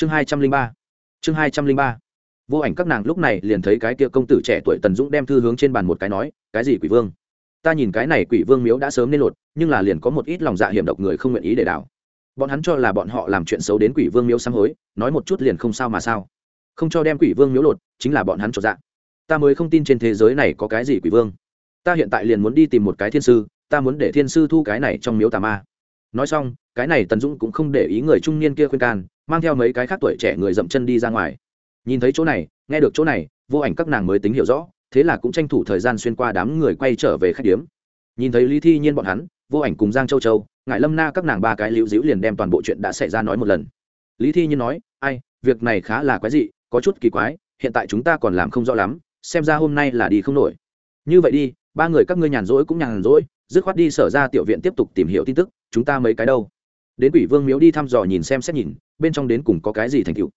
chương hai trăm linh ba. Chương hai trăm linh ba. Vô ảnh các nàng lúc này liền thấy cái kia công tử trẻ tuổi tần dũng đem thư hướng trên bàn một cái nói, cái gì quỷ vương? Ta nhìn cái này quỷ vương miếu đã sớm nên lột, nhưng là liền có một ít lòng dạ hiểm độc người không nguyện ý để đảo. Bọn hắn cho là bọn họ làm chuyện xấu đến quỷ vương miếu sáng hối, nói một chút liền không sao mà sao. Không cho đem quỷ vương miếu lột, chính là bọn hắn trọn dạ. Ta mới không tin trên thế giới này có cái gì quỷ vương. Ta hiện tại liền muốn đi tìm một cái thiên sư, ta muốn để thiên sư thu cái này trong miếu tà ma. Nói xong, cái này tần dũng cũng không để ý người trung niên kia khuyên can mang theo mấy cái khác tuổi trẻ người dậm chân đi ra ngoài. Nhìn thấy chỗ này, nghe được chỗ này, vô ảnh các nàng mới tính hiểu rõ, thế là cũng tranh thủ thời gian xuyên qua đám người quay trở về khách điếm. Nhìn thấy lý thi nhiên bọn hắn, vô ảnh cùng giang châu châu ngại lâm na các nàng ba cái liễu dĩu liền đem toàn bộ chuyện đã xảy ra nói một lần. Lý thi nhiên nói, ai, việc này khá là quái dị, có chút kỳ quái, hiện tại chúng ta còn làm không rõ lắm, xem ra hôm nay là đi không nổi. Như vậy đi, ba người các ngươi nhàn rỗi cũng nhàn rỗi, dứt khoát đi sở ra tiểu viện tiếp tục tìm hiểu tin tức, chúng ta mấy cái đâu? Đến quỷ vương miếu đi thăm dò nhìn xem xét nhìn bên trong đến cùng có cái gì thành tựu?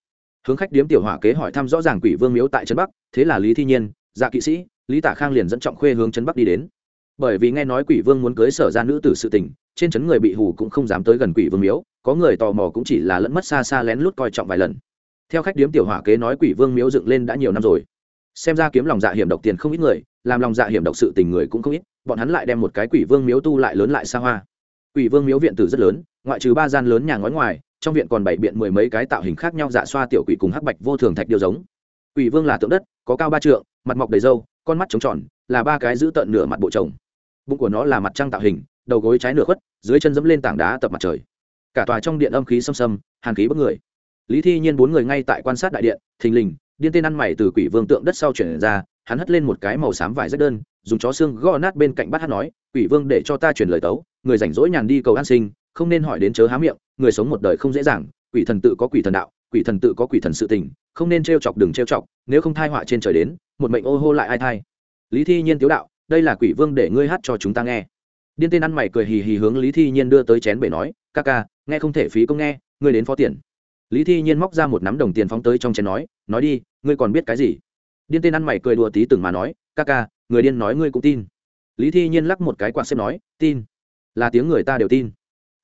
Hướng khách điếm tiểu hỏa kế hỏi thăm rõ ràng quỷ vương miếu tại trấn bắc, thế là lý thi nhiên dạ kỵ sĩ, lý tả khang liền dẫn trọng khuê hướng trấn bắc đi đến. Bởi vì nghe nói quỷ vương muốn cưới sở ra nữ tử sự tình, trên trấn người bị hù cũng không dám tới gần quỷ vương miếu, có người tò mò cũng chỉ là lẫn mất xa xa lén lút coi trọng vài lần. Theo khách điếm tiểu hỏa kế nói quỷ vương miếu dựng lên đã nhiều năm rồi. Xem ra kiếm lòng dạ hiểm độc tiền không ít người, làm lòng dạ hiểm độc sự tình người cũng không ít, bọn hắn lại đem một cái quỷ vương miếu tu lại lớn lại xa hoa. Quỷ vương miếu viện tử rất lớn, ngoại trừ ba gian lớn nhà ngói ngoài trong viện còn bảy biện mười mấy cái tạo hình khác nhau dạ xoa tiểu quỷ cùng hắc bạch vô thường thạch điêu giống. Quỷ vương là tượng đất, có cao ba trượng, mặt mọc đầy râu, con mắt trống tròn, là ba cái giữ tận nửa mặt bộ chồng. Bụng của nó là mặt trăng tạo hình, đầu gối trái nửa khuất, dưới chân dẫm lên tảng đá tập mặt trời. Cả tòa trong điện âm khí xâm xâm, hàn khí bất người. Lý thi nhiên bốn người ngay tại quan sát đại điện, thình lình, điên tên ăn mày từ quỷ vương tượng đất sau chuyển ra, hắn hất lên một cái màu xám vải rất đơn, dùng chó xương gõ nát bên cạnh bắt hát nói, quỷ vương để cho ta truyền lời tấu, người rảnh rỗi nhàn đi cầu an sinh không nên hỏi đến chớ há miệng, người sống một đời không dễ dàng, quỷ thần tự có quỷ thần đạo, quỷ thần tự có quỷ thần sự tình, không nên trêu chọc đừng trêu chọc, nếu không thai họa trên trời đến, một mệnh ô hô lại ai thai. Lý thi nhiên tiếu đạo, đây là quỷ vương để ngươi hát cho chúng ta nghe. Điên tên ăn mày cười hì hì hướng lý thi nhiên đưa tới chén bể nói, ca ca, nghe không thể phí công nghe, ngươi đến phó tiền. Lý thi nhiên móc ra một nắm đồng tiền phóng tới trong chén nói nói đi, ngươi còn biết cái gì? Điên tên ăn mày cười đùa tí từng mà nói, ca ca, người điên nói ngươi cũng tin. Lý thi nhiên lắc một cái quạt xếp nói, tin. Là tiếng người ta đều tin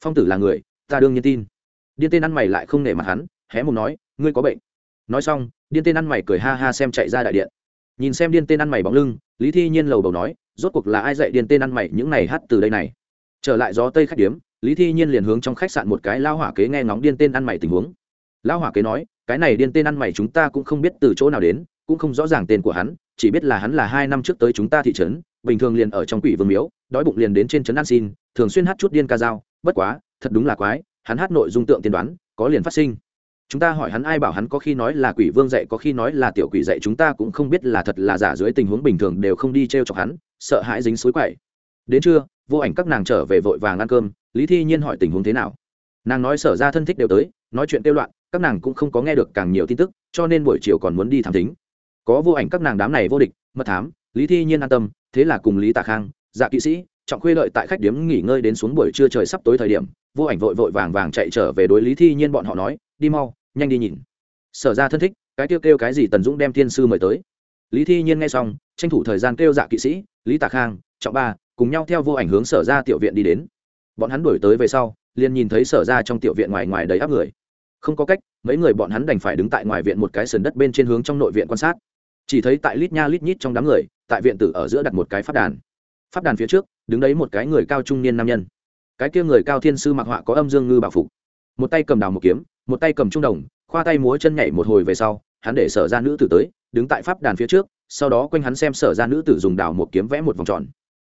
phong tử là người, ta đương nhiên tin. Điên tên ăn mày lại không nể mặt hắn, hé một nói, ngươi có bệnh. Nói xong, điên tên ăn mày cười ha ha xem chạy ra đại điện. Nhìn xem điên tên ăn mày bóng lưng, lý thi nhiên lầu đầu nói, rốt cuộc là ai dạy điên tên ăn mày những này hát từ đây này? Trở lại gió tây khách điếm, lý thi nhiên liền hướng trong khách sạn một cái lao hỏa kế nghe ngóng điên tên ăn mày tình huống. Lao hỏa kế nói, cái này điên tên ăn mày chúng ta cũng không biết từ chỗ nào đến, cũng không rõ ràng tên của hắn, chỉ biết là hắn là hai năm trước tới chúng ta thị trấn, bình thường liền ở trong quỷ vương miếu, đói bụng liền đến trên trấn ăn xin, thường xuyên hát chút điên ca dao bất quá, thật đúng là quái, hắn hát nội dung tượng tiên đoán, có liền phát sinh. Chúng ta hỏi hắn ai bảo hắn có khi nói là quỷ vương dạy, có khi nói là tiểu quỷ dạy, chúng ta cũng không biết là thật là giả dưới tình huống bình thường đều không đi t r e o chọc hắn, sợ hãi dính suối quậy. Đến trưa, vô ảnh các nàng trở về vội vàng ăn cơm, lý thi nhiên hỏi tình huống thế nào. Nàng nói sở ra thân thích đều tới, nói chuyện tiêu loạn, các nàng cũng không có nghe được càng nhiều tin tức, cho nên buổi chiều còn muốn đi thám tính có vô ảnh các nàng đám này vô địch, mật thám, lý thi nhiên an tâm, thế là cùng lý tạ khang dạ kỵ sĩ trọng khuê lợi tại khách điếm nghỉ ngơi đến xuống buổi trưa trời sắp tối thời điểm, vô ảnh vội vội vàng vàng chạy trở về đối lý thi nhiên bọn họ nói, đi mau, nhanh đi nhìn. Sở ra thân thích, cái kêu kêu cái gì tần dũng đem thiên sư mời tới. Lý thi nhiên nghe xong, tranh thủ thời gian kêu dạ kỵ sĩ, lý tạ khang, trọng ba, cùng nhau theo vô ảnh hướng sở ra tiểu viện đi đến. Bọn hắn đuổi tới về sau, liền nhìn thấy sở ra trong tiểu viện ngoài ngoài đầy áp người. Không có cách, mấy người bọn hắn đành phải đứng tại ngoài viện một cái sườn đất bên trên hướng trong nội viện quan sát. Chỉ thấy tại lít nha lít nhít trong đám người, tại viện tử ở giữa đặt một cái phát đàn pháp đàn phía trước, đứng đấy một cái người cao trung niên nam nhân. Cái kia người cao thiên sư mặc họa có âm dương ngư bảo phục. Một tay cầm đào một kiếm, một tay cầm trung đồng, khoa tay múa chân nhảy một hồi về sau, hắn để sở ra nữ tử tới, đứng tại pháp đàn phía trước, sau đó quanh hắn xem sở ra nữ tử dùng đào một kiếm vẽ một vòng tròn.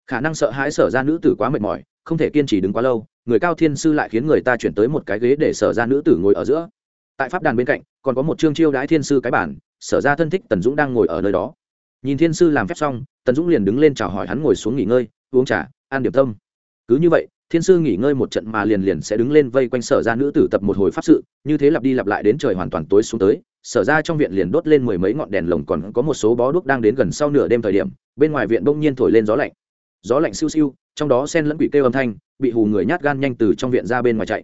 Khả năng sợ hãi sở ra nữ tử quá mệt mỏi, không thể kiên trì đứng quá lâu, người cao thiên sư lại khiến người ta chuyển tới một cái ghế để sở ra nữ tử ngồi ở giữa. Tại pháp đàn bên cạnh, còn có một chương chiêu đãi thiên sư cái bản, sở ra thân thích tần dũng đang ngồi ở nơi đó nhìn thiên sư làm phép xong, tần dũng liền đứng lên chào hỏi hắn ngồi xuống nghỉ ngơi, uống trà, ăn điểm tâm. Cứ như vậy, thiên sư nghỉ ngơi một trận mà liền liền sẽ đứng lên vây quanh sở ra nữ tử tập một hồi pháp sự, như thế lặp đi lặp lại đến trời hoàn toàn tối xuống tới, sở ra trong viện liền đốt lên mười mấy ngọn đèn lồng còn có một số bó đuốc đang đến gần sau nửa đêm thời điểm, bên ngoài viện bỗng nhiên thổi lên gió lạnh. Gió lạnh siêu siêu, trong đó sen lẫn quỷ kêu âm thanh, bị hù người nhát gan nhanh từ trong viện ra bên ngoài chạy.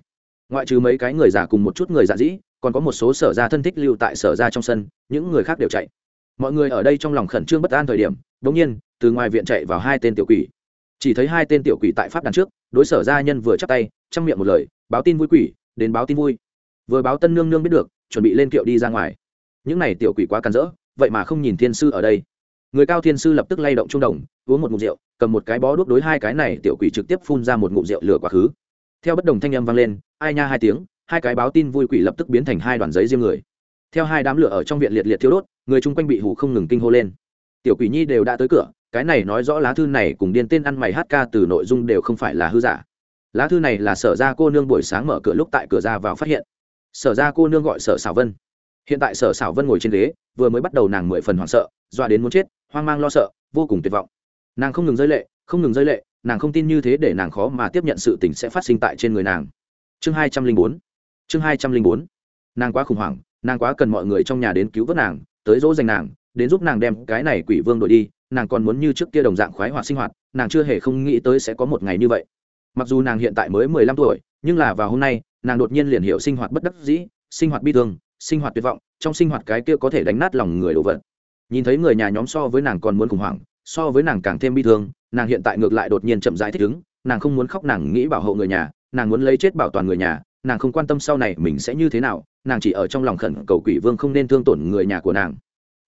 Ngoại trừ mấy cái người già cùng một chút người già dĩ, còn có một số sở ra thân thích lưu tại sở ra trong sân, những người khác đều chạy mọi người ở đây trong lòng khẩn trương bất an thời điểm đ ỗ n g nhiên, từ ngoài viện chạy vào hai tên tiểu quỷ. Chỉ thấy hai tên tiểu quỷ tại pháp đàn trước, đối sở gia nhân vừa chắc tay chăm miệng một lời, báo tin vui quỷ, đến báo tin vui. Vừa báo tân nương nương biết được, chuẩn bị lên kiệu đi ra ngoài. Những này tiểu quỷ quá cắn rỡ, vậy mà không nhìn thiên sư ở đây. Người cao thiên sư lập tức lay động trung đồng, uống một ngụm rượu, cầm một cái bó đuốc đối hai cái này tiểu quỷ trực tiếp phun ra một ngụm rượu lửa quá khứ. Theo bất đồng thanh âm vang lên, ai nha hai tiếng, hai cái báo tin vui quỷ lập tức biến thành hai đoàn giấy riêng người. Theo hai đám lửa ở trong viện liệt liệt thiếu đốt người chung quanh bị hủ không ngừng kinh hô lên. Tiểu quỷ nhi đều đã tới cửa, cái này nói rõ lá thư này cùng điên tên ăn mày hát ca từ nội dung đều không phải là hư giả. Lá thư này là sở ra cô nương buổi sáng mở cửa lúc tại cửa ra vào phát hiện. Sở ra cô nương gọi sở xảo vân. Hiện tại sở xảo vân ngồi trên ghế, vừa mới bắt đầu nàng mười phần hoảng sợ, dọa đến muốn chết, hoang mang lo sợ, vô cùng tuyệt vọng. Nàng không ngừng rơi lệ, không ngừng rơi lệ, nàng không tin như thế để nàng khó mà tiếp nhận sự tình sẽ phát sinh tại trên người nàng. Chương hai trăm linh bốn. Chương hai trăm linh bốn. Nàng quá khủng hoảng, nàng quá cần mọi người trong nhà đến cứu vớt nàng tới dỗ dành nàng, đến giúp nàng đem cái này quỷ vương đổi đi, nàng còn muốn như trước kia đồng dạng khoái hoạt sinh hoạt, nàng chưa hề không nghĩ tới sẽ có một ngày như vậy. Mặc dù nàng hiện tại mới mười lăm tuổi, nhưng là vào hôm nay, nàng đột nhiên liền hiểu sinh hoạt bất đắc dĩ, sinh hoạt bi thương, sinh hoạt tuyệt vọng, trong sinh hoạt cái kia có thể đánh nát lòng người đồ vật. Nhìn thấy người nhà nhóm so với nàng còn muốn khủng hoảng, so với nàng càng thêm bi thương, nàng hiện tại ngược lại đột nhiên chậm rãi thích ứng, nàng không muốn khóc nàng nghĩ bảo hộ người nhà, nàng muốn lấy chết bảo toàn người nhà nàng không quan tâm sau này mình sẽ như thế nào, nàng chỉ ở trong lòng khẩn cầu quỷ vương không nên thương tổn người nhà của nàng.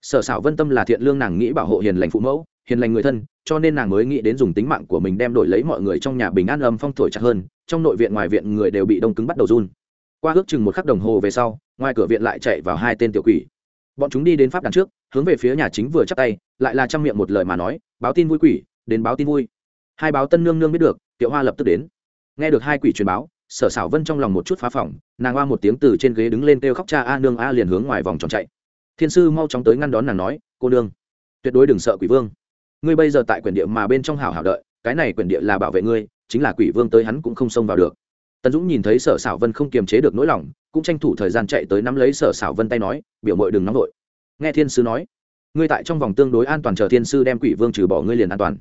Sở xảo vân tâm là thiện lương nàng nghĩ bảo hộ hiền lành phụ mẫu, hiền lành người thân, cho nên nàng mới nghĩ đến dùng tính mạng của mình đem đổi lấy mọi người trong nhà bình an âm phong thổi chặt hơn, trong nội viện ngoài viện người đều bị đông cứng bắt đầu run. Qua ước chừng một khắc đồng hồ về sau, ngoài cửa viện lại chạy vào hai tên tiểu quỷ. Bọn chúng đi đến pháp đàn trước, hướng về phía nhà chính vừa chắp tay, lại là chăm miệng một lời mà nói, báo tin vui quỷ, đến báo tin vui. Hai báo tân nương nương biết được, tiểu hoa lập tức đến. Nghe được hai quỷ truyền báo sở xảo vân trong lòng một chút phá phỏng, nàng oa một tiếng từ trên ghế đứng lên kêu khóc cha a nương a liền hướng ngoài vòng tròn chạy. Thiên sư mau chóng tới ngăn đón nàng nói, cô nương, tuyệt đối đừng sợ quỷ vương. Ngươi bây giờ tại quyển địa mà bên trong hảo hảo đợi, cái này quyển địa là bảo vệ ngươi, chính là quỷ vương tới hắn cũng không xông vào được. Tần dũng nhìn thấy sở xảo vân không kiềm chế được nỗi lòng, cũng tranh thủ thời gian chạy tới nắm lấy sở xảo vân tay nói, biểu mội đừng nóng vội. Nghe thiên sư nói, ngươi tại trong vòng tương đối an toàn chờ thiên sư đem quỷ vương trừ bỏ ngươi liền an toàn.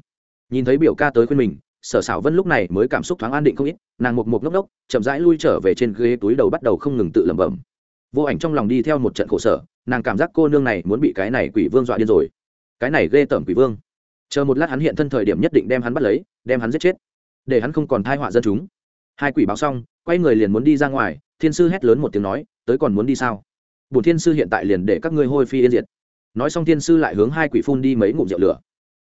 Nhìn thấy biểu ca tới khuyên mình sở xảo vân lúc này mới cảm xúc thoáng an định không ít, nàng một một ngốc ngốc, chậm rãi lui trở về trên ghế túi đầu bắt đầu không ngừng tự lẩm bẩm. Vô ảnh trong lòng đi theo một trận khổ sở, nàng cảm giác cô nương này muốn bị cái này quỷ vương dọa điên rồi. Cái này ghê tởm quỷ vương. Chờ một lát hắn hiện thân thời điểm nhất định đem hắn bắt lấy, đem hắn giết chết, để hắn không còn thai họa dân chúng. Hai quỷ báo xong, quay người liền muốn đi ra ngoài, thiên sư hét lớn một tiếng nói, tới còn muốn đi sao? Bùn thiên sư hiện tại liền để các ngươi hôi phi yên diệt. Nói xong thiên sư lại hướng hai quỷ phun đi mấy ngụm rượu lửa.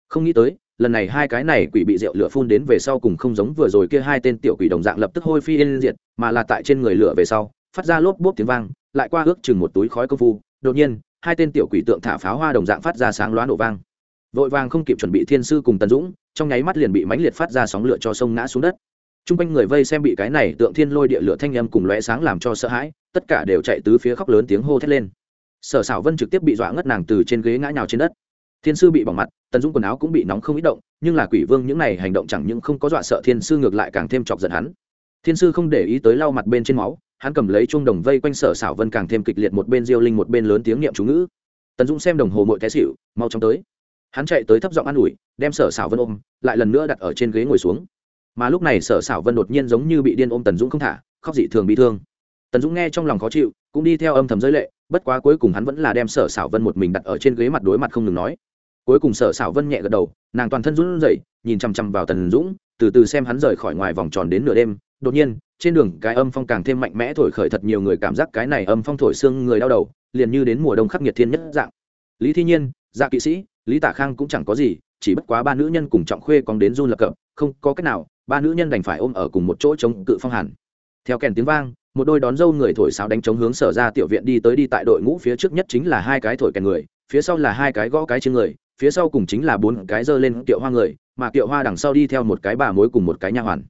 Không nghĩ tới lần này hai cái này quỷ bị rượu lửa phun đến về sau cùng không giống vừa rồi kia hai tên tiểu quỷ đồng dạng lập tức hôi phi yên diệt, mà là tại trên người lửa về sau, phát ra lốp bốp tiếng vang, lại qua ước chừng một túi khói công phu, đột nhiên, hai tên tiểu quỷ tượng thả pháo hoa đồng dạng phát ra sáng loá nổ vang. Vội vàng không kịp chuẩn bị thiên sư cùng tần dũng, trong nháy mắt liền bị mãnh liệt phát ra sóng lửa cho sông ngã xuống đất. T r u n g quanh người vây xem bị cái này tượng thiên lôi địa lửa thanh âm cùng lóe sáng làm cho sợ hãi, tất cả đều chạy tứ phía khóc lớn tiếng hô thét lên. Sở xảo vân trực tiếp bị dọa ngất nàng từ trên ghế ngã nhào trên đất thiên sư bị bỏng mặt, tần dũng quần áo cũng bị nóng không ít động, nhưng là quỷ vương những n à y hành động chẳng những không có dọa sợ thiên sư, ngược lại càng thêm chọc giận hắn. Thiên sư không để ý tới lau mặt bên trên máu, hắn cầm lấy chuông đồng vây quanh sở xảo vân càng thêm kịch liệt một bên diêu linh một bên lớn tiếng niệm chú ngữ. Tần dũng xem đồng hồ mội té xịu mau chóng tới. Hắn chạy tới thấp giọng an ủi, đem sở xảo vân ôm, lại lần nữa đặt ở trên ghế ngồi xuống. Mà lúc này sở xảo vân đột nhiên giống như bị điên ôm tần dũng không thả, khóc dị thường bị thương. Tần dũng nghe trong lòng khó chịu, cũng đi theo âm thầm giới lệ, bất quá cuối cùng hắn vẫn là đem sở xảo vân một mình đặt ở trên ghế mặt đối mặt không ngừng nói cuối cùng sở xảo vân nhẹ gật đầu, nàng toàn thân run rẩy, nhìn chằm chằm vào tần dũng, từ từ xem hắn rời khỏi ngoài vòng tròn đến nửa đêm. Đột nhiên, trên đường, cái âm phong càng thêm mạnh mẽ thổi khởi thật nhiều người cảm giác cái này âm phong thổi xương người đau đầu, liền như đến mùa đông khắc nghiệt thiên nhất dạng. Lý thi nhiên dạ kỵ sĩ, lý tả khang cũng chẳng có gì, chỉ bất quá ba nữ nhân cùng trọng khuê còn đến run lập cập, không có cách nào, ba nữ nhân đành phải ôm ở cùng một chỗ chống cự phong hàn. Theo kèn tiếng vang, một đôi đón dâu người thổi sáo đánh chống hướng sở ra tiểu viện đi tới đi tại đội ngũ phía trước nhất chính là hai cái thổi kèn người, phía sau là hai cái gõ cái trên người phía sau cùng chính là bốn cái dơ lên kiệu hoa người, mà kiệu hoa đằng sau đi theo một cái bà mối cùng một cái nha hoàn.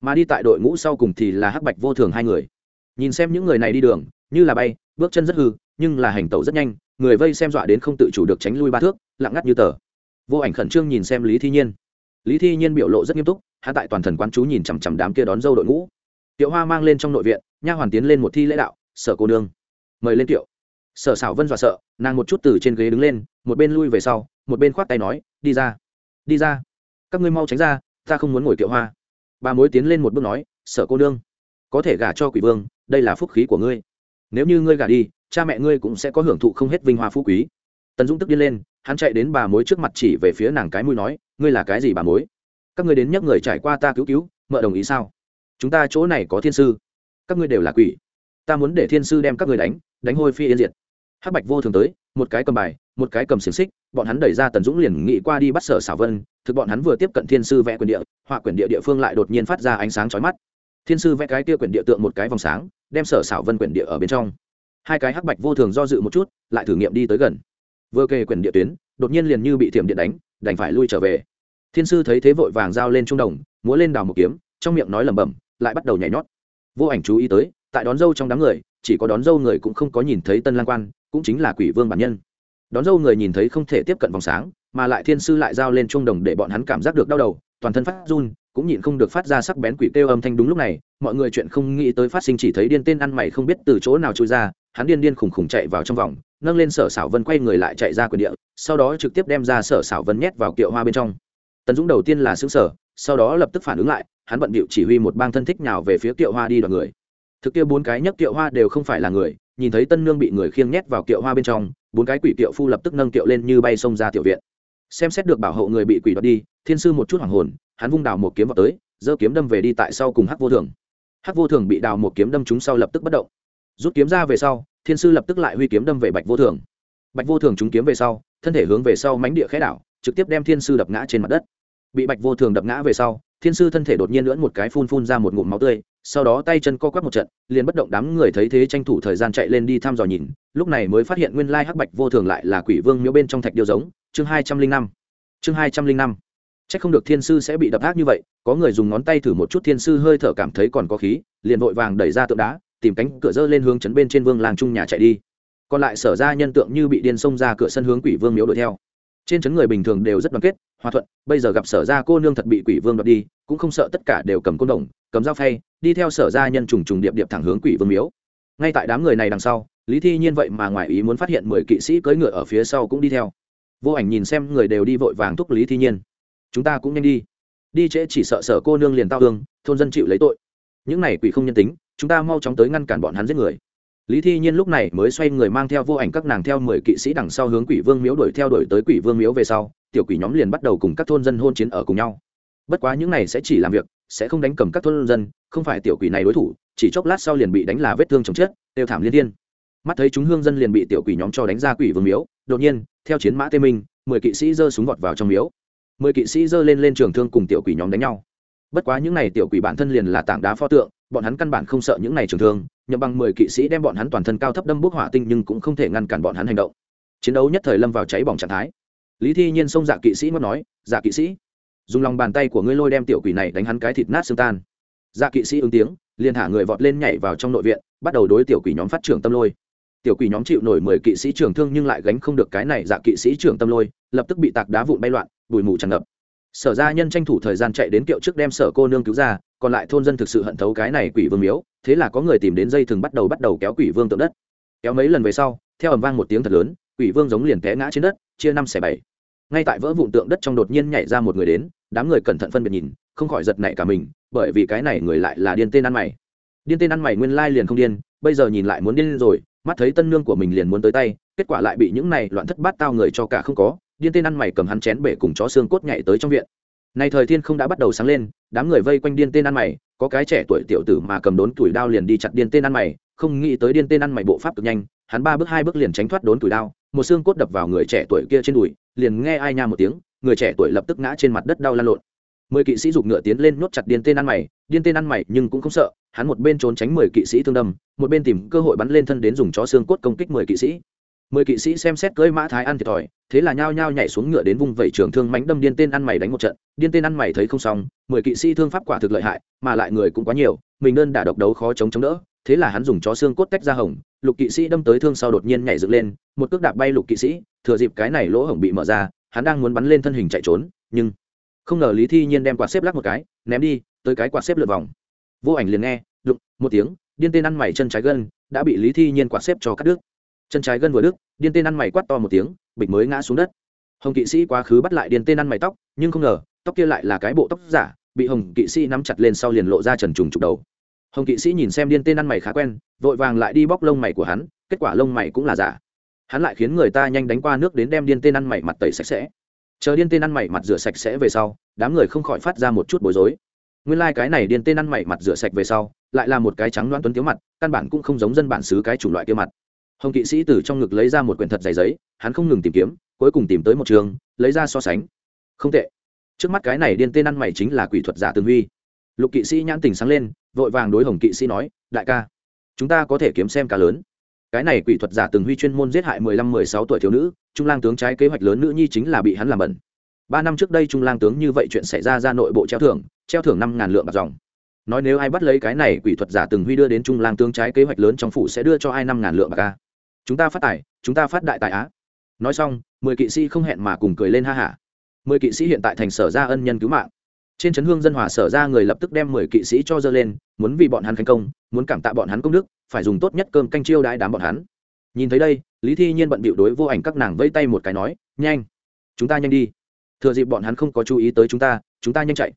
Mà đi tại đội ngũ sau cùng thì là hắc bạch vô thường hai người. Nhìn xem những người này đi đường, như là bay, bước chân rất hư, nhưng là hành tẩu rất nhanh, người vây xem dọa đến không tự chủ được tránh lui ba thước, lặng ngắt như tờ. Vô ảnh khẩn trương nhìn xem lý thi nhiên. Lý thi nhiên biểu lộ rất nghiêm túc, hạ tại toàn thần quán chú nhìn chằm chằm đám kia đón dâu đội ngũ. Tiệu hoa mang lên trong nội viện, nha hoàn tiến lên một thi lễ đạo, sở cô nương, mời lên tiệu sở xảo vân dọa sợ, nàng một chút từ trên ghế đứng lên, một bên lui về sau một bên khoát tay nói, đi ra đi ra. Các ngươi mau tránh ra, ta không muốn ngồi kiệu hoa. Bà mối tiến lên một bước nói sợ cô nương, có thể gả cho quỷ vương, đây là phúc khí của ngươi. Nếu như ngươi gả đi, cha mẹ ngươi cũng sẽ có hưởng thụ không hết vinh hoa phú quý. Tần dũng tức điên lên, hắn chạy đến bà mối trước mặt chỉ về phía nàng cái mũi nói, ngươi là cái gì bà mối? Các ngươi đến nhắc người trải qua ta cứu cứu, mợ đồng ý sao? Chúng ta chỗ này có thiên sư, các ngươi đều là quỷ. Ta muốn để thiên sư đem các ngươi đánh đánh hôi phi yên diệt. Hắc bạch vô thường tới, một cái cầm bài một cái cầm xiềng xích, bọn hắn đẩy ra tần dũng liền nghĩ qua đi bắt sở xảo vân, thực bọn hắn vừa tiếp cận thiên sư vẽ quyền địa, họa quyền địa địa phương lại đột nhiên phát ra ánh sáng chói mắt. Thiên sư vẽ cái kia quyền địa tượng một cái vòng sáng, đem sở xảo vân quyền địa ở bên trong. Hai cái hắc bạch vô thường do dự một chút, lại thử nghiệm đi tới gần. Vừa kề quyền địa tuyến, đột nhiên liền như bị thiểm điện đánh, đành phải lui trở về. Thiên sư thấy thế vội vàng giao lên trung đồng, múa lên đào một kiếm, trong miệng nói lẩm bẩm, lại bắt đầu nhảy nhót. Vô ảnh chú ý tới, tại đón dâu trong đám người, chỉ có đón dâu người cũng không có nhìn thấy tân lang quan, cũng chính là quỷ vương bản nhân đón dâu người nhìn thấy không thể tiếp cận vòng sáng, mà lại thiên sư lại giao lên trung đồng để bọn hắn cảm giác được đau đầu, toàn thân phát run, cũng nhịn không được phát ra sắc bén quỷ kêu âm thanh đúng lúc này, mọi người chuyện không nghĩ tới phát sinh chỉ thấy điên tên ăn mày không biết từ chỗ nào trôi ra, hắn điên điên khủng khủng chạy vào trong vòng, nâng lên sở xảo vân quay người lại chạy ra quyền địa, sau đó trực tiếp đem ra sở xảo vân nhét vào kiệu hoa bên trong. Tần dũng đầu tiên là xứng sở sau đó lập tức phản ứng lại, hắn bận bịu chỉ huy một bang thân thích nào về phía kiệu hoa đi đoàn người. Thực kia bốn cái nhất kiệu hoa đều không phải là người nhìn thấy tân nương bị người khiêng nhét vào kiệu hoa bên trong, bốn cái quỷ kiệu phu lập tức nâng kiệu lên như bay xông ra tiểu viện. Xem xét được bảo hộ người bị quỷ đoạt đi, thiên sư một chút hoảng hồn, hắn vung đào một kiếm vào tới, giơ kiếm đâm về đi tại sau cùng hắc vô thường. Hắc vô thường bị đào một kiếm đâm trúng sau lập tức bất động. Rút kiếm ra về sau, thiên sư lập tức lại huy kiếm đâm về bạch vô thường. Bạch vô thường trúng kiếm về sau, thân thể hướng về sau mánh địa khẽ đảo, trực tiếp đem thiên sư đập ngã trên mặt đất. Bị bạch vô thường đập ngã về sau thiên sư thân thể đột nhiên lưỡn một cái phun phun ra một ngụm máu tươi, sau đó tay chân co quắp một trận, liền bất động đám người thấy thế tranh thủ thời gian chạy lên đi thăm dò nhìn, lúc này mới phát hiện nguyên lai hắc bạch vô thường lại là quỷ vương miếu bên trong thạch điêu giống, chương hai trăm linh năm. Chương hai trăm linh năm. C h ắ c không được thiên sư sẽ bị đập ác như vậy, có người dùng ngón tay thử một chút thiên sư hơi thở cảm thấy còn có khí, liền vội vàng đẩy ra tượng đá, tìm cánh cửa dơ lên hướng chấn bên trên vương làng trung nhà chạy đi. Còn lại sở ra nhân tượng như bị điên xông ra cửa sân hướng quỷ vương miếu đuổi theo trên Trấn người bình thường đều rất đoàn kết, hòa thuận, bây giờ gặp sở ra cô nương thật bị quỷ vương đoạt đi, cũng không sợ tất cả đều cầm côn đồng, cầm dao phay, đi theo sở ra nhân trùng trùng điệp điệp thẳng hướng quỷ vương miếu. Ngay tại đám người này đằng sau, lý thi nhiên vậy mà ngoài ý muốn phát hiện mười kỵ sĩ cưỡi ngựa ở phía sau cũng đi theo. Vô ảnh nhìn xem người đều đi vội vàng thúc lý thi nhiên. Chúng ta cũng nhanh đi. Đi trễ chỉ sợ sở cô nương liền tao hương thôn dân chịu lấy tội. Những này quỷ không nhân tính, chúng ta mau chóng tới ngăn cản bọn hắn giết người lý thi nhiên lúc này mới xoay người mang theo vô ảnh các nàng theo mười kỵ sĩ đằng sau hướng quỷ vương miếu đuổi theo đuổi tới quỷ vương miếu về sau, tiểu quỷ nhóm liền bắt đầu cùng các thôn dân hôn chiến ở cùng nhau. Bất quá những này sẽ chỉ làm việc, sẽ không đánh cầm các thôn dân, không phải tiểu quỷ này đối thủ, chỉ chốc lát sau liền bị đánh là vết thương chồng chết đều thảm liên thiên. Mắt thấy chúng hương dân liền bị tiểu quỷ nhóm cho đánh ra quỷ vương miếu, đột nhiên, theo chiến mã tê minh, mười kỵ sĩ giơ súng vọt vào trong miếu. Mười kỵ sĩ giơ lên lên trường thương cùng tiểu quỷ nhóm đánh nhau. Bất quá những này tiểu quỷ bản thân liền là tảng đá pho tượng, bọn hắn căn bản không sợ những này trường thương nhậm bằng mười kỵ sĩ đem bọn hắn toàn thân cao thấp đâm bút hỏa tinh nhưng cũng không thể ngăn cản bọn hắn hành động. Chiến đấu nhất thời lâm vào cháy bỏng trạng thái. Lý thi nhiên xông dạ kỵ sĩ mất nói dạ kỵ sĩ, dùng lòng bàn tay của ngươi lôi đem tiểu quỷ này đánh hắn cái thịt nát xương tan. Dạ kỵ sĩ ứng tiếng, liền thả người vọt lên nhảy vào trong nội viện, bắt đầu đối tiểu quỷ nhóm phát trưởng tâm lôi. Tiểu quỷ nhóm chịu nổi mười kỵ sĩ trưởng thương nhưng lại gánh không được cái này dạ kỵ sĩ trưởng tâm lôi, lập tức bị tạc đá vụn bay loạn, bụi mù tràn ngập. Sở gia nhân tranh thủ thời gian chạy đến kiệu trước đem sở cô nương cứu ra, còn lại thôn dân thực sự hận thấu cái này quỷ vương miếu thế là có người tìm đến dây thừng bắt đầu bắt đầu kéo quỷ vương tượng đất. Kéo mấy lần về sau, theo ầm vang một tiếng thật lớn, quỷ vương giống liền té ngã trên đất, chia năm xẻ bảy. Ngay tại vỡ vụn tượng đất trong đột nhiên nhảy ra một người đến, đám người cẩn thận phân biệt nhìn, không khỏi giật nảy cả mình, bởi vì cái này người lại là điên tên ăn mày. Điên tên ăn mày nguyên lai liền không điên, bây giờ nhìn lại muốn điên rồi, mắt thấy tân nương của mình liền muốn tới tay, kết quả lại bị những này loạn thất bát tao người cho cả không có, điên tên ăn mày cầm hắn chén bể cùng chó xương cốt nhảy tới trong viện. Này thời thiên không đã bắt đầu sáng lên, đám người vây quanh điên tên ăn mày có cái trẻ tuổi tiểu tử mà cầm đốn tuổi đao liền đi chặt điên tên ăn mày, không nghĩ tới điên tên ăn mày bộ pháp cực nhanh, hắn ba bước hai bước liền tránh thoát đốn tuổi đao, một xương cốt đập vào người trẻ tuổi kia trên đùi, liền nghe ai nha một tiếng, người trẻ tuổi lập tức ngã trên mặt đất đau lan lộn. Mười kỵ sĩ giục ngựa tiến lên nhốt chặt điên tên ăn mày, điên tên ăn mày nhưng cũng không sợ, hắn một bên trốn tránh mười kỵ sĩ thương đâm, một bên tìm cơ hội bắn lên thân đến dùng chó xương cốt công kích mười kỵ sĩ mười kỵ sĩ xem xét cưỡi mã thái ăn thiệt thòi, thế là nhao nhao nhảy xuống ngựa đến vùng vẩy trường thương mánh đâm điên tên ăn mày đánh một trận, điên tên ăn mày thấy không xong, mười kỵ sĩ thương pháp quả thực lợi hại, mà lại người cũng quá nhiều, mình đơn đả độc đấu khó chống chống đỡ, thế là hắn dùng chó xương cốt tách ra hồng, lục kỵ sĩ đâm tới thương sau đột nhiên nhảy dựng lên, một cước đạp bay lục kỵ sĩ, thừa dịp cái này lỗ hổng bị mở ra, hắn đang muốn bắn lên thân hình chạy trốn, nhưng không ngờ lý thi nhiên đem quạt xếp lắc một cái, ném đi, tới cái quạt xếp lượt vòng. Vô ảnh liền nghe, đụng, một tiếng, điên tên ăn mày chân trái gân, đã bị lý thi nhiên quạt xếp cho cắt đứt chân trái gân vừa đứt, điên tên ăn mày quát to một tiếng, bịch mới ngã xuống đất. Hồng kỵ sĩ quá khứ bắt lại điên tên ăn mày tóc, nhưng không ngờ, tóc kia lại là cái bộ tóc giả, bị hồng kỵ sĩ nắm chặt lên sau liền lộ ra trần trùng trục đầu. Hồng kỵ sĩ nhìn xem điên tên ăn mày khá quen, vội vàng lại đi bóc lông mày của hắn, kết quả lông mày cũng là giả. Hắn lại khiến người ta nhanh đánh qua nước đến đem điên tên ăn mày mặt tẩy sạch sẽ. Chờ điên tên ăn mày mặt rửa sạch sẽ về sau, đám người không khỏi phát ra một chút bối rối. Nguyên lai、like、cái này điên tên ăn mày mặt rửa sạch về sau, lại là một cái trắng loan tuấn tiếu mặt, căn bản cũng không giống dân bản xứ cái chủng loại kia mặt hồng kỵ sĩ từ trong ngực lấy ra một quyển thật dày giấy, hắn không ngừng tìm kiếm, cuối cùng tìm tới một trường, lấy ra so sánh. Không tệ. Trước mắt cái này điên tên ăn mày chính là quỷ thuật giả tương huy. Lục kỵ sĩ nhãn tình sáng lên, vội vàng đối hồng kỵ sĩ nói, đại ca, chúng ta có thể kiếm xem cá lớn. Cái này quỷ thuật giả từng huy chuyên môn giết hại mười lăm, mười sáu tuổi thiếu nữ, trung lang tướng trái kế hoạch lớn nữ nhi chính là bị hắn làm bẩn. Ba năm trước đây trung lang tướng như vậy chuyện xảy ra ra nội bộ treo thưởng treo thưởng năm ngàn lượng bạc dòng. Nói nếu ai bắt lấy cái này quỷ thuật giả từng huy đưa đến trung lang tướng trái kế hoạch lớn trong phủ sẽ đưa cho ai năm ngàn lượng bạc ca chúng ta phát tài, chúng ta phát đại tài á. Nói xong, mười kỵ sĩ không hẹn mà cùng cười lên ha hả. Mười kỵ sĩ hiện tại thành sở ra ân nhân cứu mạng. Trên trấn hương dân hòa sở ra người lập tức đem mười kỵ sĩ cho dơ lên, muốn vì bọn hắn khánh công, muốn cảm tạ bọn hắn công đức, phải dùng tốt nhất cơm canh chiêu đãi đám bọn hắn. Nhìn thấy đây, lý thi nhiên bận bịu đối vô ảnh các nàng vây tay một cái nói, nhanh, chúng ta nhanh đi. Thừa dịp bọn hắn không có chú ý tới chúng ta chúng ta nhanh chạy.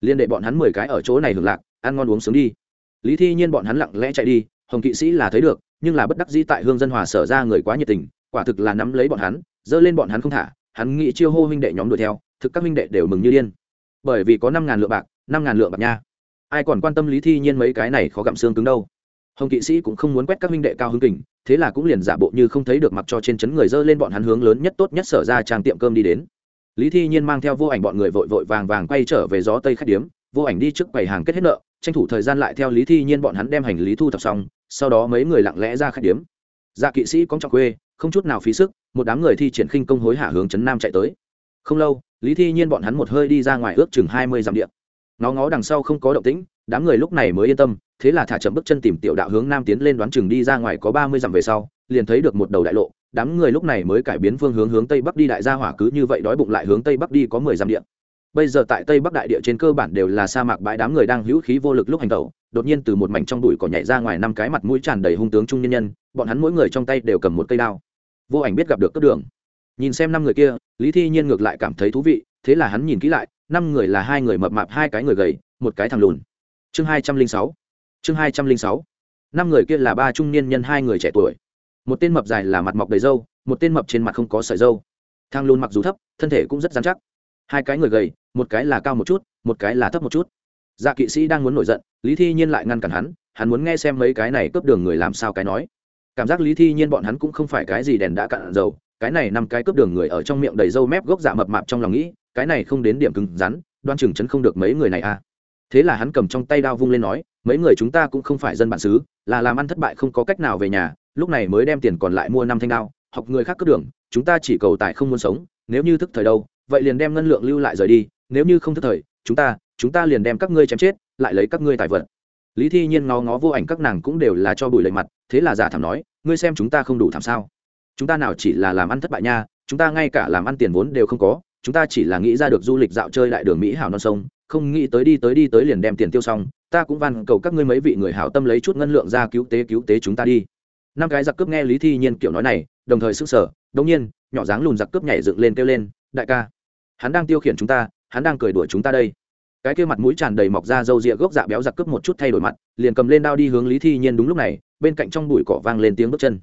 Liên đệ bọn hắn mười cái ở chỗ này hưởng lạc, ăn ngon uống sướng đi. Lý thi nhiên bọn hắn lặng lẽ chạy đi, hồng kỵ sĩ là thấy được nhưng là bất đắc dĩ tại hương dân hòa sở ra người quá nhiệt tình, quả thực là nắm lấy bọn hắn dơ lên bọn hắn không thả, hắn nghĩ chiêu hô huynh đệ nhóm đuổi theo, thực các huynh đệ đều mừng như điên. Bởi vì có năm ngàn lượng bạc, năm ngàn lượng bạc nha. Ai còn quan tâm lý thi nhiên mấy cái này khó gặm xương cứng đâu. Hồng kỵ sĩ cũng không muốn quét các huynh đệ cao hứng kình, thế là cũng liền giả bộ như không thấy được mặc cho trên chấn người dơ lên bọn hắn hướng lớn nhất tốt nhất sở ra trang tiệm cơm đi đến. Lý thi nhiên mang theo vô ảnh bọn người vội vội vàng vàng quay trở về gió tây khách điếm, vô ảnh đi trước quầy hàng kết hết nợ tranh thủ thời gian lại theo lý thi nhiên bọn hắn đem hành lý thu thập xong, sau đó mấy người lặng lẽ ra khách điếm. Dạ kỵ sĩ cóng trọng quê không chút nào phí sức, một đám người thi triển khinh công hối hả hướng chấn nam chạy tới. Không lâu, lý thi nhiên bọn hắn một hơi đi ra ngoài ước chừng hai mươi dặm điện ngó ngó đằng sau không có động tĩnh, đám người lúc này mới yên tâm, thế là thả chậm bước chân tìm tiểu đạo hướng nam tiến lên đoán chừng đi ra ngoài có ba mươi dặm về sau, liền thấy được một đầu đại lộ, đám người lúc này mới cải biến phương hướng hướng tây bắc đi, đại gia hỏa cứ như vậy đói bụng lại hướng tây bắc đi có mười dặm điện bây giờ tại tây bắc đại địa trên cơ bản đều là sa mạc bãi đám người đang hữu khí vô lực lúc hành tẩu, đột nhiên từ một mảnh trong đùi cỏ nhảy ra ngoài năm cái mặt mũi tràn đầy hung tướng trung nhân nhân, bọn hắn mỗi người trong tay đều cầm một cây đao. Vô ảnh biết gặp được cất đường. Nhìn xem năm người kia, lý thi nhiên ngược lại cảm thấy thú vị, thế là hắn nhìn kỹ lại, năm người là hai người mập mạp, hai cái người gầy, một cái thằng lùn. Chương hai trăm linh sáu. Chương hai trăm linh sáu. Năm người kia là ba trung niên nhân, hai người trẻ tuổi. Một tên mập dài là mặt mọc đầy râu, một tên mập trên mặt không có sợi râu. Thang lùn mặc dù thấp, thân thể cũng rất dán chắc hai cái người gầy, một cái là cao một chút, một cái là thấp một chút. Dạ kỵ sĩ đang muốn nổi giận, lý thi nhiên lại ngăn cản hắn hắn muốn nghe xem mấy cái này cướp đường người làm sao cái nói. Cảm giác lý thi nhiên bọn hắn cũng không phải cái gì đèn đã cạn dầu, cái này năm cái cướp đường người ở trong miệng đầy râu mép gốc dạ mập mạp trong lòng nghĩ, cái này không đến điểm cứng rắn, đoan chừng chấn không được mấy người này à. Thế là hắn cầm trong tay đao vung lên nói, mấy người chúng ta cũng không phải dân bản xứ, là làm ăn thất bại không có cách nào về nhà, lúc này mới đem tiền còn lại mua năm thanh đao, học người khác cướp đường, chúng ta chỉ cầu tài không muốn sống, nếu như thức thời đâu vậy liền đem ngân lượng lưu lại rời đi, nếu như không thức thời, chúng ta chúng ta liền đem các ngươi chém chết, lại lấy các ngươi tài vật. Lý thi nhiên ngó ngó vô ảnh các nàng cũng đều là cho bùi lệ mặt, thế là giả thảm nói, ngươi xem chúng ta không đủ thảm sao. Chúng ta nào chỉ là làm ăn thất bại nha, chúng ta ngay cả làm ăn tiền vốn đều không có, chúng ta chỉ là nghĩ ra được du lịch dạo chơi lại đường mỹ hảo non sông, không nghĩ tới đi tới đi tới liền đem tiền tiêu xong, ta cũng van cầu các ngươi mấy vị người hảo tâm lấy chút ngân lượng ra cứu tế cứu tế chúng ta đi. Năm cái giặc cướp nghe lý thi nhiên kiểu nói này, đồng thời sức sở đông nhiên, nhỏ dáng lùn giặc cướp nhảy dựng lên kêu lên, đại ca hắn đang tiêu khiển chúng ta, hắn đang cười đuổi chúng ta đây. Cái kia mặt mũi tràn đầy mọc ra râu rịa gốc dạ béo giặc cướp một chút thay đổi mặt, liền cầm lên đao đi hướng lý thi nhiên đúng lúc này, bên cạnh trong bụi cỏ vang lên tiếng bước chân.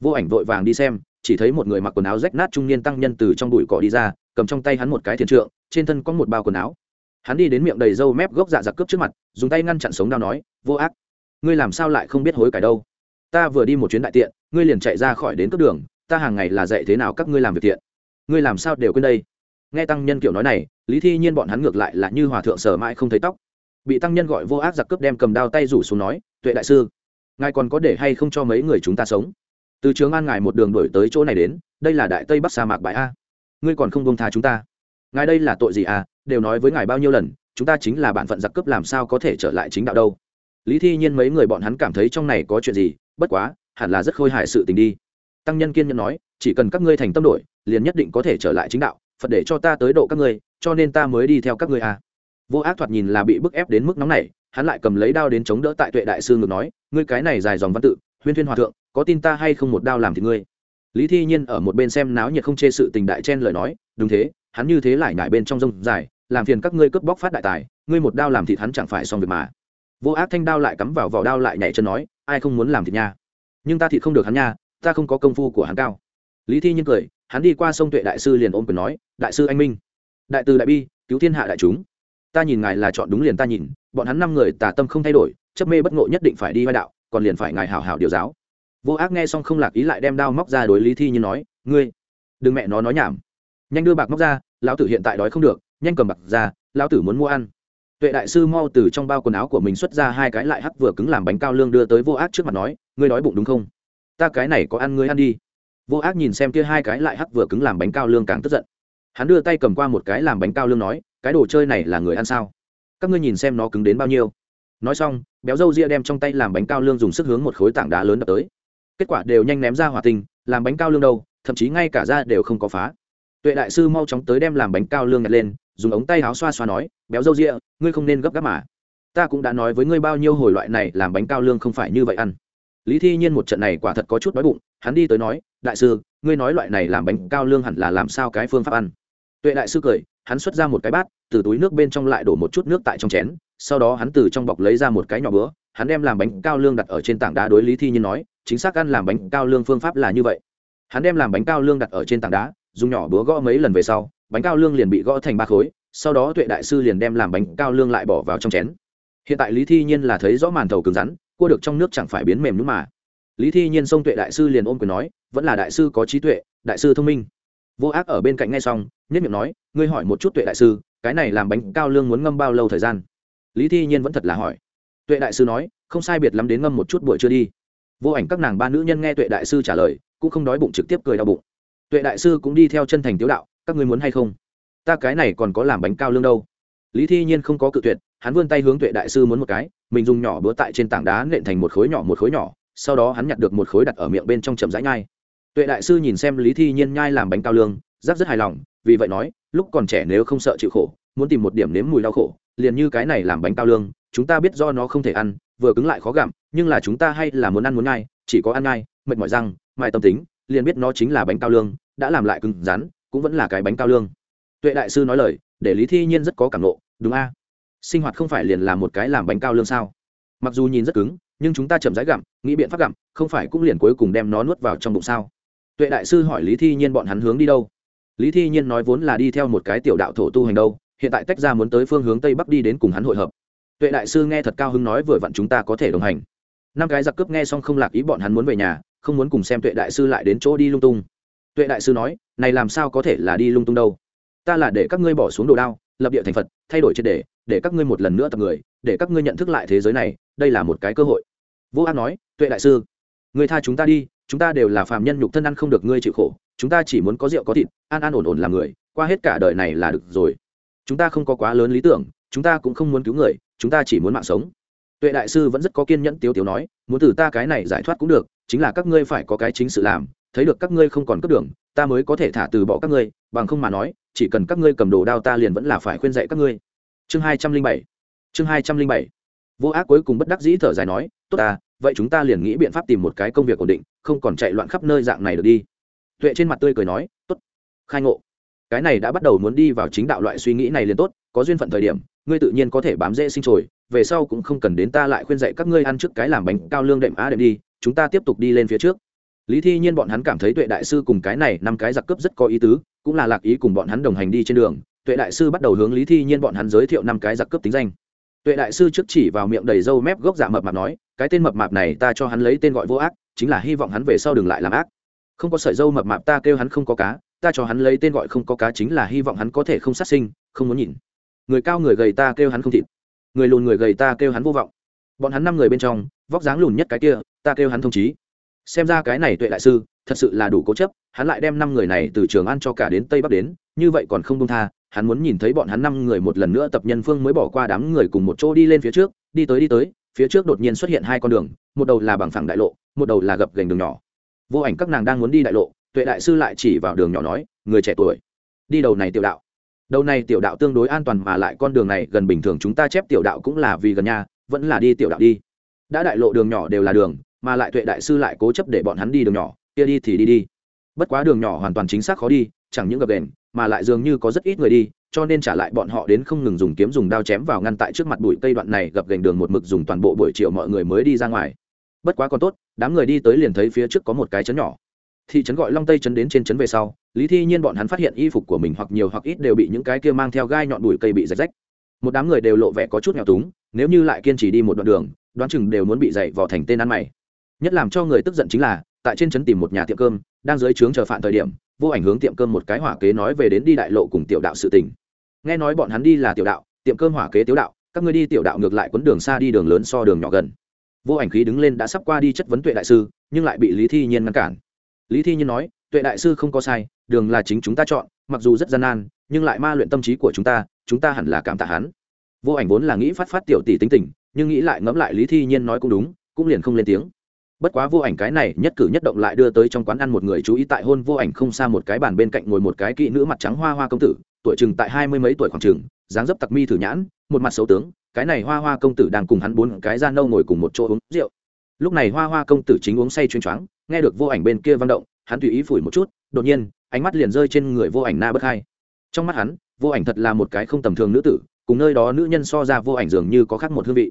Vô ảnh vội vàng đi xem, chỉ thấy một người mặc quần áo rách nát trung niên tăng nhân từ trong bụi cỏ đi ra, cầm trong tay hắn một cái thiền trượng, trên thân có một bao quần áo. Hắn đi đến miệng đầy râu mép gốc dạ giặc cướp trước mặt, dùng tay ngăn chặn sống đao nói, vô ác, ngươi làm sao lại không biết hối cải đâu? Ta vừa đi một chuyến đại tiện, ngươi liền chạy ra khỏi đến cướp đường, ta hàng ngày là dạy thế nào các ngươi làm việc thiện ngươi làm sao đều quên đây? Nghe tăng nhân kiểu nói này, lý thi nhiên bọn hắn ngược lại là như hòa thượng sở mãi không thấy tóc. Bị tăng nhân gọi vô ác giặc cướp đem cầm đao tay rủ xuống nói, tuệ đại sư, ngài còn có để hay không cho mấy người chúng ta sống? Từ trường an ngài một đường đổi tới chỗ này đến, đây là đại tây bắc sa mạc bãi a. Ngươi còn không bông tha chúng ta. Ngài đây là tội gì à? Đều nói với ngài bao nhiêu lần, chúng ta chính là bản phận giặc cướp làm sao có thể trở lại chính đạo đâu. Lý thi nhiên mấy người bọn hắn cảm thấy trong này có chuyện gì, bất quá, hẳn là rất khôi hài sự tình đi. Tăng nhân kiên nhẫn nói, chỉ cần các ngươi thành tâm đổi, liền nhất định có thể trở lại chính đạo phật để cho ta tới độ các ngươi, cho nên ta mới đi theo các ngươi à. vô ác thoạt nhìn là bị bức ép đến mức nóng này hắn lại cầm lấy đao đến chống đỡ tại tuệ đại sư ngược nói, ngươi cái này dài dòng văn tự huyên thuyên hòa thượng, có tin ta hay không một đao làm thì ngươi? Lý thi nhiên ở một bên xem náo nhiệt không chê sự tình đại chen lời nói, đúng thế, hắn như thế lại ngại bên trong rông dài, làm phiền các ngươi cướp bóc phát đại tài, ngươi một đao làm thịt hắn chẳng phải xong việc mà. Vô ác thanh đao lại cắm vào vỏ đao lại nhảy chân nói, ai không muốn làm thịt nha? Nhưng ta thịt không được hắn nha, ta không có công phu của hắn cao. Lý thi nhiên cười hắn đi qua sông tuệ đại sư liền ôm quyền nói, đại sư anh minh, đại từ đại bi, cứu thiên hạ đại chúng. Ta nhìn ngài là chọn đúng liền ta nhìn, bọn hắn năm người tà tâm không thay đổi, chấp mê bất ngộ nhất định phải đi vai đạo, còn liền phải ngài hảo hảo điều giáo. Vô ác nghe xong không lạc ý lại đem đao móc ra đối lý thi như nói, ngươi, đừng mẹ nó nói nhảm. Nhanh đưa bạc móc ra, lão tử hiện tại đói không được, nhanh cầm bạc ra, lão tử muốn mua ăn. Tuệ đại sư mau từ trong bao quần áo của mình xuất ra hai cái lại hắc vừa cứng làm bánh cao lương đưa tới vô ác trước mặt nói, ngươi đói bụng đúng không? Ta cái này có ăn ngươi ăn đi vô ác nhìn xem kia hai cái lại hắc vừa cứng làm bánh cao lương càng tức giận. Hắn đưa tay cầm qua một cái làm bánh cao lương nói, cái đồ chơi này là người ăn sao? Các ngươi nhìn xem nó cứng đến bao nhiêu. Nói xong, béo dâu ria đem trong tay làm bánh cao lương dùng sức hướng một khối tảng đá lớn đập tới. Kết quả đều nhanh ném ra hỏa tinh, làm bánh cao lương đâu, thậm chí ngay cả ra đều không có phá. Tuệ đại sư mau chóng tới đem làm bánh cao lương nhặt lên, dùng ống tay áo xoa xoa nói, béo dâu ria, ngươi không nên gấp gáp mà. Ta cũng đã nói với ngươi bao nhiêu hồi loại này làm bánh cao lương không phải như vậy ăn. Lý thi nhiên một trận này quả thật có chút đói bụng hắn đi tới nói, đại sư, ngươi nói loại này làm bánh cao lương hẳn là làm sao cái phương pháp ăn? Tuệ đại sư cười, hắn xuất ra một cái bát, từ túi nước bên trong lại đổ một chút nước tại trong chén, sau đó hắn từ trong bọc lấy ra một cái nhỏ bữa, hắn đem làm bánh cao lương đặt ở trên tảng đá đối lý thi nhiên nói, chính xác ăn làm bánh cao lương phương pháp là như vậy. Hắn đem làm bánh cao lương đặt ở trên tảng đá, dùng nhỏ búa gõ mấy lần về sau, bánh cao lương liền bị gõ thành ba khối, sau đó tuệ đại sư liền đem làm bánh cao lương lại bỏ vào trong chén. Hiện tại lý thi nhiên là thấy rõ màn thầu cứng rắn, cua được trong nước chẳng phải biến mềm nữa mà lý thi nhiên sông tuệ đại sư liền ôm quyền nói, vẫn là đại sư có trí tuệ, đại sư thông minh. Vô ác ở bên cạnh ngay xong, nhất miệng nói, ngươi hỏi một chút tuệ đại sư, cái này làm bánh cao lương muốn ngâm bao lâu thời gian? Lý thi nhiên vẫn thật là hỏi. Tuệ đại sư nói, không sai biệt lắm đến ngâm một chút buổi chưa đi. Vô ảnh các nàng ba nữ nhân nghe tuệ đại sư trả lời, cũng không đói bụng trực tiếp cười đau bụng. Tuệ đại sư cũng đi theo chân thành tiếu đạo, các ngươi muốn hay không? Ta cái này còn có làm bánh cao lương đâu. Lý thi nhiên không có cự tuyệt, hắn vươn tay hướng tuệ đại sư muốn một cái, mình dùng nhỏ búa tại trên tảng đá nện thành một khối nhỏ, một khối nhỏ sau đó hắn nhặt được một khối đặt ở miệng bên trong chậm rãi nhai. Tuệ đại sư nhìn xem lý thi nhiên nhai làm bánh cao lương giáp rất hài lòng vì vậy nói lúc còn trẻ nếu không sợ chịu khổ muốn tìm một điểm nếm mùi đau khổ liền như cái này làm bánh cao lương chúng ta biết do nó không thể ăn vừa cứng lại khó gặm nhưng là chúng ta hay là muốn ăn muốn nhai chỉ có ăn nhai mệt mỏi răng mài tâm tính liền biết nó chính là bánh cao lương đã làm lại cứng rắn cũng vẫn là cái bánh cao lương. Tuệ đại sư nói lời để lý thi nhiên rất có cảm ngộ, đúng a? Sinh hoạt không phải liền là một cái làm bánh cao lương sao? Mặc dù nhìn rất cứng nhưng chúng ta chậm rãi gặm, nghĩ biện pháp gặm, không phải cũng liền cuối cùng đem nó nuốt vào trong bụng sao? Tuệ đại sư hỏi lý thi nhiên bọn hắn hướng đi đâu? Lý thi nhiên nói vốn là đi theo một cái tiểu đạo thổ tu hành đâu, hiện tại tách ra muốn tới phương hướng tây bắc đi đến cùng hắn hội hợp. Tuệ đại sư nghe thật cao hứng nói vừa vặn chúng ta có thể đồng hành. Năm cái giặc cướp nghe xong không lạc ý bọn hắn muốn về nhà, không muốn cùng xem tuệ đại sư lại đến chỗ đi lung tung. Tuệ đại sư nói, này làm sao có thể là đi lung tung đâu? Ta là để các ngươi bỏ xuống đồ đao, lập địa thành phật, thay đổi triệt để để các ngươi một lần nữa tập người, để các ngươi nhận thức lại thế giới này, đây là một cái cơ hội vô an nói, tuệ đại sư, người tha chúng ta đi, chúng ta đều là phàm nhân nhục thân ăn không được ngươi chịu khổ, chúng ta chỉ muốn có rượu có thịt, an an ổn ổn làm người, qua hết cả đời này là được rồi. Chúng ta không có quá lớn lý tưởng, chúng ta cũng không muốn cứu người, chúng ta chỉ muốn mạng sống. Tuệ đại sư vẫn rất có kiên nhẫn tiếu tiếu nói, muốn từ ta cái này giải thoát cũng được, chính là các ngươi phải có cái chính sự làm, thấy được các ngươi không còn cấp đường, ta mới có thể thả từ bỏ các ngươi, bằng không mà nói, chỉ cần các ngươi cầm đồ đao ta liền vẫn là phải khuyên dạy các ngươi. Chương hai trăm linh bảy, chương hai trăm linh bảy vô ác cuối cùng bất đắc dĩ thở dài nói tốt à, vậy chúng ta liền nghĩ biện pháp tìm một cái công việc ổn định không còn chạy loạn khắp nơi dạng này được đi. Tuệ trên mặt tươi cười nói tốt khai ngộ. Cái này đã bắt đầu muốn đi vào chính đạo loại suy nghĩ này liền tốt có duyên phận thời điểm ngươi tự nhiên có thể bám dễ sinh trồi về sau cũng không cần đến ta lại khuyên dạy các ngươi ăn trước cái làm bánh cao lương đệm á đệm đi chúng ta tiếp tục đi lên phía trước. Lý thi nhiên bọn hắn cảm thấy tuệ đại sư cùng cái này năm cái giặc cướp rất có ý tứ cũng là lạc ý cùng bọn hắn đồng hành đi trên đường tuệ đại sư bắt đầu hướng lý thi nhiên bọn hắn giới thiệu năm cái giặc cướp tính danh tuệ đại sư trước chỉ vào miệng đầy râu mép gốc giả mập mạp nói, cái tên mập mạp này ta cho hắn lấy tên gọi vô ác, chính là hy vọng hắn về sau đừng lại làm ác. Không có sợi dâu mập mạp ta kêu hắn không có cá, ta cho hắn lấy tên gọi không có cá chính là hy vọng hắn có thể không sát sinh, không muốn nhìn. Người cao người gầy ta kêu hắn không thịt. Người lùn người gầy ta kêu hắn vô vọng. Bọn hắn năm người bên trong, vóc dáng lùn nhất cái kia, ta kêu hắn thông chí xem ra cái này tuệ đại sư, thật sự là đủ cố chấp, hắn lại đem năm người này từ trường ăn cho cả đến tây bắc đến, như vậy còn không đông tha hắn muốn nhìn thấy bọn hắn năm người một lần nữa tập nhân phương mới bỏ qua đám người cùng một chỗ đi lên phía trước, đi tới đi tới, phía trước đột nhiên xuất hiện hai con đường, một đầu là bằng phẳng đại lộ, một đầu là gập gành đường nhỏ. Vô ảnh các nàng đang muốn đi đại lộ, tuệ đại sư lại chỉ vào đường nhỏ nói, người trẻ tuổi, đi đầu này tiểu đạo. Đầu này tiểu đạo tương đối an toàn mà lại con đường này gần bình thường chúng ta chép tiểu đạo cũng là vì gần nhà, vẫn là đi tiểu đạo đi. Đã đại lộ đường nhỏ đều là đường, mà lại tuệ đại sư lại cố chấp để bọn hắn đi đường nhỏ, kia đi thì đi đi. Bất quá đường nhỏ hoàn toàn chính xác khó đi, chẳng những gập đền mà lại dường như có rất ít người đi, cho nên trả lại bọn họ đến không ngừng dùng kiếm dùng đao chém vào ngăn tại trước mặt bụi cây đoạn này, gập gành đường một mực dùng toàn bộ buổi chiều mọi người mới đi ra ngoài. Bất quá còn tốt, đám người đi tới liền thấy phía trước có một cái chấn nhỏ. Thị trấn gọi long tây chấn đến trên chấn về sau, lý thi nhiên bọn hắn phát hiện y phục của mình hoặc nhiều hoặc ít đều bị những cái kia mang theo gai nhọn bụi cây bị rách rách. Một đám người đều lộ vẻ có chút nghèo túng, nếu như lại kiên trì đi một đoạn đường, đoán chừng đều muốn bị dậy vào thành tên ăn mày. Nhất làm cho người tức giận chính là, tại trên trấn tìm một nhà tiệm cơm, đang dưới trướng chờ phản thời điểm vô ảnh hướng tiệm cơm một cái hỏa kế nói về đến đi đại lộ cùng tiểu đạo sự tình. Nghe nói bọn hắn đi là tiểu đạo, tiệm cơm hỏa kế tiểu đạo, các ngươi đi tiểu đạo ngược lại quấn đường xa đi đường lớn so đường nhỏ gần. Vô ảnh khí đứng lên đã sắp qua đi chất vấn tuệ đại sư, nhưng lại bị lý thi nhiên ngăn cản. Lý thi nhiên nói, tuệ đại sư không có sai, đường là chính chúng ta chọn, mặc dù rất gian nan, nhưng lại ma luyện tâm trí của chúng ta chúng ta hẳn là cảm tạ hắn. Vô ảnh vốn là nghĩ phát phát tiểu tỷ tính tình, nhưng nghĩ lại ngẫm lại lý thi nhiên nói cũng đúng, cũng liền không lên tiếng bất quá vô ảnh cái này nhất cử nhất động lại đưa tới trong quán ăn một người chú ý tại hôn vô ảnh không xa một cái bàn bên cạnh ngồi một cái kỹ nữ mặt trắng hoa hoa công tử, tuổi chừng tại hai mươi mấy tuổi khoảng chừng, dáng dấp tặc mi thử nhãn, một mặt xấu tướng, cái này hoa hoa công tử đang cùng hắn bốn cái da nâu ngồi cùng một chỗ uống rượu. Lúc này hoa hoa công tử chính uống say chuyên choáng, nghe được vô ảnh bên kia văng động, hắn tùy ý phủi một chút, đột nhiên, ánh mắt liền rơi trên người vô ảnh na bất hai. Trong mắt hắn, vô ảnh thật là một cái không tầm thường nữ tử, cùng nơi đó nữ nhân so ra vô ảnh dường như có khác một hương vị.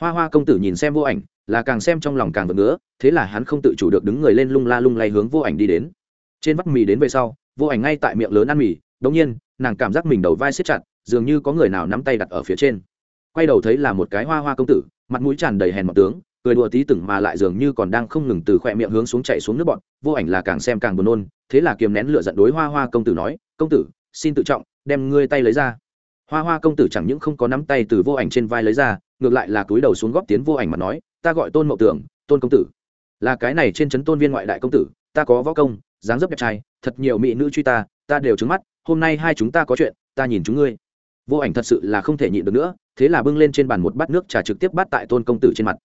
Hoa hoa công tử nhìn xem vô ảnh là càng xem trong lòng càng vỡ ngứa, thế là hắn không tự chủ được đứng người lên lung la lung lay hướng vô ảnh đi đến. Trên vắt mì đến về sau, vô ảnh ngay tại miệng lớn ăn mì đ ỗ n g nhiên, nàng cảm giác mình đầu vai xếp chặt, dường như có người nào nắm tay đặt ở phía trên. Quay đầu thấy là một cái hoa hoa công tử, mặt mũi tràn đầy hèn mọc tướng, cười đùa tí tửng mà lại dường như còn đang không ngừng từ khỏe miệng hướng xuống chạy xuống nước bọn, vô ảnh là càng xem càng buồn nôn, thế là kiềm nén lửa giận đối hoa hoa công tử nói, công tử, xin tự trọng, đem ngươi tay lấy ra. Hoa hoa công tử chẳng những không có nắm tay từ vô ảnh trên vai lấy ra, ngược lại là túi đầu xuống góp tiến vô ảnh mà nói ta gọi tôn mậu tưởng, tôn công tử. Là cái này trên trấn tôn viên ngoại đại công tử, ta có võ công, dáng dấp đẹp trai, thật nhiều mỹ nữ truy ta ta đều trứng mắt, hôm nay hai chúng ta có chuyện, ta nhìn chúng ngươi. Vô ảnh thật sự là không thể nhịn được nữa, thế là bưng lên trên bàn một bát nước trà trực tiếp bắt tại tôn công tử trên mặt.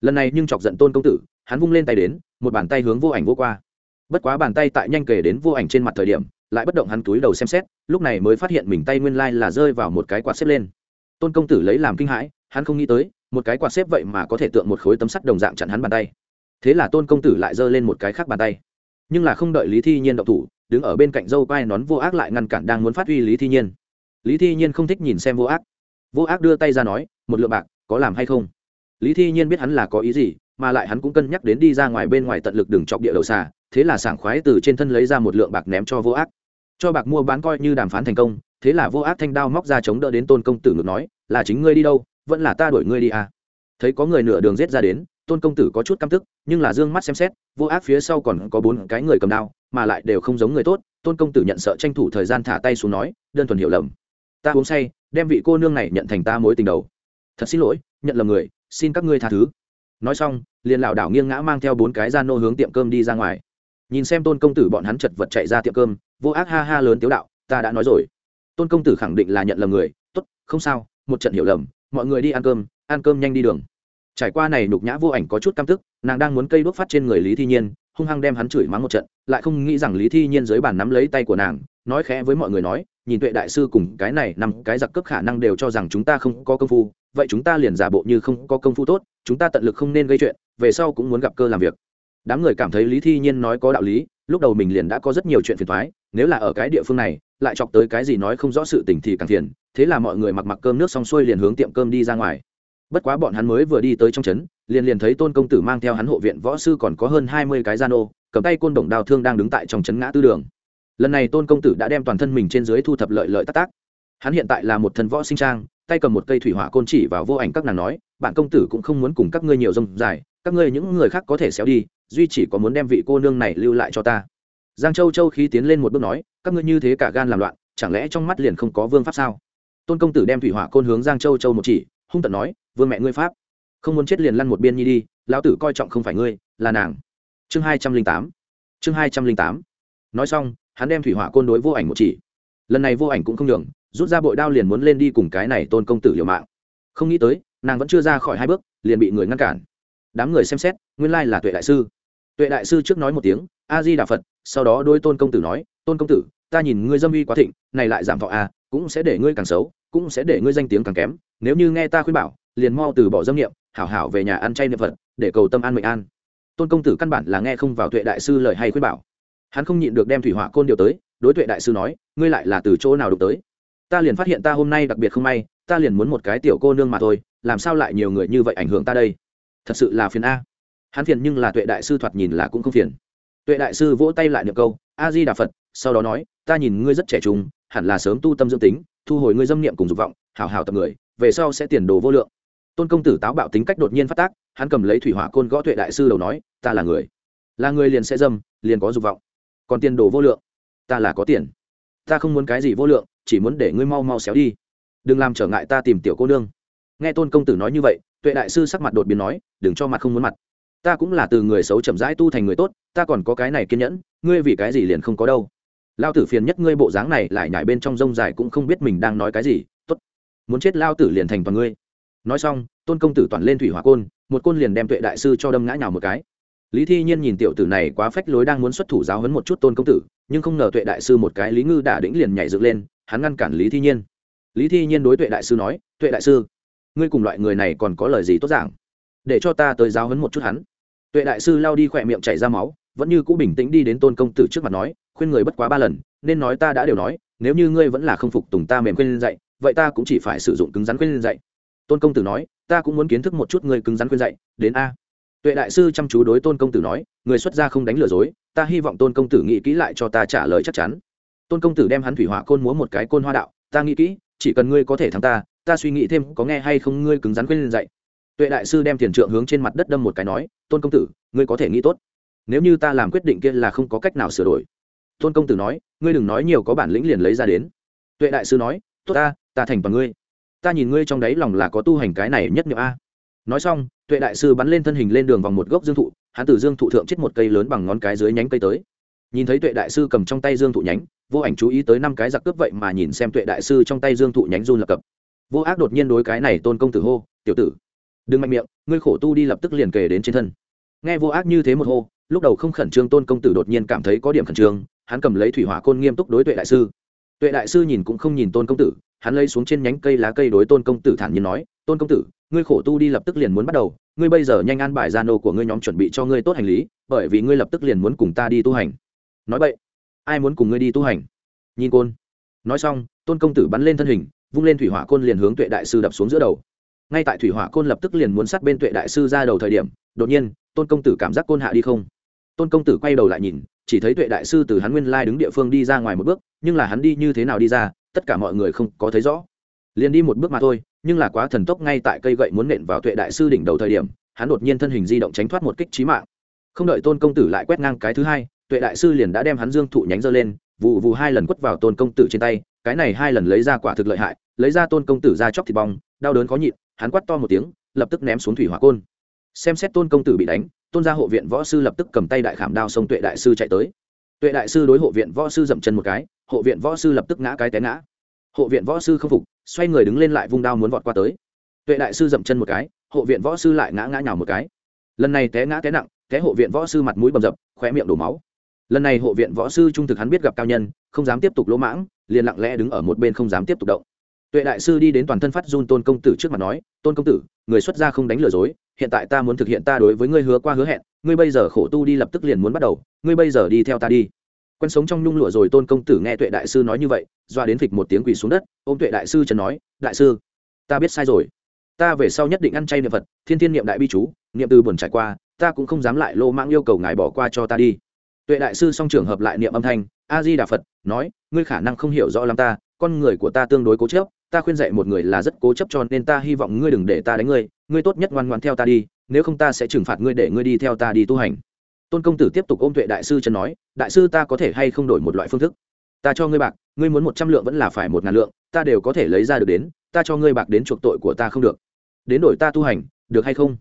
Lần này nhưng chọc giận tôn công tử, hắn vung lên tay đến, một bàn tay hướng vô ảnh vô qua. Bất quá bàn tay tại nhanh kể đến vô ảnh trên mặt thời điểm, lại bất động hắn túi đầu xem xét, lúc này mới phát hiện mình tay nguyên lai là rơi vào một cái quạt xếp lên. Tôn công tử lấy làm kinh hãi hắn không nghĩ tới, một cái quạt xếp vậy mà có thể tượng một khối tấm sắt đồng dạng chặn hắn bàn tay. Thế là tôn công tử lại giơ lên một cái khác bàn tay. Nhưng là không đợi lý thi nhiên động thủ, đứng ở bên cạnh dâu quai nón vô ác lại ngăn cản đang muốn phát huy lý thi nhiên. Lý thi nhiên không thích nhìn xem vô ác. Vô ác đưa tay ra nói, một lượng bạc, có làm hay không? Lý thi nhiên biết hắn là có ý gì, mà lại hắn cũng cân nhắc đến đi ra ngoài bên ngoài tận lực đừng chọc địa đầu xà, thế là sảng khoái từ trên thân lấy ra một lượng bạc ném cho vô ác. Cho bạc mua bán coi như đàm phán thành công, thế là vô ác thanh đao móc ra chống đỡ đến tôn công tử ngược nói, là chính ngươi đi đâu? Vẫn là ta đuổi ngươi đi à. Thấy có người nửa đường rết ra đến, tôn công tử có chút căm tức, nhưng là d ư ơ n g mắt xem xét, vô ác phía sau còn có bốn cái người cầm đao, mà lại đều không giống người tốt, tôn công tử nhận sợ tranh thủ thời gian thả tay xuống nói, đơn thuần hiểu lầm. Ta uống say, đem vị cô nương này nhận thành ta mối tình đầu. Thật xin lỗi, nhận lầm người, xin các ngươi tha thứ. Nói xong, liền lảo đảo nghiêng ngã mang theo bốn cái ra nô hướng tiệm cơm đi ra ngoài. Nhìn xem tôn công tử bọn hắn chật vật chạy ra tiệm cơm, vô ác ha ha lớn tiếu đạo, ta đã nói rồi. Tôn công tử khẳng định là nhận lầm người, tốt, không sao, một trận hiểu lầm mọi người đi ăn cơm ăn cơm nhanh đi đường. Trải qua này nhục nhã vô ảnh có chút căm tức, nàng đang muốn cây đốt phát trên người lý thi nhiên, hung hăng đem hắn chửi mắng một trận, lại không nghĩ rằng lý thi nhiên dưới bàn nắm lấy tay của nàng, nói khẽ với mọi người nói, nhìn tuệ đại sư cùng cái này nằm cái giặc cấp khả năng đều cho rằng chúng ta không có công phu, vậy chúng ta liền giả bộ như không có công phu tốt, chúng ta tận lực không nên gây chuyện, về sau cũng muốn gặp cơ làm việc. Đám người cảm thấy lý thi nhiên nói có đạo lý, lúc đầu mình liền đã có rất nhiều chuyện phiền thoái nếu là ở cái địa phương này lại chọc tới cái gì nói không rõ sự tình thì càng phiền, thế là mọi người mặc mặc cơm nước xong xuôi liền hướng tiệm cơm đi ra ngoài. Bất quá bọn hắn mới vừa đi tới trong trấn, liền liền thấy tôn công tử mang theo hắn hộ viện võ sư còn có hơn hai mươi cái gian ô cầm tay côn đồng đào thương đang đứng tại trong trấn ngã tư đường. Lần này tôn công tử đã đem toàn thân mình trên dưới thu thập lợi lợi tác tác hắn hiện tại là một thần võ sinh trang, tay cầm một cây thủy hỏa côn chỉ vào vô ảnh các nàng nói, bạn công tử cũng không muốn cùng các ngươi nhiều rông dài, các ngươi những người khác có thể xéo đi, duy chỉ có muốn đem vị cô nương này lưu lại cho ta giang châu châu khí tiến lên một bước nói, các ngươi như thế cả gan làm loạn, chẳng lẽ trong mắt liền không có vương pháp sao? Tôn công tử đem thủy hỏa côn hướng giang châu châu một chỉ, hung tận nói, vương mẹ ngươi pháp, không muốn chết liền lăn một biên nhi đi, lão tử coi trọng không phải ngươi, là nàng. Chương hai trăm linh tám, chương hai trăm linh tám. Nói xong, hắn đem thủy hỏa côn đối vô ảnh một chỉ. Lần này vô ảnh cũng không đường rút ra bội đao liền muốn lên đi cùng cái này tôn công tử liều mạng. Không nghĩ tới, nàng vẫn chưa ra khỏi hai bước, liền bị người ngăn cản. Đám người xem xét, nguyên lai là tuệ đại sư. Tuệ đại sư trước nói một tiếng a di đà phật, sau đó đôi tôn công tử nói, tôn công tử, ta nhìn ngươi dâm uy quá thịnh, này lại giảm thọ a cũng sẽ để ngươi càng xấu, cũng sẽ để ngươi danh tiếng càng kém. Nếu như nghe ta khuyên bảo, liền mau từ bỏ dâm niệm, hảo hảo về nhà ăn chay niệm phật, để cầu tâm an mệnh an. Tôn công tử căn bản là nghe không vào tuệ đại sư lời hay khuyên bảo. Hắn không nhịn được đem thủy hỏa côn điều tới, đối tuệ đại sư nói, ngươi lại là từ chỗ nào đụng tới? Ta liền phát hiện ta hôm nay đặc biệt không may, ta liền muốn một cái tiểu cô nương mà thôi, làm sao lại nhiều người như vậy ảnh hưởng ta đây? Thật sự là phiền a. Hắn phiền nhưng là tuệ đại sư thoạt nhìn là cũng không phiền tuệ đại sư vỗ tay lại niệm câu a di đà phật, sau đó nói, ta nhìn ngươi rất trẻ trung, hẳn là sớm tu tâm dưỡng tính, thu hồi ngươi dâm niệm cùng dục vọng, hảo hảo tập người, về sau sẽ tiền đồ vô lượng. Tôn công tử táo bạo tính cách đột nhiên phát tác, hắn cầm lấy thủy hỏa côn gõ tuệ đại sư đầu nói, ta là người. Là người liền sẽ dâm, liền có dục vọng. Còn tiền đồ vô lượng. Ta là có tiền. Ta không muốn cái gì vô lượng, chỉ muốn để ngươi mau mau xéo đi. Đừng làm trở ngại ta tìm tiểu cô nương. Nghe tôn công tử nói như vậy, tuệ đại sư sắc mặt đột biến nói, đừng cho mặt không muốn mặt ta cũng là từ người xấu chậm rãi tu thành người tốt, ta còn có cái này kiên nhẫn, ngươi vì cái gì liền không có đâu. Lao tử phiền nhất ngươi bộ dáng này lại nhảy bên trong rông dài cũng không biết mình đang nói cái gì t ố t muốn chết lao tử liền thành toàn ngươi. Nói xong, tôn công tử toàn lên thủy hỏa côn, một côn liền đem tuệ đại sư cho đâm ngã nhào một cái. Lý thi nhiên nhìn tiểu tử này quá phách lối đang muốn xuất thủ giáo hấn một chút tôn công tử, nhưng không ngờ tuệ đại sư một cái lý ngư đả đĩnh liền nhảy dựng lên, hắn ngăn cản lý thi nhiên. Lý thi nhiên đối tuệ đại sư nói, tuệ đại sư, ngươi cùng loại người này còn có lời gì tốt giảng? Để cho ta tới giáo hấn một chút hắn. Tuệ đại sư lao đi khỏe miệng chảy ra máu, vẫn như cũ bình tĩnh đi đến tôn công tử trước mặt nói, khuyên người bất quá ba lần, nên nói ta đã đều nói, nếu như ngươi vẫn là không phục tùng ta mềm khuyên dạy vậy ta cũng chỉ phải sử dụng cứng rắn khuyên dạy tôn công tử nói, ta cũng muốn kiến thức một chút ngươi cứng rắn khuyên dạy đến a. Tuệ đại sư chăm chú đối tôn công tử nói, người xuất gia không đánh lừa dối, ta hy vọng tôn công tử nghĩ kỹ lại cho ta trả lời chắc chắn. Tôn công tử đem hắn thủy hỏa côn múa một cái côn hoa đạo, ta nghĩ kỹ, chỉ cần ngươi có thể thắng ta ta suy nghĩ thêm có nghe hay không ngươi cứng rắn khuyên dạy tuệ đại sư đem tiền trượng hướng trên mặt đất đâm một cái nói, tôn công tử, ngươi có thể nghĩ tốt. Nếu như ta làm quyết định kia là không có cách nào sửa đổi. Tôn công tử nói, ngươi đừng nói nhiều, có bản lĩnh liền lấy ra đến. Tuệ đại sư nói, tốt ta ta thành bằng ngươi. Ta nhìn ngươi trong đáy lòng là có tu hành cái này nhất nghiệm a. Nói xong, tuệ đại sư bắn lên thân hình lên đường vòng một gốc dương thụ, hắn từ dương thụ thượng chết một cây lớn bằng ngón cái dưới nhánh cây tới. Nhìn thấy tuệ đại sư cầm trong tay dương thụ nhánh, vô ảnh chú ý tới năm cái giặc cướp vậy mà nhìn xem tuệ đại sư trong tay dương thụ nhánh run lập cập. Vô ác đột nhiên đối cái này tôn công tử hô, tiểu tử đừng mạnh miệng, ngươi khổ tu đi lập tức liền kể đến trên thân. Nghe vô ác như thế một hô, lúc đầu không khẩn trương tôn công tử đột nhiên cảm thấy có điểm khẩn trương, hắn cầm lấy thủy hỏa côn nghiêm túc đối tuệ đại sư. Tuệ đại sư nhìn cũng không nhìn tôn công tử, hắn lấy xuống trên nhánh cây lá cây đối tôn công tử thản nhiên nói, tôn công tử, ngươi khổ tu đi lập tức liền muốn bắt đầu, ngươi bây giờ nhanh an bài gia nô của ngươi nhóm chuẩn bị cho ngươi tốt hành lý, bởi vì ngươi lập tức liền muốn cùng ta đi tu hành. Nói vậy ai muốn cùng ngươi đi tu hành? Nhìn côn. Nói xong, tôn công tử bắn lên thân hình, vung lên thủy hỏa côn liền hướng tuệ đại sư đập xuống giữa đầu ngay tại thủy hỏa côn lập tức liền muốn sát bên tuệ đại sư ra đầu thời điểm, đột nhiên, tôn công tử cảm giác côn hạ đi không? Tôn công tử quay đầu lại nhìn, chỉ thấy tuệ đại sư từ hắn nguyên lai đứng địa phương đi ra ngoài một bước, nhưng là hắn đi như thế nào đi ra, tất cả mọi người không có thấy rõ. Liền đi một bước mà thôi, nhưng là quá thần tốc ngay tại cây gậy muốn nện vào tuệ đại sư đỉnh đầu thời điểm, hắn đột nhiên thân hình di động tránh thoát một kích trí mạng. Không đợi tôn công tử lại quét ngang cái thứ hai, tuệ đại sư liền đã đem hắn dương thụ nhánh giơ lên vụ vụ hai lần quất vào tôn công tử trên tay, cái này hai lần lấy ra quả thực lợi hại, lấy ra tôn công tử ra chóc thịt bong, đau đớn khó nhịn hắn quát to một tiếng, lập tức ném xuống thủy hỏa côn. Xem xét tôn công tử bị đánh, tôn gia hộ viện võ sư lập tức cầm tay đại khảm đao xông tuệ đại sư chạy tới. Tuệ đại sư đối hộ viện võ sư dậm chân một cái, hộ viện võ sư lập tức ngã cái té ngã. Hộ viện võ sư không phục, xoay người đứng lên lại vung đao muốn vọt qua tới. Tuệ đại sư dậm chân một cái, hộ viện võ sư lại ngã ngã nhào một cái. Lần này té ngã té nặng, té hộ viện võ sư mặt mũi bầm dập, khóe miệng đổ máu. Lần này hộ viện võ sư trung thực hắn biết gặp cao nhân, không dám tiếp tục lỗ mãng, liền lặng lẽ đứng ở một bên không dám tiếp tục động tuệ đại sư đi đến toàn thân phát run tôn công tử trước mặt nói, tôn công tử, người xuất gia không đánh lừa dối, hiện tại ta muốn thực hiện ta đối với ngươi hứa qua hứa hẹn, ngươi bây giờ khổ tu đi lập tức liền muốn bắt đầu, ngươi bây giờ đi theo ta đi. Quen sống trong nhung lụa rồi, tôn công tử nghe tuệ đại sư nói như vậy, doa đến phịch một tiếng quỳ xuống đất, ôm tuệ đại sư trần nói, đại sư, ta biết sai rồi. Ta về sau nhất định ăn chay niệm phật, thiên thiên niệm đại bi chú, niệm từ buồn trải qua, ta cũng không dám lại lô mãng yêu cầu ngài bỏ qua cho ta đi. Tuệ đại sư song trường hợp lại niệm âm thanh, a di đà phật, nói, ngươi khả năng không hiểu rõ lắm ta, con người của ta tương đối cố chấp ta khuyên dạy một người là rất cố chấp cho nên ta hy vọng ngươi đừng để ta đánh ngươi ngươi tốt nhất ngoan ngoan theo ta đi, nếu không ta sẽ trừng phạt ngươi để ngươi đi theo ta đi tu hành. Tôn công tử tiếp tục ôm tuệ đại sư chân nói, đại sư ta có thể hay không đổi một loại phương thức? Ta cho ngươi bạc, ngươi muốn một trăm lượng vẫn là phải một ngàn lượng, ta đều có thể lấy ra được đến, ta cho ngươi bạc đến chuộc tội của ta không được. Đến đổi ta tu hành, được hay không?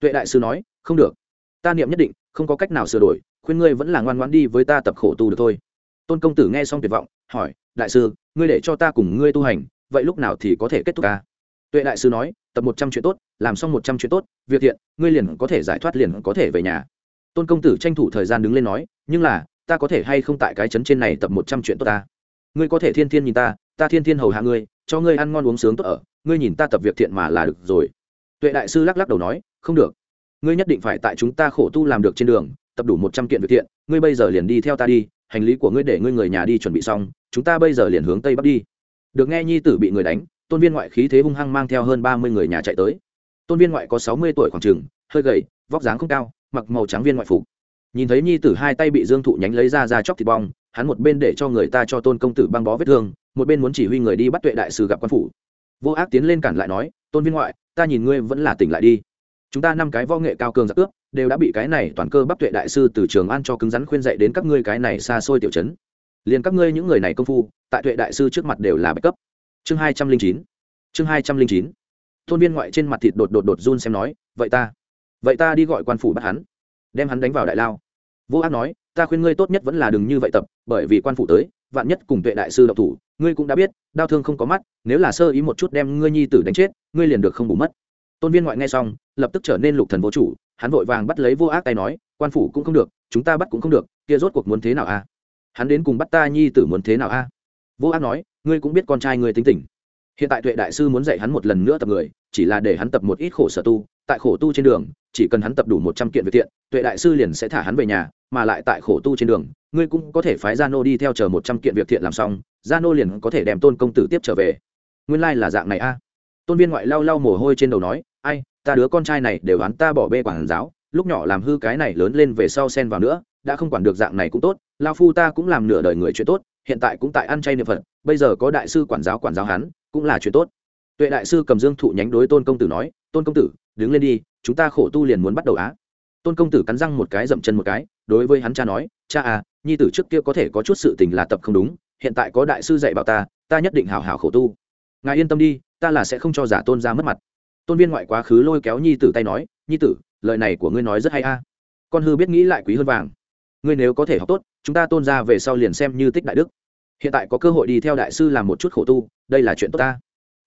Tuệ đại sư nói, không được. Ta niệm nhất định, không có cách nào sửa đổi, khuyên ngươi vẫn là ngoan ngoãn đi với ta tập khổ tu được thôi. Tôn công tử nghe xong tuyệt vọng, hỏi, đại sư, ngươi để cho ta cùng ngươi tu hành vậy lúc nào thì có thể kết thúc ca? Tuệ đại sư nói, tập một trăm chuyện tốt, làm xong một trăm chuyện tốt, việc thiện, ngươi liền có thể giải thoát liền có thể về nhà. Tôn công tử tranh thủ thời gian đứng lên nói, nhưng là, ta có thể hay không tại cái chấn trên này tập một trăm chuyện tốt ta? Ngươi có thể thiên thiên nhìn ta ta thiên thiên hầu hạ ngươi, cho ngươi ăn ngon uống sướng tốt ở, ngươi nhìn ta tập việc thiện mà là được rồi. Tuệ đại sư lắc lắc đầu nói, không được. Ngươi nhất định phải tại chúng ta khổ tu làm được trên đường, tập đủ một trăm kiện việc thiện, ngươi bây giờ liền đi theo ta đi, hành lý của ngươi để ngươi người nhà đi chuẩn bị xong, chúng ta bây giờ liền hướng tây bắc đi được nghe nhi tử bị người đánh, tôn viên ngoại khí thế hung hăng mang theo hơn ba mươi người nhà chạy tới. Tôn viên ngoại có sáu mươi tuổi khoảng trừng hơi gầy, vóc dáng không cao, mặc màu trắng viên ngoại phục. Nhìn thấy nhi tử hai tay bị dương thụ nhánh lấy ra ra chóc thịt bong, hắn một bên để cho người ta cho tôn công tử băng bó vết thương, một bên muốn chỉ huy người đi bắt tuệ đại sư gặp quan phủ. Vô ác tiến lên cản lại nói, tôn viên ngoại, ta nhìn ngươi vẫn là tỉnh lại đi. Chúng ta năm cái võ nghệ cao cường giặc cướp đều đã bị cái này toàn cơ bắp tuệ đại sư từ trường an cho cứng rắn khuyên dạy đến các ngươi cái này xa xôi tiểu chấn liền các ngươi những người này công phu, tại tuệ đại sư trước mặt đều là bạch cấp. Chương hai trăm linh chín, chương hai trăm linh chín. Thôn viên ngoại trên mặt thịt đột đột đột run xem nói, vậy ta vậy ta đi gọi quan phủ bắt hắn, đem hắn đánh vào đại lao. Vô ác nói, ta khuyên ngươi tốt nhất vẫn là đừng như vậy tập, bởi vì quan phủ tới, vạn nhất cùng tuệ đại sư độc thủ, ngươi cũng đã biết, đau thương không có mắt, nếu là sơ ý một chút đem ngươi nhi tử đánh chết, ngươi liền được không bù mất. Tôn viên ngoại nghe xong, lập tức trở nên lục thần vô chủ, hắn vội vàng bắt lấy vô ác tay nói, quan phủ cũng không được, chúng ta bắt cũng không được, kia rốt cuộc muốn thế nào à? Hắn đến cùng bắt ta nhi tử muốn thế nào a? Vô ác nói, ngươi cũng biết con trai ngươi tính tình. Hiện tại tuệ đại sư muốn dạy hắn một lần nữa tập người, chỉ là để hắn tập một ít khổ sở tu, tại khổ tu trên đường, chỉ cần hắn tập đủ một trăm kiện việc thiện, tuệ đại sư liền sẽ thả hắn về nhà, mà lại tại khổ tu trên đường, ngươi cũng có thể phái gia nô đi theo chờ một trăm kiện việc thiện làm xong, gia nô liền có thể đem tôn công tử tiếp trở về. Nguyên lai là dạng này a. Tôn viên ngoại lau lau mồ hôi trên đầu nói, ai, ta đứa con trai này đều hắn ta bỏ bê quản giáo, lúc nhỏ làm hư cái này lớn lên về sau xen vào nữa đã không quản được dạng này cũng tốt, lao phu ta cũng làm nửa đời người chuyện tốt, hiện tại cũng tại ăn chay niệm phật, bây giờ có đại sư quản giáo quản giáo hắn, cũng là chuyện tốt. Tuệ đại sư cầm dương thụ nhánh đối tôn công tử nói, tôn công tử, đứng lên đi, chúng ta khổ tu liền muốn bắt đầu á. Tôn công tử cắn răng một cái, dậm chân một cái, đối với hắn cha nói, cha à nhi tử trước kia có thể có chút sự tình là tập không đúng, hiện tại có đại sư dạy bảo ta ta nhất định hào hào khổ tu. Ngài yên tâm đi, ta là sẽ không cho giả tôn ra mất mặt. Tôn viên ngoại quá khứ lôi kéo nhi tử tay nói, nhi tử, lời này của ngươi nói rất hay a. Con hư biết nghĩ lại quý hơn vàng ngươi nếu có thể học tốt, chúng ta tôn ra về sau liền xem như tích đại đức. Hiện tại có cơ hội đi theo đại sư làm một chút khổ tu, đây là chuyện tốt ta.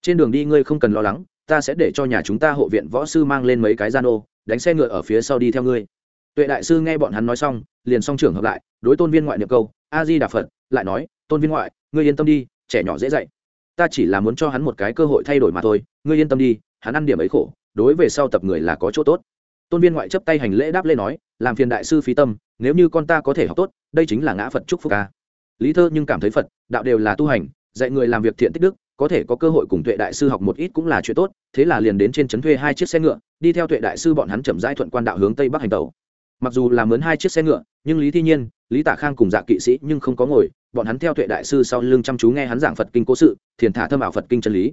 Trên đường đi ngươi không cần lo lắng, ta sẽ để cho nhà chúng ta hộ viện võ sư mang lên mấy cái gian ô, đánh xe ngựa ở phía sau đi theo ngươi. Tuệ đại sư nghe bọn hắn nói xong, liền song trưởng hợp lại, đối tôn viên ngoại niệm câu, a di đà phật, lại nói, tôn viên ngoại, ngươi yên tâm đi, trẻ nhỏ dễ dạy. Ta chỉ là muốn cho hắn một cái cơ hội thay đổi mà thôi, ngươi yên tâm đi, hắn ăn điểm ấy khổ, đối về sau tập người là có chỗ tốt. Tôn viên ngoại chấp tay hành lễ đáp lên nói, làm phiền đại sư phí tâm nếu như con ta có thể học tốt, đây chính là ngã phật chúc phúc ca lý thơ nhưng cảm thấy phật, đạo đều là tu hành, dạy người làm việc thiện tích đức, có thể có cơ hội cùng tuệ đại sư học một ít cũng là chuyện tốt, thế là liền đến trên trấn thuê hai chiếc xe ngựa, đi theo tuệ đại sư bọn hắn chậm rãi thuận quan đạo hướng tây bắc hành tàu mặc dù là mướn hai chiếc xe ngựa, nhưng lý thi nhiên, lý tả khang cùng dạ kỵ sĩ nhưng không có ngồi, bọn hắn theo tuệ đại sư sau lưng chăm chú nghe hắn giảng phật kinh cố sự, thiền thả thâm ảo phật kinh chân lý.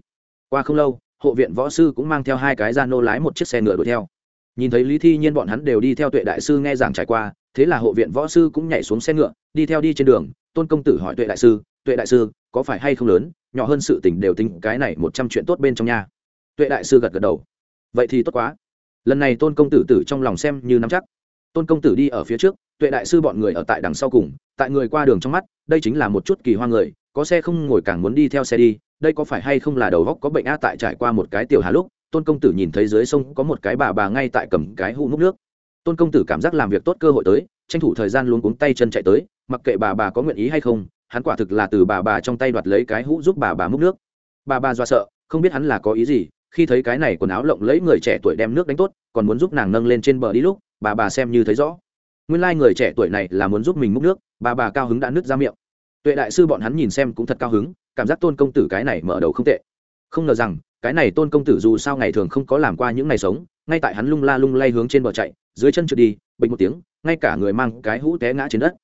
Qua không lâu, hộ viện võ sư cũng mang theo hai cái gia nô lái một chiếc xe ngựa đuổi theo nhìn thấy lý thi nhiên bọn hắn đều đi theo tuệ đại sư nghe giảng trải qua, thế là hộ viện võ sư cũng nhảy xuống xe ngựa, đi theo đi trên đường, tôn công tử hỏi tuệ đại sư, tuệ đại sư, có phải hay không lớn? Nhỏ hơn sự tình đều tính cái này một trăm chuyện tốt bên trong nhà tuệ đại sư gật gật đầu. Vậy thì tốt quá. Lần này tôn công tử tử trong lòng xem như nắm chắc. Tôn công tử đi ở phía trước, tuệ đại sư bọn người ở tại đằng sau cùng, tại người qua đường trong mắt, đây chính là một chút kỳ hoa người, có xe không ngồi càng muốn đi theo xe đi, đây có phải hay không là đầu góc có bệnh a tại trải qua một cái tiểu hà lúc tôn công tử nhìn thấy dưới sông có một cái bà bà ngay tại cầm cái hũ múc nước. Tôn công tử cảm giác làm việc tốt cơ hội tới, tranh thủ thời gian luôn cuống tay chân chạy tới, mặc kệ bà bà có nguyện ý hay không, hắn quả thực là từ bà bà trong tay đoạt lấy cái hũ giúp bà bà múc nước. Bà bà do sợ, không biết hắn là có ý gì, khi thấy cái này quần áo lộng lấy người trẻ tuổi đem nước đánh tốt, còn muốn giúp nàng nâng lên trên bờ đi lúc, bà bà xem như thấy rõ. Nguyên lai、like、người trẻ tuổi này là muốn giúp mình múc nước, bà bà cao hứng đã nứt ra miệng. Tuệ đại sư bọn hắn nhìn xem cũng thật cao hứng, cảm giác tôn công tử cái này mở đầu không tệ. Không ngờ rằng cái này tôn công tử dù sao ngày thường không có làm qua những ngày sống, ngay tại hắn lung la lung lay hướng trên bờ chạy, dưới chân trượt đi bệnh một tiếng, ngay cả người mang cái hũ té ngã trên đất.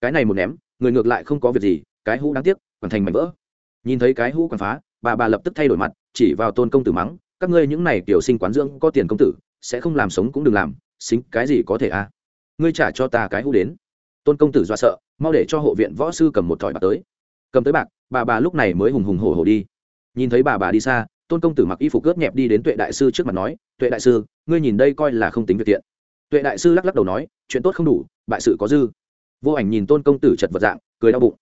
Cái này một ném, người ngược lại không có việc gì, cái hũ đáng tiếc còn thành mảnh vỡ. Nhìn thấy cái hũ còn phá, bà bà lập tức thay đổi mặt, chỉ vào tôn công tử mắng, các ngươi những này tiểu sinh quán dưỡng có tiền công tử, sẽ không làm sống cũng đừng làm, xính cái gì có thể a à? ngươi trả cho ta cái hũ đến. Tôn công tử dọa sợ, mau để cho hộ viện võ sư cầm một thỏi bạc tới. Cầm tới bạc, bà bà lúc này mới hùng hùng hổ hổ đi. Nhìn thấy bà bà đi xa tôn công tử mặc y phục cướp nhẹp đi đến tuệ đại sư trước mặt nói, tuệ đại sư, ngươi nhìn đây coi là không tính việc tiện tuệ đại sư lắc lắc đầu nói, chuyện tốt không đủ, bại sự có dư. Vô ảnh nhìn tôn công tử chật vật dạng, cười đau bụng.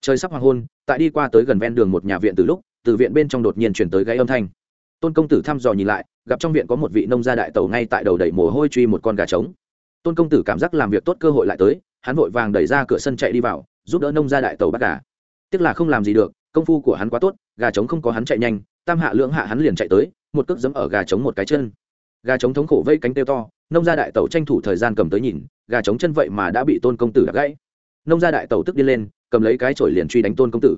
Trời sắp hoàng hôn, tại đi qua tới gần ven đường một nhà viện từ lúc, từ viện bên trong đột nhiên chuyển tới gáy âm thanh. Tôn công tử thăm dò nhìn lại, gặp trong viện có một vị nông gia đại tẩu ngay tại đầu đẩy mồ hôi truy một con gà trống. Tôn công tử cảm giác làm việc tốt cơ hội lại tới, hắn vội vàng đẩy ra cửa sân chạy đi vào, giúp đỡ nông gia đại tẩu bắt gà. Tiếc là không làm gì được, công phu của hắn quá tốt, gà trống không có hắn chạy nhanh tam hạ lưỡng hạ hắn liền chạy tới, một cước giẫm ở gà trống một cái chân. Gà trống thống khổ vây cánh tiêu to, nông gia đại tẩu tranh thủ thời gian cầm tới nhìn, gà trống chân vậy mà đã bị tôn công tử đập gãy. Nông gia đại tẩu tức đi lên, cầm lấy cái chổi liền truy đánh tôn công tử.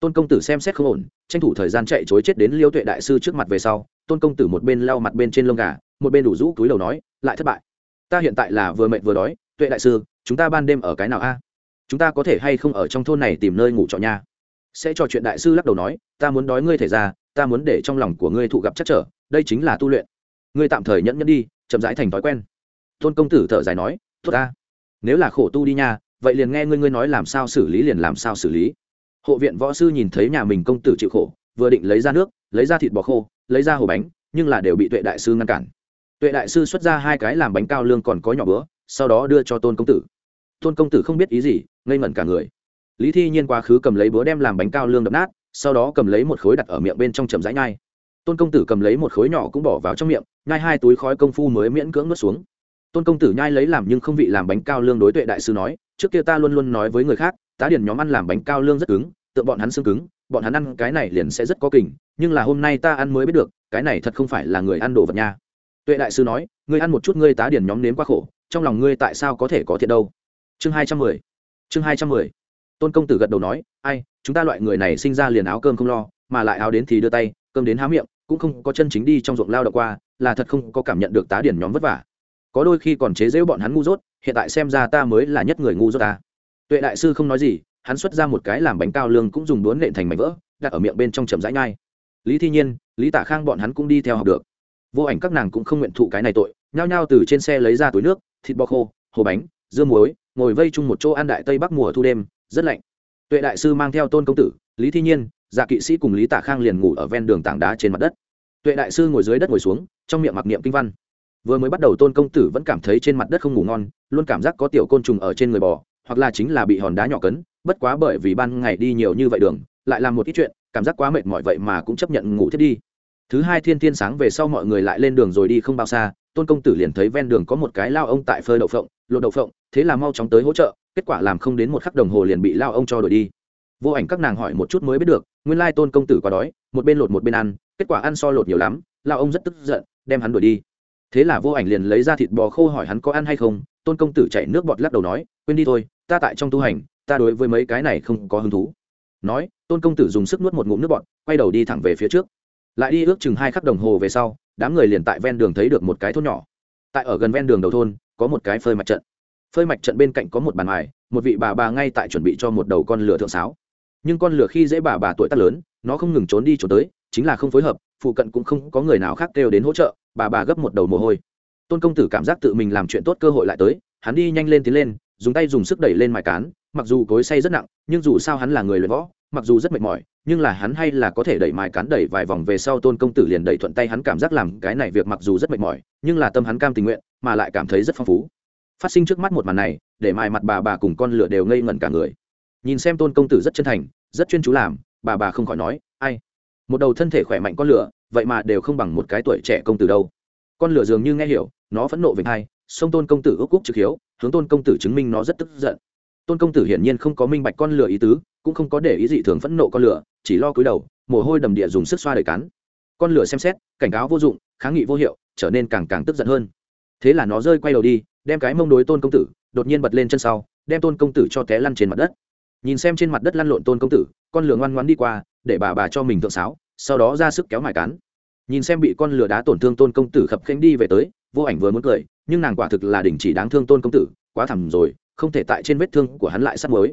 Tôn công tử xem xét không ổn, tranh thủ thời gian chạy chối chết đến liêu tuệ đại sư trước mặt về sau, tôn công tử một bên lau mặt bên trên lông gà, một bên đủ rũ túi đầu nói, lại thất bại. Ta hiện tại là vừa mệt vừa đói, tuệ đại sư, chúng ta ban đêm ở cái nào a? Chúng ta có thể hay không ở trong thôn này tìm nơi ngủ trọ nha? Sẽ trò chuyện đại sư lắc đầu nói, ta muốn đói ngươi thể ra ta muốn để trong lòng của ngươi thụ gặp chắc trở, đây chính là tu luyện. Ngươi tạm thời nhẫn nhẫn đi, chậm rãi thành thói quen. Tôn công tử thở dài nói, tốt ta. Nếu là khổ tu đi nha, vậy liền nghe ngươi ngươi nói làm sao xử lý liền làm sao xử lý. Hộ viện võ sư nhìn thấy nhà mình công tử chịu khổ, vừa định lấy ra nước, lấy ra thịt bò khô, lấy ra hồ bánh, nhưng là đều bị tuệ đại sư ngăn cản. Tuệ đại sư xuất ra hai cái làm bánh cao lương còn có nhỏ bữa, sau đó đưa cho tôn công tử. Tôn công tử không biết ý gì, ngây ngẩn cả người. Lý thi nhiên quá khứ cầm lấy búa đem làm bánh cao lương đập nát sau đó cầm lấy một khối đặt ở miệng bên trong chầm rãi nhai. Tôn công tử cầm lấy một khối nhỏ cũng bỏ vào trong miệng, nhai hai túi khói công phu mới miễn cưỡng nuốt xuống. Tôn công tử nhai lấy làm nhưng không vị làm bánh cao lương đối tuệ đại sư nói, trước kia ta luôn luôn nói với người khác, tá điển nhóm ăn làm bánh cao lương rất cứng, tượng bọn hắn xương cứng, bọn hắn ăn cái này liền sẽ rất có kình, nhưng là hôm nay ta ăn mới biết được, cái này thật không phải là người ăn đồ vật nha. Tuệ đại sư nói, ngươi ăn một chút ngươi tá điển nhóm nếm quá khổ, trong lòng ngươi tại sao có thể có thiệt đâu? Chương hai trăm mười. Chương hai trăm mười tôn công tử gật đầu nói, ai, chúng ta loại người này sinh ra liền áo cơm không lo, mà lại áo đến thì đưa tay, cơm đến há miệng, cũng không có chân chính đi trong ruộng lao động qua, là thật không có cảm nhận được tá điển nhóm vất vả. Có đôi khi còn chế giễu bọn hắn ngu dốt, hiện tại xem ra ta mới là nhất người ngu dốt ta. Tuệ đại sư không nói gì, hắn xuất ra một cái làm bánh cao lương cũng dùng đốn nện thành mảnh vỡ, đặt ở miệng bên trong chầm rãi nhai. Lý thi nhiên, lý tả khang bọn hắn cũng đi theo học được. Vô ảnh các nàng cũng không nguyện thụ cái này tội, nhao nhao từ trên xe lấy ra túi nước, thịt bò khô, hồ bánh, dưa muối, ngồi vây chung một chỗ ăn đại tây bắc mùa thu đêm rất lạnh. Tuệ đại sư mang theo tôn công tử, lý thi nhiên dạ kỵ sĩ cùng lý tả khang liền ngủ ở ven đường tảng đá trên mặt đất. Tuệ đại sư ngồi dưới đất ngồi xuống, trong miệng mặc niệm kinh văn. Vừa mới bắt đầu tôn công tử vẫn cảm thấy trên mặt đất không ngủ ngon, luôn cảm giác có tiểu côn trùng ở trên người bò, hoặc là chính là bị hòn đá nhỏ cấn, bất quá bởi vì ban ngày đi nhiều như vậy đường, lại làm một ít chuyện, cảm giác quá mệt mỏi vậy mà cũng chấp nhận ngủ thiết đi. Thứ hai thiên thiên sáng về sau mọi người lại lên đường rồi đi không bao xa, tôn công tử liền thấy ven đường có một cái lao ông tại phơi đậu phộng, lột đậu phộng, thế là mau chóng tới hỗ trợ kết quả làm không đến một khắc đồng hồ liền bị lao ông cho đổi đi. Vô ảnh các nàng hỏi một chút mới biết được, nguyên lai tôn công tử quá đói, một bên lột một bên ăn, kết quả ăn so lột nhiều lắm, lao ông rất tức giận, đem hắn đuổi đi. Thế là vô ảnh liền lấy ra thịt bò khô hỏi hắn có ăn hay không, tôn công tử chạy nước bọt lắc đầu nói, quên đi thôi, ta tại trong tu hành, ta đối với mấy cái này không có hứng thú. Nói, tôn công tử dùng sức nuốt một ngụm nước bọt, quay đầu đi thẳng về phía trước. Lại đi ước chừng hai khắc đồng hồ về sau, đám người liền tại ven đường thấy được một cái thôn nhỏ. Tại ở gần ven đường đầu thôn, có một cái phơi mặt trận phơi mạch trận bên cạnh có một bàn mài một vị bà bà ngay tại chuẩn bị cho một đầu con lửa thượng sáo. Nhưng con lửa khi dễ bà bà tuổi tác lớn, nó không ngừng trốn đi trốn tới, chính là không phối hợp, phụ cận cũng không có người nào khác kêu đến hỗ trợ, bà bà gấp một đầu mồ hôi. Tôn công tử cảm giác tự mình làm chuyện tốt cơ hội lại tới, hắn đi nhanh lên tiến lên, dùng tay dùng sức đẩy lên mài cán, mặc dù cối say rất nặng, nhưng dù sao hắn là người luyện võ, mặc dù rất mệt mỏi, nhưng là hắn hay là có thể đẩy mài cán đẩy vài vòng về sau tôn công tử liền đẩy thuận tay hắn cảm giác làm cái này việc mặc dù rất mệt mỏi, nhưng là tâm hắn cam tình nguyện, mà lại cảm thấy rất phong phú phát sinh trước mắt một màn này, để mài mặt bà bà cùng con lửa đều ngây ngẩn cả người. Nhìn xem tôn công tử rất chân thành, rất chuyên chú làm, bà bà không khỏi nói, ai? Một đầu thân thể khỏe mạnh con lửa, vậy mà đều không bằng một cái tuổi trẻ công tử đâu. Con lửa dường như nghe hiểu, nó phẫn nộ về hai, sông tôn công tử ước cúc trực hiếu, hướng tôn công tử chứng minh nó rất tức giận. Tôn công tử hiển nhiên không có minh bạch con lửa ý tứ, cũng không có để ý gì thường phẫn nộ con lửa, chỉ lo cúi đầu, mồ hôi đầm địa dùng sức xoa đời cắn. Con lửa xem xét, cảnh cáo vô dụng, kháng nghị vô hiệu, trở nên càng càng tức giận hơn. Thế là nó rơi quay đầu đi đem cái mông đối tôn công tử, đột nhiên bật lên chân sau, đem tôn công tử cho té lăn trên mặt đất. Nhìn xem trên mặt đất lăn lộn tôn công tử, con lửa ngoan ngoan đi qua, để bà bà cho mình thượng sáo, sau đó ra sức kéo mài cán. nhìn xem bị con lửa đá tổn thương tôn công tử khập khanh đi về tới, vô ảnh vừa muốn cười, nhưng nàng quả thực là đình chỉ đáng thương tôn công tử, quá thẳm rồi, không thể tại trên vết thương của hắn lại sắp mới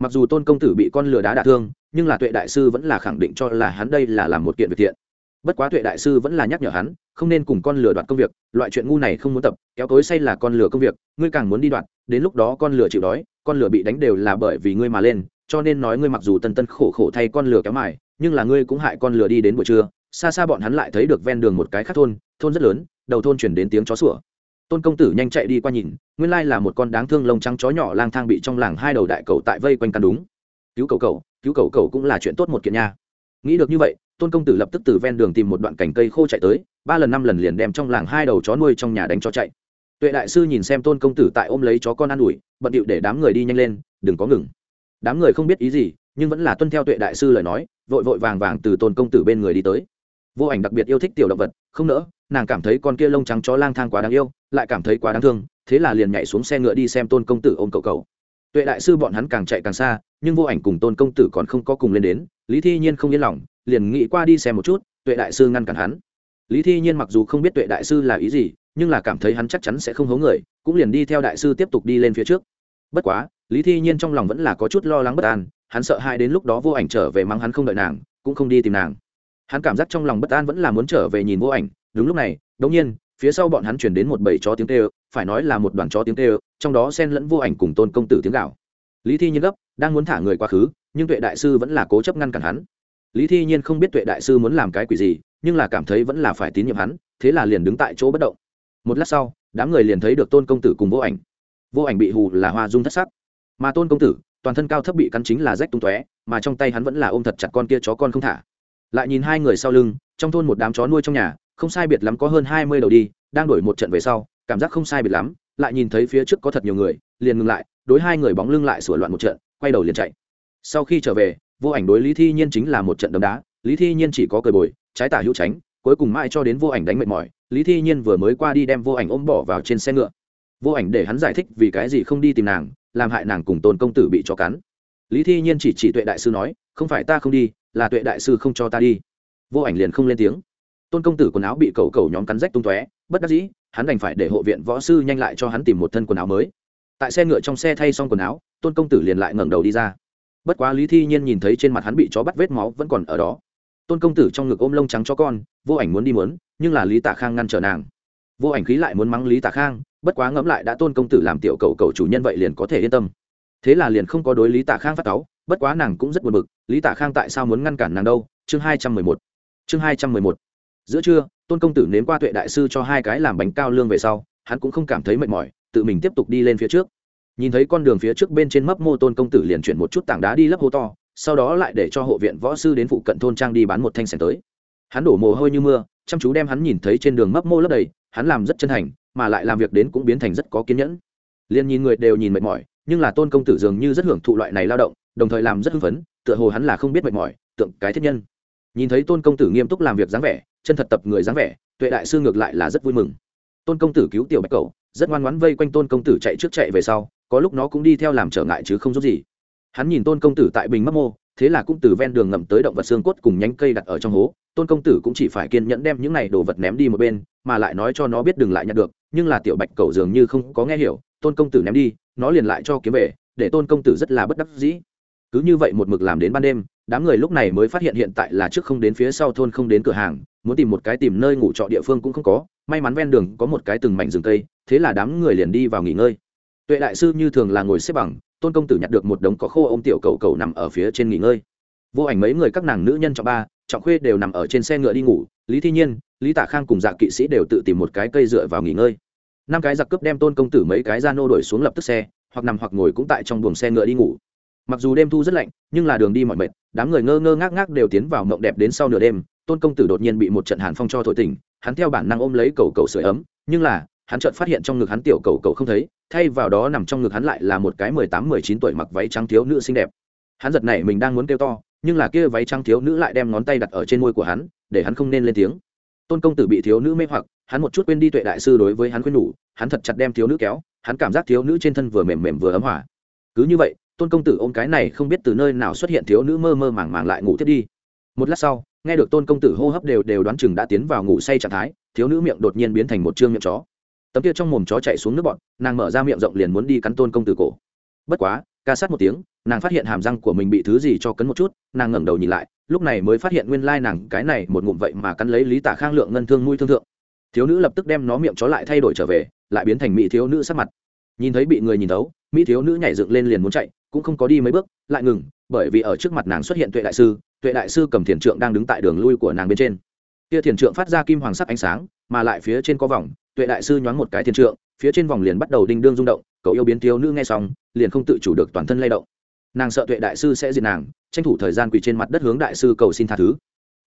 mặc dù tôn công tử bị con lửa đá đả thương, nhưng là tuệ đại sư vẫn là khẳng định cho là hắn đây là làm một kiện việc thiện bất quá tuệ đại sư vẫn là nhắc nhở hắn, không nên cùng con lừa đoạt công việc, loại chuyện ngu này không muốn tập, kéo tối say là con lừa công việc, ngươi càng muốn đi đoạt, đến lúc đó con lừa chịu đói, con lừa bị đánh đều là bởi vì ngươi mà lên, cho nên nói ngươi mặc dù tân tân khổ khổ thay con lừa kéo mài, nhưng là ngươi cũng hại con lừa đi đến buổi trưa, xa xa bọn hắn lại thấy được ven đường một cái khác thôn thôn rất lớn, đầu thôn chuyển đến tiếng chó sủa. Tôn công tử nhanh chạy đi qua nhìn, nguyên lai là một con đáng thương lông trắng chó nhỏ lang thang bị trong làng hai đầu đại cầu tại vây quanh căn đúng. Cứu cầu cầu, cứu cầu cầu cũng là chuyện tốt một kiện nha. Nghĩ được như vậy tôn công tử lập tức từ ven đường tìm một đoạn cành cây khô chạy tới, ba lần năm lần liền đem trong làng hai đầu chó nuôi trong nhà đánh cho chạy. Tuệ đại sư nhìn xem tôn công tử tại ôm lấy chó con an ủi, bận điệu để đám người đi nhanh lên, đừng có ngừng. Đám người không biết ý gì, nhưng vẫn là tuân theo tuệ đại sư lời nói, vội vội vàng vàng từ tôn công tử bên người đi tới. Vô ảnh đặc biệt yêu thích tiểu động vật, không nỡ, nàng cảm thấy con kia lông trắng chó lang thang quá đáng yêu, lại cảm thấy quá đáng thương, thế là liền nhảy xuống xe ngựa đi xem tôn công tử ôm cậu cậu. Tuệ đại sư bọn hắn càng chạy càng xa, nhưng vô ảnh cùng tôn công tử còn không có cùng lên đến, lý thi nhiên không yên lòng liền nghĩ qua đi xem một chút, tuệ đại sư ngăn cản hắn. Lý thi nhiên mặc dù không biết tuệ đại sư là ý gì, nhưng là cảm thấy hắn chắc chắn sẽ không hố người, cũng liền đi theo đại sư tiếp tục đi lên phía trước. Bất quá, lý thi nhiên trong lòng vẫn là có chút lo lắng bất an, hắn sợ hai đến lúc đó vô ảnh trở về mắng hắn không đợi nàng, cũng không đi tìm nàng. Hắn cảm giác trong lòng bất an vẫn là muốn trở về nhìn vô ảnh, đúng lúc này đống nhiên, phía sau bọn hắn chuyển đến một bầy chó tiếng kêu, phải nói là một đoàn chó tiếng kêu, trong đó xen lẫn vô ảnh cùng tôn công tử tiếng gạo lý thi nhiên gấp, đang muốn thả người quá khứ, nhưng tuệ đại sư vẫn là cố chấp ngăn cản hắn lý thi nhiên không biết tuệ đại sư muốn làm cái quỷ gì, nhưng là cảm thấy vẫn là phải tín nhiệm hắn, thế là liền đứng tại chỗ bất động. Một lát sau, đám người liền thấy được tôn công tử cùng vô ảnh. Vô ảnh bị hù là hoa dung thất sắc. Mà tôn công tử, toàn thân cao thấp bị cắn chính là rách tung tóe, mà trong tay hắn vẫn là ôm thật chặt con kia chó con không thả. Lại nhìn hai người sau lưng, trong thôn một đám chó nuôi trong nhà, không sai biệt lắm có hơn hai mươi đầu đi, đang đổi một trận về sau, cảm giác không sai biệt lắm, lại nhìn thấy phía trước có thật nhiều người, liền ngừng lại, đối hai người bóng lưng lại sửa loạn một trận, quay đầu liền chạy. Sau khi trở về vô ảnh đối lý thi nhiên chính là một trận đấm đá, lý thi nhiên chỉ có cười bồi, trái tả hữu tránh, cuối cùng mãi cho đến vô ảnh đánh mệt mỏi, lý thi nhiên vừa mới qua đi đem vô ảnh ôm bỏ vào trên xe ngựa. Vô ảnh để hắn giải thích vì cái gì không đi tìm nàng, làm hại nàng cùng tôn công tử bị cho cắn. Lý thi nhiên chỉ chỉ tuệ đại sư nói, không phải ta không đi, là tuệ đại sư không cho ta đi. Vô ảnh liền không lên tiếng. Tôn công tử quần áo bị cầu cầu nhóm cắn rách tung tóe, bất đắc dĩ, hắn đành phải để hộ viện võ sư nhanh lại cho hắn tìm một thân quần áo mới. Tại xe ngựa trong xe thay xong quần áo, tôn công tử liền lại ngẩng đầu đi ra bất quá lý thi nhiên nhìn thấy trên mặt hắn bị chó bắt vết máu vẫn còn ở đó. Tôn công tử trong ngực ôm lông trắng cho con, vô ảnh muốn đi muốn, nhưng là lý tạ khang ngăn trở nàng. Vô ảnh khí lại muốn mắng lý tạ khang, bất quá ngẫm lại đã tôn công tử làm tiểu cầu cầu chủ nhân vậy liền có thể yên tâm. Thế là liền không có đối lý tạ khang phát táo bất quá nàng cũng rất buồn bực, lý tạ khang tại sao muốn ngăn cản nàng đâu? Chương hai trăm mười một. Chương hai trăm mười một. Giữa trưa, tôn công tử nếm qua tuệ đại sư cho hai cái làm bánh cao lương về sau, hắn cũng không cảm thấy mệt mỏi, tự mình tiếp tục đi lên phía trước nhìn thấy con đường phía trước bên trên mấp mô tôn công tử liền chuyển một chút tảng đá đi lấp hố to, sau đó lại để cho hộ viện võ sư đến phụ cận thôn trang đi bán một thanh sẻng tới. Hắn đổ mồ hôi như mưa, chăm chú đem hắn nhìn thấy trên đường mấp mô lấp đầy, hắn làm rất chân thành, mà lại làm việc đến cũng biến thành rất có kiên nhẫn. Liền nhìn người đều nhìn mệt mỏi, nhưng là tôn công tử dường như rất hưởng thụ loại này lao động, đồng thời làm rất hưng phấn, tựa hồ hắn là không biết mệt mỏi, tượng cái thiết nhân. Nhìn thấy tôn công tử nghiêm túc làm việc dáng vẻ, chân thật tập người dáng vẻ, tuệ đại sư ngược lại là rất vui mừng. Tôn công tử cứu tiểu bạch cầu rất ngoan ngoãn vây quanh tôn công tử chạy trước chạy về sau có lúc nó cũng đi theo làm trở ngại chứ không giúp gì. Hắn nhìn tôn công tử tại bình mấp mô, thế là cũng từ ven đường ngậm tới động vật xương cốt cùng nhánh cây đặt ở trong hố. Tôn công tử cũng chỉ phải kiên nhẫn đem những này đồ vật ném đi một bên, mà lại nói cho nó biết đừng lại nhặt được, nhưng là tiểu bạch cầu dường như không có nghe hiểu, tôn công tử ném đi, nó liền lại cho kiếm về, để tôn công tử rất là bất đắc dĩ. Cứ như vậy một mực làm đến ban đêm, đám người lúc này mới phát hiện hiện tại là trước không đến phía sau thôn không đến cửa hàng, muốn tìm một cái tìm nơi ngủ trọ địa phương cũng không có, may mắn ven đường có một cái từng mảnh rừng cây, thế là đám người liền đi vào nghỉ ngơi tuệ đại sư như thường là ngồi xếp bằng, tôn công tử nhặt được một đống có khô ôm tiểu cầu cầu nằm ở phía trên nghỉ ngơi. Vô ảnh mấy người các nàng nữ nhân trọng ba, trọng khuê đều nằm ở trên xe ngựa đi ngủ, lý thi nhiên, lý tạ khang cùng dạ kỵ sĩ đều tự tìm một cái cây dựa vào nghỉ ngơi. Năm cái giặc cướp đem tôn công tử mấy cái ra nô đổi xuống lập tức xe, hoặc nằm hoặc ngồi cũng tại trong buồng xe ngựa đi ngủ. Mặc dù đêm thu rất lạnh, nhưng là đường đi mọi mệt, đám người ngơ ngơ ngác ngác đều tiến vào mộng đẹp đến sau nửa đêm, tôn công tử đột nhiên bị một trận hàn phong cho thổi tỉnh, hắn theo bản năng ôm lấy cầu cầu sưởi ấm, nhưng là hắn chợt phát hiện trong ngực hắn tiểu cầu cầu không thấy, thay vào đó nằm trong ngực hắn lại là một cái mười tám, mười chín tuổi mặc váy trắng thiếu nữ xinh đẹp. Hắn giật này mình đang muốn kêu to, nhưng là kia váy trắng thiếu nữ lại đem ngón tay đặt ở trên môi của hắn, để hắn không nên lên tiếng. Tôn công tử bị thiếu nữ mê hoặc, hắn một chút quên đi tuệ đại sư đối với hắn khuyên nhủ, hắn thật chặt đem thiếu nữ kéo, hắn cảm giác thiếu nữ trên thân vừa mềm mềm vừa ấm hỏa cứ như vậy, tôn công tử ôm cái này không biết từ nơi nào xuất hiện thiếu nữ mơ mơ màng màng lại ngủ tiếp đi. Một lát sau, nghe được tôn công tử hô hấp đều đều đoán chừng đã tiến vào ngủ say trạng thái, thiếu nữ miệng đột nhiên biến thành một chương miệng chó tấm kia trong mồm chó chạy xuống nước bọn, nàng mở ra miệng rộng liền muốn đi cắn tôn công tử cổ. Bất quá, ca sát một tiếng, nàng phát hiện hàm răng của mình bị thứ gì cho cấn một chút, nàng ngẩng đầu nhìn lại, lúc này mới phát hiện nguyên lai nàng cái này một ngụm vậy mà cắn lấy lý tả khang lượng ngân thương mũi thương thượng. Thiếu nữ lập tức đem nó miệng chó lại thay đổi trở về, lại biến thành mỹ thiếu nữ sắc mặt. Nhìn thấy bị người nhìn thấu, mỹ thiếu nữ nhảy dựng lên liền muốn chạy, cũng không có đi mấy bước, lại ngừng, bởi vì ở trước mặt nàng xuất hiện tuệ đại sư, tuệ đại sư cầm thiền trượng đang đứng tại đường lui của nàng bên trên. Kia thiền trượng phát ra kim hoàng sắc ánh sáng, mà lại phía trên có vòng tuệ đại sư nhoáng một cái thiên trượng, phía trên vòng liền bắt đầu đinh đương rung động, cậu yêu biến thiếu nữ nghe xong, liền không tự chủ được toàn thân lay động. Nàng sợ tuệ đại sư sẽ diệt nàng, tranh thủ thời gian quỳ trên mặt đất hướng đại sư cầu xin tha thứ.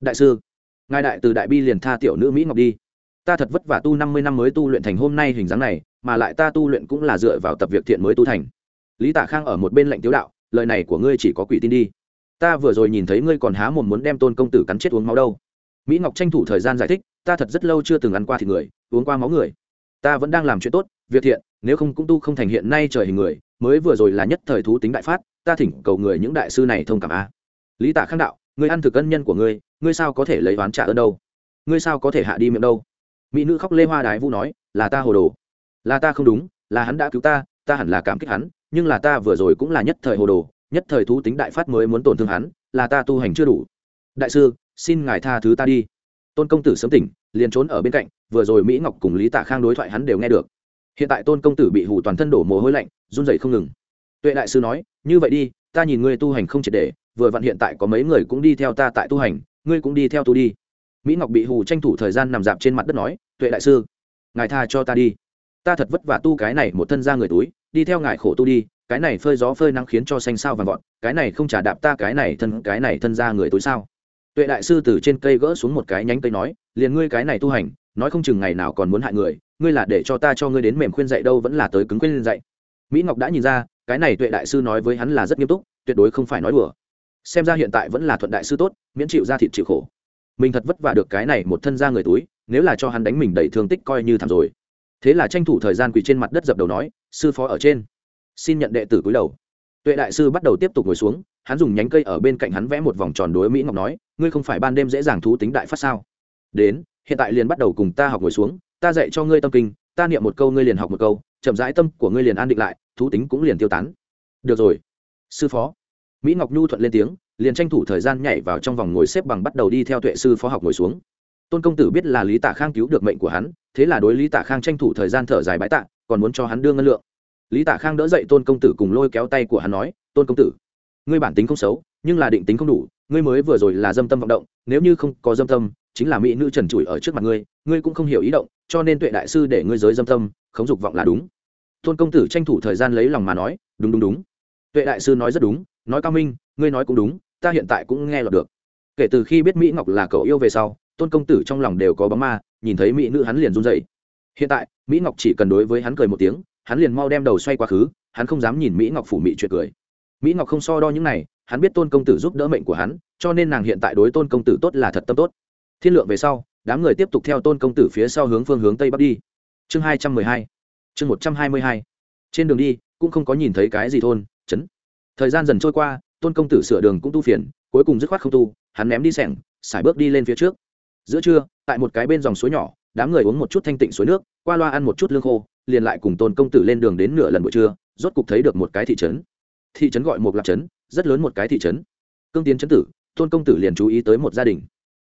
Đại sư, ngài đại từ đại bi liền tha tiểu nữ mỹ ngọc đi. Ta thật vất vả tu năm mươi năm mới tu luyện thành hôm nay hình dáng này, mà lại ta tu luyện cũng là dựa vào tập việc thiện mới tu thành. Lý tạ khang ở một bên lệnh tiếu đạo, lời này của ngươi chỉ có quỷ tin đi. Ta vừa rồi nhìn thấy ngươi còn há mồm muốn đem tôn công tử cắn chết uống máu đâu mỹ ngọc tranh thủ thời gian giải thích, ta thật rất lâu chưa từng ăn qua thịt người, uống qua máu người. Ta vẫn đang làm chuyện tốt, việc thiện, nếu không cũng tu không thành hiện nay trời hình người, mới vừa rồi là nhất thời thú tính đại phát, ta thỉnh cầu người những đại sư này thông cảm a. Lý Tả khang đạo ngươi ăn thực ân nhân của ngươi ngươi sao có thể lấy oán trả ơn đâu? Ngươi sao có thể hạ đi miệng đâu? Mỹ nữ khóc lê hoa đái vũ nói, là ta hồ đồ. Là ta không đúng, là hắn đã cứu ta ta hẳn là cảm kích hắn, nhưng là ta vừa rồi cũng là nhất thời hồ đồ, nhất thời thú tính đại phát mới muốn tổn thương hắn, là ta tu hành chưa đủ đại sư xin ngài tha thứ ta đi. Tôn công tử sớm tỉnh liền trốn ở bên cạnh vừa rồi mỹ ngọc cùng lý tạ khang đối thoại hắn đều nghe được. Hiện tại tôn công tử bị hù toàn thân đổ mồ hôi lạnh run dậy không ngừng. Tuệ đại sư nói như vậy đi ta nhìn ngươi tu hành không triệt để vừa vặn hiện tại có mấy người cũng đi theo ta tại tu hành ngươi cũng đi theo tu đi. Mỹ ngọc bị hù tranh thủ thời gian nằm dạp trên mặt đất nói tuệ đại sư ngài tha cho ta đi. Ta thật vất vả tu cái này một thân ra người túi đi theo ngài khổ tu đi cái này phơi gió phơi nắng khiến cho xanh sao vàng vọt, cái này không trả đạp ta cái này thân cái này thân ra người túi sao? Tuệ đại sư từ trên cây gỡ xuống một cái nhánh cây nói, liền ngươi cái này tu hành, nói không chừng ngày nào còn muốn hại người, ngươi là để cho ta cho ngươi đến mềm khuyên dạy đâu vẫn là tới cứng khuyên dạy mỹ ngọc đã nhìn ra, cái này tuệ đại sư nói với hắn là rất nghiêm túc, tuyệt đối không phải nói đùa. Xem ra hiện tại vẫn là thuận đại sư tốt, miễn chịu ra thịt chịu khổ. Mình thật vất vả được cái này một thân ra người túi, nếu là cho hắn đánh mình đầy thương tích coi như thảm rồi. Thế là tranh thủ thời gian quỳ trên mặt đất dập đầu nói, sư phó ở trên. Xin nhận đệ tử cúi đầu. Tuệ đại sư bắt đầu tiếp tục ngồi xuống hắn dùng nhánh cây ở bên cạnh hắn vẽ một vòng tròn đối mỹ ngọc nói, ngươi không phải ban đêm dễ dàng thú tính đại phát sao? Đến, hiện tại liền bắt đầu cùng ta học ngồi xuống, ta dạy cho ngươi tâm kinh, ta niệm một câu ngươi liền học một câu, chậm rãi tâm của ngươi liền an định lại, thú tính cũng liền tiêu tán. Được rồi. Sư phó. Mỹ ngọc nhu thuận lên tiếng, liền tranh thủ thời gian nhảy vào trong vòng ngồi xếp bằng bắt đầu đi theo tuệ sư phó học ngồi xuống. Tôn công tử biết là lý tạ khang cứu được mệnh của hắn, thế là đối lý tạ khang tranh thủ thời gian thở dài bãi tạ, còn muốn cho hắn đưa ngân lượng. Lý tạ khang đỡ dậy tôn công tử cùng lôi kéo tay của hắn nói, tôn công tử ngươi bản tính không xấu, nhưng là định tính không đủ, ngươi mới vừa rồi là dâm tâm vọng động, nếu như không có dâm tâm, chính là mỹ nữ trần trụi ở trước mặt ngươi ngươi cũng không hiểu ý động, cho nên tuệ đại sư để ngươi giới dâm tâm, khống dục vọng là đúng. Tôn công tử tranh thủ thời gian lấy lòng mà nói, đúng đúng đúng. Tuệ đại sư nói rất đúng, nói cao minh, ngươi nói cũng đúng, ta hiện tại cũng nghe lọt được. Kể từ khi biết mỹ ngọc là cậu yêu về sau, tôn công tử trong lòng đều có bóng ma, nhìn thấy mỹ nữ hắn liền run dậy hiện tại, mỹ ngọc chỉ cần đối với hắn cười một tiếng, hắn liền mau đem đầu xoay quá khứ, hắn không dám nhìn mỹ ngọc phủ mỹ chuyện cười mỹ ngọc không so đo những này, hắn biết tôn công tử giúp đỡ mệnh của hắn, cho nên nàng hiện tại đối tôn công tử tốt là thật tâm tốt. Thiên lượng về sau, đám người tiếp tục theo tôn công tử phía sau hướng phương hướng tây bắc đi. Chương hai trăm mười hai, chương một trăm hai mươi hai. Trên đường đi, cũng không có nhìn thấy cái gì thôn, trấn. Thời gian dần trôi qua, tôn công tử sửa đường cũng tu phiền, cuối cùng dứt khoát không tu, hắn ném đi sẻng sải bước đi lên phía trước. Giữa trưa, tại một cái bên dòng suối nhỏ, đám người uống một chút thanh tịnh suối nước, qua loa ăn một chút lương khô, liền lại cùng tôn công tử lên đường đến nửa lần buổi trưa, rốt cục thấy được một cái thị trấn thị trấn gọi một lạc trấn, rất lớn một cái thị trấn. Cương tiến trấn tử, tôn công tử liền chú ý tới một gia đình.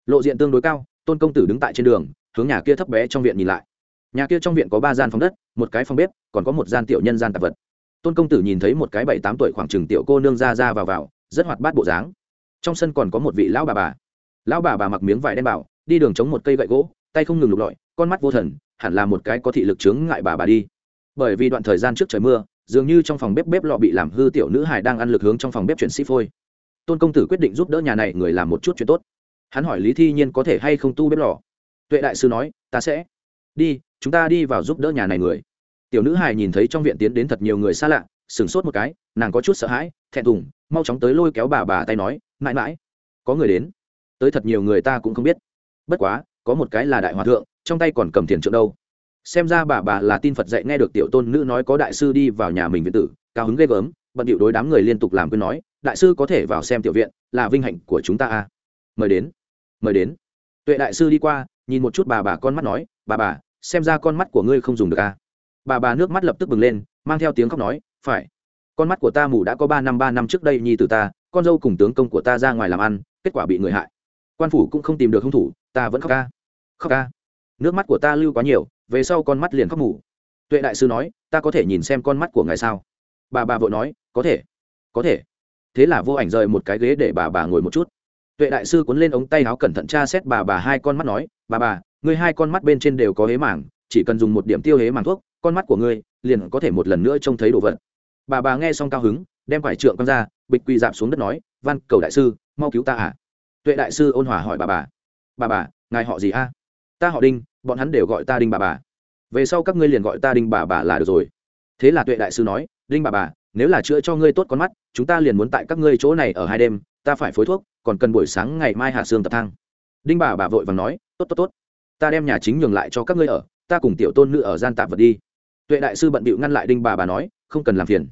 Lộ diện tương đối cao, tôn công tử đứng tại trên đường, hướng nhà kia thấp bé trong viện nhìn lại. Nhà kia trong viện có ba gian phòng đất, một cái phòng bếp, còn có một gian tiểu nhân gian tạp vật. Tôn công tử nhìn thấy một cái bảy tám tuổi khoảng chừng tiểu cô nương ra ra vào vào, rất hoạt bát bộ dáng. Trong sân còn có một vị lão bà bà. Lão bà bà mặc miếng vải đen bảo, đi đường chống một cây gậy gỗ, tay không ngừng lục lọi, con mắt vô thần, hẳn là một cái có thị lực chướng ngại bà bà đi. Bởi vì đoạn thời gian trước trời mưa dường như trong phòng bếp bếp lọ bị làm hư tiểu nữ hải đang ăn lực hướng trong phòng bếp chuyển sĩ phôi. Tôn công tử quyết định giúp đỡ nhà này người làm một chút chuyện tốt. Hắn hỏi lý thi nhiên có thể hay không tu bếp lò. Tuệ đại sư nói, ta sẽ. Đi, chúng ta đi vào giúp đỡ nhà này người. Tiểu nữ hài nhìn thấy trong viện tiến đến thật nhiều người xa lạ, sửng sốt một cái, nàng có chút sợ hãi, thẹn thùng, mau chóng tới lôi kéo bà bà tay nói, mãi mãi, có người đến. Tới thật nhiều người ta cũng không biết. Bất quá, có một cái là đại hòa thượng, trong tay còn cầm tiền trượng đâu xem ra bà bà là tin phật dạy nghe được tiểu tôn nữ nói có đại sư đi vào nhà mình viện tử, cao hứng ghê gớm, bận điệu đối đám người liên tục làm quên nói, đại sư có thể vào xem tiểu viện, là vinh hạnh của chúng ta à. mời đến mời đến tuệ đại sư đi qua, nhìn một chút bà bà con mắt nói, bà bà, xem ra con mắt của ngươi không dùng được à. bà bà nước mắt lập tức bừng lên, mang theo tiếng khóc nói, phải, con mắt của ta mù đã có ba năm ba năm trước đây nhi từ ta, con dâu cùng tướng công của ta ra ngoài làm ăn, kết quả bị người hại quan phủ cũng không tìm được hung thủ, ta vẫn khóc ca khóc ca nước mắt của ta lưu quá nhiều, về sau con mắt liền khóc mù. Tuệ đại sư nói, ta có thể nhìn xem con mắt của ngài sao? Bà bà vội nói, có thể có thể. Thế là vô ảnh rời một cái ghế để bà bà ngồi một chút. Tuệ đại sư cuốn lên ống tay áo cẩn thận tra xét bà bà hai con mắt nói, bà bà, ngươi hai con mắt bên trên đều có hế mảng chỉ cần dùng một điểm tiêu hế mảng thuốc, con mắt của ngươi liền có thể một lần nữa trông thấy đồ vật. Bà bà nghe xong cao hứng, đem quải trượng con ra, bịch quỳ dạp xuống đất nói, văn, cầu đại sư, mau cứu ta à tuệ đại sư ôn hòa hỏi bà bà bà bà, ngài họ gì a? Ta họ đinh bọn hắn đều gọi ta đinh bà bà. Về sau các ngươi liền gọi ta đinh bà bà là được rồi. Thế là tuệ đại sư nói, đinh bà bà, nếu là chữa cho ngươi tốt con mắt, chúng ta liền muốn tại các ngươi chỗ này ở hai đêm, ta phải phối thuốc, còn cần buổi sáng ngày mai hạ sương tập thang. Đinh bà bà vội và nói, tốt tốt tốt. Ta đem nhà chính nhường lại cho các ngươi ở, ta cùng tiểu tôn nữ ở gian tạp vật đi. Tuệ đại sư bận bịu ngăn lại đinh bà bà nói, không cần làm phiền.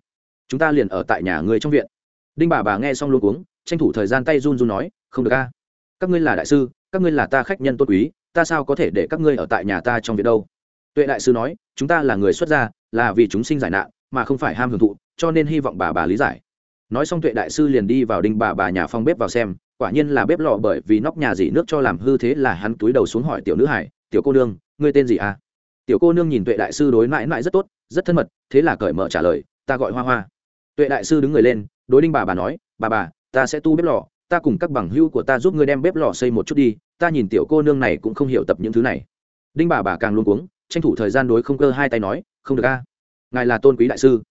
Chúng ta liền ở tại nhà ngươi trong viện. Đinh bà bà nghe xong luôn uống tranh thủ thời gian tay run run nói, không được a. Các ngươi là đại sư, các ngươi là ta khách nhân tôn quý ta sao có thể để các ngươi ở tại nhà ta trong việc đâu? Tuệ đại sư nói, chúng ta là người xuất gia, là vì chúng sinh giải nạn, mà không phải ham hưởng thụ, cho nên hy vọng bà bà lý giải. Nói xong tuệ đại sư liền đi vào đinh bà bà nhà phong bếp vào xem, quả nhiên là bếp lò bởi vì nóc nhà dỉ nước cho làm hư thế là hắn túi đầu xuống hỏi tiểu nữ hải, tiểu cô nương, ngươi tên gì à? Tiểu cô nương nhìn tuệ đại sư đối mãi mãi rất tốt, rất thân mật, thế là cởi mở trả lời, ta gọi hoa hoa. Tuệ đại sư đứng người lên, đối đinh bà bà nói, bà bà, ta sẽ tu bếp lò, ta cùng các bằng hữu của ta giúp ngươi đem bếp lò xây một chút đi ta nhìn tiểu cô nương này cũng không hiểu tập những thứ này. Đinh bà bà càng luôn cuống, tranh thủ thời gian đối không cơ hai tay nói, không được a, ngài là tôn quý đại sư.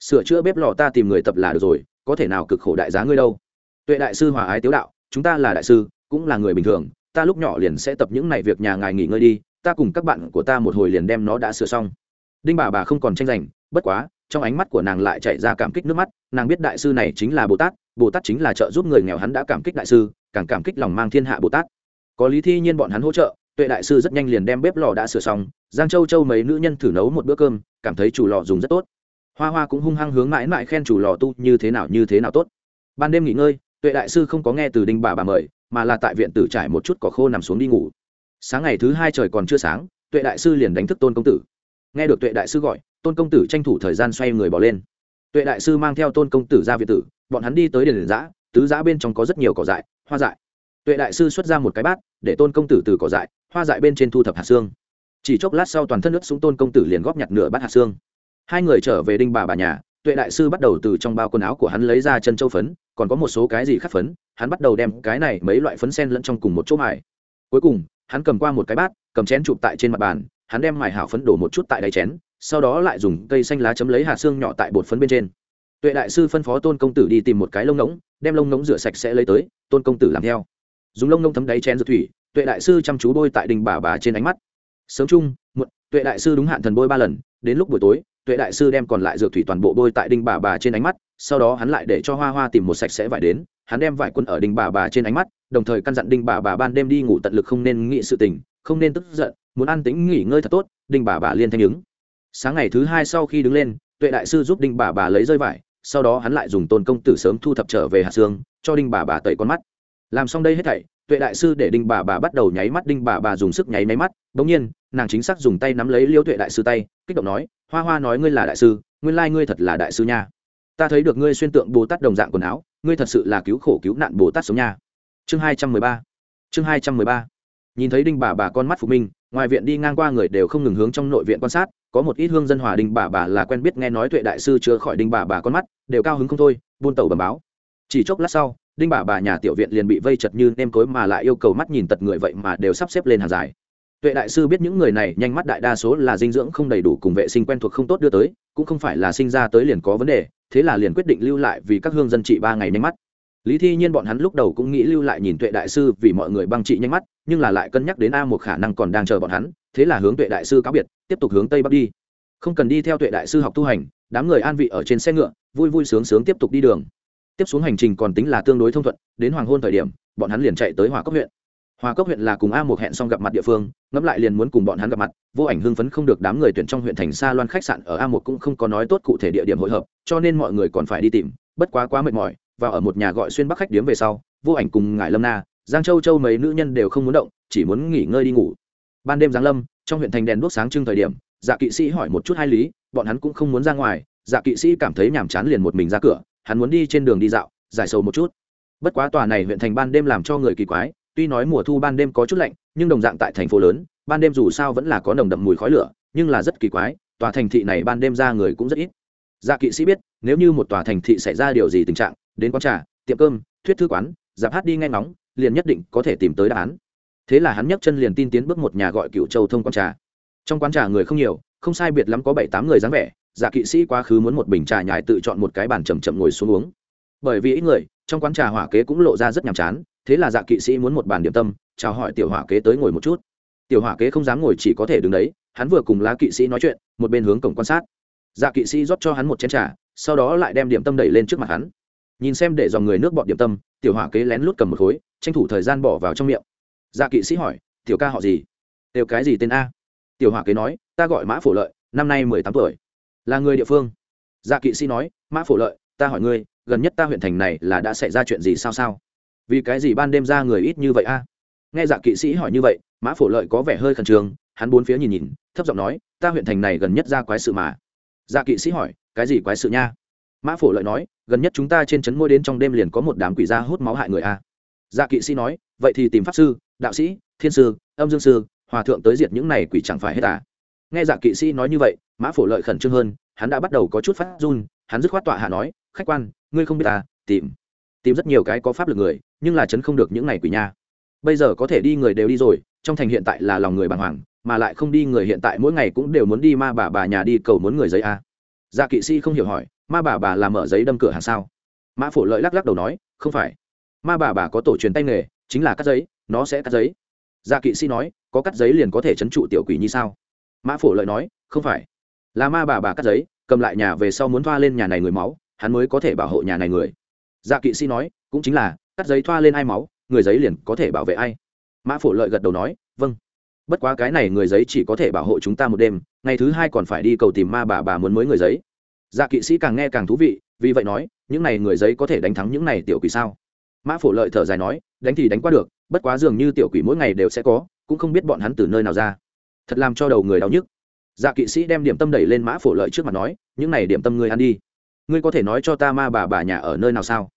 Sửa chữa bếp lò ta tìm người tập là được rồi, có thể nào cực khổ đại giá ngươi đâu. Tuệ đại sư hòa ái tiếu đạo, chúng ta là đại sư, cũng là người bình thường, ta lúc nhỏ liền sẽ tập những này việc nhà ngài nghỉ ngơi đi, ta cùng các bạn của ta một hồi liền đem nó đã sửa xong. Đinh bà bà không còn tranh giành, bất quá, trong ánh mắt của nàng lại chạy ra cảm kích nước mắt, nàng biết đại sư này chính là bồ tát bồ tát chính là trợ giúp người nghèo hắn đã cảm kích đại sư, càng cảm kích lòng mang thiên hạ bồ tát có lý thi nhiên bọn hắn hỗ trợ, tuệ đại sư rất nhanh liền đem bếp lò đã sửa xong, giang châu châu mấy nữ nhân thử nấu một bữa cơm, cảm thấy chủ lò dùng rất tốt. Hoa hoa cũng hung hăng hướng mãi mãi khen chủ lò tu như thế nào như thế nào tốt. Ban đêm nghỉ ngơi, tuệ đại sư không có nghe từ đinh bà bà mời, mà là tại viện tử trải một chút cỏ khô nằm xuống đi ngủ. Sáng ngày thứ hai trời còn chưa sáng, tuệ đại sư liền đánh thức tôn công tử. Nghe được tuệ đại sư gọi, tôn công tử tranh thủ thời gian xoay người bỏ lên. Tuệ đại sư mang theo tôn công tử ra viện tử, bọn hắn đi tới đền giã, tứ giã bên trong có rất nhiều cỏ dại, hoa dại tuệ đại sư xuất ra một cái bát, để tôn công tử từ cỏ dại, hoa dại bên trên thu thập hạt xương. Chỉ chốc lát sau toàn thân nước xuống tôn công tử liền góp nhặt nửa bát hạt xương. Hai người trở về đinh bà bà nhà, tuệ đại sư bắt đầu từ trong bao quần áo của hắn lấy ra chân châu phấn, còn có một số cái gì khắc phấn, hắn bắt đầu đem cái này mấy loại phấn sen lẫn trong cùng một chỗ mài. Cuối cùng, hắn cầm qua một cái bát, cầm chén chụp tại trên mặt bàn, hắn đem mài hảo phấn đổ một chút tại đáy chén, sau đó lại dùng cây xanh lá chấm lấy hạt xương nhỏ tại bột phấn bên trên. Tuệ đại sư phân phó tôn công tử đi tìm một cái lông ngỗng, đem lông ngỗng rửa sạch sẽ lấy tới, tôn công tử làm theo dùng lông nông thấm đáy chén dược thủy, tuệ đại sư chăm chú bôi tại đình bà bà trên ánh mắt. Sớm chung, muộn, tuệ đại sư đúng hạn thần bôi ba lần, đến lúc buổi tối, tuệ đại sư đem còn lại dược thủy toàn bộ bôi tại đinh bà bà trên ánh mắt, sau đó hắn lại để cho hoa hoa tìm một sạch sẽ vải đến, hắn đem vải quân ở đinh bà bà trên ánh mắt, đồng thời căn dặn đinh bà bà ban đêm đi ngủ tận lực không nên nghĩ sự tình, không nên tức giận, muốn ăn tính nghỉ ngơi thật tốt đinh bà bà liên thanh ứng. Sáng ngày thứ hai sau khi đứng lên, tuệ đại sư giúp đinh bà bà lấy rơi vải, sau đó hắn lại dùng tôn công tử sớm thu thập trở về hạt xương, cho đinh bà bà tẩy con mắt làm xong đây hết thảy, tuệ đại sư để đinh bà bà bắt đầu nháy mắt, đinh bà bà dùng sức nháy máy mắt. Bỗng nhiên, nàng chính xác dùng tay nắm lấy liêu tuệ đại sư tay, kích động nói, hoa hoa nói ngươi là đại sư, nguyên lai ngươi thật là đại sư nha. Ta thấy được ngươi xuyên tượng bồ tát đồng dạng quần áo, ngươi thật sự là cứu khổ cứu nạn bồ tát sống nha. Chương hai trăm mười ba. Chương hai trăm mười ba. Nhìn thấy đinh bà bà con mắt phụ minh, ngoài viện đi ngang qua người đều không ngừng hướng trong nội viện quan sát, có một ít hương dân hòa đinh bà bà là quen biết nghe nói tuệ đại sư chữa khỏi đinh bà bà con mắt, đều cao hứng không thôi, buôn tàu bầm báo. Chỉ chốc lát sau đinh bà bà nhà tiểu viện liền bị vây chật như nêm cối mà lại yêu cầu mắt nhìn tật người vậy mà đều sắp xếp lên hàng dài. Tuệ đại sư biết những người này nhanh mắt đại đa số là dinh dưỡng không đầy đủ cùng vệ sinh quen thuộc không tốt đưa tới, cũng không phải là sinh ra tới liền có vấn đề, thế là liền quyết định lưu lại vì các hương dân trị ba ngày nhanh mắt. Lý thi nhiên bọn hắn lúc đầu cũng nghĩ lưu lại nhìn tuệ đại sư vì mọi người băng trị nhanh mắt, nhưng là lại cân nhắc đến a một khả năng còn đang chờ bọn hắn, thế là hướng tuệ đại sư cáo biệt, tiếp tục hướng tây bắc đi. Không cần đi theo tuệ đại sư học tu hành, đám người an vị ở trên xe ngựa, vui vui sướng sướng tiếp tục đi đường tiếp xuống hành trình còn tính là tương đối thông thuận, đến hoàng hôn thời điểm, bọn hắn liền chạy tới hòa cốc huyện. Hòa cốc huyện là cùng a một hẹn xong gặp mặt địa phương, ngẫm lại liền muốn cùng bọn hắn gặp mặt, vô ảnh hưng phấn không được đám người tuyển trong huyện thành xa loan khách sạn ở a một cũng không có nói tốt cụ thể địa điểm hội hợp, cho nên mọi người còn phải đi tìm, bất quá quá mệt mỏi và ở một nhà gọi xuyên bắc khách điếm về sau, vô ảnh cùng ngải lâm na, giang châu châu mấy nữ nhân đều không muốn động, chỉ muốn nghỉ ngơi đi ngủ. Ban đêm giáng lâm, trong huyện thành đèn đuốc sáng trưng thời điểm dạ kỵ sĩ hỏi một chút hai lý, bọn hắn cũng không muốn ra ngoài dạ kỵ sĩ cảm thấy nhàm chán liền một mình ra cửa hắn muốn đi trên đường đi dạo, giải sầu một chút. Bất quá tòa này huyện thành ban đêm làm cho người kỳ quái, tuy nói mùa thu ban đêm có chút lạnh, nhưng đồng dạng tại thành phố lớn, ban đêm dù sao vẫn là có nồng đậm mùi khói lửa, nhưng là rất kỳ quái, tòa thành thị này ban đêm ra người cũng rất ít. Dạ kỵ sĩ biết, nếu như một tòa thành thị xảy ra điều gì tình trạng, đến quán trà, tiệm cơm, thuyết thư quán giáp hát đi ngay ngóng, liền nhất định có thể tìm tới đáp án. Thế là hắn nhấc chân liền tin tiến bước một nhà gọi cựu châu thông quán trà. Trong quán trà người không nhiều, không sai biệt lắm có bảy tám người dáng vẻ dạ kỵ sĩ quá khứ muốn một bình trà nhài tự chọn một cái bàn chầm chậm ngồi xuống uống. Bởi vì ít người, trong quán trà hỏa kế cũng lộ ra rất nhàm chán, thế là dạ kỵ sĩ muốn một bàn điểm tâm, chào hỏi tiểu hỏa kế tới ngồi một chút. Tiểu hỏa kế không dám ngồi chỉ có thể đứng đấy, hắn vừa cùng lá kỵ sĩ nói chuyện, một bên hướng cổng quan sát. Dạ kỵ sĩ rót cho hắn một chén trà, sau đó lại đem điểm tâm đẩy lên trước mặt hắn. Nhìn xem để dòng người nước bọt điểm tâm, tiểu hỏa kế lén lút cầm một khối, tranh thủ thời gian bỏ vào trong miệng. Dạ kỵ sĩ hỏi, tiểu ca họ gì? Đều cái gì tên a? Tiểu hỏa kế nói, ta gọi mã phổ lợi, năm nay mười tám tuổi là người địa phương. Dạ kỵ sĩ nói, mã phổ lợi, ta hỏi ngươi, gần nhất ta huyện thành này là đã xảy ra chuyện gì sao sao? Vì cái gì ban đêm ra người ít như vậy a? Nghe dạ kỵ sĩ hỏi như vậy, mã phổ lợi có vẻ hơi khẩn trương, hắn bốn phía nhìn nhìn, thấp giọng nói, ta huyện thành này gần nhất ra quái sự mà. Dạ kỵ sĩ hỏi, cái gì quái sự nha? Mã phổ lợi nói, gần nhất chúng ta trên trấn môi đến trong đêm liền có một đám quỷ da hút máu hại người a. Dạ kỵ sĩ nói, vậy thì tìm pháp sư, đạo sĩ, thiên sư, âm dương sư, hòa thượng tới diệt những này quỷ chẳng phải hết à? Nghe dạ kỵ sĩ nói như vậy, mã phổ lợi khẩn trương hơn, hắn đã bắt đầu có chút phát run, hắn dứt khoát tọa hạ nói, khách quan, ngươi không biết ta tìm tìm rất nhiều cái có pháp lực người, nhưng là chấn không được những ngày quỷ nha. Bây giờ có thể đi người đều đi rồi, trong thành hiện tại là lòng người bàng hoàng, mà lại không đi người hiện tại mỗi ngày cũng đều muốn đi ma bà bà nhà đi cầu muốn người giấy a dạ kỵ sĩ không hiểu hỏi, ma bà bà làm mở giấy đâm cửa hàng sao? Mã phổ lợi lắc lắc đầu nói, không phải. Ma bà bà có tổ truyền tay nghề, chính là cắt giấy, nó sẽ cắt giấy. Dạ kỵ sĩ nói, có cắt giấy liền có thể chấn trụ tiểu quỷ như sao? Mã phổ lợi nói, không phải. Là ma bà bà cắt giấy, cầm lại nhà về sau muốn thoa lên nhà này người máu, hắn mới có thể bảo hộ nhà này người. Dạ kỵ sĩ nói, cũng chính là, cắt giấy thoa lên ai máu, người giấy liền có thể bảo vệ ai. Mã phổ lợi gật đầu nói vâng. Bất quá cái này người giấy chỉ có thể bảo hộ chúng ta một đêm, ngày thứ hai còn phải đi cầu tìm ma bà bà muốn mới người giấy. Dạ kỵ sĩ càng nghe càng thú vị, vì vậy nói, những này người giấy có thể đánh thắng những này tiểu quỷ sao? Mã phổ lợi thở dài nói, đánh thì đánh qua được, bất quá dường như tiểu quỷ mỗi ngày đều sẽ có, cũng không biết bọn hắn từ nơi nào ra thật làm cho đầu người đau nhức. Dạ kỵ sĩ đem điểm tâm đẩy lên mã phổ lợi trước mặt nói, những này điểm tâm ngươi ăn đi. Ngươi có thể nói cho ta ma bà bà nhà ở nơi nào sao?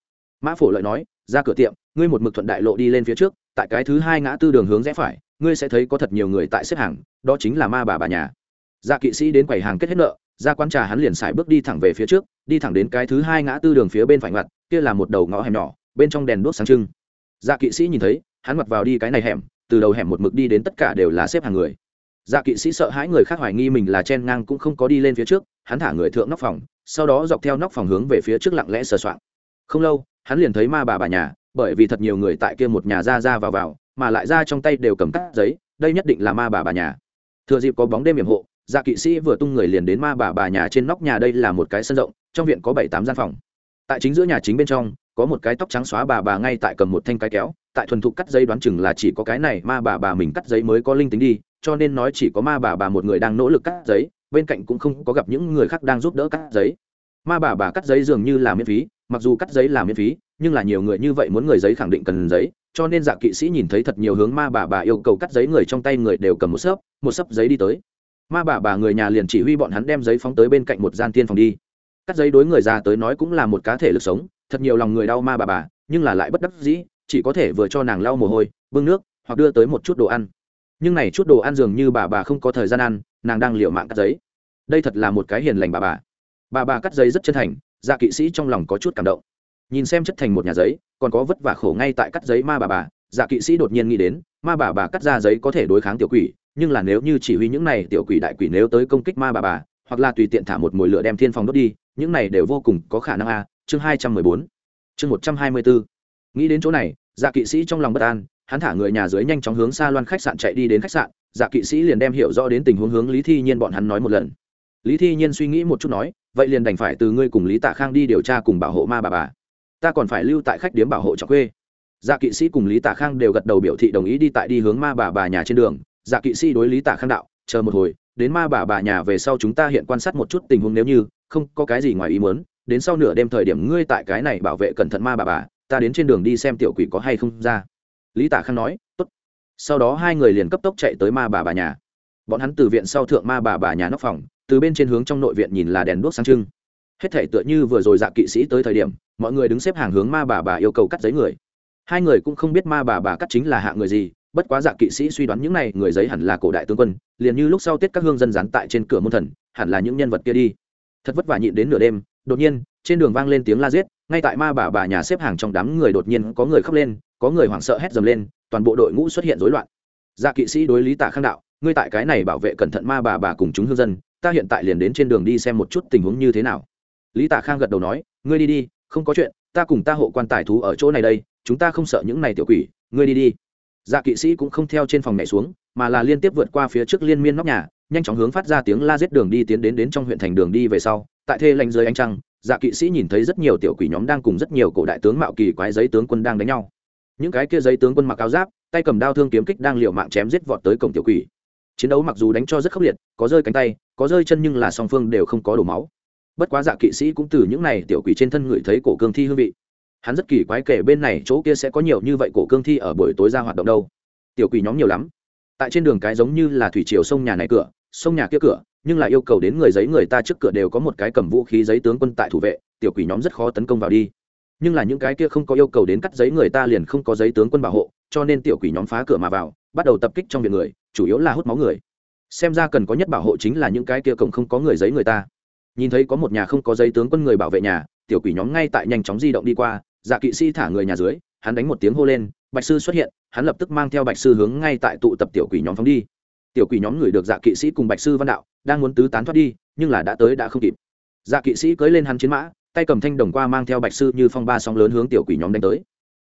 Mã phổ lợi nói, ra cửa tiệm, ngươi một mực thuận đại lộ đi lên phía trước, tại cái thứ hai ngã tư đường hướng rẽ phải, ngươi sẽ thấy có thật nhiều người tại xếp hàng, đó chính là ma bà bà nhà. Dạ kỵ sĩ đến quầy hàng kết hết nợ, ra quán trà hắn liền xài bước đi thẳng về phía trước, đi thẳng đến cái thứ hai ngã tư đường phía bên phải ngoặt, kia là một đầu ngõ hẻm nhỏ, bên trong đèn đuốc sáng trưng. Dạ kỵ sĩ nhìn thấy, hắn mặc vào đi cái này hẻm, từ đầu hẻm một mực đi đến tất cả đều là xếp hàng người dạ kỵ sĩ sợ hãi người khác hoài nghi mình là chen ngang cũng không có đi lên phía trước, hắn thả người thượng nóc phòng, sau đó dọc theo nóc phòng hướng về phía trước lặng lẽ sờ soạn không lâu, hắn liền thấy ma bà bà nhà, bởi vì thật nhiều người tại kia một nhà ra ra vào vào, mà lại ra trong tay đều cầm cắt giấy, đây nhất định là ma bà bà nhà. Thừa dịp có bóng đêm hiểm hộ dạ kỵ sĩ vừa tung người liền đến ma bà bà nhà trên nóc nhà đây là một cái sân rộng, trong viện có bảy tám gian phòng. Tại chính giữa nhà chính bên trong, có một cái tóc trắng xóa bà bà ngay tại cầm một thanh cái kéo, tại thuần thục cắt giấy đoán chừng là chỉ có cái này ma bà bà mình cắt giấy mới có linh tính đi cho nên nói chỉ có ma bà bà một người đang nỗ lực cắt giấy, bên cạnh cũng không có gặp những người khác đang giúp đỡ cắt giấy. Ma bà bà cắt giấy dường như là miễn phí, mặc dù cắt giấy là miễn phí, nhưng là nhiều người như vậy muốn người giấy khẳng định cần giấy, cho nên dạ kỵ sĩ nhìn thấy thật nhiều hướng ma bà bà yêu cầu cắt giấy người trong tay người đều cầm một sấp một sấp giấy đi tới. Ma bà bà người nhà liền chỉ huy bọn hắn đem giấy phóng tới bên cạnh một gian tiên phòng đi. Cắt giấy đối người già tới nói cũng là một cá thể lực sống, thật nhiều lòng người đau ma bà bà, nhưng là lại bất đắc dĩ, chỉ có thể vừa cho nàng lau mồ hôi, bưng nước, hoặc đưa tới một chút đồ ăn nhưng này chút đồ ăn dường như bà bà không có thời gian ăn, nàng đang liệu mạng cắt giấy. Đây thật là một cái hiền lành bà bà. Bà bà cắt giấy rất chân thành dạ kỵ sĩ trong lòng có chút cảm động. Nhìn xem chất thành một nhà giấy, còn có vất vả khổ ngay tại cắt giấy ma bà bà dạ kỵ sĩ đột nhiên nghĩ đến, ma bà bà cắt ra giấy có thể đối kháng tiểu quỷ, nhưng là nếu như chỉ huy những này tiểu quỷ đại quỷ nếu tới công kích ma bà bà, hoặc là tùy tiện thả một mồi lửa đem thiên phòng đốt đi, những này đều vô cùng có khả năng a. Chương hai trăm mười bốn, chương một trăm hai mươi bốn. Nghĩ đến chỗ này dạ kỵ sĩ trong lòng bất an hắn thả người nhà dưới nhanh chóng hướng xa loan khách sạn chạy đi đến khách sạn dạ kỵ sĩ liền đem hiểu rõ đến tình huống hướng lý thi nhiên bọn hắn nói một lần. Lý thi nhiên suy nghĩ một chút nói, vậy liền đành phải từ ngươi cùng lý tạ khang đi điều tra cùng bảo hộ ma bà bà. Ta còn phải lưu tại khách điếm bảo hộ trọng quê. Dạ kỵ sĩ cùng lý tạ khang đều gật đầu biểu thị đồng ý đi tại đi hướng ma bà bà nhà trên đường. Dạ kỵ sĩ đối lý tạ khang đạo, chờ một hồi, đến ma bà bà nhà về sau chúng ta hiện quan sát một chút tình huống nếu như không có cái gì ngoài ý muốn, đến sau nửa đêm thời điểm ngươi tại cái này bảo vệ cẩn thận ma bà bà, ta đến trên đường đi xem tiểu quỷ có hay không ra lý tạ khang nói, tốt. Sau đó hai người liền cấp tốc chạy tới ma bà bà nhà. Bọn hắn từ viện sau thượng ma bà bà nhà nóc phòng, từ bên trên hướng trong nội viện nhìn là đèn đuốc sáng trưng. Hết thể tựa như vừa rồi dạ kỵ sĩ tới thời điểm, mọi người đứng xếp hàng hướng ma bà bà yêu cầu cắt giấy người. Hai người cũng không biết ma bà bà cắt chính là hạ người gì, bất quá dạ kỵ sĩ suy đoán những này người giấy hẳn là cổ đại tướng quân, liền như lúc sau tiết các hương dân dán tại trên cửa môn thần, hẳn là những nhân vật kia đi. Thật vất vả nhịn đến nửa đêm, đột nhiên, trên đường vang lên tiếng la giết ngay tại ma bà bà nhà xếp hàng trong đám người đột nhiên có người khóc lên, có người hoảng sợ hét dầm lên, toàn bộ đội ngũ xuất hiện rối loạn. Dạ kỵ sĩ đối lý tạ khang đạo, ngươi tại cái này bảo vệ cẩn thận ma bà bà cùng chúng hương dân, ta hiện tại liền đến trên đường đi xem một chút tình huống như thế nào. Lý tạ khang gật đầu nói, ngươi đi đi, không có chuyện, ta cùng ta hộ quan tài thú ở chỗ này đây, chúng ta không sợ những này tiểu quỷ, ngươi đi đi. Dạ kỵ sĩ cũng không theo trên phòng nhảy xuống, mà là liên tiếp vượt qua phía trước liên miên nóc nhà, nhanh chóng hướng phát ra tiếng la giết đường đi tiến đến đến trong huyện thành đường đi về sau. Tại thê lành dưới ánh trăng dạ kỵ sĩ nhìn thấy rất nhiều tiểu quỷ nhóm đang cùng rất nhiều cổ đại tướng mạo kỳ quái giấy tướng quân đang đánh nhau. Những cái kia giấy tướng quân mặc áo giáp, tay cầm đao thương kiếm kích đang liều mạng chém giết vọt tới cổng tiểu quỷ. Chiến đấu mặc dù đánh cho rất khốc liệt, có rơi cánh tay, có rơi chân nhưng là song phương đều không có đổ máu. Bất quá dạ kỵ sĩ cũng từ những này tiểu quỷ trên thân người thấy cổ cương thi hương vị. Hắn rất kỳ quái kể bên này chỗ kia sẽ có nhiều như vậy cổ cương thi ở buổi tối ra hoạt động đâu. Tiểu quỷ nhóm nhiều lắm. Tại trên đường cái giống như là thủy triều sông nhà này cửa, sông nhà kia cửa nhưng lại yêu cầu đến người giấy người ta trước cửa đều có một cái cầm vũ khí giấy tướng quân tại thủ vệ, tiểu quỷ nhóm rất khó tấn công vào đi. Nhưng là những cái kia không có yêu cầu đến cắt giấy người ta liền không có giấy tướng quân bảo hộ, cho nên tiểu quỷ nhóm phá cửa mà vào, bắt đầu tập kích trong viện người, chủ yếu là hút máu người. Xem ra cần có nhất bảo hộ chính là những cái kia cổng không có người giấy người ta. Nhìn thấy có một nhà không có giấy tướng quân người bảo vệ nhà, tiểu quỷ nhóm ngay tại nhanh chóng di động đi qua dạ kỵ sĩ thả người nhà dưới, hắn đánh một tiếng hô lên, bạch sư xuất hiện, hắn lập tức mang theo bạch sư hướng ngay tại tụ tập tiểu quỷ nhóm phóng đi tiểu quỷ nhóm người được dạ kỵ sĩ cùng bạch sư văn đạo đang muốn tứ tán thoát đi, nhưng là đã tới đã không kịp. Dạ kỵ sĩ cưỡi lên hắn chiến mã, tay cầm thanh đồng qua mang theo bạch sư như phong ba sóng lớn hướng tiểu quỷ nhóm đánh tới.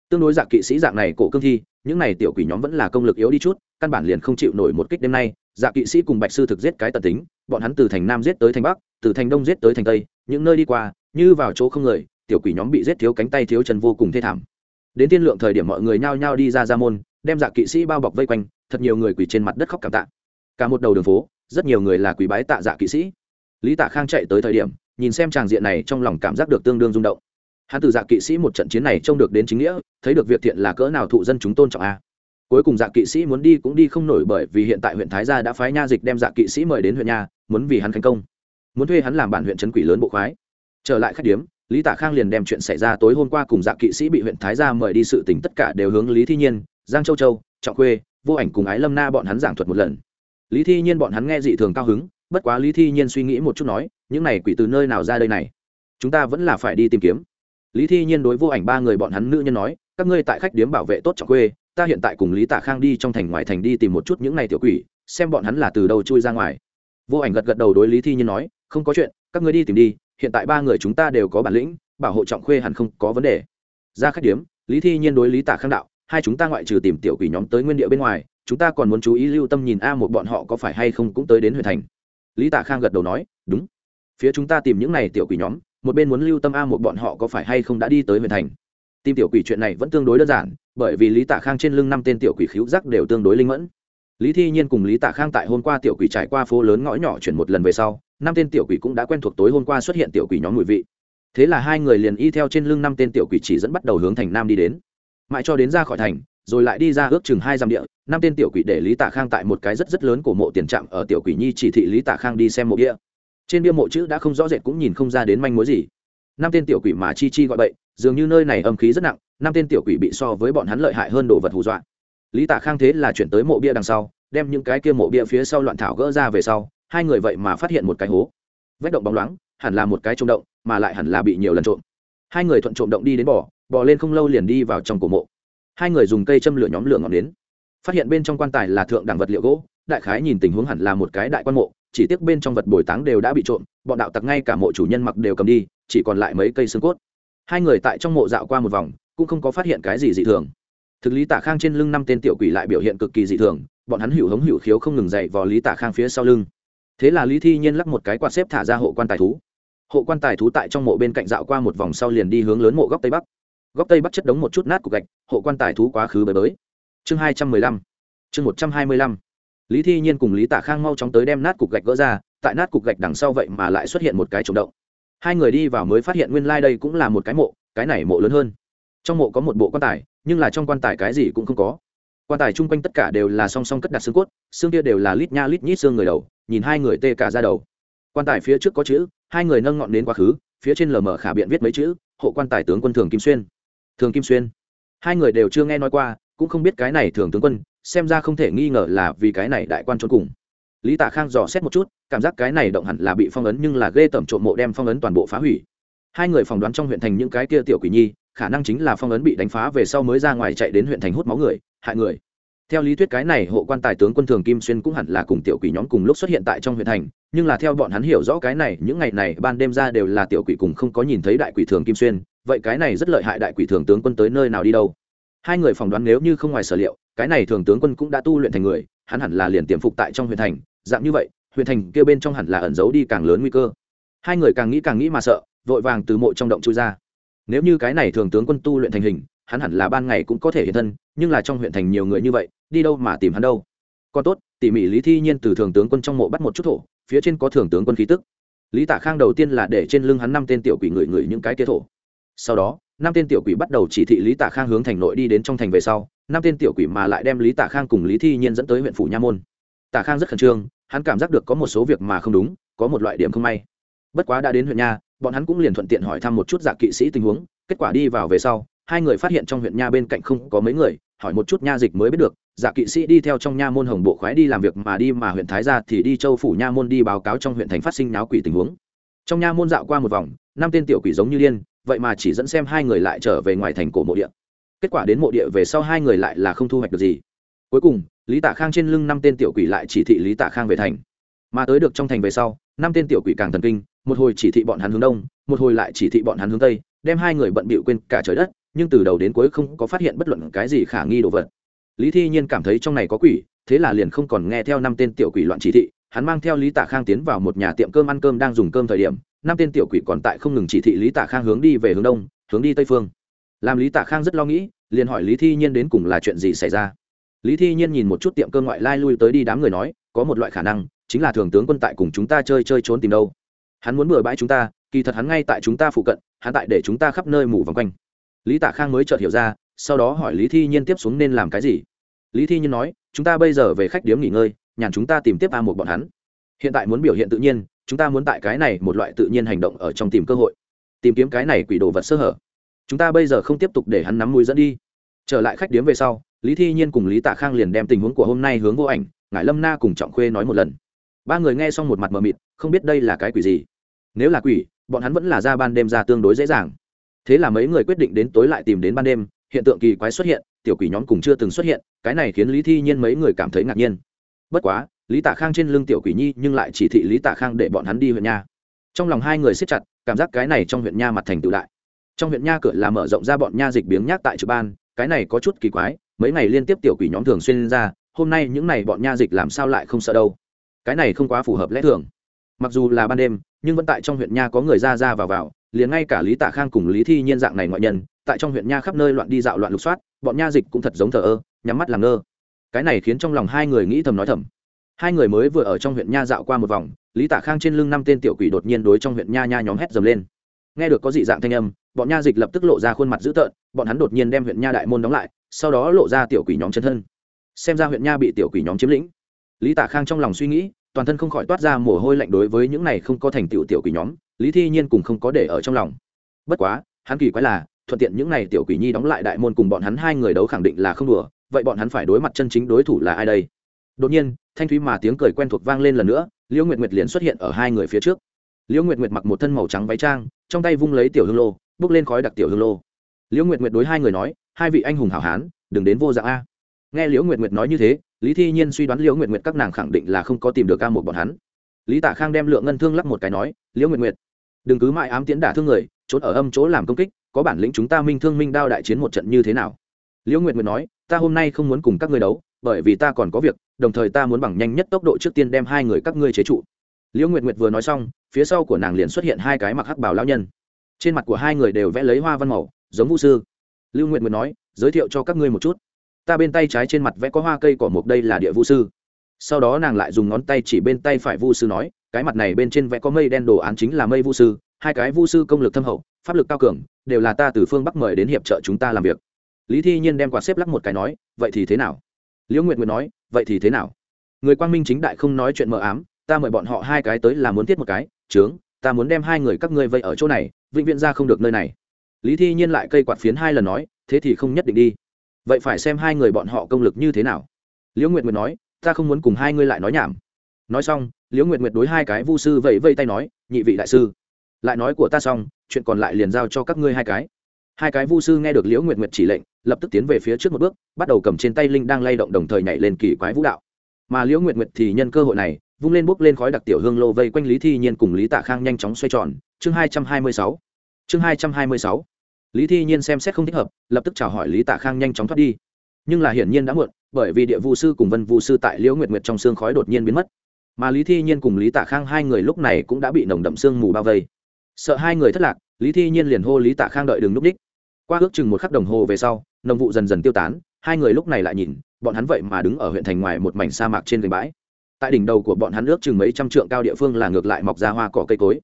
Tương đối dạ kỵ sĩ dạng này cổ cương thi, những này tiểu quỷ nhóm vẫn là công lực yếu đi chút, căn bản liền không chịu nổi một kích đêm nay. Dạ kỵ sĩ cùng bạch sư thực giết cái tật tính, bọn hắn từ thành nam giết tới thành bắc, từ thành đông giết tới thành tây, những nơi đi qua, như vào chỗ không người, tiểu quỷ nhóm bị giết thiếu cánh tay thiếu chân vô cùng thê thảm. Đến tiên lượng thời điểm mọi người nhao nhao đi ra ra môn, đem dạ kỵ sĩ bao bọc vây quanh, thật nhiều người quỳ trên mặt đất khóc cảm tạ cả một đầu đường phố rất nhiều người là quỳ bái tạ dạ kỵ sĩ. Lý tạ khang chạy tới thời điểm nhìn xem tràng diện này trong lòng cảm giác được tương đương rung động. Hắn từ dạ kỵ sĩ một trận chiến này trông được đến chính nghĩa thấy được việc thiện là cỡ nào thụ dân chúng tôn trọng a. Cuối cùng dạ kỵ sĩ muốn đi cũng đi không nổi bởi vì hiện tại huyện thái gia đã phái nha dịch đem dạ kỵ sĩ mời đến huyện nhà, muốn vì hắn thành công. Muốn thuê hắn làm bản huyện trấn quỷ lớn bộ khoái. Trở lại khách điếm lý tạ khang liền đem chuyện xảy ra tối hôm qua cùng dạ kỵ sĩ bị huyện thái gia mời đi sự tình tất cả đều hướng lý thi nhiên giang châu châu trọng khuê vô ảnh cùng ái lâm na bọn hắn giảng thuật một lần lý thi nhiên bọn hắn nghe dị thường cao hứng, bất quá lý thi nhiên suy nghĩ một chút nói, những này quỷ từ nơi nào ra đây này? Chúng ta vẫn là phải đi tìm kiếm. Lý thi nhiên đối vô ảnh ba người bọn hắn nữ nhân nói, các ngươi tại khách điếm bảo vệ tốt trọng quê, ta hiện tại cùng lý tạ khang đi trong thành ngoài thành đi tìm một chút những này tiểu quỷ, xem bọn hắn là từ đâu chui ra ngoài. Vô ảnh gật gật đầu đối lý thi nhiên nói, không có chuyện, các ngươi đi tìm đi, hiện tại ba người chúng ta đều có bản lĩnh, bảo hộ trọng khuê hẳn không có vấn đề. Ra khách điếm, lý thi nhiên đối lý tạ khang đạo, hai chúng ta ngoại trừ tìm tiểu quỷ nhóm tới nguyên địa bên ngoài chúng ta còn muốn chú ý lưu tâm nhìn a một bọn họ có phải hay không cũng tới đến huyện thành. Lý tạ khang gật đầu nói, đúng. Phía chúng ta tìm những này tiểu quỷ nhóm, một bên muốn lưu tâm a một bọn họ có phải hay không đã đi tới huyện thành. Tìm tiểu quỷ chuyện này vẫn tương đối đơn giản, bởi vì lý tạ khang trên lưng năm tên tiểu quỷ khíu giác đều tương đối linh mẫn. Lý thi nhiên cùng lý tạ khang tại hôm qua tiểu quỷ trải qua phố lớn ngõ nhỏ chuyển một lần về sau, năm tên tiểu quỷ cũng đã quen thuộc tối hôm qua xuất hiện tiểu quỷ nhóm mùi vị. Thế là hai người liền y theo trên lưng năm tên tiểu quỷ chỉ dẫn bắt đầu hướng thành nam đi đến. Mãi cho đến ra khỏi thành rồi lại đi ra ước chừng hai dặm địa, năm tên tiểu quỷ để lý tạ khang tại một cái rất rất lớn của mộ tiền trạm ở tiểu quỷ nhi chỉ thị lý tạ khang đi xem mộ bia trên bia mộ chữ đã không rõ rệt cũng nhìn không ra đến manh mối gì. Năm tên tiểu quỷ mà chi chi gọi bậy, dường như nơi này âm khí rất nặng, năm tên tiểu quỷ bị so với bọn hắn lợi hại hơn đồ vật hù dọa. Lý tạ khang thế là chuyển tới mộ bia đằng sau, đem những cái kia mộ bia phía sau loạn thảo gỡ ra về sau, hai người vậy mà phát hiện một cái hố. Vách động bóng loáng, hẳn là một cái trộm động, mà lại hẳn là bị nhiều lần trộm. Hai người thuận trộm động đi đến bỏ bỏ lên không lâu liền đi vào trong cổ mộ hai người dùng cây châm lửa nhóm lửa ngọn đến phát hiện bên trong quan tài là thượng đẳng vật liệu gỗ, đại khái nhìn tình huống hẳn là một cái đại quan mộ, chỉ tiếc bên trong vật bồi táng đều đã bị trộm, bọn đạo tặc ngay cả mộ chủ nhân mặc đều cầm đi, chỉ còn lại mấy cây xương cốt. Hai người tại trong mộ dạo qua một vòng, cũng không có phát hiện cái gì dị thường. Thực lý tả khang trên lưng năm tên tiểu quỷ lại biểu hiện cực kỳ dị thường, bọn hắn hữu hống hữu khiếu không ngừng dậy vào lý tả khang phía sau lưng. Thế là lý thi nhiên lắc một cái quạt xếp thả ra hộ quan tài thú. Hộ quan tài thú tại trong mộ bên cạnh dạo qua một vòng sau liền đi hướng lớn mộ góc tây bắc góc tây bắc chất đống một chút nát cục gạch, hộ quan tài thú quá khứ bởi bới. Chương hai trăm mười lăm. Chương một trăm hai mươi lăm. Lý thi nhiên cùng lý tả khang mau chóng tới đem nát cục gạch gỡ ra, tại nát cục gạch đằng sau vậy mà lại xuất hiện một cái trồng động. Hai người đi vào mới phát hiện nguyên lai、like、đây cũng là một cái mộ, cái này mộ lớn hơn. Trong mộ có một bộ quan tài, nhưng là trong quan tài cái gì cũng không có. Quan tài chung quanh tất cả đều là song song cất đặt xương cốt, xương kia đều là lít nha lít nhít xương người đầu, nhìn hai người tê cả ra đầu. Quan tài phía trước có chữ, hai người nâng ngọn đến quá khứ, phía trên lờ mờ khả biện viết mấy chữ, hộ quan tài tướng quân thường kim xuyên thường kim xuyên. Hai người đều chưa nghe nói qua, cũng không biết cái này thường tướng quân, xem ra không thể nghi ngờ là vì cái này đại quan trốn cùng. Lý tạ khang dò xét một chút, cảm giác cái này động hẳn là bị phong ấn nhưng là ghê tẩm trộm mộ đem phong ấn toàn bộ phá hủy. Hai người phỏng đoán trong huyện thành những cái kia tiểu quỷ nhi, khả năng chính là phong ấn bị đánh phá về sau mới ra ngoài chạy đến huyện thành hút máu người, hại người. Theo lý thuyết cái này hộ quan tài tướng quân thường kim xuyên cũng hẳn là cùng tiểu quỷ nhóm cùng lúc xuất hiện tại trong huyện thành, nhưng là theo bọn hắn hiểu rõ cái này, những ngày này ban đêm ra đều là tiểu quỷ cùng không có nhìn thấy đại quỷ thường kim xuyên vậy cái này rất lợi hại đại quỷ thường tướng quân tới nơi nào đi đâu? Hai người phỏng đoán nếu như không ngoài sở liệu, cái này thường tướng quân cũng đã tu luyện thành người, hắn hẳn là liền tiềm phục tại trong huyện thành. Dạng như vậy, huyện thành kia bên trong hẳn là ẩn giấu đi càng lớn nguy cơ. Hai người càng nghĩ càng nghĩ mà sợ, vội vàng từ mộ trong động chui ra. Nếu như cái này thường tướng quân tu luyện thành hình, hắn hẳn là ban ngày cũng có thể hiện thân, nhưng là trong huyện thành nhiều người như vậy, đi đâu mà tìm hắn đâu? Còn tốt, tỉ mỉ lý thi nhiên từ thường tướng quân trong mộ bắt một chút thổ, phía trên có thường tướng quân khí tức. Lý tạ khang đầu tiên là để trên lưng hắn năm tên tiểu quỷ ngửi ngửi những cái kia thổ sau đó, năm tên tiểu quỷ bắt đầu chỉ thị lý tạ khang hướng thành nội đi đến trong thành về sau, năm tên tiểu quỷ mà lại đem lý tạ khang cùng lý thi nhiên dẫn tới huyện phủ nha môn. Tạ khang rất khẩn trương, hắn cảm giác được có một số việc mà không đúng, có một loại điểm không may. Bất quá đã đến huyện nha, bọn hắn cũng liền thuận tiện hỏi thăm một chút dạ kỵ sĩ tình huống, kết quả đi vào về sau, hai người phát hiện trong huyện nha bên cạnh không có mấy người, hỏi một chút nha dịch mới biết được dạ kỵ sĩ đi theo trong nha môn hồng bộ khoái đi làm việc mà đi mà huyện thái gia thì đi châu phủ nha môn đi báo cáo trong huyện thành phát sinh náo quỷ tình huống. Trong nha môn dạo qua một vòng, năm tên tiểu quỷ giống như điên vậy mà chỉ dẫn xem hai người lại trở về ngoài thành cổ mộ địa. Kết quả đến mộ địa về sau hai người lại là không thu hoạch được gì. Cuối cùng, lý tạ khang trên lưng năm tên tiểu quỷ lại chỉ thị lý tạ khang về thành. Mà tới được trong thành về sau, năm tên tiểu quỷ càng thần kinh, một hồi chỉ thị bọn hắn hướng đông, một hồi lại chỉ thị bọn hắn hướng tây, đem hai người bận bịu quên cả trời đất, nhưng từ đầu đến cuối không có phát hiện bất luận cái gì khả nghi đồ vật. Lý thi nhiên cảm thấy trong này có quỷ, thế là liền không còn nghe theo năm tên tiểu quỷ loạn chỉ thị, hắn mang theo lý tạ khang tiến vào một nhà tiệm cơm ăn cơm đang dùng cơm thời điểm năm tên tiểu quỷ còn tại không ngừng chỉ thị lý tạ khang hướng đi về hướng đông, hướng đi tây phương. Làm lý tạ khang rất lo nghĩ, liền hỏi lý thi nhiên đến cùng là chuyện gì xảy ra. Lý thi nhiên nhìn một chút tiệm cơ ngoại lai lui tới đi đám người nói, có một loại khả năng, chính là thường tướng quân tại cùng chúng ta chơi chơi trốn tìm đâu. Hắn muốn bừa bãi chúng ta, kỳ thật hắn ngay tại chúng ta phụ cận, hắn tại để chúng ta khắp nơi mù vòng quanh. Lý tạ khang mới chợt hiểu ra, sau đó hỏi lý thi nhiên tiếp xuống nên làm cái gì. Lý thi nhiên nói, chúng ta bây giờ về khách điếm nghỉ ngơi, nhàn chúng ta tìm tiếp a một bọn hắn hiện tại muốn biểu hiện tự nhiên, chúng ta muốn tại cái này một loại tự nhiên hành động ở trong tìm cơ hội, tìm kiếm cái này quỷ đồ vật sơ hở. Chúng ta bây giờ không tiếp tục để hắn nắm mũi dẫn đi. Trở lại khách điếm về sau, lý thi nhiên cùng lý tạ khang liền đem tình huống của hôm nay hướng vô ảnh, ngải lâm na cùng trọng khuê nói một lần. Ba người nghe xong một mặt mờ mịt, không biết đây là cái quỷ gì. Nếu là quỷ, bọn hắn vẫn là ra ban đêm ra tương đối dễ dàng. Thế là mấy người quyết định đến tối lại tìm đến ban đêm, hiện tượng kỳ quái xuất hiện, tiểu quỷ nhóm cùng chưa từng xuất hiện, cái này khiến lý thi nhiên mấy người cảm thấy ngạc nhiên. Bất quá lý tạ khang trên lưng tiểu quỷ nhi nhưng lại chỉ thị lý tạ khang để bọn hắn đi huyện nha. Trong lòng hai người siết chặt, cảm giác cái này trong huyện nha mặt thành tự đại. Trong huyện nha cửa là mở rộng ra bọn nha dịch biếng nhác tại trực ban, cái này có chút kỳ quái, mấy ngày liên tiếp tiểu quỷ nhóm thường xuyên ra, hôm nay những n à y bọn nha dịch làm sao lại không sợ đâu? Cái này không quá phù hợp lẽ thường. Mặc dù là ban đêm, nhưng vẫn tại trong huyện nha có người ra ra vào vào, liền ngay cả lý tạ khang cùng lý thi nhiên dạng này ngoại nhân, tại trong huyện nha khắp nơi loạn đi dạo loạn lục soát, bọn nha dịch cũng thật giống thờ ơ, nhắm mắt làm ngơ. Cái này khiến trong lòng hai người nghĩ thầm nói thầm hai người mới vừa ở trong huyện nha dạo qua một vòng, lý Tả khang trên lưng năm tên tiểu quỷ đột nhiên đối trong huyện nha nha nhóm hét dầm lên. Nghe được có dị dạng thanh âm, bọn nha dịch lập tức lộ ra khuôn mặt dữ tợn, bọn hắn đột nhiên đem huyện nha đại môn đóng lại, sau đó lộ ra tiểu quỷ nhóm chân thân. Xem ra huyện nha bị tiểu quỷ nhóm chiếm lĩnh. Lý Tả khang trong lòng suy nghĩ, toàn thân không khỏi toát ra mồ hôi lạnh đối với những này không có thành tựu tiểu quỷ nhóm, lý thi nhiên cùng không có để ở trong lòng. Bất quá, hắn kỳ quái là, thuận tiện những này tiểu quỷ nhi đóng lại đại môn cùng bọn hắn hai người đấu khẳng định là không đùa, vậy bọn hắn phải đối mặt chân chính đối thủ là ai đây? Đột nhiên, thanh thúy mà tiếng cười quen thuộc vang lên lần nữa, liễu nguyệt nguyệt liền xuất hiện ở hai người phía trước. Liễu nguyệt nguyệt mặc một thân màu trắng váy trang, trong tay vung lấy tiểu hương lô, bước lên khói đặc tiểu hương lô. Liễu nguyệt nguyệt đối hai người nói, hai vị anh hùng hảo hán, đừng đến vô dạng a. Nghe liễu nguyệt nguyệt nói như thế, lý thi nhiên suy đoán liễu nguyệt nguyệt các nàng khẳng định là không có tìm được ca một bọn hắn. Lý tạ khang đem lượng ngân thương lắc một cái nói, liễu nguyệt nguyệt, đừng cứ mãi ám tiễn đả thương người, trốn ở âm chỗ làm công kích, có bản lĩnh chúng ta minh thương minh đao đại chiến một trận như thế nào? Liễu nguyệt nguyệt nói, ta hôm nay không muốn cùng các ngươi đấu, bởi vì ta còn có việc đồng thời ta muốn bằng nhanh nhất tốc độ trước tiên đem hai người các ngươi chế trụ. Liễu nguyệt nguyệt vừa nói xong, phía sau của nàng liền xuất hiện hai cái mặc hắc bảo lão nhân. Trên mặt của hai người đều vẽ lấy hoa văn màu, giống vũ sư. Lưu nguyệt nguyệt nói, giới thiệu cho các ngươi một chút. Ta bên tay trái trên mặt vẽ có hoa cây cỏ mộc đây là địa vũ sư. Sau đó nàng lại dùng ngón tay chỉ bên tay phải vu sư nói, cái mặt này bên trên vẽ có mây đen đồ án chính là mây vu sư. Hai cái vu sư công lực thâm hậu, pháp lực cao cường, đều là ta từ phương bắc mời đến hiệp trợ chúng ta làm việc. Lý thi nhiên đem quạt xếp lắc một cái nói, vậy thì thế nào? Liễu nguyệt nguyệt nói, vậy thì thế nào? Người quang minh chính đại không nói chuyện mờ ám, ta mời bọn họ hai cái tới là muốn thiết một cái trướng ta muốn đem hai người các ngươi vây ở chỗ này, vĩnh viễn ra không được nơi này. Lý thi nhiên lại cây quạt phiến hai lần nói, thế thì không nhất định đi. Vậy phải xem hai người bọn họ công lực như thế nào. Liễu nguyệt nguyệt nói, ta không muốn cùng hai ngươi lại nói nhảm. Nói xong, liễu nguyệt nguyệt đối hai cái vu sư vẫy vây tay nói, nhị vị đại sư, lại nói của ta xong, chuyện còn lại liền giao cho các ngươi hai cái hai cái vu sư nghe được liễu nguyệt nguyệt chỉ lệnh, lập tức tiến về phía trước một bước, bắt đầu cầm trên tay linh đang lay động đồng thời nhảy lên kỳ quái vũ đạo. Mà liễu nguyệt nguyệt thì nhân cơ hội này, vung lên bốc lên khói đặc tiểu hương lô vây quanh lý thi nhiên cùng lý tạ khang nhanh chóng xoay tròn. Chương hai trăm hai mươi sáu. Chương hai trăm hai mươi sáu. Lý thi nhiên xem xét không thích hợp, lập tức chào hỏi lý tạ khang nhanh chóng thoát đi. Nhưng là hiển nhiên đã muộn, bởi vì địa vu sư cùng vân vu sư tại liễu nguyệt nguyệt trong xương khói đột nhiên biến mất. Mà lý thi nhiên cùng lý tạ khang hai người lúc này cũng đã bị nồng đậm sương mù bao vây. Sợ hai người thất lạc, lý thi nhiên liền hô lý tạ khang đợi đường núp đích qua ước chừng một khắc đồng hồ về sau nồng vụ dần dần tiêu tán, hai người lúc này lại nhìn, bọn hắn vậy mà đứng ở huyện thành ngoài một mảnh sa mạc trên gành bãi. Tại đỉnh đầu của bọn hắn ước chừng mấy trăm trượng cao địa phương là ngược lại mọc ra hoa cỏ cây cối.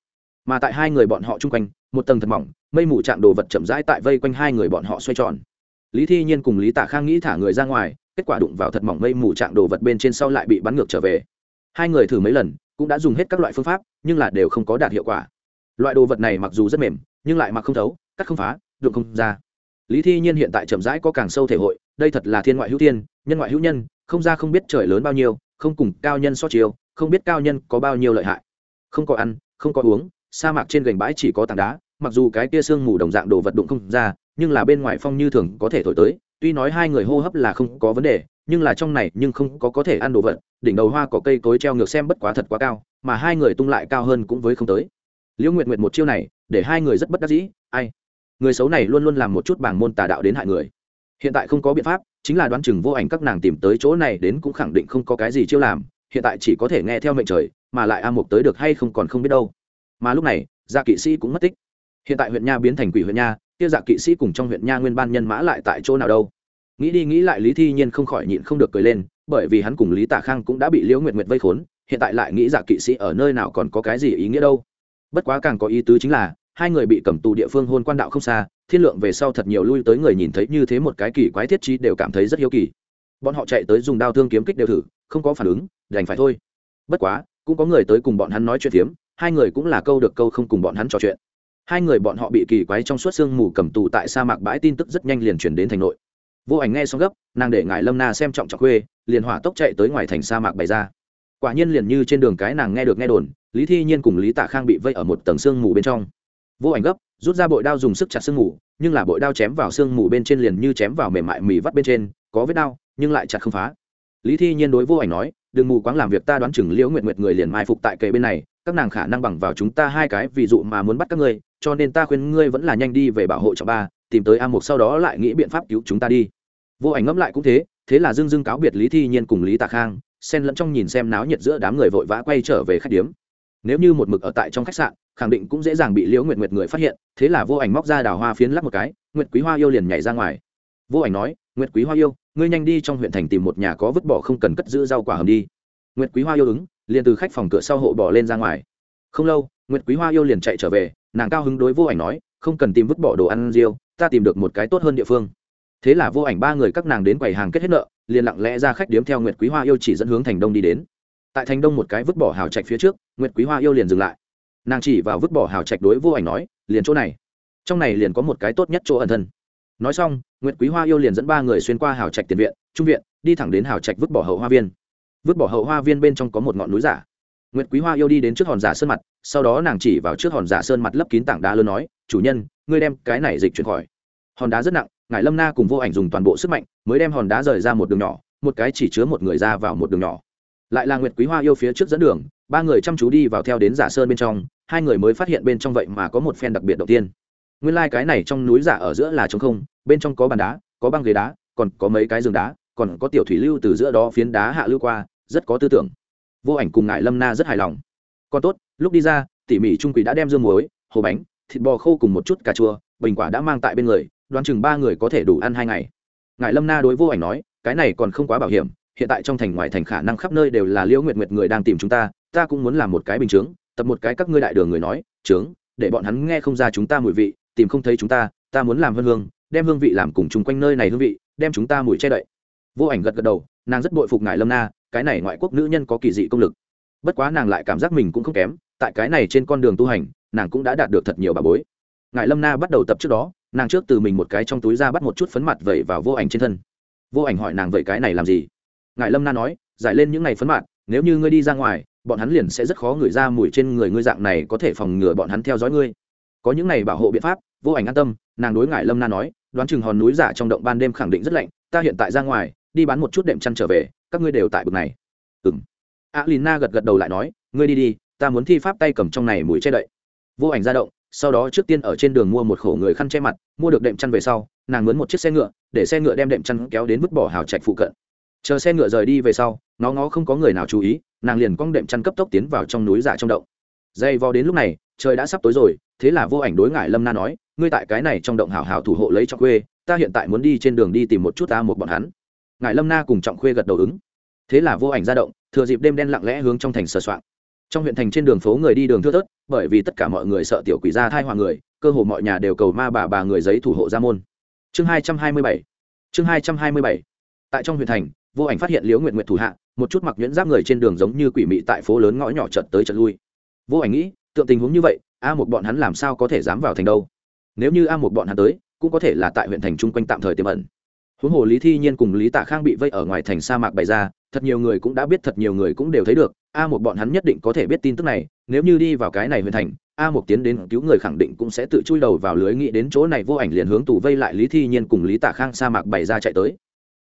Mà tại hai người bọn họ chung quanh, một tầng thật mỏng, mây mù chạm đồ vật chậm rãi tại vây quanh hai người bọn họ xoay tròn. Lý thi nhiên cùng lý Tả khang nghĩ thả người ra ngoài, kết quả đụng vào thật mỏng mây mù chạm đồ vật bên trên sau lại bị bắn ngược trở về. Hai người thử mấy lần, cũng đã dùng hết các loại phương pháp, nhưng là đều không có đạt hiệu quả. Loại đồ vật này mặc dù rất mềm, nhưng lại mặc không thấu, cắt không phá đụng không ra. Lý thi nhiên hiện tại chậm rãi có càng sâu thể hội, đây thật là thiên ngoại hữu thiên, nhân ngoại hữu nhân, không ra không biết trời lớn bao nhiêu, không cùng cao nhân so chiều không biết cao nhân có bao nhiêu lợi hại. Không có ăn, không có uống, sa mạc trên gành bãi chỉ có tảng đá, mặc dù cái kia sương mù đồng dạng đồ vật đụng không ra, nhưng là bên ngoài phong như thường có thể thổi tới, tuy nói hai người hô hấp là không có vấn đề, nhưng là trong này nhưng không có có thể ăn đồ vật, đỉnh đầu hoa có cây cối treo ngược xem bất quá thật quá cao, mà hai người tung lại cao hơn cũng với không tới. Liễu nguyệt nguyệt một chiêu này, để hai người rất bất đắc dĩ, ai người xấu này luôn luôn làm một chút bảng môn tà đạo đến hại người. Hiện tại không có biện pháp, chính là đoán chừng vô ảnh các nàng tìm tới chỗ này đến cũng khẳng định không có cái gì chiêu làm, hiện tại chỉ có thể nghe theo mệnh trời, mà lại a mục tới được hay không còn không biết đâu. Mà lúc này dạ kỵ sĩ cũng mất tích. Hiện tại huyện nha biến thành quỷ huyện nha, kia dạ kỵ sĩ cùng trong huyện nha nguyên ban nhân mã lại tại chỗ nào đâu. Nghĩ đi nghĩ lại lý thi nhiên không khỏi nhịn không được cười lên, bởi vì hắn cùng lý tả khang cũng đã bị liễu nguyệt nguyệt vây khốn, hiện tại lại nghĩ dạ kỵ sĩ ở nơi nào còn có cái gì ý nghĩa đâu. Bất quá càng có ý tứ chính là hai người bị cầm tù địa phương hôn quan đạo không xa, thiên lượng về sau thật nhiều lui tới người nhìn thấy như thế một cái kỳ quái thiết trí đều cảm thấy rất hiếu kỳ. Bọn họ chạy tới dùng đao thương kiếm kích đều thử, không có phản ứng, đành phải thôi. Bất quá, cũng có người tới cùng bọn hắn nói chuyện phiếm, hai người cũng là câu được câu không cùng bọn hắn trò chuyện. Hai người bọn họ bị kỳ quái trong suốt sương mù cầm tù tại sa mạc bãi tin tức rất nhanh liền chuyển đến thành nội. Vô ảnh nghe xong gấp, nàng để ngại lâm na xem trọng trọng khuê, liền hỏa tốc chạy tới ngoài thành sa mạc bày ra. Quả nhiên liền như trên đường cái nàng nghe được nghe đồn, lý thi nhiên cùng lý tạ khang bị vây ở một tầng sương mù bên trong vô ảnh gấp, rút ra bội đao dùng sức chặt sương mù, nhưng là bội đao chém vào sương mù bên trên liền như chém vào mềm mại mì vắt bên trên, có vết đao nhưng lại chặt không phá. Lý thi nhiên đối vô ảnh nói, đừng mù quáng làm việc ta đoán chừng liễu nguyện nguyệt người liền mai phục tại kề bên này, các nàng khả năng bằng vào chúng ta hai cái ví dụ mà muốn bắt các ngươi, cho nên ta khuyên ngươi vẫn là nhanh đi về bảo hộ cho ba, tìm tới a mục sau đó lại nghĩ biện pháp cứu chúng ta đi. Vô ảnh ngẫm lại cũng thế thế là dưng dưng cáo biệt lý thi nhiên cùng lý tạ khang, xen lẫn trong nhìn xem náo nhiệt giữa đám người vội vã quay trở về khách điếm nếu như một mực ở tại trong khách sạn, khẳng định cũng dễ dàng bị liễu nguyệt nguyệt người phát hiện, thế là vô ảnh móc ra đào hoa phiến lắp một cái, nguyệt quý hoa yêu liền nhảy ra ngoài. Vô ảnh nói, nguyệt quý hoa yêu, ngươi nhanh đi trong huyện thành tìm một nhà có vứt bỏ không cần cất giữ rau quả hầm đi. Nguyệt quý hoa yêu ứng, liền từ khách phòng cửa sau hộ bỏ lên ra ngoài. Không lâu, nguyệt quý hoa yêu liền chạy trở về, nàng cao hứng đối vô ảnh nói, không cần tìm vứt bỏ đồ ăn riêu, ta tìm được một cái tốt hơn địa phương. Thế là vô ảnh ba người các nàng đến quầy hàng kết hết nợ, liền lặng lẽ ra khách điếm theo nguyệt quý hoa yêu chỉ dẫn hướng thành đông đi đến tại thành đông một cái vứt bỏ hào trạch phía trước, nguyệt quý hoa yêu liền dừng lại. Nàng chỉ vào vứt bỏ hào trạch đối vô ảnh nói, liền chỗ này. Trong này liền có một cái tốt nhất chỗ ẩn thân. Nói xong, nguyệt quý hoa yêu liền dẫn ba người xuyên qua hào trạch tiền viện, trung viện, đi thẳng đến hào trạch vứt bỏ hậu hoa viên. Vứt bỏ hậu hoa viên bên trong có một ngọn núi giả. Nguyệt quý hoa yêu đi đến trước hòn giả sơn mặt, sau đó nàng chỉ vào trước hòn giả sơn mặt lấp kín tảng đá lớn nói, chủ nhân, ngươi đem cái này dịch chuyển khỏi. Hòn đá rất nặng ngài lâm na cùng vô ảnh dùng toàn bộ sức mạnh, mới đem hòn đá rời ra một đường nhỏ, một cái chỉ chứa một người ra vào một đường nhỏ lại là nguyệt quý hoa yêu phía trước dẫn đường, ba người chăm chú đi vào theo đến giả sơn bên trong, hai người mới phát hiện bên trong vậy mà có một phen đặc biệt đầu tiên. Nguyên lai、like、cái này trong núi giả ở giữa là t không, bên trong có bàn đá, có băng ghế đá, còn có mấy cái giường đá, còn có tiểu thủy lưu từ giữa đó phiến đá hạ lưu qua, rất có tư tưởng. Vô ảnh cùng ngại lâm na rất hài lòng. Còn tốt, lúc đi ra, tỉ mỉ trung quỷ đã đem dương muối, hồ bánh, thịt bò khô cùng một chút cà chua, bình quả đã mang tại bên người, đoán chừng ba người có thể đủ ăn hai ngày. Ngài lâm na đối vô ảnh nói, cái này còn không quá bảo hiểm hiện tại trong thành ngoài thành khả năng khắp nơi đều là liễu nguyệt nguyệt người đang tìm chúng ta ta cũng muốn làm một cái bình chướng, tập một cái các ngươi đại đường người nói, chướng, để bọn hắn nghe không ra chúng ta mùi vị, tìm không thấy chúng ta ta muốn làm hương hương, đem hương vị làm cùng chung quanh nơi này hương vị, đem chúng ta mùi che đậy. Vô ảnh gật gật đầu, nàng rất bội phục ngài lâm na, cái này ngoại quốc nữ nhân có kỳ dị công lực. Bất quá nàng lại cảm giác mình cũng không kém, tại cái này trên con đường tu hành, nàng cũng đã đạt được thật nhiều bà bối. Ngài lâm na bắt đầu tập trước đó, nàng trước từ mình một cái trong túi ra bắt một chút phấn mặt vẩy vào vô ảnh trên thân. Vô ảnh hỏi nàng, vậy cái này làm gì? Ngài lâm na nói, giải lên những ngày phấn mặt nếu như ngươi đi ra ngoài, bọn hắn liền sẽ rất khó ngửi ra mùi trên người ngươi dạng này có thể phòng ngừa bọn hắn theo dõi ngươi. Có những ngày bảo hộ biện pháp, vô ảnh an tâm, nàng đối ngại lâm na nói, đoán chừng hòn núi giả trong động ban đêm khẳng định rất lạnh, ta hiện tại ra ngoài, đi bán một chút đệm chăn trở về, các ngươi đều tại bực này. Ừng a lina gật gật đầu lại nói, ngươi đi đi, ta muốn thi pháp tay cầm trong này mùi che đậy. Vô ảnh ra động, sau đó trước tiên ở trên đường mua một khổ người khăn che mặt, mua được đệm chăn về sau, nàng mướn một chiếc xe ngựa, để xe ngựa đem đệm chăn kéo đến vứt bỏ hào trạch phụ cận chờ xe ngựa rời đi về sau, ngó ngó không có người nào chú ý, nàng liền cong đệm chăn cấp tốc tiến vào trong núi dạ trong động. Dây vò đến lúc này, trời đã sắp tối rồi, thế là vô ảnh đối ngại lâm na nói, ngươi tại cái này trong động hào hào thủ hộ lấy trọng khuê ta hiện tại muốn đi trên đường đi tìm một chút ta một bọn hắn. Ngài lâm na cùng trọng khuê gật đầu ứng. Thế là vô ảnh ra động, thừa dịp đêm đen lặng lẽ hướng trong thành sờ soạn trong huyện thành trên đường phố người đi đường thưa thớt, bởi vì tất cả mọi người sợ tiểu quỷ ra thai hòa người, cơ hồ mọi nhà đều cầu ma bà bà người giấy thủ hộ ra môn. Chương hai trăm hai mươi bảy. Chương hai trăm hai mươi bảy. Tại trong huyện thành vô ảnh phát hiện liễu nguyện nguyện thủ hạ, một chút mặc nhuyễn giáp người trên đường giống như quỷ mị tại phố lớn ngõ nhỏ trận tới trận lui. Vô ảnh nghĩ, tượng tình huống như vậy, a một bọn hắn làm sao có thể dám vào thành đâu? Nếu như a một bọn hắn tới, cũng có thể là tại huyện thành chung quanh tạm thời tiềm ẩn. Huống hồ lý thi nhiên cùng lý tạ khang bị vây ở ngoài thành sa mạc bày ra, thật nhiều người cũng đã biết, thật nhiều người cũng đều thấy được, a một bọn hắn nhất định có thể biết tin tức này, nếu như đi vào cái này huyện thành, a một tiến đến cứu người khẳng định cũng sẽ tự chui đầu vào lưới nghĩ đến chỗ này, vô ảnh liền hướng tù vây lại lý thi nhiên cùng lý tạ khang sa mạc bày ra chạy tới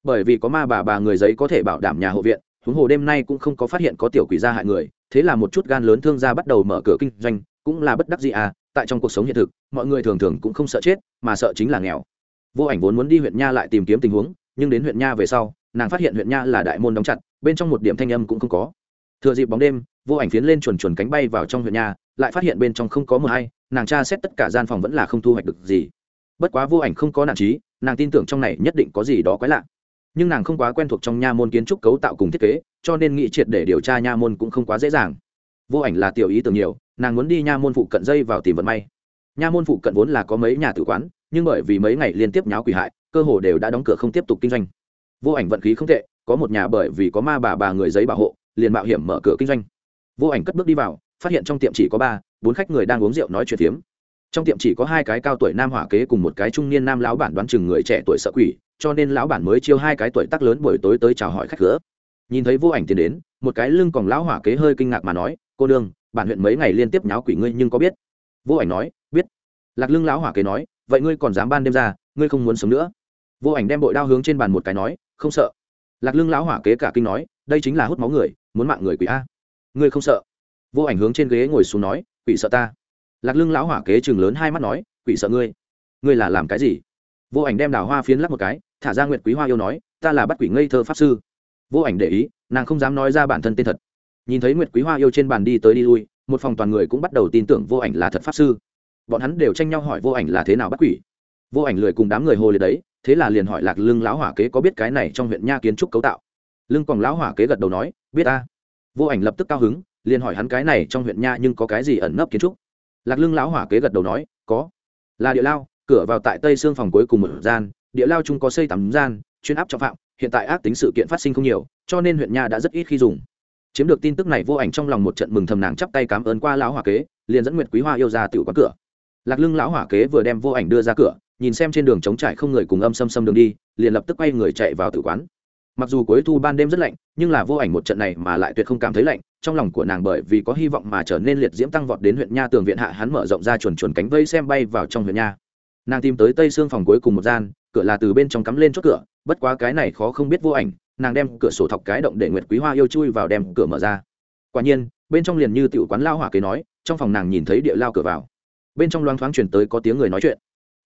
bởi vì có ma bà bà người giấy có thể bảo đảm nhà hộ viện, huống hồ đêm nay cũng không có phát hiện có tiểu quỷ gia hại người, thế là một chút gan lớn thương gia bắt đầu mở cửa kinh doanh, cũng là bất đắc gì à tại trong cuộc sống hiện thực, mọi người thường thường cũng không sợ chết, mà sợ chính là nghèo. Vô ảnh vốn muốn đi huyện nha lại tìm kiếm tình huống, nhưng đến huyện nha về sau, nàng phát hiện huyện nha là đại môn đóng chặt, bên trong một điểm thanh âm cũng không có. Thừa dịp bóng đêm, vô ảnh phiến lên chuồn chuồn cánh bay vào trong huyện nha, lại phát hiện bên trong không có mờ hay nàng tra xét tất cả gian phòng vẫn là không thu hoạch được gì. Bất quá vô ảnh không có nản trí, nàng tin tưởng trong này nhất định có gì đó quái lạ nhưng nàng không quá quen thuộc trong nha môn kiến trúc cấu tạo cùng thiết kế, cho nên nghị triệt để điều tra nha môn cũng không quá dễ dàng. Vô ảnh là tiểu ý tưởng nhiều, nàng muốn đi nha môn phụ cận dây vào tìm vận may. Nha môn phụ cận vốn là có mấy nhà tử quán, nhưng bởi vì mấy ngày liên tiếp nháo quỷ hại, cơ hồ đều đã đóng cửa không tiếp tục kinh doanh. Vô ảnh vận khí không tệ, có một nhà bởi vì có ma bà bà người giấy bảo hộ, liền mạo hiểm mở cửa kinh doanh. Vô ảnh cất bước đi vào, phát hiện trong tiệm chỉ có ba, bốn khách người đang uống rượu nói chuyện phiếm. Trong tiệm chỉ có hai cái cao tuổi nam hỏa kế cùng một cái trung niên nam lão bản đoán chừng người trẻ tuổi sợ quỷ cho nên lão bản mới chiêu hai cái tuổi tác lớn buổi tối tới chào hỏi khách cửa. Nhìn thấy vô ảnh tiến đến, một cái lưng còn lão hỏa kế hơi kinh ngạc mà nói, cô đương bản huyện mấy ngày liên tiếp nháo quỷ ngươi nhưng có biết? Vô ảnh nói, biết. Lạc lưng lão hỏa kế nói, vậy ngươi còn dám ban đêm ra, ngươi không muốn sống nữa. Vô ảnh đem bội đao hướng trên bàn một cái nói, không sợ. Lạc lưng lão hỏa kế cả kinh nói, đây chính là hút máu người, muốn mạng người quỷ a. Ngươi không sợ. Vô ảnh hướng trên ghế ngồi xuống nói, quỷ sợ ta. Lạc lưng lão hỏa kế chừng lớn hai mắt nói, quỷ sợ ngươi. Ngươi là làm cái gì? Vô ảnh đem đào hoa phiến lắc một cái thả ra nguyệt quý hoa yêu nói, ta là bắt quỷ ngây thơ pháp sư. Vô ảnh để ý, nàng không dám nói ra bản thân tên thật. Nhìn thấy nguyệt quý hoa yêu trên bàn đi tới đi lui, một phòng toàn người cũng bắt đầu tin tưởng vô ảnh là thật pháp sư. Bọn hắn đều tranh nhau hỏi vô ảnh là thế nào bắt quỷ. Vô ảnh lười cùng đám người hồ liệt đấy, thế là liền hỏi lạc lưng lão hỏa kế có biết cái này trong huyện nha kiến trúc cấu tạo. Lưng còn lão hỏa kế gật đầu nói, biết ta. Vô ảnh lập tức cao hứng, liền hỏi hắn cái này trong huyện nha nhưng có cái gì ẩn nấp kiến trúc. Lạc lưng lão hỏa kế gật đầu nói, có. Là địa lao, cửa vào tại tây xương phòng cuối cùng một gian địa lao chung có xây tắm gian, chuyên áp trọng phạm, hiện tại ác tính sự kiện phát sinh không nhiều, cho nên huyện nha đã rất ít khi dùng. Chiếm được tin tức này vô ảnh trong lòng một trận mừng thầm nàng chắp tay cảm ơn qua lão hỏa kế, liền dẫn nguyệt quý hoa yêu ra tiểu quán cửa. Lạc lưng lão hỏa kế vừa đem vô ảnh đưa ra cửa, nhìn xem trên đường trống trải không người cùng âm xâm xâm đường đi, liền lập tức quay người chạy vào tử quán. Mặc dù cuối thu ban đêm rất lạnh, nhưng là vô ảnh một trận này mà lại tuyệt không cảm thấy lạnh, trong lòng của nàng bởi vì có hy vọng mà trở nên liệt diễm tăng vọt đến huyện nha tường viện hạ hắn mở rộng ra chuồn chuồn cánh vây xem bay vào trong huyện nha. Nàng tìm tới tây xương phòng cuối cùng một gian cửa là từ bên trong cắm lên chốt cửa, bất quá cái này khó không biết vô ảnh, nàng đem cửa sổ thọc cái động để nguyệt quý hoa yêu chui vào đem cửa mở ra. Quả nhiên, bên trong liền như tiểu quán lao hỏa kế nói, trong phòng nàng nhìn thấy địa lao cửa vào. Bên trong loang thoáng chuyển tới có tiếng người nói chuyện.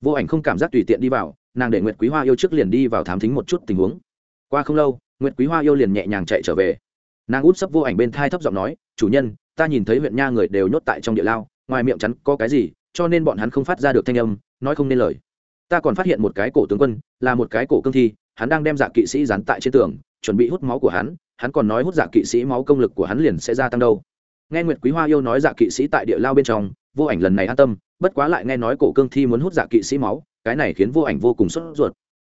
Vô ảnh không cảm giác tùy tiện đi vào, nàng để nguyệt quý hoa yêu trước liền đi vào thám thính một chút tình huống. Qua không lâu, nguyệt quý hoa yêu liền nhẹ nhàng chạy trở về. Nàng út sấp vô ảnh bên thai thấp giọng nói, chủ nhân, ta nhìn thấy huyện nha người đều nhốt tại trong địa lao, ngoài miệng chắn có cái gì, cho nên bọn hắn không phát ra được thanh âm, nói không nên lời ta còn phát hiện một cái cổ tướng quân, là một cái cổ cương thi, hắn đang đem dạ kỵ sĩ dán tại trên tường, chuẩn bị hút máu của hắn hắn còn nói hút dạ kỵ sĩ máu công lực của hắn liền sẽ gia tăng đâu. Nghe nguyệt quý hoa yêu nói dạ kỵ sĩ tại địa lao bên trong, vô ảnh lần này an tâm, bất quá lại nghe nói cổ cương thi muốn hút dạ kỵ sĩ máu, cái này khiến vô ảnh vô cùng sốt ruột.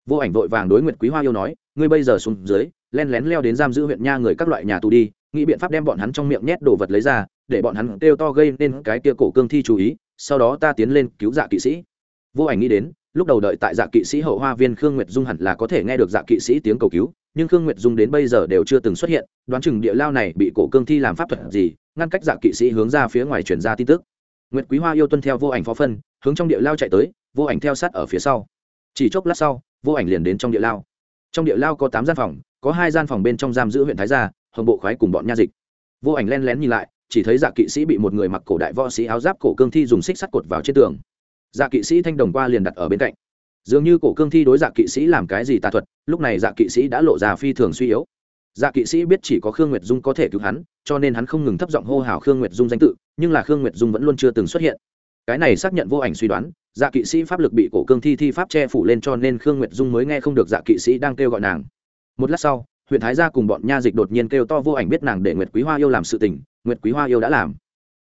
Vô ảnh vội vàng đối nguyệt quý hoa yêu nói, ngươi bây giờ xuống dưới len lén leo đến giam giữ huyện nha người các loại nhà tù đi, nghĩ biện pháp đem bọn hắn trong miệng nhét đồ vật lấy ra, để bọn hắn kêu to gây nên cái kia cổ cương thi chú ý, sau đó ta tiến lên cứu dạ kỵ sĩ. Vô ảnh nghĩ đến lúc đầu đợi tại dạ kỵ sĩ hậu hoa viên khương nguyệt dung hẳn là có thể nghe được dạ kỵ sĩ tiếng cầu cứu, nhưng khương nguyệt dung đến bây giờ đều chưa từng xuất hiện, đoán chừng địa lao này bị cổ cương thi làm pháp thuật gì, ngăn cách dạ kỵ sĩ hướng ra phía ngoài truyền ra tin tức. Nguyệt quý hoa yêu tuân theo vô ảnh phó phân, hướng trong địa lao chạy tới, vô ảnh theo sát ở phía sau. Chỉ chốc lát sau, vô ảnh liền đến trong địa lao. Trong địa lao có tám gian phòng, có hai gian phòng bên trong giam giữ huyện thái gia, hồng bộ khoái cùng bọn nha dịch. Vô ảnh len lén nhìn lại, chỉ thấy dạ kỵ sĩ bị một người mặc cổ đại võ sĩ áo giáp cổ cương thi dùng xích sắt cột vào trên tường dạ kỵ sĩ thanh đồng qua liền đặt ở bên cạnh. Dường như cổ cương thi đối dạ kỵ sĩ làm cái gì tà thuật, lúc này dạ kỵ sĩ đã lộ ra phi thường suy yếu. Dạ kỵ sĩ biết chỉ có khương nguyệt dung có thể cứu hắn, cho nên hắn không ngừng thấp giọng hô hào khương nguyệt dung danh tự, nhưng là khương nguyệt dung vẫn luôn chưa từng xuất hiện. Cái này xác nhận vô ảnh suy đoán dạ kỵ sĩ pháp lực bị cổ cương thi thi pháp che phủ lên cho nên khương nguyệt dung mới nghe không được dạ kỵ sĩ đang kêu gọi nàng. Một lát sau, huyện thái gia cùng bọn nha dịch đột nhiên kêu to vô ảnh biết nàng để nguyệt quý hoa yêu làm sự tình, nguyệt quý hoa yêu đã làm.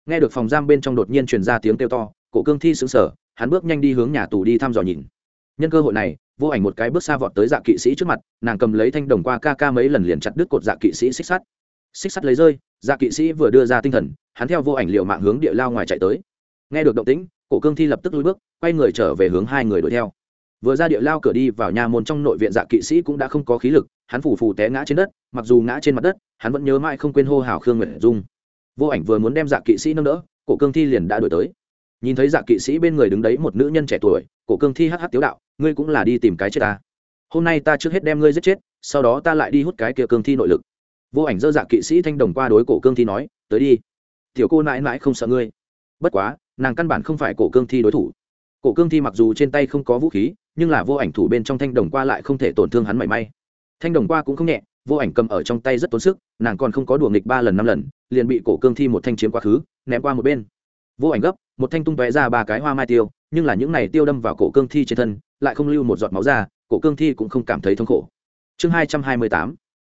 Nghe được phòng giam bên trong đột nhiên truyền ra tiếng kêu to, cổ cương thi xứng sở hắn bước nhanh đi hướng nhà tù đi thăm dò nhìn. Nhân cơ hội này, vô ảnh một cái bước xa vọt tới dạ kỵ sĩ trước mặt, nàng cầm lấy thanh đồng qua ca ca mấy lần liền chặt đứt cột dạ kỵ sĩ xích sắt. Xích sắt lấy rơi dạ kỵ sĩ vừa đưa ra tinh thần, hắn theo vô ảnh liệu mạng hướng địa lao ngoài chạy tới. Nghe được động tĩnh, cổ cương thi lập tức lui bước, quay người trở về hướng hai người đuổi theo. Vừa ra địa lao cửa đi vào nhà môn trong nội viện dạ kỵ sĩ cũng đã không có khí lực, hắn phủ phủ té ngã trên đất, mặc dù ngã trên mặt đất, hắn vẫn nhớ mãi không quên hô hào khương nguyệt dung. Vô ảnh vừa muốn đem dạ kỵ sĩ nâng đỡ, cổ cương thi liền đã đuổi tới nhìn thấy dạ kỵ sĩ bên người đứng đấy một nữ nhân trẻ tuổi, cổ cương thi hh tiếu đạo, ngươi cũng là đi tìm cái chết ta. Hôm nay ta trước hết đem ngươi giết chết, sau đó ta lại đi hút cái kia cương thi nội lực. Vô ảnh dơ dạ kỵ sĩ thanh đồng qua đối cổ cương thi nói, tới đi. Tiểu cô mãi mãi không sợ ngươi. Bất quá, nàng căn bản không phải cổ cương thi đối thủ. Cổ cương thi mặc dù trên tay không có vũ khí, nhưng là vô ảnh thủ bên trong thanh đồng qua lại không thể tổn thương hắn mảy may. Thanh đồng qua cũng không nhẹ, vô ảnh cầm ở trong tay rất tốn sức, nàng còn không có đùa nghịch ba lần năm lần, liền bị cổ cương thi một thanh chiếm quá khứ, ném qua một bên. Vô ảnh gấp một thanh tung tóe ra ba cái hoa mai tiêu, nhưng là những này tiêu đâm vào cổ cương thi trên thân, lại không lưu một giọt máu ra, cổ cương thi cũng không cảm thấy thống khổ. Chương hai trăm hai mươi tám.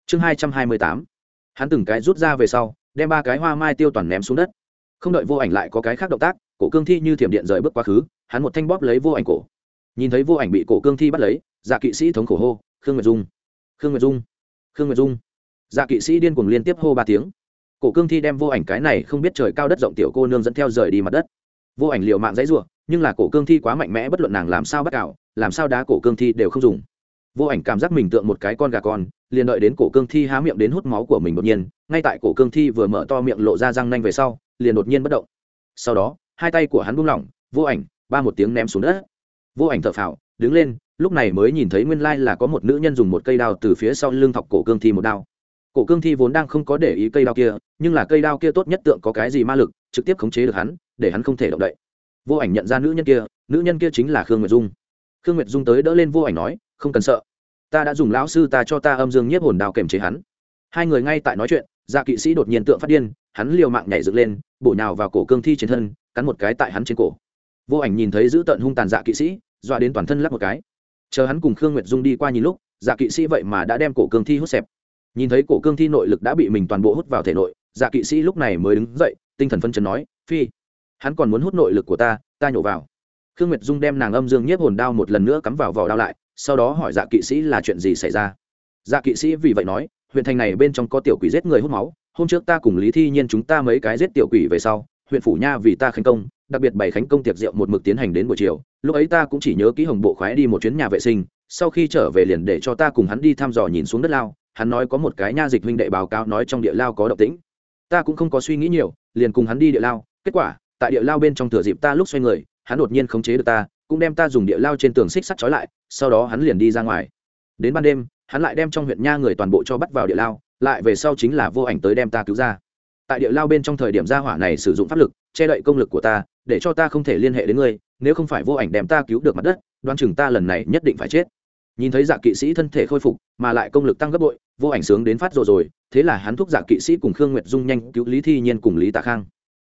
Chương hai trăm hai mươi tám. Hắn từng cái rút ra về sau, đem ba cái hoa mai tiêu toàn ném xuống đất. Không đợi vô ảnh lại có cái khác động tác, cổ cương thi như thiểm điện rời bước quá khứ, hắn một thanh bóp lấy vô ảnh cổ. Nhìn thấy vô ảnh bị cổ cương thi bắt lấy dạ kỵ sĩ thống khổ hô, khương nguyệt dung! Khương nguyệt dung! Khương nguyệt dung! Dạ kỵ sĩ điên cuồng liên tiếp hô ba tiếng. Cổ cương thi đem vô ảnh cái này không biết trời cao đất rộng tiểu cô nương dẫn theo rời đi mặt đất vô ảnh liệu mạng dãy rủa, nhưng là cổ cương thi quá mạnh mẽ bất luận nàng làm sao bắt cạo làm sao đá cổ cương thi đều không dùng. Vô ảnh cảm giác mình tượng một cái con gà con liền đợi đến cổ cương thi há miệng đến hút máu của mình đột nhiên ngay tại cổ cương thi vừa mở to miệng lộ ra răng nanh về sau liền đột nhiên bất động. Sau đó hai tay của hắn buông lỏng vô ảnh ba một tiếng ném xuống đất. Vô ảnh thở phào đứng lên lúc này mới nhìn thấy nguyên lai là có một nữ nhân dùng một cây đao từ phía sau lưng thọc cổ cương thi một đao. Cổ cương thi vốn đang không có để ý cây đao kia nhưng là cây đao kia tốt nhất tượng có cái gì ma lực trực tiếp khống chế được hắn để hắn không thể động đậy. Vô ảnh nhận ra nữ nhân kia, nữ nhân kia chính là khương nguyệt dung. Khương nguyệt dung tới đỡ lên vô ảnh nói, không cần sợ. Ta đã dùng lão sư ta cho ta âm dương nhiếp hồn đao kềm chế hắn. Hai người ngay tại nói chuyện dạ kỵ sĩ đột nhiên tượng phát điên, hắn liều mạng nhảy dựng lên, bổ nhào vào cổ cương thi trên thân, cắn một cái tại hắn trên cổ. Vô ảnh nhìn thấy dữ tận hung tàn dạ kỵ sĩ, dọa đến toàn thân lắp một cái. Chờ hắn cùng khương nguyệt dung đi qua nhìn lúc dạ kỵ sĩ vậy mà đã đem cổ cương thi hút xẹp. Nhìn thấy cổ cương thi nội lực đã bị mình toàn bộ hút vào thể nội dạ kỵ sĩ lúc này mới đứng dậy, tinh thần phân chấn nói, phi hắn còn muốn hút nội lực của ta ta nhổ vào. Khương nguyệt dung đem nàng âm dương nhiếp hồn đao một lần nữa cắm vào vỏ đao lại, sau đó hỏi dạ kỵ sĩ là chuyện gì xảy ra. Dạ kỵ sĩ vì vậy nói, huyện thành này bên trong có tiểu quỷ giết người hút máu, hôm trước ta cùng lý thi nhiên chúng ta mấy cái giết tiểu quỷ về sau, huyện phủ nha vì ta khánh công, đặc biệt bày khánh công tiệc rượu một mực tiến hành đến buổi chiều, lúc ấy ta cũng chỉ nhớ kỹ hồng bộ khoái đi một chuyến nhà vệ sinh, sau khi trở về liền để cho ta cùng hắn đi thăm dò nhìn xuống đất lao, hắn nói có một cái nha dịch huynh đệ báo cáo nói trong địa lao có động tĩnh. Ta cũng không có suy nghĩ nhiều, liền cùng hắn đi địa lao, kết quả tại địa lao bên trong thừa dịp ta lúc xoay người, hắn đột nhiên khống chế được ta, cũng đem ta dùng địa lao trên tường xích sắt trói lại, sau đó hắn liền đi ra ngoài. Đến ban đêm, hắn lại đem trong huyện nha người toàn bộ cho bắt vào địa lao, lại về sau chính là vô ảnh tới đem ta cứu ra. Tại địa lao bên trong thời điểm gia hỏa này sử dụng pháp lực, che đậy công lực của ta, để cho ta không thể liên hệ đến ngươi, nếu không phải vô ảnh đem ta cứu được mặt đất đoan chừng ta lần này nhất định phải chết. Nhìn thấy dạ kỵ sĩ thân thể khôi phục, mà lại công lực tăng gấp bội, vô ảnh sướng đến phát rồi rồi, thế là hắn thúc dạ kỵ sĩ cùng khương nguyệt dung nhanh cứu lý thi nhiên cùng lý tạ khang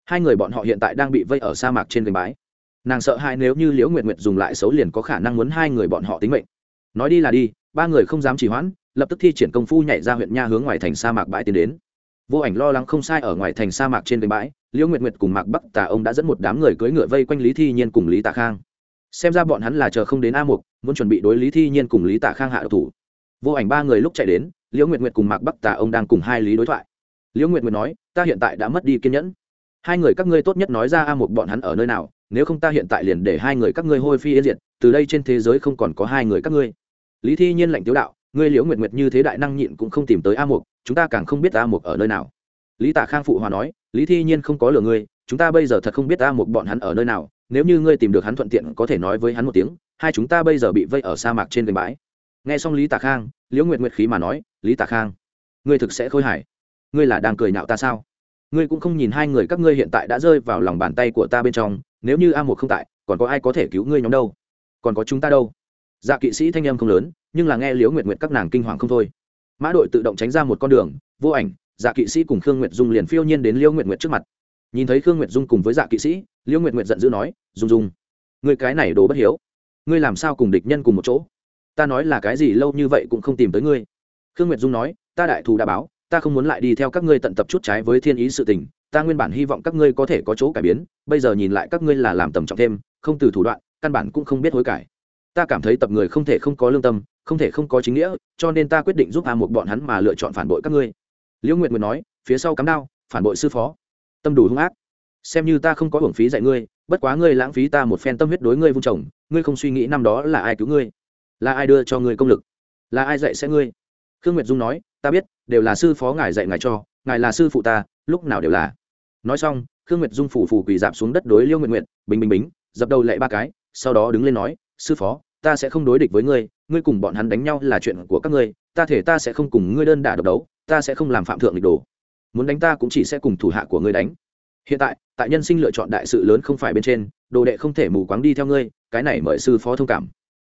hai người bọn họ hiện tại đang bị vây ở sa mạc trên gành bái. Nàng sợ hai nếu như liễu nguyệt nguyệt dùng lại xấu liền có khả năng muốn hai người bọn họ tính mệnh. Nói đi là đi, ba người không dám trì hoãn, lập tức thi triển công phu nhảy ra huyện nha hướng ngoài thành sa mạc bãi tiến đến. Vô ảnh lo lắng không sai ở ngoài thành sa mạc trên gành bãi, liễu nguyệt nguyệt cùng mạc bắc tà ông đã dẫn một đám người cưỡi ngựa vây quanh lý thi nhiên cùng lý tạ khang. Xem ra bọn hắn là chờ không đến a mục, muốn chuẩn bị đối lý thi nhiên cùng lý tạ khang hạ độc thủ. Vô ảnh ba người lúc chạy đến, liễu nguyệt nguyệt cùng mạc bắc tà ông đang cùng hai lý đối thoại. Liễu nguyệt nguyệt nói, ta hiện tại đã mất đi kiên nhẫn hai người các ngươi tốt nhất nói ra a một bọn hắn ở nơi nào, nếu không ta hiện tại liền để hai người các ngươi hôi phi yên diệt, từ đây trên thế giới không còn có hai người các ngươi. Lý thi nhiên lạnh tiếu đạo, ngươi liễu nguyệt nguyệt như thế đại năng nhịn cũng không tìm tới a mục, chúng ta càng không biết a mục ở nơi nào. Lý tạ khang phụ hòa nói, lý thi nhiên không có lừa ngươi, chúng ta bây giờ thật không biết a mục bọn hắn ở nơi nào, nếu như ngươi tìm được hắn thuận tiện có thể nói với hắn một tiếng, hai chúng ta bây giờ bị vây ở sa mạc trên gành bãi. Nghe xong lý tạ khang, liễu nguyệt nguyệt khí mà nói, lý tạ khang, ngươi thực sẽ khôi hài. Ngươi là đang cười nhạo ta sao? Ngươi cũng không nhìn hai người các ngươi hiện tại đã rơi vào lòng bàn tay của ta bên trong, nếu như a một không tại, còn có ai có thể cứu ngươi nhóm đâu? Còn có chúng ta đâu? Dạ kỵ sĩ thanh em không lớn, nhưng là nghe liễu nguyệt nguyệt các nàng kinh hoàng không thôi. Mã đội tự động tránh ra một con đường, vô ảnh dạ kỵ sĩ cùng khương nguyệt dung liền phiêu nhiên đến liễu nguyệt nguyệt trước mặt. Nhìn thấy khương nguyệt dung cùng với dạ kỵ sĩ, liễu nguyệt nguyệt giận dữ nói, dung dung, ngươi cái này đồ bất hiếu. Ngươi làm sao cùng địch nhân cùng một chỗ? Ta nói là cái gì lâu như vậy cũng không tìm tới ngươi. Khương nguyệt dung nói, ta đại thù đã báo ta không muốn lại đi theo các ngươi tận tập chút trái với thiên ý sự tình, ta nguyên bản hy vọng các ngươi có thể có chỗ cải biến, bây giờ nhìn lại các ngươi là làm tầm trọng thêm, không từ thủ đoạn, căn bản cũng không biết hối cải. Ta cảm thấy tập người không thể không có lương tâm, không thể không có chính nghĩa, cho nên ta quyết định giúp a một bọn hắn mà lựa chọn phản bội các ngươi. Liễu nguyệt nguyệt nói, phía sau cắm đao, phản bội sư phó. Tâm đủ hung ác. Xem như ta không có hưởng phí dạy ngươi, bất quá ngươi lãng phí ta một phen tâm huyết đối ngươi vung chồng ngươi không suy nghĩ năm đó là ai cứu ngươi, là ai đưa cho ngươi công lực, là ai dạy sẽ ngươi khương nguyệt dung nói, ta biết, đều là sư phó ngài dạy ngài cho, ngài là sư phụ ta, lúc nào đều là. Nói xong, khương nguyệt dung phủ phủ quỳ dạp xuống đất đối liêu nguyện nguyện bình bình bính dập đầu lệ ba cái, sau đó đứng lên nói, sư phó, ta sẽ không đối địch với ngươi ngươi cùng bọn hắn đánh nhau là chuyện của các ngươi, ta thể ta sẽ không cùng ngươi đơn đả độc đấu, ta sẽ không làm phạm thượng địch đồ. Muốn đánh ta cũng chỉ sẽ cùng thủ hạ của ngươi đánh. Hiện tại tại nhân sinh lựa chọn đại sự lớn không phải bên trên, đồ đệ không thể mù quáng đi theo ngươi, cái này mời sư phó thông cảm.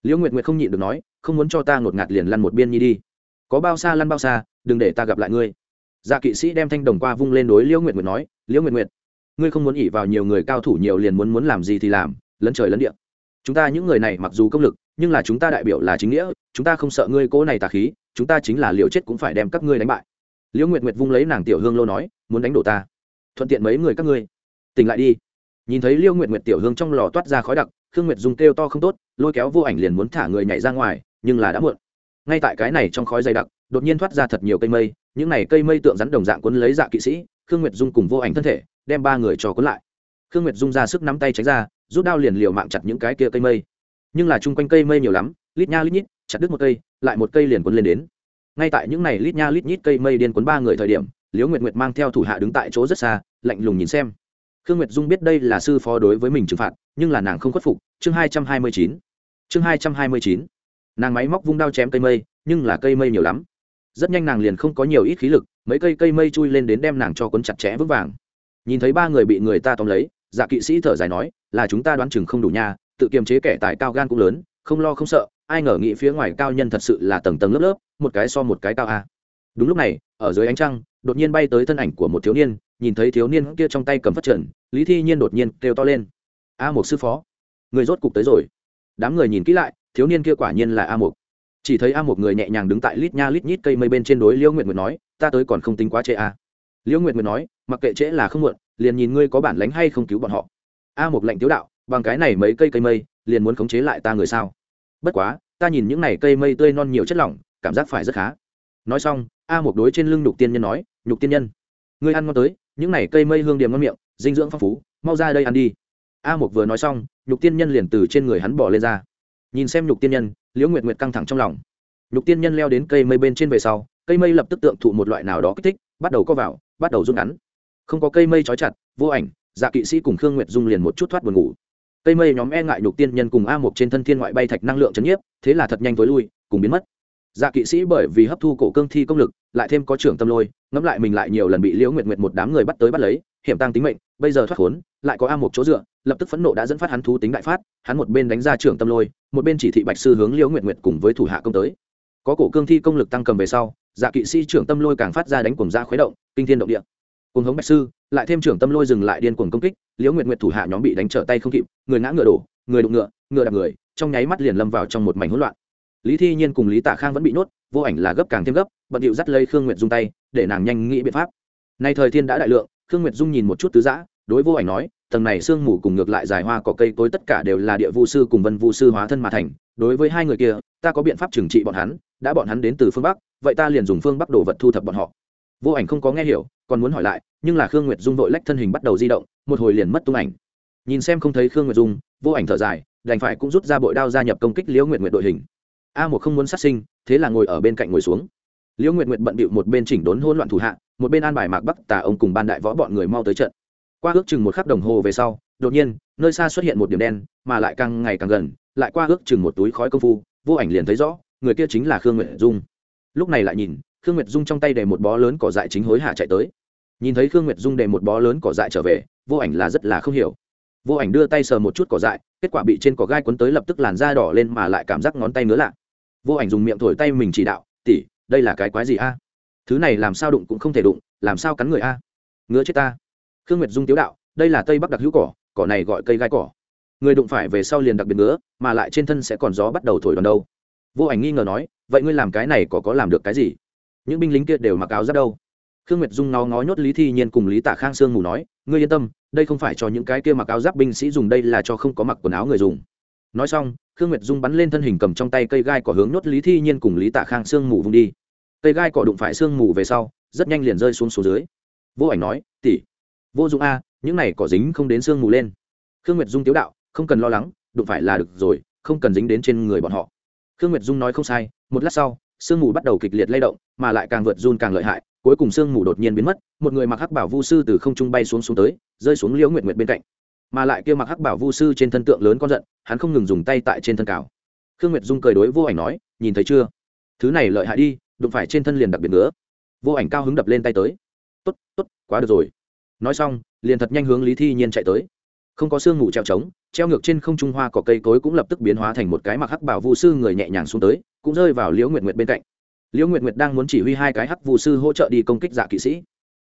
Liễu nguyệt nguyệt không nhịn được nói, không muốn cho ta ngột ngạt liền lăn một biên nhi đi có bao xa lăn bao xa, đừng để ta gặp lại ngươi. Dạ kỵ sĩ đem thanh đồng qua vung lên đối liễu nguyệt nguyệt nói, liễu nguyệt nguyệt, ngươi không muốn ỉ vào nhiều người cao thủ nhiều liền muốn muốn làm gì thì làm, lấn trời lấn địa. Chúng ta những người này mặc dù công lực, nhưng là chúng ta đại biểu là chính nghĩa, chúng ta không sợ ngươi cố này tà khí, chúng ta chính là liều chết cũng phải đem các ngươi đánh bại. Liễu nguyệt nguyệt vung lấy nàng tiểu hương lô nói, muốn đánh đổ ta? Thuận tiện mấy người các ngươi. Tỉnh lại đi. Nhìn thấy liễu nguyệt nguyệt tiểu hương trong lò toát ra khói đặc, khương nguyệt dùng kêu to không tốt, lôi kéo vô ảnh liền muốn thả người nhảy ra ngoài, nhưng là đã muộn ngay tại cái này trong khói dày đặc, đột nhiên thoát ra thật nhiều cây mây, những này cây mây tượng rắn đồng dạng quấn lấy dạ kỵ sĩ, khương nguyệt dung cùng vô ảnh thân thể, đem ba người cho quấn lại. Khương nguyệt dung ra sức nắm tay tránh ra, rút đao liền liều mạng chặt những cái kia cây mây. Nhưng là chung quanh cây mây nhiều lắm, lít nha lít nhít, chặt đứt một cây, lại một cây liền quấn lên đến. Ngay tại những này lít nha lít nhít cây mây điên quấn ba người thời điểm, liễu nguyệt nguyệt mang theo thủ hạ đứng tại chỗ rất xa, lạnh lùng nhìn xem. Khương nguyệt dung biết đây là sư phó đối với mình trừng phạt, nhưng là nàng không khuất phục. Chương hai trăm hai mươi chín. Chương hai trăm hai mươi chín nàng máy móc vung đao chém cây mây, nhưng là cây mây nhiều lắm. Rất nhanh nàng liền không có nhiều ít khí lực, mấy cây cây mây chui lên đến đem nàng cho quấn chặt chẽ vững vàng. Nhìn thấy ba người bị người ta tóm lấy dạ kỵ sĩ thở dài nói, là chúng ta đoán chừng không đủ nha, tự kiềm chế kẻ tài cao gan cũng lớn, không lo không sợ, ai ngờ nghĩ phía ngoài cao nhân thật sự là tầng tầng lớp lớp, một cái so một cái cao a. Đúng lúc này, ở dưới ánh trăng, đột nhiên bay tới thân ảnh của một thiếu niên, nhìn thấy thiếu niên kia trong tay cầm phát trần lý thi nhiên đột nhiên kêu to lên. A một sư phó, người rốt cục tới rồi. Đám người nhìn kỹ lại thiếu niên kia quả nhiên là a một chỉ thấy a một người nhẹ nhàng đứng tại lít nha lít nhít cây mây bên trên đối liễu nguyệt nguyệt nói, ta tới còn không tính quá trễ a liễu nguyệt nguyệt nói, mặc kệ trễ là không muộn, liền nhìn ngươi có bản lánh hay không cứu bọn họ. A một lệnh tiếu đạo, bằng cái này mấy cây cây mây, liền muốn khống chế lại ta người sao? Bất quá, ta nhìn những này cây mây tươi non nhiều chất lỏng, cảm giác phải rất khá. Nói xong, a một đối trên lưng nhục tiên nhân nói, nhục tiên nhân, ngươi ăn ngon tới, những này cây mây hương điểm ngon miệng, dinh dưỡng phong phú, mau ra đây ăn đi. A một vừa nói xong, nhục tiên nhân liền từ trên người hắn bỏ lên ra nhìn xem nhục tiên nhân, liễu nguyệt nguyệt căng thẳng trong lòng. Nhục tiên nhân leo đến cây mây bên trên về sau, cây mây lập tức tượng thụ một loại nào đó kích thích, bắt đầu co vào, bắt đầu rút ngắn. Không có cây mây trói chặt, vô ảnh dạ kỵ sĩ cùng khương nguyệt dung liền một chút thoát buồn ngủ. Cây mây nhóm e ngại nhục tiên nhân cùng a một trên thân thiên ngoại bay thạch năng lượng chấn nhiếp, thế là thật nhanh tối lui, cùng biến mất. Dạ kỵ sĩ bởi vì hấp thu cổ cương thi công lực, lại thêm có trưởng tâm lôi, ngẫm lại mình lại nhiều lần bị liễu nguyệt nguyệt một đám người bắt tới bắt lấy, hiểm tăng tính mệnh, bây giờ thoát khốn, lại có a một chỗ dựa lập tức phẫn nộ đã dẫn phát hắn thú tính đại phát, hắn một bên đánh ra trưởng tâm lôi, một bên chỉ thị bạch sư hướng liễu nguyệt nguyệt cùng với thủ hạ công tới. Có cổ cương thi công lực tăng cầm về sau dạ kỵ sĩ trưởng tâm lôi càng phát ra đánh cùng ra khuấy động, kinh thiên động địa. Cùng hống bạch sư, lại thêm trưởng tâm lôi dừng lại điên cuồng công kích, liễu nguyệt nguyệt thủ hạ nhóm bị đánh trở tay không kịp, người ngã ngựa đổ, người đụng ngựa ngựa đạp người, trong nháy mắt liền lâm vào trong một mảnh hỗn loạn. Lý thi nhiên cùng lý tả khang vẫn bị nhốt, vô ảnh là gấp càng thêm gấp, bận điệu dắt lấy khương nguyệt dung tay, để nàng nhanh nghĩ biện pháp. Nay thời thiên đã đại lượng, khương nguyệt dung nhìn một chút tứ giã đối vô ảnh nói tầng này sương mù cùng ngược lại dài hoa cỏ cây cối tất cả đều là địa vu sư cùng vân vu sư hóa thân mà thành. Đối với hai người kia, ta có biện pháp trừng trị bọn hắn, đã bọn hắn đến từ phương bắc, vậy ta liền dùng phương bắc đồ vật thu thập bọn họ. Vô ảnh không có nghe hiểu, còn muốn hỏi lại, nhưng là khương nguyệt dung vội lách thân hình bắt đầu di động, một hồi liền mất tung ảnh. Nhìn xem không thấy khương nguyệt dung, vô ảnh thở dài, đành phải cũng rút ra bội đao gia nhập công kích liễu nguyệt nguyệt đội hình. A một không muốn sát sinh, thế là ngồi ở bên cạnh ngồi xuống. Liễu nguyệt nguyệt bận bịu một bên chỉnh đốn hỗn loạn thủ hạ, một bên an bài mạc bắc tà ông cùng ban đại võ bọn người mau tới trận qua ước chừng một khắc đồng hồ về sau, đột nhiên, nơi xa xuất hiện một điểm đen, mà lại càng ngày càng gần, lại qua ước chừng một túi khói công phu, vô ảnh liền thấy rõ, người kia chính là khương nguyệt dung. Lúc này lại nhìn, khương nguyệt dung trong tay để một bó lớn cỏ dại chính hối hả chạy tới. Nhìn thấy khương nguyệt dung để một bó lớn cỏ dại trở về, vô ảnh là rất là không hiểu. Vô ảnh đưa tay sờ một chút cỏ dại, kết quả bị trên cỏ gai quấn tới lập tức làn da đỏ lên mà lại cảm giác ngón tay ngứa lạ. Vô ảnh dùng miệng thổi tay mình chỉ đạo tỉ đây là cái quái gì a? Thứ này làm sao đụng cũng không thể đụng, làm sao cắn người a? Ngứa chết ta khương nguyệt dung tiếu đạo, đây là tây bắc đặc hữu cỏ cỏ này gọi cây gai cỏ. Người đụng phải về sau liền đặc biệt ngứa, mà lại trên thân sẽ còn gió bắt đầu thổi đòn đâu. Vô ảnh nghi ngờ nói, vậy ngươi làm cái này có có làm được cái gì? Những binh lính kia đều mặc áo giáp đâu? Khương nguyệt dung nó ngó nhốt lý thi nhiên cùng lý tả khang sương mù nói, ngươi yên tâm, đây không phải cho những cái kia mặc áo giáp binh sĩ dùng, đây là cho không có mặc quần áo người dùng. Nói xong, khương nguyệt dung bắn lên thân hình cầm trong tay cây gai cỏ hướng nhốt lý thi nhiên cùng lý tả khang sương mù vung đi. Cây gai cỏ đụng phải sương mù về sau, rất nhanh liền rơi xuống số dưới. Vô ảnh nói tỉ vô dụng a, những này cỏ dính không đến sương mù lên. Khương nguyệt dung tiếu đạo, không cần lo lắng, đụng phải là được rồi, không cần dính đến trên người bọn họ. Khương nguyệt dung nói không sai, một lát sau, sương mù bắt đầu kịch liệt lay động, mà lại càng vượt run càng lợi hại, cuối cùng sương mù đột nhiên biến mất, một người mặc hắc bảo vu sư từ không trung bay xuống xuống tới, rơi xuống liễu nguyệt nguyệt bên cạnh. Mà lại kia mặc hắc bảo vu sư trên thân tượng lớn con giận, hắn không ngừng dùng tay tại trên thân cào. Khương nguyệt dung cười đối vô ảnh nói, nhìn thấy chưa? Thứ này lợi hại đi, đụng phải trên thân liền đặc biệt nữa. Vô ảnh cao hứng đập lên tay tới. Tốt tốt, quá được rồi nói xong, liền thật nhanh hướng lý thi nhiên chạy tới. Không có xương ngủ treo trống, treo ngược trên không trung hoa có cây cối cũng lập tức biến hóa thành một cái mặc hắc bảo vu sư người nhẹ nhàng xuống tới, cũng rơi vào liễu nguyệt nguyệt bên cạnh. Liễu nguyệt nguyệt đang muốn chỉ huy hai cái hắc vu sư hỗ trợ đi công kích dạ kỵ sĩ.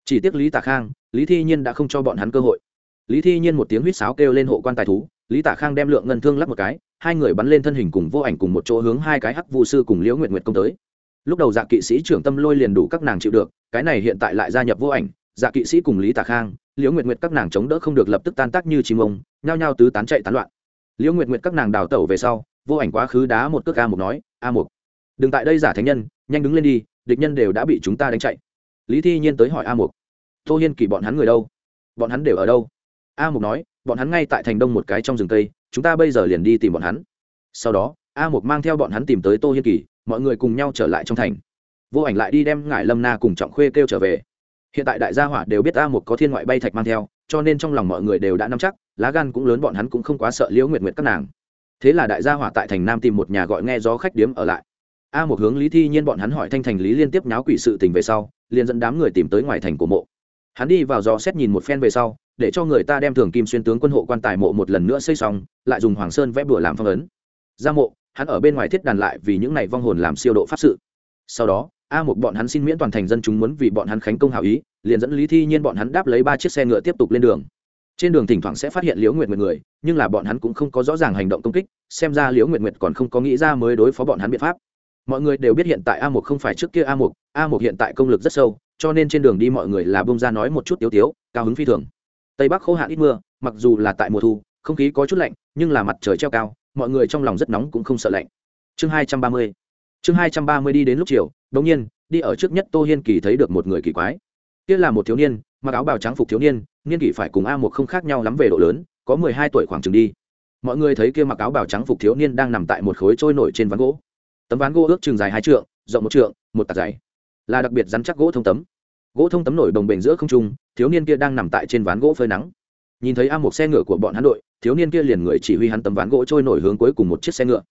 Chỉ tiếc lý tả khang, lý thi nhiên đã không cho bọn hắn cơ hội. Lý thi nhiên một tiếng huýt sáo kêu lên hộ quan tài thú, lý tả khang đem lượng ngân thương lắp một cái, hai người bắn lên thân hình cùng vô ảnh cùng một chỗ hướng hai cái hắc vu sư cùng liễu nguyệt nguyệt công tới. Lúc đầu dạ kỵ sĩ trưởng tâm lôi liền đủ các nàng chịu được, cái này hiện tại lại gia nhập vô ảnh dạ kỵ sĩ cùng lý tả khang, liễu nguyệt nguyệt các nàng chống đỡ không được lập tức tan tác như chim ông, nhao nhao tứ tán chạy tán loạn. Liễu nguyệt nguyệt các nàng đào tẩu về sau, vô ảnh quá khứ đá một cước a mục nói, a mục, đừng tại đây giả thánh nhân, nhanh đứng lên đi, địch nhân đều đã bị chúng ta đánh chạy. Lý thi nhiên tới hỏi a mục, tô hiên kỳ bọn hắn người đâu? Bọn hắn đều ở đâu? A mục nói, bọn hắn ngay tại thành đông một cái trong rừng tây chúng ta bây giờ liền đi tìm bọn hắn. Sau đó, a mục mang theo bọn hắn tìm tới tô hiên kỳ, mọi người cùng nhau trở lại trong thành. Vô ảnh lại đi đem ngải lâm na cùng trọng khuê kêu trở về hiện tại đại gia hỏa đều biết a một có thiên ngoại bay thạch mang theo, cho nên trong lòng mọi người đều đã nắm chắc, lá gan cũng lớn bọn hắn cũng không quá sợ liễu nguyệt nguyệt các nàng. Thế là đại gia hỏa tại thành nam tìm một nhà gọi nghe gió khách điếm ở lại. A một hướng lý thi nhiên bọn hắn hỏi thanh thành lý liên tiếp nháo quỷ sự tình về sau, liền dẫn đám người tìm tới ngoài thành của mộ. Hắn đi vào dò xét nhìn một phen về sau, để cho người ta đem thường kim xuyên tướng quân hộ quan tài mộ một lần nữa xây xong, lại dùng hoàng sơn vẽ bửa làm phong ấn. Ra mộ, hắn ở bên ngoài thiết đàn lại vì những này vong hồn làm siêu độ pháp sự. Sau đó a một bọn hắn xin miễn toàn thành dân chúng muốn vì bọn hắn khánh công hảo ý, liền dẫn lý thi nhiên bọn hắn đáp lấy ba chiếc xe ngựa tiếp tục lên đường. Trên đường thỉnh thoảng sẽ phát hiện liễu nguyệt nguyệt người, nhưng là bọn hắn cũng không có rõ ràng hành động công kích, xem ra liễu nguyệt nguyệt còn không có nghĩ ra mới đối phó bọn hắn biện pháp. Mọi người đều biết hiện tại a một không phải trước kia a một a một hiện tại công lực rất sâu, cho nên trên đường đi mọi người là bông ra nói một chút tiếu tiếu, cao hứng phi thường. Tây bắc khô hạn ít mưa, mặc dù là tại mùa thu, không khí có chút lạnh, nhưng là mặt trời treo cao, mọi người trong lòng rất nóng cũng không sợ lạnh. Chương hai trăm ba mươi chương hai trăm ba mươi đi đến lúc chiều đống nhiên, đi ở trước nhất tô hiên kỳ thấy được một người kỳ quái. Kia là một thiếu niên, mặc áo bào trắng phục thiếu niên niên kỷ phải cùng a một không khác nhau lắm về độ lớn, có mười hai tuổi khoảng chừng đi. Mọi người thấy kia mặc áo bào trắng phục thiếu niên đang nằm tại một khối trôi nổi trên ván gỗ. Tấm ván gỗ ước chừng dài hai trượng, rộng một trượng, một tạt dày. Là đặc biệt rắn chắc gỗ thông tấm. Gỗ thông tấm nổi đồng bền giữa không trung, thiếu niên kia đang nằm tại trên ván gỗ phơi nắng. Nhìn thấy a một xe ngựa của bọn hắn đội, thiếu niên kia liền người chỉ huy hắn tấm ván gỗ trôi nổi hướng cuối cùng một chiếc xe ngựa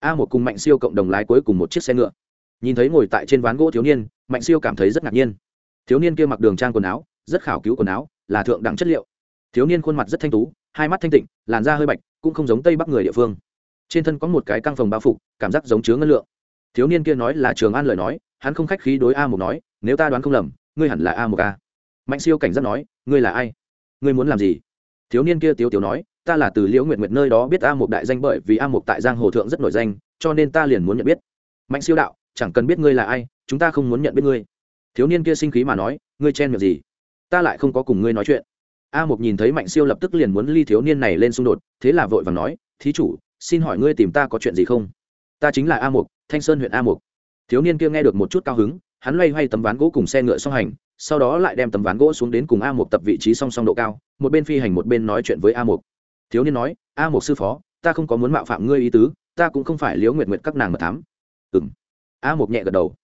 a một cùng mạnh siêu cộng đồng lái cuối cùng một chiếc xe ngựa. Nhìn thấy ngồi tại trên ván gỗ thiếu niên, mạnh siêu cảm thấy rất ngạc nhiên. Thiếu niên kia mặc đường trang quần áo, rất khảo cứu quần áo, là thượng đẳng chất liệu. Thiếu niên khuôn mặt rất thanh tú, hai mắt thanh tịnh, làn da hơi bạch, cũng không giống tây bắc người địa phương. Trên thân có một cái căng phòng bao phục cảm giác giống chứa ngân lượng. Thiếu niên kia nói là trường an lời nói, hắn không khách khí đối a một nói, nếu ta đoán không lầm, ngươi hẳn là a một a mạnh siêu cảnh giác nói, ngươi là ai? Ngươi muốn làm gì? Thiếu niên kia tiếu tiếu nói ta là từ liễu nguyện nguyện nơi đó biết a một đại danh bởi vì a một tại giang hồ thượng rất nổi danh, cho nên ta liền muốn nhận biết. Mạnh siêu đạo, chẳng cần biết ngươi là ai, chúng ta không muốn nhận biết ngươi. Thiếu niên kia sinh khí mà nói, ngươi chen miệng gì? Ta lại không có cùng ngươi nói chuyện. A một nhìn thấy mạnh siêu lập tức liền muốn ly thiếu niên này lên xung đột, thế là vội vàng nói, thí chủ, xin hỏi ngươi tìm ta có chuyện gì không? Ta chính là a một thanh sơn huyện a một thiếu niên kia nghe được một chút cao hứng, hắn loay hoay tấm ván gỗ cùng xe ngựa song hành, sau đó lại đem tấm ván gỗ xuống đến cùng a một tập vị trí song song độ cao, một bên phi hành một bên nói chuyện với a một thiếu niên nói, a một sư phó, ta không có muốn mạo phạm ngươi ý tứ, ta cũng không phải liễu nguyệt nguyệt các nàng mật thám. Ừng a một nhẹ gật đầu.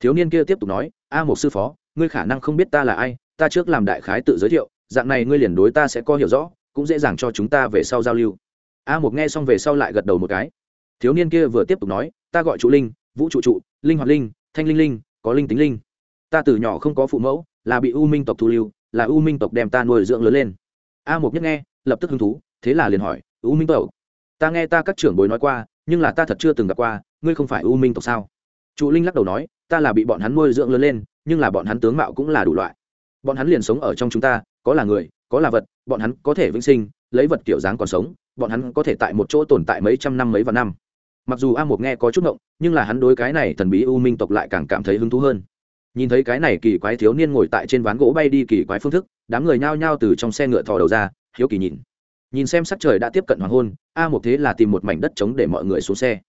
Thiếu niên kia tiếp tục nói, a một sư phó, ngươi khả năng không biết ta là ai, ta trước làm đại khái tự giới thiệu, dạng này ngươi liền đối ta sẽ có hiểu rõ, cũng dễ dàng cho chúng ta về sau giao lưu. A một nghe xong về sau lại gật đầu một cái. Thiếu niên kia vừa tiếp tục nói, ta gọi trụ linh, vũ trụ trụ, linh hoạt linh, thanh linh linh, có linh tính linh. Ta từ nhỏ không có phụ mẫu, là bị u minh tộc thu lưu, là u minh tộc đem ta nuôi dưỡng lớn lên. A một nhất nghe, lập tức hứng thú thế là liền hỏi, u minh tộc, ta nghe ta các trưởng bối nói qua, nhưng là ta thật chưa từng gặp qua, ngươi không phải u minh tộc sao? Trụ linh lắc đầu nói, ta là bị bọn hắn nuôi dưỡng lớn lên, nhưng là bọn hắn tướng mạo cũng là đủ loại. Bọn hắn liền sống ở trong chúng ta, có là người, có là vật, bọn hắn có thể vĩnh sinh, lấy vật kiểu dáng còn sống, bọn hắn có thể tại một chỗ tồn tại mấy trăm năm mấy vạn năm. Mặc dù a một nghe có chút ngộng, nhưng là hắn đối cái này thần bí u minh tộc lại càng cảm thấy hứng thú hơn. Nhìn thấy cái này kỳ quái thiếu niên ngồi tại trên ván gỗ bay đi kỳ quái phương thức, đám người nhao nhao từ trong xe ngựa thò đầu ra, hiếu kỳ nhìn nhìn xem sắc trời đã tiếp cận hoàng hôn, a một thế là tìm một mảnh đất trống để mọi người xuống xe.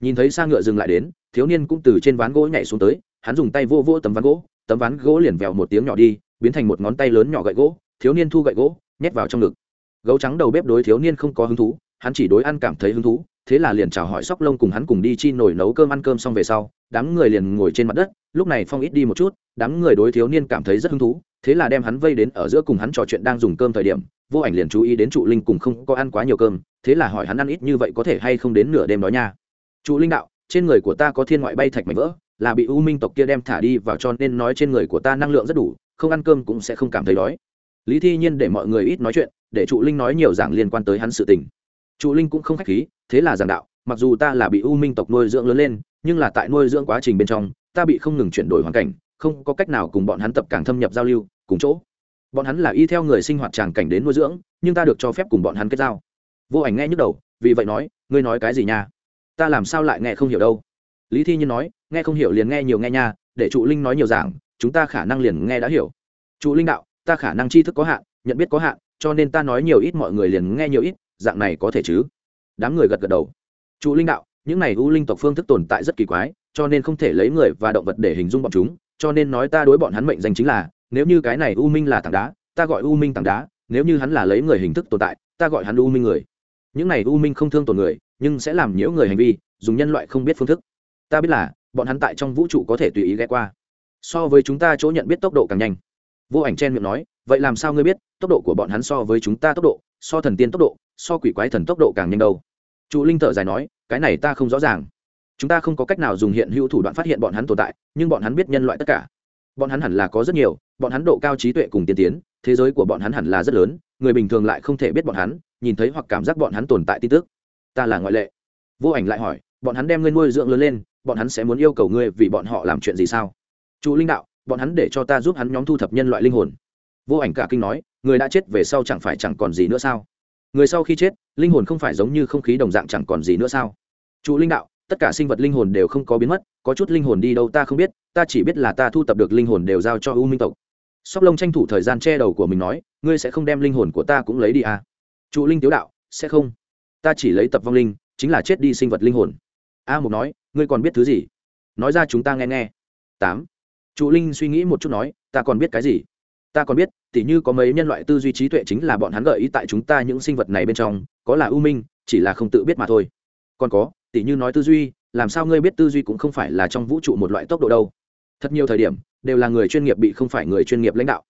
Nhìn thấy xa ngựa dừng lại đến, thiếu niên cũng từ trên ván gỗ nhảy xuống tới, hắn dùng tay vô vô tấm ván gỗ, tấm ván gỗ liền vèo một tiếng nhỏ đi, biến thành một ngón tay lớn nhỏ gậy gỗ, thiếu niên thu gậy gỗ, nhét vào trong ngực. Gấu trắng đầu bếp đối thiếu niên không có hứng thú, hắn chỉ đối ăn cảm thấy hứng thú, thế là liền chào hỏi sóc lông cùng hắn cùng đi chi nổi nấu cơm ăn cơm xong về sau, đám người liền ngồi trên mặt đất, lúc này phong ít đi một chút, đám người đối thiếu niên cảm thấy rất hứng thú thế là đem hắn vây đến ở giữa cùng hắn trò chuyện đang dùng cơm thời điểm, vô ảnh liền chú ý đến trụ linh cùng không có ăn quá nhiều cơm, thế là hỏi hắn ăn ít như vậy có thể hay không đến nửa đêm đó nha. Trụ linh đạo, trên người của ta có thiên ngoại bay thạch mảnh vỡ, là bị u minh tộc kia đem thả đi vào cho nên nói trên người của ta năng lượng rất đủ, không ăn cơm cũng sẽ không cảm thấy đói. Lý thi nhiên để mọi người ít nói chuyện, để trụ linh nói nhiều giảng liên quan tới hắn sự tình. Trụ linh cũng không khách khí, thế là giảng đạo, mặc dù ta là bị u minh tộc nuôi dưỡng lớn lên, nhưng là tại nuôi dưỡng quá trình bên trong, ta bị không ngừng chuyển đổi hoàn cảnh, không có cách nào cùng bọn hắn tập càng thâm nhập giao lưu cùng chỗ. Bọn hắn là y theo người sinh hoạt tràng cảnh đến nuôi dưỡng, nhưng ta được cho phép cùng bọn hắn kết giao. Vô ảnh nghe nhức đầu, vì vậy nói, ngươi nói cái gì nha? Ta làm sao lại nghe không hiểu đâu? Lý thi nhiên nói, nghe không hiểu liền nghe nhiều nghe nha, để trụ linh nói nhiều giảng, chúng ta khả năng liền nghe đã hiểu. Trụ linh đạo, ta khả năng tri thức có hạn, nhận biết có hạn, cho nên ta nói nhiều ít mọi người liền nghe nhiều ít, dạng này có thể chứ? Đám người gật gật đầu. Trụ linh đạo, những này u linh tộc phương thức tồn tại rất kỳ quái, cho nên không thể lấy người và động vật để hình dung bọn chúng, cho nên nói ta đối bọn hắn mệnh danh chính là nếu như cái này u minh là tảng đá, ta gọi u minh tảng đá, nếu như hắn là lấy người hình thức tồn tại, ta gọi hắn u minh người. Những này u minh không thương tổn người, nhưng sẽ làm nhiễu người hành vi, dùng nhân loại không biết phương thức. Ta biết là, bọn hắn tại trong vũ trụ có thể tùy ý ghé qua. So với chúng ta chỗ nhận biết tốc độ càng nhanh. Vô ảnh chen miệng nói, vậy làm sao ngươi biết, tốc độ của bọn hắn so với chúng ta tốc độ, so thần tiên tốc độ, so quỷ quái thần tốc độ càng nhanh đâu? Trụ linh thở dài nói, cái này ta không rõ ràng. Chúng ta không có cách nào dùng hiện hữu thủ đoạn phát hiện bọn hắn tồn tại, nhưng bọn hắn biết nhân loại tất cả bọn hắn hẳn là có rất nhiều, bọn hắn độ cao trí tuệ cùng tiên tiến, thế giới của bọn hắn hẳn là rất lớn, người bình thường lại không thể biết bọn hắn, nhìn thấy hoặc cảm giác bọn hắn tồn tại tin tức. Ta là ngoại lệ. Vô ảnh lại hỏi, bọn hắn đem ngươi nuôi dưỡng lớn lên, bọn hắn sẽ muốn yêu cầu ngươi vì bọn họ làm chuyện gì sao? Chủ linh đạo, bọn hắn để cho ta giúp hắn nhóm thu thập nhân loại linh hồn. Vô ảnh cả kinh nói, người đã chết về sau chẳng phải chẳng còn gì nữa sao? Người sau khi chết, linh hồn không phải giống như không khí đồng dạng chẳng còn gì nữa sao? Chủ linh đạo tất cả sinh vật linh hồn đều không có biến mất, có chút linh hồn đi đâu ta không biết, ta chỉ biết là ta thu tập được linh hồn đều giao cho u minh tộc. Sóc lông tranh thủ thời gian che đầu của mình nói, ngươi sẽ không đem linh hồn của ta cũng lấy đi à? Trụ linh tiếu đạo, sẽ không. Ta chỉ lấy tập vong linh, chính là chết đi sinh vật linh hồn. A mục nói, ngươi còn biết thứ gì? Nói ra chúng ta nghe nghe. Tám. Trụ linh suy nghĩ một chút nói, ta còn biết cái gì? Ta còn biết, tỉ như có mấy nhân loại tư duy trí tuệ chính là bọn hắn gợi ý tại chúng ta những sinh vật này bên trong, có là ưu minh, chỉ là không tự biết mà thôi. Còn có tỉ như nói tư duy, làm sao ngươi biết tư duy cũng không phải là trong vũ trụ một loại tốc độ đâu? Thật nhiều thời điểm, đều là người chuyên nghiệp bị không phải người chuyên nghiệp lãnh đạo.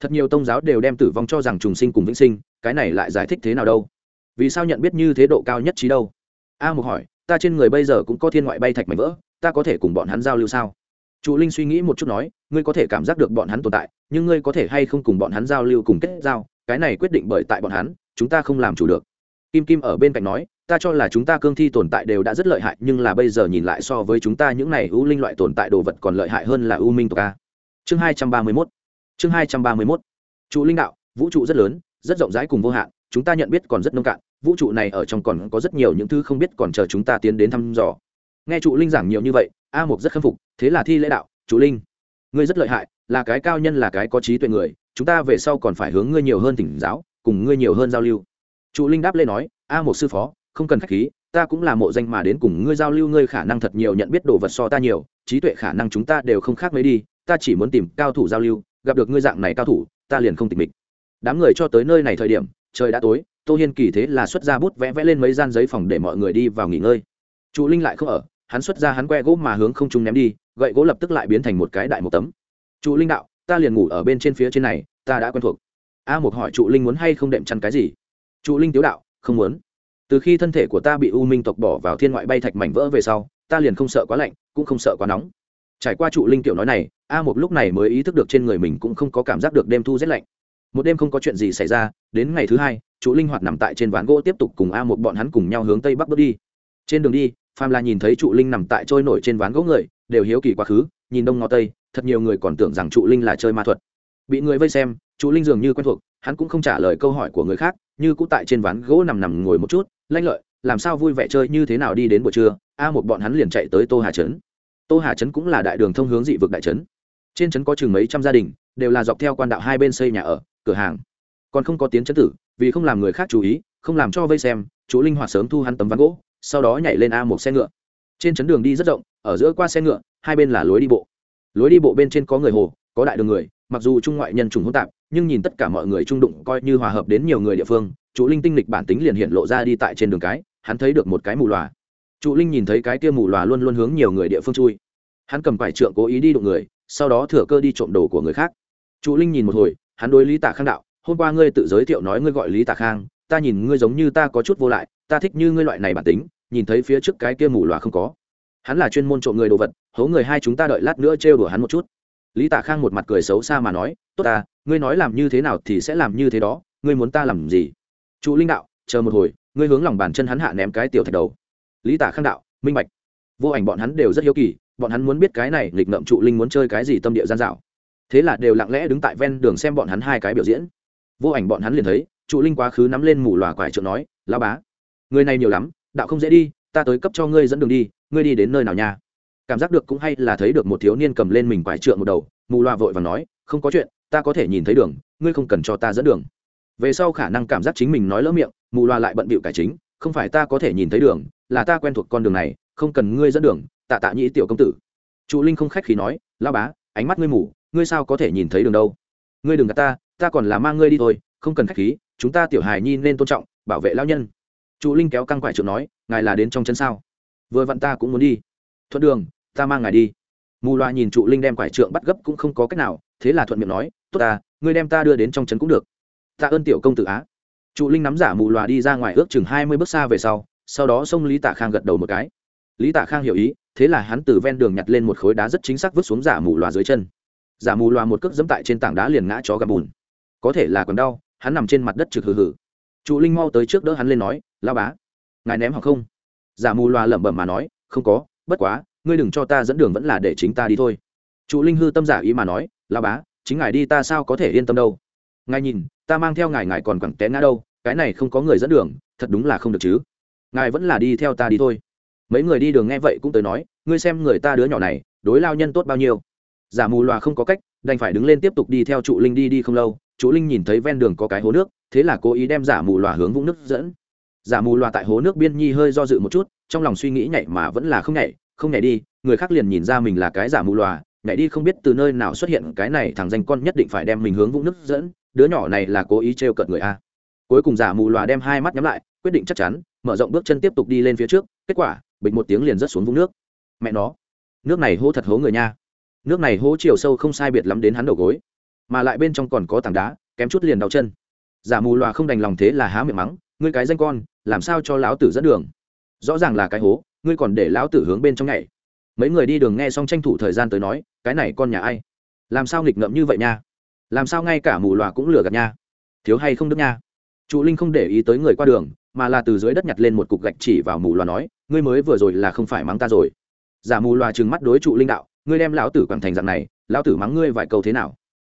Thật nhiều tôn giáo đều đem tử vong cho rằng trùng sinh cùng vĩnh sinh, cái này lại giải thích thế nào đâu? Vì sao nhận biết như thế độ cao nhất trí đâu? A một hỏi, ta trên người bây giờ cũng có thiên ngoại bay thạch mảnh vỡ, ta có thể cùng bọn hắn giao lưu sao? Trụ linh suy nghĩ một chút nói, ngươi có thể cảm giác được bọn hắn tồn tại, nhưng ngươi có thể hay không cùng bọn hắn giao lưu cùng kết giao? Cái này quyết định bởi tại bọn hắn, chúng ta không làm chủ được. Kim kim ở bên cạnh nói ta cho là chúng ta cương thi tồn tại đều đã rất lợi hại, nhưng là bây giờ nhìn lại so với chúng ta những này u linh loại tồn tại đồ vật còn lợi hại hơn là u minh tộc a. Chương hai trăm ba mươi mốt. Chương hai trăm ba mươi mốt. Trụ linh đạo, vũ trụ rất lớn, rất rộng rãi cùng vô hạn, chúng ta nhận biết còn rất nông cạn, vũ trụ này ở trong còn có rất nhiều những thứ không biết còn chờ chúng ta tiến đến thăm dò. Nghe trụ linh giảng nhiều như vậy, a mục rất khâm phục, thế là thi lễ đạo, trụ linh, ngươi rất lợi hại, là cái cao nhân là cái có trí tuệ người, chúng ta về sau còn phải hướng ngươi nhiều hơn tỉnh giáo, cùng ngươi nhiều hơn giao lưu. Trụ linh đáp lên nói, a một sư phó không cần khách khí, ta cũng là mộ danh mà đến cùng ngươi giao lưu ngươi khả năng thật nhiều, nhận biết đồ vật so ta nhiều, trí tuệ khả năng chúng ta đều không khác mấy đi, ta chỉ muốn tìm cao thủ giao lưu, gặp được ngươi dạng này cao thủ, ta liền không tịch mịch. Đám người cho tới nơi này thời điểm, trời đã tối, tô hiên kỳ thế là xuất ra bút vẽ vẽ lên mấy gian giấy phòng để mọi người đi vào nghỉ ngơi. Trụ linh lại không ở, hắn xuất ra hắn que gỗ mà hướng không trung ném đi, gậy gỗ lập tức lại biến thành một cái đại một tấm. Trụ linh đạo, ta liền ngủ ở bên trên phía trên này, ta đã quen thuộc. A một hỏi trụ linh muốn hay không đệm chăn cái gì? Trụ linh tiếu đạo, không muốn từ khi thân thể của ta bị u minh tộc bỏ vào thiên ngoại bay thạch mảnh vỡ về sau, ta liền không sợ quá lạnh, cũng không sợ quá nóng. Trải qua trụ linh tiểu nói này, a một lúc này mới ý thức được trên người mình cũng không có cảm giác được đêm thu rét lạnh. Một đêm không có chuyện gì xảy ra, đến ngày thứ hai, trụ linh hoạt nằm tại trên ván gỗ tiếp tục cùng a một bọn hắn cùng nhau hướng tây bắc bước đi. Trên đường đi pham la nhìn thấy trụ linh nằm tại trôi nổi trên ván gỗ người, đều hiếu kỳ quá khứ, nhìn đông ngó tây, thật nhiều người còn tưởng rằng trụ linh là chơi ma thuật. Bị người vây xem, trụ linh dường như quen thuộc, hắn cũng không trả lời câu hỏi của người khác, như cũng tại trên ván gỗ nằm nằm ngồi một chút lanh lợi, làm sao vui vẻ chơi như thế nào đi đến buổi trưa, a một bọn hắn liền chạy tới tô hà trấn. Tô hà trấn cũng là đại đường thông hướng dị vực đại trấn. Trên trấn có chừng mấy trăm gia đình, đều là dọc theo quan đạo hai bên xây nhà ở, cửa hàng. Còn không có tiến chấn tử, vì không làm người khác chú ý, không làm cho vây xem, chú linh hoạt sớm thu hắn tấm ván gỗ, sau đó nhảy lên a một xe ngựa. Trên trấn đường đi rất rộng, ở giữa qua xe ngựa, hai bên là lối đi bộ. Lối đi bộ bên trên có người hồ, có đại đường người, mặc dù trung ngoại nhân trùng hỗn tạp nhưng nhìn tất cả mọi người trung đụng coi như hòa hợp đến nhiều người địa phương trụ linh tinh lịch bản tính liền hiện lộ ra đi tại trên đường cái, hắn thấy được một cái mù loà trụ linh nhìn thấy cái kia mù loà luôn luôn hướng nhiều người địa phương chui. Hắn cầm vải trượng cố ý đi đụng người, sau đó thừa cơ đi trộm đồ của người khác. Trụ linh nhìn một hồi, hắn đối lý tạ khang đạo, hôm qua ngươi tự giới thiệu nói ngươi gọi lý tạ khang, ta nhìn ngươi giống như ta có chút vô lại, ta thích như ngươi loại này bản tính, nhìn thấy phía trước cái kia mù loà không có. Hắn là chuyên môn trộm người đồ vật, hố người hai chúng ta đợi lát nữa trêu đùa hắn một chút. Lý tạ khang một mặt cười xấu xa mà nói, tốt ta ngươi nói làm như thế nào thì sẽ làm như thế đó, ngươi muốn ta làm gì? Trụ linh đạo, chờ một hồi, ngươi hướng lòng bàn chân hắn hạ ném cái tiểu thạch đầu. Lý Tả khang đạo, minh bạch. Vô ảnh bọn hắn đều rất hiếu kỳ, bọn hắn muốn biết cái này nghịch ngợm trụ linh muốn chơi cái gì tâm địa gian dạo. Thế là đều lặng lẽ đứng tại ven đường xem bọn hắn hai cái biểu diễn. Vô ảnh bọn hắn liền thấy, trụ linh quá khứ nắm lên mù lòa quải trượng nói lao bá, người này nhiều lắm, đạo không dễ đi, ta tới cấp cho ngươi dẫn đường đi, ngươi đi đến nơi nào nha? Cảm giác được cũng hay là thấy được một thiếu niên cầm lên mình quải trượng một đầu, mù loa vội và nói không có chuyện, ta có thể nhìn thấy đường, ngươi không cần cho ta dẫn đường. Về sau khả năng cảm giác chính mình nói lỡ miệng, mù loa lại bận bịu cải chính, không phải ta có thể nhìn thấy đường, là ta quen thuộc con đường này, không cần ngươi dẫn đường, tạ tạ nhĩ tiểu công tử. Trụ linh không khách khi nói lao bá, ánh mắt ngươi mù, ngươi sao có thể nhìn thấy đường đâu? Ngươi đừng gạt ta ta còn là mang ngươi đi thôi, không cần khách khí, chúng ta tiểu hài nhi nên tôn trọng, bảo vệ lao nhân. Trụ linh kéo căng quải trượng nói, ngài là đến trong chân sao? Vừa vặn ta cũng muốn đi. Thuận đường, ta mang ngài đi mù loa nhìn trụ linh đem quải trượng bắt gấp cũng không có cách nào, thế là thuận miệng nói, tốt ta, ngươi đem ta đưa đến trong trấn cũng được. Tạ ơn tiểu công tử á. Trụ linh nắm giả mù loa đi ra ngoài ước chừng hai mươi bước xa về sau sau đó xông lý tạ khang gật đầu một cái. Lý tạ khang hiểu ý, thế là hắn từ ven đường nhặt lên một khối đá rất chính xác vứt xuống giả mù loa dưới chân. Giả mù loa một cước dẫm tại trên tảng đá liền ngã chó gặp bùn. Có thể là còn đau, hắn nằm trên mặt đất trực hừ hừ. Trụ linh mau tới trước đỡ hắn lên nói lao bá, ngài ném hoặc không? Giả mù loa lẩm bẩm mà nói, không có, bất quá ngươi đừng cho ta dẫn đường vẫn là để chính ta đi thôi. Trụ linh hư tâm giả ý mà nói là bá, chính ngài đi ta sao có thể yên tâm đâu? Ngài nhìn, ta mang theo ngài ngài còn quẳng té ngã đâu, cái này không có người dẫn đường, thật đúng là không được chứ. Ngài vẫn là đi theo ta đi thôi. Mấy người đi đường nghe vậy cũng tới nói, ngươi xem người ta đứa nhỏ này, đối lao nhân tốt bao nhiêu? Giả mù loà không có cách, đành phải đứng lên tiếp tục đi theo trụ linh đi đi không lâu. Trụ linh nhìn thấy ven đường có cái hố nước, thế là cố ý đem giả mù loà hướng vũng nước dẫn. Giả mù loà tại hố nước biên nhi hơi do dự một chút, trong lòng suy nghĩ nhảy mà vẫn là không nhảy không nhảy đi, người khác liền nhìn ra mình là cái giả mù loà, nhảy đi không biết từ nơi nào xuất hiện cái này thằng danh con nhất định phải đem mình hướng vũng nước dẫn, đứa nhỏ này là cố ý trêu cợt người a. Cuối cùng giả mù loà đem hai mắt nhắm lại, quyết định chắc chắn, mở rộng bước chân tiếp tục đi lên phía trước, kết quả, bịch một tiếng liền rớt xuống vũng nước. Mẹ nó, nước này hô thật hố người nha. Nước này hố chiều sâu không sai biệt lắm đến hắn đầu gối, mà lại bên trong còn có tảng đá, kém chút liền đau chân. Giả mù loà không đành lòng thế là há miệng mắng, ngươi cái danh con, làm sao cho lão tử dẫn đường? Rõ ràng là cái hố, ngươi còn để lão tử hướng bên trong nhảy. Mấy người đi đường nghe xong tranh thủ thời gian tới nói, cái này con nhà ai? Làm sao nghịch ngợm như vậy nha? Làm sao ngay cả mù loà cũng lừa gạt nha? Thiếu hay không đức nha? Trụ linh không để ý tới người qua đường, mà là từ dưới đất nhặt lên một cục gạch chỉ vào mù loà nói, ngươi mới vừa rồi là không phải mắng ta rồi. Giả mù loà trừng mắt đối trụ linh đạo, ngươi đem lão tử quảng thành dạng này, lão tử mắng ngươi vài câu thế nào?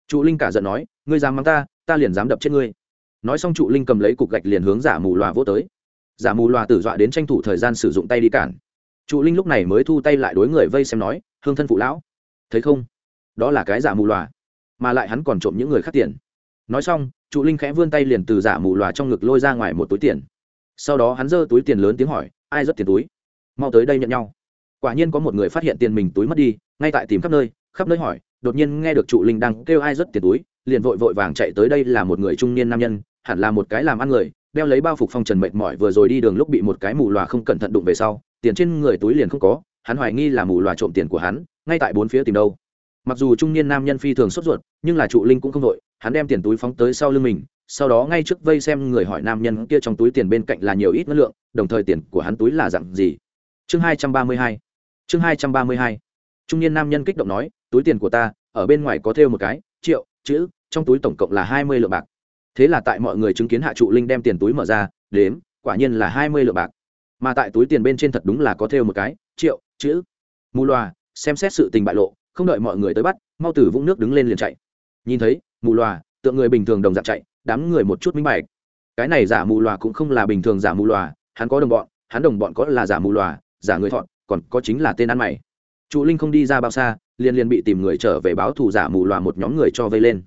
Trụ linh cả giận nói, ngươi dám mắng ta ta liền dám đập chết ngươi. Nói xong trụ linh cầm lấy cục gạch liền hướng giả mù loà vô tới giả mù loà tử dọa đến tranh thủ thời gian sử dụng tay đi cản. Trụ linh lúc này mới thu tay lại đối người vây xem nói, hương thân phụ lão, thấy không? Đó là cái giả mù loà. Mà lại hắn còn trộm những người khác tiền. Nói xong, trụ linh khẽ vươn tay liền từ giả mù loà trong ngực lôi ra ngoài một túi tiền. Sau đó hắn giơ túi tiền lớn tiếng hỏi, ai rất tiền túi? Mau tới đây nhận nhau. Quả nhiên có một người phát hiện tiền mình túi mất đi, ngay tại tìm khắp nơi khắp nơi hỏi, đột nhiên nghe được trụ linh đang kêu ai rất tiền túi, liền vội vội vàng chạy tới đây là một người trung niên nam nhân, hẳn là một cái làm ăn người đeo lấy bao phục phong trần mệt mỏi vừa rồi đi đường lúc bị một cái mù loà không cẩn thận đụng về sau, tiền trên người túi liền không có, hắn hoài nghi là mù loà trộm tiền của hắn, ngay tại bốn phía tìm đâu. Mặc dù trung niên nam nhân phi thường sốt ruột, nhưng là trụ linh cũng không đội hắn đem tiền túi phóng tới sau lưng mình, sau đó ngay trước vây xem người hỏi nam nhân kia trong túi tiền bên cạnh là nhiều ít ngân lượng, đồng thời tiền của hắn túi là dặn gì. Chương hai trăm ba mươi hai, chương hai trăm ba mươi hai. Trung niên nam nhân kích động nói, túi tiền của ta, ở bên ngoài có thêu một cái, triệu, chữ, trong túi tổng cộng là hai mươi lượng bạc thế là tại mọi người chứng kiến hạ trụ linh đem tiền túi mở ra, đếm, quả nhiên là hai mươi lượng bạc. Mà tại túi tiền bên trên thật đúng là có thêu một cái, triệu, chữ. Mù loà, xem xét sự tình bại lộ, không đợi mọi người tới bắt, mau từ vũng nước đứng lên liền chạy. Nhìn thấy, mù loà, tượng người bình thường đồng dạng chạy, đám người một chút minh bạch. Cái này giả mù loà cũng không là bình thường giả mù loà, hắn có đồng bọn, hắn đồng bọn có là giả mù loà, giả người thọn, còn có chính là tên ăn mày. Trụ linh không đi ra bao xa, liền liền bị tìm người trở về báo thù giả mù loà một nhóm người cho vây lên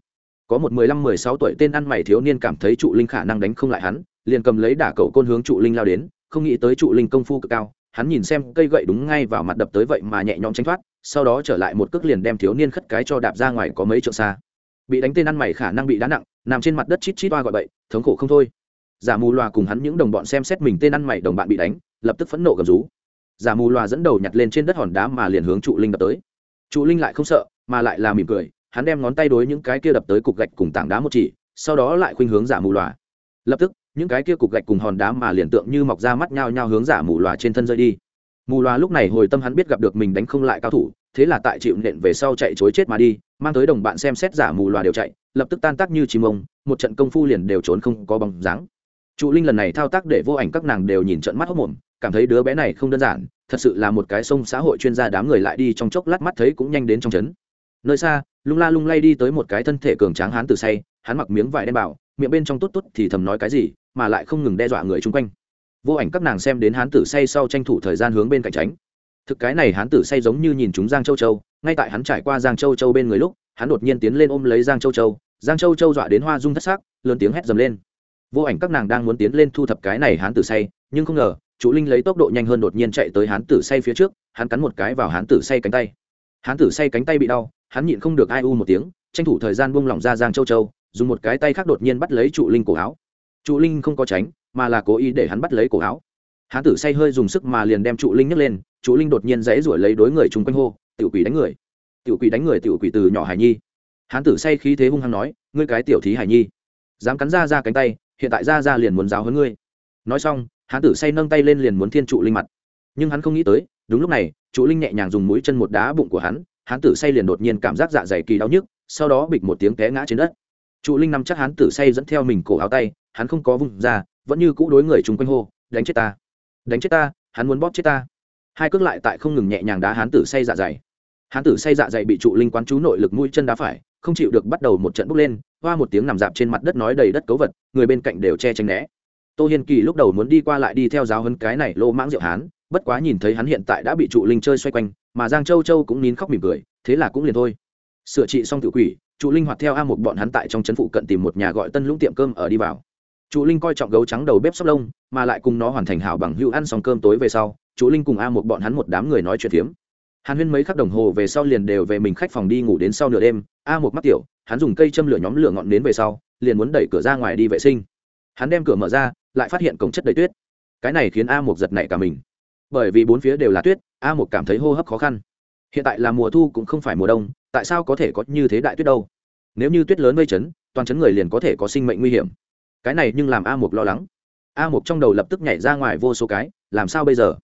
có một mười lăm, mười sáu tuổi tên ăn mày thiếu niên cảm thấy trụ linh khả năng đánh không lại hắn, liền cầm lấy đả cầu côn hướng trụ linh lao đến, không nghĩ tới trụ linh công phu cực cao, hắn nhìn xem cây gậy đúng ngay vào mặt đập tới vậy mà nhẹ nhõm tránh thoát, sau đó trở lại một cước liền đem thiếu niên khất cái cho đạp ra ngoài có mấy trượng xa. Bị đánh tên ăn mày khả năng bị đá nặng, nằm trên mặt đất chít chít toa gọi bậy, thống khổ không thôi. Giả mù loà cùng hắn những đồng bọn xem xét mình tên ăn mày đồng bạn bị đánh, lập tức phẫn nộ gầm rú. Giả mù loà dẫn đầu nhặt lên trên đất hòn đá mà liền hướng trụ linh đập tới. Trụ linh lại không sợ, mà lại là mỉm cười hắn đem ngón tay đối những cái kia đập tới cục gạch cùng tảng đá một chỉ, sau đó lại khuynh hướng giả mù loà. Lập tức, những cái kia cục gạch cùng hòn đá mà liền tượng như mọc ra mắt nhau nhau hướng giả mù loà trên thân rơi đi. Mù loà lúc này hồi tâm hắn biết gặp được mình đánh không lại cao thủ, thế là tại chịu nện về sau chạy chối chết mà đi, mang tới đồng bạn xem xét giả mù loà đều chạy, lập tức tan tác như chim ông, một trận công phu liền đều trốn không có bóng dáng. Trụ linh lần này thao tác để vô ảnh các nàng đều nhìn trận mắt hốc mồm, cảm thấy đứa bé này không đơn giản, thật sự là một cái sông xã hội chuyên gia đám người lại đi trong chốc lát mắt thấy cũng nhanh đến trong trấn nơi xa, lung la lung lay đi tới một cái thân thể cường tráng hán từ say, hắn mặc miếng vải đen bảo, miệng bên trong tốt tốt thì thầm nói cái gì, mà lại không ngừng đe dọa người chung quanh. Vô ảnh các nàng xem đến hán tử say sau tranh thủ thời gian hướng bên cạnh tránh. Thực cái này hán tử say giống như nhìn chúng giang châu châu, ngay tại hắn trải qua giang châu châu bên người lúc, hắn đột nhiên tiến lên ôm lấy giang châu châu, giang châu châu dọa đến hoa dung thất xác lớn tiếng hét dầm lên. Vô ảnh các nàng đang muốn tiến lên thu thập cái này hán tử say, nhưng không ngờ, chủ linh lấy tốc độ nhanh hơn đột nhiên chạy tới hán tử say phía trước, hắn cắn một cái vào hán tử say cánh tay. Hán tử say cánh tay bị đau hắn nhịn không được ai u một tiếng, tranh thủ thời gian buông lỏng ra giang châu châu, dùng một cái tay khác đột nhiên bắt lấy trụ linh cổ áo. Trụ linh không có tránh, mà là cố ý để hắn bắt lấy cổ áo. Hán tử say hơi dùng sức mà liền đem trụ linh nhấc lên, trụ linh đột nhiên dãy ruổi lấy đối người chung quanh hô, tiểu quỷ đánh người! Tiểu quỷ đánh người, tiểu quỷ từ nhỏ hải nhi! Hán tử say khí thế hung hăng nói, ngươi cái tiểu thí hải nhi! Dám cắn ra ra cánh tay, hiện tại ra ra liền muốn giáo hơn ngươi! Nói xong, hán tử say nâng tay lên liền muốn thiên trụ linh mặt. Nhưng hắn không nghĩ tới, đúng lúc này, trụ linh nhẹ nhàng dùng mũi chân một đá bụng của hắn hán tử say liền đột nhiên cảm giác dạ dày kỳ đau nhức, sau đó bịch một tiếng té ngã trên đất. Trụ linh nằm chắc hán tử say dẫn theo mình cổ áo tay, hắn không có vùng ra, vẫn như cũ đối người chung quanh hô, đánh chết ta! Đánh chết ta! Hắn muốn bóp chết ta! Hai cước lại tại không ngừng nhẹ nhàng đá hán tử say dạ dày. Hán tử say dạ dày bị trụ linh quán chú nội lực mũi chân đá phải, không chịu được bắt đầu một trận bốc lên, hoa một tiếng nằm dạp trên mặt đất nói đầy đất cấu vật, người bên cạnh đều che tránh né. Tô hiên kỳ lúc đầu muốn đi qua lại đi theo giáo hơn cái này lô mãng rượu hán, bất quá nhìn thấy hắn hiện tại đã bị trụ linh chơi xoay quanh mà giang châu châu cũng nín khóc mỉm cười, thế là cũng liền thôi. Sửa trị xong tự quỷ, trụ linh hoạt theo a một bọn hắn tại trong trấn phụ cận tìm một nhà gọi tân lũng tiệm cơm ở đi vào. Trụ linh coi trọng gấu trắng đầu bếp sóc lông, mà lại cùng nó hoàn thành hảo bằng hữu ăn xong cơm tối về sau, trụ linh cùng a một bọn hắn một đám người nói chuyện phiếm. Hàn huyên mấy khắc đồng hồ về sau liền đều về mình khách phòng đi ngủ đến sau nửa đêm, a một mắt tiểu, hắn dùng cây châm lửa nhóm lửa ngọn đến về sau, liền muốn đẩy cửa ra ngoài đi vệ sinh. Hắn đem cửa mở ra, lại phát hiện cổng chất đầy tuyết. Cái này khiến a một giật nảy cả mình. Bởi vì bốn phía đều là tuyết a một cảm thấy hô hấp khó khăn. Hiện tại là mùa thu cũng không phải mùa đông, tại sao có thể có như thế đại tuyết đâu? Nếu như tuyết lớn vây chấn, toàn chấn người liền có thể có sinh mệnh nguy hiểm. Cái này nhưng làm a một lo lắng. A một trong đầu lập tức nhảy ra ngoài vô số cái, làm sao bây giờ?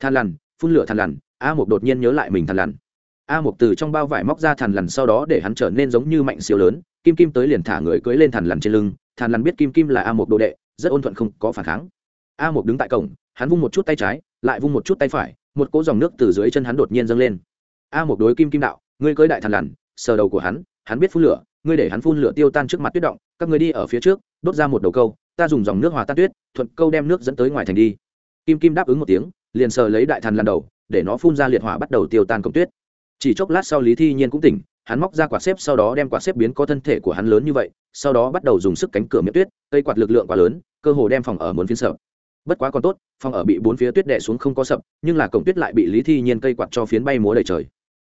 Than lằn, phun lửa than lằn, a một đột nhiên nhớ lại mình than lằn. A một từ trong bao vải móc ra thằn lằn sau đó để hắn trở nên giống như mạnh siêu lớn, kim kim tới liền thả người cưỡi lên thằn lằn trên lưng thằn lằn biết kim kim là a một đồ đệ, rất ôn thuận không có phản kháng. A một đứng tại cổng, hắn vung một chút tay trái, lại vung một chút tay phải một cỗ dòng nước từ dưới chân hắn đột nhiên dâng lên. A một đối kim kim đạo, ngươi cưỡi đại thằn lằn, sờ đầu của hắn hắn biết phun lửa, ngươi để hắn phun lửa tiêu tan trước mặt tuyết động, các ngươi đi ở phía trước, đốt ra một đầu câu, ta dùng dòng nước hòa tan tuyết, thuận câu đem nước dẫn tới ngoài thành đi. Kim kim đáp ứng một tiếng, liền sờ lấy đại thằn lằn đầu, để nó phun ra liệt hỏa bắt đầu tiêu tan công tuyết. Chỉ chốc lát sau lý thi nhiên cũng tỉnh, hắn móc ra quạt xếp sau đó đem quạt xếp biến có thân thể của hắn lớn như vậy, sau đó bắt đầu dùng sức cánh cửa miệng tuyết, cây quạt lực lượng quá lớn, cơ hồ đem phòng ở muốn phiến sợ bất quá còn tốt, phòng ở bị bốn phía tuyết đè xuống không có sập, nhưng là cổng tuyết lại bị lý thi nhiên cây quạt cho phiến bay múa đầy trời.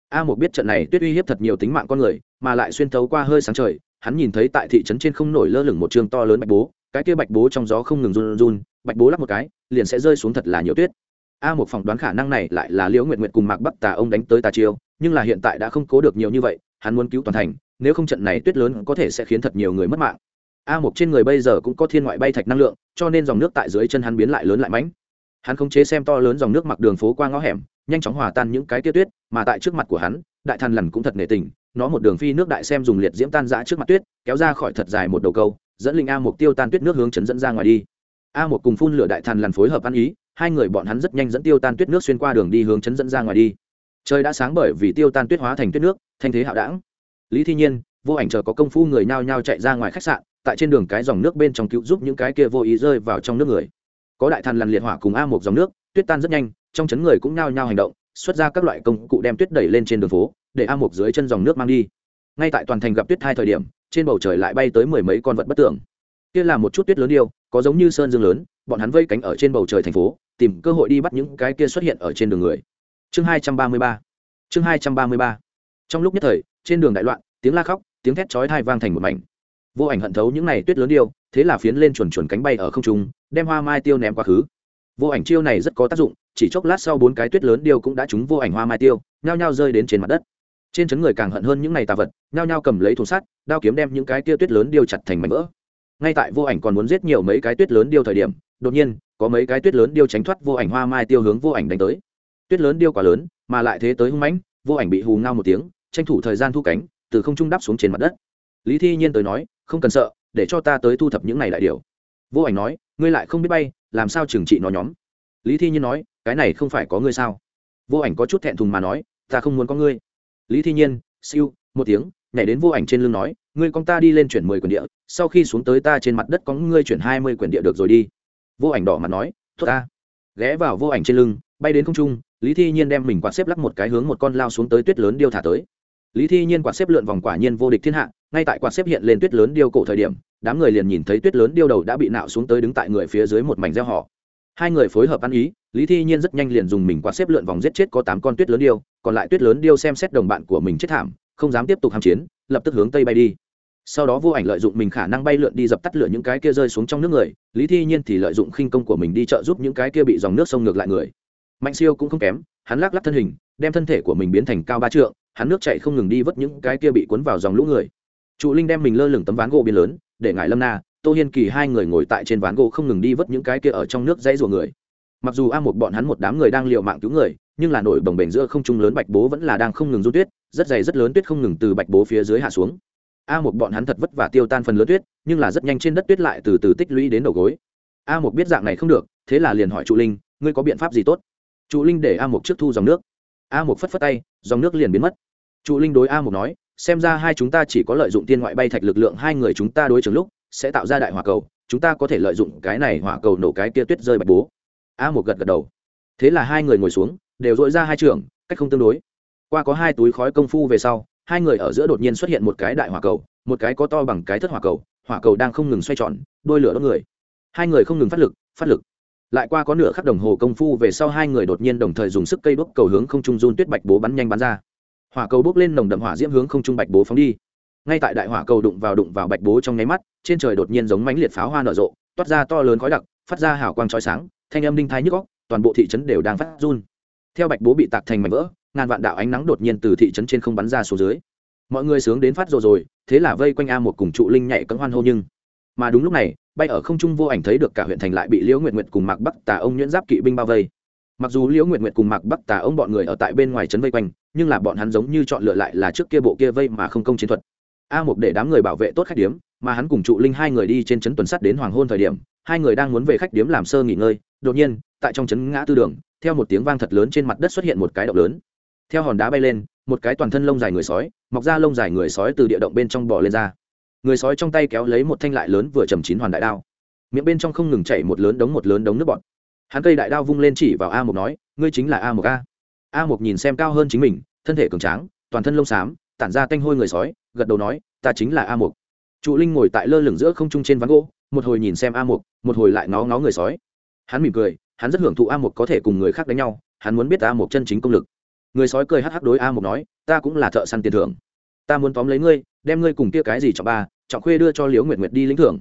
A một biết trận này tuyết uy hiếp thật nhiều tính mạng con người, mà lại xuyên thấu qua hơi sáng trời, hắn nhìn thấy tại thị trấn trên không nổi lơ lửng một trường to lớn bạch bố, cái kia bạch bố trong gió không ngừng run run bạch bố lắp một cái, liền sẽ rơi xuống thật là nhiều tuyết. A một phỏng đoán khả năng này lại là liễu nguyện nguyện cùng mạc bắc tà ông đánh tới tà chiêu, nhưng là hiện tại đã không cố được nhiều như vậy, hắn muốn cứu toàn thành, nếu không trận này tuyết lớn có thể sẽ khiến thật nhiều người mất mạng a Mục trên người bây giờ cũng có thiên ngoại bay thạch năng lượng, cho nên dòng nước tại dưới chân hắn biến lại lớn lại mãnh. Hắn khống chế xem to lớn dòng nước mặc đường phố qua ngõ hẻm, nhanh chóng hòa tan những cái tia tuyết, mà tại trước mặt của hắn, đại thần lần cũng thật nể tình, nó một đường phi nước đại xem dùng liệt diễm tan giã trước mặt tuyết, kéo ra khỏi thật dài một đầu câu, dẫn linh a Mục tiêu tan tuyết nước hướng chấn dẫn ra ngoài đi. A một cùng phun lửa đại thần lần phối hợp ăn ý, hai người bọn hắn rất nhanh dẫn tiêu tan tuyết nước xuyên qua đường đi hướng chấn dẫn ra ngoài đi. Trời đã sáng bởi vì tiêu tan tuyết hóa thành tuyết nước, thanh thế hạo đảng. Lý thi nhiên, vô ảnh chờ có công phu người nhao nhao chạy ra ngoài khách sạn tại trên đường cái dòng nước bên trong cứu giúp những cái kia vô ý rơi vào trong nước người. Có đại thần lằn liệt hỏa cùng a một dòng nước, tuyết tan rất nhanh, trong chấn người cũng nhao nhao hành động, xuất ra các loại công cụ đem tuyết đẩy lên trên đường phố, để a một dưới chân dòng nước mang đi. Ngay tại toàn thành gặp tuyết hai thời điểm, trên bầu trời lại bay tới mười mấy con vật bất tưởng. Kia là một chút tuyết lớn điêu, có giống như sơn dương lớn, bọn hắn vây cánh ở trên bầu trời thành phố, tìm cơ hội đi bắt những cái kia xuất hiện ở trên đường người. Chương hai trăm ba mươi ba. Chương hai trăm ba mươi ba. Trong lúc nhất thời, trên đường đại loạn, tiếng la khóc, tiếng thét chói thai vang thành một mảnh vô ảnh hận thấu những này tuyết lớn điêu, thế là phiến lên chuẩn chuẩn cánh bay ở không trung, đem hoa mai tiêu ném quá khứ. Vô ảnh chiêu này rất có tác dụng, chỉ chốc lát sau bốn cái tuyết lớn điêu cũng đã trúng vô ảnh hoa mai tiêu, nhao nhao rơi đến trên mặt đất. Trên chấn người càng hận hơn những này tà vật, nhao nhao cầm lấy thùng sắt, đao kiếm đem những cái tia tuyết lớn điêu chặt thành mảnh vỡ. Ngay tại vô ảnh còn muốn giết nhiều mấy cái tuyết lớn điêu thời điểm, đột nhiên, có mấy cái tuyết lớn điêu tránh thoát vô ảnh hoa mai tiêu hướng vô ảnh đánh tới. Tuyết lớn điêu quá lớn, mà lại thế tới hung mãnh, vô ảnh bị hù ngao một tiếng, tranh thủ thời gian thu cánh, từ không trung đắp xuống trên mặt đất lý thi nhiên tới nói, không cần sợ, để cho ta tới thu thập những này đại điều. Vô ảnh nói, ngươi lại không biết bay, làm sao trừng trị nó nhóm? Lý thi nhiên nói, cái này không phải có ngươi sao? Vô ảnh có chút thẹn thùng mà nói, ta không muốn có ngươi. Lý thi nhiên, siêu, một tiếng, nhảy đến vô ảnh trên lưng nói, ngươi con ta đi lên chuyển mười quyển địa, sau khi xuống tới ta trên mặt đất có ngươi chuyển hai mươi quyển địa được rồi đi. Vô ảnh đỏ mặt nói thốt ta. Ghé vào vô ảnh trên lưng, bay đến không trung, lý thi nhiên đem mình quạt xếp lắc một cái hướng một con lao xuống tới tuyết lớn điêu thả tới lý thi nhiên quạt xếp lượn vòng quả nhiên vô địch thiên hạ, ngay tại quạt xếp hiện lên tuyết lớn điêu cổ thời điểm, đám người liền nhìn thấy tuyết lớn điêu đầu đã bị nạo xuống tới đứng tại người phía dưới một mảnh gieo họ. Hai người phối hợp ăn ý, lý thi nhiên rất nhanh liền dùng mình quạt xếp lượn vòng giết chết có tám con tuyết lớn điêu, còn lại tuyết lớn điêu xem xét đồng bạn của mình chết thảm, không dám tiếp tục hàm chiến, lập tức hướng tây bay đi. Sau đó vô ảnh lợi dụng mình khả năng bay lượn đi dập tắt lửa những cái kia rơi xuống trong nước người, lý thi nhiên thì lợi dụng khinh công của mình đi trợ giúp những cái kia bị dòng nước sông ngược lại người. Mạnh siêu cũng không kém, hắn lắc lắc thân hình, đem thân thể của mình biến thành cao ba trượng hắn nước chạy không ngừng đi vớt những cái kia bị cuốn vào dòng lũ người. Trụ linh đem mình lơ lửng tấm ván gỗ biến lớn, để ngại lâm na, tô hiên kỳ hai người ngồi tại trên ván gỗ không ngừng đi vớt những cái kia ở trong nước dãy rùa người. Mặc dù a một bọn hắn một đám người đang l mạng cứu người, nhưng là nổi bồng bềnh giữa không trung lớn bạch bố vẫn là đang không ngừng rút tuyết, rất dày rất lớn tuyết không ngừng từ bạch bố phía dưới hạ xuống. A một bọn hắn thật vất vả tiêu tan phần lớn tuyết, nhưng là rất nhanh trên đất tuyết lại từ từ tích lũy đến đầu gối. A một biết dạng này không được, thế là liền hỏi trụ linh, ngươi có biện pháp gì tốt? Trụ linh để a một trước thu dòng nước. A một phất phất tay, dòng nước liền biến mất trụ linh đối a một nói, xem ra hai chúng ta chỉ có lợi dụng tiên ngoại bay thạch lực lượng hai người chúng ta đối trường lúc, sẽ tạo ra đại hỏa cầu, chúng ta có thể lợi dụng cái này hỏa cầu nổ cái kia tuyết rơi bạch bố. A một gật gật đầu. Thế là hai người ngồi xuống, đều dội ra hai trường, cách không tương đối. Qua có hai túi khói công phu về sau, hai người ở giữa đột nhiên xuất hiện một cái đại hỏa cầu, một cái có to bằng cái thất hỏa cầu hỏa cầu đang không ngừng xoay tròn, đôi lửa đốt người. Hai người không ngừng phát lực phát lực. Lại qua có nửa khắc đồng hồ công phu về sau, hai người đột nhiên đồng thời dùng sức cây đốt cầu hướng không trung run tuyết bạch bố bắn nhanh bắn ra hỏa cầu bốc lên nồng đậm hỏa diễm hướng không trung bạch bố phóng đi. Ngay tại đại hỏa cầu đụng vào đụng vào bạch bố trong nháy mắt, trên trời đột nhiên giống mánh liệt pháo hoa nở rộ, toát ra to lớn khói đặc, phát ra hào quang trói sáng, thanh âm đinh thái nhức góc toàn bộ thị trấn đều đang phát run. Theo bạch bố bị tạc thành mảnh vỡ, ngàn vạn đạo ánh nắng đột nhiên từ thị trấn trên không bắn ra xuống dưới. Mọi người sướng đến phát rồi rồi, thế là vây quanh a một cùng trụ linh nhảy cấm hoan hô nhưng. Mà đúng lúc này, bay ở không trung vô ảnh thấy được cả huyện thành lại bị liễu nguyện nguyện cùng mạc bắc tà ông nhuyễn giáp kỵ binh bao vây mặc dù liễu nguyện nguyện cùng mạc bắc tà ông bọn người ở tại bên ngoài trấn vây quanh, nhưng là bọn hắn giống như chọn lựa lại là trước kia bộ kia vây mà không công chiến thuật. A Mục để đám người bảo vệ tốt khách điếm, mà hắn cùng trụ linh hai người đi trên trấn tuần sắt đến hoàng hôn thời điểm, hai người đang muốn về khách điếm làm sơ nghỉ ngơi, đột nhiên, tại trong trấn ngã tư đường, theo một tiếng vang thật lớn trên mặt đất xuất hiện một cái động lớn. Theo hòn đá bay lên, một cái toàn thân lông dài người sói, mọc ra lông dài người sói từ địa động bên trong bò lên ra. Người sói trong tay kéo lấy một thanh lại lớn vừa chầm chín hoàn đại đao. Miệng bên trong không ngừng chảy một lớn đống một lớn đống nước bọt hắn cây đại đao vung lên chỉ vào a một nói, ngươi chính là a một a. A một nhìn xem cao hơn chính mình, thân thể cường tráng, toàn thân lông xám, tản ra tanh hôi người sói, gật đầu nói, ta chính là a một trụ linh ngồi tại lơ lửng giữa không trung trên ván gỗ, một hồi nhìn xem a một một hồi lại ngó ngó người sói. Hắn mỉm cười, hắn rất hưởng thụ a một có thể cùng người khác đánh nhau, hắn muốn biết a một chân chính công lực. Người sói cười hắc hắc đối a một nói, ta cũng là thợ săn tiền thưởng. Ta muốn tóm lấy ngươi, đem ngươi cùng kia cái gì cho ba trọng khuê đưa cho liễu nguyệt nguyệt đi lĩnh thưởng.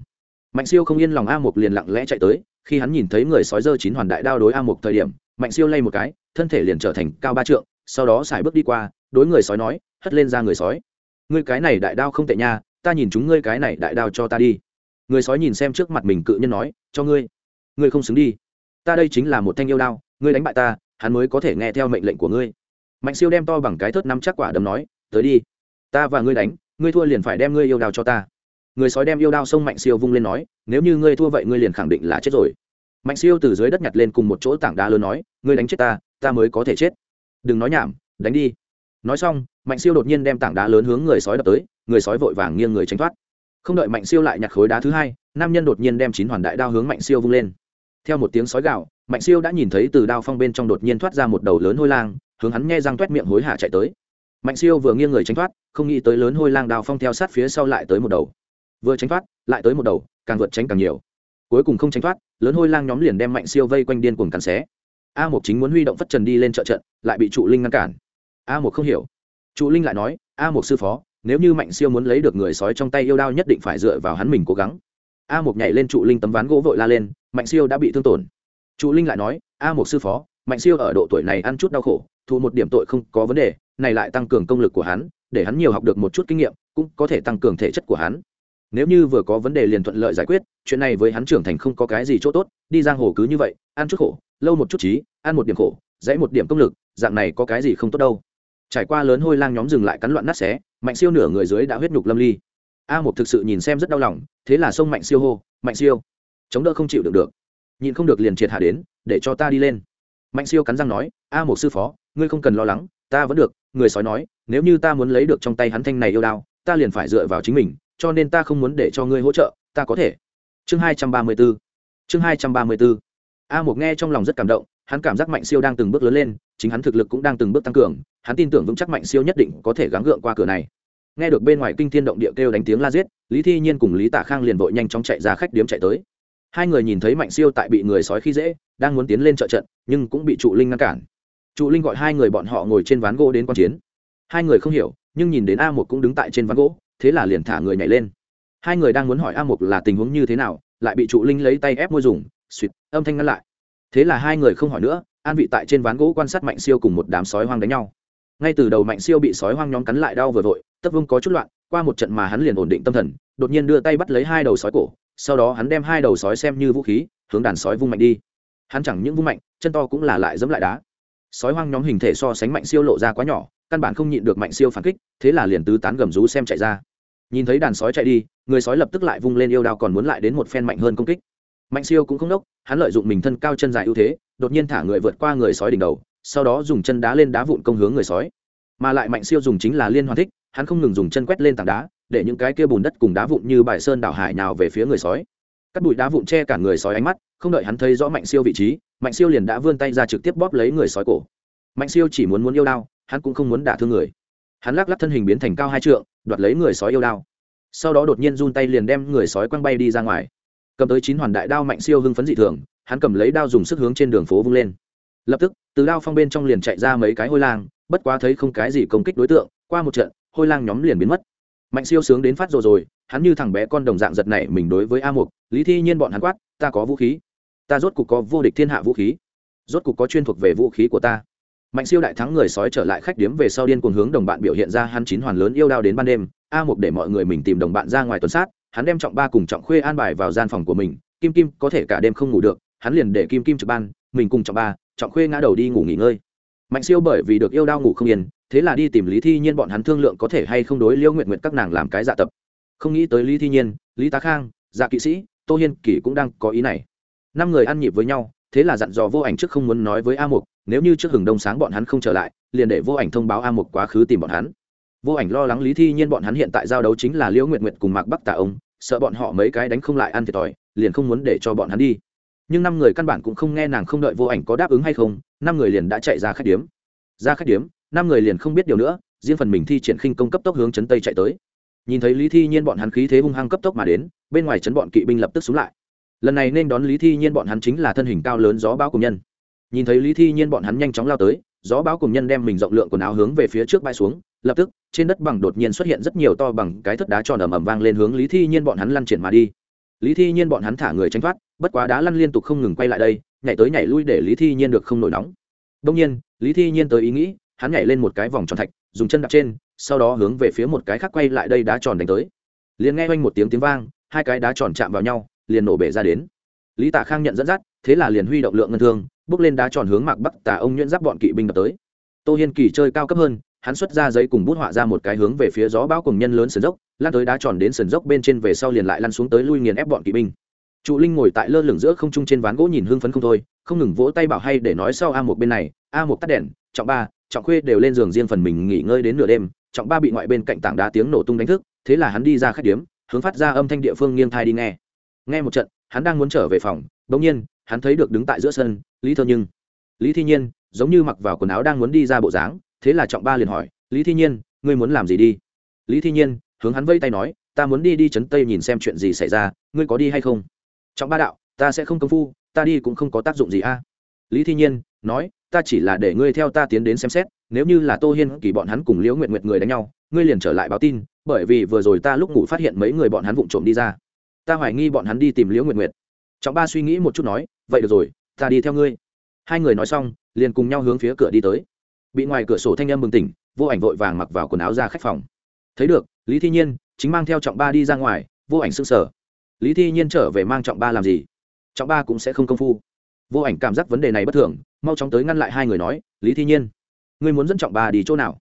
Mạnh siêu không yên lòng a một liền lặng lẽ chạy tới khi hắn nhìn thấy người sói dơ chín hoàn đại đao đối a một thời điểm, mạnh siêu lay một cái, thân thể liền trở thành cao ba trượng, sau đó xài bước đi qua, đối người sói nói, hất lên ra người sói. Ngươi cái này đại đao không tệ nha, ta nhìn chúng ngươi cái này đại đao cho ta đi. Người sói nhìn xem trước mặt mình cự nhân nói, cho ngươi. Ngươi không xứng đi. Ta đây chính là một thanh yêu đao, ngươi đánh bại ta, hắn mới có thể nghe theo mệnh lệnh của ngươi. Mạnh siêu đem to bằng cái thớt năm chắc quả đấm nói, tới đi. Ta và ngươi đánh, ngươi thua liền phải đem ngươi yêu đao cho ta người sói đem yêu đao sông mạnh siêu vung lên nói, nếu như ngươi thua vậy ngươi liền khẳng định là chết rồi. Mạnh siêu từ dưới đất nhặt lên cùng một chỗ tảng đá lớn nói, ngươi đánh chết ta ta mới có thể chết. Đừng nói nhảm, đánh đi. Nói xong, mạnh siêu đột nhiên đem tảng đá lớn hướng người sói đập tới, người sói vội vàng nghiêng người tránh thoát. Không đợi mạnh siêu lại nhặt khối đá thứ hai, nam nhân đột nhiên đem chín hoàn đại đao hướng mạnh siêu vung lên. Theo một tiếng sói gạo mạnh siêu đã nhìn thấy từ đao phong bên trong đột nhiên thoát ra một đầu lớn hôi lang, hướng hắn nghe răng t miệng hối hả chạy tới. Mạnh siêu vừa nghiêng người tránh thoát, không nghĩ tới lớn hôi lang đao phong theo sát phía sau lại tới một đầu vừa tránh thoát, lại tới một đầu, càng vượt tránh càng nhiều. Cuối cùng không tránh thoát, lớn hôi lang nhóm liền đem mạnh siêu vây quanh điên cuồng cắn xé. A một chính muốn huy động phất trần đi lên trợ trận, lại bị trụ linh ngăn cản. A một không hiểu. Trụ linh lại nói, a một sư phó, nếu như mạnh siêu muốn lấy được người sói trong tay yêu đao nhất định phải dựa vào hắn mình cố gắng. A một nhảy lên trụ linh tấm ván gỗ vội la lên, mạnh siêu đã bị thương tổn. Trụ linh lại nói, a một sư phó, mạnh siêu ở độ tuổi này ăn chút đau khổ, thu một điểm tội không có vấn đề, này lại tăng cường công lực của hắn, để hắn nhiều học được một chút kinh nghiệm, cũng có thể tăng cường thể chất của hắn nếu như vừa có vấn đề liền thuận lợi giải quyết, chuyện này với hắn trưởng thành không có cái gì chỗ tốt, đi giang hồ cứ như vậy, ăn chút khổ, lâu một chút trí, ăn một điểm khổ dãy một điểm công lực, dạng này có cái gì không tốt đâu. Trải qua lớn hôi lang nhóm dừng lại cắn loạn nát xé, mạnh siêu nửa người dưới đã huyết nhục lâm ly. A một thực sự nhìn xem rất đau lòng, thế là sông mạnh siêu hô, mạnh siêu, chống đỡ không chịu được được. Nhìn không được liền triệt hạ đến, để cho ta đi lên. Mạnh siêu cắn răng nói, a một sư phó, ngươi không cần lo lắng, ta vẫn được, người sói nói, nếu như ta muốn lấy được trong tay hắn thanh này yêu đao, ta liền phải dựa vào chính mình cho nên ta không muốn để cho ngươi hỗ trợ, ta có thể. Chương hai trăm ba mươi b ố chương hai trăm ba mươi b ố a một nghe trong lòng rất cảm động, hắn cảm giác mạnh siêu đang từng bước lớn lên, chính hắn thực lực cũng đang từng bước tăng cường, hắn tin tưởng vững chắc mạnh siêu nhất định có thể gắng gượng qua cửa này. Nghe được bên ngoài kinh thiên động địa kêu đánh tiếng la giết, lý thi nhiên cùng lý tạ khang liền vội nhanh chóng chạy ra khách điếm chạy tới. Hai người nhìn thấy mạnh siêu tại bị người sói khi dễ, đang muốn tiến lên trợ trận, nhưng cũng bị trụ linh ngăn cản. Trụ linh gọi hai người bọn họ ngồi trên ván gỗ đến q u a n chiến. Hai người không hiểu, nhưng nhìn đến a một cũng đứng tại trên ván gỗ thế là liền thả người nhảy lên. Hai người đang muốn hỏi a một là tình huống như thế nào, lại bị trụ linh lấy tay ép môi dùng, suýt, âm thanh ngăn lại. Thế là hai người không hỏi nữa, an vị tại trên ván gỗ quan sát mạnh siêu cùng một đám sói hoang đánh nhau. Ngay từ đầu mạnh siêu bị sói hoang nhóm cắn lại đau vừa vội tất vương có chút loạn, qua một trận mà hắn liền ổn định tâm thần, đột nhiên đưa tay bắt lấy hai đầu sói cổ, sau đó hắn đem hai đầu sói xem như vũ khí, hướng đàn sói vung mạnh đi. Hắn chẳng những vung mạnh, chân to cũng là lại dẫm lại đá. Sói hoang nhóm hình thể so sánh mạnh siêu lộ ra quá nhỏ, căn bản không nhịn được mạnh siêu phản kích, thế là liền tứ tán gầm rú xem chạy ra nhìn thấy đàn sói chạy đi, người sói lập tức lại vung lên yêu đao còn muốn lại đến một phen mạnh hơn công kích. Mạnh siêu cũng không đốc, hắn lợi dụng mình thân cao chân dài ưu thế, đột nhiên thả người vượt qua người sói đỉnh đầu, sau đó dùng chân đá lên đá vụn công hướng người sói. Mà lại mạnh siêu dùng chính là liên hoàn thích, hắn không ngừng dùng chân quét lên tảng đá, để những cái kia bùn đất cùng đá vụn như bài sơn đảo hải nào về phía người sói. Cắt bụi đá vụn che cả người sói ánh mắt, không đợi hắn thấy rõ mạnh siêu vị trí, mạnh siêu liền đã vươn tay ra trực tiếp bóp lấy người sói cổ. Mạnh siêu chỉ muốn muốn yêu đao, hắn cũng không muốn đả thương người. Hắn lắc lắc thân hình biến thành cao hai trượng đoạt lấy người sói yêu đao. Sau đó đột nhiên run tay liền đem người sói quăng bay đi ra ngoài. Cầm tới chín hoàn đại đao mạnh siêu hưng phấn dị thường, hắn cầm lấy đao dùng sức hướng trên đường phố vung lên. Lập tức, từ đao phong bên trong liền chạy ra mấy cái hôi lang, bất quá thấy không cái gì công kích đối tượng, qua một trận, hôi lang nhóm liền biến mất. Mạnh siêu sướng đến phát rồi rồi, hắn như thằng bé con đồng dạng giật này mình đối với a mục, lý thi nhiên bọn hắn quát, ta có vũ khí. Ta rốt cục có vô địch thiên hạ vũ khí. Rốt cục có chuyên thuộc về vũ khí của ta mạnh siêu đại thắng người sói trở lại khách điếm về sau điên cuồng hướng đồng bạn biểu hiện ra hắn chín hoàn lớn yêu đao đến ban đêm, a mục để mọi người mình tìm đồng bạn ra ngoài tuần sát, hắn đem trọng ba cùng trọng khuê an bài vào gian phòng của mình, kim kim có thể cả đêm không ngủ được, hắn liền để kim kim trực ban, mình cùng trọng ba, trọng khuê ngã đầu đi ngủ nghỉ ngơi. Mạnh siêu bởi vì được yêu đao ngủ không yên, thế là đi tìm lý thi nhiên bọn hắn thương lượng có thể hay không đối liêu nguyện nguyện các nàng làm cái dạ tập. Không nghĩ tới lý thi nhiên, lý tá khang dạ kỵ sĩ, tô hiên kỷ cũng đang có ý này. Năm người ăn nhịp với nhau, thế là dặn dò vô ảnh trước không muốn nói với a mục nếu như trước hừng đông sáng bọn hắn không trở lại, liền để vô ảnh thông báo a mục quá khứ tìm bọn hắn. Vô ảnh lo lắng lý thi nhiên bọn hắn hiện tại giao đấu chính là liễu nguyện nguyện cùng mạc bắc tả ông, sợ bọn họ mấy cái đánh không lại ăn thiệt thòi, liền không muốn để cho bọn hắn đi. Nhưng năm người căn bản cũng không nghe nàng không đợi vô ảnh có đáp ứng hay không, năm người liền đã chạy ra khách điếm. Ra khách điếm, năm người liền không biết điều nữa, riêng phần mình thi triển khinh công cấp tốc hướng chấn tây chạy tới. Nhìn thấy lý thi nhiên bọn hắn khí thế hung hăng cấp tốc mà đến, bên ngoài chấn bọn kỵ binh lập tức xuống lại. Lần này nên đón lý thi nhiên bọn hắn chính là thân hình cao lớn gió bão cùng nhân nhìn thấy lý thi nhiên bọn hắn nhanh chóng lao tới, gió bão cùng nhân đem mình rộng lượng quần áo hướng về phía trước bay xuống, lập tức, trên đất bằng đột nhiên xuất hiện rất nhiều to bằng cái thất đá tròn ầm ầm vang lên hướng lý thi nhiên bọn hắn lăn triển mà đi. Lý thi nhiên bọn hắn thả người tránh thoát, bất quá đá lăn liên tục không ngừng quay lại đây, nhảy tới nhảy lui để lý thi nhiên được không nổi nóng. Đông nhiên, lý thi nhiên tới ý nghĩ, hắn nhảy lên một cái vòng tròn thạch, dùng chân đạp trên, sau đó hướng về phía một cái khác quay lại đây đá tròn đánh tới. Liền nghe oanh một tiếng tiếng vang, hai cái đá tròn chạm vào nhau, liền nổ bể ra đến. Lý tạ khang nhận dẫn dắt, thế là liền huy động lượng ngân thương bước lên đá tròn hướng mạc bắc tà ông nhuyễn giáp bọn kỵ binh đập tới. Tô hiên kỳ chơi cao cấp hơn, hắn xuất ra giấy cùng bút họa ra một cái hướng về phía gió bão cùng nhân lớn sườn dốc lan tới đá tròn đến sườn dốc bên trên về sau liền lại lăn xuống tới lui nghiền ép bọn kỵ binh. Trụ linh ngồi tại lơ lửng giữa không trung trên ván gỗ nhìn hưng phấn không thôi, không ngừng vỗ tay bảo hay để nói sau a một bên này, a một tắt đèn, trọng ba, trọng khuê đều lên giường riêng phần mình nghỉ ngơi đến nửa đêm, trọng ba bị ngoại bên cạnh tảng đá tiếng nổ tung đánh thức, thế là hắn đi ra khách điếm, hướng phát ra âm thanh địa phương nghiêng thai đi nghe. Nghe một trận, hắn đang muốn trở về phòng, bỗng nhiên hắn thấy được đứng tại giữa sân, lý thơ nhưng. Lý thi nhiên, giống như mặc vào quần áo đang muốn đi ra bộ dáng, thế là trọng ba liền hỏi, lý thi nhiên, ngươi muốn làm gì đi? Lý thi nhiên hướng hắn vây tay nói, ta muốn đi đi chấn tây nhìn xem chuyện gì xảy ra, ngươi có đi hay không? Trọng ba đạo, ta sẽ không công phu, ta đi cũng không có tác dụng gì a. Lý thi nhiên nói, ta chỉ là để ngươi theo ta tiến đến xem xét, nếu như là tô hiên kỳ bọn hắn cùng liễu nguyện nguyện người đánh nhau, ngươi liền trở lại báo tin, bởi vì vừa rồi ta lúc ngủ phát hiện mấy người bọn hắn vụng trộm đi ra. Ta hoài nghi bọn hắn đi tìm liễu nguyệt nguyệt. Trọng ba suy nghĩ một chút nói vậy được rồi, ta đi theo ngươi. Hai người nói xong, liền cùng nhau hướng phía cửa đi tới. Bị ngoài cửa sổ thanh âm bừng tỉnh, vô ảnh vội vàng mặc vào quần áo ra khách phòng. Thấy được, lý thi nhiên chính mang theo trọng ba đi ra ngoài, vô ảnh sưng sở lý thi nhiên trở về mang trọng ba làm gì? Trọng ba cũng sẽ không công phu. Vô ảnh cảm giác vấn đề này bất thường, mau chóng tới ngăn lại hai người nói, lý thi nhiên, ngươi muốn dẫn trọng ba đi chỗ nào?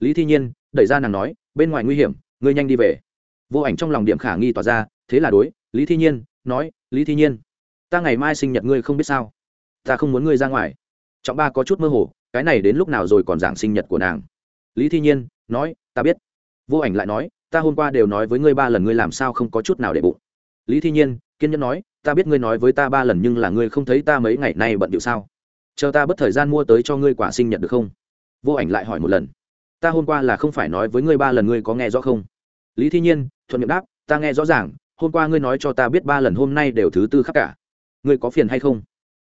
Lý thi nhiên đẩy ra nàng nói, bên ngoài nguy hiểm, ngươi nhanh đi về. Vô ảnh trong lòng điểm khả nghi tỏ ra, thế là đối, lý thi nhiên, nói, lý thi nhiên ta ngày mai sinh nhật ngươi không biết sao? Ta không muốn ngươi ra ngoài. Trọng ba có chút mơ hồ, cái này đến lúc nào rồi còn giảng sinh nhật của nàng? Lý thi nhiên nói, ta biết. Vô ảnh lại nói, ta hôm qua đều nói với ngươi ba lần ngươi làm sao không có chút nào để bụng. Lý thi nhiên, kiên nhẫn nói, ta biết ngươi nói với ta ba lần nhưng là ngươi không thấy ta mấy ngày nay bận điệu sao? Chờ ta bất thời gian mua tới cho ngươi quả sinh nhật được không? Vô ảnh lại hỏi một lần. Ta hôm qua là không phải nói với ngươi ba lần ngươi có nghe rõ không? Lý thi nhiên thuận miệng đáp, ta nghe rõ ràng, hôm qua ngươi nói cho ta biết ba lần hôm nay đều thứ tư khắc cả ngươi có phiền hay không?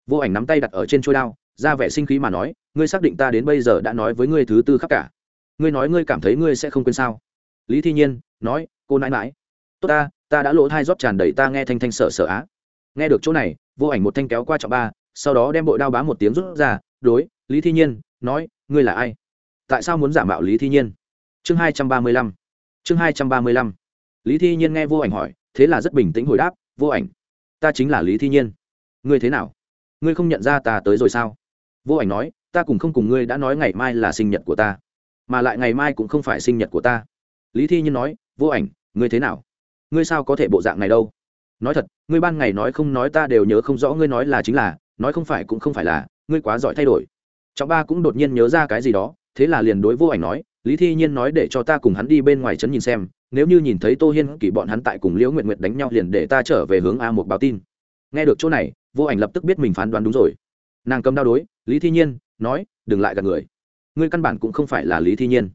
Vô ảnh nắm tay đặt ở trên trôi đao, ra vẻ sinh khí mà nói, ngươi xác định ta đến bây giờ đã nói với ngươi thứ tư khắc cả. Ngươi nói ngươi cảm thấy ngươi sẽ không quên sao? Lý thi nhiên nói, cô nãi mãi tốt ta ta đã lỗ thai rót tràn đầy ta nghe thanh thanh sợ sợ á. Nghe được chỗ này, vô ảnh một thanh kéo qua trọng ba, sau đó đem bội đao bá một tiếng rút ra, đối lý thi nhiên nói, ngươi là ai? Tại sao muốn giả mạo lý thi nhiên? Chương hai trăm ba mươi lăm. Chương hai trăm ba mươi lăm. Lý thi nhiên nghe vô ảnh hỏi, thế là rất bình tĩnh hồi đáp, vô ảnh, ta chính là lý thi nhiên ngươi thế nào? Ngươi không nhận ra ta tới rồi sao? Vô ảnh nói, ta cùng không cùng ngươi đã nói ngày mai là sinh nhật của ta, mà lại ngày mai cũng không phải sinh nhật của ta. Lý thi nhiên nói, vô ảnh, ngươi thế nào? Ngươi sao có thể bộ dạng này đâu? Nói thật, ngươi ban ngày nói không nói ta đều nhớ không rõ ngươi nói là chính là, nói không phải cũng không phải là, ngươi quá giỏi thay đổi. Trọng ba cũng đột nhiên nhớ ra cái gì đó, thế là liền đối vô ảnh nói, lý thi nhiên nói để cho ta cùng hắn đi bên ngoài trấn nhìn xem, nếu như nhìn thấy tô hiên kỷ bọn hắn tại cùng liễu nguyện nguyện đánh nhau liền để ta trở về hướng a một báo tin nghe được chỗ này, vô ảnh lập tức biết mình phán đoán đúng rồi. Nàng cầm đao đối, lý thi nhiên, nói, đừng lại gặp người. Ngươi căn bản cũng không phải là lý thi nhiên.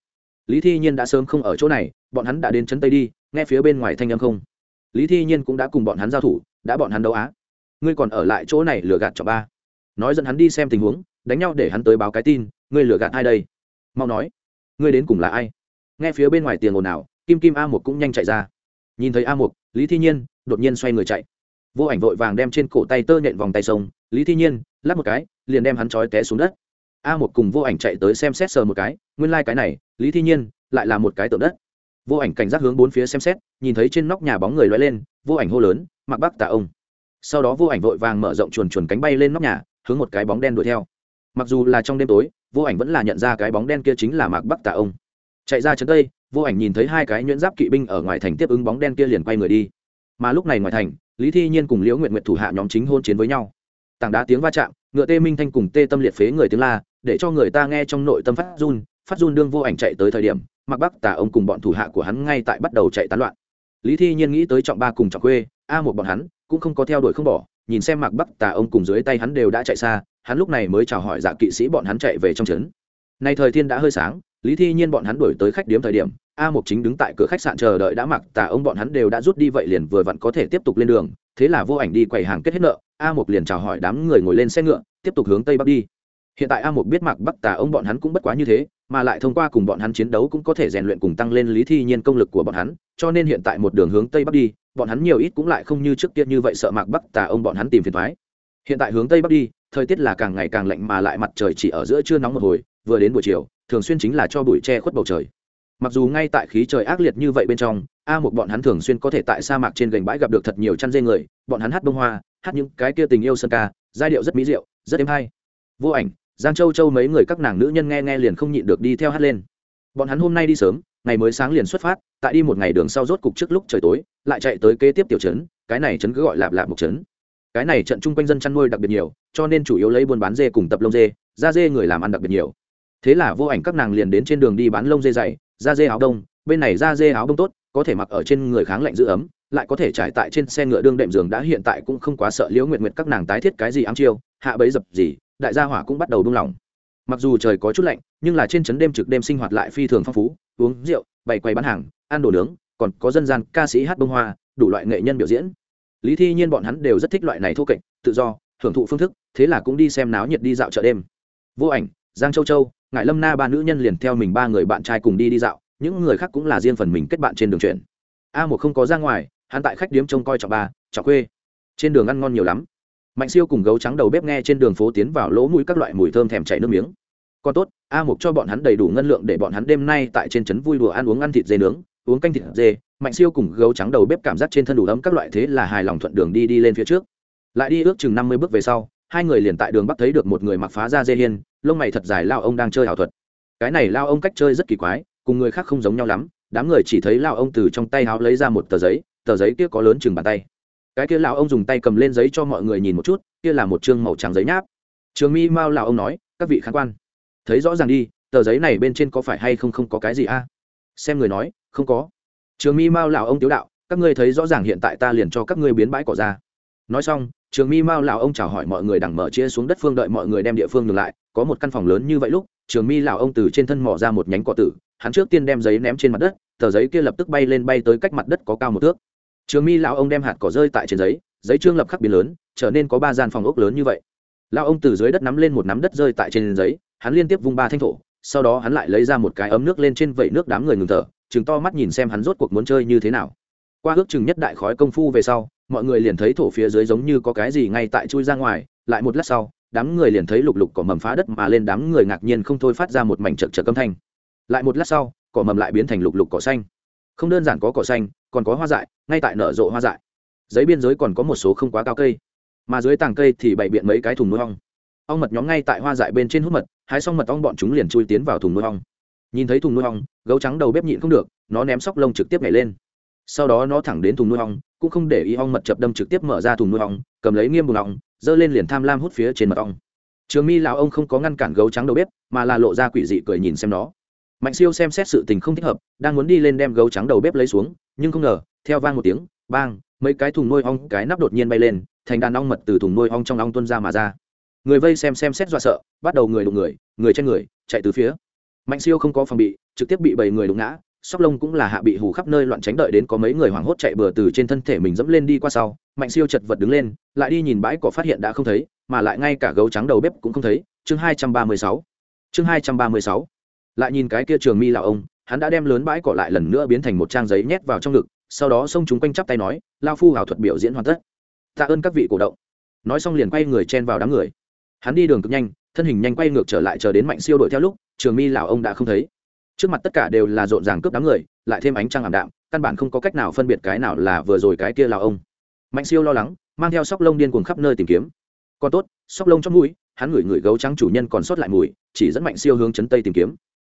Lý thi nhiên đã sớm không ở chỗ này, bọn hắn đã đến trấn tây đi, nghe phía bên ngoài thanh âm không. Lý thi nhiên cũng đã cùng bọn hắn giao thủ, đã bọn hắn đấu á. Ngươi còn ở lại chỗ này lừa gạt cho ba. Nói dẫn hắn đi xem tình huống, đánh nhau để hắn tới báo cái tin, ngươi lừa gạt ai đây? Mau nói. Ngươi đến cùng là ai? Nghe phía bên ngoài tiền ồn ào, kim kim a một cũng nhanh chạy ra. Nhìn thấy a một lý thi nhiên đột nhiên xoay người chạy vô ảnh vội vàng đem trên cổ tay tơ nhện vòng tay sông, lý thi nhiên lắp một cái, liền đem hắn trói té xuống đất. A một cùng vô ảnh chạy tới xem xét sờ một cái, nguyên lai、like、cái này, lý thi nhiên, lại là một cái tượng đất. Vô ảnh cảnh giác hướng bốn phía xem xét, nhìn thấy trên nóc nhà bóng người loay lên, vô ảnh hô lớn mặc bắc tà ông. Sau đó vô ảnh vội vàng mở rộng chuồn chuồn cánh bay lên nóc nhà, hướng một cái bóng đen đuổi theo. Mặc dù là trong đêm tối, vô ảnh vẫn là nhận ra cái bóng đen kia chính là mạc bắc tà ông. Chạy ra chân tây, vô ảnh nhìn thấy hai cái nhuyễn giáp kỵ binh ở ngoài thành tiếp ứng bóng đen kia liền quay người đi. Mà lúc này ngoài thành lý thi nhiên cùng liễu nguyện nguyện thủ hạ nhóm chính hôn chiến với nhau. Tảng đá tiếng va chạm ngựa tê minh thanh cùng tê tâm liệt phế người tiếng la để cho người ta nghe trong nội tâm phát run phát run đương vô ảnh chạy tới thời điểm mặc bắc tà ông cùng bọn thủ hạ của hắn ngay tại bắt đầu chạy tán loạn. Lý thi nhiên nghĩ tới trọng ba cùng trọng khuê, a một bọn hắn cũng không có theo đuổi không bỏ nhìn xem mặc bắc tà ông cùng dưới tay hắn đều đã chạy xa hắn lúc này mới chào hỏi dạ kỵ sĩ bọn hắn chạy về trong trấn. Nay thời thiên đã hơi sáng lý thi nhiên bọn hắn đuổi tới khách điếm thời điểm, a mục chính đứng tại cửa khách sạn chờ đợi đã mặc, tà ông bọn hắn đều đã rút đi vậy liền vừa vặn có thể tiếp tục lên đường, thế là vô ảnh đi quầy hàng kết hết nợ, a mục liền chào hỏi đám người ngồi lên xe ngựa, tiếp tục hướng tây bắc đi. Hiện tại a mục biết mặc bắc tà ông bọn hắn cũng bất quá như thế, mà lại thông qua cùng bọn hắn chiến đấu cũng có thể rèn luyện cùng tăng lên lý thi nhiên công lực của bọn hắn, cho nên hiện tại một đường hướng tây bắc đi, bọn hắn nhiều ít cũng lại không như trước kia như vậy sợ mặc bắc tà ông bọn hắn tìm phiền thoái. Hiện tại hướng tây bắc đi, thời tiết là càng ngày càng lạnh mà lại mặt trời chỉ ở giữa trưa nóng một hồi, vừa đến buổi chiều thường xuyên chính là cho bụi che khuất bầu trời. Mặc dù ngay tại khí trời ác liệt như vậy bên trong, a một bọn hắn thường xuyên có thể tại sa mạc trên gành bãi gặp được thật nhiều chăn dê người, bọn hắn hát bông hoa, hát những cái kia tình yêu sơn ca, giai điệu rất mỹ diệu, rất êm hay. Vô ảnh, giang châu châu mấy người các nàng nữ nhân nghe nghe liền không nhịn được đi theo hát lên. Bọn hắn hôm nay đi sớm, ngày mới sáng liền xuất phát, tại đi một ngày đường sau rốt cục trước lúc trời tối, lại chạy tới kế tiếp tiểu trấn, cái này trấn cứ gọi lạp lạp một trấn. Cái này trận chung quanh dân chăn nuôi đặc biệt nhiều, cho nên chủ yếu lấy buôn bán dê cùng tập lông dê da dê người làm ăn đặc biệt nhiều thế là vô ảnh các nàng liền đến trên đường đi bán lông dê dày, da dê áo đông, bên này da dê áo đông tốt, có thể mặc ở trên người kháng lạnh giữ ấm, lại có thể trải tại trên xe ngựa đương đệm giường đã hiện tại cũng không quá sợ liễu nguyện nguyện các nàng tái thiết cái gì ám chiêu, hạ bấy dập gì, đại gia hỏa cũng bắt đầu buông lỏng. Mặc dù trời có chút lạnh, nhưng là trên trấn đêm trực đêm sinh hoạt lại phi thường phong phú, uống rượu, bày quầy bán hàng, ăn đồ nướng, còn có dân gian ca sĩ hát bông hoa, đủ loại nghệ nhân biểu diễn. Lý thi nhiên bọn hắn đều rất thích loại này thô kệch, tự do, hưởng thụ phương thức, thế là cũng đi xem náo nhiệt đi dạo chợ đêm. Vô ảnh, giang châu châu ngại lâm na ba nữ nhân liền theo mình ba người bạn trai cùng đi đi dạo, những người khác cũng là riêng phần mình kết bạn trên đường chuyển. A một không có ra ngoài, hắn tại khách điếm trông coi trọng ba trọng khuê. Trên đường ăn ngon nhiều lắm. Mạnh siêu cùng gấu trắng đầu bếp nghe trên đường phố tiến vào lỗ mũi các loại mùi thơm thèm chảy nước miếng. Còn tốt, a mục cho bọn hắn đầy đủ ngân lượng để bọn hắn đêm nay tại trên trấn vui đùa ăn uống ăn thịt dê nướng, uống canh thịt dê. Mạnh siêu cùng gấu trắng đầu bếp cảm giác trên thân đủ ấm các loại thế là hài lòng thuận đường đi đi lên phía trước. Lại đi ước chừng năm mươi bước về sau hai người liền tại đường bắc thấy được một người mặc phá ra dê hiên, lông mày thật dài lao ông đang chơi ảo thuật. Cái này lao ông cách chơi rất kỳ quái, cùng người khác không giống nhau lắm, đám người chỉ thấy lao ông từ trong tay háo lấy ra một tờ giấy tờ giấy kia có lớn chừng bàn tay. Cái kia lao ông dùng tay cầm lên giấy cho mọi người nhìn một chút, kia là một chương màu trắng giấy nháp. Trường mi mao lao ông nói, các vị khán quan, thấy rõ ràng đi, tờ giấy này bên trên có phải hay không không có cái gì a? Xem người nói, không có. Trường mi mao lao ông tiếu đạo, các ngươi thấy rõ ràng hiện tại ta liền cho các ngươi biến bãi cỏ ra nói xong, trường mi mao lão ông chào hỏi mọi người đằng mở chia xuống đất phương đợi mọi người đem địa phương ngược lại, có một căn phòng lớn như vậy lúc, trường mi lão ông từ trên thân mỏ ra một nhánh cỏ tử, hắn trước tiên đem giấy ném trên mặt đất, tờ giấy kia lập tức bay lên bay tới cách mặt đất có cao một thước. Trường mi lão ông đem hạt cỏ rơi tại trên giấy giấy trương lập khắc biến lớn, trở nên có ba gian phòng ốc lớn như vậy. Lão ông từ dưới đất nắm lên một nắm đất rơi tại trên giấy, hắn liên tiếp vung ba thanh thổ, sau đó hắn lại lấy ra một cái ấm nước lên trên vẩy nước đám người ngừng thở, chừng to mắt nhìn xem hắn rốt cuộc muốn chơi như thế nào. Qua ước chừng nhất đại khói công phu về sau mọi người liền thấy thổ phía dưới giống như có cái gì ngay tại chui ra ngoài, lại một lát sau, đám người liền thấy lục lục cỏ mầm phá đất mà lên đám người ngạc nhiên không thôi phát ra một mảnh chật chật âm thanh. Lại một lát sau, cỏ mầm lại biến thành lục lục cỏ xanh. Không đơn giản có cỏ xanh, còn có hoa dại, ngay tại nở rộ hoa dại. Giấy biên giới còn có một số không quá cao cây, mà dưới tàng cây thì bày biện mấy cái thùng nuôi ong. Ong mật nhóm ngay tại hoa dại bên trên hút mật, hái xong mật ong bọn chúng liền chui tiến vào thùng nuôi ong. Nhìn thấy thùng nuôi ong, gấu trắng đầu bếp nhịn không được, nó ném sóc lông trực tiếp nhảy lên. Sau đó nó thẳng đến thùng nuôi ong cũng không để ý ong mật chập đâm trực tiếp mở ra thùng nuôi ong, cầm lấy nghiêm bùn ong, giơ lên liền tham lam hút phía trên mật ong. Trường mi lão ông không có ngăn cản gấu trắng đầu bếp, mà là lộ ra quỷ dị cười nhìn xem nó. Mạnh siêu xem xét sự tình không thích hợp, đang muốn đi lên đem gấu trắng đầu bếp lấy xuống, nhưng không ngờ, theo vang một tiếng, bang, mấy cái thùng nuôi ong, cái nắp đột nhiên bay lên, thành đàn ong mật từ thùng nuôi ong trong ong tuân ra mà ra. Người vây xem xem xét dọa sợ, bắt đầu người đụng người người trên người, chạy từ phía. Mạnh siêu không có phòng bị, trực tiếp bị bảy người đụng ngã sóc lông cũng là hạ bị hù khắp nơi loạn tránh đợi đến có mấy người hoảng hốt chạy bừa từ trên thân thể mình dẫm lên đi qua sau, mạnh siêu chật vật đứng lên, lại đi nhìn bãi cỏ phát hiện đã không thấy, mà lại ngay cả gấu trắng đầu bếp cũng không thấy. Chương hai trăm ba mươi sáu. Chương hai trăm ba mươi sáu. Lại nhìn cái kia trường mi là ông, hắn đã đem lớn bãi cỏ lại lần nữa biến thành một trang giấy nhét vào trong ngực, sau đó xông chúng quanh chắp tay nói lao phu hào thuật biểu diễn hoàn tất. Tạ ơn các vị cổ động. Nói xong liền quay người chen vào đám người. Hắn đi đường cực nhanh, thân hình nhanh quay ngược trở lại chờ đến mạnh siêu đuổi theo lúc, trường mi lão ông đã không thấy trước mặt tất cả đều là rộn ràng cướp đám người, lại thêm ánh trăng ảm đạm, căn bản không có cách nào phân biệt cái nào là vừa rồi cái kia là ông. Mạnh siêu lo lắng, mang theo sóc lông điên cuồng khắp nơi tìm kiếm. Còn tốt, sóc lông trong mũi, hắn ngửi ngửi gấu trắng chủ nhân còn sót lại mùi, chỉ dẫn mạnh siêu hướng chấn tây tìm kiếm.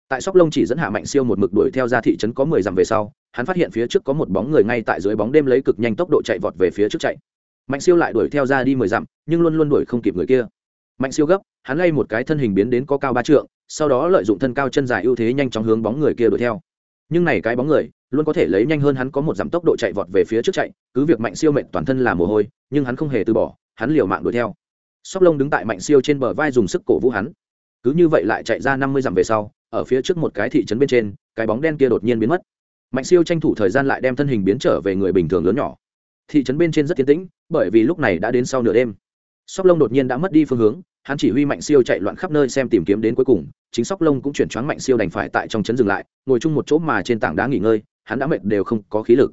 Tại sóc lông chỉ dẫn hạ mạnh siêu một mực đuổi theo ra thị trấn có mười dặm về sau, hắn phát hiện phía trước có một bóng người ngay tại dưới bóng đêm lấy cực nhanh tốc độ chạy vọt về phía trước chạy. Mạnh siêu lại đuổi theo ra đi mười dặm, nhưng luôn luôn đuổi không kịp người kia mạnh siêu gấp, hắn lay một cái thân hình biến đến có cao ba trượng, sau đó lợi dụng thân cao chân dài ưu thế nhanh chóng hướng bóng người kia đuổi theo. Nhưng này cái bóng người, luôn có thể lấy nhanh hơn hắn có một giảm tốc độ chạy vọt về phía trước chạy, cứ việc mạnh siêu mệnh toàn thân là mồ hôi, nhưng hắn không hề từ bỏ, hắn liều mạng đuổi theo. Sóc lông đứng tại mạnh siêu trên bờ vai dùng sức cổ vũ hắn. Cứ như vậy lại chạy ra năm mươi dặm về sau, ở phía trước một cái thị trấn bên trên, cái bóng đen kia đột nhiên biến mất. Mạnh siêu tranh thủ thời gian lại đem thân hình biến trở về người bình thường lớn nhỏ. Thị trấn bên trên rất tiến tĩnh, bởi vì lúc này đã đến sau nửa đêm sóc lông đột nhiên đã mất đi phương hướng, hắn chỉ huy mạnh siêu chạy loạn khắp nơi xem tìm kiếm đến cuối cùng, chính sóc lông cũng chuyển choáng mạnh siêu đành phải tại trong trấn dừng lại, ngồi chung một chỗ mà trên tảng đá nghỉ ngơi, hắn đã mệt đều không có khí lực.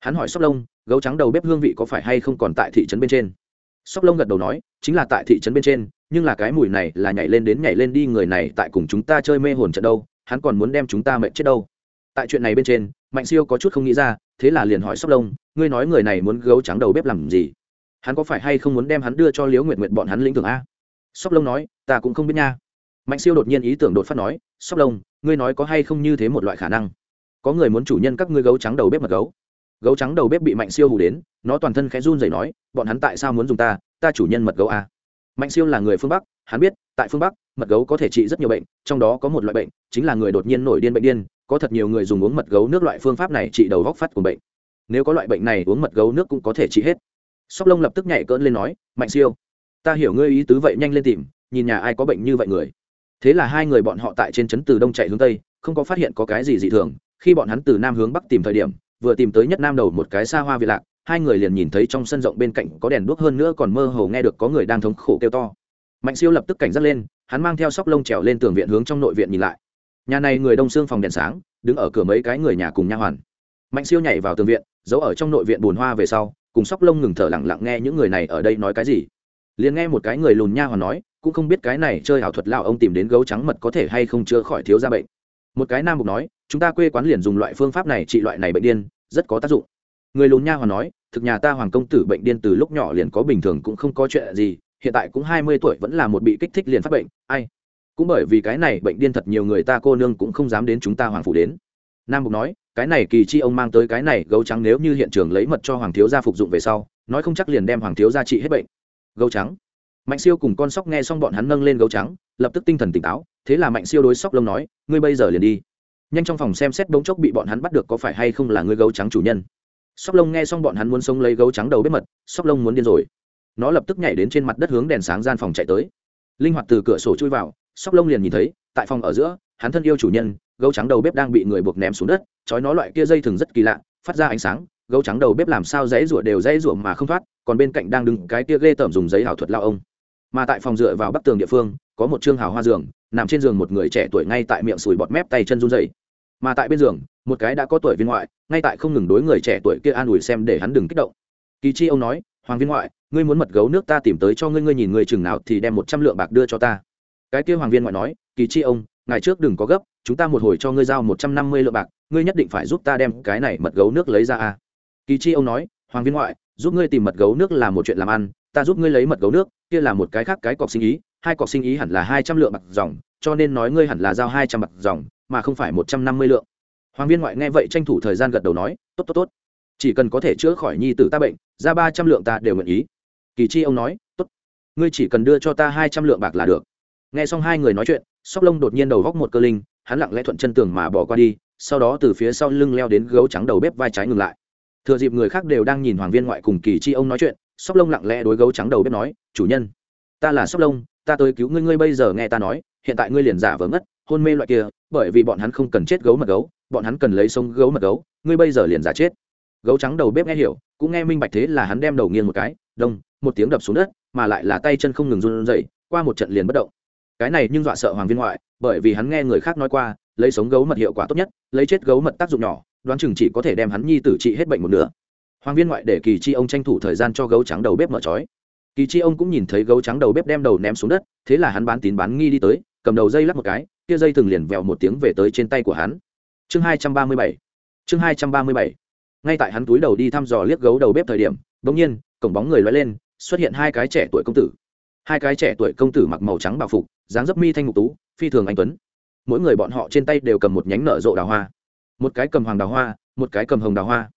Hắn hỏi sóc lông, gấu trắng đầu bếp hương vị có phải hay không còn tại thị trấn bên trên? Sóc lông gật đầu nói, chính là tại thị trấn bên trên, nhưng là cái mùi này là nhảy lên đến nhảy lên đi, người này tại cùng chúng ta chơi mê hồn trận đâu, hắn còn muốn đem chúng ta mệt chết đâu. Tại chuyện này bên trên, mạnh siêu có chút không nghĩ ra, thế là liền hỏi sóc lông, ngươi nói người này muốn gấu trắng đầu bếp làm gì? Hắn có phải hay không muốn đem hắn đưa cho liễu nguyện nguyện bọn hắn lĩnh thưởng a? Sóc lông nói, ta cũng không biết nha. Mạnh siêu đột nhiên ý tưởng đột phát nói, sóc lông, ngươi nói có hay không như thế một loại khả năng? Có người muốn chủ nhân các ngươi gấu trắng đầu bếp mật gấu. Gấu trắng đầu bếp bị mạnh siêu hù đến, nó toàn thân khẽ run rẩy nói, bọn hắn tại sao muốn dùng ta ta chủ nhân mật gấu a? Mạnh siêu là người phương bắc, hắn biết, tại phương bắc, mật gấu có thể trị rất nhiều bệnh, trong đó có một loại bệnh, chính là người đột nhiên nổi điên bệnh điên, có thật nhiều người dùng uống mật gấu nước loại phương pháp này trị đầu góc phát của bệnh. Nếu có loại bệnh này, uống mật gấu nước cũng có thể trị hết sóc lông lập tức nhảy cỡn lên nói, mạnh siêu, ta hiểu ngươi ý tứ vậy nhanh lên tìm, nhìn nhà ai có bệnh như vậy người. Thế là hai người bọn họ tại trên trấn từ đông chạy hướng tây, không có phát hiện có cái gì dị thường. Khi bọn hắn từ nam hướng bắc tìm thời điểm, vừa tìm tới nhất nam đầu một cái xa hoa vị lạc, hai người liền nhìn thấy trong sân rộng bên cạnh có đèn đuốc hơn nữa còn mơ hồ nghe được có người đang thống khổ kêu to. Mạnh siêu lập tức cảnh giác lên, hắn mang theo sóc lông trèo lên tường viện hướng trong nội viện nhìn lại. Nhà này người đông xương phòng đèn sáng, đứng ở cửa mấy cái người nhà cùng nha hoàn. Mạnh siêu nhảy vào tường viện, giấu ở trong nội viện bùn hoa về sau cùng sóc lông ngừng thở lặng lặng nghe những người này ở đây nói cái gì. Liền nghe một cái người lùn nha hoàn nói, cũng không biết cái này chơi ảo thuật lão ông tìm đến gấu trắng mật có thể hay không chữa khỏi thiếu gia bệnh. Một cái nam mục nói, chúng ta quê quán liền dùng loại phương pháp này trị loại này bệnh điên, rất có tác dụng. Người lùn nha hoàn nói, thực nhà ta hoàng công tử bệnh điên từ lúc nhỏ liền có bình thường cũng không có chuyện gì, hiện tại cũng hai mươi tuổi vẫn là một bị kích thích liền phát bệnh, ai? Cũng bởi vì cái này bệnh điên thật nhiều người ta cô nương cũng không dám đến chúng ta hoàng phủ đến. Nam mục nói cái này kỳ chi ông mang tới cái này, gấu trắng nếu như hiện trường lấy mật cho hoàng thiếu gia phục dụng về sau, nói không chắc liền đem hoàng thiếu gia trị hết bệnh. Gấu trắng. Mạnh siêu cùng con sóc nghe xong bọn hắn nâng lên gấu trắng, lập tức tinh thần tỉnh táo, thế là mạnh siêu đối sóc lông nói, ngươi bây giờ liền đi. Nhanh trong phòng xem xét bỗng chốc bị bọn hắn bắt được có phải hay không là ngươi gấu trắng chủ nhân. Sóc lông nghe xong bọn hắn muốn sống lấy gấu trắng đầu bếp mật, sóc lông muốn điên rồi. Nó lập tức nhảy đến trên mặt đất hướng đèn sáng gian phòng chạy tới. Linh hoạt từ cửa sổ chui vào, sóc lông liền nhìn thấy, tại phòng ở giữa, hắn thân yêu chủ nhân gấu trắng đầu bếp đang bị người buộc ném xuống đất, trói nó loại kia dây thừng rất kỳ lạ, phát ra ánh sáng, gấu trắng đầu bếp làm sao dãy rủa đều dãy rủa mà không thoát, còn bên cạnh đang đứng cái kia ghê tởm dùng giấy ảo thuật lao ông. Mà tại phòng dựa vào bắc tường địa phương, có một trương hào hoa giường, nằm trên giường một người trẻ tuổi ngay tại miệng sùi bọt mép tay chân run dày mà tại bên giường, một cái đã có tuổi viên ngoại, ngay tại không ngừng đối người trẻ tuổi kia an ủi xem để hắn đừng kích động. Kỳ chi ông nói, hoàng viên ngoại, ngươi muốn mật gấu nước ta tìm tới cho ngươi ngươi nhìn người chừng nào thì đem một trăm lượng bạc đưa cho ta. Cái kia hoàng viên ngoại nói, kỳ chi ông ngày trước đừng có gấp, chúng ta một hồi cho ngươi giao một trăm năm mươi lượng bạc, ngươi nhất định phải giúp ta đem cái này mật gấu nước lấy ra a kỳ chi ông nói, hoàng viên ngoại, giúp ngươi tìm mật gấu nước là một chuyện làm ăn, ta giúp ngươi lấy mật gấu nước, kia là một cái khác cái cọc sinh ý, hai cọc sinh ý hẳn là hai trăm lượng bạc dòng, cho nên nói ngươi hẳn là giao hai trăm bạc dòng, mà không phải một trăm năm mươi lượng. Hoàng viên ngoại nghe vậy tranh thủ thời gian gật đầu nói, tốt tốt tốt. Chỉ cần có thể chữa khỏi nhi tử ta bệnh, ra ba trăm lượng ta đều nguyện ý. Kỳ chi ông nói, tốt. Ngươi chỉ cần đưa cho ta hai trăm lượng bạc là được. Nghe xong hai người nói chuyện sóc lông đột nhiên đầu góc một cơ linh, hắn lặng lẽ thuận chân tường mà bỏ qua đi, sau đó từ phía sau lưng leo đến gấu trắng đầu bếp vai trái ngừng lại. Thừa dịp người khác đều đang nhìn hoàng viên ngoại cùng kỳ chi ông nói chuyện, sóc lông lặng lẽ đối gấu trắng đầu bếp nói, chủ nhân, ta là sóc lông, ta tới cứu ngươi ngươi bây giờ nghe ta nói, hiện tại ngươi liền giả vờ ngất, hôn mê loại kia, bởi vì bọn hắn không cần chết gấu mật gấu, bọn hắn cần lấy sống gấu mật gấu, ngươi bây giờ liền giả chết. Gấu trắng đầu bếp nghe hiểu, cũng nghe minh bạch thế là hắn đem đầu nghiêng một cái, đông, một tiếng đập xuống đất, mà lại là tay chân không ngừng run rẩy, qua một trận liền bất động cái này nhưng dọa sợ hoàng viên ngoại, bởi vì hắn nghe người khác nói qua, lấy sống gấu mật hiệu quả tốt nhất, lấy chết gấu mật tác dụng nhỏ, đoán chừng chỉ có thể đem hắn nhi tử trị hết bệnh một nửa. Hoàng viên ngoại để kỳ chi ông tranh thủ thời gian cho gấu trắng đầu bếp mở trói. Kỳ chi ông cũng nhìn thấy gấu trắng đầu bếp đem đầu ném xuống đất, thế là hắn bán tín bán nghi đi tới, cầm đầu dây lắc một cái, kia dây từng liền vèo một tiếng về tới trên tay của hắn. Chương hai trăm ba mươi bảy, chương hai trăm ba mươi bảy. Ngay tại hắn túi đầu đi thăm dò liếc gấu đầu bếp thời điểm đ ỗ n g nhiên, cổng bóng người loay lên, xuất hiện hai cái trẻ tuổi công tử hai cái trẻ tuổi công tử mặc màu trắng bào phục, dáng dấp mi thanh ngục tú, phi thường anh tuấn. Mỗi người bọn họ trên tay đều cầm một nhánh nở rộ đào hoa. Một cái cầm hoàng đào hoa, một cái cầm hồng đào hoa.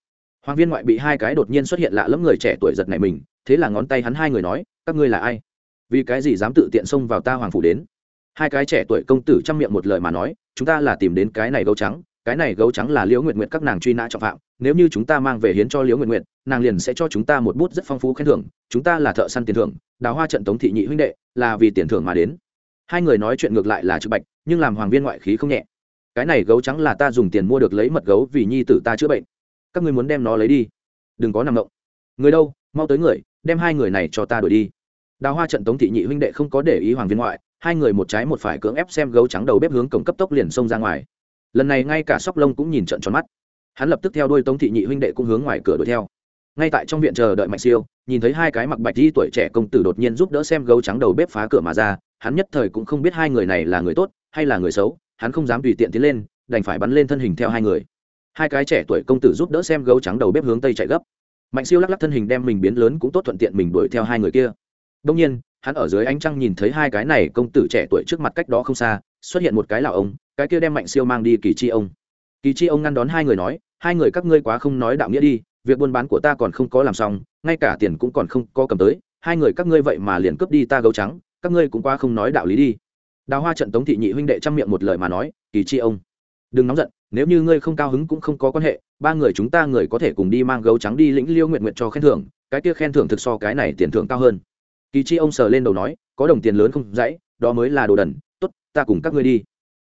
Hoàng viên ngoại bị hai cái đột nhiên xuất hiện lạ lẫm người trẻ tuổi giật này mình, thế là ngón tay hắn hai người nói, các ngươi là ai? Vì cái gì dám tự tiện xông vào ta hoàng phủ đến? Hai cái trẻ tuổi công tử chăm miệng một lời mà nói, chúng ta là tìm đến cái này gấu trắng, cái này gấu trắng là liễu nguyện nguyện các nàng truy nã trọng phạm, nếu như chúng ta mang về hiến cho liễu nguyện nguyện nàng liền sẽ cho chúng ta một bút rất phong phú khen thưởng, chúng ta là thợ săn tiền thưởng đào hoa trận tống thị nhị huynh đệ là vì tiền thưởng mà đến. Hai người nói chuyện ngược lại là trực bạch, nhưng làm hoàng viên ngoại khí không nhẹ. Cái này gấu trắng là ta dùng tiền mua được lấy mật gấu vì nhi tử ta chữa bệnh. Các ngươi muốn đem nó lấy đi. Đừng có nằm động. Người đâu, mau tới người, đem hai người này cho ta đuổi đi. Đào hoa trận tống thị nhị huynh đệ không có để ý hoàng viên ngoại, hai người một trái một phải cưỡng ép xem gấu trắng đầu bếp hướng cổng cấp tốc liền xông ra ngoài. Lần này ngay cả sóc lông cũng nhìn trận tròn mắt. Hắn lập tức theo đuôi tống thị nhị huynh đệ cũng hướng ngoài cửa đuổi theo ngay tại trong viện chờ đợi mạnh siêu, nhìn thấy hai cái mặc bạch di tuổi trẻ công tử đột nhiên giúp đỡ xem gấu trắng đầu bếp phá cửa mà ra, hắn nhất thời cũng không biết hai người này là người tốt hay là người xấu, hắn không dám tùy tiện tiến lên, đành phải bắn lên thân hình theo hai người. Hai cái trẻ tuổi công tử giúp đỡ xem gấu trắng đầu bếp hướng tây chạy gấp. Mạnh siêu lắc lắc thân hình đem mình biến lớn cũng tốt thuận tiện mình đuổi theo hai người kia. Đông nhiên, hắn ở dưới ánh trăng nhìn thấy hai cái này công tử trẻ tuổi trước mặt cách đó không xa, xuất hiện một cái lão ông, cái kia đem mạnh siêu mang đi kỳ chi ông. Kỳ chi ông ngăn đón hai người nói, hai người các ngươi quá không nói đạo nghĩa đi việc buôn bán của ta còn không có làm xong, ngay cả tiền cũng còn không có cầm tới, hai người các ngươi vậy mà liền cướp đi ta gấu trắng, các ngươi cũng quá không nói đạo lý đi. Đào hoa trận tống thị nhị huynh đệ chăm miệng một lời mà nói, kỳ chi ông, đừng nóng giận, nếu như ngươi không cao hứng cũng không có quan hệ, ba người chúng ta người có thể cùng đi mang gấu trắng đi lĩnh liêu nguyện nguyện cho khen thưởng, cái kia khen thưởng thực so cái này tiền thưởng cao hơn. Kỳ chi ông sờ lên đầu nói, có đồng tiền lớn không dãy, đó mới là đồ đần t ố t ta cùng các ngươi đi.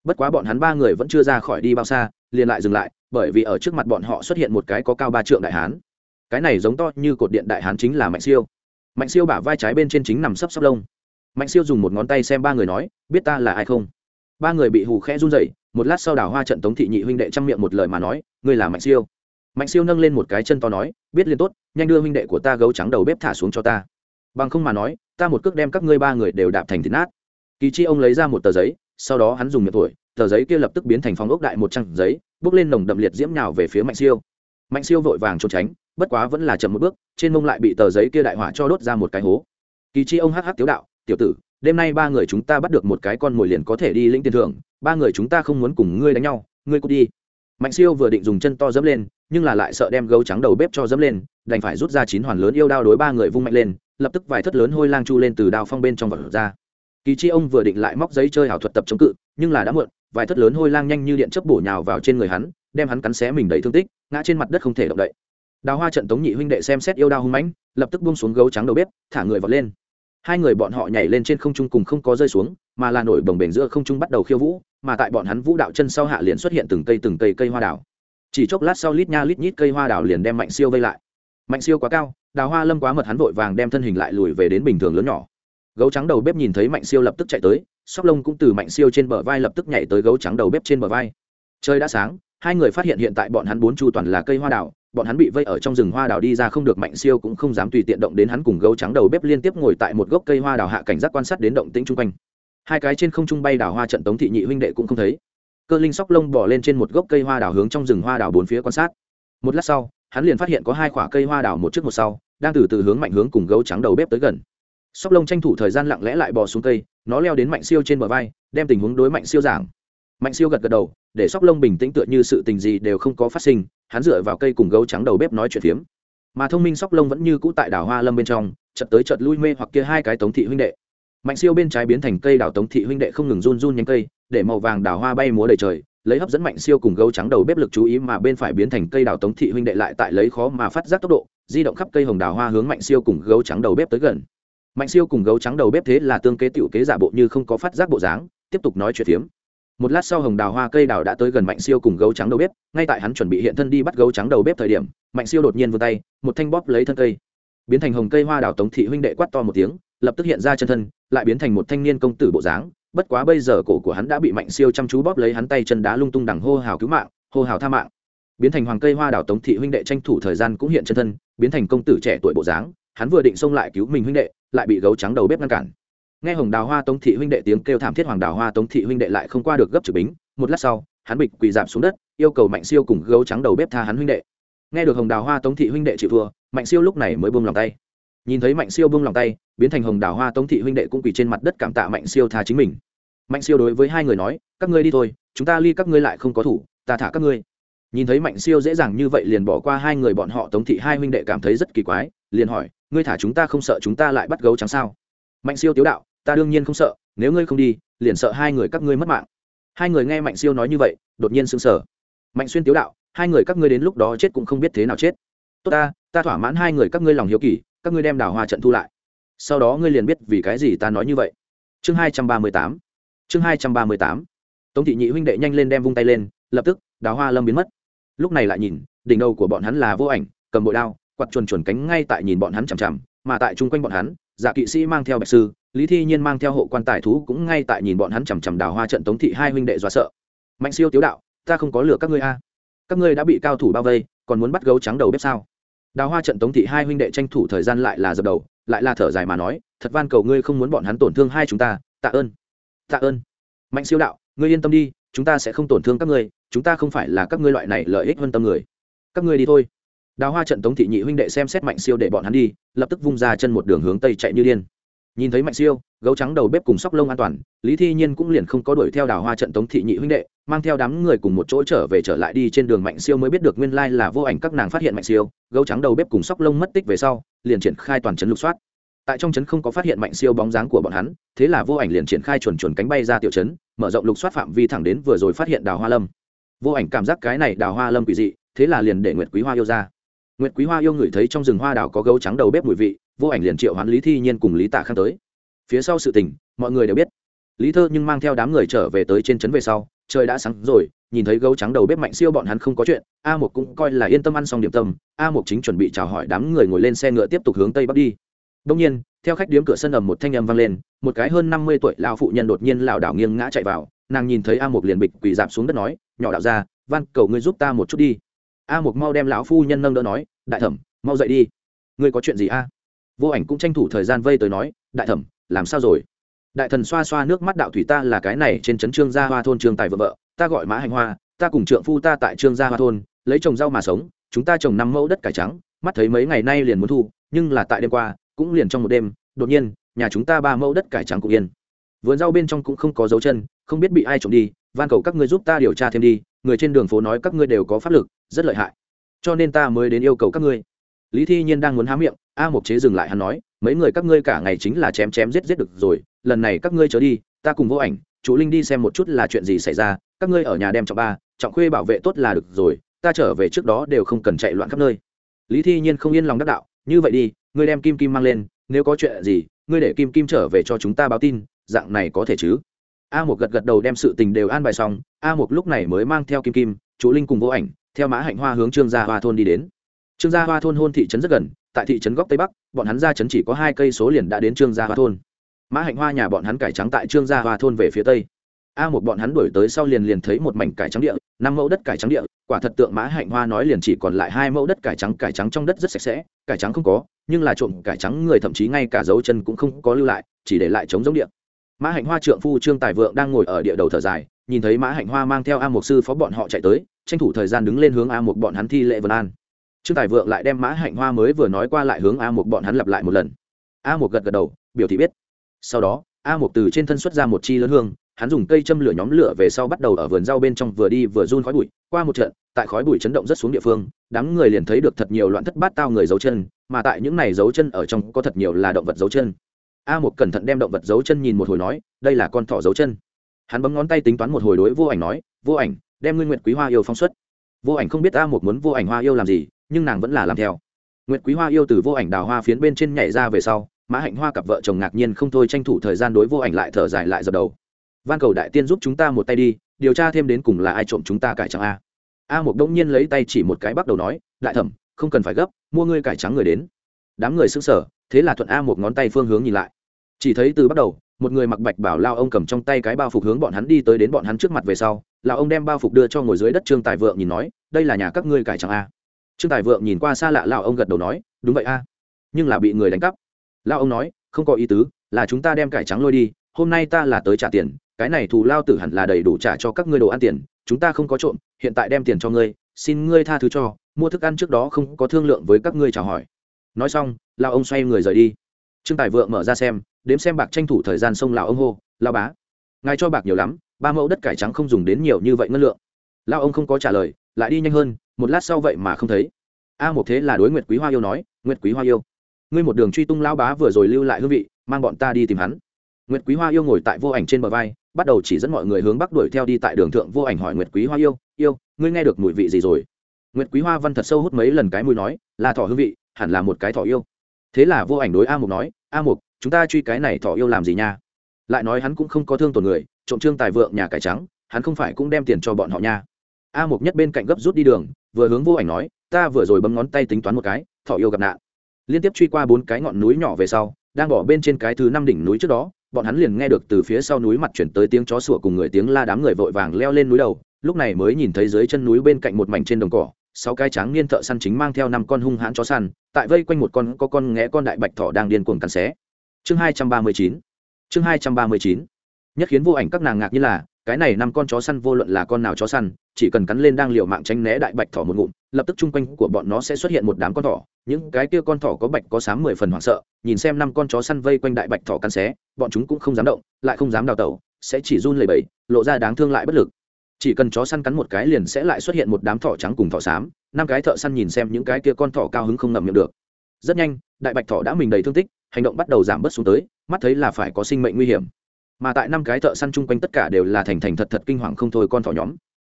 Bất quá bọn hắn ba người vẫn chưa ra khỏi đi bao xa, liền lại dừng lại bởi vì ở trước mặt bọn họ xuất hiện một cái có cao ba trượng đại hán. Cái này giống to như cột điện đại hán chính là mạnh siêu. Mạnh siêu bả vai trái bên trên chính nằm sấp sấp lông. Mạnh siêu dùng một ngón tay xem ba người nói biết ta là ai không? Ba người bị hù khẽ run rẩy một lát sau đào hoa trận tống thị nhị huynh đệ chăm miệng một lời mà nói ngươi là mạnh siêu. Mạnh siêu nâng lên một cái chân to nói biết liền tốt nhanh đưa huynh đệ của ta gấu trắng đầu bếp thả xuống cho ta. Bằng không mà nói ta một cước đem các ngươi ba người đều đạp thành thịt nát. Kỳ chi ông lấy ra một tờ giấy sau đó hắn dùng miệng tuổi, tờ giấy kia lập tức biến thành phòng ốc đại một trang giấy bước lên nồng đậm liệt diễm nhào về phía mạnh siêu. Mạnh siêu vội vàng trốn tránh, bất quá vẫn là chậm một bước, trên mông lại bị tờ giấy kia đại hỏa cho đốt ra một cái hố. Kỳ chi ông hh tiếu đạo, tiểu tử, đêm nay ba người chúng ta bắt được một cái con mồi liền có thể đi lĩnh tiền thưởng, ba người chúng ta không muốn cùng ngươi đánh nhau, ngươi cút đi. Mạnh siêu vừa định dùng chân to dẫm lên, nhưng là lại sợ đem gấu trắng đầu bếp cho dẫm lên, đành phải rút ra chín hoàn lớn yêu đao đối ba người vung mạnh lên, lập tức vài thất lớn hôi lang chu lên từ đao phong bên trong vật ra. Kỳ chi ông vừa định lại móc giấy chơi ảo thuật tập chống cự, nhưng là đã muộn vài thất lớn hôi lang nhanh như điện chớp bổ nhào vào trên người hắn, đem hắn cắn xé mình đầy thương tích, ngã trên mặt đất không thể động đậy. Đào hoa trận tống nhị huynh đệ xem xét yêu đao hung mãnh, lập tức buông xuống gấu trắng đầu bếp, thả người vọt lên. Hai người bọn họ nhảy lên trên không trung cùng không có rơi xuống, mà là nổi bồng bềnh giữa không trung bắt đầu khiêu vũ, mà tại bọn hắn vũ đạo chân sau hạ liền xuất hiện từng cây từng cây cây hoa đào. Chỉ chốc lát sau lít nha lít nhít cây hoa đào liền đem mạnh siêu vây lại. Mạnh siêu quá cao, đào hoa lâm quá mật hắn vội vàng đem thân hình lại lùi về đến bình thường lớn nhỏ. Gấu trắng đầu bếp nhìn thấy mạnh siêu lập tức chạy tới sóc lông cũng từ mạnh siêu trên bờ vai lập tức nhảy tới gấu trắng đầu bếp trên bờ vai. Trời đã sáng, hai người phát hiện hiện tại bọn hắn bốn chu toàn là cây hoa đào, bọn hắn bị vây ở trong rừng hoa đào đi ra không được, mạnh siêu cũng không dám tùy tiện động đến hắn cùng gấu trắng đầu bếp liên tiếp ngồi tại một gốc cây hoa đào hạ cảnh giác quan sát đến động tĩnh chung quanh. Hai cái trên không trung bay đào hoa trận tống thị nhị huynh đệ cũng không thấy. Cơ linh sóc lông bỏ lên trên một gốc cây hoa đào hướng trong rừng hoa đào bốn phía quan sát. Một lát sau, hắn liền phát hiện có hai khoả cây hoa đào một trước một sau, đang từ từ hướng mạnh hướng cùng gấu trắng đầu bếp tới gần sóc lông tranh thủ thời gian lặng lẽ lại bò xuống cây, nó leo đến mạnh siêu trên bờ vai, đem tình huống đối mạnh siêu giảng. Mạnh siêu gật gật đầu, để sóc lông bình tĩnh tựa như sự tình gì đều không có phát sinh, hắn dựa vào cây cùng gấu trắng đầu bếp nói chuyện phiếm. Mà thông minh sóc lông vẫn như cũ tại đảo hoa lâm bên trong chật tới chật lui mê hoặc kia hai cái tống thị huynh đệ. Mạnh siêu bên trái biến thành cây đảo tống thị huynh đệ không ngừng run run nhánh cây, để màu vàng đảo hoa bay múa đầy trời, lấy hấp dẫn mạnh siêu cùng gấu trắng đầu bếp lực chú ý mà bên phải biến thành cây đảo tống thị huynh đệ lại tại lấy khó mà phát giác tốc độ, di động khắp cây hồng đào hoa hướng mạnh siêu cùng gấu trắng đầu bếp tới gần mạnh siêu cùng gấu trắng đầu bếp thế là tương kế tựu kế giả bộ như không có phát giác bộ dáng, tiếp tục nói chuyện phiếm. Một lát sau hồng đào hoa cây đào đã tới gần mạnh siêu cùng gấu trắng đầu bếp, ngay tại hắn chuẩn bị hiện thân đi bắt gấu trắng đầu bếp thời điểm, mạnh siêu đột nhiên vươn tay, một thanh bóp lấy thân cây. Biến thành hồng cây hoa đào tống thị huynh đệ quát to một tiếng, lập tức hiện ra chân thân, lại biến thành một thanh niên công tử bộ dáng. Bất quá bây giờ cổ của hắn đã bị mạnh siêu chăm chú bóp lấy hắn tay chân đá lung tung đằng hô hào cứu mạng, hô hào tha mạng. Biến thành hoàng cây hoa đào tống thị huynh đệ tranh thủ thời gian cũng hiện chân thân, biến thành công tử trẻ tuổi bộ dáng, hắn vừa định xông lại cứu mình huynh đệ lại bị gấu trắng đầu bếp ngăn cản. Nghe hồng đào hoa tống thị huynh đệ tiếng kêu thảm thiết, hoàng đào hoa tống thị huynh đệ lại không qua được gấp trực bính. Một lát sau, hắn bịch quỳ giảm xuống đất, yêu cầu mạnh siêu cùng gấu trắng đầu bếp tha hắn huynh đệ. Nghe được hồng đào hoa tống thị huynh đệ chịu thua, mạnh siêu lúc này mới buông lòng tay. Nhìn thấy mạnh siêu buông lòng tay, biến thành hồng đào hoa tống thị huynh đệ cũng quỳ trên mặt đất cảm tạ mạnh siêu tha chính mình. Mạnh siêu đối với hai người nói, các ngươi đi thôi, chúng ta ly các ngươi lại không có thủ, ta thả các ngươi. Nhìn thấy mạnh siêu dễ dàng như vậy liền bỏ qua hai người bọn họ, tống thị hai huynh đệ cảm thấy rất kỳ quái liền hỏi, ngươi thả chúng ta không sợ chúng ta lại bắt gấu trắng sao? Mạnh siêu tiếu đạo, ta đương nhiên không sợ, nếu ngươi không đi, liền sợ hai người các ngươi mất mạng. Hai người nghe mạnh siêu nói như vậy, đột nhiên sững sờ. Mạnh xuyên tiếu đạo, hai người các ngươi đến lúc đó chết cũng không biết thế nào chết. Tốt ta ta thỏa mãn hai người các ngươi lòng hiếu kỳ, các ngươi đem đào hoa trận thu lại. Sau đó ngươi liền biết vì cái gì ta nói như vậy. Chương hai trăm ba mươi tám. Chương hai trăm ba mươi tám. Tống thị nhị huynh đệ nhanh lên đem vung tay lên, lập tức, đào hoa lâm biến mất. Lúc này lại nhìn, đỉnh đầu của bọn hắn là vô ảnh, cầm bội đao quặt chuồn chuồn cánh ngay tại nhìn bọn hắn chằm chằm, mà tại chung quanh bọn hắn giả kỵ sĩ mang theo bạch sư, lý thi nhiên mang theo hộ quan tài thú cũng ngay tại nhìn bọn hắn chằm chằm đào hoa trận tống thị hai huynh đệ dọa sợ. Mạnh siêu tiếu đạo, ta không có lừa các ngươi a. Các ngươi đã bị cao thủ bao vây, còn muốn bắt gấu trắng đầu bếp sao? Đào hoa trận tống thị hai huynh đệ tranh thủ thời gian lại là dập đầu, lại là thở dài mà nói, thật van cầu ngươi không muốn bọn hắn tổn thương hai chúng ta, tạ ơn tạ ơn. Mạnh siêu đạo, ngươi yên tâm đi, chúng ta sẽ không tổn thương các ngươi, chúng ta không phải là các ngươi loại này lợi ích hơn tâm người. Các ngươi đi thôi đào hoa trận tống thị nhị huynh đệ xem xét mạnh siêu để bọn hắn đi, lập tức vung ra chân một đường hướng tây chạy như điên. Nhìn thấy mạnh siêu, gấu trắng đầu bếp cùng sóc lông an toàn, lý thi nhiên cũng liền không có đuổi theo đào hoa trận tống thị nhị huynh đệ, mang theo đám người cùng một chỗ trở về trở lại đi trên đường mạnh siêu mới biết được nguyên lai là vô ảnh các nàng phát hiện mạnh siêu, gấu trắng đầu bếp cùng sóc lông mất tích về sau, liền triển khai toàn trấn lục soát. Tại trong trấn không có phát hiện mạnh siêu bóng dáng của bọn hắn, thế là vô ảnh liền triển khai chuẩn chuẩn cánh bay ra tiểu trấn, mở rộng lục soát phạm vi thẳng đến vừa rồi phát hiện đào hoa lâm. Vô ảnh cảm giác cái này đào hoa lâm quỷ dị, thế là liền để nguyệt quý hoa yêu ra nguyệt quý hoa yêu ngửi thấy trong rừng hoa đào có gấu trắng đầu bếp mùi vị vô ảnh liền triệu hoán lý thi nhiên cùng lý tạ khang tới. Phía sau sự tình mọi người đều biết. Lý thơ nhưng mang theo đám người trở về tới trên trấn về sau trời đã sáng rồi nhìn thấy gấu trắng đầu bếp mạnh siêu bọn hắn không có chuyện a Mộc cũng coi là yên tâm ăn xong điểm tâm a Mộc chính chuẩn bị chào hỏi đám người ngồi lên xe ngựa tiếp tục hướng tây bắc đi. Đông nhiên theo khách điếm cửa sân ầm một thanh âm vang lên một cái hơn năm mươi tuổi lão phụ nhân đột nhiên lảo đảo nghiêng ngã chạy vào nàng nhìn thấy a mục liền bịch quỳ rạp xuống đất nói nhỏ đạo gia, van cầu ngươi giúp ta một chút đi a mục mau đem lão phu nhân nâng đỡ nói, đại thẩm, mau dậy đi. Ngươi có chuyện gì a? Vô ảnh cũng tranh thủ thời gian vây tới nói, đại thẩm, làm sao rồi? Đại thần xoa xoa nước mắt đạo thủy ta là cái này trên trấn trương gia hoa thôn trương tài vợ vợ, ta gọi mã hành hoa, ta cùng trượng phu ta tại trương gia hoa thôn, lấy trồng rau mà sống, chúng ta trồng năm mẫu đất cải trắng, mắt thấy mấy ngày nay liền muốn thu, nhưng là tại đêm qua, cũng liền trong một đêm, đột nhiên, nhà chúng ta ba mẫu đất cải trắng cũng yên vườn rau bên trong cũng không có dấu chân, không biết bị ai trộm đi, van cầu các ngươi giúp ta điều tra thêm đi, người trên đường phố nói các ngươi đều có pháp lực, rất lợi hại. Cho nên ta mới đến yêu cầu các ngươi. Lý thi nhiên đang muốn há miệng, a mộc chế dừng lại hắn nói, mấy người các ngươi cả ngày chính là chém chém giết giết được rồi, lần này các ngươi trở đi, ta cùng vô ảnh chú linh đi xem một chút là chuyện gì xảy ra, các ngươi ở nhà đem trọng ba, trọng khuê bảo vệ tốt là được rồi, ta trở về trước đó đều không cần chạy loạn khắp nơi. Lý thi nhiên không yên lòng đắc đạo, như vậy đi, ngươi đem kim kim mang lên, nếu có chuyện gì, ngươi để kim kim trở về cho chúng ta báo tin dạng này có thể chứ? A một gật gật đầu đem sự tình đều an bài xong, a một lúc này mới mang theo kim kim chú linh cùng vô ảnh, theo mã hạnh hoa hướng trương gia hoa thôn đi đến. Trương gia hoa thôn hôn thị trấn rất gần, tại thị trấn góc tây bắc, bọn hắn ra trấn chỉ có hai cây số liền đã đến trương gia hoa thôn. Mã hạnh hoa nhà bọn hắn cải trắng tại trương gia hoa thôn về phía tây. A một bọn hắn đuổi tới sau liền liền thấy một mảnh cải trắng địa, năm mẫu đất cải trắng địa, quả thật tượng mã hạnh hoa nói liền chỉ còn lại hai mẫu đất cải trắng cải trắng trong đất rất sạch sẽ, cải trắng không có, nhưng là trộm cải trắng người thậm chí ngay cả dấu chân cũng không có lưu lại, chỉ để lại trống giống địa mã hạnh hoa trượng phu trương tài vượng đang ngồi ở địa đầu thở dài, nhìn thấy mã hạnh hoa mang theo a Mục sư phó bọn họ chạy tới, tranh thủ thời gian đứng lên hướng a Mục bọn hắn thi lệ vân an. Trương tài vượng lại đem mã hạnh hoa mới vừa nói qua lại hướng a Mục bọn hắn lặp lại một lần. A Mục gật gật đầu, biểu thị biết. Sau đó, a Mục từ trên thân xuất ra một chi lớn hương, hắn dùng cây châm lửa nhóm lửa về sau bắt đầu ở vườn rau bên trong vừa đi vừa run khói bụi. Qua một trận, tại khói bụi chấn động rất xuống địa phương, đám người liền thấy được thật nhiều loạn thất bát tao người dấu chân, mà tại những này dấu chân ở trong có thật nhiều là động vật dấu chân a một cẩn thận đem động vật dấu chân nhìn một hồi nói, đây là con thỏ dấu chân. Hắn bấm ngón tay tính toán một hồi đối vô ảnh nói, vô ảnh, đem ngươi nguyện quý hoa yêu phong xuất. Vô ảnh không biết a một muốn vô ảnh hoa yêu làm gì, nhưng nàng vẫn là làm theo. Nguyện quý hoa yêu từ vô ảnh đào hoa phiến bên trên nhảy ra về sau, mã hạnh hoa cặp vợ chồng ngạc nhiên không thôi tranh thủ thời gian đối vô ảnh lại thở dài lại dập đầu. Van cầu đại tiên giúp chúng ta một tay đi, điều tra thêm đến cùng là ai trộm chúng ta cải trắng a. A một đông nhiên lấy tay chỉ một cái bắt đầu nói, đại thẩm, không cần phải gấp, mua ngươi cải trắng người đến. Đám người xứng sở thế là thuận a một ngón tay phương hướng nhìn lại. Chỉ thấy từ bắt đầu, một người mặc bạch bảo lao ông cầm trong tay cái bao phục hướng bọn hắn đi tới đến bọn hắn trước mặt về sau, lao ông đem bao phục đưa cho ngồi dưới đất trương tài vượng nhìn nói, đây là nhà các ngươi cải trắng a. Trương tài vượng nhìn qua xa lạ lao ông gật đầu nói, đúng vậy a. Nhưng là bị người đánh cắp. Lao ông nói, không có ý tứ, là chúng ta đem cải trắng lôi đi, hôm nay ta là tới trả tiền, cái này thù lao tử hẳn là đầy đủ trả cho các ngươi đồ ăn tiền, chúng ta không có trộm, hiện tại đem tiền cho ngươi, xin ngươi tha thứ cho, mua thức ăn trước đó không có thương lượng với các ngươi chào hỏi. Nói xong lao ông xoay người rời đi. Trương tài vượng mở ra xem, đếm xem bạc tranh thủ thời gian sông lao ông hô lao bá, ngài cho bạc nhiều lắm, ba mẫu đất cải trắng không dùng đến nhiều như vậy ngân lượng. Lao ông không có trả lời, lại đi nhanh hơn, một lát sau vậy mà không thấy. A một thế là đối nguyệt quý hoa yêu nói, nguyệt quý hoa yêu, ngươi một đường truy tung lao bá vừa rồi lưu lại hương vị, mang bọn ta đi tìm hắn. Nguyệt quý hoa yêu ngồi tại vô ảnh trên bờ vai, bắt đầu chỉ dẫn mọi người hướng bắc đuổi theo đi tại đường thượng vô ảnh hỏi nguyệt quý hoa yêu yêu, ngươi nghe được mùi vị gì rồi? Nguyệt quý hoa văn thật sâu hút mấy lần cái mùi nói, là thỏ hương vị, hẳn là một cái thỏ yêu thế là vô ảnh đối a mục nói, a mục, chúng ta truy cái này thỏ yêu làm gì nha? Lại nói hắn cũng không có thương tổn người, trộm trương tài vượng nhà cải trắng, hắn không phải cũng đem tiền cho bọn họ nha. A mục nhất bên cạnh gấp rút đi đường, vừa hướng vô ảnh nói, ta vừa rồi bấm ngón tay tính toán một cái, thỏ yêu gặp nạn. Liên tiếp truy qua bốn cái ngọn núi nhỏ về sau, đang bỏ bên trên cái thứ năm đỉnh núi trước đó, bọn hắn liền nghe được từ phía sau núi mặt chuyển tới tiếng chó sủa cùng người tiếng la đám người vội vàng leo lên núi đầu, lúc này mới nhìn thấy dưới chân núi bên cạnh một mảnh trên đồng cỏ sáu cái tráng niên thợ săn chính mang theo năm con hung hãn chó săn, tại vây quanh một con có con nghé con đại bạch thỏ đang điên cuồng cắn xé. Chương hai trăm ba mươi chín. Chương hai trăm ba mươi chín. Nhất khiến vô ảnh các nàng ngạc như là, cái này năm con chó săn vô luận là con nào chó săn, chỉ cần cắn lên đang liều mạng tránh né đại bạch thỏ một ngụm, lập tức chung quanh của bọn nó sẽ xuất hiện một đám con thỏ. Những cái kia con thỏ có bạch có sám mười phần hoảng sợ, nhìn xem năm con chó săn vây quanh đại bạch thỏ cắn xé, bọn chúng cũng không dám động, lại không dám đào tẩu, sẽ chỉ run lẩy bẩy, lộ ra đáng thương lại bất lực chỉ cần chó săn cắn một cái liền sẽ lại xuất hiện một đám thỏ trắng cùng thỏ xám, năm cái thợ săn nhìn xem những cái kia con thỏ cao hứng không ngậm miệng được. Rất nhanh, đại bạch thỏ đã mình đầy thương tích, hành động bắt đầu giảm bớt xuống tới, mắt thấy là phải có sinh mệnh nguy hiểm. Mà tại năm cái thợ săn chung quanh tất cả đều là thành thành thật thật kinh hoàng không thôi con thỏ nhóm.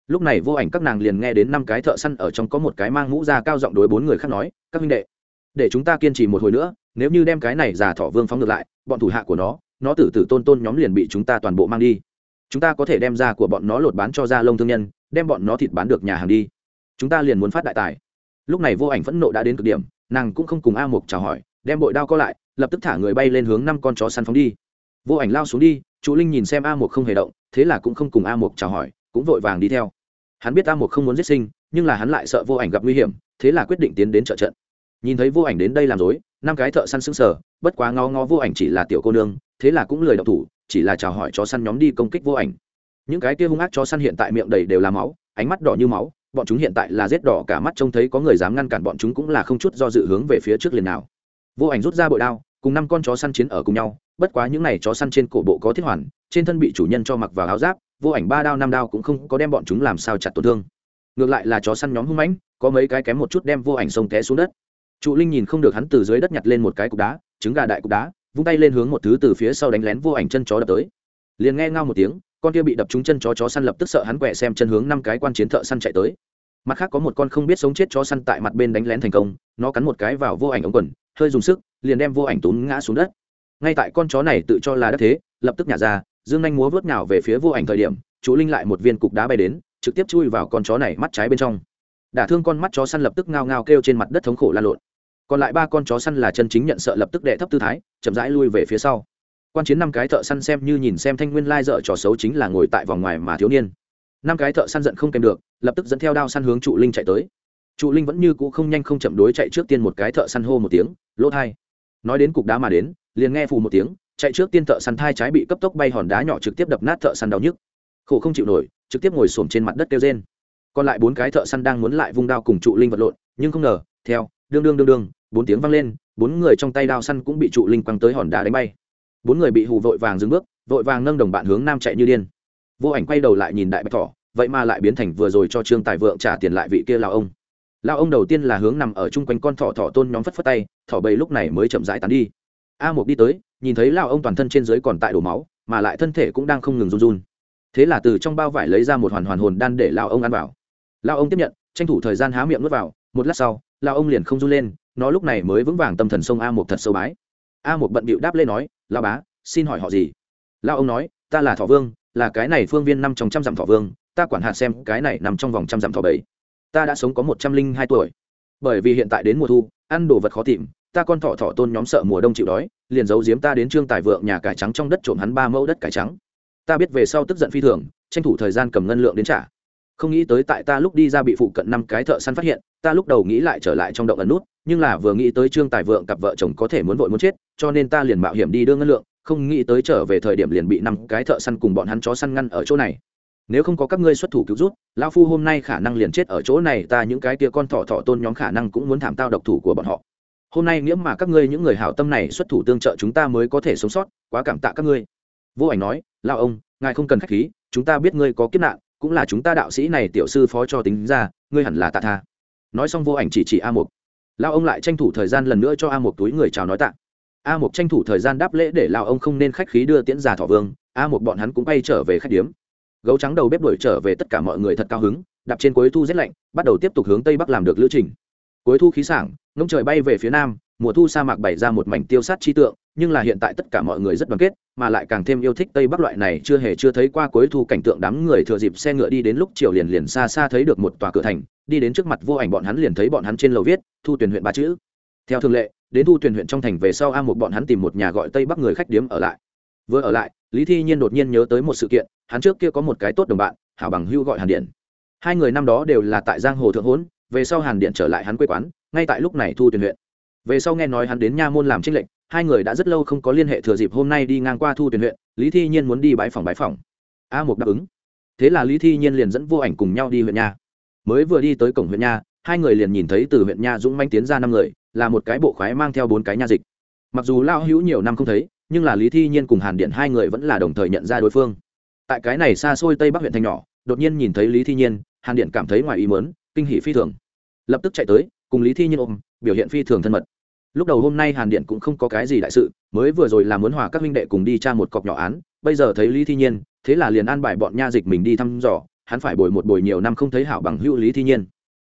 Lúc này vô ảnh các nàng liền nghe đến năm cái thợ săn ở trong có một cái mang mũ ra cao giọng đối bốn người khác nói, các huynh đệ, để chúng ta kiên trì một hồi nữa, nếu như đem cái này già thỏ vương phóng ngược lại, bọn thủ hạ của nó nó tử tử tôn tôn nhóm liền bị chúng ta toàn bộ mang đi chúng ta có thể đem da của bọn nó lột bán cho da lông thương nhân, đem bọn nó thịt bán được nhà hàng đi. Chúng ta liền muốn phát đại tài. Lúc này vô ảnh phẫn nộ đã đến cực điểm, nàng cũng không cùng a mục chào hỏi, đem bội đao co lại, lập tức thả người bay lên hướng năm con chó săn phóng đi. Vô ảnh lao xuống đi, chú linh nhìn xem a một không hề động, thế là cũng không cùng a một chào hỏi, cũng vội vàng đi theo. Hắn biết a một không muốn giết sinh, nhưng là hắn lại sợ vô ảnh gặp nguy hiểm, thế là quyết định tiến đến trợ trận. Nhìn thấy vô ảnh đến đây làm dối năm cái thợ săn sững sờ, bất quá ngó ngó vô ảnh chỉ là tiểu cô nương, thế là cũng lười đọc thủ chỉ là chào hỏi chó săn nhóm đi công kích vô ảnh. Những cái kia hung ác chó săn hiện tại miệng đầy đều là máu, ánh mắt đỏ như máu, bọn chúng hiện tại là rết đỏ cả mắt trông thấy có người dám ngăn cản bọn chúng cũng là không chút do dự hướng về phía trước liền nào. Vô ảnh rút ra bội đao, cùng năm con chó săn chiến ở cùng nhau, bất quá những n à y chó săn trên cổ bộ có thiết hoàn, trên thân bị chủ nhân cho mặc vào áo giáp, vô ảnh ba đao năm đao cũng không có đem bọn chúng làm sao chặt tổn thương. Ngược lại là chó săn nhóm hung mãnh, có mấy cái kém một chút đem vô ảnh sông té xuống đất. Trụ linh nhìn không được hắn từ dưới đất nhặt lên một cái cục đá, trứng gà đại cục đá vung tay lên hướng một thứ từ phía sau đánh lén vô ảnh chân chó đập tới. Liền nghe ngao một tiếng, con kia bị đập trúng chân chó chó săn lập tức sợ hắn quẹ xem chân hướng năm cái quan chiến thợ săn chạy tới. Mặt khác có một con không biết sống chết chó săn tại mặt bên đánh lén thành công, nó cắn một cái vào vô ảnh ống quần, hơi dùng sức, liền đem vô ảnh túm ngã xuống đất. Ngay tại con chó này tự cho là đất thế, lập tức nhả ra, dương anh múa vớt nào về phía vô ảnh thời điểm, chú linh lại một viên cục đá bay đến, trực tiếp chui vào con chó này mắt trái bên trong. Đả thương con mắt chó săn lập tức ngao ngao kêu trên mặt đất thống khổ lan lộn còn lại ba con chó săn là chân chính nhận sợ lập tức đệ thấp tư thái, chậm rãi lui về phía sau. Quan chiến năm cái thợ săn xem như nhìn xem thanh nguyên lai dợ trò xấu chính là ngồi tại vòng ngoài mà thiếu niên. Năm cái thợ săn giận không kèm được, lập tức dẫn theo đao săn hướng trụ linh chạy tới. Trụ linh vẫn như cũ không nhanh không chậm đối chạy trước tiên một cái thợ săn hô một tiếng, lỗ thai. Nói đến cục đá mà đến, liền nghe phù một tiếng, chạy trước tiên thợ săn thai trái bị cấp tốc bay hòn đá nhỏ trực tiếp đập nát thợ săn đau nhức. Khổ không chịu nổi, trực tiếp ngồi xổm trên mặt đất kêu rên. Còn lại bốn cái thợ săn đang muốn lại vung đao cùng trụ linh vật lộn, nhưng không ngờ, theo đương đương đương đương, bốn tiếng vang lên, bốn người trong tay đao săn cũng bị trụ linh quăng tới hòn đá đánh bay. Bốn người bị hù vội vàng dừng bước, vội vàng nâng đồng bạn hướng nam chạy như điên. Vô ảnh quay đầu lại nhìn đại bạch thỏ, vậy mà lại biến thành vừa rồi cho trương tài vượng trả tiền lại vị kia lao ông. Lao ông đầu tiên là hướng nằm ở chung quanh con thỏ thỏ tôn nhóm phất phất tay, thỏ bầy lúc này mới chậm rãi tán đi. A một đi tới, nhìn thấy lao ông toàn thân trên dưới còn tại đổ máu, mà lại thân thể cũng đang không ngừng run run. Thế là từ trong bao vải lấy ra một hoàn hoàn hồn đan để lao ông ăn vào. Lao ông tiếp nhận, tranh thủ thời gian há miệng nuốt vào, một lát sau lao ông liền không run lên, nó lúc này mới vững vàng tâm thần sông a một thật sâu bái. A một bận bịu đáp lên nói lao bá, xin hỏi họ gì? Lao ông nói, ta là thọ vương, là cái này phương viên năm trong trăm dặm thọ vương, ta quản hạt xem cái này nằm trong vòng trăm dặm thọ bảy. Ta đã sống có một trăm linh hai tuổi. Bởi vì hiện tại đến mùa thu, ăn đồ vật khó tìm, ta con thọ thọ tôn nhóm sợ mùa đông chịu đói, liền giấu giếm ta đến trương tài vượng nhà cải trắng trong đất trộm hắn ba mẫu đất cải trắng. Ta biết về sau tức giận phi thường, tranh thủ thời gian cầm ngân lượng đến trả không nghĩ tới tại ta lúc đi ra bị phụ cận năm cái thợ săn phát hiện, ta lúc đầu nghĩ lại trở lại trong động ẩn nút, nhưng là vừa nghĩ tới trương tài vượng cặp vợ chồng có thể muốn vội muốn chết, cho nên ta liền mạo hiểm đi đưa ngân lượng, không nghĩ tới trở về thời điểm liền bị năm cái thợ săn cùng bọn hắn chó săn ngăn ở chỗ này. Nếu không có các ngươi xuất thủ cứu rút lão phu hôm nay khả năng liền chết ở chỗ này, ta những cái tia con thỏ thỏ tôn nhóm khả năng cũng muốn thảm tao độc thủ của bọn họ. Hôm nay nghĩa mà các ngươi những người hảo tâm này xuất thủ tương trợ chúng ta mới có thể sống sót, quá cảm tạ các ngươi. Vô ảnh nói lao ông, ngài không cần khách khí, chúng ta biết ngươi có kiếp nạn cũng là chúng ta đạo sĩ này tiểu sư phó cho tính ra, ngươi hẳn là tạ tha. Nói xong vô ảnh chỉ chỉ a mục. Lao ông lại tranh thủ thời gian lần nữa cho a mục túi người chào nói tạ. A mục tranh thủ thời gian đáp lễ để lao ông không nên khách khí đưa tiễn già thọ vương, a mục bọn hắn cũng bay trở về khách điếm. Gấu trắng đầu bếp đuổi trở về tất cả mọi người thật cao hứng, đạp trên cuối thu rét lạnh, bắt đầu tiếp tục hướng tây bắc làm được lữ trình. Cuối thu khí sảng, ngông trời bay về phía nam, mùa thu sa mạc bày ra một mảnh tiêu sát chi tượng nhưng là hiện tại tất cả mọi người rất đoàn kết, mà lại càng thêm yêu thích tây bắc loại này chưa hề chưa thấy qua cuối thu cảnh tượng đám người thừa dịp xe ngựa đi đến lúc chiều liền liền xa xa thấy được một tòa cửa thành, đi đến trước mặt vô ảnh bọn hắn liền thấy bọn hắn trên lầu viết, thu tuyển huyện ba chữ. Theo thường lệ, đến thu tuyển huyện trong thành về sau a một bọn hắn tìm một nhà gọi tây bắc người khách điếm ở lại. Vừa ở lại, lý thi nhiên đột nhiên nhớ tới một sự kiện, hắn trước kia có một cái tốt đồng bạn, hảo bằng hưu gọi hàn điện. Hai người năm đó đều là tại giang hồ thượng hốn, về sau hàn điện trở lại hắn quê quán, ngay tại lúc này thu tuyển huyện. Về sau nghe nói hắn đến nha môn làm trinh lệnh hai người đã rất lâu không có liên hệ thừa dịp hôm nay đi ngang qua thu tuyển huyện, lý thi nhiên muốn đi bãi phòng bãi phòng. A một đáp ứng. Thế là lý thi nhiên liền dẫn vô ảnh cùng nhau đi huyện nha. Mới vừa đi tới cổng huyện nha, hai người liền nhìn thấy từ huyện nha dũng manh tiến ra năm người, là một cái bộ khoái mang theo bốn cái nha dịch. Mặc dù lao hữu nhiều năm không thấy, nhưng là lý thi nhiên cùng hàn điện hai người vẫn là đồng thời nhận ra đối phương. Tại cái này xa xôi tây bắc huyện thành nhỏ, đột nhiên nhìn thấy lý thi nhiên, hàn điện cảm thấy ngoài ý mớn kinh hỷ phi thường. Lập tức chạy tới, cùng lý thi nhiên ôm, biểu hiện phi thường thân mật lúc đầu hôm nay hàn điện cũng không có cái gì đại sự, mới vừa rồi là muốn hòa các minh đệ cùng đi tra một cọc nhỏ án, bây giờ thấy lý thi nhiên, thế là liền an bài bọn nha dịch mình đi thăm dò, hắn phải bồi một bồi nhiều năm không thấy hảo bằng hữu lý thi nhiên.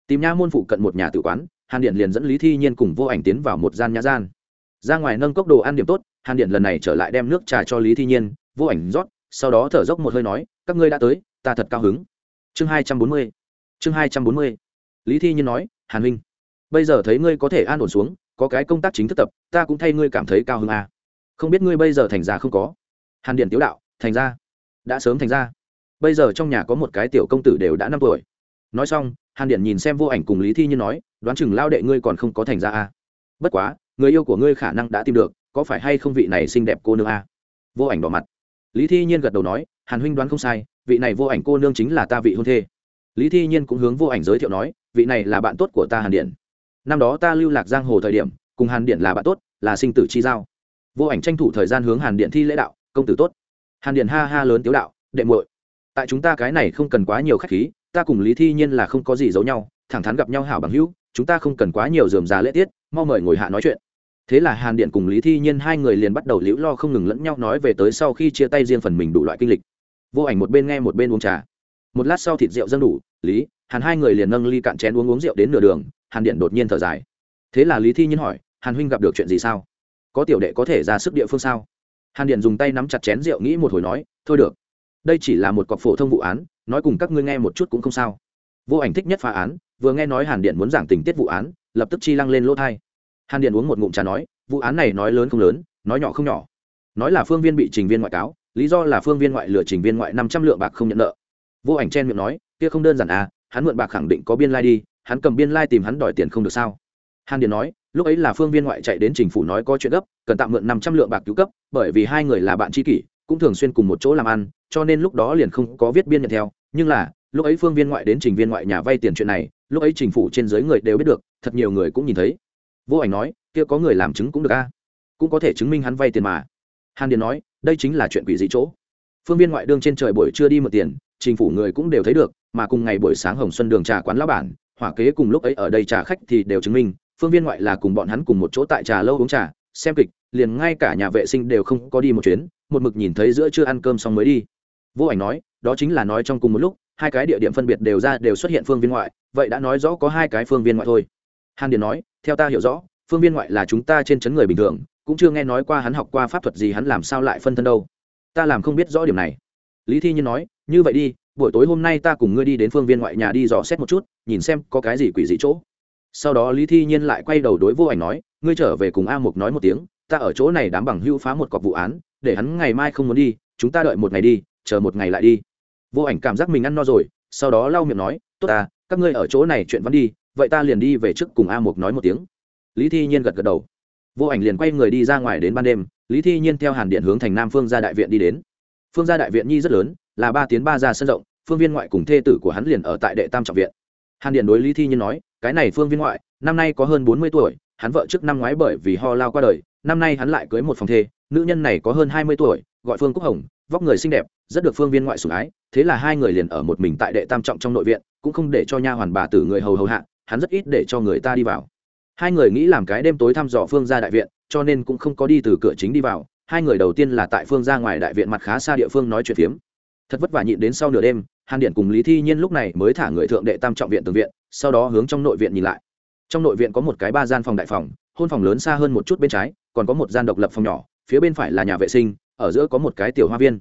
Tìm nha môn phụ cận một nhà tử quán, hàn điện liền dẫn lý thi nhiên cùng vô ảnh tiến vào một gian nhã gian. Ra ngoài nâng cốc đồ ăn điểm tốt, hàn điện lần này trở lại đem nước trà cho lý thi nhiên, vô ảnh rót, sau đó thở dốc một hơi nói, các ngươi đã tới, ta thật cao hứng. Chương hai trăm bốn mươi. Chương hai trăm bốn mươi. Lý thi nhiên nói, hàn huynh, bây giờ thấy ngươi có thể an ổn xuống có cái công tác chính thức tập, ta cũng thay ngươi cảm thấy cao hứng à. không biết ngươi bây giờ thành ra không có? Hàn điện tiếu đạo, thành ra đã sớm thành ra bây giờ trong nhà có một cái tiểu công tử đều đã năm tuổi. Nói xong, hàn điện nhìn xem vô ảnh cùng lý thi như nói, đoán chừng lao đệ ngươi còn không có thành ra à. bất quá, người yêu của ngươi khả năng đã tìm được, có phải hay không vị này xinh đẹp cô nương à? vô ảnh bỏ mặt. Lý thi nhiên gật đầu nói, hàn huynh đoán không sai, vị này vô ảnh cô nương chính là ta vị hôn thê. Lý thi nhiên cũng hướng vô ảnh giới thiệu nói, vị này là bạn tốt của ta hàn điện năm đó ta lưu lạc giang hồ thời điểm, cùng hàn điện là bạn tốt, là sinh tử chi giao. Vô ảnh tranh thủ thời gian hướng hàn điện thi lễ đạo, công tử tốt. Hàn điện ha ha lớn tiếu đạo, đệ muội. Tại chúng ta cái này không cần quá nhiều khách khí, ta cùng lý thi nhiên là không có gì giấu nhau, thẳng thắn gặp nhau hảo bằng hữu, chúng ta không cần quá nhiều dườm già lễ tiết, mau mời ngồi hạ nói chuyện. Thế là hàn điện cùng lý thi nhiên hai người liền bắt đầu liễu lo không ngừng lẫn nhau nói về tới sau khi chia tay riêng phần mình đủ loại kinh lịch. Vô ảnh một bên nghe một bên uống trà. Một lát sau thịt rượu dân đủ, lý, hàn hai người liền nâng ly cạn chén uống uống rượu đến nửa đường hàn điện đột nhiên thở dài. Thế là lý thi nhiên hỏi, hàn huynh gặp được chuyện gì sao? Có tiểu đệ có thể ra sức địa phương sao? Hàn điện dùng tay nắm chặt chén rượu nghĩ một hồi nói, thôi được. Đây chỉ là một cọc phổ thông vụ án, nói cùng các ngươi nghe một chút cũng không sao. Vô ảnh thích nhất phá án, vừa nghe nói hàn điện muốn giảng tình tiết vụ án, lập tức chi lăng lên lỗ thai. Hàn điện uống một ngụm trà nói, vụ án này nói lớn không lớn, nói nhỏ không nhỏ. Nói là phương viên bị trình viên ngoại cáo, lý do là phương viên ngoại lừa trình viên ngoại năm trăm lượng bạc không nhận nợ. Vô ảnh chen miệng nói, kia không đơn giản à hắn mượn bạc khẳng định có biên lai、like、đi hắn cầm biên lai、like、tìm hắn đòi tiền không được sao? Hàn điền nói, lúc ấy là phương viên ngoại chạy đến trình phủ nói có chuyện gấp, cần tạm mượn năm trăm lượng bạc cứu cấp, bởi vì hai người là bạn tri kỷ, cũng thường xuyên cùng một chỗ làm ăn, cho nên lúc đó liền không có viết biên nhận theo. Nhưng là, lúc ấy phương viên ngoại đến trình viên ngoại nhà vay tiền chuyện này, lúc ấy trình phủ trên dưới người đều biết được, thật nhiều người cũng nhìn thấy. Vô ảnh nói, kia có người làm chứng cũng được a. Cũng có thể chứng minh hắn vay tiền mà. Hàn điền nói, đây chính là chuyện quỷ dị chỗ. Phương viên ngoại đương trên trời buổi chưa đi mượn tiền, trình phủ người cũng đều thấy được, mà cùng ngày buổi sáng hồng xuân đường trà quán lão bản hỏa kế cùng lúc ấy ở đây trà khách thì đều chứng minh, phương viên ngoại là cùng bọn hắn cùng một chỗ tại trà lâu uống trà, xem kịch, liền ngay cả nhà vệ sinh đều không có đi một chuyến, một mực nhìn thấy giữa chưa ăn cơm xong mới đi. Vô ảnh nói, đó chính là nói trong cùng một lúc, hai cái địa điểm phân biệt đều ra đều xuất hiện phương viên ngoại, vậy đã nói rõ có hai cái phương viên ngoại thôi. Hàn điền nói, theo ta hiểu rõ, phương viên ngoại là chúng ta trên chấn người bình thường, cũng chưa nghe nói qua hắn học qua pháp thuật gì hắn làm sao lại phân thân đâu. Ta làm không biết rõ điểm này. Lý thi nhiên nói, như vậy đi buổi tối hôm nay ta cùng ngươi đi đến phương viên ngoại nhà đi dò xét một chút, nhìn xem có cái gì quỷ dị chỗ. Sau đó lý thi nhiên lại quay đầu đối vô ảnh nói, ngươi trở về cùng a mục nói một tiếng, ta ở chỗ này đám bằng hưu phá một cọc vụ án, để hắn ngày mai không muốn đi, chúng ta đợi một ngày đi, chờ một ngày lại đi. Vô ảnh cảm giác mình ăn no rồi, sau đó lau miệng nói, tốt ta, các ngươi ở chỗ này chuyện vẫn đi, vậy ta liền đi về trước cùng a mục nói một tiếng. Lý thi nhiên gật gật đầu. Vô ảnh liền quay người đi ra ngoài đến ban đêm, lý thi nhiên theo hàn điện hướng thành nam phương ra đại viện đi đến. Phương gia đại viện nhi rất lớn là ba tiến ba ra sân rộng, phương viên ngoại cùng thê tử của hắn liền ở tại đệ tam trọng viện. Hàn điện đối lý thi nhiên nói, cái này phương viên ngoại, năm nay có hơn bốn mươi tuổi, hắn vợ trước năm ngoái bởi vì ho lao qua đời, năm nay hắn lại cưới một phòng thê, nữ nhân này có hơn hai mươi tuổi, gọi phương cúc hồng, vóc người xinh đẹp, rất được phương viên ngoại sủng ái, thế là hai người liền ở một mình tại đệ tam trọng trong nội viện, cũng không để cho nha hoàn bà tử người hầu hầu hạ, hắn rất ít để cho người ta đi vào. Hai người nghĩ làm cái đêm tối thăm dò phương ra đại viện, cho nên cũng không có đi từ cửa chính đi vào, hai người đầu tiên là tại phương ra ngoài đại viện mặt khá xa địa phương nói chuyện phiếm thật vất vả nhịn đến sau nửa đêm, hàn điện cùng lý thi nhiên lúc này mới thả người thượng đệ tam trọng viện tường viện, sau đó hướng trong nội viện nhìn lại. Trong nội viện có một cái ba gian phòng đại phòng, hôn phòng lớn xa hơn một chút bên trái, còn có một gian độc lập phòng nhỏ, phía bên phải là nhà vệ sinh, ở giữa có một cái tiểu hoa viên.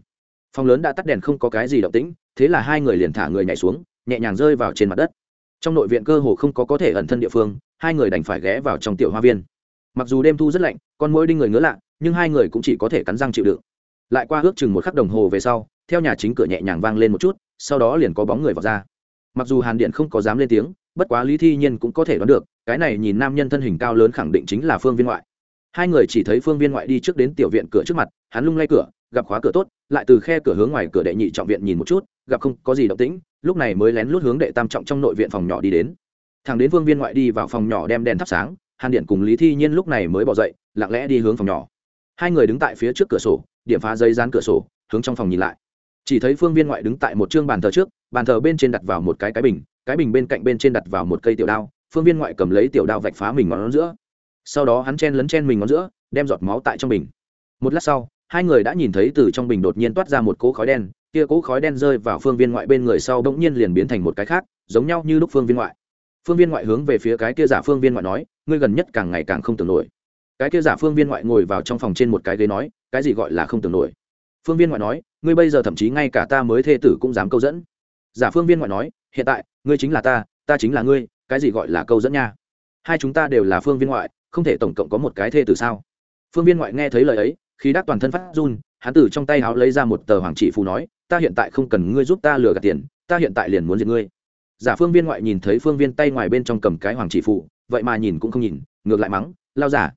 Phòng lớn đã tắt đèn không có cái gì động tĩnh, thế là hai người liền thả người nhảy xuống, nhẹ nhàng rơi vào trên mặt đất. Trong nội viện cơ hồ không có có thể ẩn thân địa phương, hai người đành phải ghé vào trong tiểu hoa viên. Mặc dù đêm thu rất lạnh, con mỗi đinh người ngứa lạ, nhưng hai người cũng chỉ có thể cắn răng chịu đựng. Lại qua ước chừng một khắc đồng hồ về sau theo nhà chính cửa nhẹ nhàng vang lên một chút, sau đó liền có bóng người vào ra. Mặc dù hàn điện không có dám lên tiếng, bất quá lý thi nhiên cũng có thể đoán được, cái này nhìn nam nhân thân hình cao lớn khẳng định chính là phương viên ngoại. Hai người chỉ thấy phương viên ngoại đi trước đến tiểu viện cửa trước mặt, hắn lung lay cửa, gặp khóa cửa tốt, lại từ khe cửa hướng ngoài cửa đệ nhị trọng viện nhìn một chút, gặp không có gì động tĩnh, lúc này mới lén lút hướng đệ tam trọng trong nội viện phòng nhỏ đi đến. Thằng đến phương viên ngoại đi vào phòng nhỏ đem đèn thắp sáng, hàn điện cùng lý thi nhiên lúc này mới bỏ dậy, lặng lẽ đi hướng phòng nhỏ. Hai người đứng tại phía trước cửa sổ, điểm phá giấy dán cửa sổ, hướng trong phòng nhìn lại chỉ thấy phương viên ngoại đứng tại một chương bàn thờ trước, bàn thờ bên trên đặt vào một cái cái bình cái bình bên cạnh bên trên đặt vào một cây tiểu đao, phương viên ngoại cầm lấy tiểu đao vạch phá mình ngón giữa. Sau đó hắn chen lấn chen mình ngón giữa, đem giọt máu tại trong bình. Một lát sau, hai người đã nhìn thấy từ trong bình đột nhiên toát ra một cỗ khói đen, kia cỗ khói đen rơi vào phương viên ngoại bên người sau bỗng nhiên liền biến thành một cái khác, giống nhau như lúc phương viên ngoại. Phương viên ngoại hướng về phía cái kia giả phương viên ngoại nói, ngươi gần nhất càng ngày càng không tưởng nổi. Cái kia giả phương viên ngoại ngồi vào trong phòng trên một cái ghế nói, cái gì gọi là không tưởng nổi? Phương viên ngoại nói ngươi bây giờ thậm chí ngay cả ta mới thê tử cũng dám câu dẫn. Giả phương viên ngoại nói, hiện tại, ngươi chính là ta ta chính là ngươi, cái gì gọi là câu dẫn nha? Hai chúng ta đều là phương viên ngoại, không thể tổng cộng có một cái thê tử sao? Phương viên ngoại nghe thấy lời ấy, khí đắc toàn thân phát run, hắn từ trong tay háo lấy ra một tờ hoàng chỉ phù nói, ta hiện tại không cần ngươi giúp ta lừa gạt tiền, ta hiện tại liền muốn diệt ngươi. Giả phương viên ngoại nhìn thấy phương viên tay ngoài bên trong cầm cái hoàng chỉ phù, vậy mà nhìn cũng không nhìn, ngược lại mắng, lao giả,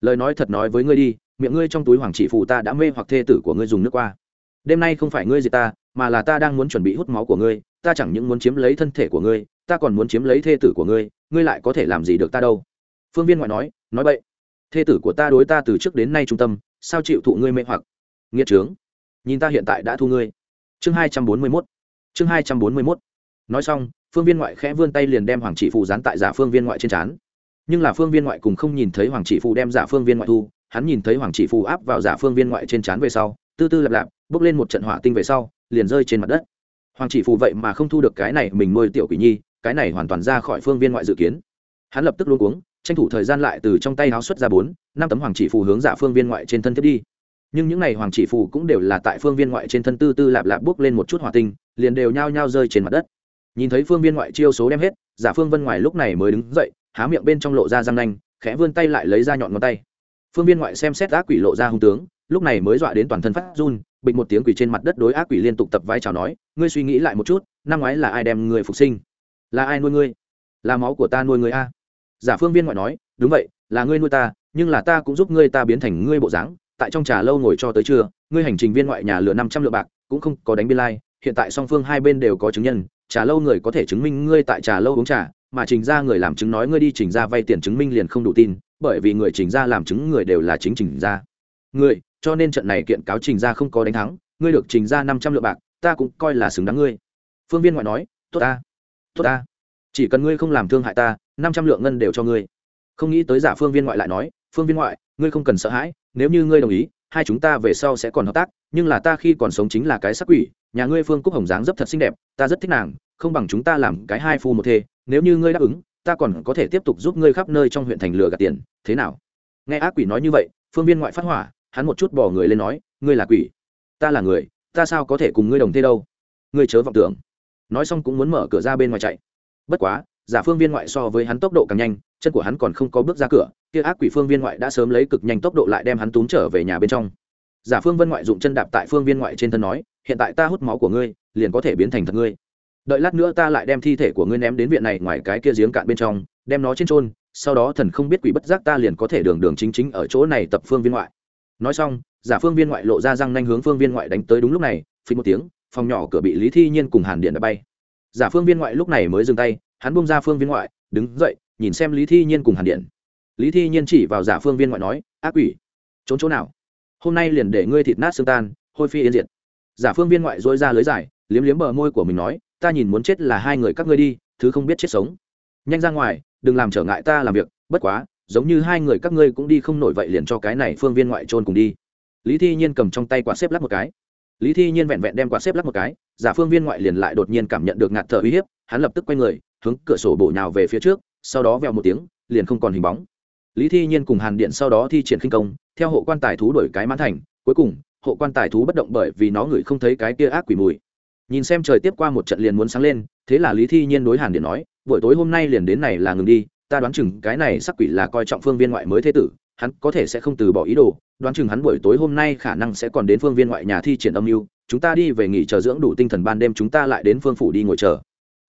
lời nói thật nói với ngươi đi, miệng ngươi trong túi hoàng chỉ phù ta đã mê hoặc thê tử của ngươi dùng nước qua đêm nay không phải ngươi gì ta, mà là ta đang muốn chuẩn bị hút máu của ngươi, ta chẳng những muốn chiếm lấy thân thể của ngươi, ta còn muốn chiếm lấy thê tử của ngươi ngươi lại có thể làm gì được ta đâu? Phương viên ngoại nói nói vậy thê tử của ta đối ta từ trước đến nay trung tâm, sao chịu thụ ngươi mê hoặc? Nghĩa trướng. Nhìn ta hiện tại đã thu ngươi. Chương hai trăm bốn mươi mốt. Chương hai trăm bốn mươi mốt. Nói xong, phương viên ngoại khẽ vươn tay liền đem hoàng chỉ phụ dán tại giả phương viên ngoại trên trán. Nhưng là phương viên ngoại cùng không nhìn thấy hoàng chỉ phụ đem giả phương viên ngoại thu, hắn nhìn thấy hoàng chỉ phụ áp vào giả phương viên ngoại trên trán về sau, tư tư lặp lạp bước lên một trận hỏa tinh về sau, liền rơi trên mặt đất. Hoàng chỉ phù vậy mà không thu được cái này mình nuôi tiểu quỷ nhi, cái này hoàn toàn ra khỏi phương viên ngoại dự kiến. Hắn lập tức luôn cuống, tranh thủ thời gian lại từ trong tay áo xuất ra bốn, năm tấm hoàng chỉ phù hướng giả phương viên ngoại trên thân thiết đi. Nhưng những n à y hoàng chỉ phù cũng đều là tại phương viên ngoại trên thân tư tư lạp lạp bước lên một chút hỏa tinh, liền đều nhao nhao rơi trên mặt đất. Nhìn thấy phương viên ngoại chiêu số đem hết giả phương vân ngoài lúc này mới đứng dậy, há miệng bên trong lộ ra răng nanh, khẽ vươn tay lại lấy ra nhọn ngón tay. Phương viên ngoại xem xét ác quỷ lộ ra hung tướng, lúc này mới dọa đến toàn thân phát run bịch một tiếng quỷ trên mặt đất đối ác quỷ liên tục tập vai chào nói, ngươi suy nghĩ lại một chút, năm ngoái là ai đem người phục sinh? Là ai nuôi ngươi? Là máu của ta nuôi ngươi a? Giả phương viên ngoại nói, đúng vậy, là ngươi nuôi ta, nhưng là ta cũng giúp ngươi ta biến thành ngươi bộ dáng, tại trong trà lâu ngồi cho tới trưa, ngươi hành trình viên ngoại nhà lừa năm trăm lượng bạc, cũng không có đánh biên lai, hiện tại song phương hai bên đều có chứng nhân, trà lâu người có thể chứng minh ngươi tại trà lâu uống trà, mà trình ra người làm chứng nói ngươi đi trình ra vay tiền chứng minh liền không đủ tin, bởi vì người trình ra làm chứng người đều là chính trình ra người cho nên trận này kiện cáo trình ra không có đánh thắng, ngươi được trình ra năm trăm lượng bạc, ta cũng coi là xứng đáng ngươi. Phương viên ngoại nói, tốt ta tốt ta. Chỉ cần ngươi không làm thương hại ta, năm trăm lượng ngân đều cho ngươi. Không nghĩ tới giả phương viên ngoại lại nói, phương viên ngoại, ngươi không cần sợ hãi, nếu như ngươi đồng ý, hai chúng ta về sau sẽ còn hợp tác, nhưng là ta khi còn sống chính là cái sắc quỷ, nhà ngươi phương cúc hồng dáng dấp thật xinh đẹp, ta rất thích nàng, không bằng chúng ta làm cái hai phu một thê, nếu như ngươi đáp ứng, ta còn có thể tiếp tục giúp ngươi khắp nơi trong huyện thành lừa gạt tiền, thế nào? Nghe ác quỷ nói như vậy, phương viên ngoại phát hỏa hắn một chút bỏ người lên nói, ngươi là quỷ, ta là người, ta sao có thể cùng ngươi đồng thế đâu? Ngươi chớ vọng tưởng. Nói xong cũng muốn mở cửa ra bên ngoài chạy. Bất quá, giả phương viên ngoại so với hắn tốc độ càng nhanh, chân của hắn còn không có bước ra cửa, kia ác quỷ phương viên ngoại đã sớm lấy cực nhanh tốc độ lại đem hắn túm trở về nhà bên trong. Giả phương vân ngoại dụng chân đạp tại phương viên ngoại trên thân nói, hiện tại ta hút máu của ngươi, liền có thể biến thành thật ngươi. Đợi lát nữa ta lại đem thi thể của ngươi ném đến viện này ngoài cái kia giếng cạn bên trong, đem nó trên trôn sau đó thần không biết quỷ bất giác ta liền có thể đường đường chính chính ở chỗ này tập phương viên ngoại nói xong, giả phương viên ngoại lộ ra răng nanh hướng phương viên ngoại đánh tới đúng lúc này phí một tiếng, phòng nhỏ cửa bị lý thi nhiên cùng hàn điện đã bay. Giả phương viên ngoại lúc này mới dừng tay, hắn bung ra phương viên ngoại, đứng dậy, nhìn xem lý thi nhiên cùng hàn điện. Lý thi nhiên chỉ vào giả phương viên ngoại nói, ác quỷ, trốn chỗ nào? Hôm nay liền để ngươi thịt nát xương tan, hôi phi yên diệt. Giả phương viên ngoại dối ra lưới giải liếm liếm bờ môi của mình nói, ta nhìn muốn chết là hai người các ngươi đi, thứ không biết chết sống. Nhanh ra ngoài, đừng làm trở ngại ta làm việc, bất quá giống như hai người các ngươi cũng đi không nổi vậy liền cho cái này phương viên ngoại trôn cùng đi. Lý thi nhiên cầm trong tay quạt xếp lắp một cái. Lý thi nhiên vẹn vẹn đem quạt xếp lắp một cái, giả phương viên ngoại liền lại đột nhiên cảm nhận được ngạt thở uy hiếp, hắn lập tức quay người, hướng cửa sổ bổ nhào về phía trước, sau đó vèo một tiếng, liền không còn hình bóng. Lý thi nhiên cùng hàn điện sau đó thi triển khinh công, theo hộ quan tài thú đổi cái mãn thành, cuối cùng, hộ quan tài thú bất động bởi vì nó ngửi không thấy cái kia ác quỷ mùi. Nhìn xem trời tiếp qua một trận liền muốn sáng lên, thế là lý thi nhiên đối hàn điện nói, buổi tối hôm nay liền đến này là ngừng đi ta đoán chừng cái này sắc quỷ là coi trọng phương viên ngoại mới thế tử, hắn có thể sẽ không từ bỏ ý đồ, đoán chừng hắn buổi tối hôm nay khả năng sẽ còn đến phương viên ngoại nhà thi triển âm mưu, chúng ta đi về nghỉ chờ dưỡng đủ tinh thần ban đêm chúng ta lại đến phương phủ đi ngồi chờ.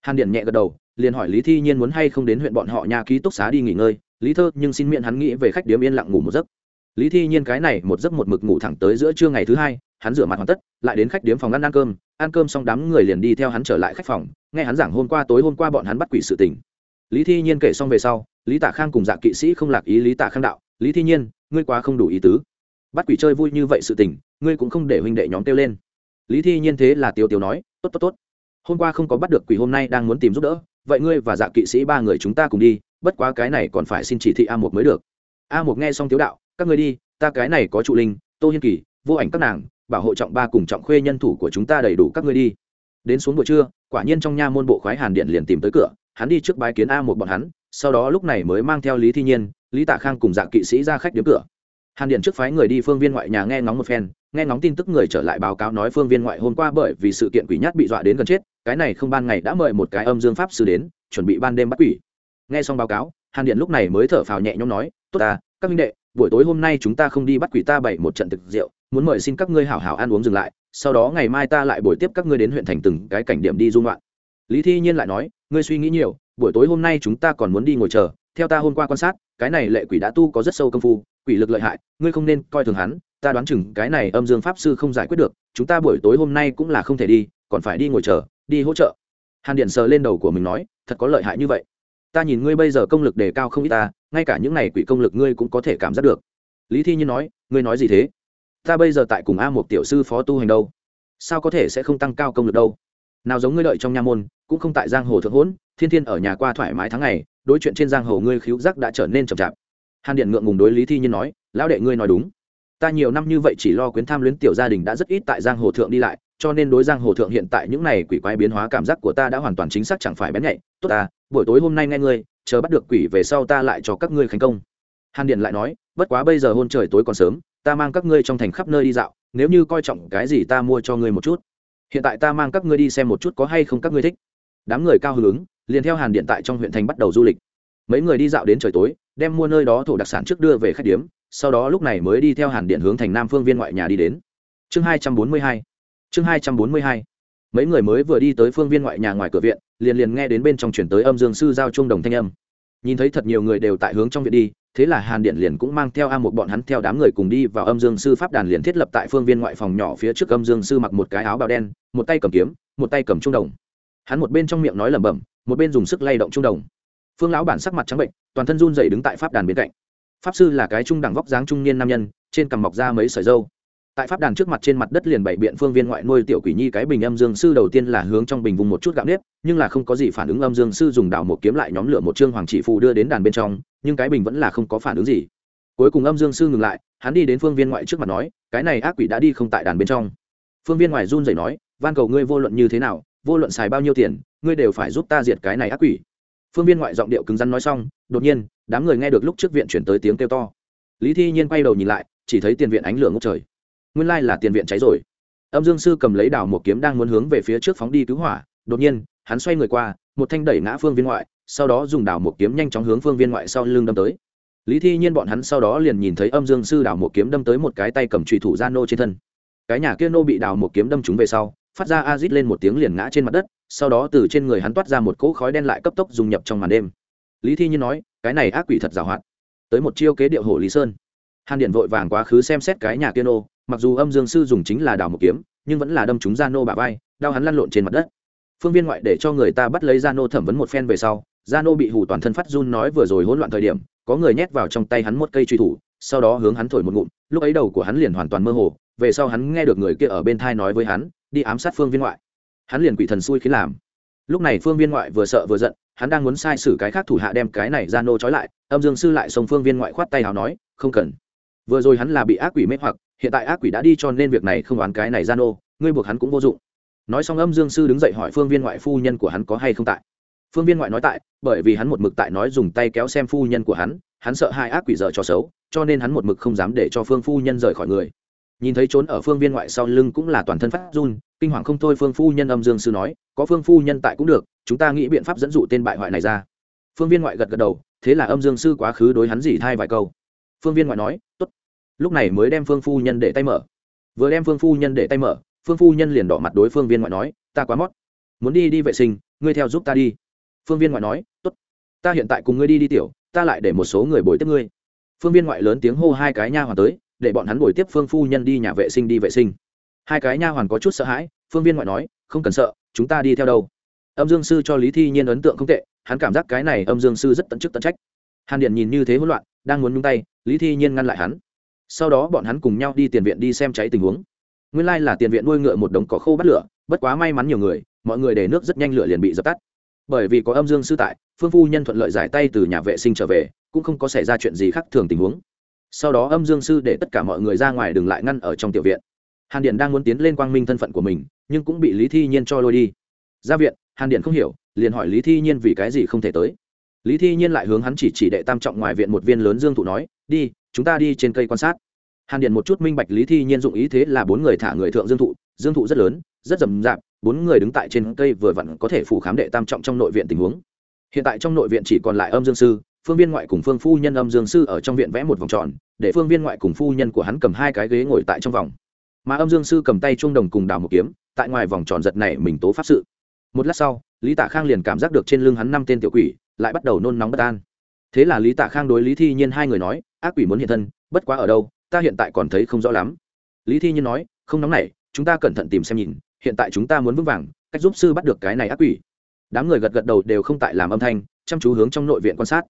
Hàn điện nhẹ gật đầu, liền hỏi lý thi nhiên muốn hay không đến huyện bọn họ nhà ký túc xá đi nghỉ ngơi, lý thơ, nhưng xin miệng hắn nghĩ về khách điếm yên lặng ngủ một giấc. Lý thi nhiên cái này một giấc một mực ngủ thẳng tới giữa trưa ngày thứ hai, hắn rửa mặt hoàn tất, lại đến khách điếm phòng ăn ăn cơm ăn cơm xong đám người liền đi theo hắn trở lại khách phòng, nghe hắn giảng hôm qua tối hôm qua bọn hắn bắt quỷ sự tình lý thi nhiên kể xong về sau, lý tạ khang cùng dạ kỵ sĩ không lạc ý lý tạ khang đạo, lý thi nhiên, ngươi quá không đủ ý tứ. Bắt quỷ chơi vui như vậy sự tình, ngươi cũng không để huynh đệ nhóm kêu lên. Lý thi nhiên thế là tiêu tiêu nói, tốt tốt tốt. Hôm qua không có bắt được quỷ hôm nay đang muốn tìm giúp đỡ, vậy ngươi và dạ kỵ sĩ ba người chúng ta cùng đi, bất quá cái này còn phải xin chỉ thị a một mới được. A một nghe xong tiếu đạo, các ngươi đi, ta cái này có trụ linh, tô hiên kỳ, vô ảnh các nàng, bảo hộ trọng ba cùng trọng khuê nhân thủ của chúng ta đầy đủ các ngươi đi. Đến xuống buổi trưa, quả nhiên trong nha môn bộ khoái hàn điện liền tìm tới cửa hắn đi trước bái kiến a một bọn hắn, sau đó lúc này mới mang theo lý thi nhiên, lý tạ khang cùng dạ kỵ sĩ ra khách điếm cửa. Hàn điện trước phái người đi phương viên ngoại nhà nghe ngóng một phen, nghe ngóng tin tức người trở lại báo cáo nói phương viên ngoại hôm qua bởi vì sự kiện quỷ nhát bị dọa đến gần chết, cái này không ban ngày đã mời một cái âm dương pháp sư đến, chuẩn bị ban đêm bắt quỷ. Nghe xong báo cáo, hàn điện lúc này mới thở phào nhẹ nhõm nói, tốt ta, các minh đệ, buổi tối hôm nay chúng ta không đi bắt quỷ ta bảy một trận thực rượu, muốn mời xin các ngươi hảo hảo ăn uống dừng lại, sau đó ngày mai ta lại buổi tiếp các ngươi đến huyện thành từng cái cảnh điểm đi dung loạn lý thi nhiên lại nói, ngươi suy nghĩ nhiều, buổi tối hôm nay chúng ta còn muốn đi ngồi chờ. Theo ta hôm qua quan sát, cái này lệ quỷ đã tu có rất sâu công phu, quỷ lực lợi hại, ngươi không nên coi thường hắn. Ta đoán chừng cái này âm dương pháp sư không giải quyết được, chúng ta buổi tối hôm nay cũng là không thể đi, còn phải đi ngồi chờ, đi hỗ trợ. Hàn điện sờ lên đầu của mình nói, thật có lợi hại như vậy. Ta nhìn ngươi bây giờ công lực đề cao không ít ta, ngay cả những này quỷ công lực ngươi cũng có thể cảm giác được. Lý thi nhiên nói, ngươi nói gì thế? Ta bây giờ tại cùng a một tiểu sư phó tu hành đâu? Sao có thể sẽ không tăng cao công lực đâu? Nào giống ngươi đợi trong nha môn, cũng không tại giang hồ thượng hỗn, thiên thiên ở nhà qua thoải mái tháng ngày, đối chuyện trên giang hồ ngươi khiếu giác đã trở nên chậm chạp. Hàn điện ngượng ngùng đối lý thi nhiên nói, lão đệ ngươi nói đúng. Ta nhiều năm như vậy chỉ lo quyến tham luyến tiểu gia đình đã rất ít tại giang hồ thượng đi lại, cho nên đối giang hồ thượng hiện tại những này quỷ quái biến hóa cảm giác của ta đã hoàn toàn chính xác chẳng phải bén nhạy. Tốt ta, buổi tối hôm nay nghe ngươi, chờ bắt được quỷ về sau ta lại cho các ngươi khánh công. Hàn điện lại nói, bất quá bây giờ hôn trời tối còn sớm, ta mang các ngươi trong thành khắp nơi đi dạo, nếu như coi trọng cái gì ta mua cho ngươi một chút hiện tại ta mang các ngươi đi xem một chút có hay không các ngươi thích. Đám người cao hứng ứng, liền theo hàn điện tại trong huyện thành bắt đầu du lịch. Mấy người đi dạo đến trời tối, đem mua nơi đó thổ đặc sản trước đưa về khách điếm, sau đó lúc này mới đi theo hàn điện hướng thành nam phương viên ngoại nhà đi đến. Chương hai trăm bốn mươi hai. Chương hai trăm bốn mươi hai. Mấy người mới vừa đi tới phương viên ngoại nhà ngoài cửa viện, liền liền nghe đến bên trong chuyển tới âm dương sư giao trung đồng thanh âm nhìn thấy thật nhiều người đều tại hướng trong viện đi, thế là hàn điện liền cũng mang theo a một bọn hắn theo đám người cùng đi vào âm dương sư pháp đàn liền thiết lập tại phương viên ngoại phòng nhỏ phía trước âm dương sư mặc một cái áo bào đen, một tay cầm kiếm, một tay cầm trung đồng. Hắn một bên trong miệng nói lẩm bẩm, một bên dùng sức lay động trung đồng. Phương lão bản sắc mặt trắng bệnh, toàn thân run dày đứng tại pháp đàn bên cạnh. Pháp sư là cái trung đẳng vóc dáng trung niên nam nhân, trên cằm mọc ra mấy sợi dâu tại pháp đàn trước mặt trên mặt đất liền bảy biện phương viên ngoại nuôi tiểu quỷ nhi cái bình âm dương sư đầu tiên là hướng trong bình vùng một chút gạo nếp, nhưng là không có gì phản ứng âm dương sư dùng đảo một kiếm lại nhóm lửa một chương hoàng chỉ phù đưa đến đàn bên trong, nhưng cái bình vẫn là không có phản ứng gì. Cuối cùng âm dương sư ngừng lại, hắn đi đến phương viên ngoại trước mặt nói, cái này ác quỷ đã đi không tại đàn bên trong. Phương viên ngoại run rẩy nói, van cầu ngươi vô luận như thế nào, vô luận xài bao nhiêu tiền, ngươi đều phải giúp ta diệt cái này ác quỷ. Phương viên ngoại giọng điệu cứng rắn nói xong, đột nhiên, đám người nghe được lúc trước viện chuyển tới tiếng kêu to. Lý thi nhiên quay đầu nhìn lại, chỉ thấy tiền viện ánh lửa ngốc trời nguyên lai là tiền viện cháy rồi. Âm dương sư cầm lấy đào một kiếm đang muốn hướng về phía trước phóng đi cứu hỏa, đột nhiên, hắn xoay người qua, một thanh đẩy ngã phương viên ngoại, sau đó dùng đào một kiếm nhanh chóng hướng phương viên ngoại sau lưng đâm tới. Lý thi nhiên bọn hắn sau đó liền nhìn thấy âm dương sư đào một kiếm đâm tới một cái tay cầm trùy thủ gia nô trên thân. Cái nhà kia nô bị đào một kiếm đâm trúng về sau, phát ra a rít lên một tiếng liền ngã trên mặt đất, sau đó từ trên người hắn toát ra một cỗ khói đen lại cấp tốc dùng nhập trong màn đêm. Lý thi nhiên nói, cái này ác quỷ thật giàu hoạt. Tới một chiêu kế điệu hồ lý sơn. Hàn điện vội vàng quá khứ xem xét cái nhà kia nô mặc dù âm dương sư dùng chính là đào một kiếm, nhưng vẫn là đâm chúng gia nô bà vai đau hắn lăn lộn trên mặt đất. Phương viên ngoại để cho người ta bắt lấy gia nô thẩm vấn một phen về sau gia nô bị hủ toàn thân phát run nói vừa rồi hỗn loạn thời điểm, có người nhét vào trong tay hắn một cây truy thủ, sau đó hướng hắn thổi một ngụm, lúc ấy đầu của hắn liền hoàn toàn mơ hồ, về sau hắn nghe được người kia ở bên thai nói với hắn, đi ám sát phương viên ngoại. Hắn liền quỷ thần xui khiến làm. Lúc này phương viên ngoại vừa sợ vừa giận, hắn đang muốn sai sử cái khác thủ hạ đem cái này ra nô trói lại, âm dương sư lại xông phương viên ngoại khoát tay hào nói, không cần. Vừa rồi hắn là bị ác quỷ mê hoặc hiện tại ác quỷ đã đi cho nên việc này không oán cái này ra nô ngươi buộc hắn cũng vô dụng. Nói xong âm dương sư đứng dậy hỏi phương viên ngoại phu nhân của hắn có hay không tại. Phương viên ngoại nói tại, bởi vì hắn một mực tại nói dùng tay kéo xem phu nhân của hắn hắn sợ hai ác quỷ dở cho xấu, cho nên hắn một mực không dám để cho phương phu nhân rời khỏi người. Nhìn thấy trốn ở phương viên ngoại sau lưng cũng là toàn thân phát run, kinh hoàng không thôi phương phu nhân âm dương sư nói, có phương phu nhân tại cũng được, chúng ta nghĩ biện pháp dẫn dụ tên bại hoại này ra. Phương viên ngoại gật gật đầu, thế là âm dương sư quá khứ đối hắn dỉ thai vài câu. Phương viên ngoại nói t ố t lúc này mới đem phương phu nhân để tay mở. Vừa đem phương phu nhân để tay mở, phương phu nhân liền đỏ mặt đối phương viên ngoại nói, ta quá mót. Muốn đi đi vệ sinh, ngươi theo giúp ta đi. Phương viên ngoại nói t ố t ta hiện tại cùng ngươi đi đi tiểu, ta lại để một số người bồi tiếp ngươi. Phương viên ngoại lớn tiếng hô hai cái nha hoàn tới, để bọn hắn bồi tiếp phương phu nhân đi nhà vệ sinh đi vệ sinh. Hai cái nha hoàn có chút sợ hãi, phương viên ngoại nói, không cần sợ, chúng ta đi theo đâu. Âm dương sư cho lý thi nhiên ấn tượng không tệ, hắn cảm giác cái này âm dương sư rất tận chức tận trách. Hàn điện nhìn như thế hỗn loạn, đang muốn nhung tay, lý thi nhiên ngăn lại hắn sau đó bọn hắn cùng nhau đi tiền viện đi xem cháy tình huống. Nguyên lai là tiền viện nuôi ngựa một đống cỏ khô bắt lửa, bất quá may mắn nhiều người, mọi người để nước rất nhanh lửa liền bị dập tắt. Bởi vì có âm dương sư tại, phương phu nhân thuận lợi giải tay từ nhà vệ sinh trở về, cũng không có xảy ra chuyện gì khác thường tình huống. Sau đó âm dương sư để tất cả mọi người ra ngoài đừng lại ngăn ở trong tiểu viện. Hàn điện đang muốn tiến lên quang minh thân phận của mình, nhưng cũng bị lý thi nhiên cho lôi đi. Ra viện, hàn điện không hiểu, liền hỏi lý thi nhiên vì cái gì không thể tới lý thi nhiên lại hướng hắn chỉ chỉ đệ tam trọng ngoài viện một viên lớn dương thụ nói, đi, chúng ta đi trên cây quan sát. Hàn điện một chút minh bạch lý thi nhiên dụng ý thế là bốn người thả người thượng dương thụ dương thụ rất lớn, rất rầm rạp, bốn người đứng tại trên cây vừa vặn có thể phủ khám đệ tam trọng trong nội viện tình huống. Hiện tại trong nội viện chỉ còn lại âm dương sư, phương viên ngoại cùng phương phu nhân âm dương sư ở trong viện vẽ một vòng tròn, để phương viên ngoại cùng phu nhân của hắn cầm hai cái ghế ngồi tại trong vòng. Mà âm dương sư cầm tay chuông đồng cùng đào một kiếm, tại ngoài vòng tròn giật này mình tố pháp sự. Một lát sau, lý tạ khang liền cảm giác được trên lưng hắn năm tên tiểu quỷ lại bắt đầu nôn nóng bất an. Thế là lý tạ khang đối lý thi nhiên hai người nói, ác quỷ muốn hiện thân, bất quá ở đâu, ta hiện tại còn thấy không rõ lắm. Lý thi nhiên nói, không nóng này, chúng ta cẩn thận tìm xem nhìn, hiện tại chúng ta muốn vững vàng, cách giúp sư bắt được cái này ác quỷ. Đám người gật gật đầu đều không tại làm âm thanh, chăm chú hướng trong nội viện quan sát.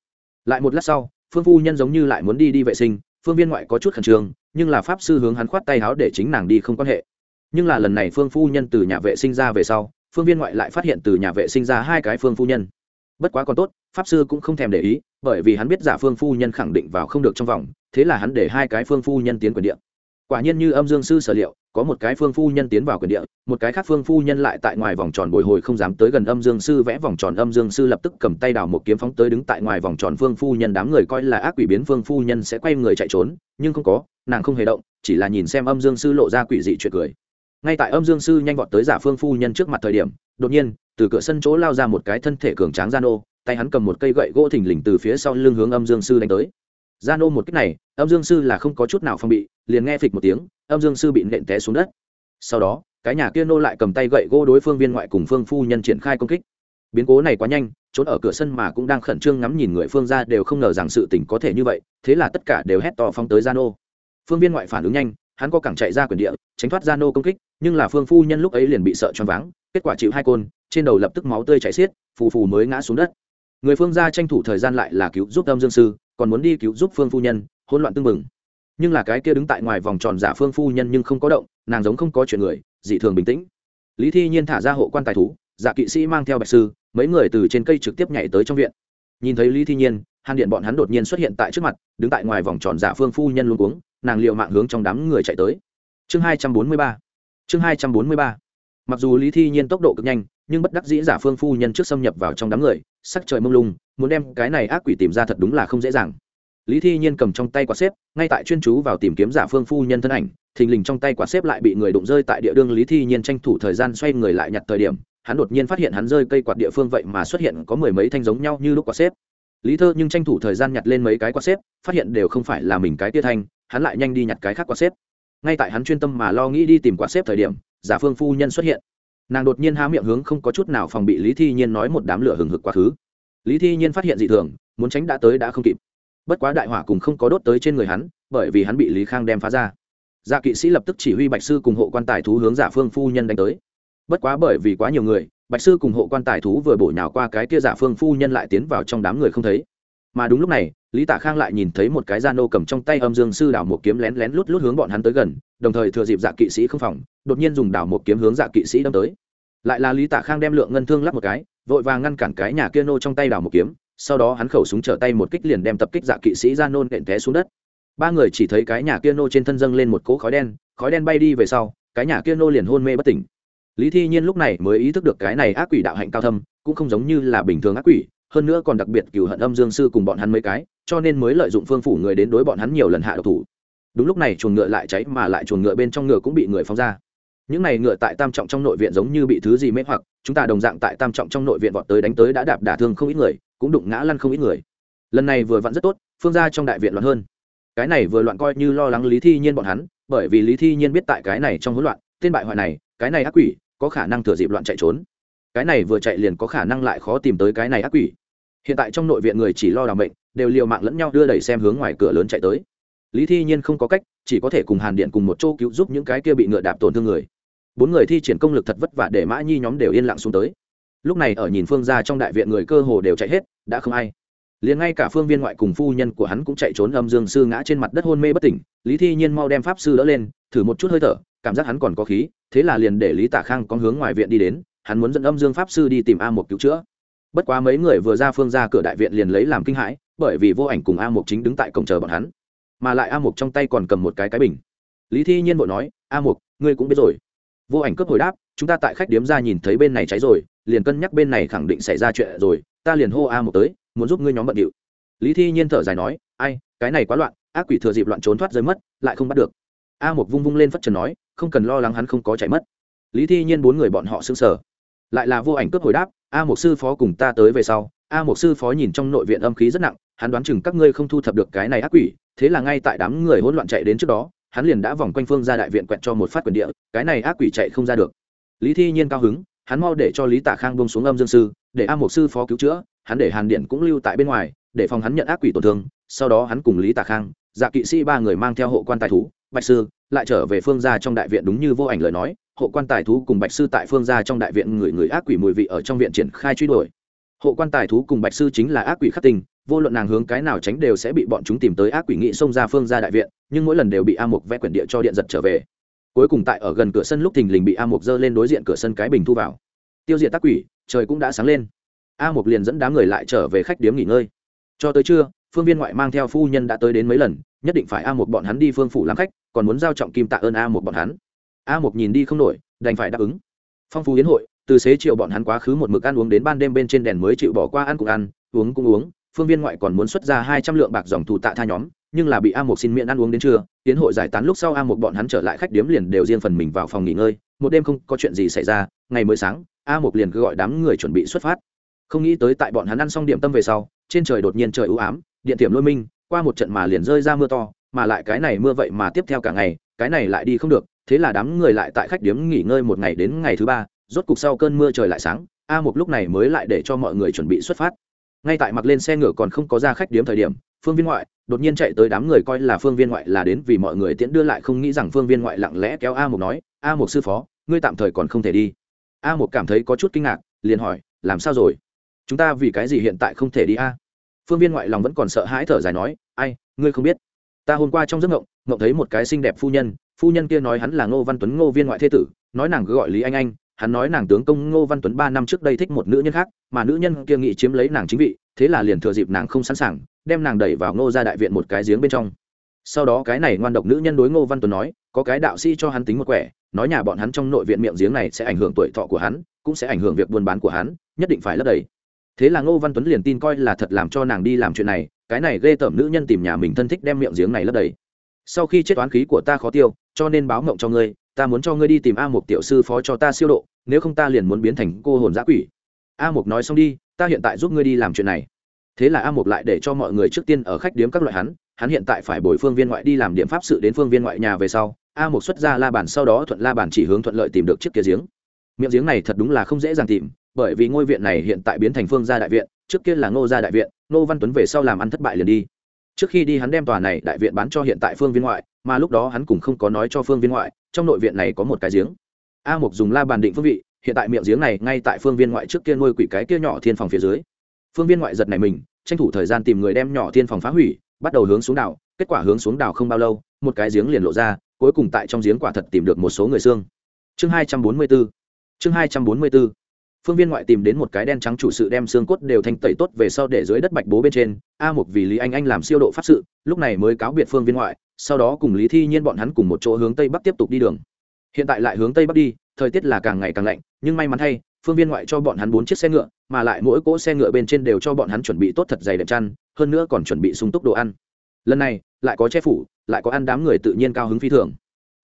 Lại một lát sau, phương phu nhân giống như lại muốn đi đi vệ sinh, phương viên ngoại có chút khẩn trương, nhưng là pháp sư hướng hắn khoát tay áo để chính nàng đi không quan hệ. Nhưng là lần này phương phu nhân từ nhà vệ sinh ra về sau, phương viên ngoại lại phát hiện từ nhà vệ sinh ra hai cái phương phu nhân. Bất quá còn tốt pháp sư cũng không thèm để ý, bởi vì hắn biết giả phương phu nhân khẳng định vào không được trong vòng, thế là hắn để hai cái phương phu nhân tiến quyền địa. Quả nhiên như âm dương sư sở liệu, có một cái phương phu nhân tiến vào quyền địa, một cái khác phương phu nhân lại tại ngoài vòng tròn bồi hồi không dám tới gần âm dương sư vẽ vòng tròn. Âm dương sư lập tức cầm tay đào một kiếm phóng tới đứng tại ngoài vòng tròn phương phu nhân, đám người coi là ác quỷ biến phương phu nhân sẽ quay người chạy trốn, nhưng không có, nàng không hề động, chỉ là nhìn xem âm dương sư lộ ra quỷ dị chuyện cười. Ngay tại âm dương sư nhanh vọt tới giả phương phu nhân trước mặt thời điểm, đột nhiên, từ cửa sân chỗ lao ra một cái thân thể cường tráng gian ô tay hắn cầm một cây gậy gỗ thình lình từ phía sau lưng hướng âm dương sư đánh tới. Gia Nô một cách này, âm dương sư là không có chút nào phong bị, liền nghe phịch một tiếng, âm dương sư bị nện té xuống đất. Sau đó, cái nhà kia nô lại cầm tay gậy gỗ đối phương viên ngoại cùng phương phu nhân triển khai công kích. Biến cố này quá nhanh, trốn ở cửa sân mà cũng đang khẩn trương ngắm nhìn người phương ra đều không ngờ rằng sự tình có thể như vậy, thế là tất cả đều hét to phong tới Gia Nô. phương viên ngoại phản ứng nhanh, hắn có cẳng chạy ra quyền địa, tránh thoát Gia Nô công kích, nhưng là phương phu nhân lúc ấy liền bị sợ choáng váng, kết quả chịu hai côn, trên đầu lập tức máu tươi chảy xiết, phù phù mới ngã xuống đất người phương gia tranh thủ thời gian lại là cứu giúp âm dương sư, còn muốn đi cứu giúp phương phu nhân, hỗn loạn tưng bừng. Nhưng là cái kia đứng tại ngoài vòng tròn giả phương phu nhân nhưng không có động, nàng giống không có chuyện người, dị thường bình tĩnh. Lý thi nhiên thả ra hộ quan tài thú giả kỵ sĩ mang theo bạch sư, mấy người từ trên cây trực tiếp nhảy tới trong viện. Nhìn thấy lý thi nhiên, hàn điện bọn hắn đột nhiên xuất hiện tại trước mặt, đứng tại ngoài vòng tròn giả phương phu nhân luôn cuống, nàng liệu mạng hướng trong đám người chạy tới. Chương hai trăm bốn mươi ba. Chương hai trăm bốn mươi ba. Mặc dù lý thi nhiên tốc độ cực nhanh, nhưng bất đắc dĩ giả phương phu nhân trước xâm nhập vào trong đám người sắc trời mông lung, muốn đem cái này ác quỷ tìm ra thật đúng là không dễ dàng. Lý thi nhiên cầm trong tay quả xếp, ngay tại chuyên chú vào tìm kiếm giả phương phu nhân thân ảnh, thình lình trong tay quả xếp lại bị người đụng rơi tại địa đương lý thi nhiên tranh thủ thời gian xoay người lại nhặt thời điểm, hắn đột nhiên phát hiện hắn rơi cây quạt địa phương vậy mà xuất hiện có mười mấy thanh giống nhau như lúc quả xếp. Lý thơ nhưng tranh thủ thời gian nhặt lên mấy cái quả xếp, phát hiện đều không phải là mình cái tia thanh, hắn lại nhanh đi nhặt cái khác quả xếp. Ngay tại hắn chuyên tâm mà lo nghĩ đi tìm quả xếp thời điểm, giả phương phu nhân xuất hiện nàng đột nhiên há miệng hướng không có chút nào phòng bị lý thi nhiên nói một đám lửa hừng hực quá khứ lý thi nhiên phát hiện dị thường muốn tránh đã tới đã không kịp bất quá đại hỏa cùng không có đốt tới trên người hắn bởi vì hắn bị lý khang đem phá ra dạ kỵ sĩ lập tức chỉ huy bạch sư cùng hộ quan tài thú hướng giả phương phu nhân đánh tới bất quá bởi vì quá nhiều người bạch sư cùng hộ quan tài thú vừa bổ nhào qua cái kia giả phương phu nhân lại tiến vào trong đám người không thấy mà đúng lúc này, lý tạ khang lại nhìn thấy một cái da nô cầm trong tay âm dương sư đảo một kiếm lén lén lút lút hướng bọn hắn tới gần, đồng thời thừa dịp dạ kỵ sĩ không phòng, đột nhiên dùng đảo một kiếm hướng dạ kỵ sĩ đâm tới. Lại là lý tạ khang đem lượng ngân thương lắp một cái, vội vàng ngăn cản cái nhà kia nô trong tay đảo một kiếm, sau đó hắn khẩu súng trở tay một kích liền đem tập kích dạ kỵ sĩ ra nôn đện té xuống đất. Ba người chỉ thấy cái nhà kia nô trên thân dâng lên một cỗ khói đen khói đen bay đi về sau, cái nhà kia nô liền hôn mê bất tỉnh. Lý thi nhiên lúc này mới ý thức được cái này ác quỷ đạo hạnh cao thâm, cũng không giống như là bình thường ác quỷ hơn nữa còn đặc biệt cửu hận âm dương sư cùng bọn hắn mấy cái, cho nên mới lợi dụng phương phủ người đến đối bọn hắn nhiều lần hạ độc thủ. Đúng lúc này chuồng ngựa lại cháy mà lại chuồng ngựa bên trong ngựa cũng bị người phóng ra. Những này ngựa tại tam trọng trong nội viện giống như bị thứ gì mê hoặc, chúng ta đồng dạng tại tam trọng trong nội viện vọt tới đánh tới đã đạp đả thương không ít người, cũng đụng ngã lăn không ít người. Lần này vừa vặn rất tốt, phương ra trong đại viện loạn hơn. Cái này vừa loạn coi như lo lắng lý thi nhiên bọn hắn, bởi vì lý thi nhiên biết tại cái này trong hỗn loạn, tên bại hoại này, cái này ác quỷ, có khả năng thừa dịp loạn chạy trốn cái này vừa chạy liền có khả năng lại khó tìm tới cái này ác quỷ. Hiện tại trong nội viện người chỉ lo làm bệnh đều liều mạng lẫn nhau đưa đẩy xem hướng ngoài cửa lớn chạy tới. Lý thi nhiên không có cách, chỉ có thể cùng hàn điện cùng một chỗ cứu giúp những cái kia bị ngựa đạp tổn thương người. Bốn người thi triển công lực thật vất vả để mã nhi nhóm đều yên lặng xuống tới. Lúc này ở nhìn phương ra trong đại viện người cơ hồ đều chạy hết, đã không ai. Liền ngay cả phương viên ngoại cùng phu nhân của hắn cũng chạy trốn âm dương sư ngã trên mặt đất hôn mê bất tỉnh, lý thi nhiên mau đem pháp sư đỡ lên, thử một chút hơi thở, cảm giác hắn còn có khí, thế là liền để lý tả khang con hướng ngoài viện đi đến hắn muốn dẫn âm dương pháp sư đi tìm a một cứu chữa. Bất quá mấy người vừa ra phương ra cửa đại viện liền lấy làm kinh hãi, bởi vì vô ảnh cùng a mục chính đứng tại cổng chờ bọn hắn. Mà lại a mục trong tay còn cầm một cái cái bình. Lý thi nhiên vội nói, a mục ngươi cũng biết rồi. Vô ảnh cướp hồi đáp, chúng ta tại khách điếm ra nhìn thấy bên này cháy rồi, liền cân nhắc bên này khẳng định xảy ra chuyện rồi, ta liền hô a mục tới, muốn giúp ngươi nhóm bận điệu. Lý thi nhiên thở dài nói, ai, cái này quá loạn, ác quỷ thừa dịp loạn trốn thoát rơi mất, lại không bắt được. A mục vung vung lên phất trần nói, không cần lo lắng hắn không có chạy mất. Lý thi nhiên bốn người bọn họ xứng sở lại là vô ảnh cướp hồi đáp, a một sư phó cùng ta tới về sau. A một sư phó nhìn trong nội viện âm khí rất nặng, hắn đoán chừng các ngươi không thu thập được cái này ác quỷ, thế là ngay tại đám người hỗn loạn chạy đến trước đó, hắn liền đã vòng quanh phương ra đại viện quẹt cho một phát quyền địa, cái này ác quỷ chạy không ra được. Lý thi nhiên cao hứng, hắn mau để cho lý tả khang bông xuống âm dương sư, để a mục sư phó cứu chữa, hắn để hàn điện cũng lưu tại bên ngoài, để phòng hắn nhận ác quỷ tổn thương, sau đó hắn cùng lý tả khang dạ kỵ sĩ ba người mang theo hộ quan tài thú, bạch sư, lại trở về phương gia trong đại viện đúng như vô ảnh lời nói hộ quan tài thú cùng bạch sư tại phương gia trong đại viện người người ác quỷ mùi vị ở trong viện triển khai truy đuổi. Hộ quan tài thú cùng bạch sư chính là ác quỷ khắc tình vô luận nàng hướng cái nào tránh đều sẽ bị bọn chúng tìm tới ác quỷ nghị xông ra phương gia đại viện, nhưng mỗi lần đều bị a mục vẽ quyển địa cho điện giật trở về. Cuối cùng tại ở gần cửa sân lúc thình lình bị a mục giơ lên đối diện cửa sân cái bình thu vào. Tiêu diệt tác quỷ, trời cũng đã sáng lên. A mục liền dẫn đám người lại trở về khách điếm nghỉ ngơi. Cho tới trưa, phương viên ngoại mang theo phu nhân đã tới đến mấy lần, nhất định phải a Mục bọn hắn đi phương phủ làm khách, còn muốn giao trọng kim tạ ơn a Mục bọn hắn a một nhìn đi không nổi, đành phải đáp ứng. Phong phú hiến hội, từ xế chiều bọn hắn quá khứ một mực ăn uống đến ban đêm bên trên đèn mới chịu bỏ qua ăn cùng ăn, uống cũng uống. Phương viên ngoại còn muốn xuất ra hai trăm lượng bạc dòng thủ tạ tha nhóm, nhưng là bị a một xin miệng ăn uống đến trưa tiến hội giải tán lúc sau a một bọn hắn trở lại khách điếm liền đều riêng phần mình vào phòng nghỉ ngơi. Một đêm không có chuyện gì xảy ra, ngày mới sáng, a một liền cứ gọi đám người chuẩn bị xuất phát. Không nghĩ tới tại bọn hắn ăn xong điểm tâm về sau, trên trời đột nhiên trời ưu ám, điện tiệm lôi minh, qua một trận mà liền rơi ra mưa to, mà lại cái này mưa vậy mà tiếp theo cả ngày, cái này lại đi không được thế là đám người lại tại khách điếm nghỉ ngơi một ngày đến ngày thứ ba, rốt cục sau cơn mưa trời lại sáng, a một lúc này mới lại để cho mọi người chuẩn bị xuất phát. Ngay tại mặc lên xe ngựa còn không có ra khách điếm thời điểm, phương viên ngoại đột nhiên chạy tới đám người coi là phương viên ngoại là đến vì mọi người tiễn đưa lại không nghĩ rằng phương viên ngoại lặng lẽ kéo a một nói, a một sư phó, ngươi tạm thời còn không thể đi. A một cảm thấy có chút kinh ngạc, liền hỏi, làm sao rồi? Chúng ta vì cái gì hiện tại không thể đi a? Phương viên ngoại lòng vẫn còn sợ hãi thở dài nói, ai, ngươi không biết ta hôm qua trong giấc ngộng ngộng thấy một cái xinh đẹp phu nhân phu nhân kia nói hắn là ngô văn tuấn, ngô viên ngoại thế tử, nói nàng cứ gọi lý anh anh, hắn nói nàng tướng công ngô văn tuấn ba năm trước đây thích một nữ nhân khác, mà nữ nhân kia nghĩ chiếm lấy nàng chính vị, thế là liền thừa dịp nàng không sẵn sàng, đem nàng đẩy vào ngô ra đại viện một cái giếng bên trong. Sau đó cái này ngoan độc nữ nhân đối ngô văn tuấn nói, có cái đạo sĩ cho hắn tính một quẻ, nói nhà bọn hắn trong nội viện miệng giếng này sẽ ảnh hưởng tuổi thọ của hắn, cũng sẽ ảnh hưởng việc buôn bán của hắn, nhất định phải lấp đầy. Thế là ngô văn tuấn liền tin coi là thật làm cho nàng đi làm chuyện này cái này ghê tởm nữ nhân tìm nhà mình thân thích đem miệng giếng này lấp đầy. Sau khi chết toán khí của ta khó tiêu, cho nên báo mộng cho ngươi, ta muốn cho ngươi đi tìm a một tiểu sư phó cho ta siêu độ, nếu không ta liền muốn biến thành cô hồn giã quỷ. A một nói xong đi, ta hiện tại giúp ngươi đi làm chuyện này. Thế là a một lại để cho mọi người trước tiên ở khách điếm các loại hắn hắn hiện tại phải bồi phương viên ngoại đi làm điểm pháp sự đến phương viên ngoại nhà về sau, a một xuất ra la bàn, sau đó thuận la bàn chỉ hướng thuận lợi tìm được chiếc kia giếng. Miệng giếng này thật đúng là không dễ dàng tìm bởi vì ngôi viện này hiện tại biến thành phương gia đại viện, trước kia là ngô gia đại viện, ngô văn tuấn về sau làm ăn thất bại liền đi. Trước khi đi hắn đem tòa này đại viện bán cho hiện tại phương viên ngoại, mà lúc đó hắn cũng không có nói cho phương viên ngoại, trong nội viện này có một cái giếng. A mục dùng la bàn định phương vị, hiện tại miệng giếng này ngay tại phương viên ngoại trước kia nuôi quỷ cái kia nhỏ thiên phòng phía dưới. Phương viên ngoại giật này mình, tranh thủ thời gian tìm người đem nhỏ thiên phòng phá hủy, bắt đầu hướng xuống đảo, kết quả hướng xuống đảo không bao lâu, một cái giếng liền lộ ra, cuối cùng tại trong giếng quả thật tìm được một số người xương. Chương hai trăm bốn mươi 244 chương hai trăm bốn mươi 244 phương viên ngoại tìm đến một cái đen trắng chủ sự đem xương cốt đều thanh tẩy tốt về sau để dưới đất bạch bố bên trên. A một vì lý anh anh làm siêu độ pháp sự, lúc này mới cáo biệt phương viên ngoại, sau đó cùng lý thi nhiên bọn hắn cùng một chỗ hướng tây bắc tiếp tục đi đường. Hiện tại lại hướng tây bắc đi, thời tiết là càng ngày càng lạnh, nhưng may mắn thay, phương viên ngoại cho bọn hắn bốn chiếc xe ngựa, mà lại mỗi cỗ xe ngựa bên trên đều cho bọn hắn chuẩn bị tốt thật dày đệm chăn, hơn nữa còn chuẩn bị sung túc đồ ăn. Lần này, lại có che phủ, lại có ăn đám người tự nhiên cao hứng phi thường.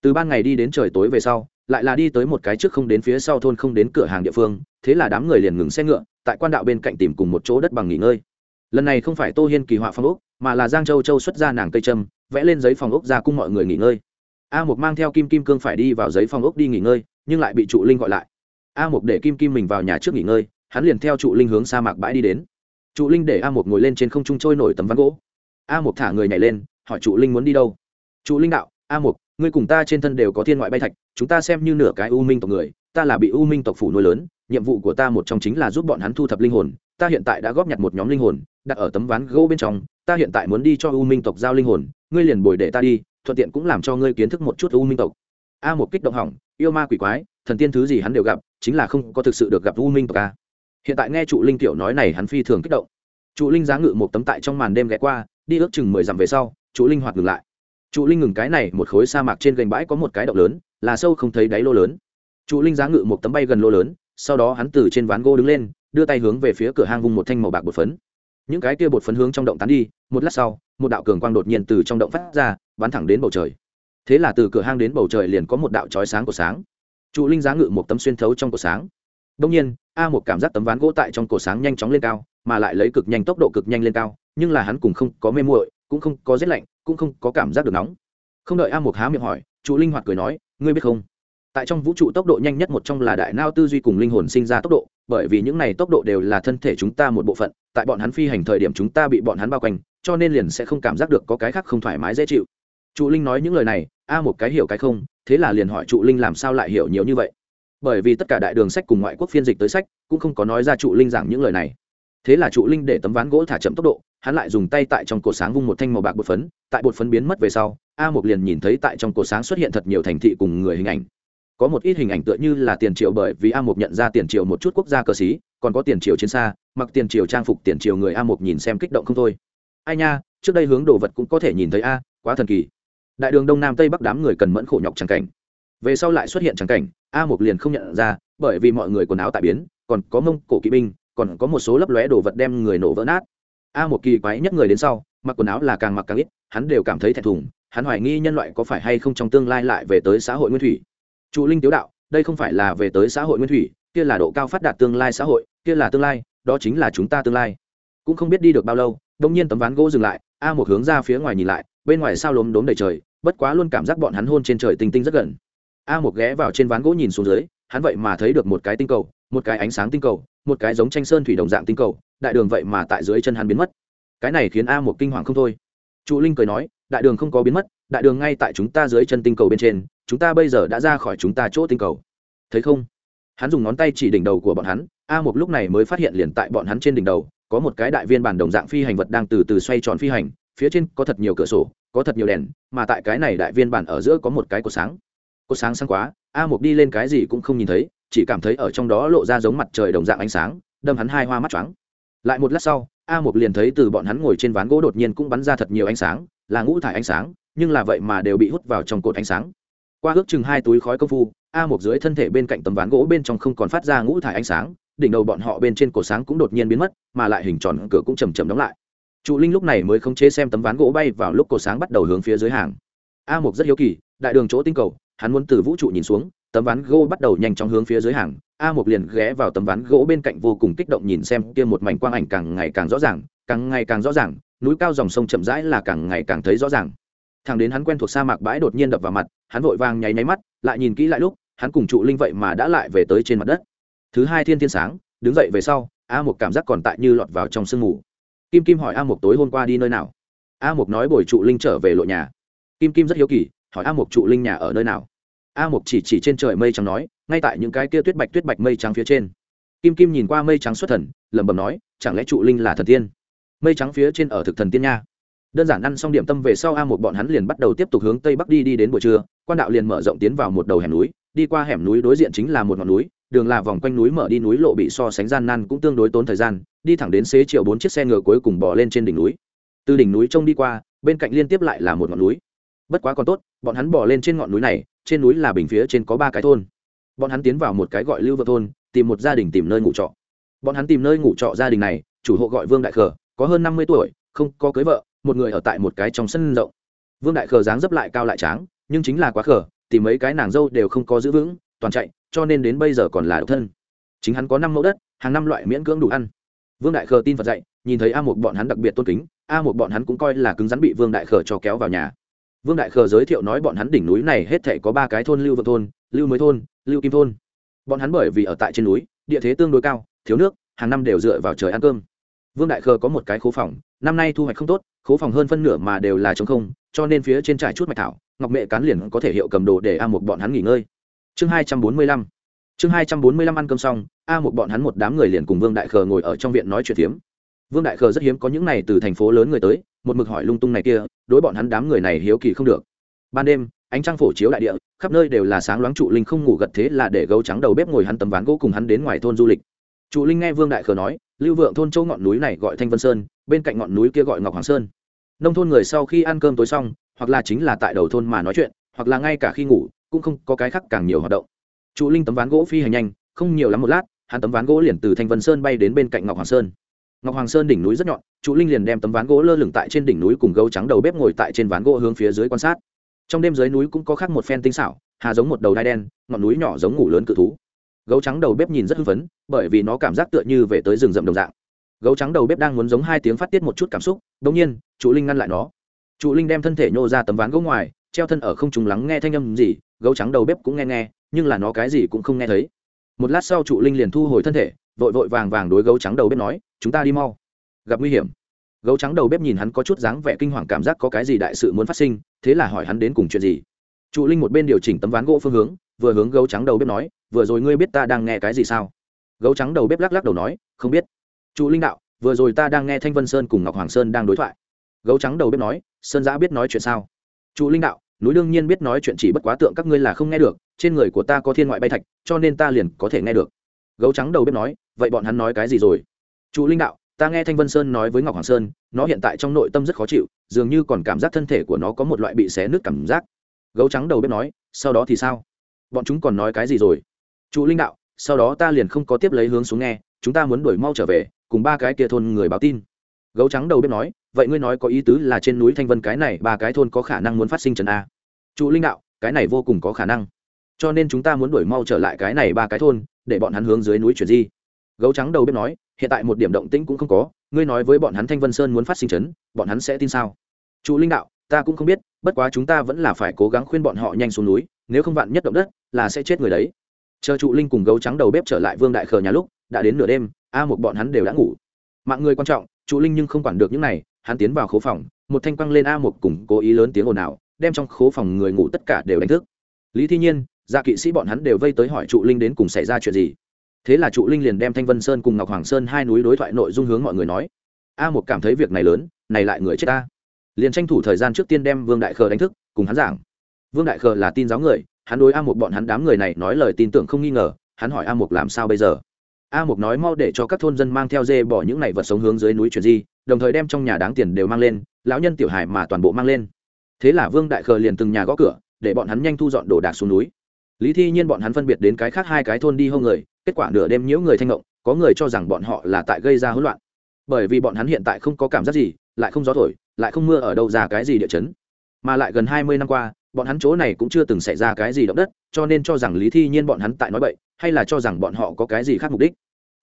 Từ ban ngày đi đến trời tối về sau lại là đi tới một cái trước không đến phía sau thôn không đến cửa hàng địa phương, thế là đám người liền ngừng xe ngựa, tại quan đạo bên cạnh tìm cùng một chỗ đất bằng nghỉ ngơi. Lần này không phải tô hiên kỳ họa phong ốc, mà là giang châu châu xuất ra nàng cây trâm vẽ lên giấy phòng ốc ra cung mọi người nghỉ ngơi. A mục mang theo kim kim cương phải đi vào giấy phòng ốc đi nghỉ ngơi, nhưng lại bị trụ linh gọi lại. A mục để kim kim mình vào nhà trước nghỉ ngơi, hắn liền theo trụ linh hướng sa mạc bãi đi đến. Trụ linh để a mục ngồi lên trên không trung trôi nổi tấm ván gỗ. A mục thả người nhảy lên, hỏi trụ linh muốn đi đâu. Trụ linh đạo, a mục ngươi cùng ta trên thân đều có thiên ngoại bay thạch, chúng ta xem như nửa cái u minh tộc người, ta là bị u minh tộc phủ nuôi lớn, nhiệm vụ của ta một trong chính là giúp bọn hắn thu thập linh hồn, ta hiện tại đã góp nhặt một nhóm linh hồn, đặt ở tấm ván gỗ bên trong, ta hiện tại muốn đi cho u minh tộc giao linh hồn, ngươi liền bồi để ta đi, thuận tiện cũng làm cho ngươi kiến thức một chút u minh tộc. A một kích động hỏng, yêu ma quỷ quái, thần tiên thứ gì hắn đều gặp, chính là không có thực sự được gặp u minh tộc a. Hiện tại nghe trụ linh tiểu nói này hắn phi thường kích động. Trụ linh giá ngự một tấm tại trong màn đêm ghé qua, đi ước chừng mười dặm về sau, trụ linh hoạt ngừng lại trụ linh ngừng cái này, một khối sa mạc trên gành bãi có một cái động lớn, là sâu không thấy đáy lô lớn. Trụ linh giá ngự một tấm bay gần lô lớn, sau đó hắn từ trên ván gỗ đứng lên, đưa tay hướng về phía cửa hang vùng một thanh màu bạc bột phấn. Những cái kia bột phấn hướng trong động tán đi, một lát sau, một đạo cường quang đột nhiên từ trong động phát ra, bắn thẳng đến bầu trời. Thế là từ cửa hang đến bầu trời liền có một đạo chói sáng của sáng. Trụ linh giá ngự một tấm xuyên thấu trong cổ sáng. Đông nhiên, a một cảm giác tấm ván gỗ tại trong cổ sáng nhanh chóng lên cao, mà lại lấy cực nhanh tốc độ cực nhanh lên cao, nhưng là hắn cùng không có mê muội, cũng không có rét lạnh cũng không có cảm giác được nóng. Không đợi a mục há miệng hỏi, trụ linh hoạt cười nói, ngươi biết không? Tại trong vũ trụ tốc độ nhanh nhất một trong là đại nao tư duy cùng linh hồn sinh ra tốc độ, bởi vì những này tốc độ đều là thân thể chúng ta một bộ phận, tại bọn hắn phi hành thời điểm chúng ta bị bọn hắn bao quanh, cho nên liền sẽ không cảm giác được có cái khác không thoải mái dễ chịu. Trụ linh nói những lời này, a một cái hiểu cái không, thế là liền hỏi trụ linh làm sao lại hiểu nhiều như vậy? Bởi vì tất cả đại đường sách cùng ngoại quốc phiên dịch tới sách, cũng không có nói ra trụ linh giảng những lời này. Thế là trụ linh để tấm ván gỗ thả chậm tốc độ hắn lại dùng tay tại trong cột sáng vung một thanh màu bạc bột phấn, tại bột phấn biến mất về sau, a một liền nhìn thấy tại trong cột sáng xuất hiện thật nhiều thành thị cùng người hình ảnh. Có một ít hình ảnh tựa như là tiền triệu bởi vì a một nhận ra tiền triệu một chút quốc gia cờ xí còn có tiền triệu chiến xa, mặc tiền triệu trang phục tiền triệu người a một nhìn xem kích động không thôi. Ai nha, trước đây hướng đồ vật cũng có thể nhìn thấy a, quá thần kỳ. Đại đường đông nam tây bắc đám người cần mẫn khổ nhọc trắng cảnh. Về sau lại xuất hiện trắng cảnh, a một liền không nhận ra, bởi vì mọi người quần áo tại biến, còn có mông cổ kỵ binh, còn có một số lấp lóe đồ vật đem người nổ vỡ nát a một kỳ quái nhất người đến sau, mặc quần áo là càng mặc càng ít, hắn đều cảm thấy thẹn thùng, hắn hoài nghi nhân loại có phải hay không trong tương lai lại về tới xã hội nguyên thủy. Trụ linh tiếu đạo, đây không phải là về tới xã hội nguyên thủy, kia là độ cao phát đạt tương lai xã hội, kia là tương lai, đó chính là chúng ta tương lai. Cũng không biết đi được bao lâu, đông nhiên tấm ván gỗ dừng lại, a một hướng ra phía ngoài nhìn lại, bên ngoài sao lốm đốm đầy trời, bất quá luôn cảm giác bọn hắn hôn trên trời tinh tinh rất gần. A một ghé vào trên ván gỗ nhìn xuống dưới, hắn vậy mà thấy được một cái tinh cầu, một cái ánh sáng tinh cầu, một cái giống tranh sơn thủy đồng dạng tinh cầu đại đường vậy mà tại dưới chân hắn biến mất. Cái này khiến a một kinh hoàng không thôi. Trụ linh cười nói, đại đường không có biến mất, đại đường ngay tại chúng ta dưới chân tinh cầu bên trên, chúng ta bây giờ đã ra khỏi chúng ta chỗ tinh cầu. Thấy không? Hắn dùng ngón tay chỉ đỉnh đầu của bọn hắn, a một lúc này mới phát hiện liền tại bọn hắn trên đỉnh đầu, có một cái đại viên bản đồng dạng phi hành vật đang từ từ xoay tròn phi hành, phía trên có thật nhiều cửa sổ, có thật nhiều đèn, mà tại cái này đại viên bản ở giữa có một cái cột sáng. Cột sáng sáng quá, a một đi lên cái gì cũng không nhìn thấy, chỉ cảm thấy ở trong đó lộ ra giống mặt trời đồng dạng ánh sáng, đâm hắn hai hoa mắt choáng lại một lát sau, a một liền thấy từ bọn hắn ngồi trên ván gỗ đột nhiên cũng bắn ra thật nhiều ánh sáng, là ngũ thải ánh sáng, nhưng là vậy mà đều bị hút vào trong cột ánh sáng. Qua ước chừng hai túi khói công phu, a một dưới thân thể bên cạnh tấm ván gỗ bên trong không còn phát ra ngũ thải ánh sáng, đỉnh đầu bọn họ bên trên cột sáng cũng đột nhiên biến mất, mà lại hình tròn cửa cũng chầm chầm đóng lại. Trụ linh lúc này mới không chế xem tấm ván gỗ bay vào lúc cột sáng bắt đầu hướng phía dưới hàng. A một rất hiếu kỳ, đại đường chỗ tinh cầu, hắn muốn từ vũ trụ nhìn xuống tấm ván gỗ bắt đầu nhanh chóng hướng phía dưới hàng. A một liền ghé vào tấm ván gỗ bên cạnh vô cùng kích động nhìn xem kia một mảnh quang ảnh càng ngày càng rõ ràng, càng ngày càng rõ ràng, núi cao dòng sông chậm rãi là càng ngày càng thấy rõ ràng. Thằng đến hắn quen thuộc sa mạc bãi đột nhiên đập vào mặt, hắn vội vàng nháy nháy mắt, lại nhìn kỹ lại lúc, hắn cùng trụ linh vậy mà đã lại về tới trên mặt đất. Thứ hai thiên thiên sáng, đứng dậy về sau, a một cảm giác còn tại như lọt vào trong sương mù. Kim kim hỏi a một tối hôm qua đi nơi nào? A một nói bồi trụ linh trở về lộ nhà. Kim kim rất hiếu kỳ, hỏi a một trụ linh nhà ở nơi nào? A Mục chỉ chỉ trên trời mây trắng nói, ngay tại những cái kia tuyết bạch tuyết bạch mây trắng phía trên. Kim kim nhìn qua mây trắng xuất thần, lẩm bẩm nói, chẳng lẽ trụ linh là thần tiên? Mây trắng phía trên ở thực thần tiên nha. Đơn giản ăn xong điểm tâm về sau a một bọn hắn liền bắt đầu tiếp tục hướng tây bắc đi đi đến buổi trưa, quan đạo liền mở rộng tiến vào một đầu hẻm núi, đi qua hẻm núi đối diện chính là một ngọn núi, đường là vòng quanh núi mở đi núi lộ bị so sánh gian nan cũng tương đối tốn thời gian, đi thẳng đến xế chiều bốn chiếc xe ngựa cuối cùng bỏ lên trên đỉnh núi. Từ đỉnh núi trông đi qua, bên cạnh liên tiếp lại là một ngọn núi bất quá còn tốt, bọn hắn bỏ lên trên ngọn núi này, trên núi là bình phía trên có ba cái thôn. Bọn hắn tiến vào một cái gọi lưu vợ thôn, tìm một gia đình tìm nơi ngủ trọ. Bọn hắn tìm nơi ngủ trọ gia đình này, chủ hộ gọi vương đại khờ, có hơn năm mươi tuổi, không có cưới vợ, một người ở tại một cái trong sân rộng. Vương đại khờ dáng dấp lại cao lại tráng, nhưng chính là quá khờ, tìm mấy cái nàng dâu đều không có giữ vững, toàn chạy, cho nên đến bây giờ còn là độc thân. Chính hắn có năm mẫu đất, hàng năm loại miễn cưỡng đủ ăn. Vương đại khờ tin phật dạy, nhìn thấy a một bọn hắn đặc biệt tôn kính, a một bọn hắn cũng coi là cứng rắn bị vương đại khờ cho kéo vào nhà vương đại khờ giới thiệu nói bọn hắn đỉnh núi này hết thể có ba cái thôn, lưu vượng thôn, lưu mới thôn, lưu kim thôn. Bọn hắn bởi vì ở tại trên núi, địa thế tương đối cao, thiếu nước, hàng năm đều dựa vào trời ăn cơm. Vương đại khờ có một cái khố phòng, năm nay thu hoạch không tốt, khố phòng hơn phân nửa mà đều là trống không, cho nên phía trên trải chút mạch thảo, ngọc mẹ cán liền có thể hiệu cầm đồ để a một bọn hắn nghỉ ngơi. Chương hai trăm bốn mươi lăm. Chương hai trăm bốn mươi lăm ăn cơm xong, a một bọn hắn một đám người liền cùng vương đại khờ ngồi ở trong viện nói chuyện phiếm. Vương đại khờ rất hiếm có những này từ thành phố lớn người tới một mực hỏi lung tung này kia, đối bọn hắn đám người này hiếu kỳ không được. Ban đêm, ánh trăng phổ chiếu đại địa, khắp nơi đều là sáng loáng trụ linh không ngủ gật thế là để gấu trắng đầu bếp ngồi hắn tấm ván gỗ cùng hắn đến ngoài thôn du lịch. Trụ linh nghe vương đại khờ nói, lưu vượng thôn châu ngọn núi này gọi thanh vân sơn, bên cạnh ngọn núi kia gọi ngọc hoàng sơn. Nông thôn người sau khi ăn cơm tối xong, hoặc là chính là tại đầu thôn mà nói chuyện, hoặc là ngay cả khi ngủ, cũng không có cái khác càng nhiều hoạt động. Trụ linh tấm ván gỗ phi hành nhanh, không nhiều lắm một lát, hắn tấm ván gỗ liền từ thanh vân sơn bay đến bên cạnh ngọc hoàng sơn ngọc hoàng sơn đỉnh núi rất nhọn, trụ linh liền đem tấm ván gỗ lơ lửng tại trên đỉnh núi cùng gấu trắng đầu bếp ngồi tại trên ván gỗ hướng phía dưới quan sát. Trong đêm dưới núi cũng có khác một phen tinh xảo, hà giống một đầu đai đen, ngọn núi nhỏ giống ngủ lớn cự thú. Gấu trắng đầu bếp nhìn rất hưng phấn, bởi vì nó cảm giác tựa như về tới rừng rậm đồng dạng. Gấu trắng đầu bếp đang muốn giống hai tiếng phát tiết một chút cảm xúc đ ỗ n g nhiên, trụ linh ngăn lại nó. Trụ linh đem thân thể nhô ra tấm ván gỗ ngoài, treo thân ở không trùng lắng nghe thanh âm gì, gấu trắng đầu bếp cũng nghe nghe, nhưng là nó cái gì cũng không nghe thấy. Một lát sau trụ linh liền thu hồi thân thể, vội vội vàng vàng đối gấu trắng đầu bếp nói chúng ta đi mau. Gặp nguy hiểm. Gấu trắng đầu bếp nhìn hắn có chút dáng vẻ kinh hoàng cảm giác có cái gì đại sự muốn phát sinh, thế là hỏi hắn đến cùng chuyện gì. Trụ linh một bên điều chỉnh tấm ván gỗ phương hướng, vừa hướng gấu trắng đầu bếp nói, vừa rồi ngươi biết ta đang nghe cái gì sao? Gấu trắng đầu bếp lắc lắc đầu nói, không biết. Trụ linh đạo, vừa rồi ta đang nghe thanh vân sơn cùng ngọc hoàng sơn đang đối thoại. Gấu trắng đầu bếp nói, sơn giã biết nói chuyện sao? Trụ linh đạo, núi đương nhiên biết nói chuyện chỉ bất quá tượng các ngươi là không nghe được, trên người của ta có thiên ngoại bay thạch, cho nên ta liền có thể nghe được. Gấu trắng đầu bếp nói, vậy bọn hắn nói cái gì rồi? Trụ linh đạo, ta nghe thanh vân sơn nói với ngọc hoàng sơn, nó hiện tại trong nội tâm rất khó chịu, dường như còn cảm giác thân thể của nó có một loại bị xé nước cảm giác. Gấu trắng đầu bếp nói, sau đó thì sao? Bọn chúng còn nói cái gì rồi? Trụ linh đạo, sau đó ta liền không có tiếp lấy hướng xuống nghe, chúng ta muốn đuổi mau trở về, cùng ba cái kia thôn người báo tin. Gấu trắng đầu bếp nói, vậy ngươi nói có ý tứ là trên núi thanh vân cái này ba cái thôn có khả năng muốn phát sinh trần a. Trụ linh đạo, cái này vô cùng có khả năng. Cho nên chúng ta muốn đuổi mau trở lại cái này ba cái thôn, để bọn hắn hướng dưới núi chuyển di. Gấu trắng đầu bếp nói hiện tại một điểm động tĩnh cũng không có, ngươi nói với bọn hắn thanh vân sơn muốn phát sinh chấn, bọn hắn sẽ tin sao? Trụ linh đạo, ta cũng không biết, bất quá chúng ta vẫn là phải cố gắng khuyên bọn họ nhanh xuống núi, nếu không vạn nhất động đất, là sẽ chết người đấy. Chờ trụ linh cùng gấu trắng đầu bếp trở lại vương đại khờ nhà lúc, đã đến nửa đêm, a một bọn hắn đều đã ngủ. Mạng người quan trọng trụ linh nhưng không quản được những này, hắn tiến vào khố phòng, một thanh quăng lên a một cùng cố ý lớn tiếng ồn ào, đem trong khố phòng người ngủ tất cả đều đánh thức. Lý thi nhiên gia kỵ sĩ bọn hắn đều vây tới hỏi trụ linh đến cùng xảy ra chuyện gì thế là trụ linh liền đem thanh vân sơn cùng ngọc hoàng sơn hai núi đối thoại nội dung hướng mọi người nói. A một cảm thấy việc này lớn, này lại người chết ta. Liền tranh thủ thời gian trước tiên đem vương đại khờ đánh thức, cùng hắn giảng. Vương đại khờ là tin giáo người, hắn đối a một bọn hắn đám người này nói lời tin tưởng không nghi ngờ, hắn hỏi a một làm sao bây giờ. A một nói mau để cho các thôn dân mang theo dê bỏ những này vật sống hướng dưới núi chuyển di, đồng thời đem trong nhà đáng tiền đều mang lên, lão nhân tiểu hải mà toàn bộ mang lên. Thế là vương đại khờ liền từng nhà gõ cửa, để bọn hắn nhanh thu dọn đồ đạc xuống núi. Lý thi nhiên bọn hắn phân biệt đến cái khác hai cái thôn đi hông người kết quả nửa đêm nhiễu người thanh ngộng, có người cho rằng bọn họ là tại gây ra hỗn loạn. Bởi vì bọn hắn hiện tại không có cảm giác gì, lại không gió thổi, lại không mưa ở đâu ra cái gì địa chấn. Mà lại gần hai mươi năm qua, bọn hắn chỗ này cũng chưa từng xảy ra cái gì động đất, cho nên cho rằng lý thi nhiên bọn hắn tại nói bậy, hay là cho rằng bọn họ có cái gì khác mục đích.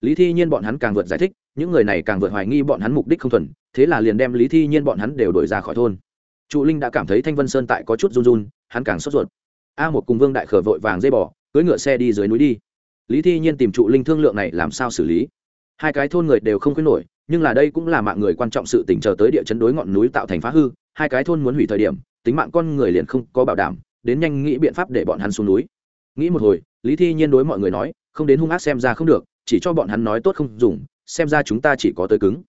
Lý thi nhiên bọn hắn càng vượt giải thích, những người này càng vượt hoài nghi bọn hắn mục đích không thuần, thế là liền đem lý thi nhiên bọn hắn đều đổi ra khỏi thôn. Trụ linh đã cảm thấy thanh vân sơn tại có chút run run, hắn càng sốt ruột. A một cùng vương đại khở vội vàng dây bỏ cưỡi ngựa xe đi dưới núi đi lý thi nhiên tìm trụ linh thương lượng này làm sao xử lý? Hai cái thôn người đều không khuyến nổi, nhưng là đây cũng là mạng người quan trọng sự tỉnh chờ tới địa chấn đối ngọn núi tạo thành phá hư, hai cái thôn muốn hủy thời điểm, tính mạng con người liền không có bảo đảm, đến nhanh nghĩ biện pháp để bọn hắn xuống núi. Nghĩ một hồi, lý thi nhiên đối mọi người nói, không đến hung ác xem ra không được, chỉ cho bọn hắn nói tốt không dùng, xem ra chúng ta chỉ có tới cứng.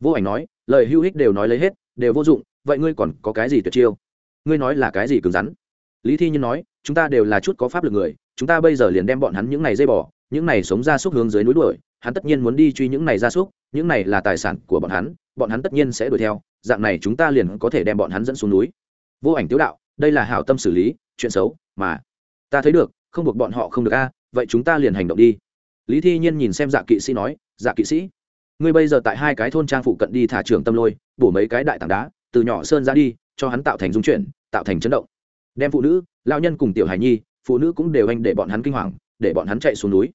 Vô ảnh nói, lời hữu hích đều nói lấy hết, đều vô dụng, vậy ngươi còn có cái gì tuyệt chiêu? Ngươi nói là cái gì cứng rắn? Lý thi nhiên nói, chúng ta đều là chút có pháp lực người chúng ta bây giờ liền đem bọn hắn những này dây bỏ, những này sống ra xúc hướng dưới núi đuổi, hắn tất nhiên muốn đi truy những này ra súc, những này là tài sản của bọn hắn bọn hắn tất nhiên sẽ đuổi theo, dạng này chúng ta liền có thể đem bọn hắn dẫn xuống núi. Vô ảnh tiếu đạo, đây là hảo tâm xử lý, chuyện xấu, mà ta thấy được, không buộc bọn họ không được a, vậy chúng ta liền hành động đi. Lý thi nhiên nhìn xem dạ kỵ sĩ nói dạ kỵ sĩ, ngươi bây giờ tại hai cái thôn trang phụ cận đi thả trường tâm lôi, bổ mấy cái đại tảng đá, từ nhỏ sơn ra đi, cho hắn tạo thành dung chuyển, tạo thành chấn động. Đem phụ nữ lao nhân cùng tiểu hải nhi phụ nữ cũng đều anh để bọn hắn kinh hoàng, để bọn hắn chạy xuống núi.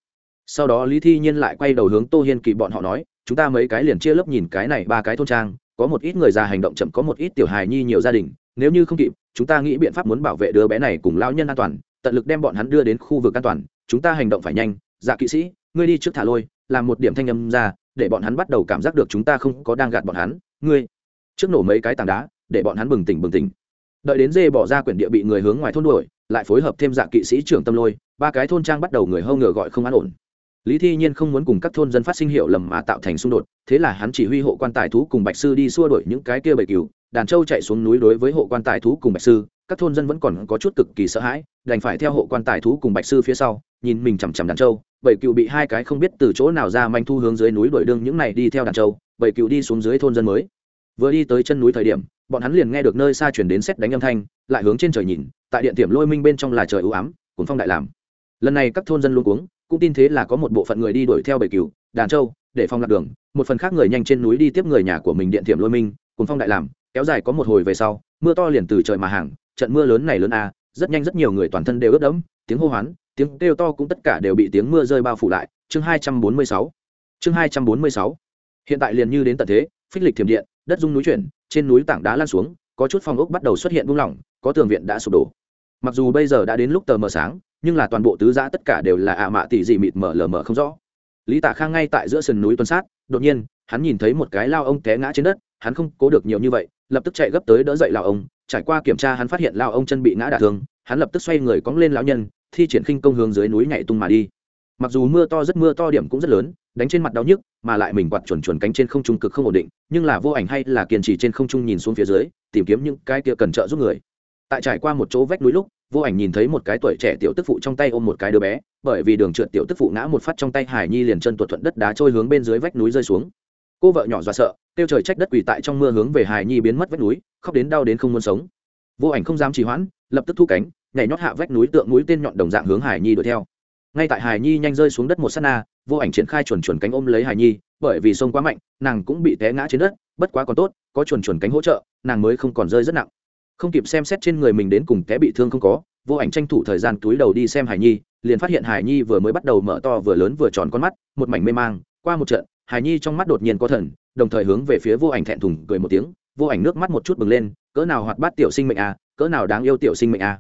Sau đó lý thi nhiên lại quay đầu hướng tô hiên kỳ bọn họ nói, chúng ta mấy cái liền chia lớp nhìn cái này ba cái thôn trang, có một ít người già hành động chậm, có một ít tiểu hài nhi nhiều gia đình, nếu như không kịp, chúng ta nghĩ biện pháp muốn bảo vệ đứa bé này cùng lao nhân an toàn, tận lực đem bọn hắn đưa đến khu vực an toàn, chúng ta hành động phải nhanh. Dạ kỵ sĩ, ngươi đi trước thả lôi, làm một điểm thanh âm ra, để bọn hắn bắt đầu cảm giác được chúng ta không có đang gạt bọn hắn. Ngươi, trước nổ mấy cái tảng đá, để bọn hắn bừng tỉnh bừng tỉnh. Đợi đến dê bỏ ra quyển địa bị người hướng ngoài thôn đuổi lại phối hợp thêm dạ kỵ sĩ trưởng tâm lôi, ba cái thôn trang bắt đầu người hâu ngựa gọi không an ổn. Lý thi nhiên không muốn cùng các thôn dân phát sinh hiệu lầm mà tạo thành xung đột, thế là hắn chỉ huy hộ quan tài thú cùng bạch sư đi xua đuổi những cái kia bầy cừu. Đàn trâu chạy xuống núi đối với hộ quan tài thú cùng bạch sư, các thôn dân vẫn còn có chút cực kỳ sợ hãi, đành phải theo hộ quan tài thú cùng bạch sư phía sau, nhìn mình chằm chằm đàn trâu. Bầy cừu bị hai cái không biết từ chỗ nào ra manh thu hướng dưới núi đuổi đương những này đi theo đàn trâu, bầy cừu đi xuống dưới thôn dân mới. Vừa đi tới chân núi thời điểm bọn hắn liền nghe được nơi xa chuyển đến xét đánh âm thanh, lại hướng trên trời nhìn, tại điện tiệm lôi minh bên trong là trời ưu ám cuốn phong đại làm. Lần này các thôn dân luôn cuống, cũng tin thế là có một bộ phận người đi đuổi theo bầy cừu, đàn trâu, để phong lạc đường, một phần khác người nhanh trên núi đi tiếp người nhà của mình điện tiệm lôi minh cuốn phong đại làm, kéo dài có một hồi về sau, mưa to liền từ trời mà hàng, trận mưa lớn này lớn a, rất nhanh rất nhiều người toàn thân đều ướt đẫm, tiếng hô hoán, tiếng kêu to cũng tất cả đều bị tiếng mưa rơi bao phủ lại. Chương hai trăm bốn mươi sáu. Chương hai trăm bốn mươi sáu. Hiện tại liền như đến tận thế, phích lịch thiểm điện, đất dung núi chuyển trên núi tảng đá lan xuống, có chút phòng ốc bắt đầu xuất hiện buông lỏng có tường viện đã sụp đổ. Mặc dù bây giờ đã đến lúc tờ mờ sáng, nhưng là toàn bộ tứ giã tất cả đều là ạ mạ tỷ dị mịt mờ lờ mờ không rõ. Lý tả khang ngay tại giữa sườn núi tuần sát, đột nhiên, hắn nhìn thấy một cái lao ông té ngã trên đất, hắn không cố được nhiều như vậy, lập tức chạy gấp tới đỡ dậy lao ông, trải qua kiểm tra hắn phát hiện lao ông chân bị ngã đả thương, hắn lập tức xoay người cóng lên lão nhân, thi triển khinh công hướng dưới núi nhảy tung mà đi. Mặc dù mưa to rất mưa to điểm cũng rất lớn đánh trên mặt đau nhức, mà lại mình quạt chuẩn chuẩn cánh trên không trung cực không ổn định, nhưng là vô ảnh hay là kiên trì trên không trung nhìn xuống phía dưới, tìm kiếm những cái kia cần trợ giúp người. Tại trải qua một chỗ vách núi lúc, vô ảnh nhìn thấy một cái tuổi trẻ tiểu tức phụ trong tay ôm một cái đứa bé, bởi vì đường trượt tiểu tức phụ ngã một phát trong tay hải nhi liền chân tuột thuận đất đá trôi hướng bên dưới vách núi rơi xuống. Cô vợ nhỏ dọa sợ, kêu trời trách đất quỳ tại trong mưa hướng về hải nhi biến mất vách núi, khóc đến đau đến không muốn sống. Vô ảnh không dám trì hoãn, lập tức thu cánh, nhảy nhót hạ vách núi tượng núi tên nhọn đồng dạng hướng hải nhi đuổi theo ngay tại hải nhi nhanh rơi xuống đất một s á t na, vô ảnh triển khai chuẩn chuẩn cánh ôm lấy hải nhi, bởi vì sông quá mạnh, nàng cũng bị té ngã trên đất, bất quá còn tốt, có chuẩn chuẩn cánh hỗ trợ, nàng mới không còn rơi rất nặng. Không kịp xem xét trên người mình đến cùng té bị thương không có, vô ảnh tranh thủ thời gian túi đầu đi xem hải nhi, liền phát hiện hải nhi vừa mới bắt đầu mở to vừa lớn vừa tròn con mắt, một mảnh mê mang, qua một trận, hải nhi trong mắt đột nhiên có thần, đồng thời hướng về phía vô ảnh thẹn thùng cười một tiếng, vô ảnh nước mắt một chút bừng lên, cỡ nào hoạt bát tiểu sinh mệnh à cỡ nào đáng yêu tiểu sinh mệnh à.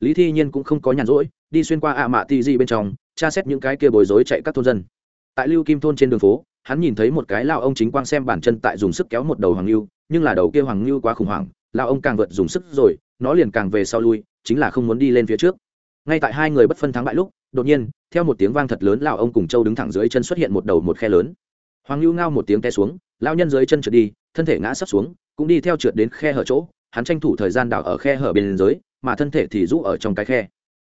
Lý thi nhiên cũng không có nhàn rỗi đi xuyên qua ạ mạ ti di bên trong, tra xét những cái kia bối rối chạy các thôn dân. Tại lưu kim thôn trên đường phố, hắn nhìn thấy một cái lao ông chính quang xem bản chân tại dùng sức kéo một đầu hoàng lưu nhưng là đầu kia hoàng lưu quá khủng hoảng, lao ông càng vượt dùng sức rồi, nó liền càng về sau lui, chính là không muốn đi lên phía trước. Ngay tại hai người bất phân thắng bại lúc, đột nhiên, theo một tiếng vang thật lớn lao ông cùng châu đứng thẳng dưới chân xuất hiện một đầu một khe lớn. Hoàng lưu ngao một tiếng té xuống, lao nhân dưới chân trượt đi, thân thể ngã sấp xuống, cũng đi theo trượt đến khe hở chỗ, hắn tranh thủ thời gian đảo ở khe hở bên dưới, mà thân thể thì rũ ở trong cái khe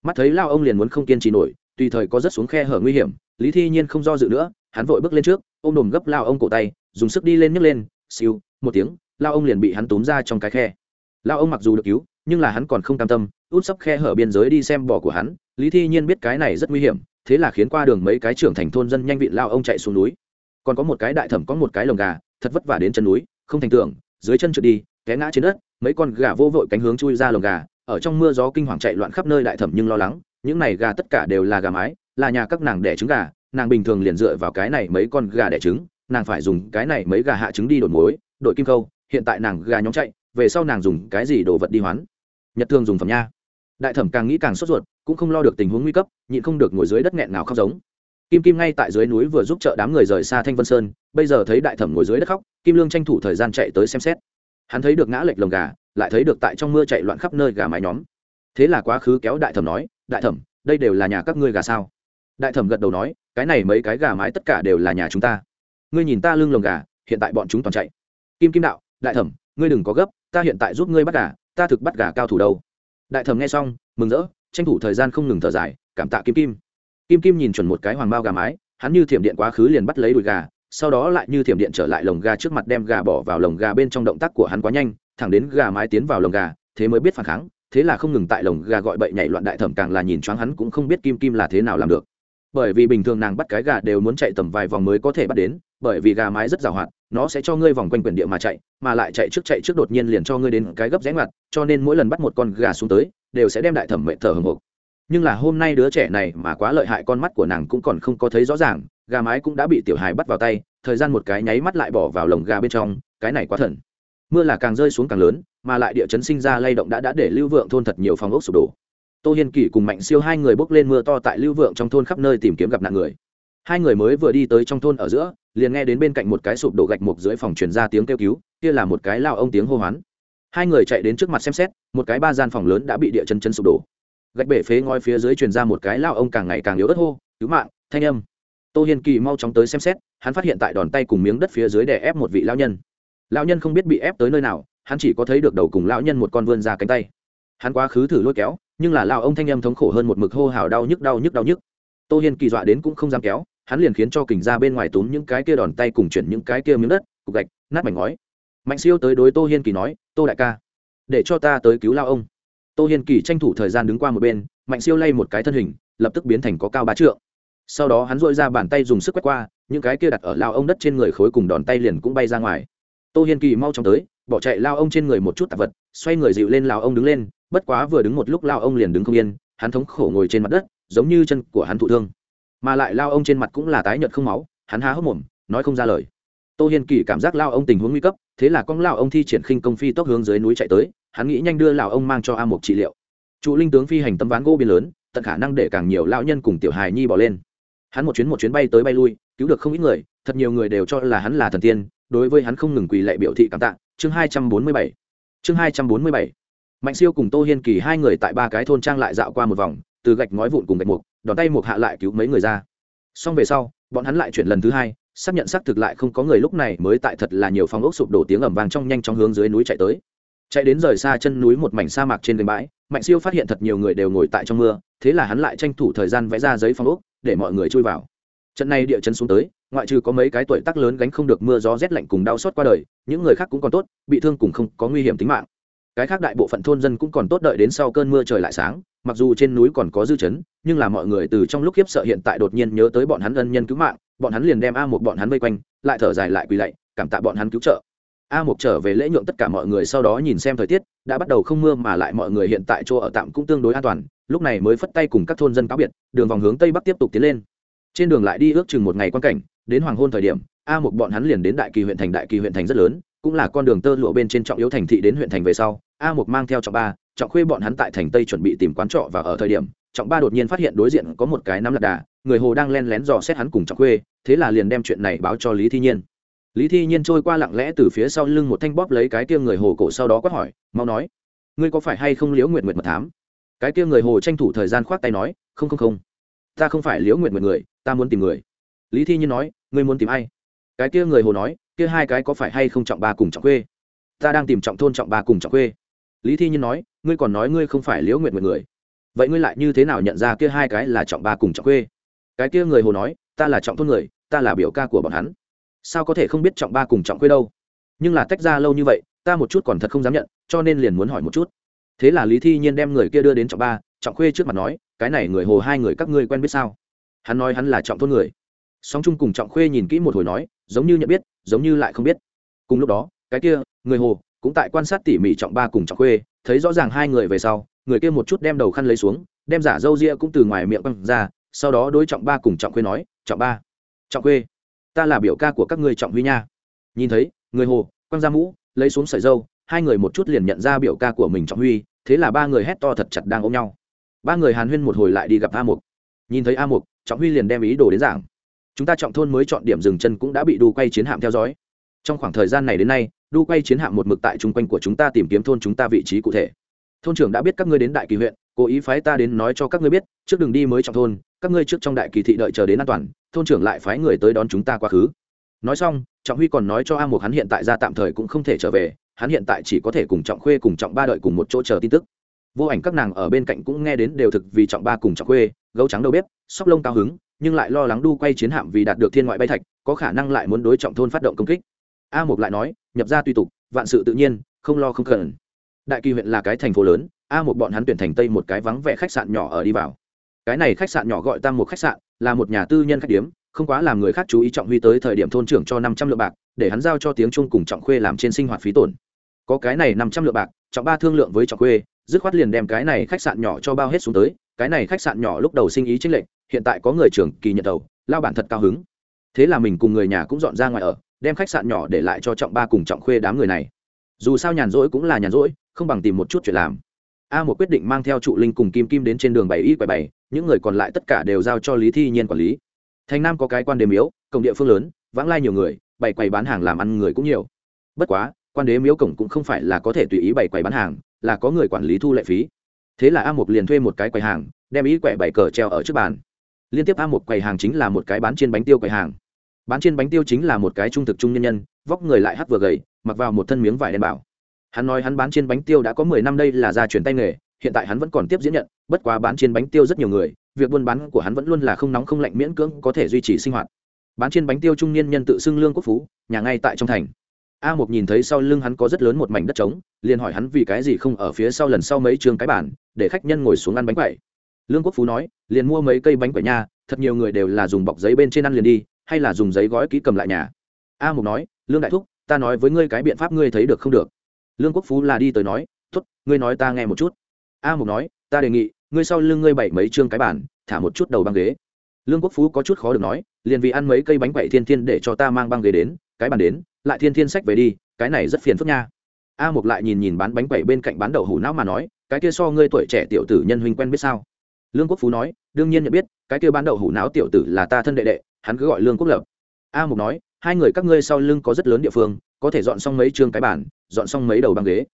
mắt thấy lao ông liền muốn không kiên trì nổi, tùy thời có rất xuống khe hở nguy hiểm, lý thi nhiên không do dự nữa, hắn vội bước lên trước, ôm đồm gấp lao ông cổ tay, dùng sức đi lên nhấc lên, siêu, một tiếng, lao ông liền bị hắn túm ra trong cái khe. Lao ông mặc dù được cứu, nhưng là hắn còn không cam tâm, út sấp khe hở biên giới đi xem bò của hắn, lý thi nhiên biết cái này rất nguy hiểm, thế là khiến qua đường mấy cái trưởng thành thôn dân nhanh vịn lao ông chạy xuống núi. Còn có một cái đại thẩm có một cái lồng gà, thật vất vả đến chân núi, không thành tưởng dưới chân trượt đi, té ngã trên đất, mấy con gà vô vội cánh hướng chui ra lồng gà ở trong mưa gió kinh hoàng chạy loạn khắp nơi đại thẩm nhưng lo lắng, những này gà tất cả đều là gà mái, là nhà các nàng đẻ trứng gà, nàng bình thường liền dựa vào cái này mấy con gà đẻ trứng, nàng phải dùng cái này mấy gà hạ trứng đi đổi muối đổi kim câu hiện tại nàng gà nhóm chạy, về sau nàng dùng cái gì đồ vật đi hoán? Nhật thường dùng phẩm nha. Đại thẩm càng nghĩ càng sốt ruột, cũng không lo được tình huống nguy cấp, nhịn không được ngồi dưới đất nghẹn nào khóc giống. Kim kim ngay tại dưới núi vừa giúp trợ đám người rời xa thanh vân sơn, bây giờ thấy đại thẩm ngồi dưới đất khóc, kim lương tranh thủ thời gian chạy tới xem xét. Hắn thấy được ngã lệch lồng gà lại thấy được tại trong mưa chạy loạn khắp nơi gà mái nhóm. Thế là quá khứ kéo đại thẩm nói, đại thẩm, đây đều là nhà các ngươi gà sao? Đại thẩm gật đầu nói, cái này mấy cái gà mái tất cả đều là nhà chúng ta. Ngươi nhìn ta lưng lồng gà, hiện tại bọn chúng toàn chạy. Kim kim đạo, đại thẩm, ngươi đừng có gấp, ta hiện tại giúp ngươi bắt gà, ta thực bắt gà cao thủ đâu. Đại thẩm nghe xong, mừng rỡ, tranh thủ thời gian không ngừng thở dài, cảm tạ kim kim. Kim kim nhìn chuẩn một cái hoàng bao gà mái, hắn như thiểm điện quá khứ liền bắt lấy đùi gà sau đó lại như thiểm điện trở lại lồng gà trước mặt đem gà bỏ vào lồng gà bên trong động tác của hắn quá nhanh, thẳng đến gà mái tiến vào lồng gà, thế mới biết phản kháng, thế là không ngừng tại lồng gà gọi bậy nhảy loạn đại thẩm càng là nhìn choáng hắn cũng không biết kim kim là thế nào làm được. Bởi vì bình thường nàng bắt cái gà đều muốn chạy tầm vài vòng mới có thể bắt đến, bởi vì gà mái rất giàu hoạt nó sẽ cho ngươi vòng quanh quyển địa mà chạy, mà lại chạy trước chạy trước đột nhiên liền cho ngươi đến cái gấp rẽ ngoặt, cho nên mỗi lần bắt một con gà xuống tới, đều sẽ đem đại thẩm mệ thở hồng hộc nhưng là hôm nay đứa trẻ này mà quá lợi hại, con mắt của nàng cũng còn không có thấy rõ ràng, gà mái cũng đã bị tiểu hài bắt vào tay, thời gian một cái nháy mắt lại bỏ vào lồng gà bên trong, cái này quá thần. Mưa là càng rơi xuống càng lớn, mà lại địa chấn sinh ra lay động đã đã để lưu vượng thôn thật nhiều phòng ốc sụp đổ. Tô hiên kỷ cùng mạnh siêu hai người bốc lên mưa to tại lưu vượng trong thôn khắp nơi tìm kiếm gặp nạn người. Hai người mới vừa đi tới trong thôn ở giữa, liền nghe đến bên cạnh một cái sụp đổ gạch mục dưới phòng truyền ra tiếng kêu cứu, kia là một cái lao ông tiếng hô hoán. Hai người chạy đến trước mặt xem xét, một cái ba gian phòng lớn đã bị địa chấn chấn sụp đổ gạch bể phế ngói phía dưới truyền ra một cái lao ông càng ngày càng yếu ớt hô, cứu mạng, thanh âm. Tô hiên kỳ mau chóng tới xem xét, hắn phát hiện tại đòn tay cùng miếng đất phía dưới để ép một vị lao nhân. Lao nhân không biết bị ép tới nơi nào, hắn chỉ có thấy được đầu cùng lão nhân một con vươn ra cánh tay. Hắn quá khứ thử lôi kéo, nhưng là lao ông thanh âm thống khổ hơn một mực hô hào đau nhức đau nhức đau nhức. Tô hiên kỳ dọa đến cũng không dám kéo, hắn liền khiến cho kình ra bên ngoài túm những cái kia đòn tay cùng chuyển những cái kia miếng đất, cục gạch, nát mảnh ngói. Mạnh siêu tới đối tô hiên kỳ nói, tô đại ca, để cho ta tới cứu lao ông tô hiên kỳ tranh thủ thời gian đứng qua một bên, mạnh siêu lay một cái thân hình, lập tức biến thành có cao bá trượng. Sau đó hắn dội ra bàn tay dùng sức quét qua, những cái kia đặt ở lao ông đất trên người khối cùng đòn tay liền cũng bay ra ngoài. Tô hiên kỳ mau chóng tới, bỏ chạy lao ông trên người một chút tạp vật, xoay người dịu lên lao ông đứng lên, bất quá vừa đứng một lúc lao ông liền đứng không yên, hắn thống khổ ngồi trên mặt đất, giống như chân của hắn thụ thương. Mà lại lao ông trên mặt cũng là tái nhợt không máu, hắn há hốc mồm, nói không ra lời. Tô hiên kỳ cảm giác lao ông tình huống nguy cấp, thế là con lao ông thi triển khinh công phi tốc hướng dưới núi chạy tới hắn nghĩ nhanh đưa lão ông mang cho a mục trị liệu. Trụ linh tướng phi hành tấm ván gỗ biên lớn, tận khả năng để càng nhiều lão nhân cùng tiểu hài nhi bỏ lên. Hắn một chuyến một chuyến bay tới bay lui, cứu được không ít người, thật nhiều người đều cho là hắn là thần tiên, đối với hắn không ngừng quỳ lệ biểu thị cảm tạ. Chương hai trăm bốn mươi bảy. Chương hai trăm bốn mươi bảy. Mạnh siêu cùng tô hiên kỳ hai người tại ba cái thôn trang lại dạo qua một vòng, từ gạch ngói vụn cùng gạch mục, đòn tay mục hạ lại cứu mấy người ra. Xong về sau, bọn hắn lại chuyển lần thứ hai, xác nhận xác thực lại không có người lúc này mới tại thật là nhiều phòng ốc sụp đổ tiếng ẩm vàng trong nhanh trong hướng dưới núi chạy tới chạy đến rời xa chân núi một mảnh sa mạc trên gành bãi, mạnh siêu phát hiện thật nhiều người đều ngồi tại trong mưa, thế là hắn lại tranh thủ thời gian vẽ ra giấy phong ốc, để mọi người chui vào. Trận này địa chấn xuống tới, ngoại trừ có mấy cái tuổi tác lớn gánh không được mưa gió rét lạnh cùng đau xót qua đời, những người khác cũng còn tốt, bị thương cùng không có nguy hiểm tính mạng. Cái khác đại bộ phận thôn dân cũng còn tốt đợi đến sau cơn mưa trời lại sáng, mặc dù trên núi còn có dư chấn, nhưng là mọi người từ trong lúc khiếp sợ hiện tại đột nhiên nhớ tới bọn hắn ân nhân cứu mạng, bọn hắn liền đem a một bọn hắn vây quanh, lại thở dài lại quỳ lạy, cảm tạ bọn hắn cứu trợ a Mục trở về lễ nhượng tất cả mọi người sau đó nhìn xem thời tiết, đã bắt đầu không mưa mà lại mọi người hiện tại chỗ ở tạm cũng tương đối an toàn, lúc này mới phất tay cùng các thôn dân cáo biệt, đường vòng hướng tây bắc tiếp tục tiến lên. Trên đường lại đi ước chừng một ngày quan cảnh, đến hoàng hôn thời điểm, a Mục bọn hắn liền đến đại kỳ huyện thành, đại kỳ huyện thành rất lớn, cũng là con đường tơ lụa bên trên trọng yếu thành thị đến huyện thành về sau, a Mục mang theo trọng ba, trọng khuê bọn hắn tại thành tây chuẩn bị tìm quán trọ và ở thời điểm, trọng ba đột nhiên phát hiện đối diện có một cái nắm lạc đà, người hồ đang len lén dò xét hắn cùng trọng khuê, thế là liền đem chuyện này báo cho lý thi nhiên lý thi nhiên trôi qua lặng lẽ từ phía sau lưng một thanh bóp lấy cái kia người hồ cổ sau đó quát hỏi, mau nói, ngươi có phải hay không liễu nguyện nguyện mật thám cái kia người hồ tranh thủ thời gian khoác tay nói, không không không ta không phải liễu nguyện nguyện người, ta muốn tìm người lý thi nhiên nói, ngươi muốn tìm ai cái kia người hồ nói, kia hai cái có phải hay không trọng ba cùng trọng quê? ta đang tìm trọng thôn trọng ba cùng trọng quê. lý thi nhiên nói, ngươi còn nói ngươi không phải liễu nguyện nguyện người vậy ngươi lại như thế nào nhận ra kia hai cái là trọng ba cùng trọng quê? cái kia người hồ nói, ta là trọng thôn người, ta là biểu ca của bọn hắn sao có thể không biết trọng ba cùng trọng khuê đâu? Nhưng là tách ra lâu như vậy, ta một chút còn thật không dám nhận, cho nên liền muốn hỏi một chút. Thế là lý thi nhiên đem người kia đưa đến trọng ba, trọng khuê trước mặt nói, cái này người hồ hai người các ngươi quen biết sao? Hắn nói hắn là trọng thôn người. Song chung cùng trọng khuê nhìn kỹ một hồi nói, giống như nhận biết, giống như lại không biết. Cùng lúc đó, cái kia, người hồ, cũng tại quan sát tỉ mỉ trọng ba cùng trọng khuê, thấy rõ ràng hai người về sau, người kia một chút đem đầu khăn lấy xuống, đem giả dâu ria cũng từ ngoài miệng ra, sau đó đối trọng ba cùng trọng khuê nói, trọng ba, trọng khuê ta là biểu ca của các ngươi trọng huy nha. Nhìn thấy, người hồ, quăng ra mũ, lấy xuống sợi dâu, hai người một chút liền nhận ra biểu ca của mình trọng huy, thế là ba người hét to thật chặt đang ôm nhau. Ba người hàn huyên một hồi lại đi gặp a mục. Nhìn thấy a mục, trọng huy liền đem ý đồ đến giảng. Chúng ta trọng thôn mới chọn điểm dừng chân cũng đã bị đu quay chiến hạm theo dõi. Trong khoảng thời gian này đến nay, đu quay chiến hạm một mực tại chung quanh của chúng ta tìm kiếm thôn chúng ta vị trí cụ thể. Thôn trưởng đã biết các ngươi đến đại kỳ huyện, cố ý phái ta đến nói cho các ngươi biết, trước đường đi mới trọng thôn, các ngươi trước trong đại kỳ thị đợi chờ đến an toàn thôn trưởng lại phái người tới đón chúng ta quá khứ. Nói xong, trọng huy còn nói cho a mục hắn hiện tại ra tạm thời cũng không thể trở về, hắn hiện tại chỉ có thể cùng trọng khuê cùng trọng ba đợi cùng một chỗ chờ tin tức. Vô ảnh các nàng ở bên cạnh cũng nghe đến đều thực vì trọng ba cùng trọng khuê, gấu trắng đầu bếp, sóc lông cao hứng, nhưng lại lo lắng đu quay chiến hạm vì đạt được thiên ngoại bay thạch, có khả năng lại muốn đối trọng thôn phát động công kích. A mục lại nói, nhập ra tùy tục, vạn sự tự nhiên, không lo không cần. Đại kỳ huyện là cái thành phố lớn, a một bọn hắn tuyển thành tây một cái vắng vẻ khách sạn nhỏ ở đi vào. Cái này khách sạn nhỏ gọi tam một khách sạn là một nhà tư nhân khách điếm, không quá làm người khác chú ý trọng huy tới thời điểm thôn trưởng cho năm trăm lượng bạc, để hắn giao cho tiếng trung cùng trọng khuê làm trên sinh hoạt phí tổn. Có cái này năm trăm lượng bạc, trọng ba thương lượng với trọng khuê, dứt khoát liền đem cái này khách sạn nhỏ cho bao hết xuống tới, cái này khách sạn nhỏ lúc đầu sinh ý chính lệnh hiện tại có người trưởng kỳ nhận đầu, lao bản thật cao hứng. Thế là mình cùng người nhà cũng dọn ra ngoài ở, đem khách sạn nhỏ để lại cho trọng ba cùng trọng khuê đám người này. Dù sao nhàn rỗi cũng là nhàn rỗi, không bằng tìm một chút chuyện làm a một quyết định mang theo trụ linh cùng kim kim đến trên đường bảy y quầy bảy, những người còn lại tất cả đều giao cho lý thi nhiên quản lý. Thành nam có cái quan đế miếu, cổng địa phương lớn, vãng lai nhiều người bày quầy bán hàng làm ăn người cũng nhiều. Bất quá, quan đế miếu cổng cũng không phải là có thể tùy ý bày quầy bán hàng, là có người quản lý thu lệ phí. Thế là a một liền thuê một cái quầy hàng, đem ý quẻ bảy cờ treo ở trước bàn. Liên tiếp a một quầy hàng chính là một cái bán trên bánh tiêu quầy hàng. Bán trên bánh tiêu chính là một cái trung thực trung nhân nhân, vóc người lại hắt vừa gầy, mặc vào một thân miếng vải đen bảo hắn nói hắn bán trên bánh tiêu đã có mười năm đây là gia truyền tay nghề, hiện tại hắn vẫn còn tiếp diễn nhận, bất quá bán trên bánh tiêu rất nhiều người, việc buôn bán của hắn vẫn luôn là không nóng không lạnh miễn cưỡng có thể duy trì sinh hoạt. Bán trên bánh tiêu trung niên nhân tự xưng lương quốc phú, nhà ngay tại trong thành. A một nhìn thấy sau lưng hắn có rất lớn một mảnh đất trống, liền hỏi hắn vì cái gì không ở phía sau lần sau mấy trường cái bản để khách nhân ngồi xuống ăn bánh quậy lương quốc phú nói, liền mua mấy cây bánh quậy nha, thật nhiều người đều là dùng bọc giấy bên trên ăn liền đi, hay là dùng giấy gói ký cầm lại nhà. A mục nói, lương đại thúc, ta nói với ngươi cái biện pháp ngươi thấy được không được lương quốc phú là đi tới nói t ố t ngươi nói ta nghe một chút. A mục nói, ta đề nghị, ngươi sau lưng ngươi bảy mấy chương cái bản thả một chút đầu băng ghế. Lương quốc phú có chút khó được nói, liền vì ăn mấy cây bánh quậy thiên thiên để cho ta mang băng ghế đến, cái bàn đến, lại thiên thiên sách về đi, cái này rất phiền phức nha. A mục lại nhìn nhìn bán bánh quậy bên cạnh bán đậu hủ não mà nói, cái kia so ngươi tuổi trẻ tiểu tử nhân huynh quen biết sao? Lương quốc phú nói, đương nhiên nhận biết, cái kia bán đậu hủ não tiểu tử là ta thân đệ đệ, hắn cứ gọi lương quốc lập. A mục nói, hai người các ngươi sau lưng có rất lớn địa phương, có thể dọn xong mấy chương cái bản dọn xong mấy đầu băng ghế.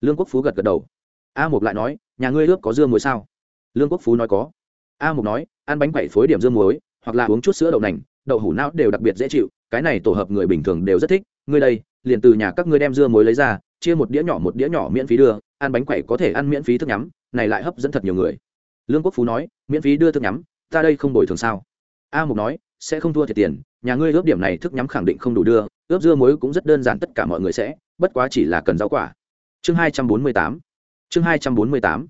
Lương quốc phú gật gật đầu. A mục lại nói, nhà ngươi ướp có dưa muối sao? Lương quốc phú nói có. A mục nói, ăn bánh quẩy phối điểm dưa muối, hoặc là uống chút sữa đậu nành, đậu hủ não đều đặc biệt dễ chịu, cái này tổ hợp người bình thường đều rất thích. Ngươi đây, liền từ nhà các ngươi đem dưa muối lấy ra, chia một đĩa nhỏ một đĩa nhỏ miễn phí đưa, ăn bánh quẩy có thể ăn miễn phí thức nhắm, này lại hấp dẫn thật nhiều người. Lương quốc phú nói, miễn phí đưa thức nhắm, ta đây không bồi thường sao? A mục nói, sẽ không thua thiệt tiền, nhà ngươi ướp điểm này thức nhắm khẳng định không đủ đưa ướp dưa muối cũng rất đơn giản, tất cả mọi người sẽ, bất quá chỉ là cần rau quả. Chương hai trăm bốn mươi tám. Chương hai trăm bốn mươi tám.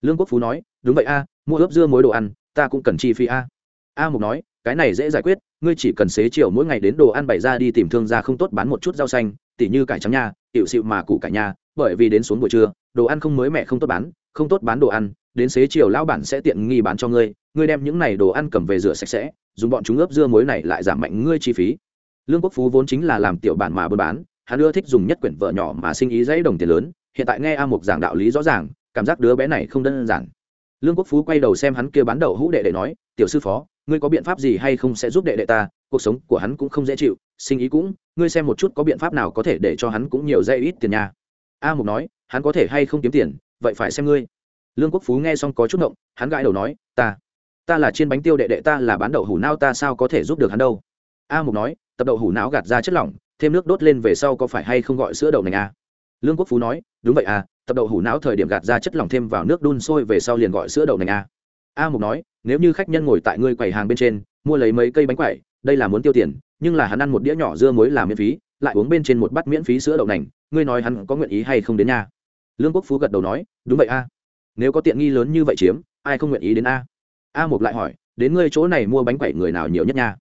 Lương quốc phú nói, đúng vậy a, mua ướp dưa muối đồ ăn, ta cũng cần chi phí a. A mục nói, cái này dễ giải quyết, ngươi chỉ cần xế chiều mỗi ngày đến đồ ăn bày ra đi tìm thương gia không tốt bán một chút rau xanh, tỉ như cải trắng nha, tiểu xịu mà củ cải nha, bởi vì đến xuống buổi trưa, đồ ăn không mới mẹ không tốt bán, không tốt bán đồ ăn, đến xế chiều lão bản sẽ tiện nghi bán cho ngươi ngươi đem những này đồ ăn cầm về rửa sạch sẽ, dùng bọn chúng ướp dưa muối này lại giảm mạnh ngươi chi phí lương quốc phú vốn chính là làm tiểu bản mà buôn bán, hắn ưa thích dùng nhất quyển vợ nhỏ mà sinh ý dãy đồng tiền lớn, hiện tại nghe a mục giảng đạo lý rõ ràng, cảm giác đứa bé này không đơn giản. Lương quốc phú quay đầu xem hắn kia bán đậu hũ đệ đệ nói, tiểu sư phó, ngươi có biện pháp gì hay không sẽ giúp đệ đệ ta, cuộc sống của hắn cũng không dễ chịu, sinh ý cũng, ngươi xem một chút có biện pháp nào có thể để cho hắn cũng nhiều dây ít tiền nhà a mục nói, hắn có thể hay không kiếm tiền, vậy phải xem ngươi. Lương quốc phú nghe xong có chút động hắn gãi đầu nói, ta ta là trên bánh tiêu đệ đệ ta là bán đậu hủ nao ta sao có thể giúp được hắn đâu? A mục nói tập đậu hủ não gạt ra chất lỏng, thêm nước đốt lên về sau có phải hay không gọi sữa đậu nành a lương quốc phú nói, đúng vậy à tập đậu hủ não thời điểm gạt ra chất lỏng thêm vào nước đun sôi về sau liền gọi sữa đậu nành a a mục nói, nếu như khách nhân ngồi tại ngươi quầy hàng bên trên, mua lấy mấy cây bánh quẩy, đây là muốn tiêu tiền, nhưng là hắn ăn một đĩa nhỏ dưa muối làm miễn phí, lại uống bên trên một bát miễn phí sữa đậu nành, ngươi nói hắn có nguyện ý hay không đến nha? Lương quốc phú gật đầu nói, đúng vậy a nếu có tiện nghi lớn như vậy chiếm, ai không nguyện ý đến a? A Mục lại hỏi, đến ngươi chỗ này mua bánh quẩy người nào nhiều nhất nha?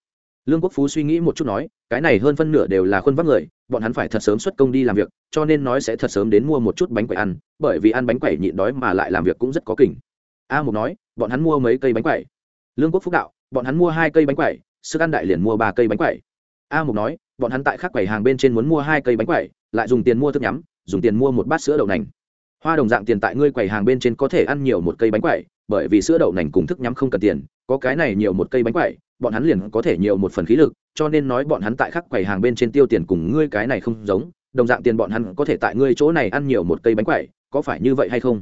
Lương quốc phú suy nghĩ một chút nói, cái này hơn phân nửa đều là khuôn vác người, bọn hắn phải thật sớm xuất công đi làm việc, cho nên nói sẽ thật sớm đến mua một chút bánh quẩy ăn, bởi vì ăn bánh quẩy nhịn đói mà lại làm việc cũng rất có kỉnh a Mục nói, bọn hắn mua mấy cây bánh quẩy? Lương quốc phúc đạo, bọn hắn mua hai cây bánh quẩy, sức ăn đại liền mua ba cây bánh quẩy. A Mục nói, bọn hắn tại khắc quầy hàng bên trên muốn mua hai cây bánh quẩy, lại dùng tiền mua thức nhắm, dùng tiền mua một bát sữa đậu nành. Hoa đồng dạng tiền tại ngươi quầy hàng bên trên có thể ăn nhiều một cây bánh quẩy, bởi vì sữa đậu nành cùng thức nhắm không cần tiền, có cái này nhiều một cây bánh quẩy bọn hắn liền có thể nhiều một phần khí lực, cho nên nói bọn hắn tại khắc quầy hàng bên trên tiêu tiền cùng ngươi cái này không giống, đồng dạng tiền bọn hắn có thể tại ngươi chỗ này ăn nhiều một cây bánh quẩy, có phải như vậy hay không?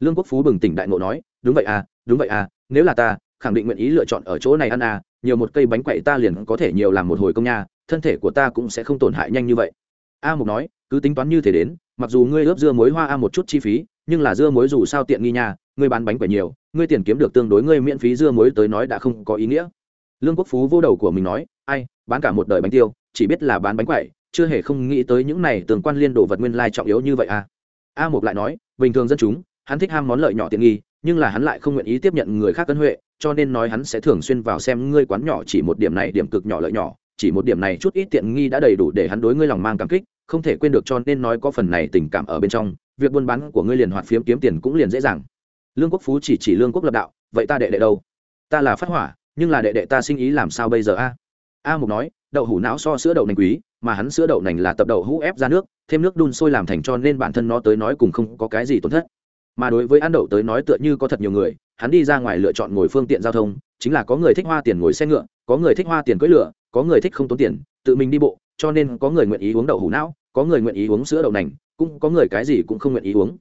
Lương quốc phú bừng tỉnh đại ngộ nói, đúng vậy à đúng vậy à nếu là ta, khẳng định nguyện ý lựa chọn ở chỗ này ăn à nhiều một cây bánh quẩy ta liền có thể nhiều làm một hồi công nha, thân thể của ta cũng sẽ không tổn hại nhanh như vậy. A mục nói, cứ tính toán như thế đến, mặc dù ngươi ướp dưa muối hoa a một chút chi phí, nhưng là dưa muối dù sao tiện nghi nha, ngươi bán bánh quẩy nhiều, ngươi tiền kiếm được tương đối, ngươi miễn phí dưa muối tới nói đã không có ý nghĩa lương quốc phú vô đầu của mình nói ai bán cả một đời bánh tiêu chỉ biết là bán bánh quậy, chưa hề không nghĩ tới những này tương quan liên đồ vật nguyên lai trọng yếu như vậy à. A một lại nói bình thường dân chúng hắn thích ham món lợi nhỏ tiện nghi nhưng là hắn lại không nguyện ý tiếp nhận người khác cân huệ cho nên nói hắn sẽ thường xuyên vào xem ngươi quán nhỏ chỉ một điểm này điểm cực nhỏ lợi nhỏ chỉ một điểm này chút ít tiện nghi đã đầy đủ để hắn đối ngươi lòng mang cảm kích không thể quên được cho nên nói có phần này tình cảm ở bên trong việc buôn bán của ngươi liền hoạt phiếm kiếm tiền cũng liền dễ dàng. Lương quốc phú chỉ chỉ lương quốc lập đạo vậy ta đệ đệ đâu? Ta là phát hỏa nhưng là đệ đệ ta sinh ý làm sao bây giờ a? A mục nói, đậu hủ não so sữa đậu nành quý, mà hắn sữa đậu nành là tập đậu hũ ép ra nước, thêm nước đun sôi làm thành cho nên bản thân nó tới nói cùng không có cái gì tổn thất. Mà đối với ăn đậu tới nói tựa như có thật nhiều người, hắn đi ra ngoài lựa chọn ngồi phương tiện giao thông, chính là có người thích hoa tiền ngồi xe ngựa, có người thích hoa tiền cưỡi lửa, có người thích không tốn tiền, tự mình đi bộ, cho nên có người nguyện ý uống đậu hủ não, có người nguyện ý uống sữa đậu nành, cũng có người cái gì cũng không nguyện ý uống.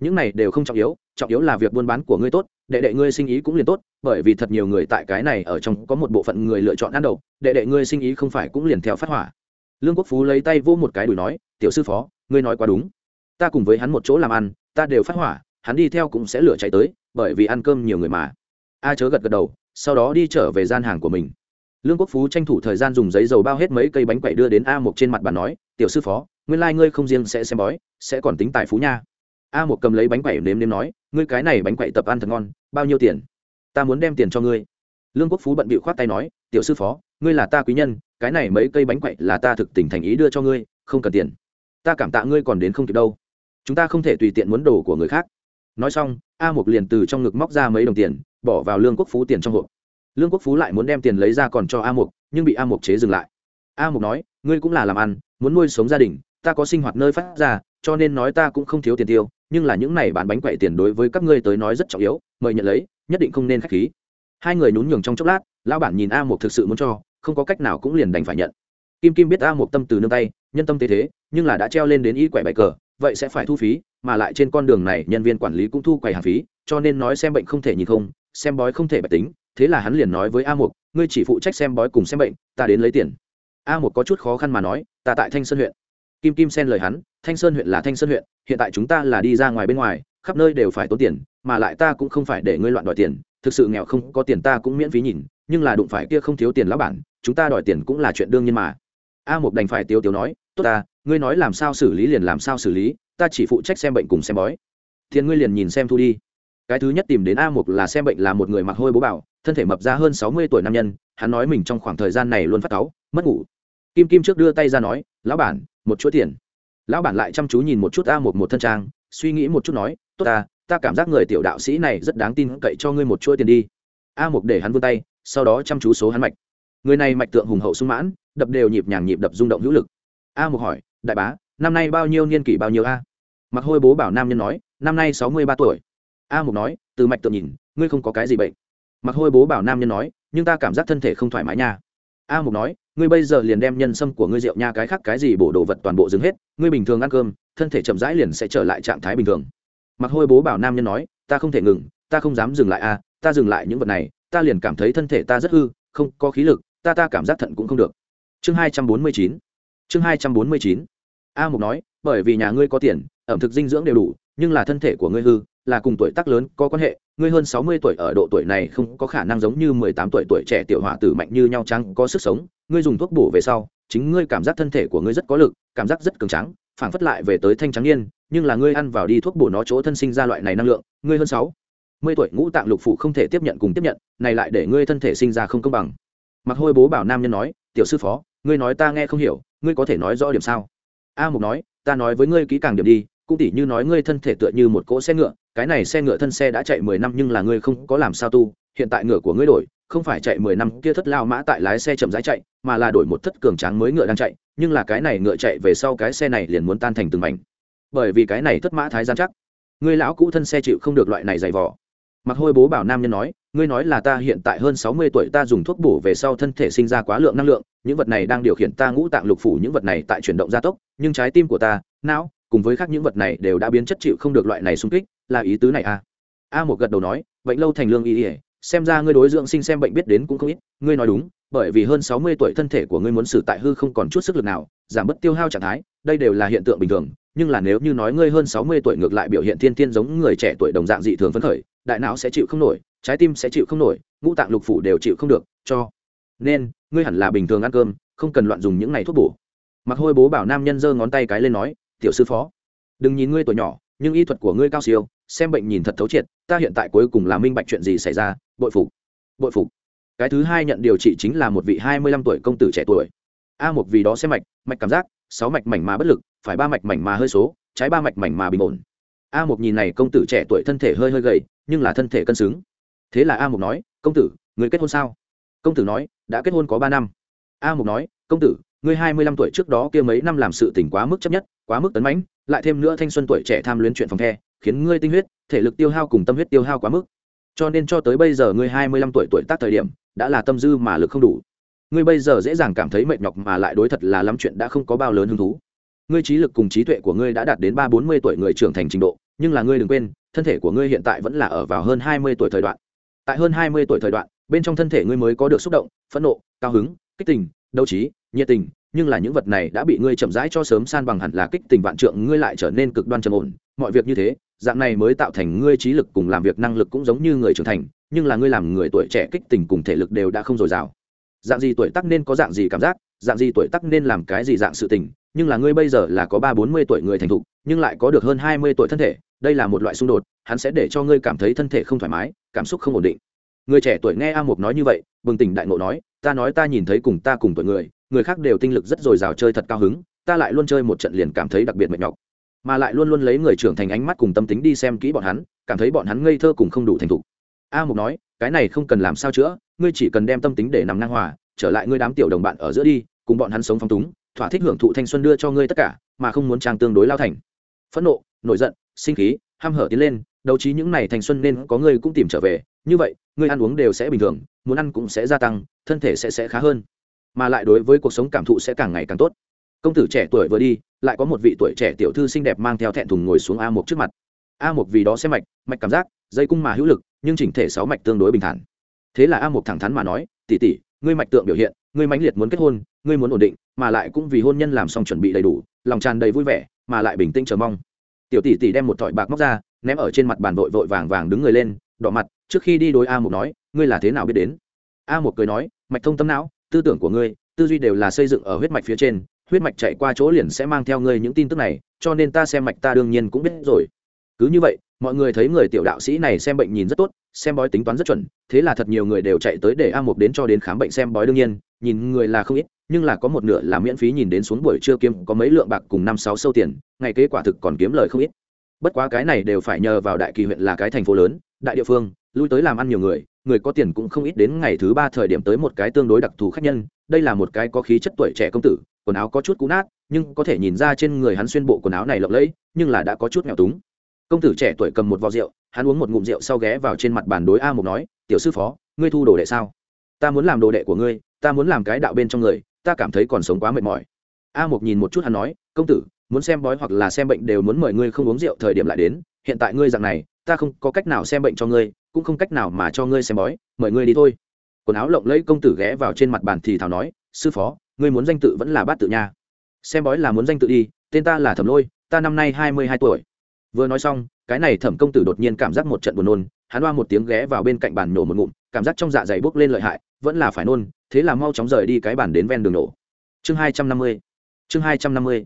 Những này đều không trọng yếu trọng yếu là việc buôn bán của ngươi tốt đệ đệ ngươi sinh ý cũng liền tốt, bởi vì thật nhiều người tại cái này ở trong có một bộ phận người lựa chọn ăn đậu đệ đệ ngươi sinh ý không phải cũng liền theo phát hỏa. Lương quốc phú lấy tay vô một cái đùi nói, tiểu sư phó, ngươi nói quá đúng. Ta cùng với hắn một chỗ làm ăn, ta đều phát hỏa, hắn đi theo cũng sẽ lửa chạy tới, bởi vì ăn cơm nhiều người mà. A chớ gật gật đầu, sau đó đi trở về gian hàng của mình. Lương quốc phú tranh thủ thời gian dùng giấy dầu bao hết mấy cây bánh quậy đưa đến a một trên mặt bàn nói, tiểu sư phó, nguyên lai、like、ngươi không riêng sẽ xem bói, sẽ còn tính tài phú nha a một cầm lấy bánh quẩy nếm nếm nói, ngươi cái này bánh quẩy tập ăn thật ngon, bao nhiêu tiền? Ta muốn đem tiền cho ngươi. Lương quốc phú bận bịu khoát tay nói, tiểu sư phó, ngươi là ta quý nhân, cái này mấy cây bánh quậy là ta thực tình thành ý đưa cho ngươi, không cần tiền. Ta cảm tạ ngươi còn đến không kịp đâu. Chúng ta không thể tùy tiện muốn đồ của người khác. Nói xong, a một liền từ trong ngực móc ra mấy đồng tiền, bỏ vào lương quốc phú tiền trong hộp. Lương quốc phú lại muốn đem tiền lấy ra còn cho a một nhưng bị a một chế dừng lại. A mục nói, ngươi cũng là làm ăn, muốn nuôi sống gia đình, ta có sinh hoạt nơi phát ra cho nên nói ta cũng không thiếu tiền tiêu, nhưng là những này bán bánh quậy tiền đối với các ngươi tới nói rất trọng yếu, mời nhận lấy, nhất định không nên khách khí. Hai người nhún nhường trong chốc lát, lão bản nhìn a mục thực sự muốn cho, không có cách nào cũng liền đành phải nhận. Kim kim biết a mục tâm từ nương tay, nhân tâm tế thế, nhưng là đã treo lên đến y quẻ bài cờ, vậy sẽ phải thu phí, mà lại trên con đường này nhân viên quản lý cũng thu quầy hàng phí, cho nên nói xem bệnh không thể nhìn không, xem bói không thể bạch tính, thế là hắn liền nói với a mục, ngươi chỉ phụ trách xem bói cùng xem bệnh, ta đến lấy tiền. A mục có chút khó khăn mà nói, ta tại thanh sơn huyện kim kim xen lời hắn, thanh sơn huyện là thanh sơn huyện, hiện tại chúng ta là đi ra ngoài bên ngoài, khắp nơi đều phải tốn tiền, mà lại ta cũng không phải để ngươi loạn đòi tiền, thực sự nghèo không có tiền ta cũng miễn phí nhìn, nhưng là đụng phải kia không thiếu tiền lão bản, chúng ta đòi tiền cũng là chuyện đương nhiên mà. A mục đành phải tiêu tiêu nói, tốt ta, ngươi nói làm sao xử lý liền làm sao xử lý, ta chỉ phụ trách xem bệnh cùng xem bói. Thiên ngươi liền nhìn xem thu đi. Cái thứ nhất tìm đến a mục là xem bệnh là một người mặc hôi bố bảo thân thể mập ra hơn sáu mươi tuổi nam nhân, hắn nói mình trong khoảng thời gian này luôn phát cáu, mất ngủ kim kim trước đưa tay ra nói, lão bản, một chuỗi tiền. Lão bản lại chăm chú nhìn một chút a một một thân trang, suy nghĩ một chút nói, tốt ta ta cảm giác người tiểu đạo sĩ này rất đáng tin cậy cho ngươi một chuỗi tiền đi. A một để hắn vươn tay, sau đó chăm chú số hắn mạch. Người này mạch tượng hùng hậu sung mãn, đập đều nhịp nhàng nhịp đập rung động hữu lực. A một hỏi, đại bá, năm nay bao nhiêu niên kỷ bao nhiêu a? Mặc hôi bố bảo nam nhân nói, năm nay sáu mươi ba tuổi. A một nói, từ mạch tượng nhìn, ngươi không có cái gì bệnh. Mặc hôi bố bảo nam nhân nói, nhưng ta cảm giác thân thể không thoải mái nha a mục nói, ngươi bây giờ liền đem nhân sâm của ngươi rượu nha cái khác cái gì bổ đồ vật toàn bộ dừng hết, ngươi bình thường ăn cơm, thân thể chậm rãi liền sẽ trở lại trạng thái bình thường. Mặc hôi bố bảo nam nhân nói, ta không thể ngừng, ta không dám dừng lại a, ta dừng lại những vật này, ta liền cảm thấy thân thể ta rất hư, không có khí lực, ta ta cảm giác thận cũng không được. Chương hai trăm bốn mươi chín, chương hai trăm bốn mươi chín. A mục nói, bởi vì nhà ngươi có tiền, ẩm thực dinh dưỡng đều đủ, nhưng là thân thể của ngươi hư là cùng tuổi tác lớn, có quan hệ. Ngươi hơn sáu mươi tuổi ở độ tuổi này không có khả năng giống như mười tám tuổi tuổi trẻ tiểu hòa tử mạnh như nhau trắng, có sức sống. Ngươi dùng thuốc bổ về sau, chính ngươi cảm giác thân thể của ngươi rất có lực, cảm giác rất cường trắng phảng phất lại về tới thanh trắng niên, nhưng là ngươi ăn vào đi thuốc bổ nó chỗ thân sinh ra loại này năng lượng. Ngươi hơn sáu mươi tuổi ngũ tạng lục phụ không thể tiếp nhận cùng tiếp nhận, này lại để ngươi thân thể sinh ra không công bằng. Mặc hôi bố bảo nam nhân nói, tiểu sư phó, ngươi nói ta nghe không hiểu, ngươi có thể nói rõ điểm sao? A mục nói, ta nói với ngươi kỹ càng điểm đi, cũng tỉ như nói ngươi thân thể tựa như một cỗ xe ngựa cái này xe ngựa thân xe đã chạy mười năm nhưng là ngươi không có làm sao tu, hiện tại ngựa của ngươi đổi, không phải chạy mười năm, kia thất lao mã tại lái xe chậm rãi chạy, mà là đổi một thất cường tráng mới ngựa đang chạy, nhưng là cái này ngựa chạy về sau cái xe này liền muốn tan thành từng mảnh. Bởi vì cái này thất mã thái gian chắc, ngươi lão cũ thân xe chịu không được loại này dày vỏ mặc hôi bố bảo nam nhân nói, ngươi nói là ta hiện tại hơn sáu mươi tuổi, ta dùng thuốc bổ về sau thân thể sinh ra quá lượng năng lượng, những vật này đang điều khiển ta ngũ tạng lục phủ, những vật này tại chuyển động gia tốc, nhưng trái tim của ta, não cùng với khác những vật này đều đã biến chất chịu không được loại này xung kích, là ý tứ này a à? a một gật đầu nói, bệnh lâu thành lương y ỉa xem ra ngươi đối dưỡng sinh xem bệnh biết đến cũng không ít, ngươi nói đúng, bởi vì hơn sáu mươi tuổi thân thể của ngươi muốn xử tại hư không còn chút sức lực nào, giảm bớt tiêu hao trạng thái, đây đều là hiện tượng bình thường, nhưng là nếu như nói ngươi hơn sáu mươi tuổi ngược lại biểu hiện thiên tiên giống người trẻ tuổi đồng dạng dị thường phấn khởi, đại não sẽ chịu không nổi, trái tim sẽ chịu không nổi, ngũ tạng lục phủ đều chịu không được, cho nên, ngươi hẳn là bình thường ăn cơm, không cần loạn dùng những này thuốc bổ mặc hôi bố bảo nam nhân giơ ngón tay cái lên nói tiểu sư phó. Đừng nhìn ngươi tuổi nhỏ, nhưng y thuật của ngươi cao siêu, xem bệnh nhìn thật thấu triệt, ta hiện tại cuối cùng là minh bạch chuyện gì xảy ra, bội phục bội phục. Cái thứ hai nhận điều trị chính là một vị hai mươi lăm tuổi công tử trẻ tuổi. A một vì đó xem mạch mạch cảm giác, sáu mạch mảnh mà bất lực, phải ba mạch mảnh mà hơi số, trái ba mạch mảnh mà bình ổn. A một nhìn này công tử trẻ tuổi thân thể hơi hơi gầy, nhưng là thân thể cân xứng. Thế là a một nói, công tử, người kết hôn sao? Công tử nói, đã kết hôn có ba năm. A một nói, công tử ngươi hai mươi lăm tuổi trước đó kia mấy năm làm sự tỉnh quá mức chấp nhất, quá mức tấn mãnh, lại thêm nữa thanh xuân tuổi trẻ tham luyến chuyện phòng the, khiến ngươi tinh huyết, thể lực tiêu hao cùng tâm huyết tiêu hao quá mức. Cho nên cho tới bây giờ ngươi hai mươi lăm tuổi tuổi tác thời điểm, đã là tâm dư mà lực không đủ. Ngươi bây giờ dễ dàng cảm thấy mệt nhọc mà lại đối thật là lắm chuyện đã không có bao lớn hứng thú. Ngươi trí lực cùng trí tuệ của ngươi đã đạt đến ba bốn mươi tuổi người trưởng thành trình độ, nhưng là ngươi đừng quên, thân thể của ngươi hiện tại vẫn là ở vào hơn hai mươi tuổi thời đoạn. Tại hơn hai mươi tuổi thời đoạn, bên trong thân thể ngươi mới có được xúc động, phẫn nộ, cao hứng, kích tình, đấu trí nhiệt tình, nhưng là những vật này đã bị ngươi chậm rãi cho sớm san bằng hẳn là kích tình vạn trượng, ngươi lại trở nên cực đoan trầm ổn. Mọi việc như thế, dạng này mới tạo thành ngươi trí lực cùng làm việc năng lực cũng giống như người trưởng thành, nhưng là ngươi làm người tuổi trẻ kích tình cùng thể lực đều đã không dồi dào. Dạng gì tuổi tác nên có dạng gì cảm giác, dạng gì tuổi tác nên làm cái gì dạng sự tình, nhưng là ngươi bây giờ là có ba bốn mươi tuổi người thành thục, nhưng lại có được hơn hai mươi tuổi thân thể, đây là một loại xung đột, hắn sẽ để cho ngươi cảm thấy thân thể không thoải mái, cảm xúc không ổn định. Người trẻ tuổi nghe a mục nói như vậy, bừng tỉnh đại ngộ nói, ta nói ta nhìn thấy cùng ta cùng tuổi người người khác đều tinh lực rất dồi dào chơi thật cao hứng, ta lại luôn chơi một trận liền cảm thấy đặc biệt mệt nhọc. Mà lại luôn luôn lấy người trưởng thành ánh mắt cùng tâm tính đi xem kỹ bọn hắn, cảm thấy bọn hắn ngây thơ cùng không đủ thành thục. A mục nói, cái này không cần làm sao chữa, ngươi chỉ cần đem tâm tính để nằm ngang hòa, trở lại ngươi đám tiểu đồng bạn ở giữa đi, cùng bọn hắn sống phong túng, thỏa thích hưởng thụ thanh xuân đưa cho ngươi tất cả, mà không muốn trang tương đối lao thành. Phẫn nộ, nổi giận, sinh khí, ham hở tiến lên, đấu trí những này thanh xuân nên có ngươi cũng tìm trở về, như vậy, ngươi ăn uống đều sẽ bình thường, muốn ăn cũng sẽ gia tăng, thân thể sẽ sẽ khá hơn mà lại đối với cuộc sống cảm thụ sẽ càng ngày càng tốt. Công tử trẻ tuổi vừa đi, lại có một vị tuổi trẻ tiểu thư xinh đẹp mang theo thẹn thùng ngồi xuống a một trước mặt. A một vì đó xem mạch mạch cảm giác, dây cung mà hữu lực, nhưng chỉnh thể sáu mạch tương đối bình thản. Thế là a một thẳng thắn mà nói tỉ tỉ ngươi mạch tượng biểu hiện, ngươi mãnh liệt muốn kết hôn, ngươi muốn ổn định, mà lại cũng vì hôn nhân làm xong chuẩn bị đầy đủ, lòng tràn đầy vui vẻ, mà lại bình tĩnh chờ mong. Tiểu tỷ tỷ đem một thỏi bạc móc ra, ném ở trên mặt bàn vội vội vàng vàng đứng người lên, đỏ mặt, trước khi đi đối a một nói, ngươi là thế nào biết đến? A một cười nói, mạch thông tâm não tư tưởng của ngươi, tư duy đều là xây dựng ở huyết mạch phía trên, huyết mạch chạy qua chỗ liền sẽ mang theo ngươi những tin tức này, cho nên ta xem mạch ta đương nhiên cũng biết rồi. Cứ như vậy, mọi người thấy người tiểu đạo sĩ này xem bệnh nhìn rất tốt, xem bói tính toán rất chuẩn, thế là thật nhiều người đều chạy tới để a một đến cho đến khám bệnh xem bói đương nhiên, nhìn người là không ít, nhưng là có một nửa là miễn phí nhìn đến xuống buổi trưa kiếm, có mấy lượng bạc cùng năm sáu sâu tiền, ngày kế quả thực còn kiếm lời không ít. Bất quá cái này đều phải nhờ vào đại kỳ huyện là cái thành phố lớn, đại địa phương, lui tới làm ăn nhiều người người có tiền cũng không ít đến ngày thứ ba thời điểm tới một cái tương đối đặc thù khách nhân, đây là một cái có khí chất tuổi trẻ công tử, quần áo có chút cũ nát, nhưng có thể nhìn ra trên người hắn xuyên bộ quần áo này lộng lẫy, nhưng là đã có chút nghèo túng. Công tử trẻ tuổi cầm một vò rượu, hắn uống một ngụm rượu sau ghé vào trên mặt bàn đối a mục nói, tiểu sư phó, ngươi thu đồ đệ sao? Ta muốn làm đồ đệ của ngươi, ta muốn làm cái đạo bên trong người, ta cảm thấy còn sống quá mệt mỏi. A mục nhìn một chút hắn nói, công tử, muốn xem bói hoặc là xem bệnh đều muốn mời ngươi không uống rượu thời điểm lại đến, hiện tại ngươi dạng này ta không có cách nào xem bệnh cho ngươi, cũng không cách nào mà cho ngươi xem bói, mời ngươi đi thôi. Quần áo lộng lẫy công tử ghé vào trên mặt bàn thì thảo nói, sư phó, ngươi muốn danh tự vẫn là bát tự nha. Xem bói là muốn danh tự đi, tên ta là thẩm lôi, ta năm nay hai mươi hai tuổi. Vừa nói xong, cái này thẩm công tử đột nhiên cảm giác một trận buồn nôn, hắn oa một tiếng ghé vào bên cạnh bàn nổ một ngụm, cảm giác trong dạ dày bốc lên lợi hại, vẫn là phải nôn, thế là mau chóng rời đi cái bàn đến ven đường nổ. Chương hai trăm năm mươi, chương hai trăm năm mươi.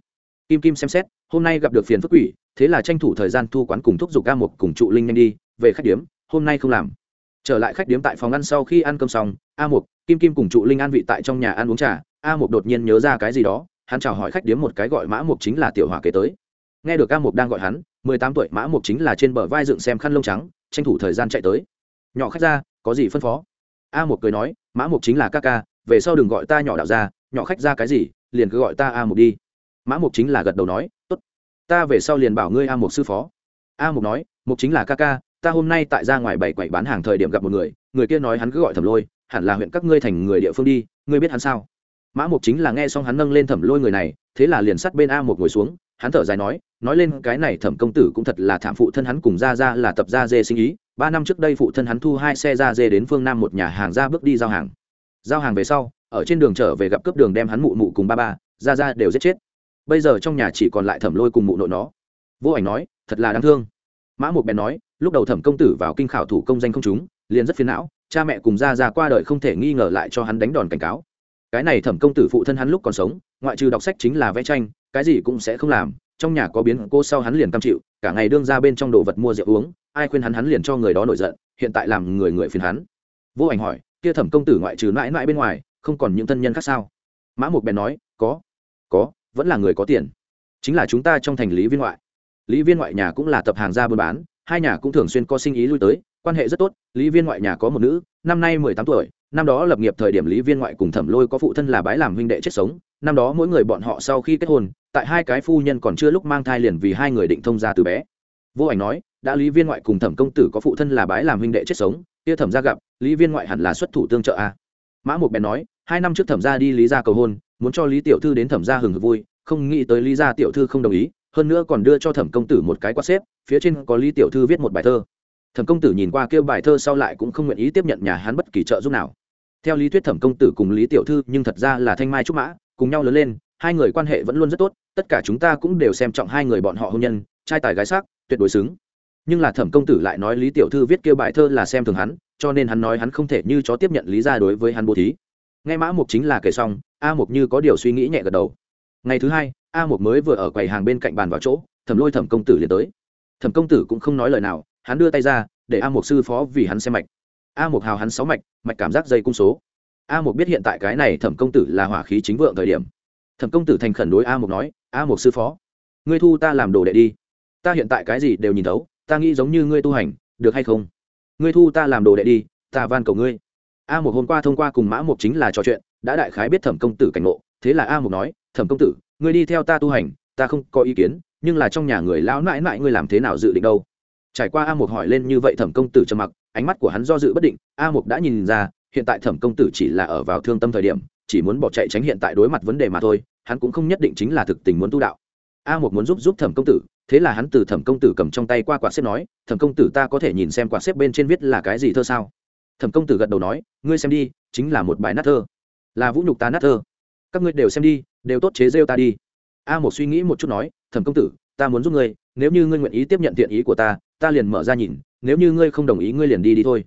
Kim kim xem xét, hôm nay gặp được phiền phức quỷ thế là tranh thủ thời gian thu quán cùng thúc giục ca một cùng trụ linh nhanh đi, về khách điếm, hôm nay không làm. Trở lại khách điếm tại phòng ăn sau khi ăn cơm xong, a mục, kim kim cùng trụ linh an vị tại trong nhà ăn uống trà. A mục đột nhiên nhớ ra cái gì đó, hắn chào hỏi khách điếm một cái gọi mã mục chính là tiểu hỏa kế tới. Nghe được a mục đang gọi hắn, mười tám tuổi mã mục chính là trên bờ vai dựng xem khăn lông trắng, tranh thủ thời gian chạy tới. Nhỏ khách ra có gì phân phó? A mục cười nói, mã mục chính là ca ca, về sau đừng gọi ta nhỏ đạo ra nhỏ khách ra cái gì, liền cứ gọi ta a mục đi. Mã mục chính là gật đầu nói ta về sau liền bảo ngươi a mục sư phó. A mục nói, mục chính là ca ca, ta hôm nay tại ra ngoài bảy quậy bán hàng thời điểm gặp một người người kia nói hắn cứ gọi thẩm lôi, hẳn là huyện các ngươi thành người địa phương đi, ngươi biết hắn sao? Mã mục chính là nghe xong hắn nâng lên thẩm lôi người này, thế là liền sắt bên a một ngồi xuống, hắn thở dài nói nói lên cái này thẩm công tử cũng thật là thảm phụ thân hắn cùng ra ra là tập ra dê sinh ý, ba năm trước đây phụ thân hắn thu hai xe ra dê đến phương nam một nhà hàng ra bước đi giao hàng. Giao hàng về sau, ở trên đường trở về gặp cướp đường đem hắn mụ mụ cùng ba ba ra ra đều giết chết bây giờ trong nhà chỉ còn lại thẩm lôi cùng mụ nội nó. Vô ảnh nói, thật là đáng thương. Mã một bèn nói, lúc đầu thẩm công tử vào kinh khảo thủ công danh không chúng liền rất phiền não, cha mẹ cùng ra ra qua đời không thể nghi ngờ lại cho hắn đánh đòn cảnh cáo. Cái này thẩm công tử phụ thân hắn lúc còn sống, ngoại trừ đọc sách chính là vẽ tranh, cái gì cũng sẽ không làm, trong nhà có biến cô sau hắn liền cam chịu, cả ngày đương ra bên trong đồ vật mua rượu uống, ai khuyên hắn hắn liền cho người đó nổi giận, hiện tại làm người người phiền hắn. Vô ảnh hỏi, kia thẩm công tử ngoại trừ mãi mãi bên ngoài, không còn những thân nhân khác sao? Mã mục bèn nói, có có vẫn là người có tiền. Chính là chúng ta trong thành lý viên ngoại. Lý viên ngoại nhà cũng là tập hàng ra buôn bán, hai nhà cũng thường xuyên có sinh ý lui tới, quan hệ rất tốt, lý viên ngoại nhà có một nữ, năm nay mười tám tuổi, năm đó lập nghiệp thời điểm lý viên ngoại cùng thẩm lôi có phụ thân là bái làm huynh đệ chết sống, năm đó mỗi người bọn họ sau khi kết hôn, tại hai cái phu nhân còn chưa lúc mang thai liền vì hai người định thông ra từ bé. Vô ảnh nói, đã lý viên ngoại cùng thẩm công tử có phụ thân là bái làm huynh đệ chết sống, kia thẩm ra gặp, lý viên ngoại hẳn là xuất thủ tương trợ a. Mã một bèn nói, hai năm trước thẩm ra đi lý ra cầu hôn muốn cho lý tiểu thư đến thẩm gia hừng hực vui, không nghĩ tới lý gia tiểu thư không đồng ý, hơn nữa còn đưa cho thẩm công tử một cái quát xếp, phía trên có lý tiểu thư viết một bài thơ. Thẩm công tử nhìn qua kêu bài thơ sau lại cũng không nguyện ý tiếp nhận nhà hắn bất kỳ trợ giúp nào. Theo lý thuyết thẩm công tử cùng lý tiểu thư nhưng thật ra là thanh mai trúc mã, cùng nhau lớn lên, hai người quan hệ vẫn luôn rất tốt, tất cả chúng ta cũng đều xem trọng hai người bọn họ hôn nhân, trai tài gái sắc, tuyệt đối xứng. Nhưng là thẩm công tử lại nói lý tiểu thư viết kêu bài thơ là xem thường hắn, cho nên hắn nói hắn không thể như chó tiếp nhận lý ra đối với hắn bố thí nghe mã mục chính là kể xong, a mục như có điều suy nghĩ nhẹ gật đầu. Ngày thứ hai, a mục mới vừa ở quầy hàng bên cạnh bàn vào chỗ, thẩm lôi thẩm công tử liền tới. Thẩm công tử cũng không nói lời nào, hắn đưa tay ra, để a mục sư phó vì hắn xem mạch. A mục hào hắn sáu mạch mạch cảm giác dây cung số. A mục biết hiện tại cái này thẩm công tử là hỏa khí chính vượng thời điểm. Thẩm công tử thành khẩn đối a mục nói, a mục sư phó, ngươi thu ta làm đồ đệ đi. Ta hiện tại cái gì đều nhìn thấu, ta nghĩ giống như ngươi tu hành, được hay không? Ngươi thu ta làm đồ đệ đi, ta van cầu ngươi a một hôm qua thông qua cùng mã một chính là trò chuyện, đã đại khái biết thẩm công tử cảnh ngộ. Thế là a một nói, thẩm công tử, ngươi đi theo ta tu hành, ta không có ý kiến, nhưng là trong nhà người lão mãi mãi ngươi làm thế nào dự định đâu? Trải qua a một hỏi lên như vậy thẩm công tử trầm mặc, ánh mắt của hắn do dự bất định, a một đã nhìn ra, hiện tại thẩm công tử chỉ là ở vào thương tâm thời điểm, chỉ muốn bỏ chạy tránh hiện tại đối mặt vấn đề mà thôi, hắn cũng không nhất định chính là thực tình muốn tu đạo. A một muốn giúp giúp thẩm công tử, thế là hắn từ thẩm công tử cầm trong tay qua quạt xếp nói, thẩm công tử ta có thể nhìn xem quạt xếp bên trên viết là cái gì thơ sao? Thẩm công tử gật đầu nói, ngươi xem đi, chính là một bài nát thơ. Là vũ nhục ta nát thơ. Các ngươi đều xem đi, đều tốt chế rêu ta đi. A một suy nghĩ một chút nói, thẩm công tử, ta muốn giúp ngươi, nếu như ngươi nguyện ý tiếp nhận thiện ý của ta ta liền mở ra nhìn, nếu như ngươi không đồng ý ngươi liền đi đi thôi.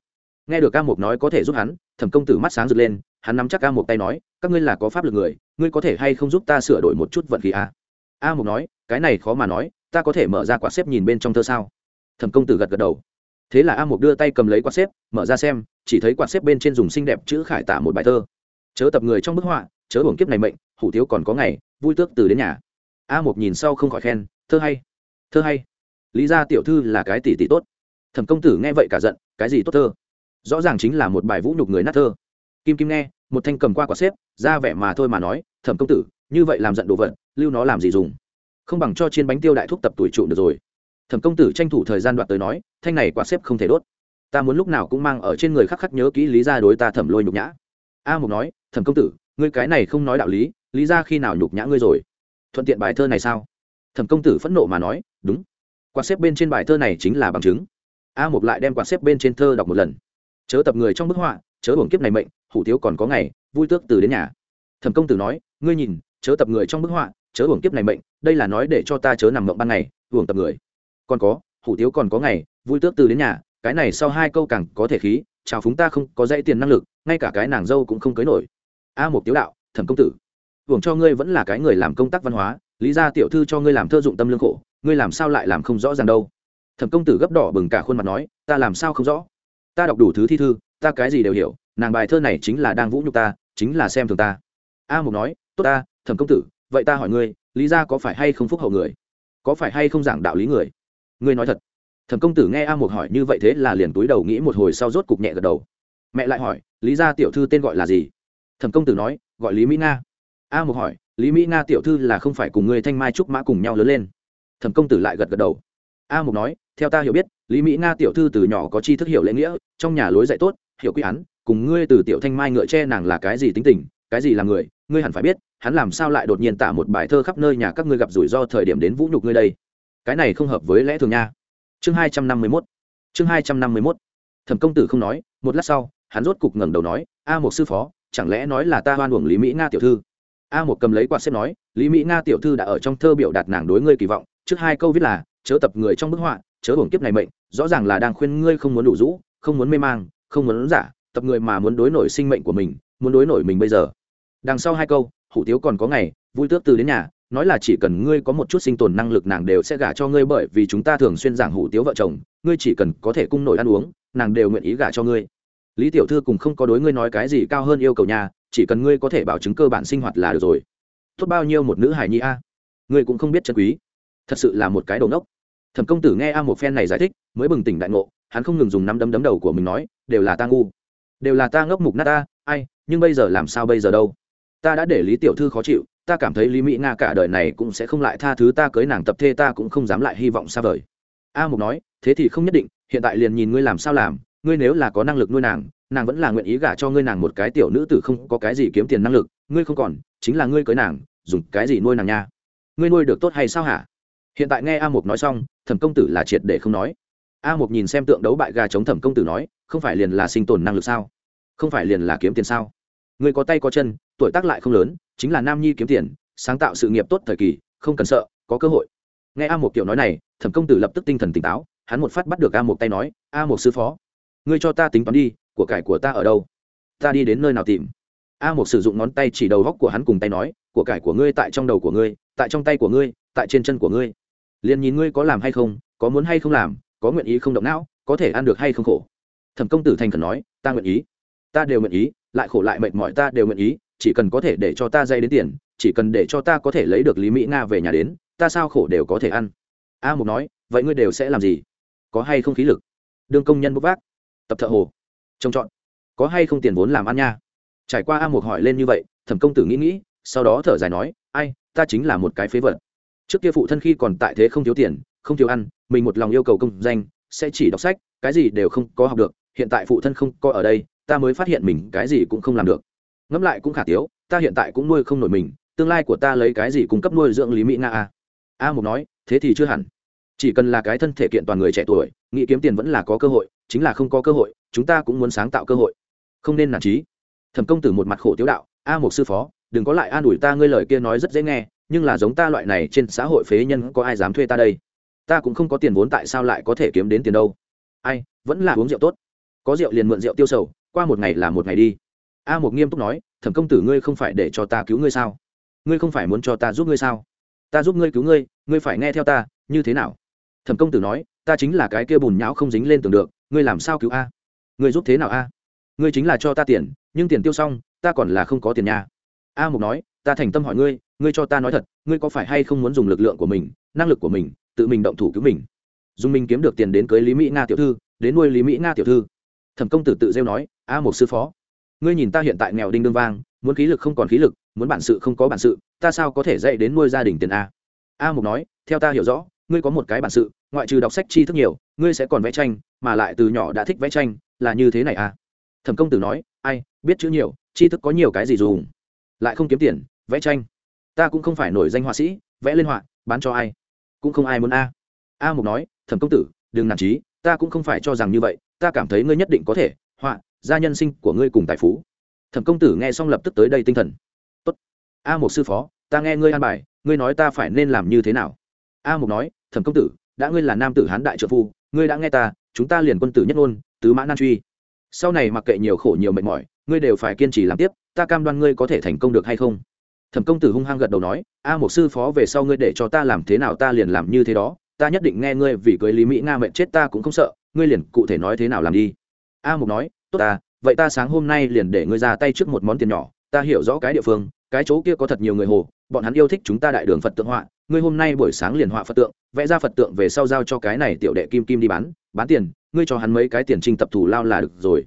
Nghe được a một nói có thể giúp hắn, thẩm công tử mắt sáng rực lên, hắn nắm chắc a một tay nói, các ngươi là có pháp lực người, ngươi có thể hay không giúp ta sửa đổi một chút vận khí à? a a một nói, cái này khó mà nói, ta có thể mở ra quạt xếp nhìn bên trong thơ sao? Thẩm công tử gật gật đầu. Thế là a một đưa tay cầm lấy quạt xếp, mở ra xem chỉ thấy quạt xếp bên trên dùng xinh đẹp chữ khải tả một bài thơ. Chớ tập người trong bức họa, chớ hưởng kiếp này mệnh, hủ thiếu còn có ngày, vui tước từ đến nhà. A một nhìn sau không khỏi khen, thơ hay thơ hay. Lý ra tiểu thư là cái tỷ tỷ tốt. Thẩm công tử nghe vậy cả giận, cái gì tốt thơ? Rõ ràng chính là một bài vũ nhục người nát thơ. Kim kim nghe, một thanh cầm qua quả xếp, ra vẻ mà thôi mà nói, thẩm công tử, như vậy làm giận đồ vật, lưu nó làm gì dùng? Không bằng cho chiên bánh tiêu đại thuốc tập tuổi trụ được rồi. Thẩm công tử tranh thủ thời gian đoạt tới nói, thanh này quả xếp không thể đốt ta muốn lúc nào cũng mang ở trên người khắc khắc nhớ kỹ lý ra đối ta thẩm lôi nhục nhã. A mục nói, thẩm công tử, ngươi cái này không nói đạo lý lý ra khi nào nhục nhã ngươi rồi? Thuận tiện bài thơ này sao? Thẩm công tử phẫn nộ mà nói, đúng. Quạt xếp bên trên bài thơ này chính là bằng chứng. A mục lại đem quạt xếp bên trên thơ đọc một lần. Chớ tập người trong bức họa, chớ hưởng kiếp này mệnh, hủ tiếu còn có ngày, vui tước từ đến nhà. Thẩm công tử nói, ngươi nhìn, chớ tập người trong bức họa, chớ hưởng kiếp này mệnh, đây là nói để cho ta chớ nằm mộng ban ngày hưởng tập người. Còn có, hủ tiếu còn có ngày, vui tước từ đến nhà cái này sau hai câu càng có thể khí, chào phúng ta không có dãy tiền năng lực, ngay cả cái nàng dâu cũng không cưới nổi. A một tiếu đạo, thẩm công tử, hưởng cho ngươi vẫn là cái người làm công tác văn hóa, lý ra tiểu thư cho ngươi làm thơ dụng tâm lương khổ, ngươi làm sao lại làm không rõ ràng đâu? Thẩm công tử gấp đỏ bừng cả khuôn mặt nói, ta làm sao không rõ? Ta đọc đủ thứ thi thư, ta cái gì đều hiểu, nàng bài thơ này chính là đang vũ nhục ta, chính là xem thường ta. A mục nói, tốt ta, thẩm công tử, vậy ta hỏi ngươi, lý ra có phải hay không phúc hậu người? Có phải hay không giảng đạo lý người? Ngươi nói thật thẩm công tử nghe a mục hỏi như vậy thế là liền túi đầu nghĩ một hồi sau rốt cục nhẹ gật đầu. Mẹ lại hỏi, lý gia tiểu thư tên gọi là gì? Thẩm công tử nói, gọi lý mỹ nga. A mục hỏi, lý mỹ nga tiểu thư là không phải cùng ngươi thanh mai trúc mã cùng nhau lớn lên? Thẩm công tử lại gật gật đầu. A mục nói, theo ta hiểu biết, lý mỹ nga tiểu thư từ nhỏ có chi thức hiểu lễ nghĩa, trong nhà lối dạy tốt, hiểu quy án, cùng ngươi từ tiểu thanh mai ngựa che nàng là cái gì tính tình, cái gì là người, ngươi hẳn phải biết, hắn làm sao lại đột nhiên tả một bài thơ khắp nơi nhà các ngươi gặp rủi ro thời điểm đến vũ nhục ngươi đây? Cái này không hợp với lẽ thường nha chương hai trăm năm mươi mốt. Chương hai trăm năm mươi mốt. Thẩm công tử không nói, một lát sau, hắn rốt cục ngẩng đầu nói, a một sư phó, chẳng lẽ nói là ta hoan uổng lý mỹ nga tiểu thư? A một cầm lấy quạt xếp nói, lý mỹ nga tiểu thư đã ở trong thơ biểu đạt nàng đối ngươi kỳ vọng, trước hai câu viết là, chớ tập người trong bức họa, chớ hưởng kiếp này mệnh, rõ ràng là đang khuyên ngươi không muốn đủ rũ, không muốn mê mang, không muốn giả, tập người mà muốn đối nổi sinh mệnh của mình, muốn đối nổi mình bây giờ. Đằng sau hai câu, hủ tiếu còn có ngày, vui tước từ đến nhà nói là chỉ cần ngươi có một chút sinh tồn năng lực nàng đều sẽ gả cho ngươi bởi vì chúng ta thường xuyên giảng hủ tiếu vợ chồng, ngươi chỉ cần có thể cung nổi ăn uống, nàng đều nguyện ý gả cho ngươi. Lý tiểu thư cùng không có đối ngươi nói cái gì cao hơn yêu cầu nhà chỉ cần ngươi có thể bảo chứng cơ bản sinh hoạt là được rồi. Tốt bao nhiêu một nữ hải nhi a? Ngươi cũng không biết chân quý. Thật sự là một cái đầu nốc thẩm công tử nghe a một phen này giải thích, mới bừng tỉnh đại ngộ, hắn không ngừng dùng năm đấm đấm đầu của mình nói, đều là ta ngu. Đều là ta ngốc mục nát ta, ai, nhưng bây giờ làm sao bây giờ đâu? Ta đã để lý tiểu thư khó chịu ta cảm thấy lý mỹ nga cả đời này cũng sẽ không lại tha thứ ta cưới nàng tập thê ta cũng không dám lại hy vọng xa vời. A mục nói, thế thì không nhất định, hiện tại liền nhìn ngươi làm sao làm, ngươi nếu là có năng lực nuôi nàng nàng vẫn là nguyện ý gả cho ngươi nàng một cái tiểu nữ tử không có cái gì kiếm tiền năng lực, ngươi không còn, chính là ngươi cưới nàng, dùng cái gì nuôi nàng nha? Ngươi nuôi được tốt hay sao hả? Hiện tại nghe a mục nói xong, thẩm công tử là triệt để không nói. A mục nhìn xem tượng đấu bại gà chống thẩm công tử nói, không phải liền là sinh tồn năng lực sao? Không phải liền là kiếm tiền sao? Người có tay có chân, tuổi tác lại không lớn chính là nam nhi kiếm tiền, sáng tạo sự nghiệp tốt thời kỳ, không cần sợ, có cơ hội. Nghe a một kiểu nói này, thẩm công tử lập tức tinh thần tỉnh táo, hắn một phát bắt được a một tay nói, a một sư phó, ngươi cho ta tính toán đi, của cải của ta ở đâu? Ta đi đến nơi nào tìm? A một sử dụng ngón tay chỉ đầu góc của hắn cùng tay nói, của cải của ngươi tại trong đầu của ngươi, tại trong tay của ngươi, tại trên chân của ngươi. Liền nhìn ngươi có làm hay không, có muốn hay không làm, có nguyện ý không động não, có thể ăn được hay không khổ. Thẩm công tử thành khẩn nói, ta nguyện ý, ta đều nguyện ý, lại khổ lại mệt mỏi ta đều nguyện ý chỉ cần có thể để cho ta dây đến tiền, chỉ cần để cho ta có thể lấy được lý mỹ nga về nhà đến, ta sao khổ đều có thể ăn. A mục nói, vậy ngươi đều sẽ làm gì? Có hay không khí lực? Đương công nhân bốc vác. Tập thợ hồ. Trông chọn. Có hay không tiền vốn làm ăn nha? Trải qua a mục hỏi lên như vậy, thẩm công tử nghĩ nghĩ, sau đó thở dài nói, ai, ta chính là một cái phế vật. Trước kia phụ thân khi còn tại thế không thiếu tiền, không thiếu ăn, mình một lòng yêu cầu công danh, sẽ chỉ đọc sách, cái gì đều không có học được, hiện tại phụ thân không có ở đây, ta mới phát hiện mình cái gì cũng không làm được ngẫm lại cũng khả tiếu, ta hiện tại cũng nuôi không nổi mình, tương lai của ta lấy cái gì cung cấp nuôi dưỡng lý mỹ nga a a mục nói, thế thì chưa hẳn. Chỉ cần là cái thân thể kiện toàn người trẻ tuổi, nghĩ kiếm tiền vẫn là có cơ hội, chính là không có cơ hội, chúng ta cũng muốn sáng tạo cơ hội. Không nên nản trí. Thẩm công tử một mặt khổ tiếu đạo, a Mục sư phó, đừng có lại an ủi ta, ngươi lời kia nói rất dễ nghe, nhưng là giống ta loại này trên xã hội phế nhân, có ai dám thuê ta đây? Ta cũng không có tiền vốn tại sao lại có thể kiếm đến tiền đâu? Ai, vẫn là uống rượu tốt. Có rượu liền mượn rượu tiêu sầu, qua một ngày là một ngày đi a một nghiêm túc nói, thẩm công tử ngươi không phải để cho ta cứu ngươi sao? Ngươi không phải muốn cho ta giúp ngươi sao? Ta giúp ngươi cứu ngươi ngươi phải nghe theo ta, như thế nào? Thẩm công tử nói, ta chính là cái kia bùn nhão không dính lên tường được, ngươi làm sao cứu a? Ngươi giúp thế nào a? Ngươi chính là cho ta tiền, nhưng tiền tiêu xong, ta còn là không có tiền nhà a mục nói, ta thành tâm hỏi ngươi ngươi cho ta nói thật, ngươi có phải hay không muốn dùng lực lượng của mình, năng lực của mình, tự mình động thủ cứu mình? Dùng mình kiếm được tiền đến cưới lý mỹ nga tiểu thư, đến nuôi lý mỹ nga tiểu thư. Thẩm công tử tự rêu nói, a mục sư phó ngươi nhìn ta hiện tại nghèo đinh đương vang, muốn khí lực không còn khí lực, muốn bản sự không có bản sự, ta sao có thể dạy đến nuôi gia đình tiền a? A mục nói, theo ta hiểu rõ, ngươi có một cái bản sự, ngoại trừ đọc sách tri thức nhiều, ngươi sẽ còn vẽ tranh, mà lại từ nhỏ đã thích vẽ tranh, là như thế này à thẩm công tử nói, ai, biết chữ nhiều, tri thức có nhiều cái gì dùng? Lại không kiếm tiền, vẽ tranh. Ta cũng không phải nổi danh họa sĩ, vẽ lên họa, bán cho ai? Cũng không ai muốn a. A mục nói, thẩm công tử, đừng nản trí ta cũng không phải cho rằng như vậy, ta cảm thấy ngươi nhất định có thể, họa gia nhân sinh của ngươi cùng tài phú. Thẩm công tử nghe xong lập tức tới đây tinh thần. Tốt. A một sư phó, ta nghe ngươi an bài, ngươi nói ta phải nên làm như thế nào? A một nói, thẩm công tử, đã ngươi là nam tử hán đại trợ phu, ngươi đã nghe ta, chúng ta liền quân tử nhất ngôn, tứ mã nan truy. Sau này mặc kệ nhiều khổ nhiều mệt mỏi, ngươi đều phải kiên trì làm tiếp, ta cam đoan ngươi có thể thành công được hay không? Thẩm công tử hung hăng gật đầu nói, a một sư phó về sau ngươi để cho ta làm thế nào ta liền làm như thế đó, ta nhất định nghe ngươi vì cưới lý mỹ nga mệnh chết ta cũng không sợ, ngươi liền cụ thể nói thế nào làm đi. A mục nói tốt ta, vậy ta sáng hôm nay liền để ngươi ra tay trước một món tiền nhỏ, ta hiểu rõ cái địa phương, cái chỗ kia có thật nhiều người hồ, bọn hắn yêu thích chúng ta đại đường phật tượng họa, ngươi hôm nay buổi sáng liền họa phật tượng, vẽ ra phật tượng về sau giao cho cái này tiểu đệ kim kim đi bán bán tiền, ngươi cho hắn mấy cái tiền trinh tập thủ lao là được rồi.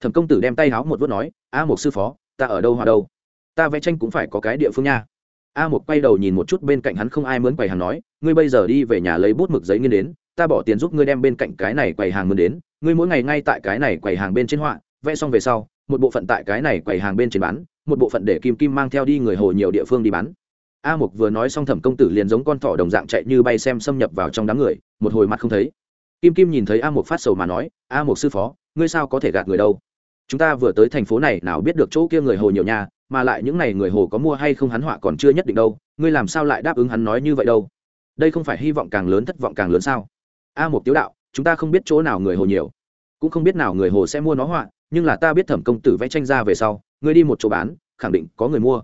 Thẩm công tử đem tay háo một vớt nói, a một sư phó, ta ở đâu họa đâu? Ta vẽ tranh cũng phải có cái địa phương nha. A một quay đầu nhìn một chút bên cạnh hắn không ai mướn quầy hàng nói, ngươi bây giờ đi về nhà lấy bút mực giấy nghiên đến ta bỏ tiền giúp ngươi đem bên cạnh cái này quầy hàng mướn đến, ngươi mỗi ngày ngay tại cái này quầy hàng bên trên họa, vẽ xong về sau, một bộ phận tại cái này quầy hàng bên trên bán, một bộ phận để kim kim mang theo đi người hồ nhiều địa phương đi bán. A mục vừa nói xong thẩm công tử liền giống con thỏ đồng dạng chạy như bay xem xâm nhập vào trong đám người, một hồi mặt không thấy. Kim kim nhìn thấy a mục phát sầu mà nói, a mục sư phó, ngươi sao có thể gạt người đâu? Chúng ta vừa tới thành phố này nào biết được chỗ kia người hồ nhiều nhà, mà lại những n à y người hồ có mua hay không hắn họa còn chưa nhất định đâu, ngươi làm sao lại đáp ứng hắn nói như vậy đâu? Đây không phải hy vọng càng lớn thất vọng càng lớn sao? A một tiếu đạo, chúng ta không biết chỗ nào người hồ nhiều. Cũng không biết nào người hồ sẽ mua nó họa, nhưng là ta biết thẩm công tử vẽ tranh ra về sau ngươi đi một chỗ bán, khẳng định có người mua.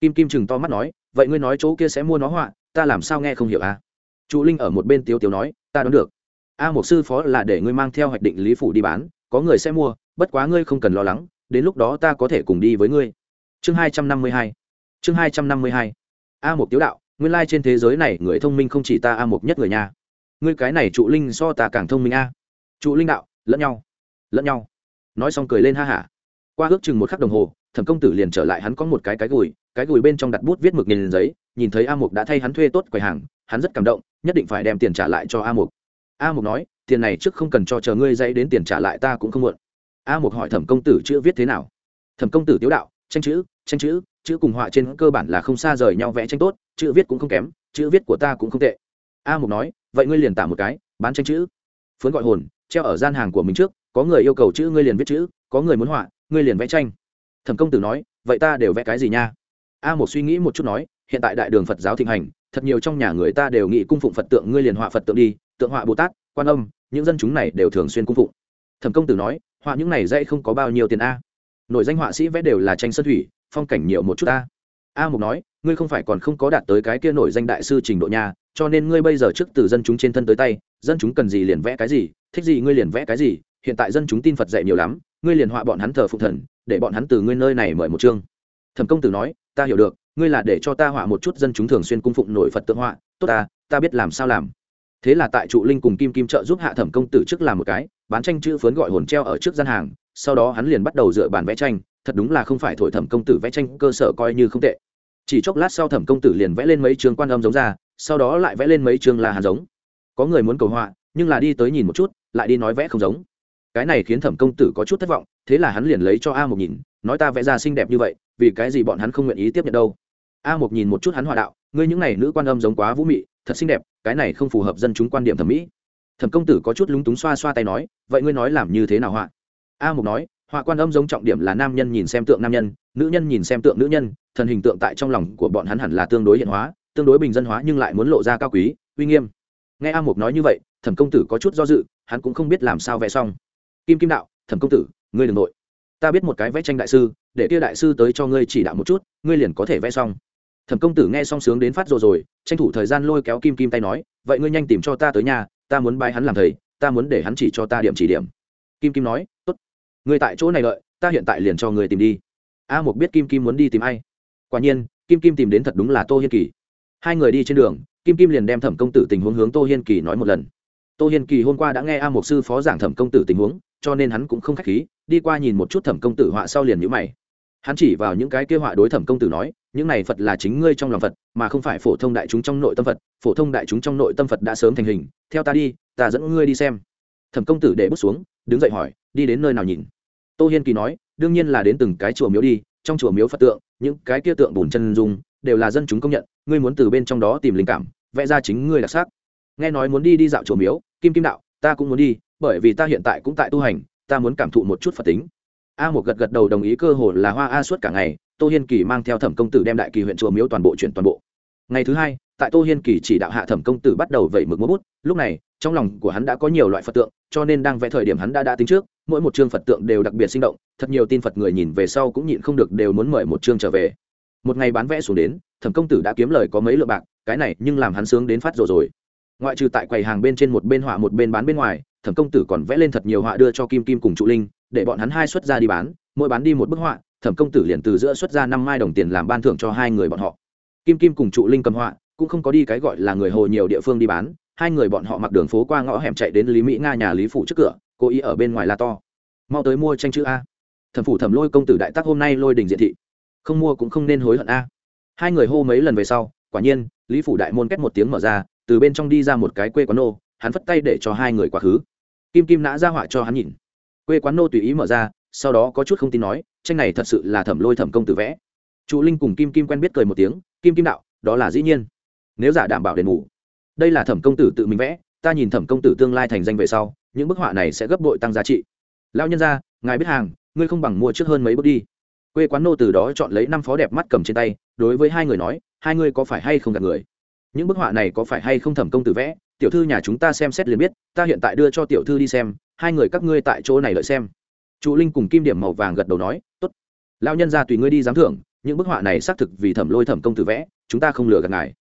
Kim kim chừng to mắt nói, vậy ngươi nói chỗ kia sẽ mua nó họa, ta làm sao nghe không hiểu à? Trụ linh ở một bên tiếu tiếu nói, ta đoán được. A một sư phó là để ngươi mang theo hoạch định lý phủ đi bán, có người sẽ mua, bất quá ngươi không cần lo lắng, đến lúc đó ta có thể cùng đi với ngươi. Chương hai trăm năm mươi hai. Chương hai trăm năm mươi hai. A một tiếu đạo, nguyên lai、like、trên thế giới này người thông minh không chỉ ta a một nhất người nhà ngươi cái này trụ linh so ta càng thông minh a. Trụ linh đạo, lẫn nhau lẫn nhau. Nói xong cười lên ha hả. Qua ước chừng một khắc đồng hồ, thẩm công tử liền trở lại hắn có một cái cái gùi cái gùi bên trong đặt bút viết mực nghìn giấy, nhìn thấy a mục đã thay hắn thuê tốt quầy hàng, hắn rất cảm động, nhất định phải đem tiền trả lại cho a mục. A mục nói, tiền này trước không cần cho chờ ngươi dãy đến tiền trả lại ta cũng không muộn. A mục hỏi thẩm công tử chữ viết thế nào? Thẩm công tử tiếu đạo, tranh chữ tranh chữ chữ cùng họa trên cơ bản là không xa rời nhau vẽ tranh tốt, chữ viết cũng không kém, chữ viết của ta cũng không tệ a mục nói, vậy ngươi liền tả một cái, bán tranh chữ. Phướn gọi hồn, treo ở gian hàng của mình trước, có người yêu cầu chữ ngươi liền viết chữ, có người muốn họa, ngươi liền vẽ tranh. Thẩm công tử nói, vậy ta đều vẽ cái gì nha? A một suy nghĩ một chút nói, hiện tại đại đường phật giáo thịnh hành, thật nhiều trong nhà người ta đều nghĩ cung phụng phật tượng, ngươi liền họa phật tượng đi, tượng họa bồ tát, quan âm, những dân chúng này đều thường xuyên cung phụng. Thẩm công tử nói, họa những này dễ không có bao nhiêu tiền a. Nội danh họa sĩ vẽ đều là tranh sơn thủy, phong cảnh nhiều một chút a. A mục nói, ngươi không phải còn không có đạt tới cái kia nổi danh đại sư trình độ nhà cho nên ngươi bây giờ trước từ dân chúng trên thân tới tay, dân chúng cần gì liền vẽ cái gì, thích gì ngươi liền vẽ cái gì, hiện tại dân chúng tin phật dạy nhiều lắm, ngươi liền họa bọn hắn thờ phụng thần, để bọn hắn từ ngươi nơi này mời một chương. Thẩm công tử nói, ta hiểu được, ngươi là để cho ta họa một chút dân chúng thường xuyên cung phụng nổi phật tượng họa, tốt ta ta biết làm sao làm. Thế là tại trụ linh cùng kim kim trợ giúp hạ thẩm công tử trước làm một cái, bán tranh chữ phớn gọi hồn treo ở trước gian hàng, sau đó hắn liền bắt đầu dựa bàn vẽ tranh, thật đúng là không phải thổi thẩm công tử vẽ tranh, cơ sở coi như không tệ chỉ chốc lát sau thẩm công tử liền vẽ lên mấy trường quan âm giống ra, sau đó lại vẽ lên mấy trường là hàn giống. Có người muốn cầu họa, nhưng là đi tới nhìn một chút, lại đi nói vẽ không giống. Cái này khiến thẩm công tử có chút thất vọng, thế là hắn liền lấy cho a một nhìn, nói ta vẽ ra xinh đẹp như vậy, vì cái gì bọn hắn không nguyện ý tiếp nhận đâu. A một nhìn một chút hắn họa đạo, ngươi những này nữ quan âm giống quá vũ mị, thật xinh đẹp, cái này không phù hợp dân chúng quan điểm thẩm mỹ. Thẩm công tử có chút lúng túng xoa xoa tay nói, vậy ngươi nói làm như thế nào họa? A một nói họa quan âm giống trọng điểm là nam nhân nhìn xem tượng nam nhân, nữ nhân nhìn xem tượng nữ nhân, thần hình tượng tại trong lòng của bọn hắn hẳn là tương đối hiện hóa, tương đối bình dân hóa nhưng lại muốn lộ ra cao quý, uy nghiêm. Nghe a mục nói như vậy, thẩm công tử có chút do dự, hắn cũng không biết làm sao vẽ xong. Kim kim đạo, thẩm công tử, ngươi đ ừ n g nội. Ta biết một cái vẽ tranh đại sư, để kia đại sư tới cho ngươi chỉ đạo một chút, ngươi liền có thể vẽ xong. Thẩm công tử nghe xong sướng đến phát rồi rồi, tranh thủ thời gian lôi kéo kim kim tay nói, vậy ngươi nhanh tìm cho ta tới nhà, ta muốn bài hắn làm thầy, ta muốn để hắn chỉ cho ta điểm chỉ điểm. Kim kim nói t ố t Người tại chỗ này đợi, ta hiện tại liền cho người tìm đi. A một biết kim kim muốn đi tìm ai. Quả nhiên, kim kim tìm đến thật đúng là tô hiên kỳ. Hai người đi trên đường, kim kim liền đem thẩm công tử tình huống hướng tô hiên kỳ nói một lần. Tô hiên kỳ hôm qua đã nghe a một sư phó giảng thẩm công tử tình huống, cho nên hắn cũng không k h á c h khí, đi qua nhìn một chút thẩm công tử họa sau liền nhữ mày. Hắn chỉ vào những cái kêu họa đối thẩm công tử nói, những này phật là chính ngươi trong lòng phật, mà không phải phổ thông đại chúng trong nội tâm phật, phổ thông đại chúng trong nội tâm phật đã sớm thành hình. Theo ta đi, ta dẫn ngươi đi xem thẩm công tử để bước xuống, đứng dậy hỏi, đi đến nơi nào nhìn? Tô hiên kỳ nói, đương nhiên là đến từng cái chùa miếu đi, trong chùa miếu phật tượng, những cái kia tượng bùn chân dung, đều là dân chúng công nhận, ngươi muốn từ bên trong đó tìm linh cảm, vẽ ra chính ngươi đặc sắc. Nghe nói muốn đi đi dạo chùa miếu, kim kim đạo, ta cũng muốn đi, bởi vì ta hiện tại cũng tại tu hành, ta muốn cảm thụ một chút phật tính. A một gật gật đầu đồng ý cơ hồ là hoa a suốt cả ngày, tô hiên kỳ mang theo thẩm công tử đem đại kỳ huyện chùa miếu toàn bộ chuyển toàn bộ. Ngày thứ hai, tại tô hiên kỳ chỉ đạo hạ thẩm công tử bắt đầu vẩy mực múa bút, lúc này trong lòng của hắn đã có nhiều loại phật tượng, cho nên đang vẽ thời điểm hắn đã đã tính trước, mỗi một chương phật tượng đều đặc biệt sinh động, thật nhiều tin phật người nhìn về sau cũng nhịn không được đều muốn mời một chương trở về. Một ngày bán vẽ xuống đến, thẩm công tử đã kiếm lời có mấy lượng bạc, cái này nhưng làm hắn sướng đến phát rồi rồi. Ngoại trừ tại quầy hàng bên trên một bên họa một bên bán bên ngoài, thẩm công tử còn vẽ lên thật nhiều họa đưa cho kim kim cùng trụ linh, để bọn hắn hai xuất ra đi bán, mỗi bán đi một bức họa, thẩm công tử liền từ giữa xuất ra năm mai đồng tiền làm ban thưởng cho hai người bọn họ. Kim kim cùng trụ linh cầm họa, cũng không có đi cái gọi là người hồ nhiều địa phương đi bán hai người bọn họ mặc đường phố qua ngõ hẻm chạy đến lý mỹ nga nhà lý phủ trước cửa, cố ý ở bên ngoài la to. Mau tới mua tranh chữ a. Thẩm phủ thẩm lôi công tử đại tác hôm nay lôi đình diện thị. Không mua cũng không nên hối hận a. Hai người hô mấy lần về sau, quả nhiên, lý phủ đại môn kết một tiếng mở ra, từ bên trong đi ra một cái quê quán nô, hắn phất tay để cho hai người quá khứ. Kim kim nã ra họa cho hắn nhìn. Quê quán nô tùy ý mở ra, sau đó có chút không tin nói tranh này thật sự là thẩm lôi thẩm công tử vẽ. Trụ linh cùng kim kim quen biết cười một tiếng, kim kim đạo, đó là dĩ nhiên. Nếu giả đảm bảo đền ngủ đây là thẩm công tử tự mình vẽ, ta nhìn thẩm công tử tương lai thành danh về sau, những bức họa này sẽ gấp bội tăng giá trị. Lão nhân ra ngài biết hàng, ngươi không bằng mua trước hơn mấy bước đi. Quê quán nô từ đó chọn lấy năm phó đẹp mắt cầm trên tay, đối với hai người nói, hai ngươi có phải hay không gặp người? Những bức họa này có phải hay không thẩm công tử vẽ? Tiểu thư nhà chúng ta xem xét liền biết, ta hiện tại đưa cho tiểu thư đi xem, hai người các ngươi tại chỗ này lợi xem. Trụ linh cùng kim điểm màu vàng gật đầu nói, tốt. Lao nhân ra tùy ngươi đi giám thưởng, những bức họa này xác thực vì thẩm lôi thẩm công tử vẽ, chúng ta không lừa gạt ngài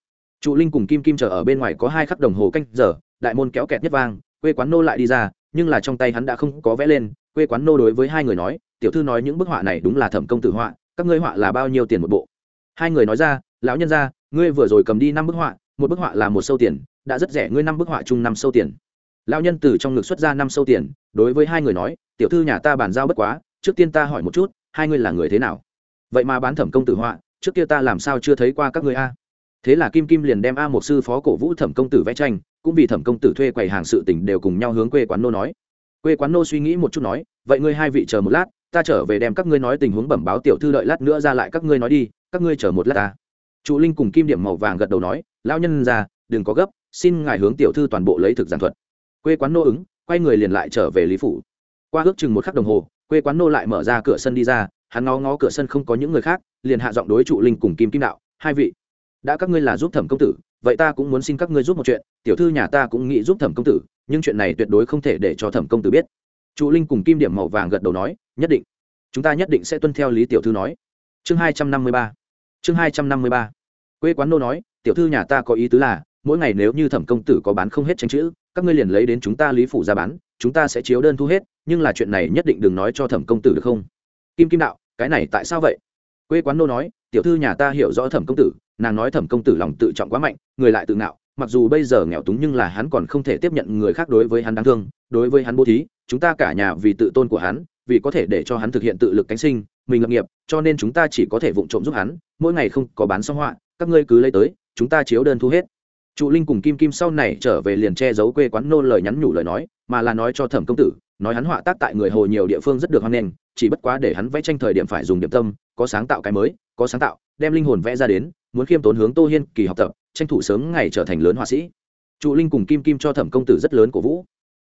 trụ linh cùng kim kim chờ ở bên ngoài có hai khắc đồng hồ canh giờ, đại môn kéo kẹt nhất vang, quê quán nô lại đi ra, nhưng là trong tay hắn đã không có vẽ lên, quê quán nô đối với hai người nói, tiểu thư nói những bức họa này đúng là thẩm công tử họa, các ngươi họa là bao nhiêu tiền một bộ? Hai người nói ra, lão nhân ra ngươi vừa rồi cầm đi năm bức họa, một bức họa là một sâu tiền, đã rất rẻ, ngươi năm bức họa chung năm sâu tiền. Lão nhân từ trong ngực xuất ra năm sâu tiền, đối với hai người nói, tiểu thư nhà ta bàn giao bất quá, trước tiên ta hỏi một chút, hai ngươi là người thế nào? Vậy mà bán thẩm công tử họa, trước kia ta làm sao chưa thấy qua các ngươi a? Thế là kim kim liền đem a một sư phó cổ vũ thẩm công tử vẽ tranh, cũng vì thẩm công tử thuê quầy hàng sự tình đều cùng nhau hướng quê quán nô nói. Quê quán nô suy nghĩ một chút nói, vậy ngươi hai vị chờ một lát, ta trở về đem các ngươi nói tình huống bẩm báo tiểu thư đợi lát nữa ra lại các ngươi nói đi, các ngươi chờ một lát ta. Trụ linh cùng kim điểm màu vàng gật đầu nói, lão nhân ra đừng có gấp, xin ngài hướng tiểu thư toàn bộ lấy thực giản thuật. Quê quán nô ứng, quay người liền lại trở về lý phủ. Qua ước chừng một khắc đồng hồ, quê quán nô lại mở ra cửa sân đi ra, hắn ngó ngó cửa sân không có những người khác, liền hạ giọng đối trụ linh cùng kim kim đạo, hai vị đã các ngươi là giúp thẩm công tử, vậy ta cũng muốn xin các ngươi giúp một chuyện. Tiểu thư nhà ta cũng nghĩ giúp thẩm công tử, nhưng chuyện này tuyệt đối không thể để cho thẩm công tử biết. Trụ linh cùng kim điểm màu vàng gật đầu nói, nhất định. Chúng ta nhất định sẽ tuân theo lý tiểu thư nói. Chương hai trăm năm mươi ba. Chương hai trăm năm mươi ba. Quê quán nô nói, tiểu thư nhà ta có ý tứ là, mỗi ngày nếu như thẩm công tử có bán không hết tranh chữ, các ngươi liền lấy đến chúng ta lý phủ ra bán, chúng ta sẽ chiếu đơn thu hết, nhưng là chuyện này nhất định đừng nói cho thẩm công tử được không? Kim kim đạo, cái này tại sao vậy? Quê quán nô nói, tiểu thư nhà ta hiểu rõ thẩm công tử nàng nói thẩm công tử lòng tự trọng quá mạnh, người lại tự ngạo, mặc dù bây giờ nghèo túng nhưng là hắn còn không thể tiếp nhận người khác đối với hắn đáng thương, đối với hắn bố thí, chúng ta cả nhà vì tự tôn của hắn, vì có thể để cho hắn thực hiện tự lực cánh sinh, mình lập nghiệp, cho nên chúng ta chỉ có thể vụng trộm giúp hắn, mỗi ngày không có bán xong họa, các ngươi cứ lấy tới, chúng ta chiếu đơn thu hết. Trụ linh cùng kim kim sau này trở về liền che giấu quê quán nô lời nhắn nhủ lời nói, mà là nói cho thẩm công tử nói hắn họa tác tại người hồ nhiều địa phương rất được hoan nghênh, chỉ bất quá để hắn vẽ tranh thời điểm phải dùng điểm tâm, có sáng tạo cái mới, có sáng tạo, đem linh hồn vẽ ra đến, muốn khiêm tốn hướng tô hiên kỳ học tập, tranh thủ sớm ngày trở thành lớn họa sĩ. Trụ linh cùng kim kim cho thẩm công tử rất lớn cổ vũ.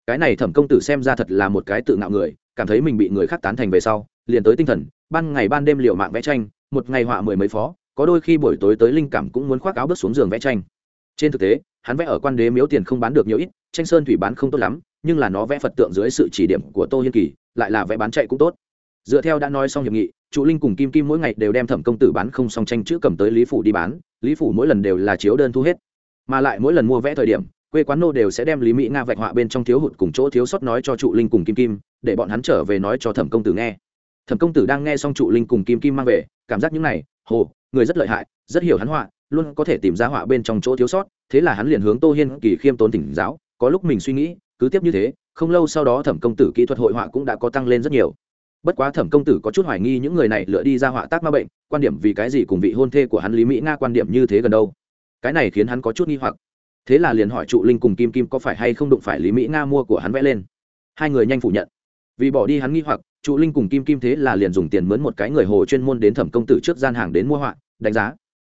Cái này thẩm công tử xem ra thật là một cái tự ngạo người, cảm thấy mình bị người khác tán thành về sau, liền tới tinh thần, ban ngày ban đêm liệu mạng vẽ tranh, một ngày họa mười mấy phó, có đôi khi buổi tối tới linh cảm cũng muốn khoác áo bước xuống giường vẽ tranh trên thực tế, hắn vẽ ở quan đế miếu tiền không bán được nhiều ít, tranh sơn thủy bán không tốt lắm, nhưng là nó vẽ phật tượng dưới sự chỉ điểm của tô hiên kỳ, lại là vẽ bán chạy cũng tốt. Dựa theo đã nói xong hiệp nghị, trụ linh cùng kim kim mỗi ngày đều đem thẩm công tử bán không xong tranh chữ cầm tới lý phủ đi bán, lý phủ mỗi lần đều là chiếu đơn thu hết. Mà lại mỗi lần mua vẽ thời điểm, quê quán nô đều sẽ đem lý mỹ nga vạch họa bên trong thiếu hụt cùng chỗ thiếu sót nói cho trụ linh cùng kim kim, để bọn hắn trở về nói cho thẩm công tử nghe. Thẩm công tử đang nghe xong trụ linh cùng kim kim mang về, cảm giác những này, hồ, người rất lợi hại, rất hiểu hắn họa luôn có thể tìm ra họa bên trong chỗ thiếu sót, thế là hắn liền hướng tô hiên kỳ khiêm tốn tỉnh giáo, có lúc mình suy nghĩ, cứ tiếp như thế, không lâu sau đó thẩm công tử kỹ thuật hội họa cũng đã có tăng lên rất nhiều. Bất quá thẩm công tử có chút hoài nghi những người này lựa đi ra họa tác ma bệnh, quan điểm vì cái gì cùng vị hôn thê của hắn lý mỹ nga quan điểm như thế gần đâu? Cái này khiến hắn có chút nghi hoặc. Thế là liền hỏi trụ linh cùng kim kim có phải hay không đụng phải lý mỹ nga mua của hắn vẽ lên. Hai người nhanh phủ nhận. Vì bỏ đi hắn nghi hoặc, trụ linh cùng kim kim thế là liền dùng tiền mướn một cái người hồ chuyên môn đến thẩm công tử trước gian hàng đến mua họa, đánh giá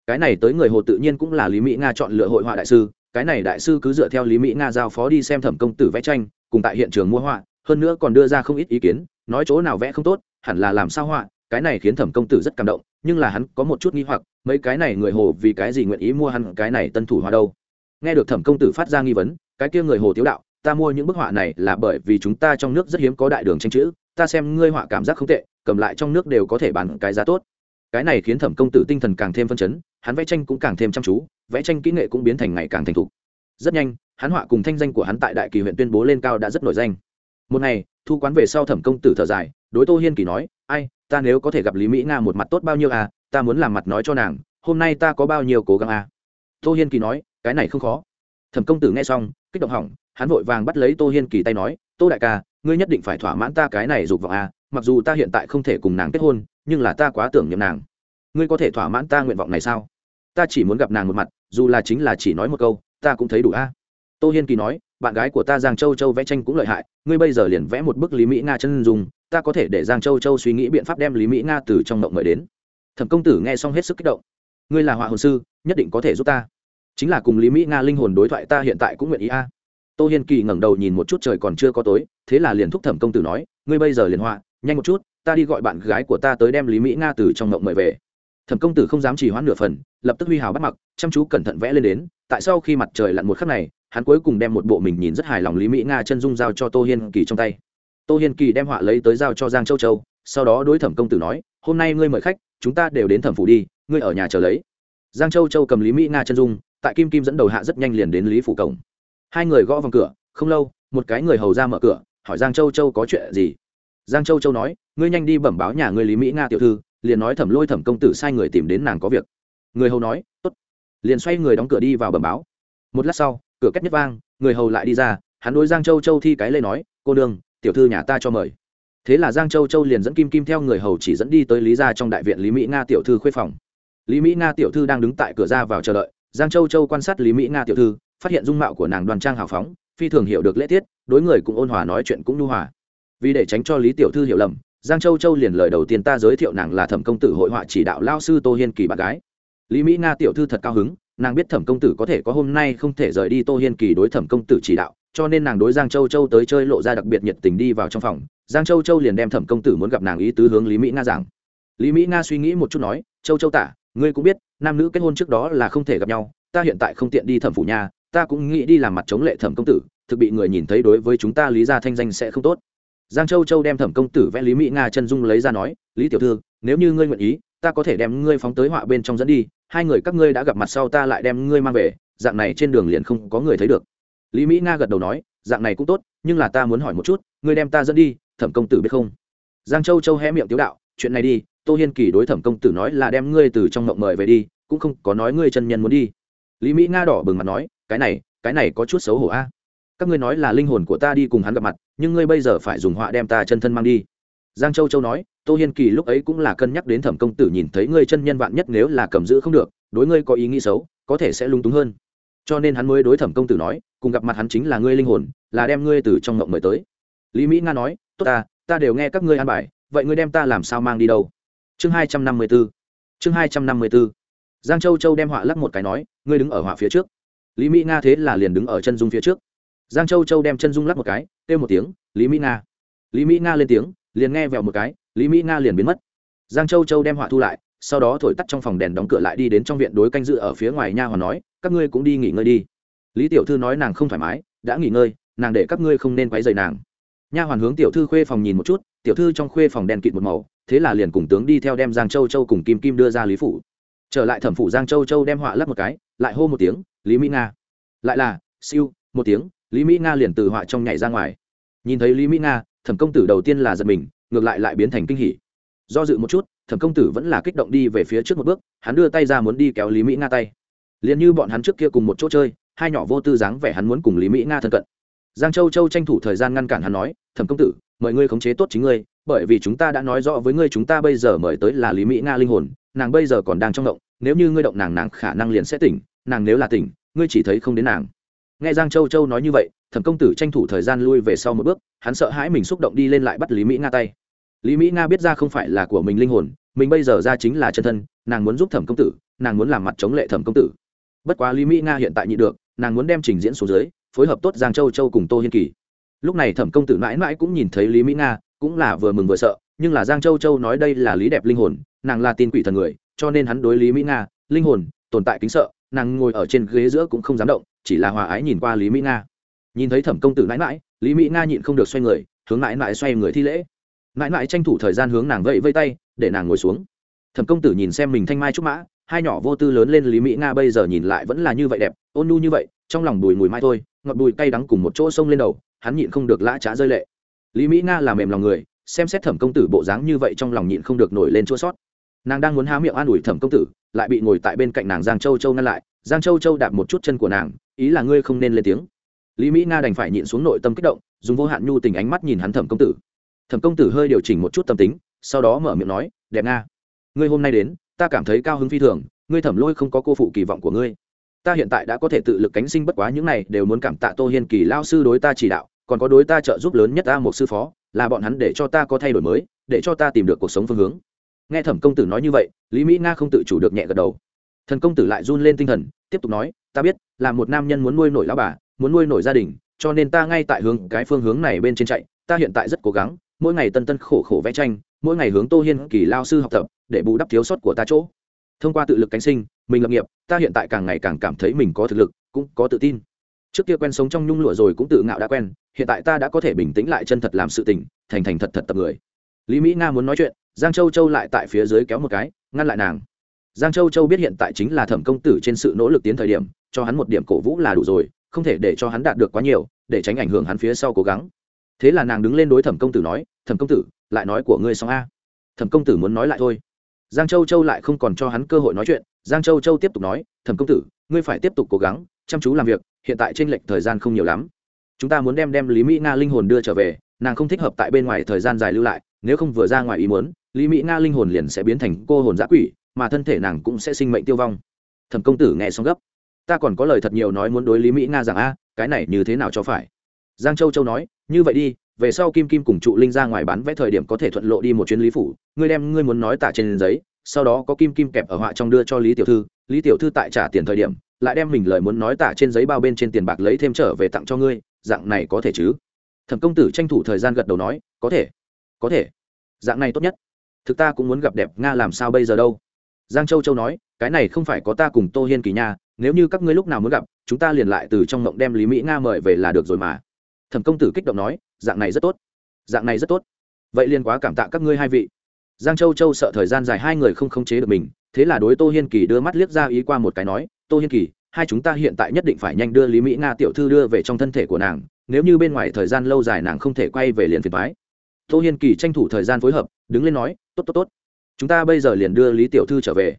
cái này tới người hồ tự nhiên cũng là lý mỹ nga chọn lựa hội họa đại sư, cái này đại sư cứ dựa theo lý mỹ nga giao phó đi xem thẩm công tử vẽ tranh, cùng tại hiện trường mua họa, hơn nữa còn đưa ra không ít ý kiến, nói chỗ nào vẽ không tốt, hẳn là làm sao họa, cái này khiến thẩm công tử rất cảm động, nhưng là hắn có một chút nghi hoặc, mấy cái này người hồ vì cái gì nguyện ý mua hắn cái này tân thủ họa đâu? Nghe được thẩm công tử phát ra nghi vấn, cái kia người hồ tiếu đạo, ta mua những bức họa này là bởi vì chúng ta trong nước rất hiếm có đại đường tranh chữ, ta xem ngươi họa cảm giác không tệ, cầm lại trong nước đều có thể bán cái giá tốt cái này khiến thẩm công tử tinh thần càng thêm phân chấn, hắn vẽ tranh cũng càng thêm chăm chú, vẽ tranh kỹ nghệ cũng biến thành ngày càng thành thục. Rất nhanh, hắn họa cùng thanh danh của hắn tại đại kỳ huyện tuyên bố lên cao đã rất nổi danh. Một ngày, thu quán về sau thẩm công tử thở dài, đối tô hiên kỳ nói, ai, ta nếu có thể gặp lý mỹ nga một mặt tốt bao nhiêu à ta muốn làm mặt nói cho nàng, hôm nay ta có bao nhiêu cố gắng à? Tô hiên kỳ nói, cái này không khó. Thẩm công tử nghe xong, kích động hỏng, hắn vội vàng bắt lấy tô hiên kỳ tay nói, tô đại ca, ngươi nhất định phải thỏa mãn ta cái này dục vọng à mặc dù ta hiện tại không thể cùng nàng kết hôn nhưng là ta quá tưởng nhầm nàng. Ngươi có thể thỏa mãn ta nguyện vọng này sao? Ta chỉ muốn gặp nàng một mặt, dù là chính là chỉ nói một câu, ta cũng thấy đủ a. Tô hiên kỳ nói, bạn gái của ta giang châu châu vẽ tranh cũng lợi hại, ngươi bây giờ liền vẽ một bức lý mỹ nga chân dùng ta có thể để giang châu châu suy nghĩ biện pháp đem lý mỹ nga từ trong mộng mời đến. Thẩm công tử nghe xong hết sức kích động. Ngươi là họa hồn sư, nhất định có thể giúp ta. Chính là cùng lý mỹ nga linh hồn đối thoại ta hiện tại cũng nguyện ý a. Tô hiên kỳ ngẩng đầu nhìn một chút trời còn chưa có tối, thế là liền thúc thẩm công tử nói, ngươi bây giờ liền họa, nhanh một chút ta đi gọi bạn gái của ta tới đem lý mỹ nga từ trong mộng mời về. Thẩm công tử không dám chỉ hoãn nửa phần, lập tức huy hào bắt mặc, chăm chú cẩn thận vẽ lên đến, tại sau khi mặt trời lặn một khắc này, hắn cuối cùng đem một bộ mình nhìn rất hài lòng lý mỹ nga chân dung giao cho tô hiên kỳ trong tay. Tô hiên kỳ đem họa lấy tới giao cho giang châu châu, sau đó đối thẩm công tử nói, hôm nay ngươi mời khách, chúng ta đều đến thẩm phủ đi, ngươi ở nhà chờ lấy. Giang châu châu cầm lý mỹ nga chân dung, tại kim kim dẫn đầu hạ rất nhanh liền đến lý phủ cổng. Hai người gõ vòng cửa, không lâu, một cái người hầu ra mở cửa, hỏi giang châu châu có chuyện gì giang châu châu nói, ngươi nhanh đi bẩm báo nhà ngươi lý mỹ nga tiểu thư, liền nói thẩm lôi thẩm công tử sai người tìm đến nàng có việc. Người hầu nói, tốt. Liền xoay người đóng cửa đi vào bẩm báo. Một lát sau, cửa cách nhất vang, người hầu lại đi ra, hắn đối giang châu châu thi cái lê nói, cô đương tiểu thư nhà ta cho mời. Thế là giang châu châu liền dẫn kim kim theo người hầu chỉ dẫn đi tới lý gia trong đại viện lý mỹ nga tiểu thư khuê phòng. Lý mỹ nga tiểu thư đang đứng tại cửa ra vào chờ đợi, giang châu châu quan sát lý mỹ nga tiểu thư, phát hiện dung mạo của nàng đoàn trang hào phóng, phi thường hiểu được lễ tiết, đối người cũng ôn hòa nói chuyện cũng nhu hòa vì để tránh cho lý tiểu thư hiểu lầm, giang châu châu liền lời đầu tiên ta giới thiệu nàng là thẩm công tử hội họa chỉ đạo lao sư tô hiên kỳ bạn gái. Lý mỹ nga tiểu thư thật cao hứng, nàng biết thẩm công tử có thể có hôm nay không thể rời đi tô hiên kỳ đối thẩm công tử chỉ đạo, cho nên nàng đối giang châu châu tới chơi lộ ra đặc biệt nhiệt tình đi vào trong phòng. Giang châu châu liền đem thẩm công tử muốn gặp nàng ý tứ hướng lý mỹ nga giảng. Lý mỹ nga suy nghĩ một chút nói, châu châu tả, ngươi cũng biết, nam nữ kết hôn trước đó là không thể gặp nhau, ta hiện tại không tiện đi thẩm phủ nhà, ta cũng nghĩ đi làm mặt chống lệ thẩm công tử, thực bị người nhìn thấy đối với chúng ta lý ra thanh danh sẽ không tốt giang châu châu đem thẩm công tử vẽ lý mỹ nga chân dung lấy ra nói, lý tiểu thư, nếu như ngươi nguyện ý, ta có thể đem ngươi phóng tới họa bên trong dẫn đi, hai người các ngươi đã gặp mặt sau ta lại đem ngươi mang về, dạng này trên đường liền không có người thấy được. Lý mỹ nga gật đầu nói, dạng này cũng tốt, nhưng là ta muốn hỏi một chút, ngươi đem ta dẫn đi, thẩm công tử biết không? Giang châu châu hé miệng tiếu đạo, chuyện này đi, tô hiên kỳ đối thẩm công tử nói là đem ngươi từ trong mộng mời về đi, cũng không có nói ngươi chân nhân muốn đi. Lý mỹ nga đỏ bừng mặt nói, cái này cái này có chút xấu hổ a. Các ngươi nói là linh hồn của ta đi cùng hắn gặp mặt nhưng ngươi bây giờ phải dùng họa đem ta chân thân mang đi. Giang châu châu nói, tô hiên kỳ lúc ấy cũng là cân nhắc đến thẩm công tử nhìn thấy ngươi chân nhân vạn nhất nếu là cầm giữ không được, đối ngươi có ý nghĩ xấu, có thể sẽ lung túng hơn. Cho nên hắn mới đối thẩm công tử nói, cùng gặp mặt hắn chính là ngươi linh hồn, là đem ngươi từ trong ngộng mời tới. Lý mỹ nga nói, tốt ta ta đều nghe các ngươi an bài, vậy ngươi đem ta làm sao mang đi đâu? Chương hai trăm năm mươi b ố chương hai trăm năm mươi b ố giang châu châu đem họa lắc một cái nói, ngươi đứng ở họa phía trước. Lý mỹ nga thế là liền đứng ở chân dung phía trước. Giang châu châu đem chân dung lắc một cái kêu một tiếng, lý mỹ nga. Lý mỹ nga lên tiếng, liền nghe vẹo một cái, lý mỹ nga liền biến mất. Giang châu châu đem họa thu lại, sau đó thổi tắt trong phòng đèn đóng cửa lại đi đến trong viện đối canh dự ở phía ngoài nha hoàn nói, các ngươi cũng đi nghỉ ngơi đi. Lý tiểu thư nói nàng không thoải mái, đã nghỉ ngơi, nàng để các ngươi không nên quấy rầy nàng. Nha hoàn hướng tiểu thư khuê phòng nhìn một chút, tiểu thư trong khuê phòng đèn kịt một màu, thế là liền cùng tướng đi theo đem giang châu châu cùng kim kim đưa ra lý phủ. Trở lại thẩm phủ giang châu châu đem họa lắp một cái, lại hô một tiếng, lý mỹ nga. Lại là, siêu, một tiếng lý mỹ nga liền từ họa trong nhảy ra ngoài. Nhìn thấy lý mỹ nga, thẩm công tử đầu tiên là giật mình, ngược lại lại biến thành kinh hỉ. Do dự một chút, thẩm công tử vẫn là kích động đi về phía trước một bước, hắn đưa tay ra muốn đi kéo lý mỹ nga tay. Liền như bọn hắn trước kia cùng một chỗ chơi, hai nhỏ vô tư dáng vẻ hắn muốn cùng lý mỹ nga thân cận. Giang châu châu tranh thủ thời gian ngăn cản hắn nói, thẩm công tử, mời ngươi khống chế tốt chính ngươi, bởi vì chúng ta đã nói rõ với ngươi chúng ta bây giờ mời tới là lý mỹ nga linh hồn, nàng bây giờ còn đang trong động, nếu như ngươi động nàng nàng khả năng liền sẽ tỉnh, nàng nếu là tỉnh, ngươi chỉ thấy không đến nàng nghe giang châu châu nói như vậy, thẩm công tử tranh thủ thời gian lui về sau một bước, hắn sợ hãi mình xúc động đi lên lại bắt lý mỹ nga tay. Lý mỹ nga biết ra không phải là của mình linh hồn, mình bây giờ ra chính là chân thân, nàng muốn giúp thẩm công tử, nàng muốn làm mặt chống lệ thẩm công tử. Bất quá lý mỹ nga hiện tại nhị được, nàng muốn đem trình diễn xuống dưới, phối hợp tốt giang châu châu cùng tô hiên kỳ. Lúc này thẩm công tử mãi mãi cũng nhìn thấy lý mỹ nga, cũng là vừa mừng vừa sợ, nhưng là giang châu châu nói đây là lý đẹp linh hồn, nàng là tin quỷ thần người, cho nên hắn đối lý mỹ nga, linh hồn, tồn tại kính sợ, nàng ngồi ở trên ghế giữa cũng không dám động chỉ là hòa ái nhìn qua lý mỹ nga. Nhìn thấy thẩm công tử mãi mãi, lý mỹ nga nhịn không được xoay người, hướng mãi mãi xoay người thi lễ. Mãi mãi tranh thủ thời gian hướng nàng vẫy vây tay, để nàng ngồi xuống. Thẩm công tử nhìn xem mình thanh mai trúc mã, hai nhỏ vô tư lớn lên lý mỹ nga bây giờ nhìn lại vẫn là như vậy đẹp, ôn nu như vậy, trong lòng bùi mùi mai thôi, ngọt bùi cay đắng cùng một chỗ sông lên đầu, hắn nhịn không được lã trá rơi lệ. Lý mỹ nga là mềm lòng người, xem xét thẩm công tử bộ dáng như vậy trong lòng nhịn không được nổi lên chua sót. Nàng đang muốn há miệng an ủi thẩm công tử, lại bị ngồi tại bên cạnh nàng giang châu châu ngăn lại, giang châu châu đạp một chút chân của nàng ý là ngươi không nên lên tiếng. Lý mỹ nga đành phải nhịn xuống nội tâm kích động, dùng vô hạn nhu tình ánh mắt nhìn hắn thẩm công tử. Thẩm công tử hơi điều chỉnh một chút tâm tính, sau đó mở miệng nói, đẹp nga, ngươi hôm nay đến, ta cảm thấy cao hứng phi thường, ngươi thẩm lôi không có cô phụ kỳ vọng của ngươi. Ta hiện tại đã có thể tự lực cánh sinh bất quá những này đều muốn cảm tạ tô hiên kỳ lao sư đối ta chỉ đạo, còn có đối ta trợ giúp lớn nhất ta một sư phó, là bọn hắn để cho ta có thay đổi mới, để cho ta tìm được cuộc sống phương hướng. Nghe thẩm công tử nói như vậy, lý mỹ nga không tự chủ được nhẹ gật đầu. Thần công tử lại run lên tinh thần tiếp tục nói, ta biết, là một nam nhân muốn nuôi nổi lão bà, muốn nuôi nổi gia đình, cho nên ta ngay tại hướng cái phương hướng này bên trên chạy. Ta hiện tại rất cố gắng, mỗi ngày tân tân khổ khổ vẽ tranh, mỗi ngày hướng tô hiên kỳ lao sư học tập, để bù đắp thiếu sót của ta chỗ. Thông qua tự lực cánh sinh, mình lập nghiệp, ta hiện tại càng ngày càng cảm thấy mình có thực lực, cũng có tự tin. Trước kia quen sống trong nhung lụa rồi cũng tự ngạo đã quen, hiện tại ta đã có thể bình tĩnh lại chân thật làm sự tình, thành thành thật thật tập người. Lý mỹ nga muốn nói chuyện, giang châu châu lại tại phía dưới kéo một cái, ngăn lại nàng giang châu châu biết hiện tại chính là thẩm công tử trên sự nỗ lực tiến thời điểm, cho hắn một điểm cổ vũ là đủ rồi, không thể để cho hắn đạt được quá nhiều, để tránh ảnh hưởng hắn phía sau cố gắng. Thế là nàng đứng lên đối thẩm công tử nói, thẩm công tử, lại nói của ngươi xong a. Thẩm công tử muốn nói lại thôi. Giang châu châu lại không còn cho hắn cơ hội nói chuyện. Giang châu châu tiếp tục nói, thẩm công tử, ngươi phải tiếp tục cố gắng, chăm chú làm việc, hiện tại tranh lệch thời gian không nhiều lắm. Chúng ta muốn đem đem lý mỹ nga linh hồn đưa trở về, nàng không thích hợp tại bên ngoài thời gian dài lưu lại, nếu không vừa ra ngoài ý muốn, lý mỹ nga linh hồn liền sẽ biến thành cô hồn giã quỷ mà thân thể nàng cũng sẽ sinh mệnh tiêu vong. Thẩm công tử nghe xong gấp. Ta còn có lời thật nhiều nói muốn đối lý mỹ nga rằng, a, cái này như thế nào cho phải? Giang châu châu nói, như vậy đi, về sau kim kim cùng trụ linh ra ngoài bán vẽ thời điểm có thể thuận lộ đi một chuyến lý phủ. Ngươi đem ngươi muốn nói tả trên giấy, sau đó có kim kim kẹp ở họa trong đưa cho lý tiểu thư. Lý tiểu thư tại trả tiền thời điểm, lại đem mình lời muốn nói tả trên giấy bao bên trên tiền bạc lấy thêm trở về tặng cho ngươi. Dạng này có thể chứ? Thẩm công tử tranh thủ thời gian gật đầu nói, có thể có thể. Dạng này tốt nhất. Thực ta cũng muốn gặp đẹp nga làm sao bây giờ đâu? Giang châu châu nói, cái này không phải có ta cùng tô hiên kỳ nha, nếu như các ngươi lúc nào muốn gặp, chúng ta liền lại từ trong mộng đem lý mỹ nga mời về là được rồi mà. Thẩm công tử kích động nói, dạng này rất tốt, dạng này rất tốt. Vậy liền quá cảm tạ các ngươi hai vị. Giang châu châu sợ thời gian dài hai người không khống chế được mình, thế là đối tô hiên kỳ đưa mắt liếc ra ý qua một cái nói, tô hiên kỳ, hai chúng ta hiện tại nhất định phải nhanh đưa lý mỹ nga tiểu thư đưa về trong thân thể của nàng, nếu như bên ngoài thời gian lâu dài nàng không thể quay về liền phiền thoái tô hiên kỳ tranh thủ thời gian phối hợp, đứng lên nói, tốt tốt tốt chúng ta bây giờ liền đưa lý tiểu thư trở về.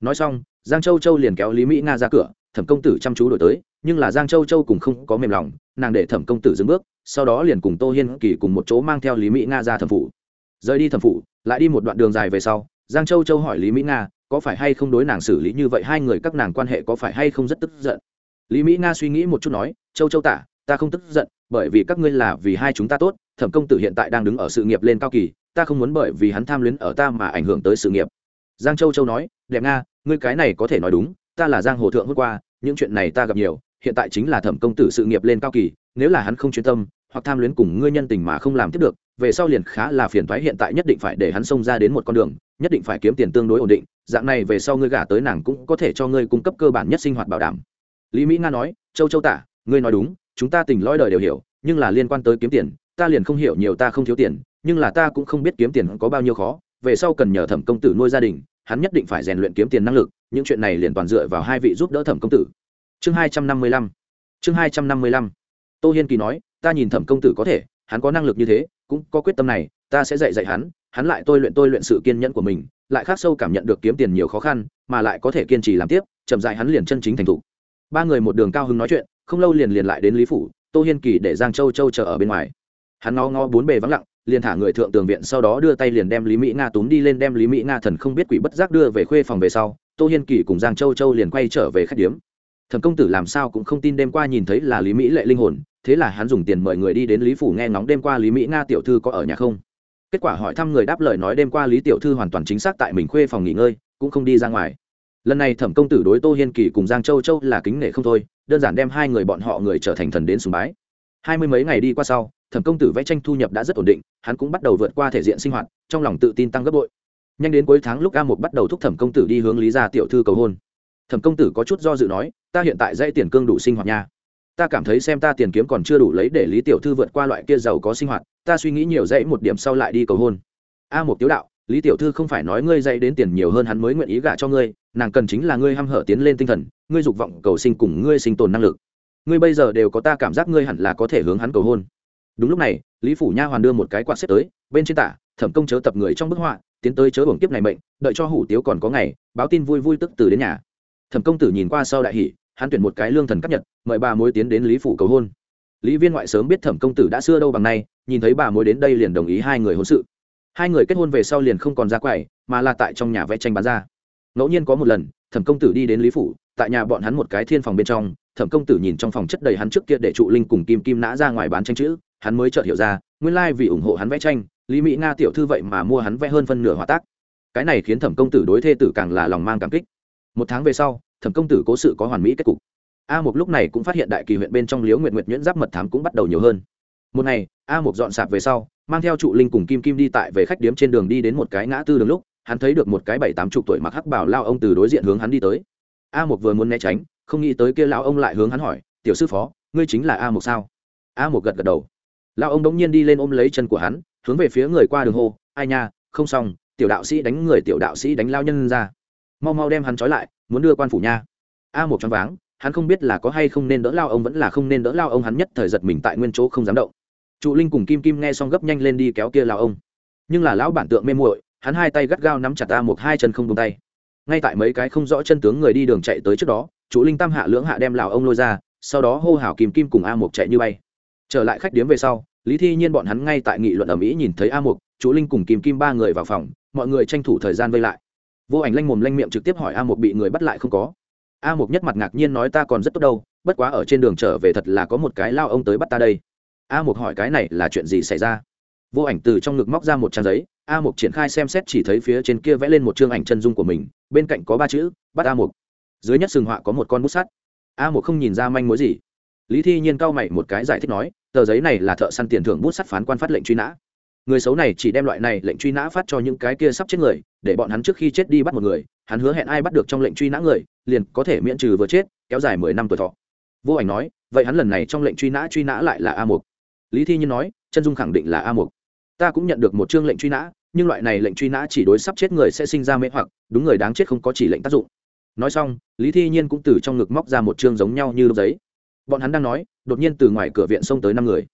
Nói xong, giang châu châu liền kéo lý mỹ nga ra cửa, thẩm công tử chăm chú đổi tới, nhưng là giang châu châu cùng không có mềm lòng, nàng để thẩm công tử dừng bước, sau đó liền cùng tô hiên kỳ cùng một chỗ mang theo lý mỹ nga ra thẩm phủ. Rời đi thẩm phủ, lại đi một đoạn đường dài về sau, giang châu châu hỏi lý mỹ nga, có phải hay không đối nàng xử lý như vậy, hai người các nàng quan hệ có phải hay không rất tức giận? Lý mỹ nga suy nghĩ một chút nói, châu châu tả, ta không tức giận, bởi vì các ngươi là vì hai chúng ta tốt, thẩm công tử hiện tại đang đứng ở sự nghiệp lên cao kỳ ta không muốn bởi vì hắn tham luyến ở ta mà ảnh hưởng tới sự nghiệp. Giang châu châu nói, đẹp nga, ngươi cái này có thể nói đúng, ta là giang hồ thượng hôm qua, những chuyện này ta gặp nhiều, hiện tại chính là thẩm công tử sự nghiệp lên cao kỳ, nếu là hắn không chuyên tâm, hoặc tham luyến cùng ngươi nhân tình mà không làm tiếp được, về sau liền khá là phiền thoái hiện tại nhất định phải để hắn xông ra đến một con đường, nhất định phải kiếm tiền tương đối ổn định, dạng này về sau ngươi gả tới nàng cũng có thể cho ngươi cung cấp cơ bản nhất sinh hoạt bảo đảm. Lý mỹ nga nói, châu châu tả, ngươi nói đúng, chúng ta tình lõi đời đều hiểu, nhưng là liên quan tới kiếm tiền ta liền không hiểu nhiều ta không thiếu tiền, nhưng là ta cũng không biết kiếm tiền có bao nhiêu khó, về sau cần nhờ thẩm công tử nuôi gia đình, hắn nhất định phải rèn luyện kiếm tiền năng lực, những chuyện này liền toàn dựa vào hai vị giúp đỡ thẩm công tử. Chương hai trăm năm mươi lăm, chương hai trăm năm mươi lăm. Tô hiên kỳ nói, ta nhìn thẩm công tử có thể, hắn có năng lực như thế, cũng có quyết tâm này, ta sẽ dạy dạy hắn hắn lại tôi luyện tôi luyện sự kiên nhẫn của mình, lại khác sâu cảm nhận được kiếm tiền nhiều khó khăn, mà lại có thể kiên trì làm tiếp, chậm dại hắn liền chân chính thành thục. Ba người một đường cao hứng nói chuyện, không lâu liền liền lại đến lý phủ, tô hiên kỳ để giang châu châu chờ ở bên ngoài hắn ngó ngó bốn bề vắng lặng, liền thả người thượng tường viện sau đó đưa tay liền đem lý mỹ nga túm đi lên, đem lý mỹ nga thần không biết quỷ bất giác đưa về khuê phòng về sau, tô hiên kỳ cùng giang châu châu liền quay trở về khách điếm. Thần công tử làm sao cũng không tin đêm qua nhìn thấy là lý mỹ lệ linh hồn, thế là hắn dùng tiền mời người đi đến lý phủ nghe ngóng đêm qua lý mỹ nga tiểu thư có ở nhà không. Kết quả hỏi thăm người đáp lời nói đêm qua lý tiểu thư hoàn toàn chính xác tại mình khuê phòng nghỉ ngơi, cũng không đi ra ngoài. Lần này thẩm công tử đối tô hiên kỳ cùng giang châu châu là kính nể không thôi, đơn giản đem hai người bọn họ người trở thành thần đến sùng bái. Hai mươi mấy ngày đi qua sau thẩm công tử vẽ tranh thu nhập đã rất ổn định, hắn cũng bắt đầu vượt qua thể diện sinh hoạt, trong lòng tự tin tăng gấp bội. Nhanh đến cuối tháng lúc a một bắt đầu thúc thẩm công tử đi hướng lý gia tiểu thư cầu hôn. Thẩm công tử có chút do dự nói, ta hiện tại dây tiền cương đủ sinh hoạt nha. Ta cảm thấy xem ta tiền kiếm còn chưa đủ lấy để lý tiểu thư vượt qua loại kia giàu có sinh hoạt, ta suy nghĩ nhiều dãy một điểm sau lại đi cầu hôn. A một tiếu đạo, lý tiểu thư không phải nói ngươi dây đến tiền nhiều hơn hắn mới nguyện ý gả cho ngươi, nàng cần chính là ngươi hăm hở tiến lên tinh thần, ngươi dục vọng cầu sinh cùng ngươi sinh tồn năng lực. Ngươi bây giờ đều có ta cảm giác ngươi hẳn là có thể hướng hắn cầu hôn đúng lúc này, lý phủ nha hoàn đưa một cái quạt xếp tới, bên trên tả, thẩm công chớ tập người trong bức họa, tiến tới chớ hưởng tiếp này mệnh, đợi cho hủ tiếu còn có ngày, báo tin vui vui tức từ đến nhà. Thẩm công tử nhìn qua sau đại hỷ hắn tuyển một cái lương thần cấp nhật, mời bà mối tiến đến lý phủ cầu hôn. Lý viên ngoại sớm biết thẩm công tử đã xưa đâu bằng nay, nhìn thấy bà mối đến đây liền đồng ý hai người hôn sự. Hai người kết hôn về sau liền không còn ra quầy, mà là tại trong nhà vẽ tranh bán ra. Ngẫu nhiên có một lần, thẩm công tử đi đến lý phủ, tại nhà bọn hắn một cái thiên phòng bên trong, thẩm công tử nhìn trong phòng chất đầy hắn trước kia để trụ linh cùng kim kim nã ra ngoài bán tranh chữ hắn mới chợt hiểu ra, nguyên lai vì ủng hộ hắn vẽ tranh, lý mỹ nga tiểu thư vậy mà mua hắn vẽ hơn phân nửa hòa tác. Cái này khiến thẩm công tử đối thê tử càng là lòng mang cảm kích. Một tháng về sau, thẩm công tử cố sự có hoàn mỹ kết cục. A một lúc này cũng phát hiện đại kỳ huyện bên trong liếu nguyện nguyện nhuyễn giáp mật thám cũng bắt đầu nhiều hơn. Một ngày, a một dọn sạp về sau, mang theo trụ linh cùng kim kim đi tại về khách điếm trên đường đi đến một cái ngã tư đường lúc, hắn thấy được một cái bảy tám chục tuổi mặc hắc bảo lao ông từ đối diện hướng hắn đi tới. A một vừa muốn né tránh, không nghĩ tới kia lao ông lại hướng hắn hỏi, tiểu sư phó, ngươi chính là a một sao? A một gật gật đầu lao ông đống nhiên đi lên ôm lấy chân của hắn, hướng về phía người qua đường hô, ai nha, không xong, tiểu đạo sĩ đánh người, tiểu đạo sĩ đánh lao nhân ra. Mau mau đem hắn trói lại, muốn đưa quan phủ nha. A một choáng váng, hắn không biết là có hay không nên đỡ lao ông vẫn là không nên đỡ lao ông, hắn nhất thời giật mình tại nguyên chỗ không dám động. Trụ linh cùng kim kim nghe xong gấp nhanh lên đi kéo kia lao ông. Nhưng là lão bản tượng mê muội, hắn hai tay gắt gao nắm chặt a một hai chân không tung tay. Ngay tại mấy cái không rõ chân tướng người đi đường chạy tới trước đó, trụ linh tam hạ lưỡng hạ đem lào ông lôi ra, sau đó hô hào kim kim cùng a một chạy như bay. Trở lại khách điếm về sau lý thi nhiên bọn hắn ngay tại nghị luận ở mỹ nhìn thấy a mục chú linh cùng kim kim ba người vào phòng mọi người tranh thủ thời gian vây lại. Vô ảnh lanh mồm lanh miệng trực tiếp hỏi a Mục bị người bắt lại không có. A Mục nhất mặt ngạc nhiên nói ta còn rất tốt đâu bất quá ở trên đường trở về thật là có một cái lao ông tới bắt ta đây. A Mục hỏi cái này là chuyện gì xảy ra? Vô ảnh từ trong ngực móc ra một trang giấy a Mục triển khai xem xét chỉ thấy phía trên kia vẽ lên một chương ảnh chân dung của mình bên cạnh có ba chữ bắt a Mục, dưới nhất sừng họa có một con bút sắt. A Mục không nhìn ra manh mối gì. Lý thi nhiên cau mày một cái giải thích nói tờ giấy này là thợ săn tiền thưởng bút sắt phán quan phát lệnh truy nã. Người xấu này chỉ đem loại này lệnh truy nã phát cho những cái kia sắp chết người, để bọn hắn trước khi chết đi bắt một người, hắn hứa hẹn ai bắt được trong lệnh truy nã người, liền có thể miễn trừ vừa chết, kéo dài mười năm tuổi thọ. Vô ảnh nói, vậy hắn lần này trong lệnh truy nã truy nã lại là a mục. Lý thi nhiên nói, chân dung khẳng định là a mục. Ta cũng nhận được một chương lệnh truy nã, nhưng loại này lệnh truy nã chỉ đối sắp chết người sẽ sinh ra mê hoặc, đúng người đáng chết không có chỉ lệnh tác dụng. Nói xong, lý thi nhiên cũng từ trong ngực móc ra một chương giống nhau như giấy bọn hắn đang nói, đột nhiên từ ngoài cửa viện xông tới năm người.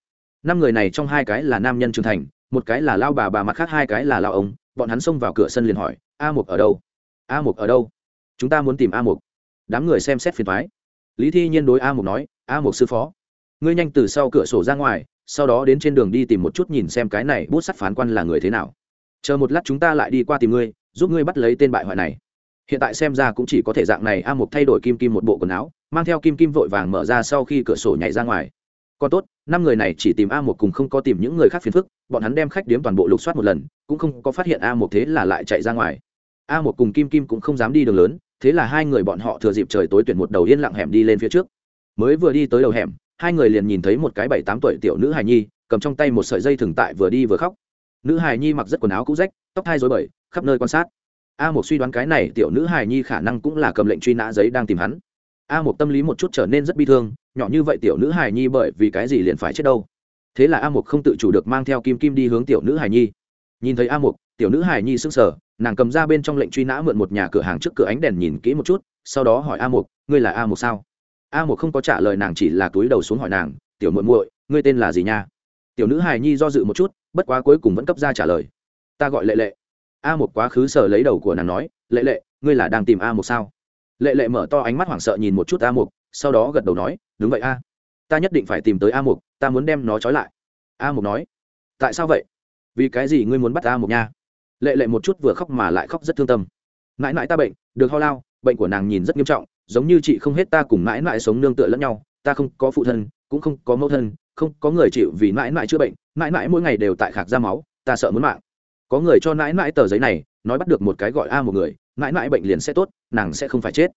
Năm người này trong hai cái là nam nhân trưởng thành, một cái là lao bà bà mặt khác hai cái là lao ông. Bọn hắn xông vào cửa sân liền hỏi, a mục ở đâu? A mục ở đâu? Chúng ta muốn tìm a mục. Đám người xem xét phiền thoái lý thi nhiên đối a mục nói, a mục sư phó, ngươi nhanh từ sau cửa sổ ra ngoài, sau đó đến trên đường đi tìm một chút nhìn xem cái này bút sắt phán quan là người thế nào. Chờ một lát chúng ta lại đi qua tìm ngươi, giúp ngươi bắt lấy tên bại hoại này hiện tại xem ra cũng chỉ có thể dạng này, a mục thay đổi kim kim một bộ quần áo, mang theo kim kim vội vàng mở ra sau khi cửa sổ nhảy ra ngoài. Còn tốt, năm người này chỉ tìm a một cùng không có tìm những người khác phiền phức, bọn hắn đem khách điếm toàn bộ lục soát một lần, cũng không có phát hiện a một thế là lại chạy ra ngoài. A một cùng kim kim cũng không dám đi đường lớn, thế là hai người bọn họ thừa dịp trời tối tuyển một đầu yên lặng hẻm đi lên phía trước. Mới vừa đi tới đầu hẻm, hai người liền nhìn thấy một cái bảy tám tuổi tiểu nữ hài nhi, cầm trong tay một sợi dây thừng tại vừa đi vừa khóc. Nữ hài nhi mặc rất quần áo cũ rách, tóc hai dối bời, khắp nơi quan sát a một suy đoán cái này tiểu nữ hài nhi khả năng cũng là cầm lệnh truy nã giấy đang tìm hắn. A một tâm lý một chút trở nên rất bi thương, nhỏ như vậy tiểu nữ hài nhi bởi vì cái gì liền phải chết đâu? Thế là a một không tự chủ được mang theo kim kim đi hướng tiểu nữ hài nhi. Nhìn thấy a một tiểu nữ hài nhi sững sờ, nàng cầm ra bên trong lệnh truy nã mượn một nhà cửa hàng trước cửa ánh đèn nhìn kỹ một chút, sau đó hỏi a một ngươi là a một sao? A một không có trả lời nàng, chỉ là túi đầu xuống hỏi nàng, tiểu muội muội, ngươi tên là gì nha? Tiểu nữ hài nhi do dự một chút, bất quá cuối cùng vẫn cấp ra trả lời. Ta gọi lệ lệ a một quá khứ sờ lấy đầu của nàng nói, lệ lệ, ngươi là đang tìm a một sao? Lệ lệ mở to ánh mắt hoảng sợ nhìn một chút a một sau đó gật đầu nói, đúng vậy a. Ta nhất định phải tìm tới a một ta muốn đem nó trói lại. A một nói, tại sao vậy? Vì cái gì ngươi muốn bắt a một nha? Lệ lệ một chút vừa khóc mà lại khóc rất thương tâm. Mãi mãi ta bệnh, được ho lao, bệnh của nàng nhìn rất nghiêm trọng, giống như chị không hết ta cùng mãi mãi sống nương tựa lẫn nhau, ta không có phụ thân, cũng không có mẫu thân, không có người chịu vì mãi mãi chữa bệnh, mãi mãi mỗi ngày đều tại khạc ra máu, ta sợ muốn mạng có người cho mãi mãi tờ giấy này, nói bắt được một cái gọi a một người mãi mãi bệnh liền sẽ tốt, nàng sẽ không phải chết.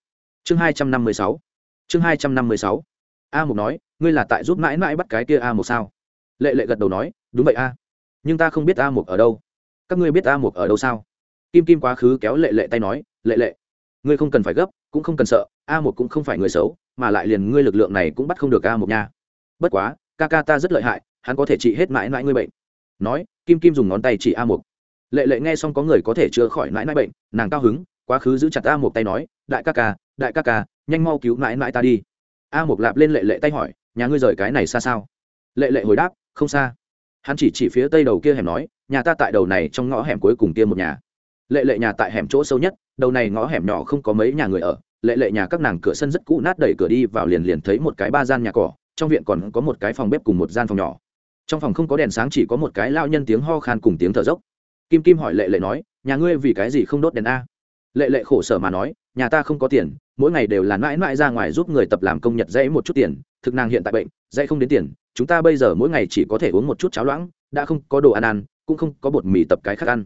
Chương hai trăm năm mươi sáu. Chương hai trăm năm mươi sáu. A một nói, ngươi là tại giúp mãi mãi bắt cái kia a một sao? Lệ lệ gật đầu nói, đúng vậy a. Nhưng ta không biết a một ở đâu. Các ngươi biết a một ở đâu sao? Kim kim quá khứ kéo lệ lệ tay nói, lệ lệ, ngươi không cần phải gấp, cũng không cần sợ, a một cũng không phải người xấu, mà lại liền ngươi lực lượng này cũng bắt không được a một nha. Bất quá, ca ca ta rất lợi hại, hắn có thể trị hết mãi mãi ngươi bệnh. Nói, kim kim dùng ngón tay chỉ a một lệ lệ nghe xong có người có thể chữa khỏi mãi mãi bệnh, nàng cao hứng, quá khứ giữ chặt a một tay nói, đại ca ca, đại ca ca, nhanh mau cứu mãi mãi ta đi. A một lạp lên lệ lệ tay hỏi, nhà ngươi rời cái này xa sao? Lệ lệ hồi đáp, không xa. Hắn chỉ chỉ phía tây đầu kia hẻm nói, nhà ta tại đầu này trong ngõ hẻm cuối cùng kia một nhà. Lệ lệ nhà tại hẻm chỗ sâu nhất, đầu này ngõ hẻm nhỏ không có mấy nhà người ở, lệ lệ nhà các nàng cửa sân rất cũ nát đẩy cửa đi vào liền liền thấy một cái ba gian nhà cỏ, trong viện còn có một cái phòng bếp cùng một gian phòng nhỏ. Trong phòng không có đèn sáng chỉ có một cái lao nhân tiếng ho khan cùng tiếng thở dốc kim kim hỏi lệ lệ nói, nhà ngươi vì cái gì không đốt đèn a? Lệ lệ khổ sở mà nói, nhà ta không có tiền, mỗi ngày đều là mãi mãi ra ngoài giúp người tập làm công nhật dễ một chút tiền, thực nàng hiện tại bệnh, dễ không đến tiền, chúng ta bây giờ mỗi ngày chỉ có thể uống một chút cháo loãng, đã không có đồ ăn ăn, cũng không có bột mì tập cái khác ăn.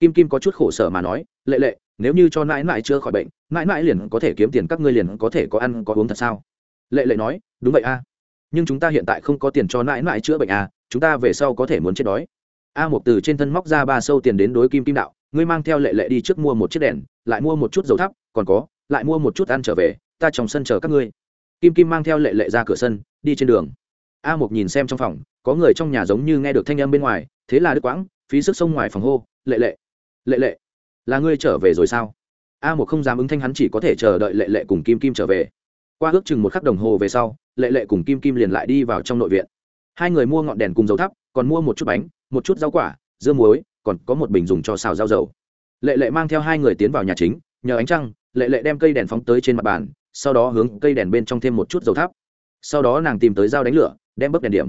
Kim kim có chút khổ sở mà nói, lệ lệ, nếu như cho mãi mãi chưa khỏi bệnh, mãi mãi liền có thể kiếm tiền, các ngươi liền có thể có ăn, có uống thật sao? Lệ lệ nói, đúng vậy a, nhưng chúng ta hiện tại không có tiền cho mãi mãi chữa bệnh a, chúng ta về sau có thể muốn chết đói a một từ trên thân móc ra ba sâu tiền đến đối kim kim đạo, ngươi mang theo lệ lệ đi trước mua một chiếc đèn, lại mua một chút dầu thắp, còn có, lại mua một chút ăn trở về, ta trong sân chờ các ngươi. Kim kim mang theo lệ lệ ra cửa sân, đi trên đường. A một nhìn xem trong phòng, có người trong nhà giống như nghe được thanh âm bên ngoài, thế là đứt quãng, phí sức sông ngoài phòng hô, lệ lệ lệ lệ, là ngươi trở về rồi sao? A một không dám ứng thanh hắn chỉ có thể chờ đợi lệ lệ cùng kim kim trở về. Qua ước chừng một khắc đồng hồ về sau, lệ lệ cùng kim kim liền lại đi vào trong nội viện. Hai người mua ngọn đèn cùng dầu thắp, còn mua một chút bánh một chút rau quả, dưa muối, còn có một bình dùng cho xào rau dầu. Lệ lệ mang theo hai người tiến vào nhà chính, nhờ ánh trăng, lệ lệ đem cây đèn phóng tới trên mặt bàn, sau đó hướng cây đèn bên trong thêm một chút dầu thắp sau đó nàng tìm tới dao đánh lửa, đem bấc đèn điểm.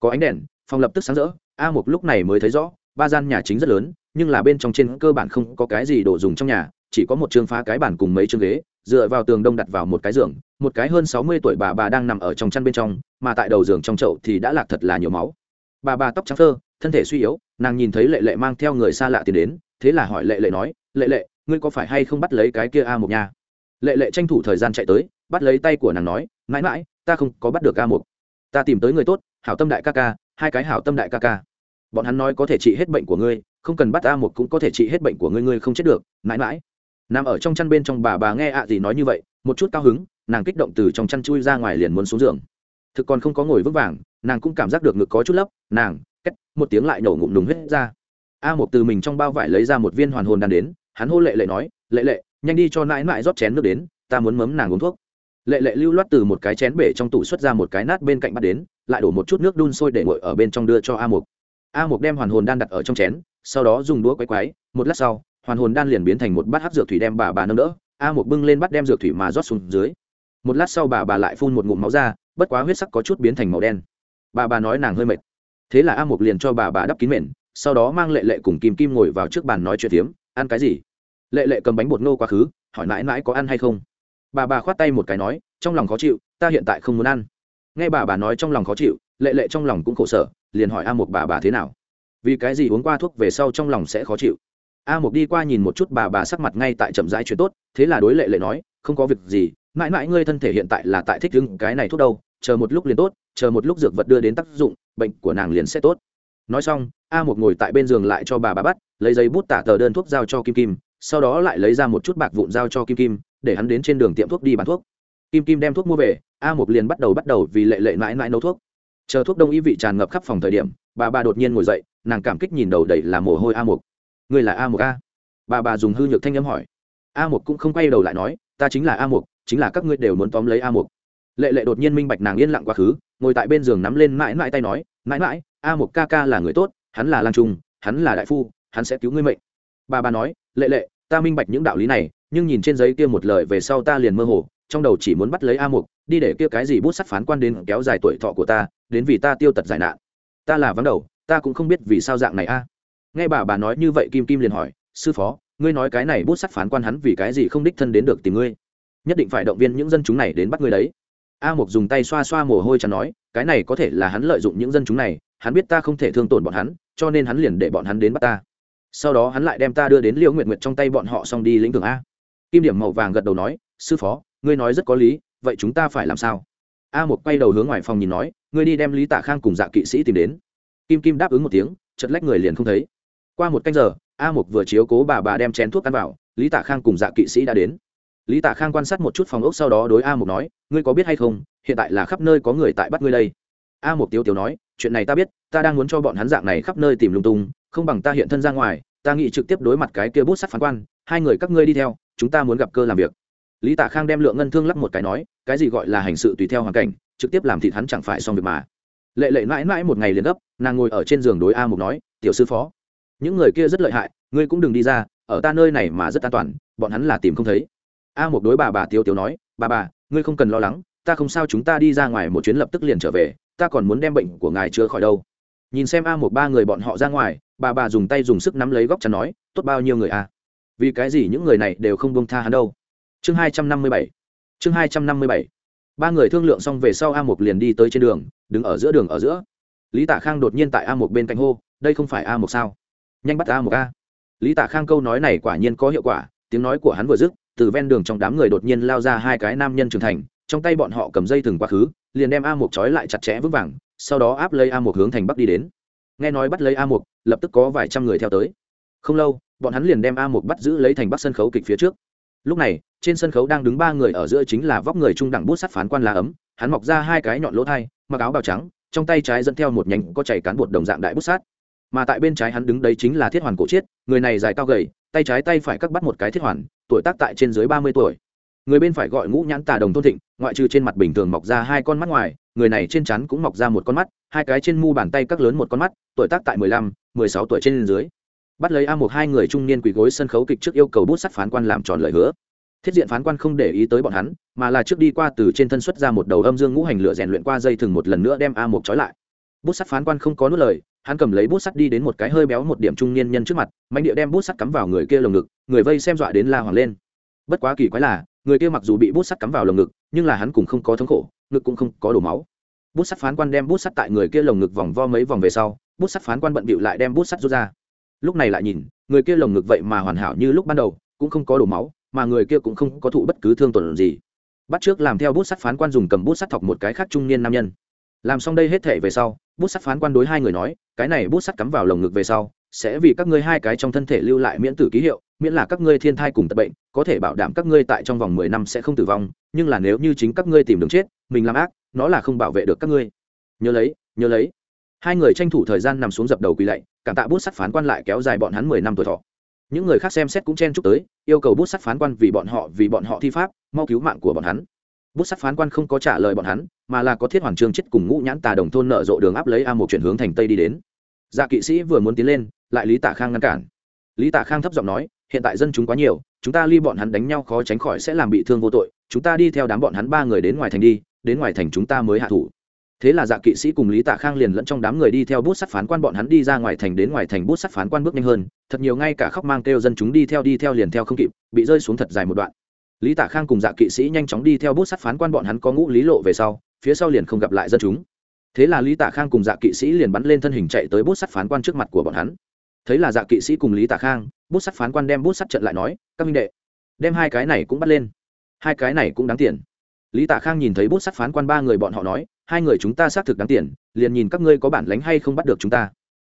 Có ánh đèn, phòng lập tức sáng rỡ, a một lúc này mới thấy rõ, ba gian nhà chính rất lớn, nhưng là bên trong trên cơ bản không có cái gì đồ dùng trong nhà, chỉ có một trường phá cái bàn cùng mấy chương ghế, dựa vào tường đông đặt vào một cái giường, một cái hơn sáu mươi tuổi bà bà đang nằm ở trong chăn bên trong, mà tại đầu giường trong chậu thì đã lạc thật là nhiều máu. Bà bà tóc trắng thơ thân thể suy yếu, nàng nhìn thấy lệ lệ mang theo người xa lạ tiến đến, thế là hỏi lệ lệ nói, lệ lệ, ngươi có phải hay không bắt lấy cái kia a một nha? Lệ lệ tranh thủ thời gian chạy tới, bắt lấy tay của nàng nói, mãi mãi, ta không có bắt được a một ta tìm tới người tốt, hảo tâm đại ca ca, hai cái hảo tâm đại ca ca. Bọn hắn nói có thể trị hết bệnh của ngươi, không cần bắt a một cũng có thể trị hết bệnh của ngươi ngươi không chết được, mãi mãi. Nằm ở trong chăn bên trong bà bà nghe ạ gì nói như vậy, một chút cao hứng, nàng kích động từ trong chăn chui ra ngoài liền muốn xuống giường. Thực còn không có ngồi vững vàng, nàng cũng cảm giác được ngực có chút lấp, nàng một tiếng lại nổ ngụm đùng huyết ra. A một từ mình trong bao vải lấy ra một viên hoàn hồn đan đến, hắn hô lệ lệ nói, lệ lệ, nhanh đi cho nãi nãi rót chén nước đến, ta muốn mấm nàng uống thuốc. Lệ lệ lưu loát từ một cái chén bể trong tủ xuất ra một cái nát bên cạnh bắt đến, lại đổ một chút nước đun sôi để nguội ở bên trong đưa cho a mục a mục đem hoàn hồn đan đặt ở trong chén, sau đó dùng đũa quấy quấy, một lát sau, hoàn hồn đan liền biến thành một bát hắc dược thủy đem bà bà nâng đỡ, a mục bưng lên bắt đem dược thủy mà rót xuống dưới. Một lát sau bà bà lại phun một ngụm máu ra, bất quá huyết sắc có chút biến thành màu đen. Bà bà nói nàng hơi mệt thế là a mục liền cho bà bà đắp kín mền, sau đó mang lệ lệ cùng kim kim ngồi vào trước bàn nói chuyện tiếm ăn cái gì? Lệ lệ cầm bánh bột nô quá khứ, hỏi mãi mãi có ăn hay không? Bà bà khoát tay một cái nói, trong lòng khó chịu, ta hiện tại không muốn ăn. Nghe bà bà nói trong lòng khó chịu, lệ lệ trong lòng cũng khổ sở, liền hỏi a Mục bà bà thế nào? Vì cái gì uống qua thuốc về sau trong lòng sẽ khó chịu? A Mục đi qua nhìn một chút bà bà sắc mặt ngay tại chậm rãi chuyện tốt, thế là đối lệ lệ nói, không có việc gì, mãi mãi ngươi thân thể hiện tại là tại thích đứng cái này thuốc đâu, chờ một lúc liền tốt, chờ một lúc dược vật đưa đến tác dụng bệnh của nàng liền sẽ tốt. Nói xong, a một ngồi tại bên giường lại cho bà bà bắt, lấy giấy bút tả tờ đơn thuốc giao cho kim kim, sau đó lại lấy ra một chút bạc vụn giao cho kim kim, để hắn đến trên đường tiệm thuốc đi bán thuốc. Kim kim đem thuốc mua về, a một liền bắt đầu bắt đầu vì lệ lệ mãi mãi nấu thuốc. Chờ thuốc đông y vị tràn ngập khắp phòng thời điểm, bà bà đột nhiên ngồi dậy, nàng cảm kích nhìn đầu đầy là mồ hôi a một người là a một a? Bà bà dùng hư nhược thanh âm hỏi. A một cũng không quay đầu lại nói, ta chính là a một chính là các ngươi đều muốn tóm lấy a một lệ lệ đột nhiên minh bạch nàng yên lặng quá khứ, ngồi tại bên giường nắm lên mãi mãi tay nói, mãi mãi, a một ca ca là người tốt, hắn là lang trung, hắn là đại phu, hắn sẽ cứu ngươi mệnh. Bà bà nói, lệ lệ, ta minh bạch những đạo lý này, nhưng nhìn trên giấy kia một lời về sau ta liền mơ hồ, trong đầu chỉ muốn bắt lấy a mục, đi để kia cái gì bút sắt phán quan đến kéo dài tuổi thọ của ta, đến vì ta tiêu tật giải nạn. Ta là vắng đầu, ta cũng không biết vì sao dạng này a. Nghe bà bà nói như vậy kim kim liền hỏi, sư phó, ngươi nói cái này bút sắt phán quan hắn vì cái gì không đích thân đến được tìm ngươi? Nhất định phải động viên những dân chúng này đến bắt ngươi đấy a mục dùng tay xoa xoa mồ hôi chắn nói, cái này có thể là hắn lợi dụng những dân chúng này, hắn biết ta không thể thương tổn bọn hắn, cho nên hắn liền để bọn hắn đến bắt ta. Sau đó hắn lại đem ta đưa đến liễu nguyện nguyện trong tay bọn họ xong đi lĩnh thưởng a. Kim điểm màu vàng gật đầu nói, sư phó, ngươi nói rất có lý, vậy chúng ta phải làm sao? A một quay đầu hướng ngoài phòng nhìn nói, ngươi đi đem lý tạ khang cùng dạ kỵ sĩ tìm đến. Kim kim đáp ứng một tiếng chật lách người liền không thấy. Qua một canh giờ, a một vừa chiếu cố bà bà đem chén thuốc ăn vào, lý tạ khang cùng dạ kỵ sĩ đã đến lý tạ khang quan sát một chút phòng ốc sau đó đối a Mục nói, ngươi có biết hay không, hiện tại là khắp nơi có người tại bắt ngươi đây. A Mục tiêu tiêu nói, chuyện này ta biết, ta đang muốn cho bọn hắn dạng này khắp nơi tìm lung tung, không bằng ta hiện thân ra ngoài, ta nghĩ trực tiếp đối mặt cái kia bút sắt phán quan, hai người các ngươi đi theo, chúng ta muốn gặp cơ làm việc. Lý tạ khang đem lượng ngân thương lắc một cái nói, cái gì gọi là hành sự tùy theo hoàn cảnh, trực tiếp làm thịt hắn chẳng phải xong việc mà. Lệ lệ mãi mãi một ngày liền gấp, nàng ngồi ở trên giường đối a mục nói, tiểu sư phó, những người kia rất lợi hại, ngươi cũng đừng đi ra, ở ta nơi này mà rất an toàn, bọn hắn là tìm không thấy a một đối bà bà tiêu tiêu nói, bà bà, ngươi không cần lo lắng, ta không sao chúng ta đi ra ngoài một chuyến lập tức liền trở về, ta còn muốn đem bệnh của ngài chữa khỏi đâu. Nhìn xem a một ba người bọn họ ra ngoài, bà bà dùng tay dùng sức nắm lấy góc chắn nói, tốt bao nhiêu người a vì cái gì những người này đều không bông tha hắn đâu? Chương hai trăm năm mươi bảy. Chương hai trăm năm mươi bảy. Ba người thương lượng xong về sau a một liền đi tới trên đường, đứng ở giữa đường ở giữa. Lý tạ khang đột nhiên tại a một bên cạnh hô, đây không phải a một sao? Nhanh bắt a một a. Lý tạ khang câu nói này quả nhiên có hiệu quả, tiếng nói của hắn vừa dứt từ ven đường trong đám người đột nhiên lao ra hai cái nam nhân trưởng thành, trong tay bọn họ cầm dây thừng quá khứ, liền đem a một trói lại chặt chẽ vững vàng, sau đó áp lấy a một hướng thành bắc đi đến. Nghe nói bắt lấy a một lập tức có vài trăm người theo tới. Không lâu, bọn hắn liền đem a một bắt giữ lấy thành bắc sân khấu kịch phía trước. Lúc này, trên sân khấu đang đứng ba người ở giữa chính là vóc người trung đẳng bút sắt phán quan lá ấm, hắn mọc ra hai cái nhọn lỗ thai, mặc áo bào trắng, trong tay trái dẫn theo một nhánh có chảy cán bột đồng dạng đại bút sát mà tại bên trái hắn đứng đấy chính là thiết hoàn cổ chiết, người này dài cao gầy, tay trái tay phải cắt bắt một cái thiết hoàn, tuổi tác tại trên dưới ba mươi tuổi. Người bên phải gọi ngũ nhãn tà đồng thôn thịnh, ngoại trừ trên mặt bình thường mọc ra hai con mắt ngoài, người này trên chắn cũng mọc ra một con mắt, hai cái trên mu bàn tay cắt lớn một con mắt, tuổi tác tại mười lăm, mười sáu tuổi trên dưới. Bắt lấy a một hai người trung niên quỳ gối sân khấu kịch trước yêu cầu bút sắt phán quan làm tròn lời hứa. Thiết diện phán quan không để ý tới bọn hắn, mà là trước đi qua từ trên thân xuất ra một đầu âm dương ngũ hành lửa rèn luyện qua dây thừng một lần nữa đem a một trói lại bút sắt phán quan không có nuốt lời, hắn cầm lấy bút sắt đi đến một cái hơi béo một điểm trung niên nhân trước mặt mạnh địa đem bút sắt cắm vào người kia lồng ngực, người vây xem dọa đến la hoàng lên. Bất quá kỳ quái là, người kia mặc dù bị bút sắt cắm vào lồng ngực, nhưng là hắn cũng không có thống khổ, ngực cũng không có đổ máu. Bút sắt phán quan đem bút sắt tại người kia lồng ngực vòng vo mấy vòng về sau, bút sắt phán quan bận bịu lại đem bút sắt rút ra. Lúc này lại nhìn, người kia lồng ngực vậy mà hoàn hảo như lúc ban đầu, cũng không có đổ máu, mà người kia cũng không có thụ bất cứ thương tổn gì. Bắt trước làm theo bút sắt phán quan dùng cầm bút sắt thọc một cái khác trung niên nam nhân làm xong đây hết thể về sau, bút sắt phán quan đối hai người nói, cái này bút sắt cắm vào lồng ngực về sau, sẽ vì các ngươi hai cái trong thân thể lưu lại miễn tử ký hiệu, miễn là các ngươi thiên thai cùng tật bệnh, có thể bảo đảm các ngươi tại trong vòng mười năm sẽ không tử vong, nhưng là nếu như chính các ngươi tìm đường chết, mình làm ác, nó là không bảo vệ được các ngươi. Nhớ lấy nhớ lấy. Hai người tranh thủ thời gian nằm xuống dập đầu quỳ lạy, cảm tạ bút sắt phán quan lại kéo dài bọn hắn mười năm tuổi thọ. Những người khác xem xét cũng chen chúc tới, yêu cầu bút sắt phán quan vì bọn họ, vì bọn họ thi pháp, mau cứu mạng của bọn hắn bút sắt phán quan không có trả lời bọn hắn, mà là có thiết hoàng trương chết cùng ngũ nhãn tà đồng thôn nợ rộ đường áp lấy a một chuyển hướng thành tây đi đến. Dạ kỵ sĩ vừa muốn tiến lên, lại lý tả khang ngăn cản. Lý tả khang thấp giọng nói, hiện tại dân chúng quá nhiều, chúng ta ly bọn hắn đánh nhau khó tránh khỏi sẽ làm bị thương vô tội, chúng ta đi theo đám bọn hắn ba người đến ngoài thành đi, đến ngoài thành chúng ta mới hạ thủ. Thế là dạ kỵ sĩ cùng lý tạ khang liền lẫn trong đám người đi theo bút sắt phán quan bọn hắn đi ra ngoài thành đến ngoài thành bút sắt phán quan bước nhanh hơn, thật nhiều ngay cả khóc mang kêu dân chúng đi theo đi theo liền theo không kịp, bị rơi xuống thật dài một đoạn lý tạ khang cùng dạ kỵ sĩ nhanh chóng đi theo bút sắt phán quan bọn hắn có ngũ lý lộ về sau, phía sau liền không gặp lại dân chúng. Thế là lý tạ khang cùng dạ kỵ sĩ liền bắn lên thân hình chạy tới bút sắt phán quan trước mặt của bọn hắn. Thấy là dạ kỵ sĩ cùng lý tạ khang, bút sắt phán quan đem bút sắt trận lại nói, các minh đệ, đem hai cái này cũng bắt lên. Hai cái này cũng đáng tiền. Lý tạ khang nhìn thấy bút sắt phán quan ba người bọn họ nói, hai người chúng ta xác thực đáng tiền, liền nhìn các ngươi có bản lánh hay không bắt được chúng ta.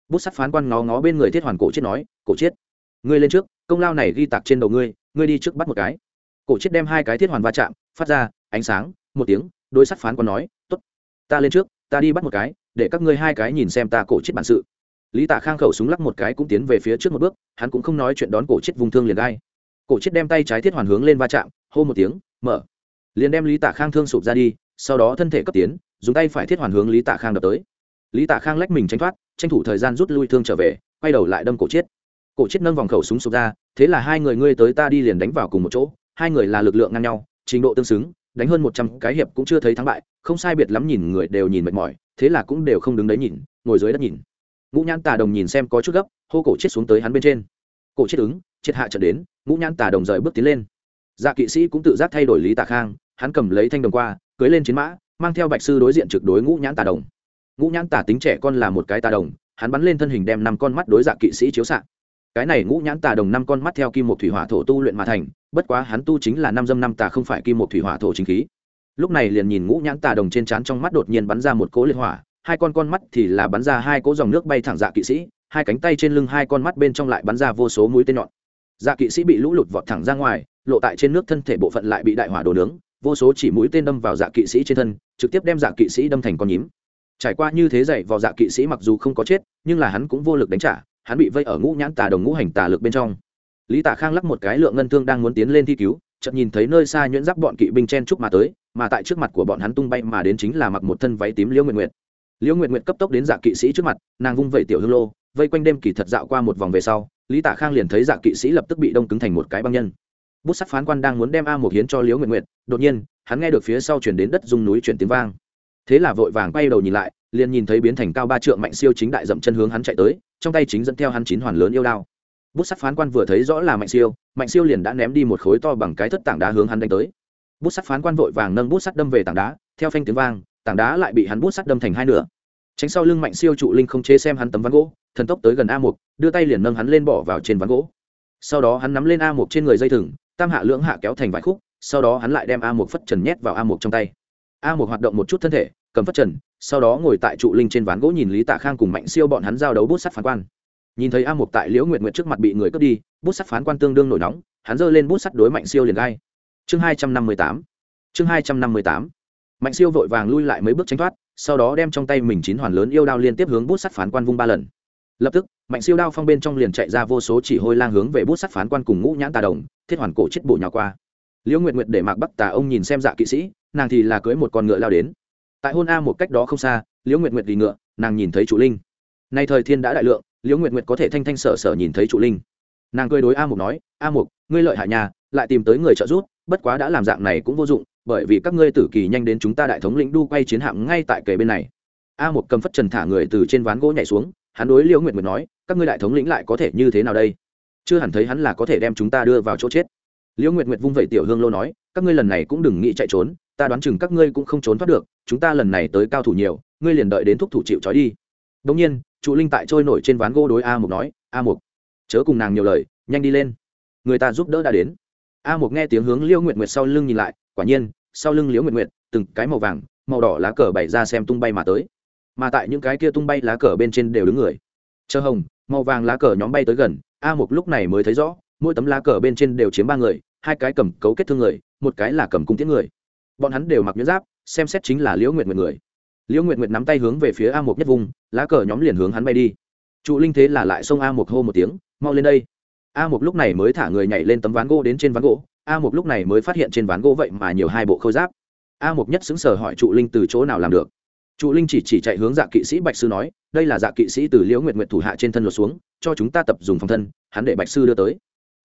Bút sắt phán quan ngó ngó bên người thiết hoàn cổ chết nói, cổ chết ngươi lên trước, công lao này ghi tạc trên đầu ngươi ngươi đi trước bắt một cái cổ chết đem hai cái thiết hoàn va chạm, phát ra ánh sáng, một tiếng đôi sắt phán còn nói t ố t ta lên trước, ta đi bắt một cái, để các ngươi hai cái nhìn xem ta cổ chết bản sự. Lý tạ khang khẩu súng lắc một cái cũng tiến về phía trước một bước, hắn cũng không nói chuyện đón cổ chết vùng thương liền gai. Cổ chết đem tay trái thiết hoàn hướng lên va chạm, hô một tiếng, mở. Liền đem lý tạ khang thương sụp ra đi, sau đó thân thể cấp tiến, dùng tay phải thiết hoàn hướng lý tạ khang đập tới. Lý tạ khang lách mình tranh thoát, tranh thủ thời gian rút lui thương trở về, quay đầu lại đâm cổ chết. Cổ chết nâng vòng khẩu súng sụp ra, thế là hai người ngươi tới ta đi liền đánh vào cùng một chỗ hai người là lực lượng ngang nhau, trình độ tương xứng, đánh hơn một trăm cái hiệp cũng chưa thấy thắng bại, không sai biệt lắm nhìn người đều nhìn mệt mỏi, thế là cũng đều không đứng đấy nhìn, ngồi dưới đất nhìn. Ngũ nhãn tà đồng nhìn xem có chút gấp, hô cổ chết xuống tới hắn bên trên. Cổ chết ứng chết hạ trận đến, ngũ nhãn tà đồng rời bước tiến lên. Dạ kỵ sĩ cũng tự giác thay đổi lý tà khang, hắn cầm lấy thanh đồng qua, cưới lên chiến mã, mang theo bạch sư đối diện trực đối ngũ nhãn tà đồng. Ngũ nhãn tà tính trẻ con là một cái tà đồng, hắn bắn lên thân hình đem năm con mắt đối dạ kỵ sĩ chiếu s cái này ngũ nhãn tà đồng năm con mắt theo kim một thủy hỏa thổ tu luyện mà thành bất quá hắn tu chính là năm dâm năm tà không phải kim một thủy hỏa thổ chính khí. Lúc này liền nhìn ngũ nhãn tà đồng trên trán trong mắt đột nhiên bắn ra một cỗ liệt hỏa, hai con con mắt thì là bắn ra hai cỗ dòng nước bay thẳng dạ kỵ sĩ, hai cánh tay trên lưng hai con mắt bên trong lại bắn ra vô số mũi tên nhọn. Dạ kỵ sĩ bị lũ lụt vọt thẳng ra ngoài, lộ tại trên nước thân thể bộ phận lại bị đại hỏa đồ nướng, vô số chỉ mũi tên đâm vào dạ kỵ sĩ trên thân, trực tiếp đem dạ kỵ sĩ đâm thành con nhím. Trải qua như thế dậy vào dạ kỵ sĩ mặc dù không có chết, nhưng là hắn cũng vô lực đánh trả, hắn bị vây ở ngũ nhãn tà đồng ngũ hành tà lực bên trong lý tả khang lắc một cái lượng ngân thương đang muốn tiến lên thi cứu, chợt nhìn thấy nơi xa nhuyễn giáp bọn kỵ binh chen trúc mà tới, mà tại trước mặt của bọn hắn tung bay mà đến chính là mặc một thân váy tím liễu nguyệt nguyệt. Liễu nguyệt nguyệt cấp tốc đến dạ kỵ sĩ trước mặt, nàng vung vẩy tiểu hương lô, vây quanh đêm kỳ thật dạo qua một vòng về sau, lý tả khang liền thấy dạ kỵ sĩ lập tức bị đông cứng thành một cái băng nhân. Bút sắt phán quan đang muốn đem a một hiến cho liễu nguyệt nguyệt, đột nhiên, hắn nghe được phía sau chuyển đến đất dung núi chuyển tiếng vang. Thế là vội vàng quay đầu nhìn lại, liền nhìn thấy biến thành cao ba trượng mạnh siêu chính đại dậm chân hướng hắn chạy tới, trong tay chính dẫn theo hắn chín hoàn lớn yêu đao bút sắt phán quan vừa thấy rõ là mạnh siêu mạnh siêu liền đã ném đi một khối to bằng cái thất tảng đá hướng hắn đánh tới. Bút sắt phán quan vội vàng nâng bút sắt đâm về tảng đá, theo phanh tiếng vang, tảng đá lại bị hắn bút sắt đâm thành hai nửa. Tránh sau lưng mạnh siêu trụ linh không chế xem hắn tấm ván gỗ, thần tốc tới gần a mục, đưa tay liền nâng hắn lên bỏ vào trên ván gỗ. Sau đó hắn nắm lên a mục trên người dây thừng, tam hạ lưỡng hạ kéo thành vài khúc, sau đó hắn lại đem a mục phất trần nhét vào a mục trong tay. A mục hoạt động một chút thân thể, cầm phất trần, sau đó ngồi tại trụ linh trên ván gỗ nhìn lý tạ khang cùng mạnh siêu bọn hắn giao đấu bút sắt phán quan nhìn thấy a mục tại liễu nguyệt nguyệt trước mặt bị người cướp đi, bút sắt phán quan tương đương nổi nóng, hắn giơ lên bút sắt đối mạnh siêu liền gai. Chương hai trăm năm mươi tám. Chương hai trăm năm mươi tám. Mạnh siêu vội vàng lui lại mấy bước tránh thoát, sau đó đem trong tay mình chín hoàn lớn yêu đao liên tiếp hướng bút sắt phán quan vung ba lần. Lập tức, mạnh siêu đao phong bên trong liền chạy ra vô số chỉ hôi lang hướng về bút sắt phán quan cùng ngũ nhãn tà đồng, thiết hoàn cổ chết bộ nhỏ qua. Liễu nguyệt nguyệt để mạc bắc tà ông nhìn xem dạ kỵ sĩ, nàng thì là cưới một con ngựa lao đến. Tại hôn a một cách đó không xa, liễu nguyệt nguyệt vì ngựa, nàng nhìn thấy chủ linh. Nay thời thiên đã đại lượng liễu nguyệt nguyệt có thể thanh thanh sở sở nhìn thấy trụ linh. Nàng cười đối a mục nói, a mục, ngươi lợi hại nhà, lại tìm tới người trợ giúp, bất quá đã làm dạng này cũng vô dụng, bởi vì các ngươi tử kỳ nhanh đến chúng ta đại thống lĩnh đu quay chiến hạm ngay tại kề bên này. A một cầm phất trần thả người từ trên ván gỗ nhảy xuống, hắn đối liễu nguyệt nguyệt nói, các ngươi đại thống lĩnh lại có thể như thế nào đây? Chưa hẳn thấy hắn là có thể đem chúng ta đưa vào chỗ chết. Liễu nguyệt nguyệt vung vẩy tiểu hương lô nói, các ngươi lần này cũng đừng nghĩ chạy trốn, ta đoán chừng các ngươi cũng không trốn thoát được, chúng ta lần này tới cao thủ nhiều, ngươi liền đợi đến thúc thủ chịu trói đi. Đông nhiên trụ linh tại trôi nổi trên ván gỗ đối a mục nói, a mục, chớ cùng nàng nhiều lời, nhanh đi lên. Người ta giúp đỡ đã đến. A mục nghe tiếng hướng liễu nguyệt nguyệt sau lưng nhìn lại, quả nhiên, sau lưng liễu nguyệt nguyệt, từng cái màu vàng, màu đỏ lá cờ bày ra xem tung bay mà tới. Mà tại những cái kia tung bay lá cờ bên trên đều đứng người. Chờ hồng, màu vàng lá cờ nhóm bay tới gần, a mục lúc này mới thấy rõ, mỗi tấm lá cờ bên trên đều chiếm ba người, hai cái cầm cấu kết thương người, một cái là cầm cung tiễn người. Bọn hắn đều mặc nhuyễn giáp, xem xét chính là liễu nguyệt nguyệt người liễu nguyệt nguyệt nắm tay hướng về phía a một nhất vùng, lá cờ nhóm liền hướng hắn bay đi. Trụ linh thế là lại xông a một hô một tiếng, mau lên đây. A một lúc này mới thả người nhảy lên tấm ván gỗ đến trên ván gỗ. A một lúc này mới phát hiện trên ván gỗ vậy mà nhiều hai bộ khôi giáp. A một nhất xứng sở hỏi trụ linh từ chỗ nào làm được. Trụ linh chỉ chỉ chạy hướng dạ kỵ sĩ bạch sư nói, đây là dạ kỵ sĩ từ liễu nguyệt nguyệt thủ hạ trên thân lột xuống, cho chúng ta tập dùng phòng thân, hắn để bạch sư đưa tới.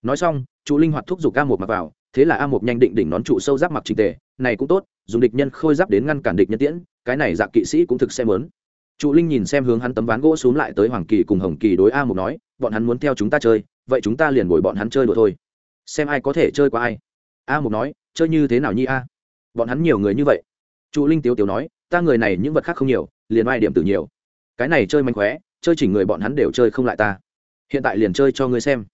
Nói xong, trụ linh hoạt thúc giục a một mặc vào, thế là a một nhanh định đỉnh nón trụ sâu giáp mặc trình tề, này cũng tốt, dùng địch nhân khôi giáp đến ngăn cản địch nhân tiễn cái này dạ kỵ sĩ cũng thực xem lớn. Trụ linh nhìn xem hướng hắn tấm ván gỗ xuống lại tới hoàng kỳ cùng hồng kỳ đối a mục nói, bọn hắn muốn theo chúng ta chơi, vậy chúng ta liền bồi bọn hắn chơi đùa thôi. Xem ai có thể chơi qua ai. A mục nói, chơi như thế nào nhi a? Bọn hắn nhiều người như vậy. Trụ linh tiếu tiếu nói, ta người này những vật khác không nhiều, liền ai điểm tử nhiều. Cái này chơi manh khóe, chơi chỉnh người bọn hắn đều chơi không lại ta. Hiện tại liền chơi cho ngươi xem.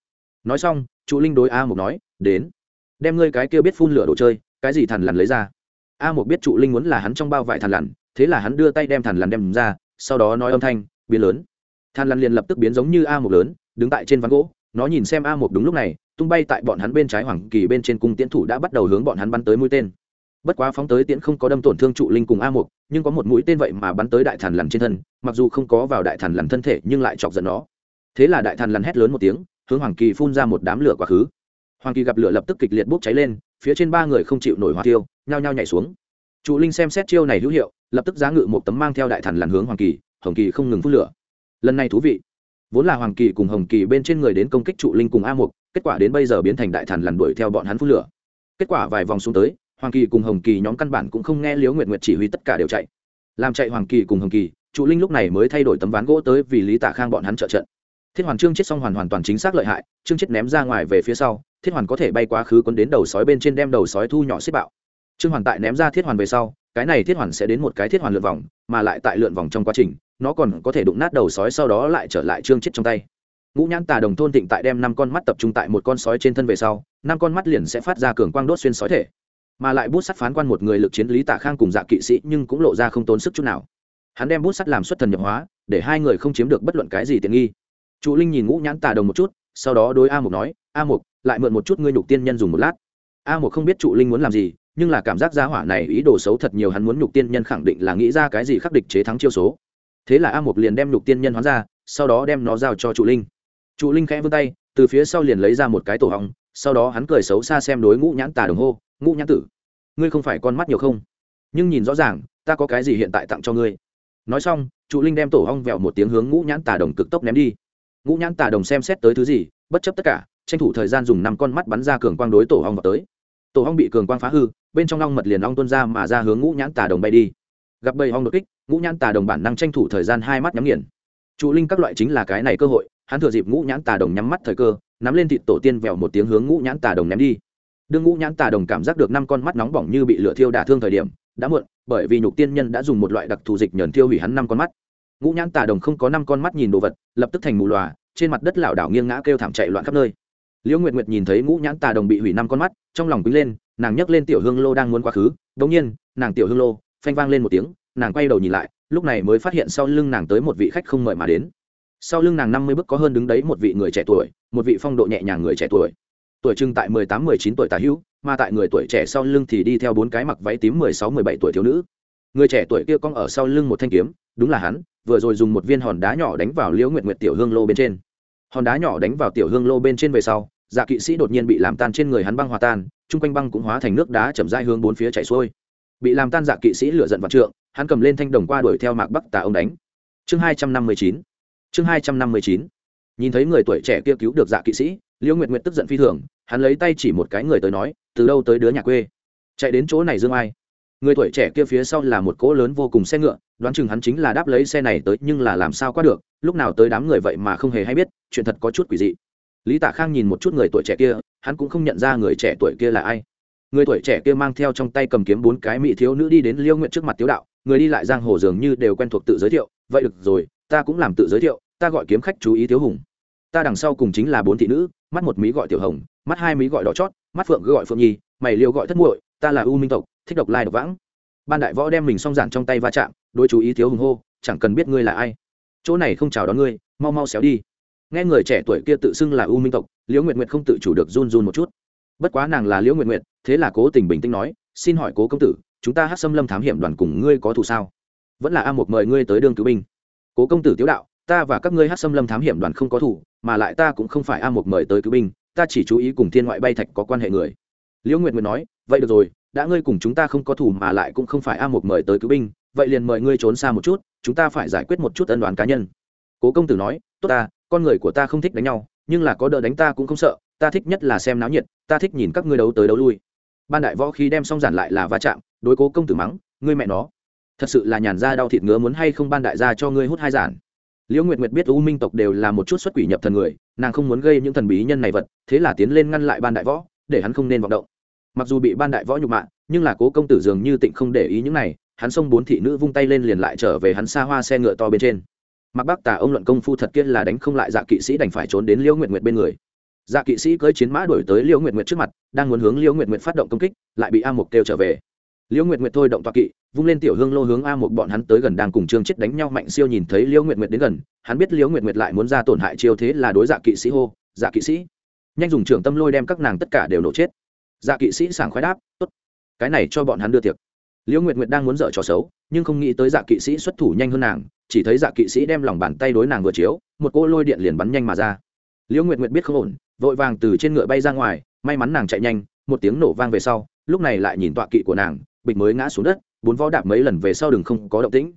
Nói xong, trụ linh đối a mục nói, đến, đem ngươi cái kia biết phun lửa đồ chơi, cái gì thằn lằn lấy ra a mục biết trụ linh muốn là hắn trong bao vải thằn lằn, thế là hắn đưa tay đem thằn lằn đem ra, sau đó nói âm thanh, biến lớn. Thằn lằn liền lập tức biến giống như a mục lớn, đứng tại trên ván gỗ, nó nhìn xem a mục đúng lúc này, tung bay tại bọn hắn bên trái hoàng kỳ bên trên cung tiễn thủ đã bắt đầu hướng bọn hắn bắn tới mũi tên. Bất quá phóng tới tiễn không có đâm tổn thương trụ linh cùng a mục, nhưng có một mũi tên vậy mà bắn tới đại thần lằn trên thân, mặc dù không có vào đại thần lằn thân thể, nhưng lại chọc giận nó. Thế là đại thần lằn hét lớn một tiếng, hướng hoàng kỳ phun ra một đám lửa quá khứ hoàng kỳ gặp lửa lập tức kịch liệt bốc cháy lên, phía trên ba người không chịu nổi hỏa tiêu nhao nhao nhảy xuống. Trụ linh xem xét chiêu này hữu hiệu, lập tức giá ngự một tấm mang theo đại thần làn hướng hoàng kỳ, hồng kỳ không ngừng phun lửa. Lần này thú vị. Vốn là hoàng kỳ cùng hồng kỳ bên trên người đến công kích trụ linh cùng a mục, kết quả đến bây giờ biến thành đại thần làn đuổi theo bọn hắn phun lửa. Kết quả vài vòng xuống tới, hoàng kỳ cùng hồng kỳ nhóm căn bản cũng không nghe liếu nguyện nguyện chỉ huy tất cả đều chạy. Làm chạy hoàng kỳ cùng hồng kỳ, trụ linh lúc này mới thay đổi tấm ván gỗ tới vì lý tả khang bọn hắn trợ trận. Thiết hoàn trương chết xong hoàn hoàn toàn chính xác lợi hại, trương chết ném ra ngoài về phía sau thiết hoàn có thể bay quá khứ quấn đến đầu sói bên trên đem đầu sói thu nhỏ xếp bạo. Trương hoàn tại ném ra thiết hoàn về sau, cái này thiết hoàn sẽ đến một cái thiết hoàn lượn vòng, mà lại tại lượn vòng trong quá trình, nó còn có thể đụng nát đầu sói sau đó lại trở lại trương chết trong tay. Ngũ nhãn tà đồng thôn tịnh tại đem năm con mắt tập trung tại một con sói trên thân về sau, năm con mắt liền sẽ phát ra cường quang đốt xuyên sói thể. Mà lại bút sắt phán quan một người lực chiến lý tạ khang cùng dạ kỵ sĩ nhưng cũng lộ ra không tốn sức chút nào. Hắn đem bút sắt làm xuất thần nhập hóa, để hai người không chiếm được bất luận cái gì tiện nghi. Trụ linh nhìn ngũ nhãn tà đồng một chút sau đó đối a mục nói, a mục, lại mượn một chút ngươi nhục tiên nhân dùng một lát. A mục không biết trụ linh muốn làm gì, nhưng là cảm giác gia hỏa này ý đồ xấu thật nhiều, hắn muốn nhục tiên nhân khẳng định là nghĩ ra cái gì khắc địch chế thắng chiêu số. Thế là a mục liền đem nhục tiên nhân hóa ra, sau đó đem nó giao cho trụ linh. Trụ linh khẽ vươn tay, từ phía sau liền lấy ra một cái tổ hong sau đó hắn cười xấu xa xem đối ngũ nhãn tà đồng hô, ngũ nhãn tử, ngươi không phải con mắt nhiều không? Nhưng nhìn rõ ràng, ta có cái gì hiện tại tặng cho ngươi. Nói xong, trụ linh đem tổ hong vẹo một tiếng hướng ngũ nhãn tà đồng cực tốc ném đi ngũ nhãn tà đồng xem xét tới thứ gì, bất chấp tất cả, tranh thủ thời gian dùng năm con mắt bắn ra cường quang đối tổ hong vào tới. Tổ hong bị cường quang phá hư, bên trong ong mật liền ong tuôn ra mà ra hướng ngũ nhãn tà đồng bay đi. Gặp bầy hong đột kích, ngũ nhãn tà đồng bản năng tranh thủ thời gian hai mắt nhắm nghiền. Trụ linh các loại chính là cái này cơ hội, hắn thừa dịp ngũ nhãn tà đồng nhắm mắt thời cơ, nắm lên thịt tổ tiên vẹo một tiếng hướng ngũ nhãn tà đồng ném đi. Đương ngũ nhãn tà đồng cảm giác được năm con mắt nóng bỏng như bị lửa thiêu đả thương thời điểm, đã muộn, bởi vì nhục tiên nhân đã dùng một loại đặc thù dịch nhờn thiêu hủy hắn năm con mắt ngũ nhãn tà đồng không có năm con mắt nhìn đồ vật, lập tức thành mù lòa, trên mặt đất lảo đảo nghiêng ngã kêu thảm chạy loạn khắp nơi. Liễu nguyệt nguyệt nhìn thấy ngũ nhãn tà đồng bị hủy năm con mắt, trong lòng quýnh lên, nàng nhấc lên tiểu hương lô đang muốn quá khứ đống nhiên, nàng tiểu hương lô phanh vang lên một tiếng, nàng quay đầu nhìn lại, lúc này mới phát hiện sau lưng nàng tới một vị khách không mời mà đến. Sau lưng nàng năm mươi bước có hơn đứng đấy một vị người trẻ tuổi, một vị phong độ nhẹ nhàng người trẻ tuổi. Tuổi trưng tại mười tám, mười chín tuổi tà hữu, mà tại người tuổi trẻ sau lưng thì đi theo bốn cái mặc váy tím mười sáu, mười bảy tuổi thiếu nữ. Người trẻ tuổi kia cong ở sau lưng một thanh kiếm, đúng là hắn vừa rồi dùng một viên hòn đá nhỏ đánh vào liễu nguyệt nguyệt tiểu hương lô bên trên. Hòn đá nhỏ đánh vào tiểu hương lô bên trên về sau dạ kỵ sĩ đột nhiên bị làm tan trên người hắn băng hòa tan, chung quanh băng cũng hóa thành nước đá chậm dai hướng bốn phía chảy xuôi. Bị làm tan dạ kỵ sĩ lựa giận vạn trượng, hắn cầm lên thanh đồng qua đuổi theo mạc bắc tà ông đánh. Chương hai trăm năm mươi chín. Chương hai trăm năm mươi chín. Nhìn thấy người tuổi trẻ kia cứu được dạ kỵ sĩ, liễu nguyệt nguyệt tức giận phi thường, hắn lấy tay chỉ một cái người tới nói, từ đâu tới đứa nhà quê? Chạy đến chỗ này dương ai? Người tuổi trẻ kia phía sau là một cỗ lớn vô cùng xe ngựa, đoán chừng hắn chính là đáp lấy xe này tới, nhưng là làm sao qua được, lúc nào tới đám người vậy mà không hề hay biết, chuyện thật có chút quỷ dị. Lý tạ khang nhìn một chút người tuổi trẻ kia, hắn cũng không nhận ra người trẻ tuổi kia là ai. Người tuổi trẻ kia mang theo trong tay cầm kiếm bốn cái mỹ thiếu nữ đi đến liêu nguyện trước mặt tiếu đạo, người đi lại giang hồ dường như đều quen thuộc tự giới thiệu, vậy được rồi, ta cũng làm tự giới thiệu, ta gọi kiếm khách chú ý thiếu hùng. Ta đằng sau cùng chính là bốn thị nữ, mắt một mí gọi tiểu hồng, mắt hai mí gọi đỏ chót, mắt phượng cứ gọi phượng nhi, mày liêu gọi thất muội, ta là u minh tộc thích độc lai độc vãng. Ban đại võ đem mình song giản trong tay va chạm đôi chú ý thiếu hùng hô chẳng cần biết ngươi là ai. Chỗ này không chào đón ngươi mau mau xéo đi. Nghe người trẻ tuổi kia tự xưng là u minh tộc liễu nguyệt nguyệt không tự chủ được run run một chút. Bất quá nàng là liễu nguyệt nguyệt thế là cố tình bình tĩnh nói xin hỏi cố công tử chúng ta hát xâm lâm thám hiểm đoàn cùng ngươi có thù sao? Vẫn là a một mời ngươi tới đương cứu binh. Cố công tử tiếu đạo ta và các ngươi hát xâm lâm thám hiểm đoàn không có thù, mà lại ta cũng không phải a một mời tới cứu binh ta chỉ chú ý cùng thiên ngoại bay thạch có quan hệ người. Liễu nguyệt nguyệt nói vậy được rồi đã ngươi cùng chúng ta không có thủ mà lại cũng không phải a một mời tới cứu binh, vậy liền mời ngươi trốn xa một chút, chúng ta phải giải quyết một chút ân đoàn cá nhân. Cố công tử nói, tốt ta, con người của ta không thích đánh nhau, nhưng là có đỡ đánh ta cũng không sợ, ta thích nhất là xem náo nhiệt, ta thích nhìn các ngươi đấu tới đấu lui. Ban đại võ khi đem xong giản lại là va chạm, đối cố công tử mắng, ngươi mẹ nó, thật sự là nhàn ra đau thịt ngứa muốn hay không ban đại gia cho ngươi hút hai giản. Liễu nguyệt nguyệt biết u minh tộc đều là một chút xuất quỷ nhập thần người, nàng không muốn gây những thần bí nhân này vật, thế là tiến lên ngăn lại ban đại võ, để hắn không nên vọng động mặc dù bị ban đại võ nhục mạ, nhưng là cố công tử dường như tịnh không để ý những này, hắn xông bốn thị nữ vung tay lên liền lại trở về hắn xa hoa xe ngựa to bên trên. Mặc bác tà ông luận công phu thật kia là đánh không lại dạ kỵ sĩ đành phải trốn đến liễu nguyệt nguyệt bên người. Dạ kỵ sĩ cưỡi chiến mã đuổi tới liễu nguyệt nguyệt trước mặt, đang muốn hướng liễu nguyệt nguyệt phát động công kích, lại bị a mục kêu trở về. Liễu nguyệt nguyệt thôi động toa kỵ, vung lên tiểu hương lô hướng a một bọn hắn tới gần đang cùng trương chết đánh nhau mạnh siêu nhìn thấy liễu nguyệt nguyệt đến gần, hắn biết liễu nguyệt nguyệt lại muốn ra tổn hại chiêu thế là đối dạ kỵ sĩ hô dạ kỵ sĩ. Nhanh dùng trưởng tâm lôi đem các nàng tất cả đều nổ chết dạ kỵ sĩ sảng khoái đáp, tốt, cái này cho bọn hắn đưa tiệc. Liễu nguyệt nguyệt đang muốn dở trò xấu, nhưng không nghĩ tới dạ kỵ sĩ xuất thủ nhanh hơn nàng, chỉ thấy dạ kỵ sĩ đem lòng bàn tay đối nàng vừa chiếu, một cô lôi điện liền bắn nhanh mà ra. Liễu nguyệt nguyệt biết không ổn, vội vàng từ trên ngựa bay ra ngoài, may mắn nàng chạy nhanh, một tiếng nổ vang về sau, lúc này lại nhìn tọa kỵ của nàng, bịch mới ngã xuống đất, bốn vó đạp mấy lần về sau đừng không có động tĩnh.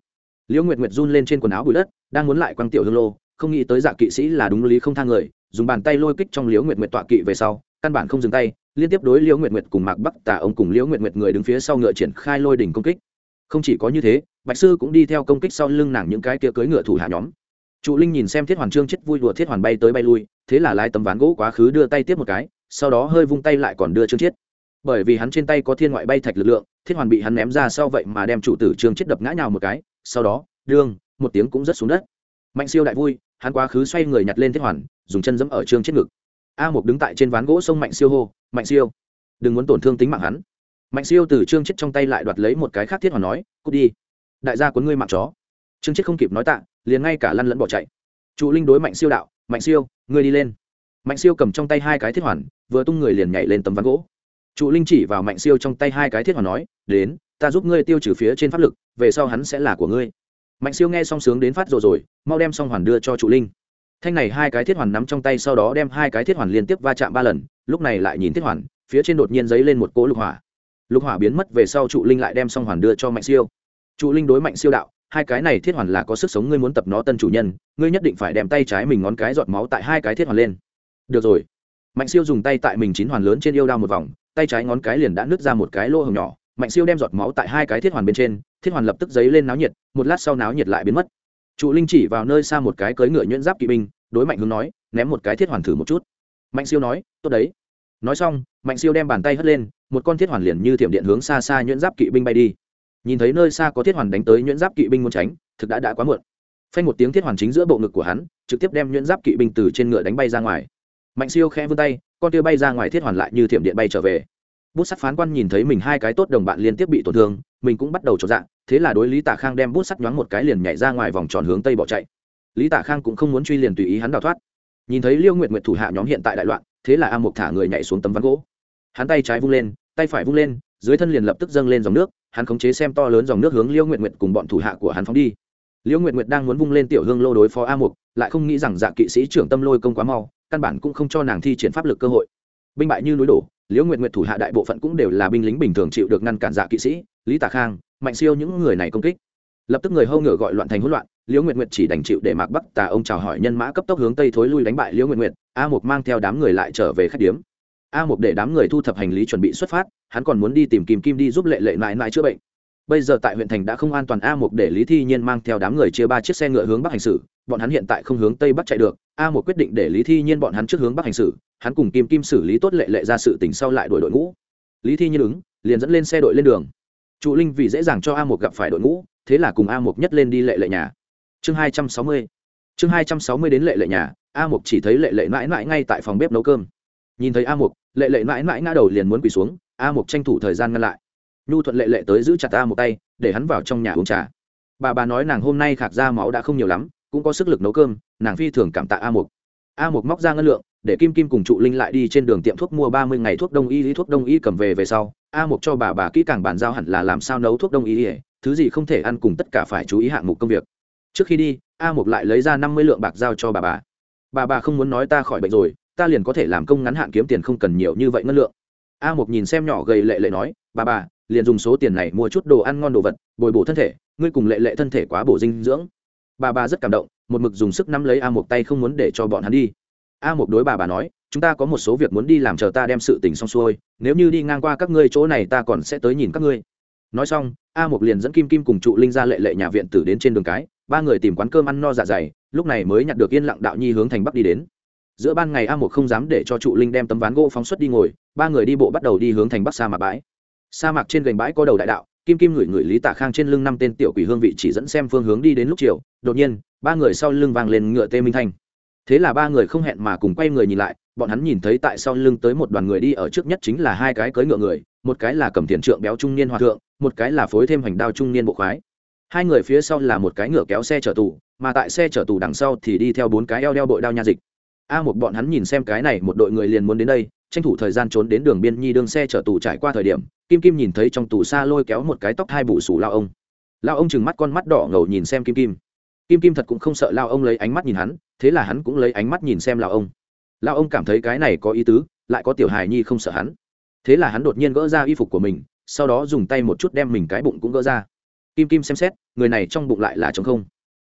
Liễu nguyệt nguyệt run lên trên quần áo bụi đất, đang muốn lại quăng tiểu hương lô, không nghĩ tới dạ kỵ sĩ là đúng lý không thang người, dùng bàn tay lôi kích trong liễu nguyệt nguyệt tọa kỵ về sau, căn bản không dừng tay liên tiếp đối liễu nguyệt nguyệt cùng mạc bắc tả ông cùng liễu nguyệt nguyệt người đứng phía sau ngựa triển khai lôi đỉnh công kích. Không chỉ có như thế, bạch sư cũng đi theo công kích sau lưng nàng những cái kia cưỡi ngựa thủ hạ nhóm. Trụ linh nhìn xem thiết hoàn trương chết vui đùa thiết hoàn bay tới bay lui, thế là lái tấm ván gỗ quá khứ đưa tay tiếp một cái, sau đó hơi vung tay lại còn đưa trương chết. Bởi vì hắn trên tay có thiên ngoại bay thạch lực lượng, thiết hoàn bị hắn ném ra sau vậy mà đem chủ tử trương chết đập ngã nhào một cái, sau đó, đương, một tiếng cũng rất xuống đất. Mạnh siêu đại vui, hắn quá khứ xoay người nhặt lên thiết hoàn, dùng chân dẫm ở trương chết ngực. A một đứng tại trên ván gỗ sông mạnh siêu hô mạnh siêu, đừng muốn tổn thương tính mạng hắn. Mạnh siêu từ trương chết trong tay lại đoạt lấy một cái khác thiết hoàn nói, cút đi. Đại gia cuốn ngươi mạng chó. Trương chết không kịp nói tạ, liền ngay cả lăn lẫn bỏ chạy. Trụ linh đối mạnh siêu đạo, mạnh siêu, ngươi đi lên. Mạnh siêu cầm trong tay hai cái thiết hoàn, vừa tung người liền nhảy lên tấm ván gỗ. Trụ linh chỉ vào mạnh siêu trong tay hai cái thiết hoàn nói, đến, ta giúp ngươi tiêu trừ phía trên pháp lực, về sau hắn sẽ là của ngươi. Mạnh siêu nghe song sướng đến phát rồi rồi, mau đem song hoàn đưa cho trụ linh thanh này hai cái thiết hoàn nắm trong tay sau đó đem hai cái thiết hoàn liên tiếp va chạm ba lần, lúc này lại nhìn thiết hoàn, phía trên đột nhiên dấy lên một cỗ lục hỏa. Lục hỏa biến mất về sau trụ linh lại đem song hoàn đưa cho mạnh siêu. Trụ linh đối mạnh siêu đạo, hai cái này thiết hoàn là có sức sống, ngươi muốn tập nó tân chủ nhân, ngươi nhất định phải đem tay trái mình ngón cái giọt máu tại hai cái thiết hoàn lên. Được rồi. Mạnh siêu dùng tay tại mình chín hoàn lớn trên yêu đao một vòng, tay trái ngón cái liền đã nứt ra một cái lỗ hồng nhỏ. Mạnh siêu đem giọt máu tại hai cái thiết hoàn bên trên, thiết hoàn lập tức dấy lên náo nhiệt, một lát sau náo nhiệt lại biến mất trụ linh chỉ vào nơi xa một cái cưỡi ngựa nhuyễn giáp kỵ binh, đối mạnh hướng nói, ném một cái thiết hoàn thử một chút. Mạnh siêu nói, tốt đấy. Nói xong, mạnh siêu đem bàn tay hất lên, một con thiết hoàn liền như thiểm điện hướng xa xa nhuyễn giáp kỵ binh bay đi. Nhìn thấy nơi xa có thiết hoàn đánh tới nhuyễn giáp kỵ binh muốn tránh, thực đã đã quá muộn. Phanh một tiếng thiết hoàn chính giữa bộ ngực của hắn, trực tiếp đem nhuyễn giáp kỵ binh từ trên ngựa đánh bay ra ngoài. Mạnh siêu khẽ vươn tay, con kia bay ra ngoài thiết hoàn lại như thiểm điện bay trở về. Bút sắt phán quan nhìn thấy mình hai cái tốt đồng bạn liên tiếp bị tổn thương, mình cũng bắt đầu trọn dạng thế là đối lý tạ khang đem bút sắt nhoáng một cái liền nhảy ra ngoài vòng tròn hướng tây bỏ chạy. Lý tạ khang cũng không muốn truy liền tùy ý hắn đào thoát. Nhìn thấy liêu nguyệt nguyệt thủ hạ nhóm hiện tại đại loạn, thế là a mục thả người nhảy xuống tấm ván gỗ. Hắn tay trái vung lên, tay phải vung lên, dưới thân liền lập tức dâng lên dòng nước, hắn khống chế xem to lớn dòng nước hướng liêu nguyệt nguyệt cùng bọn thủ hạ của hắn phóng đi. Liêu nguyệt nguyệt đang muốn vung lên tiểu hương lô đối phó a mục, lại không nghĩ rằng dạ kỵ sĩ trưởng tâm lôi công quá mau, căn bản cũng không cho nàng thi triển pháp lực cơ hội. Binh bại như núi đổ liễu nguyệt nguyệt thủ hạ đại bộ phận cũng đều là binh lính bình thường chịu được ngăn cản dạ kỵ sĩ lý Tả khang, mạnh siêu những người này công kích. Lập tức người hâu ngựa gọi loạn thành hỗn loạn, liễu nguyệt nguyệt chỉ đành chịu để mạc bắc tà ông chào hỏi nhân mã cấp tốc hướng tây thối lui đánh bại liễu nguyệt nguyệt, a một mang theo đám người lại trở về khách điếm. A một để đám người thu thập hành lý chuẩn bị xuất phát, hắn còn muốn đi tìm kim kim đi giúp lệ lệ mãi mãi chữa bệnh. Bây giờ tại huyện thành đã không an toàn, a một để lý thi nhiên mang theo đám người chia ba chiếc xe ngựa hướng bắc hành xử, bọn hắn hiện tại không hướng tây bắc chạy được, a một quyết định để lý thi nhiên bọn hắn trước hướng bắc hành xử, hắn cùng kim kim xử lý tốt lệ lệ ra sự tỉnh sau lại đổi đội ngũ. Lý thi nhiên ứng, liền dẫn lên xe đội lên đường trụ linh vì dễ dàng cho a một gặp phải đội ngũ, thế là cùng a một nhất lên đi lệ lệ nhà. Chương hai trăm sáu mươi. Chương hai trăm sáu mươi đến lệ lệ nhà, a một chỉ thấy lệ lệ mãi mãi ngay tại phòng bếp nấu cơm. Nhìn thấy a một lệ lệ mãi mãi ngã đầu liền muốn quỳ xuống, a một tranh thủ thời gian ngăn lại. Nhu thuận lệ lệ tới giữ chặt a một tay, để hắn vào trong nhà uống trà. Bà bà nói nàng hôm nay khạc ra máu đã không nhiều lắm, cũng có sức lực nấu cơm, nàng phi thường cảm tạ a một a một móc ra ngân lượng, để kim kim cùng trụ linh lại đi trên đường tiệm thuốc mua ba mươi ngày thuốc đông y lý thuốc đông y cầm về về sau a một cho bà bà kỹ càng bàn giao hẳn là làm sao nấu thuốc đông y thứ gì không thể ăn cùng tất cả phải chú ý hạng mục công việc. Trước khi đi, a một lại lấy ra năm mươi lượng bạc giao cho bà bà. Bà bà không muốn nói ta khỏi bệnh rồi, ta liền có thể làm công ngắn hạn kiếm tiền không cần nhiều như vậy ngân lượng. A một nhìn xem nhỏ gầy lệ lệ nói, bà bà, liền dùng số tiền này mua chút đồ ăn ngon đồ vật, bồi bổ thân thể, ngươi cùng lệ lệ thân thể quá bổ dinh dưỡng. Bà bà rất cảm động, một mực dùng sức nắm lấy a một tay không muốn để cho bọn hắn đi. A một đối bà bà nói chúng ta có một số việc muốn đi làm chờ ta đem sự tình xong xuôi, nếu như đi ngang qua các ngươi chỗ này ta còn sẽ tới nhìn các ngươi. Nói xong, a Mục liền dẫn kim kim cùng trụ linh ra lệ lệ nhà viện tử đến trên đường cái, ba người tìm quán cơm ăn no dạ dày, lúc này mới nhặt được yên lặng đạo nhi hướng thành bắc đi đến. Giữa ban ngày a Mục không dám để cho trụ linh đem tấm ván gỗ phóng xuất đi ngồi, ba người đi bộ bắt đầu đi hướng thành bắc sa mạc bãi. Sa mạc trên gành bãi có đầu đại đạo, kim kim ngửi ngửi lý tạ khang trên lưng năm tên tiểu quỷ hương vị chỉ dẫn xem phương hướng đi đến lúc chiều, đột nhiên, ba người sau lưng vang lên ngựa tê minh thanh. Thế là ba người không hẹn mà cùng quay người nhìn lại bọn hắn nhìn thấy tại sau lưng tới một đoàn người đi ở trước nhất chính là hai cái cưỡi ngựa người, một cái là cầm tiền trượng béo trung niên hòa thượng, một cái là phối thêm hoành đao trung niên bộ khoái. Hai người phía sau là một cái ngựa kéo xe chở tù, mà tại xe chở tù đằng sau thì đi theo bốn cái eo đeo bội đao nha dịch. A một bọn hắn nhìn xem cái này, một đội người liền muốn đến đây, tranh thủ thời gian trốn đến đường biên nhi đường xe chở tù trải qua thời điểm, kim kim nhìn thấy trong tù xa lôi kéo một cái tóc hai bụ sủ lao ông. Lao ông chừng mắt con mắt đỏ ngầu nhìn xem kim kim. Kim kim thật cũng không sợ lao ông lấy ánh mắt nhìn hắn, thế là hắn cũng lấy ánh mắt nhìn xem lao ông lao ông cảm thấy cái này có ý tứ, lại có tiểu hài nhi không sợ hắn. Thế là hắn đột nhiên gỡ ra y phục của mình, sau đó dùng tay một chút đem mình cái bụng cũng gỡ ra. Kim kim xem xét, người này trong bụng lại là t không.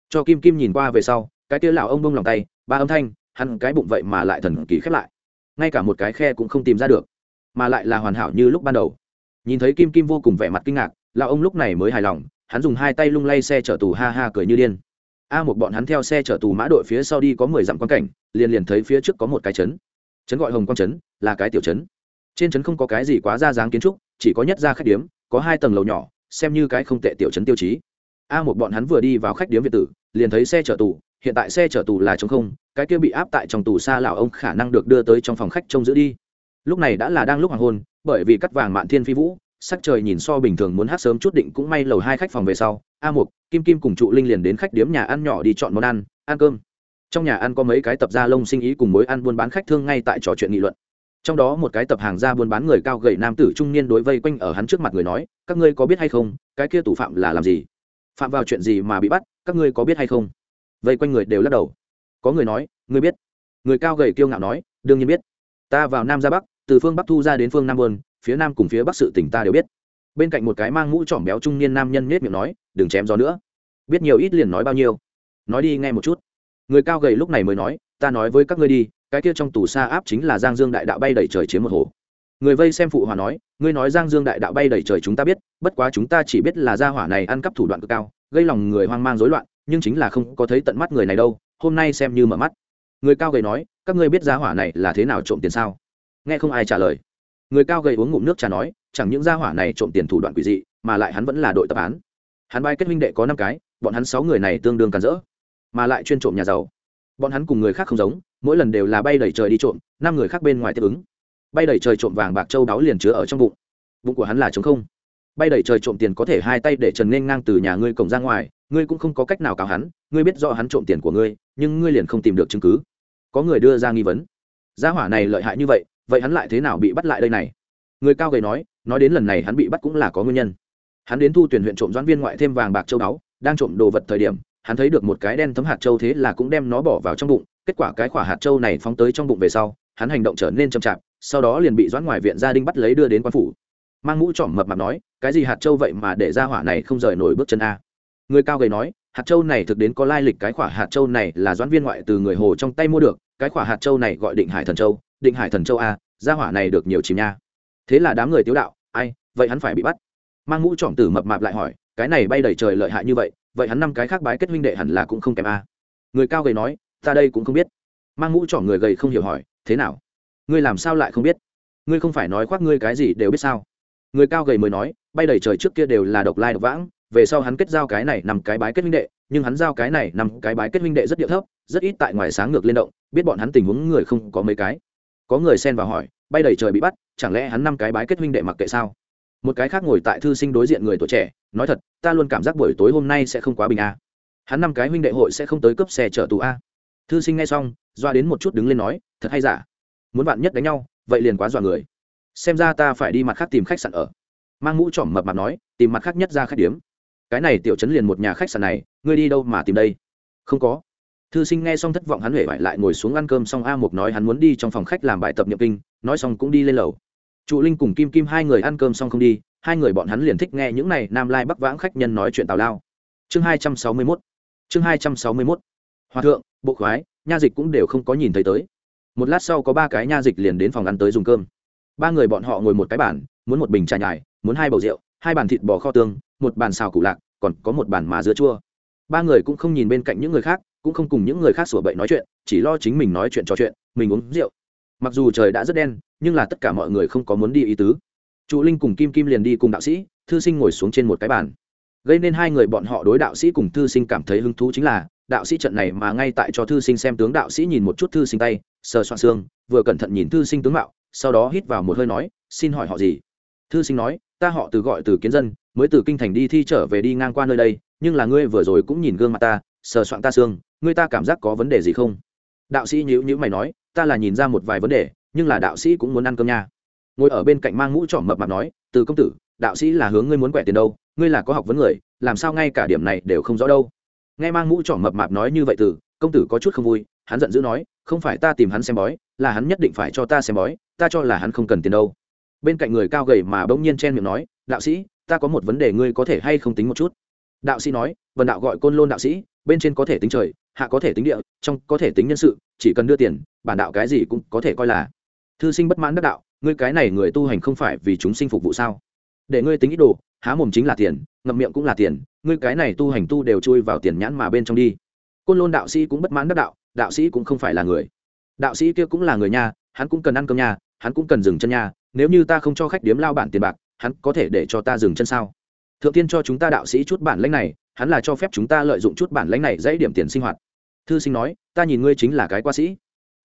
Cho kim kim nhìn qua về sau, cái kia lão ông bông lòng tay, ba âm thanh, hắn cái bụng vậy mà lại thần kỳ khép lại. Ngay cả một cái khe cũng không tìm ra được, mà lại là hoàn hảo như lúc ban đầu. Nhìn thấy kim kim vô cùng vẻ mặt kinh ngạc, lão ông lúc này mới hài lòng, hắn dùng hai tay lung lay xe chở tù ha ha cười như điên a một bọn hắn theo xe chở tù mã đội phía sau đi có mười dặm quan cảnh, liền liền thấy phía trước có một cái trấn. Trấn gọi hồng quang trấn, là cái tiểu trấn. Trên trấn không có cái gì quá ra dáng kiến trúc, chỉ có nhất ra khách điếm, có hai tầng lầu nhỏ, xem như cái không tệ tiểu trấn tiêu chí. A một bọn hắn vừa đi vào khách điếm việt tử, liền thấy xe chở tù, hiện tại xe chở tù là chống không, cái kia bị áp tại trong tù xa lão ông khả năng được đưa tới trong phòng khách trông giữ đi. Lúc này đã là đang lúc hoàng hôn, bởi vì cắt vàng mạn thiên phi vũ sắc trời nhìn so bình thường muốn hát sớm chút định cũng may lầu hai khách phòng về sau, a mục, kim kim cùng trụ linh liền đến khách điếm nhà ăn nhỏ đi chọn món ăn ăn cơm. Trong nhà ăn có mấy cái tập gia lông sinh ý cùng mối ăn buôn bán khách thương ngay tại trò chuyện nghị luận. Trong đó một cái tập hàng gia buôn bán người cao gầy nam tử trung niên đối vây quanh ở hắn trước mặt người nói, các ngươi có biết hay không, cái kia tù phạm là làm gì? Phạm vào chuyện gì mà bị bắt, các ngươi có biết hay không? Vây quanh người đều lắc đầu. Có người nói, ngươi biết. Người cao gầy kiêu ngạo nói, đương nhiên biết. Ta vào nam ra bắc, từ phương bắc thu ra đến phương nam vườn phía nam cùng phía bắc sự tỉnh ta đều biết. Bên cạnh một cái mang mũ trỏm béo trung niên nam nhân nết miệng nói, đừng chém gió nữa. Biết nhiều ít liền nói bao nhiêu. Nói đi, nghe một chút. Người cao gầy lúc này mới nói, ta nói với các ngươi đi, cái kia trong tù xa áp chính là giang dương đại đạo bay đẩy trời chiếm một hồ. Người vây xem phụ hòa nói, ngươi nói giang dương đại đạo bay đẩy trời chúng ta biết, bất quá chúng ta chỉ biết là gia hỏa này ăn cắp thủ đoạn cực cao, gây lòng người hoang mang rối loạn, nhưng chính là không có thấy tận mắt người này đâu, hôm nay xem như mở mắt. Người cao gầy nói, các ngươi biết gia hỏa này là thế nào trộm tiền sao? Nghe không ai trả lời người cao gầy uống ngụm nước trà nói, chẳng những gia hỏa này trộm tiền thủ đoạn quỷ dị, mà lại hắn vẫn là đội tập án. Hắn bay kết minh đệ có năm cái, bọn hắn sáu người này tương đương càn rỡ, mà lại chuyên trộm nhà giàu. Bọn hắn cùng người khác không giống, mỗi lần đều là bay đẩy trời đi trộm, năm người khác bên ngoài tiếp ứng. Bay đẩy trời trộm vàng bạc châu đáo liền chứa ở trong bụng. Bụng của hắn là trống không. Bay đẩy trời trộm tiền có thể hai tay để trần nên ngang từ nhà ngươi cổng ra ngoài, ngươi cũng không có cách nào cáo hắn, ngươi biết rõ hắn trộm tiền của ngươi, nhưng ngươi liền không tìm được chứng cứ. Có người đưa ra nghi vấn. Gia hỏa này lợi hại như vậy vậy hắn lại thế nào bị bắt lại đây này? Người cao gầy nói nói đến lần này hắn bị bắt cũng là có nguyên nhân. Hắn đến thu tuyển huyện trộm doãn viên ngoại thêm vàng bạc châu đáo đang trộm đồ vật thời điểm, hắn thấy được một cái đen thấm hạt châu thế là cũng đem nó bỏ vào trong bụng, kết quả cái quả hạt châu này phóng tới trong bụng về sau, hắn hành động trở nên chậm chạp, sau đó liền bị doãn ngoài viện gia đình bắt lấy đưa đến quan phủ. Mang mũ trỏm mập mạp nói, cái gì hạt châu vậy mà để ra hỏa này không rời nổi bước chân a? Người cao gầy nói, hạt châu này thực đến có lai lịch cái quả hạt châu này là doãn viên ngoại từ người hồ trong tay mua được, cái quả hạt châu này gọi định hải thần châu định hải thần châu a, gia hỏa này được nhiều chìm nha. Thế là đám người tiếu đạo, ai, vậy hắn phải bị bắt. Mang mũ trỏm tử mập mạp lại hỏi, cái này bay đầy trời lợi hại như vậy vậy hắn năm cái khác bái kết huynh đệ hẳn là cũng không kém a. Người cao gầy nói, ta đây cũng không biết. Mang mũ trỏm người gầy không hiểu hỏi, thế nào? Ngươi làm sao lại không biết? Ngươi không phải nói khoác ngươi cái gì đều biết sao? Người cao gầy mới nói, bay đầy trời trước kia đều là độc lai độc vãng, về sau hắn kết giao cái này nằm cái bái kết huynh đệ, nhưng hắn giao cái này nằm cái bái kết huynh đệ rất điệu thấp, rất ít tại ngoài sáng ngược lên động, biết bọn hắn tình huống người không có mấy cái có người xen vào hỏi, bay đầy trời bị bắt, chẳng lẽ hắn năm cái bái kết huynh đệ mặc kệ sao? Một cái khác ngồi tại thư sinh đối diện người tuổi trẻ, nói thật, ta luôn cảm giác buổi tối hôm nay sẽ không quá bình a. Hắn năm cái huynh đệ hội sẽ không tới cấp xe chở tù a. Thư sinh nghe xong, doa đến một chút đứng lên nói, thật hay giả? Muốn bạn nhất đánh nhau, vậy liền quá dọa người. Xem ra ta phải đi mặt khác tìm khách sạn ở. Mang mũ trỏm mập mặt nói, tìm mặt khác nhất ra khách điếm. Cái này tiểu chấn liền một nhà khách sạn này, ngươi đi đâu mà tìm đây? Không có thư sinh nghe xong thất vọng hắn huệ vải lại ngồi xuống ăn cơm xong a mục nói hắn muốn đi trong phòng khách làm bài tập nhập kinh, nói xong cũng đi lên lầu. Trụ linh cùng kim kim hai người ăn cơm xong không đi, hai người bọn hắn liền thích nghe những này nam lai bắc vãng khách nhân nói chuyện tào lao. Chương hai trăm sáu mươi mốt. Chương hai trăm sáu mươi mốt. Hòa thượng, bộ khoái, nha dịch cũng đều không có nhìn thấy tới. Một lát sau có ba cái nha dịch liền đến phòng ăn tới dùng cơm. Ba người bọn họ ngồi một cái bàn, muốn một bình trà nhài, muốn hai bầu rượu, hai bàn thịt bò kho tương, một bàn xào củ lạc, còn có một bàn má dứa chua. Ba người cũng không nhìn bên cạnh những người khác cũng không cùng những người khác sủa bậy nói chuyện, chỉ lo chính mình nói chuyện trò chuyện, mình uống rượu. Mặc dù trời đã rất đen, nhưng là tất cả mọi người không có muốn đi ý tứ. Trụ linh cùng kim kim liền đi cùng đạo sĩ, thư sinh ngồi xuống trên một cái bàn. Gây nên hai người bọn họ đối đạo sĩ cùng thư sinh cảm thấy hứng thú chính là, đạo sĩ trận này mà ngay tại cho thư sinh xem tướng đạo sĩ nhìn một chút thư sinh tay, sờ soạn xương, vừa cẩn thận nhìn thư sinh tướng mạo, sau đó hít vào một hơi nói, xin hỏi họ gì? Thư sinh nói, ta họ từ gọi từ kiến dân, mới từ kinh thành đi thi trở về đi ngang qua nơi đây, nhưng là ngươi vừa rồi cũng nhìn gương mặt ta, sờ soạn ta xương ngươi ta cảm giác có vấn đề gì không? Đạo sĩ nhữ nhữ mày nói, ta là nhìn ra một vài vấn đề, nhưng là đạo sĩ cũng muốn ăn cơm nha. Ngồi ở bên cạnh mang mũ trọm mập mạp nói, từ công tử, đạo sĩ là hướng ngươi muốn quẻ tiền đâu, ngươi là có học vấn người, làm sao ngay cả điểm này đều không rõ đâu. Nghe mang mũ trọm mập mạp nói như vậy từ, công tử có chút không vui, hắn giận dữ nói, không phải ta tìm hắn xem bói, là hắn nhất định phải cho ta xem bói, ta cho là hắn không cần tiền đâu. Bên cạnh người cao gầy mà bỗng nhiên chen miệng nói, đạo sĩ, ta có một vấn đề ngươi có thể hay không tính một chút. Đạo sĩ nói, vần đạo gọi côn lôn đạo sĩ, bên trên có thể tính trời hạ có thể tính địa trong có thể tính nhân sự chỉ cần đưa tiền bản đạo cái gì cũng có thể coi là. Thư sinh bất mãn đắc đạo ngươi cái này người tu hành không phải vì chúng sinh phục vụ sao? Để ngươi tính ít đồ há mồm chính là tiền ngậm miệng cũng là tiền ngươi cái này tu hành tu đều chui vào tiền nhãn mà bên trong đi. Côn lôn đạo sĩ cũng bất mãn đắc đạo đạo sĩ cũng không phải là người. Đạo sĩ kia cũng là người nhà, hắn cũng cần ăn cơm nhà, hắn cũng cần dừng chân nhà, nếu như ta không cho khách điếm lao bản tiền bạc hắn có thể để cho ta dừng chân sao? Thượng tiên cho chúng ta đạo sĩ chút bản lãnh này hắn là cho phép chúng ta lợi dụng chút bản lãnh này dãy điểm tiền sinh hoạt thư sinh nói, ta nhìn ngươi chính là cái qua sĩ.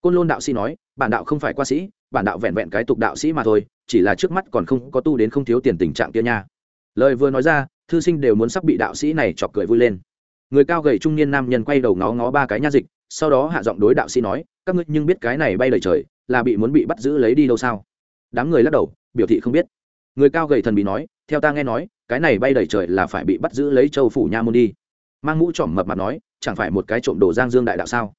Côn lôn đạo sĩ nói, bản đạo không phải qua sĩ, bản đạo vẹn vẹn cái tục đạo sĩ mà thôi, chỉ là trước mắt còn không có tu đến không thiếu tiền tình trạng kia nha. Lời vừa nói ra, thư sinh đều muốn sắp bị đạo sĩ này chọc cười vui lên. Người cao gầy trung niên nam nhân quay đầu ngó ngó ba cái nha dịch, sau đó hạ giọng đối đạo sĩ nói, các ngươi nhưng biết cái này bay lời trời, là bị muốn bị bắt giữ lấy đi đâu sao? Đám người lắc đầu, biểu thị không biết. Người cao gầy thần bị nói, theo ta nghe nói, cái này bay đầy trời là phải bị bắt giữ lấy châu phủ nha môn đi mang mũ trỏm mập mặt nói, chẳng phải một cái trộm đồ giang dương đại đạo sao?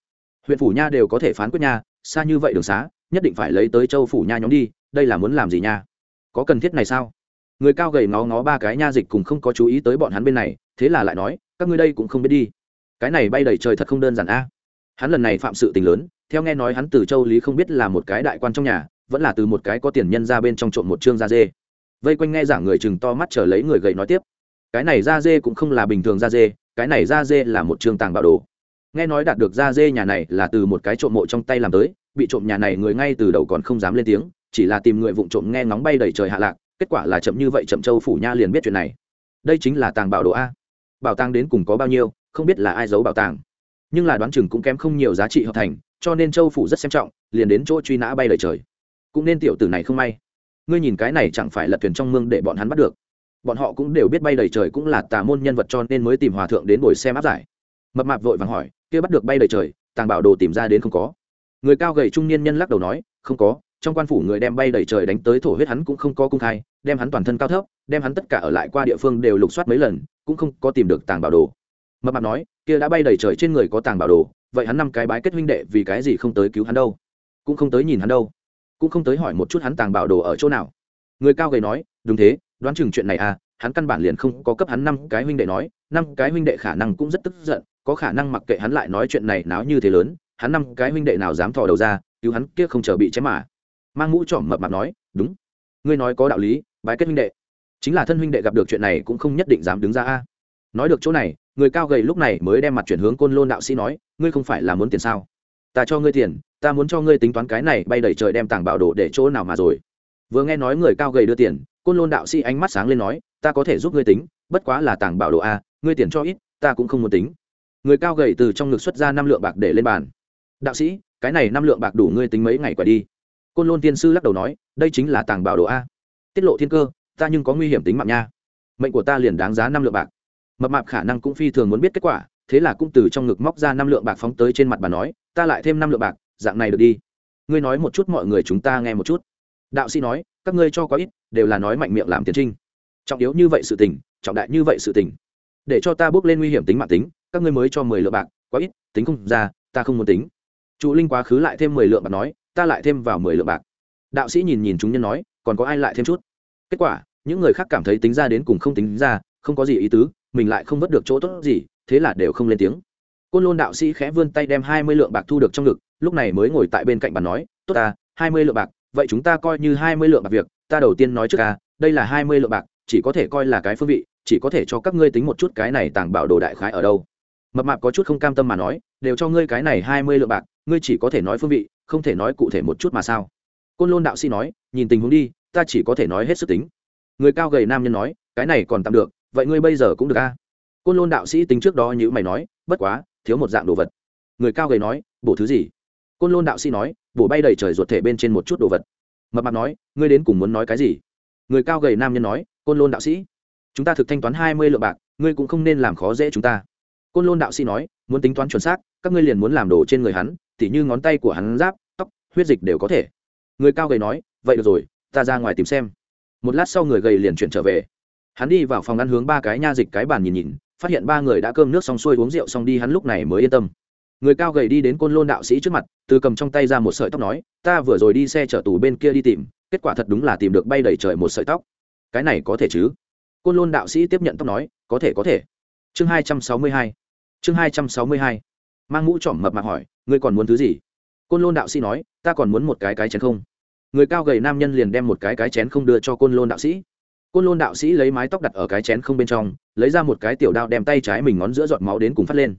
Huyện phủ nha đều có thể phán quyết nha, xa như vậy đường xá, nhất định phải lấy tới châu phủ nha nhóm đi, đây là muốn làm gì nha? Có cần thiết này sao? Người cao gầy ngó ngó ba cái nha dịch cùng không có chú ý tới bọn hắn bên này, thế là lại nói, các ngươi đây cũng không biết đi. Cái này bay đầy trời thật không đơn giản a. Hắn lần này phạm sự tình lớn, theo nghe nói hắn từ châu lý không biết là một cái đại quan trong nhà, vẫn là từ một cái có tiền nhân ra bên trong trộm một chương da dê. Vây quanh nghe giảng người chừng to mắt chờ lấy người gầy nói tiếp, cái này da dê cũng không là bình thường da dê cái này da dê là một trường tàng bảo đồ. Nghe nói đạt được da dê nhà này là từ một cái trộm mộ trong tay làm tới, bị trộm nhà này người ngay từ đầu còn không dám lên tiếng, chỉ là tìm người vụng trộm nghe ngóng bay đầy trời hạ lạc, kết quả là chậm như vậy chậm châu phủ nha liền biết chuyện này. Đây chính là tàng bảo đồ a. Bảo tàng đến cùng có bao nhiêu, không biết là ai giấu bảo tàng. Nhưng là đoán chừng cũng kém không nhiều giá trị hợp thành, cho nên châu phủ rất xem trọng, liền đến chỗ truy nã bay lời trời. Cũng nên tiểu tử này không may. Ngươi nhìn cái này chẳng phải là thuyền trong mương để bọn hắn bắt được bọn họ cũng đều biết bay đầy trời cũng là tà môn nhân vật cho nên mới tìm hòa thượng đến buổi xem áp giải. Mập mạp vội vàng hỏi, kia bắt được bay đầy trời, tàng bảo đồ tìm ra đến không có? Người cao gầy trung niên nhân lắc đầu nói, không có, trong quan phủ người đem bay đầy trời đánh tới thổ huyết hắn cũng không có cung khai, đem hắn toàn thân cao thấp, đem hắn tất cả ở lại qua địa phương đều lục soát mấy lần, cũng không có tìm được tàng bảo đồ. Mập mạp nói, kia đã bay đầy trời trên người có tàng bảo đồ, vậy hắn năm cái bái kết huynh đệ vì cái gì không tới cứu hắn đâu? Cũng không tới nhìn hắn đâu. Cũng không tới hỏi một chút hắn tàng bảo đồ ở chỗ nào. Người cao gầy nói, đúng thế đoán chừng chuyện này à hắn căn bản liền không có cấp hắn năm cái huynh đệ nói, năm cái huynh đệ khả năng cũng rất tức giận, có khả năng mặc kệ hắn lại nói chuyện này náo như thế lớn, hắn năm cái huynh đệ nào dám thò đầu ra, cứu hắn kia không chờ bị chém mà. Mang mũ trỏm mập mạp nói, đúng, ngươi nói có đạo lý, bái kết huynh đệ. Chính là thân huynh đệ gặp được chuyện này cũng không nhất định dám đứng ra a. Nói được chỗ này, người cao gầy lúc này mới đem mặt chuyển hướng côn lôn đạo sĩ nói, ngươi không phải là muốn tiền sao? Ta cho ngươi tiền, ta muốn cho ngươi tính toán cái này bay đẩy trời đem tàng bảo đồ để chỗ nào mà rồi vừa nghe nói người cao gầy đưa tiền, côn lôn đạo sĩ ánh mắt sáng lên nói, ta có thể giúp ngươi tính, bất quá là tàng bảo đồ a, ngươi tiền cho ít, ta cũng không muốn tính. Người cao gầy từ trong ngực xuất ra năm lượng bạc để lên bàn. Đạo sĩ, cái này năm lượng bạc đủ ngươi tính mấy ngày quả đi. Côn lôn tiên sư lắc đầu nói, đây chính là tàng bảo đồ a. Tiết lộ thiên cơ, ta nhưng có nguy hiểm tính mạng nha. Mệnh của ta liền đáng giá năm lượng bạc. Mập mạp khả năng cũng phi thường muốn biết kết quả, thế là cũng từ trong ngực móc ra năm lượng bạc phóng tới trên mặt bà nói, ta lại thêm năm lượng bạc, dạng này được đi. Ngươi nói một chút mọi người chúng ta nghe một chút đạo sĩ nói, các ngươi cho có ít, đều là nói mạnh miệng làm tiến trinh. Trọng yếu như vậy sự tình, trọng đại như vậy sự tình. Để cho ta bước lên nguy hiểm tính mạng tính, các ngươi mới cho mười lượng bạc, quá ít, tính không ra, ta không muốn tính. Chủ linh quá khứ lại thêm mười lượng bạc nói, ta lại thêm vào mười lượng bạc. Đạo sĩ nhìn nhìn chúng nhân nói, còn có ai lại thêm chút? Kết quả, những người khác cảm thấy tính ra đến cùng không tính ra, không có gì ý tứ, mình lại không vớt được chỗ tốt gì, thế là đều không lên tiếng. Côn lôn đạo sĩ khẽ vươn tay đem hai mươi lượng bạc thu được trong ngực, lúc này mới ngồi tại bên cạnh bàn nói, tốt ta, hai mươi lượng bạc vậy chúng ta coi như hai mươi lượng bạc việc, ta đầu tiên nói trước a đây là hai mươi lượng bạc, chỉ có thể coi là cái phương vị, chỉ có thể cho các ngươi tính một chút cái này tàng bảo đồ đại khái ở đâu. Mập mạp có chút không cam tâm mà nói, đều cho ngươi cái này hai mươi lượng bạc, ngươi chỉ có thể nói phương vị, không thể nói cụ thể một chút mà sao? Côn lôn đạo sĩ nói, nhìn tình huống đi, ta chỉ có thể nói hết sức tính. Người cao gầy nam nhân nói, cái này còn tạm được, vậy ngươi bây giờ cũng được a côn lôn đạo sĩ tính trước đó như mày nói, bất quá, thiếu một dạng đồ vật. Người cao gầy nói, bổ thứ gì? Côn lôn đạo sĩ nói bổ bay đầy trời ruột thể bên trên một chút đồ vật. Mập mạp nói, ngươi đến cùng muốn nói cái gì? Người cao gầy nam nhân nói, côn lôn đạo sĩ, chúng ta thực thanh toán hai mươi lượng bạc, ngươi cũng không nên làm khó dễ chúng ta. Côn lôn đạo sĩ nói, muốn tính toán chuẩn xác, các ngươi liền muốn làm đồ trên người hắn, tỉ như ngón tay của hắn, giáp, tóc, huyết dịch đều có thể. Người cao gầy nói, vậy được rồi, ta ra ngoài tìm xem. Một lát sau người gầy liền chuyển trở về. Hắn đi vào phòng ăn hướng ba cái nha dịch cái bàn nhìn nhìn, phát hiện ba người đã cơm nước xong xuôi uống rượu xong đi, hắn lúc này mới yên tâm người cao gầy đi đến côn lôn đạo sĩ trước mặt, từ cầm trong tay ra một sợi tóc nói, ta vừa rồi đi xe chở tù bên kia đi tìm, kết quả thật đúng là tìm được bay đầy trời một sợi tóc. Cái này có thể chứ? Côn lôn đạo sĩ tiếp nhận tóc nói, có thể có thể. Chương hai trăm sáu mươi hai. Chương hai trăm sáu mươi hai. Mang mũ trỏm mập mạp hỏi, ngươi còn muốn thứ gì? Côn lôn đạo sĩ nói, ta còn muốn một cái cái chén không. Người cao gầy nam nhân liền đem một cái cái chén không đưa cho côn lôn đạo sĩ. Côn lôn đạo sĩ lấy mái tóc đặt ở cái chén không bên trong, lấy ra một cái tiểu đao đem tay trái mình ngón giữa giọt máu đến cùng phát lên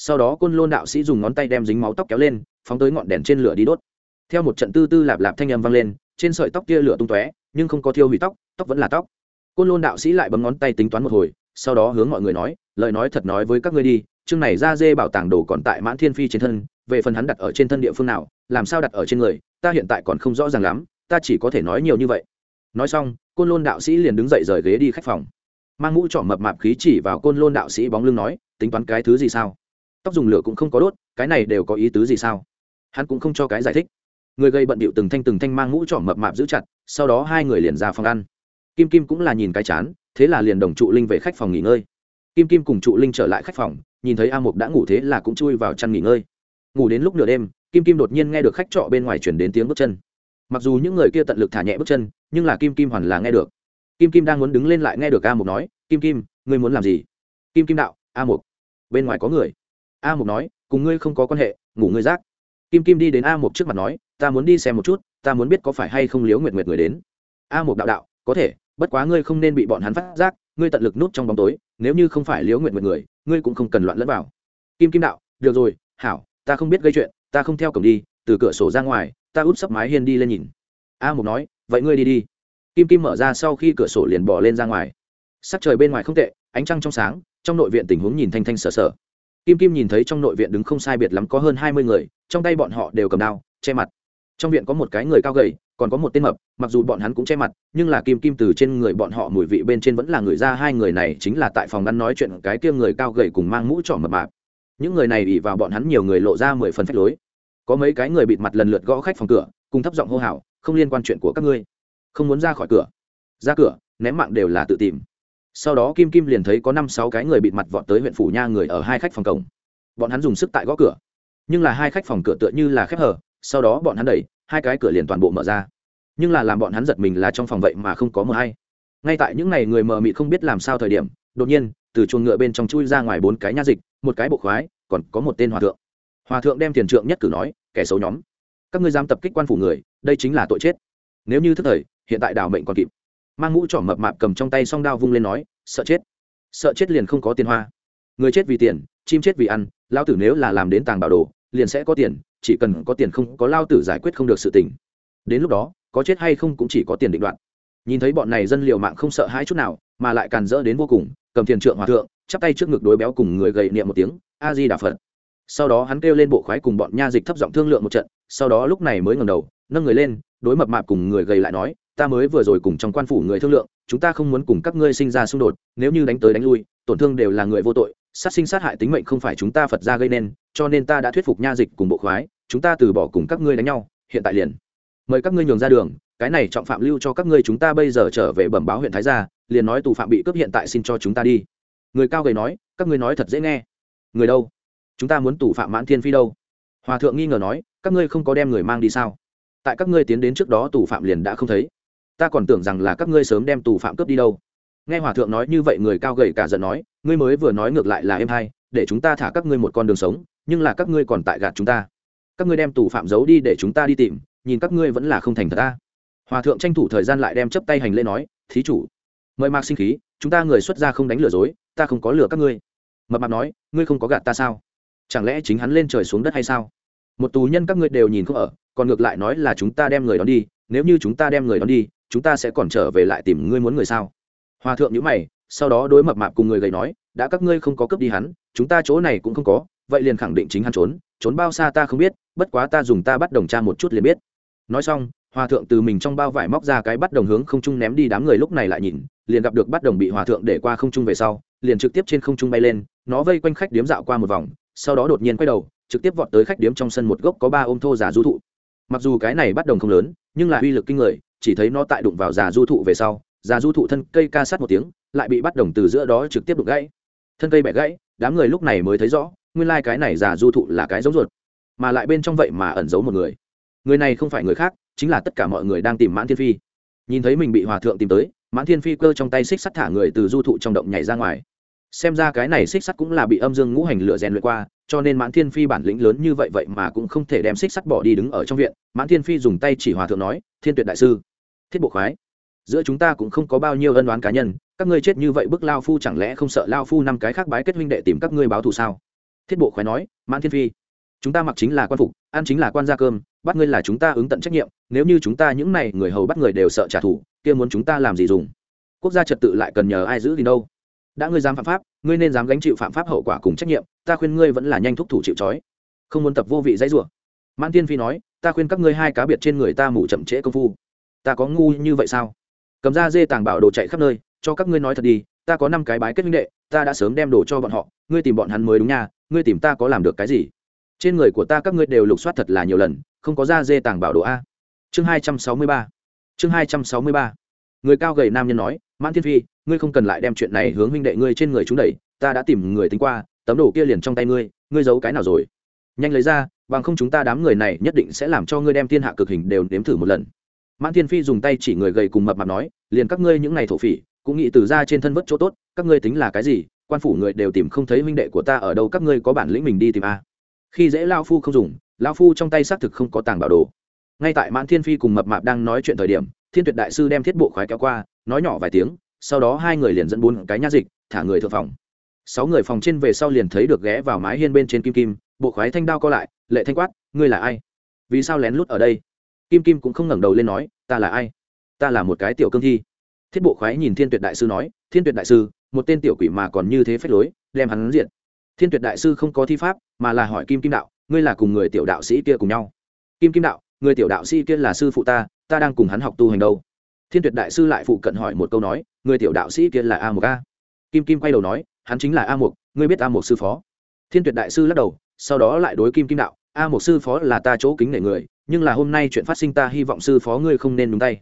sau đó côn lôn đạo sĩ dùng ngón tay đem dính máu tóc kéo lên, phóng tới ngọn đèn trên lửa đi đốt. Theo một trận tư tư lạp lạp thanh âm vang lên, trên sợi tóc kia lửa tung tóe, nhưng không có thiêu hủy tóc tóc vẫn là tóc. Côn lôn đạo sĩ lại bấm ngón tay tính toán một hồi, sau đó hướng mọi người nói, lời nói thật nói với các ngươi đi, chương này ra dê bảo tàng đồ còn tại mãn thiên phi trên thân, về phần hắn đặt ở trên thân địa phương nào, làm sao đặt ở trên người, ta hiện tại còn không rõ ràng lắm, ta chỉ có thể nói nhiều như vậy. Nói xong, côn lôn đạo sĩ liền đứng dậy rời ghế đi khách phòng. Mang mũ trỏ mập mạp khí chỉ vào côn lôn đạo sĩ bóng lưng nói, tính toán cái thứ gì sao? Tóc dùng lửa cũng không có đốt, cái này đều có ý tứ gì sao? Hắn cũng không cho cái giải thích. Người gây bận bịu từng thanh từng thanh mang mũ trỏ mập mạp giữ chặt, sau đó hai người liền ra phòng ăn. Kim kim cũng là nhìn cái chán, thế là liền đồng trụ linh về khách phòng nghỉ ngơi. Kim kim cùng trụ linh trở lại khách phòng, nhìn thấy a mục đã ngủ thế là cũng chui vào chăn nghỉ ngơi. Ngủ đến lúc nửa đêm, kim kim đột nhiên nghe được khách trọ bên ngoài chuyển đến tiếng bước chân. Mặc dù những người kia tận lực thả nhẹ bước chân, nhưng là kim kim hoàn là nghe được. Kim kim đang muốn đứng lên lại nghe được a mục nói, kim kim, ngươi muốn làm gì? Kim kim đạo, a mục, bên ngoài có người a mục nói, cùng ngươi không có quan hệ, ngủ ngươi rác. Kim kim đi đến a mục trước mặt nói, ta muốn đi xem một chút, ta muốn biết có phải hay không liếu nguyệt nguyệt người đến. A mục đạo đạo, có thể, bất quá ngươi không nên bị bọn hắn phát giác, ngươi tận lực nút trong bóng tối, nếu như không phải liếu Nguyệt Nguyệt người, ngươi cũng không cần loạn lẫn vào. Kim kim đạo, được rồi, hảo, ta không biết gây chuyện, ta không theo cổng đi, từ cửa sổ ra ngoài, ta út sấp mái hiên đi lên nhìn. A mục nói, vậy ngươi đi đi. Kim kim mở ra sau khi cửa sổ liền bỏ lên ra ngoài. Sắc trời bên ngoài không tệ, ánh trăng trong sáng, trong nội viện tình huống nhìn thanh thanh sờ sờ kim kim nhìn thấy trong nội viện đứng không sai biệt lắm có hơn hai mươi người, trong tay bọn họ đều cầm đao, che mặt. Trong viện có một cái người cao gầy, còn có một tên mập, mặc dù bọn hắn cũng che mặt, nhưng là kim kim từ trên người bọn họ mùi vị bên trên vẫn là người ra hai người này chính là tại phòng ăn nói chuyện cái kia người cao gầy cùng mang mũ trỏ mập mạp. Những người này ỉ vào bọn hắn nhiều người lộ ra mười phần phách lối. Có mấy cái người bịt mặt lần lượt gõ khách phòng cửa, cùng thấp giọng hô hào, không liên quan chuyện của các ngươi. Không muốn ra khỏi cửa. Ra cửa, ném mạng đều là tự tìm sau đó kim kim liền thấy có năm sáu cái người bịt mặt vọt tới huyện phủ nha người ở hai khách phòng cổng. Bọn hắn dùng sức tại gõ cửa. Nhưng là hai khách phòng cửa tựa như là khép hở sau đó bọn hắn đẩy, hai cái cửa liền toàn bộ mở ra. Nhưng là làm bọn hắn giật mình là trong phòng vậy mà không có mờ hay. Ngay tại những ngày người mờ mịt không biết làm sao thời điểm, đột nhiên, từ chuồng ngựa bên trong chui ra ngoài bốn cái nha dịch, một cái bộ khoái, còn có một tên hòa thượng. Hòa thượng đem tiền trượng nhất cử nói, kẻ xấu nhóm, các ngươi dám tập kích quan phủ người, đây chính là tội chết. Nếu như thức thời, hiện tại đào mệnh còn kịp mang mũ trỏ mập mạp cầm trong tay song đao vung lên nói, sợ chết. Sợ chết liền không có tiền hoa. Người chết vì tiền, chim chết vì ăn lao tử nếu là làm đến tàng bảo đồ, liền sẽ có tiền, chỉ cần có tiền không, có lao tử giải quyết không được sự tình. Đến lúc đó, có chết hay không cũng chỉ có tiền định đoạn nhìn thấy bọn này dân liệu mạng không sợ hãi chút nào, mà lại càn rỡ đến vô cùng, cầm tiền trượng hòa thượng, chắp tay trước ngực đối béo cùng người gầy niệm một tiếng, a di đà phật. Sau đó hắn kêu lên bộ khoái cùng bọn nha dịch thấp giọng thương lượng một trận, sau đó lúc này mới ngẩng đầu, nâng người lên, đối mập mạp cùng người gầy lại nói ta mới vừa rồi cùng trong quan phủ người thương lượng, chúng ta không muốn cùng các ngươi sinh ra xung đột, nếu như đánh tới đánh lui, tổn thương đều là người vô tội, sát sinh sát hại tính mệnh không phải chúng ta phật ra gây nên, cho nên ta đã thuyết phục nha dịch cùng bộ khoái, chúng ta từ bỏ cùng các ngươi đánh nhau, hiện tại liền. Mời các ngươi nhường ra đường, cái này trọng phạm lưu cho các ngươi chúng ta bây giờ trở về bẩm báo huyện thái gia, liền nói tù phạm bị cướp hiện tại xin cho chúng ta đi. Người cao gầy nói, các ngươi nói thật dễ nghe. Người đâu? Chúng ta muốn tù phạm mãn thiên phi đâu? Hòa thượng nghi ngờ nói, các ngươi không có đem người mang đi sao? Tại các ngươi tiến đến trước đó tù phạm liền đã không thấy ta còn tưởng rằng là các ngươi sớm đem tù phạm cướp đi đâu. Nghe hòa thượng nói như vậy, người cao gầy cả giận nói, ngươi mới vừa nói ngược lại là em hay để chúng ta thả các ngươi một con đường sống, nhưng là các ngươi còn tại gạt chúng ta. Các ngươi đem tù phạm giấu đi để chúng ta đi tìm, nhìn các ngươi vẫn là không thành thật ta. Hòa thượng tranh thủ thời gian lại đem chấp tay hành lễ nói, thí chủ, mời mạc sinh khí, chúng ta người xuất gia không đánh lừa dối, ta không có lừa các ngươi. Mập mạp nói, ngươi không có gạt ta sao? Chẳng lẽ chính hắn lên trời xuống đất hay sao? Một tù nhân các ngươi đều nhìn không ở, còn ngược lại nói là chúng ta đem người đón đi, nếu như chúng ta đem người đón đi chúng ta sẽ còn trở về lại tìm ngươi muốn người sao? Hòa thượng nhữ mày, sau đó đối mập mạp cùng người gầy nói, đã các ngươi không có cướp đi hắn, chúng ta chỗ này cũng không có, vậy liền khẳng định chính hắn trốn trốn bao xa ta không biết, bất quá ta dùng ta bắt đồng tra một chút liền biết. Nói xong, hòa thượng từ mình trong bao vải móc ra cái bắt đồng hướng không trung ném đi đám người lúc này lại nhìn, liền gặp được bắt đồng bị hòa thượng để qua không trung về sau, liền trực tiếp trên không trung bay lên, nó vây quanh khách điếm dạo qua một vòng, sau đó đột nhiên quay đầu, trực tiếp vọt tới khách điếm trong sân một gốc có ba ôm thô giả du thụ. Mặc dù cái này bắt đồng không lớn, nhưng là uy lực kinh người chỉ thấy nó tại đụng vào già du thụ về sau, già du thụ thân cây ca sát một tiếng, lại bị bắt đồng từ giữa đó trực tiếp đụng gãy. Thân cây bẻ gãy, đám người lúc này mới thấy rõ, nguyên lai、like、cái này già du thụ là cái giống ruột, mà lại bên trong vậy mà ẩn giấu một người. Người này không phải người khác, chính là tất cả mọi người đang tìm mãn thiên phi. Nhìn thấy mình bị hòa thượng tìm tới, mãn thiên phi cơ trong tay xích sắt thả người từ du thụ trong động nhảy ra ngoài xem ra cái này xích sắt cũng là bị âm dương ngũ hành lửa rèn luyện qua, cho nên mãn thiên phi bản lĩnh lớn như vậy vậy mà cũng không thể đem xích sắt bỏ đi đứng ở trong viện. Mãn thiên phi dùng tay chỉ hòa thượng nói, thiên tuyệt đại sư, thiết bộ khoái, giữa chúng ta cũng không có bao nhiêu ân đoán cá nhân, các ngươi chết như vậy bức lao phu chẳng lẽ không sợ lao phu năm cái khác bái kết huynh đệ tìm các ngươi báo thù sao? Thiết bộ khoái nói, mãn thiên phi, chúng ta mặc chính là quan phục, ăn chính là quan gia cơm, bắt ngươi là chúng ta ứng tận trách nhiệm, nếu như chúng ta những này người hầu bắt người đều sợ trả thù, kia muốn chúng ta làm gì dùng? Quốc gia trật tự lại cần nhờ ai giữ thì đâu? Đã ngươi dám phạm pháp, ngươi nên dám gánh chịu phạm pháp hậu quả cùng trách nhiệm, ta khuyên ngươi vẫn là nhanh thúc thủ chịu trói. Không muốn tập vô vị dãy rủa. Mãn tiên phi nói, ta khuyên các ngươi hai cá biệt trên người ta mủ chậm trễ công phu. Ta có ngu như vậy sao? Cầm ra dê tàng bảo đồ chạy khắp nơi, cho các ngươi nói thật đi, ta có năm cái bái kết minh đệ, ta đã sớm đem đồ cho bọn họ, ngươi tìm bọn hắn mới đúng nha, ngươi tìm ta có làm được cái gì? Trên người của ta các ngươi đều lục soát thật là nhiều lần, không có da dê tàng bảo đồ a. Chương hai trăm sáu mươi ba. Chương hai trăm sáu mươi ba. Người cao gầy nam nhân nói mãn thiên phi, ngươi không cần lại đem chuyện này hướng huynh đệ ngươi trên người chúng đẩy, ta đã tìm người tính qua, tấm đồ kia liền trong tay ngươi ngươi giấu cái nào rồi? Nhanh lấy ra, bằng không chúng ta đám người này nhất định sẽ làm cho ngươi đem thiên hạ cực hình đều nếm thử một lần. Mãn thiên phi dùng tay chỉ người gầy cùng mập mạp nói, liền các ngươi những này thổ phỉ, cũng nghĩ từ ra trên thân vất chỗ tốt, các ngươi tính là cái gì, quan phủ người đều tìm không thấy huynh đệ của ta ở đâu, các ngươi có bản lĩnh mình đi tìm a. Khi dễ lao phu không dùng, lao phu trong tay xác thực không có tàng bảo đồ. Ngay tại mãn thiên phi cùng mập mạp đang nói chuyện thời điểm, thiên tuyệt đại sư đem thiết bộ khoái kéo qua nói nhỏ vài tiếng, sau đó hai người liền dẫn bốn cái nha dịch, thả người thượng phòng. Sáu người phòng trên về sau liền thấy được ghé vào mái hiên bên trên kim kim, bộ khoái thanh đao co lại, lệ thanh quát, ngươi là ai? Vì sao lén lút ở đây? Kim kim cũng không ngẩng đầu lên nói, ta là ai? Ta là một cái tiểu cương thi. Thiết bộ khoái nhìn thiên tuyệt đại sư nói, thiên tuyệt đại sư, một tên tiểu quỷ mà còn như thế phách lối, đem hắn diện thiên tuyệt đại sư không có thi pháp, mà là hỏi kim kim đạo, ngươi là cùng người tiểu đạo sĩ kia cùng nhau? Kim kim đạo, người tiểu đạo sĩ kia là sư phụ ta ta đang cùng hắn học tu hành đâu? Thiên tuyệt đại sư lại phụ cận hỏi một câu nói người tiểu đạo sĩ kia là a mục a? Kim kim quay đầu nói, hắn chính là a mục, ngươi biết a mục sư phó? Thiên tuyệt đại sư lắc đầu, sau đó lại đối kim kim đạo, a mục sư phó là ta chỗ kính nể người, nhưng là hôm nay chuyện phát sinh ta hy vọng sư phó ngươi không nên đúng tay.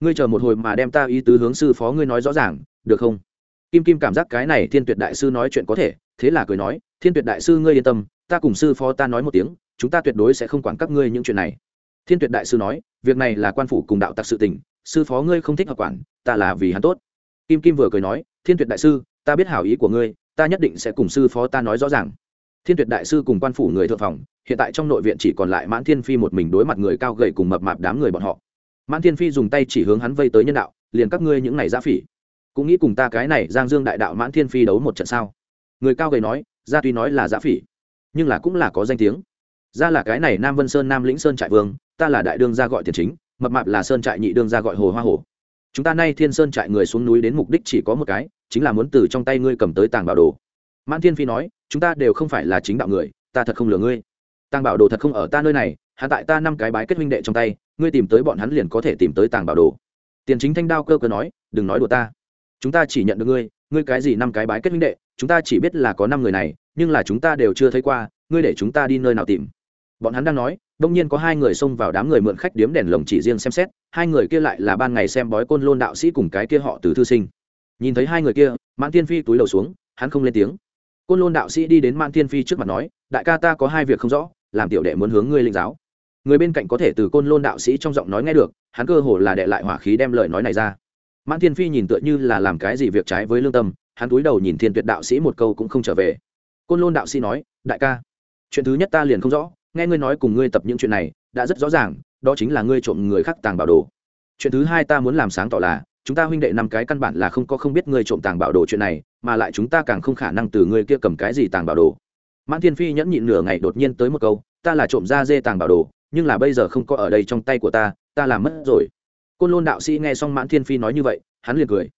Ngươi chờ một hồi mà đem ta ý tứ hướng sư phó ngươi nói rõ ràng, được không? Kim kim cảm giác cái này thiên tuyệt đại sư nói chuyện có thể, thế là cười nói, thiên tuyệt đại sư ngươi yên tâm, ta cùng sư phó ta nói một tiếng, chúng ta tuyệt đối sẽ không quản các ngươi những chuyện này. Thiên tuyệt đại sư nói, việc này là quan phủ cùng đạo tặc sự tình sư phó ngươi không thích hợp quản, ta là vì hắn tốt. Kim kim vừa cười nói, thiên tuyệt đại sư, ta biết hảo ý của ngươi, ta nhất định sẽ cùng sư phó ta nói rõ ràng. Thiên tuyệt đại sư cùng quan phủ người thượng phòng, hiện tại trong nội viện chỉ còn lại mãn thiên phi một mình đối mặt người cao gầy cùng mập mạp đám người bọn họ. Mãn thiên phi dùng tay chỉ hướng hắn vây tới nhân đạo, liền các ngươi những này giã phỉ, cũng nghĩ cùng ta cái này giang dương đại đạo mãn thiên phi đấu một trận sao? Người cao gầy nói ra tuy nói là giã phỉ, nhưng là cũng là có danh tiếng. Ra là cái này nam vân sơn, nam lĩnh sơn trại vương, ta là đại đương gia gọi tiền chính mập mạp là sơn trại nhị đương gia gọi hồ hoa hồ. Chúng ta nay thiên sơn trại người xuống núi đến mục đích chỉ có một cái, chính là muốn từ trong tay ngươi cầm tới tàng bảo đồ. Mãn thiên phi nói, chúng ta đều không phải là chính đạo người, ta thật không lừa ngươi. Tàng bảo đồ thật không ở ta nơi này, hạ tại ta năm cái bái kết huynh đệ trong tay, ngươi tìm tới bọn hắn liền có thể tìm tới tàng bảo đồ. Tiền chính thanh đao cơ cơ nói, đừng nói đùa ta. Chúng ta chỉ nhận được ngươi ngươi cái gì năm cái bái kết huynh đệ, chúng ta chỉ biết là có năm người này, nhưng là chúng ta đều chưa thấy qua, ngươi để chúng ta đi nơi nào tìm. Bọn hắn đang nói đông nhiên có hai người xông vào đám người mượn khách điếm đèn lồng chỉ riêng xem xét, hai người kia lại là ban ngày xem bói côn lôn đạo sĩ cùng cái kia họ từ thư sinh. Nhìn thấy hai người kia, mãn tiên phi túi đầu xuống, hắn không lên tiếng. Côn lôn đạo sĩ đi đến mãn tiên phi trước mặt nói, đại ca ta có hai việc không rõ, làm tiểu đệ muốn hướng ngươi linh giáo. Người bên cạnh có thể từ côn lôn đạo sĩ trong giọng nói nghe được, hắn cơ hồ là đệ lại hỏa khí đem lời nói này ra. Mãn tiên phi nhìn tựa như là làm cái gì việc trái với lương tâm, hắn túi đầu nhìn thiên tuyệt đạo sĩ một câu cũng không trở về. Côn lôn đạo sĩ nói, đại ca, chuyện thứ nhất ta liền không rõ nghe ngươi nói cùng ngươi tập những chuyện này đã rất rõ ràng đó chính là ngươi trộm người khác tàng bảo đồ. Chuyện thứ hai ta muốn làm sáng tỏ là chúng ta huynh đệ năm cái căn bản là không có không biết ngươi trộm tàng bảo đồ chuyện này mà lại chúng ta càng không khả năng từ ngươi kia cầm cái gì tàng bảo đồ. Mãn thiên phi nhẫn nhịn nửa ngày đột nhiên tới một câu ta là trộm ra dê tàng bảo đồ nhưng là bây giờ không có ở đây trong tay của ta ta làm mất rồi. Côn lôn đạo sĩ nghe xong mãn thiên phi nói như vậy hắn liền cười.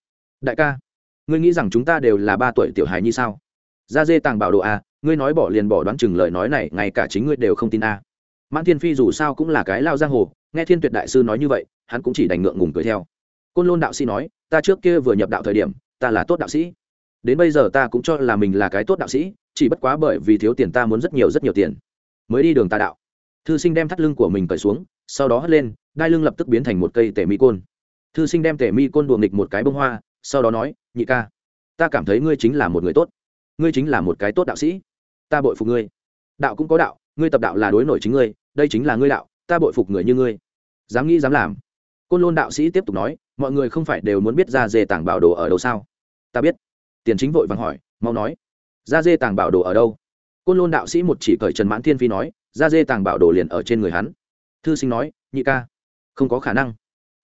Đại ca ngươi nghĩ rằng chúng ta đều là ba tuổi tiểu hài như sao? Ra dê tàng bảo đồ à, ngươi nói bỏ liền bỏ đoán chừng lời nói này, ngay cả chính ngươi đều không tin a. À. mãn thiên phi dù sao cũng là cái lao giang hồ, nghe thiên tuyệt đại sư nói như vậy, hắn cũng chỉ đành ngượng ngùng cười theo. Côn lôn đạo sĩ nói, ta trước kia vừa nhập đạo thời điểm, ta là tốt đạo sĩ. Đến bây giờ ta cũng cho là mình là cái tốt đạo sĩ, chỉ bất quá bởi vì thiếu tiền ta muốn rất nhiều rất nhiều tiền. Mới đi đường ta đạo. Thư sinh đem thắt lưng của mình cởi xuống, sau đó hất lên, đai lưng lập tức biến thành một cây tể mi côn. Thư sinh đem tể mi côn đùa nghịch một cái bông hoa, sau đó nói, nhị ca, ta cảm thấy ngươi chính là một người tốt. Ngươi chính là một cái tốt đạo sĩ ta bội phục ngươi. Đạo cũng có đạo, ngươi tập đạo là đối nổi chính ngươi, đây chính là ngươi đạo, ta bội phục người như ngươi. Dám nghĩ dám làm. Côn lôn đạo sĩ tiếp tục nói, mọi người không phải đều muốn biết ra dê tảng bảo đồ ở đâu sao? Ta biết. Tiền chính vội vàng hỏi, mau nói. Ra dê tàng bảo đồ ở đâu? Côn lôn đạo sĩ một chỉ cởi trần mãn thiên phi nói, ra dê tàng bảo đồ liền ở trên người hắn. Thư sinh nói, nhị ca, không có khả năng.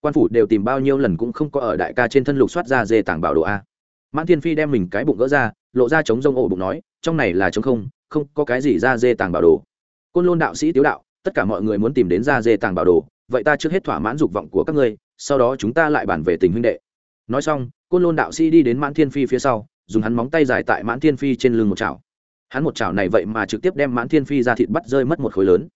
Quan phủ đều tìm bao nhiêu lần cũng không có ở đại ca trên thân lục soát ra dê tàng bảo đồ a. Mãn thiên phi đem mình cái bụng gỡ ra, lộ ra chống rông ổ bụng nói, trong này là chống không không có cái gì ra dê tàng bảo đồ. Côn lôn đạo sĩ tiếu đạo, tất cả mọi người muốn tìm đến ra dê tàng bảo đồ, vậy ta trước hết thỏa mãn dục vọng của các ngươi, sau đó chúng ta lại bàn về tình huynh đệ. Nói xong, côn lôn đạo sĩ đi đến mãn thiên phi phía sau, dùng hắn móng tay dài tại mãn thiên phi trên lưng một chảo. Hắn một chảo này vậy mà trực tiếp đem mãn thiên phi ra thịt bắt rơi mất một khối lớn.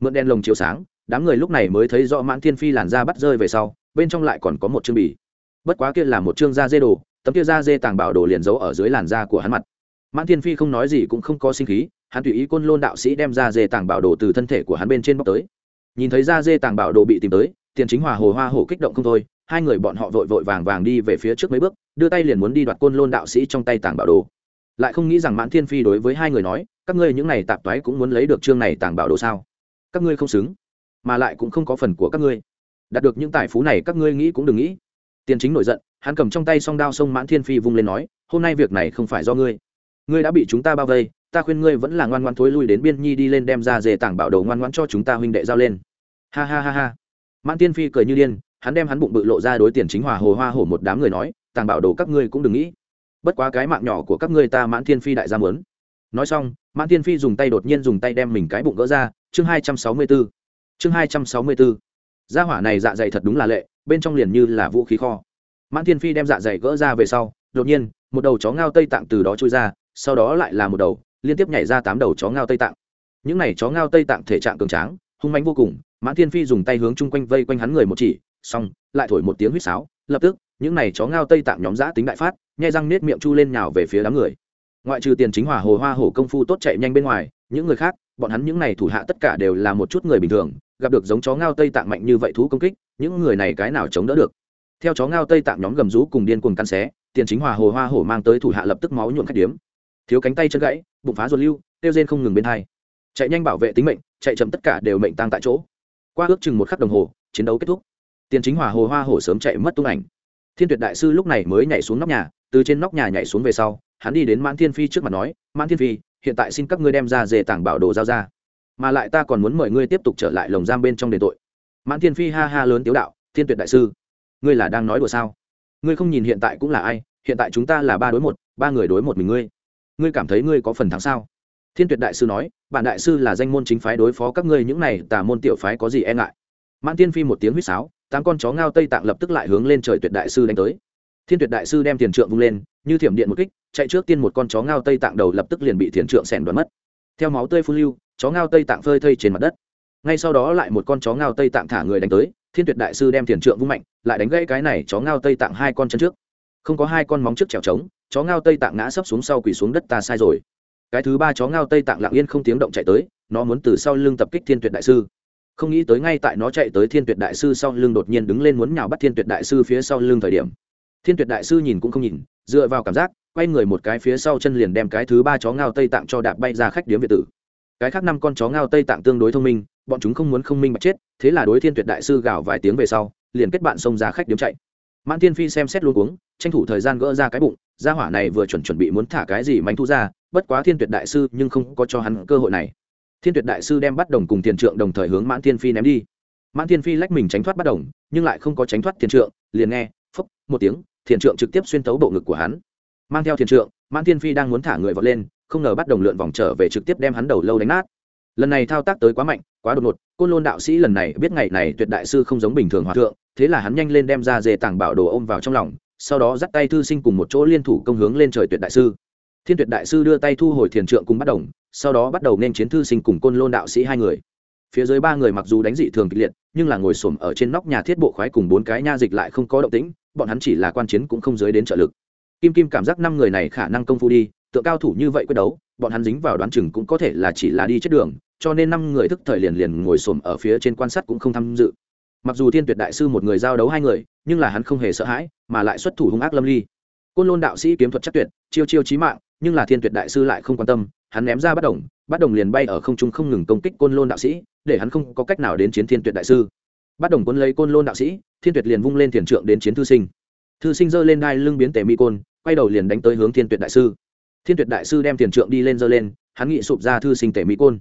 Mượn đen lồng chiếu sáng, đám người lúc này mới thấy rõ mãn thiên phi làn da bắt rơi về sau, bên trong lại còn có một chương bì. Bất quá kia là một chương da dê đồ, tấm kia da dê tàng bảo đồ liền giấu ở dưới làn da của hắn mặt mãn thiên phi không nói gì cũng không có sinh khí, hắn tùy ý côn lôn đạo sĩ đem ra dê tàng bảo đồ từ thân thể của hắn bên trên bóc tới. Nhìn thấy ra dê tàng bảo đồ bị tìm tới, tiền chính hòa hồ hoa hổ kích động không thôi, hai người bọn họ vội vội vàng vàng đi về phía trước mấy bước, đưa tay liền muốn đi đoạt côn lôn đạo sĩ trong tay tàng bảo đồ. Lại không nghĩ rằng mãn thiên phi đối với hai người nói, các ngươi những này tạp toái cũng muốn lấy được chương này tàng bảo đồ sao? Các ngươi không xứng, mà lại cũng không có phần của các ngươi. Đạt được những tài phú này các ngươi nghĩ cũng đừng nghĩ. Tiền chính nổi giận, hắn cầm trong tay song đao sông mãn thiên phi vung lên nói, hôm nay việc này không phải do ngươi ngươi đã bị chúng ta bao vây, ta khuyên ngươi vẫn là ngoan ngoan thối lui đến biên nhi đi lên đem ra dề tảng bảo đồ ngoan ngoan cho chúng ta huynh đệ giao lên. Ha ha ha ha. Mãn thiên phi cười như điên, hắn đem hắn bụng bự lộ ra đối tiền chính hòa hồ hoa hổ một đám người nói tàng bảo đồ các ngươi cũng đừng nghĩ. Bất quá cái mạng nhỏ của các ngươi ta mãn thiên phi đại gia mớn nói xong, mãn thiên phi dùng tay đột nhiên dùng tay đem mình cái bụng gỡ ra, chương hai trăm sáu mươi b ố chương hai trăm sáu mươi b ố gia hỏa này dạ dày thật đúng là lệ, bên trong liền như là vũ khí kho. Mãn thiên phi đem dạ dày gỡ ra về sau, đột nhiên, một đầu chó ngao tây tạng từ đó trôi ra sau đó lại là một đầu, liên tiếp nhảy ra tám đầu chó ngao tây tạng. Những n à y chó ngao tây tạng thể trạng cường tráng, hung mánh vô cùng, mãn thiên phi dùng tay hướng chung quanh vây quanh hắn người một chỉ, xong, lại thổi một tiếng huýt sáo, lập tức, những này chó ngao tây tạng nhóm giã tính đại phát, nhai răng nết miệng chu lên nhào về phía đám người. Ngoại trừ tiền chính hòa hồ hoa hổ công phu tốt chạy nhanh bên ngoài, những người khác, bọn hắn những này thủ hạ tất cả đều là một chút người bình thường, gặp được giống chó ngao tây tạng mạnh như vậy thú công kích, những người này cái nào chống đỡ được? Theo chó ngao tây tạng nhóm gầm rú cùng điên cuồng căn xé, tiền chính hòa hồ hoa hổ mang tới thủ hạ lập tức máu nhuộm khách điếm thiếu cánh tay chân gãy, bụng phá ruột lưu tiêu rên không ngừng bên hai. Chạy nhanh bảo vệ tính mệnh, chạy chậm tất cả đều mệnh tăng tại chỗ. Qua ước chừng một khắc đồng hồ, chiến đấu kết thúc. Tiền chính hòa hồ hoa hổ sớm chạy mất tung ảnh. Thiên tuyệt đại sư lúc này mới nhảy xuống nóc nhà, từ trên nóc nhà nhảy xuống về sau, hắn đi đến mãn thiên phi trước mặt nói, mãn thiên phi, hiện tại xin các ngươi đem ra dề tảng bảo đồ giao ra. Mà lại ta còn muốn mời ngươi tiếp tục trở lại lồng giam bên trong đền tội. Mãn thiên phi ha ha lớn tiếu đạo, thiên tuyệt đại sư, ngươi là đang nói đùa sao? Ngươi không nhìn hiện tại cũng là ai? Hiện tại chúng ta là ba đối một, ba người đối một mình ngươi ngươi cảm thấy ngươi có phần thắng sao? Thiên tuyệt đại sư nói bản đại sư là danh môn chính phái đối phó các ngươi những này, tà môn tiểu phái có gì e ngại? Mãn tiên phi một tiếng huýt sáo, tám con chó ngao tây tạng lập tức lại hướng lên trời tuyệt đại sư đánh tới. Thiên tuyệt đại sư đem tiền trượng vung lên, như thiểm điện một kích, chạy trước tiên một con chó ngao tây tạng đầu lập tức liền bị thiền trượng xẻn đoán mất. Theo máu tươi phun lưu, chó ngao tây tạng phơi thây trên mặt đất. Ngay sau đó lại một con chó ngao tây tạng thả người đánh tới, thiên tuyệt đại sư đem thiền trượng vung mạnh, lại đánh gãy cái này chó ngao tây tạng hai con chân trước. Không có hai con móng trước trèo trống chó ngao tây tạng ngã sấp xuống sau quỳ xuống đất ta sai rồi. Cái thứ ba chó ngao tây tạng lặng yên không tiếng động chạy tới, nó muốn từ sau lưng tập kích thiên tuyệt đại sư. Không nghĩ tới ngay tại nó chạy tới thiên tuyệt đại sư sau lưng đột nhiên đứng lên muốn nhào bắt thiên tuyệt đại sư phía sau lưng thời điểm. Thiên tuyệt đại sư nhìn cũng không nhìn, dựa vào cảm giác, quay người một cái phía sau chân liền đem cái thứ ba chó ngao tây tạng cho đạp bay ra khách điếm việt tử. Cái khác năm con chó ngao tây tạng tương đối thông minh, bọn chúng không muốn không minh mà chết, thế là đối thiên tuyệt đại sư gào vài tiếng về sau, liền kết bạn xông ra khách điếm chạy. Mãn thiên phi xem xét luôn uống tranh thủ thời gian gỡ ra cái bụng gia hỏa này vừa chuẩn chuẩn bị muốn thả cái gì mánh thu ra, bất quá thiên tuyệt đại sư nhưng không có cho hắn cơ hội này. Thiên tuyệt đại sư đem bắt đồng cùng tiền trượng đồng thời hướng mãn thiên phi ném đi. Mãn thiên phi lách mình tránh thoát bắt đồng, nhưng lại không có tránh thoát tiền trượng, liền nghe, phốc, một tiếng thiền trượng trực tiếp xuyên tấu bộ ngực của hắn. Mang theo thiền trượng, mãn thiên phi đang muốn thả người vọt lên, không ngờ bắt đồng lượn vòng trở về trực tiếp đem hắn đầu lâu đánh nát. Lần này thao tác tới quá mạnh, quá đột ngột, côn lôn đạo sĩ lần này biết ngày này tuyệt đại sư không giống bình thường hòa thượng, thế là hắn nhanh lên đem ra dề tảng bảo đồ ôm vào trong lòng sau đó dắt tay thư sinh cùng một chỗ liên thủ công hướng lên trời tuyệt đại sư. Thiên tuyệt đại sư đưa tay thu hồi thiền trượng cùng bắt đồng, sau đó bắt đầu nên chiến thư sinh cùng côn lôn đạo sĩ hai người. Phía dưới ba người mặc dù đánh dị thường kịch liệt, nhưng là ngồi xổm ở trên nóc nhà thiết bộ khoái cùng bốn cái nha dịch lại không có động tĩnh, bọn hắn chỉ là quan chiến cũng không dưới đến trợ lực. Kim kim cảm giác năm người này khả năng công phu đi, tượng cao thủ như vậy quyết đấu, bọn hắn dính vào đoán chừng cũng có thể là chỉ là đi chết đường, cho nên năm người thức thời liền liền ngồi xổm ở phía trên quan sát cũng không tham dự mặc dù thiên tuyệt đại sư một người giao đấu hai người, nhưng là hắn không hề sợ hãi, mà lại xuất thủ hung ác lâm ly. Côn lôn đạo sĩ kiếm thuật chắc tuyệt, chiêu chiêu chí mạng, nhưng là thiên tuyệt đại sư lại không quan tâm, hắn ném ra bắt đồng bắt đồng liền bay ở không trung không ngừng công kích côn lôn đạo sĩ, để hắn không có cách nào đến chiến thiên tuyệt đại sư. Bắt đồng cuốn lấy côn lôn đạo sĩ, thiên tuyệt liền vung lên thiền trượng đến chiến thư sinh. Thư sinh giơ lên đai lưng biến tề mi côn, quay đầu liền đánh tới hướng thiên tuyệt đại sư. Thiên tuyệt đại sư đem thiền trượng đi lên giơ lên, hắn nghị sụp ra thư sinh tề mi côn.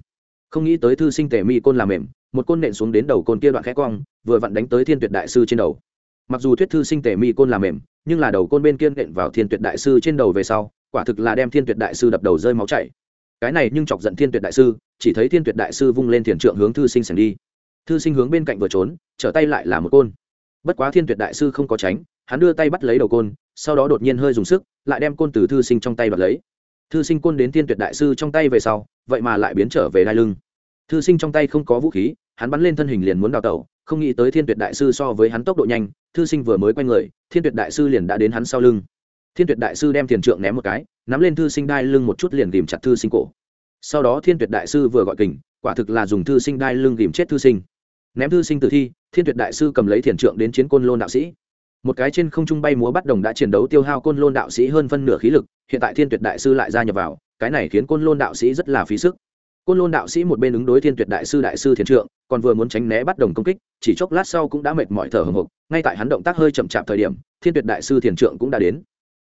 Không nghĩ tới thư sinh tề mi côn làm mềm một côn nện xuống đến đầu côn kia đoạn khẽ cong, vừa vặn đánh tới thiên tuyệt đại sư trên đầu. Mặc dù thuyết thư sinh tề mi côn làm mềm, nhưng là đầu côn bên kia nện vào thiên tuyệt đại sư trên đầu về sau, quả thực là đem thiên tuyệt đại sư đập đầu rơi máu chảy. Cái này nhưng chọc giận thiên tuyệt đại sư, chỉ thấy thiên tuyệt đại sư vung lên thiền trượng hướng thư sinh sành đi. Thư sinh hướng bên cạnh vừa trốn, trở tay lại là một côn. Bất quá thiên tuyệt đại sư không có tránh, hắn đưa tay bắt lấy đầu côn, sau đó đột nhiên hơi dùng sức, lại đem côn từ thư sinh trong tay bật lấy. Thư sinh côn đến thiên tuyệt đại sư trong tay về sau, vậy mà lại biến trở về đai lưng thư sinh trong tay không có vũ khí, hắn bắn lên thân hình liền muốn đào tẩu, không nghĩ tới thiên tuyệt đại sư so với hắn tốc độ nhanh, thư sinh vừa mới quay người, thiên tuyệt đại sư liền đã đến hắn sau lưng. Thiên tuyệt đại sư đem thiền trượng ném một cái, nắm lên thư sinh đai lưng một chút liền tìm chặt thư sinh cổ. Sau đó thiên tuyệt đại sư vừa gọi kình, quả thực là dùng thư sinh đai lưng tìm chết thư sinh. Ném thư sinh tử thi, thiên tuyệt đại sư cầm lấy thiền trượng đến chiến côn lôn đạo sĩ. Một cái trên không trung bay múa bắt đồng đã chiến đấu tiêu hao côn lôn đạo sĩ hơn phân nửa khí lực, hiện tại thiên tuyệt đại sư lại gia nhập vào, cái này khiến côn lôn đạo sĩ rất là phí sức côn lôn đạo sĩ một bên ứng đối thiên tuyệt đại sư đại sư thiền trượng, còn vừa muốn tránh né bắt đồng công kích, chỉ chốc lát sau cũng đã mệt mỏi thở hồng hộc, ngay tại hắn động tác hơi chậm chạp thời điểm, thiên tuyệt đại sư thiền trượng cũng đã đến.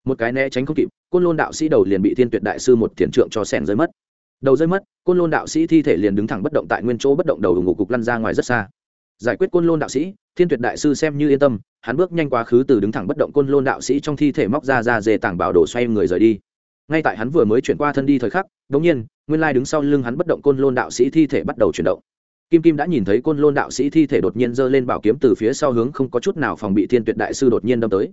Một cái né tránh không kịp, côn lôn đạo sĩ đầu liền bị thiên tuyệt đại sư một thiền trượng cho sẻn rơi mất. Đầu rơi mất, côn lôn đạo sĩ thi thể liền đứng thẳng bất động tại nguyên chỗ bất động đầu ngủ cục lăn ra ngoài rất xa. Giải quyết côn lôn đạo sĩ, thiên tuyệt đại sư xem như yên tâm, hắn bước nhanh quá khứ từ đứng thẳng bất động côn lôn đạo sĩ trong thi thể móc ra ra dề tảng bảo đồ xoay người rời đi. Ngay tại hắn vừa mới chuyển qua thân đi thời khắc đ ỗ n g nhiên nguyên lai đứng sau lưng hắn bất động côn lôn đạo sĩ thi thể bắt đầu chuyển động. Kim kim đã nhìn thấy côn lôn đạo sĩ thi thể đột nhiên giơ lên bảo kiếm từ phía sau hướng không có chút nào phòng bị thiên tuyệt đại sư đột nhiên đâm tới.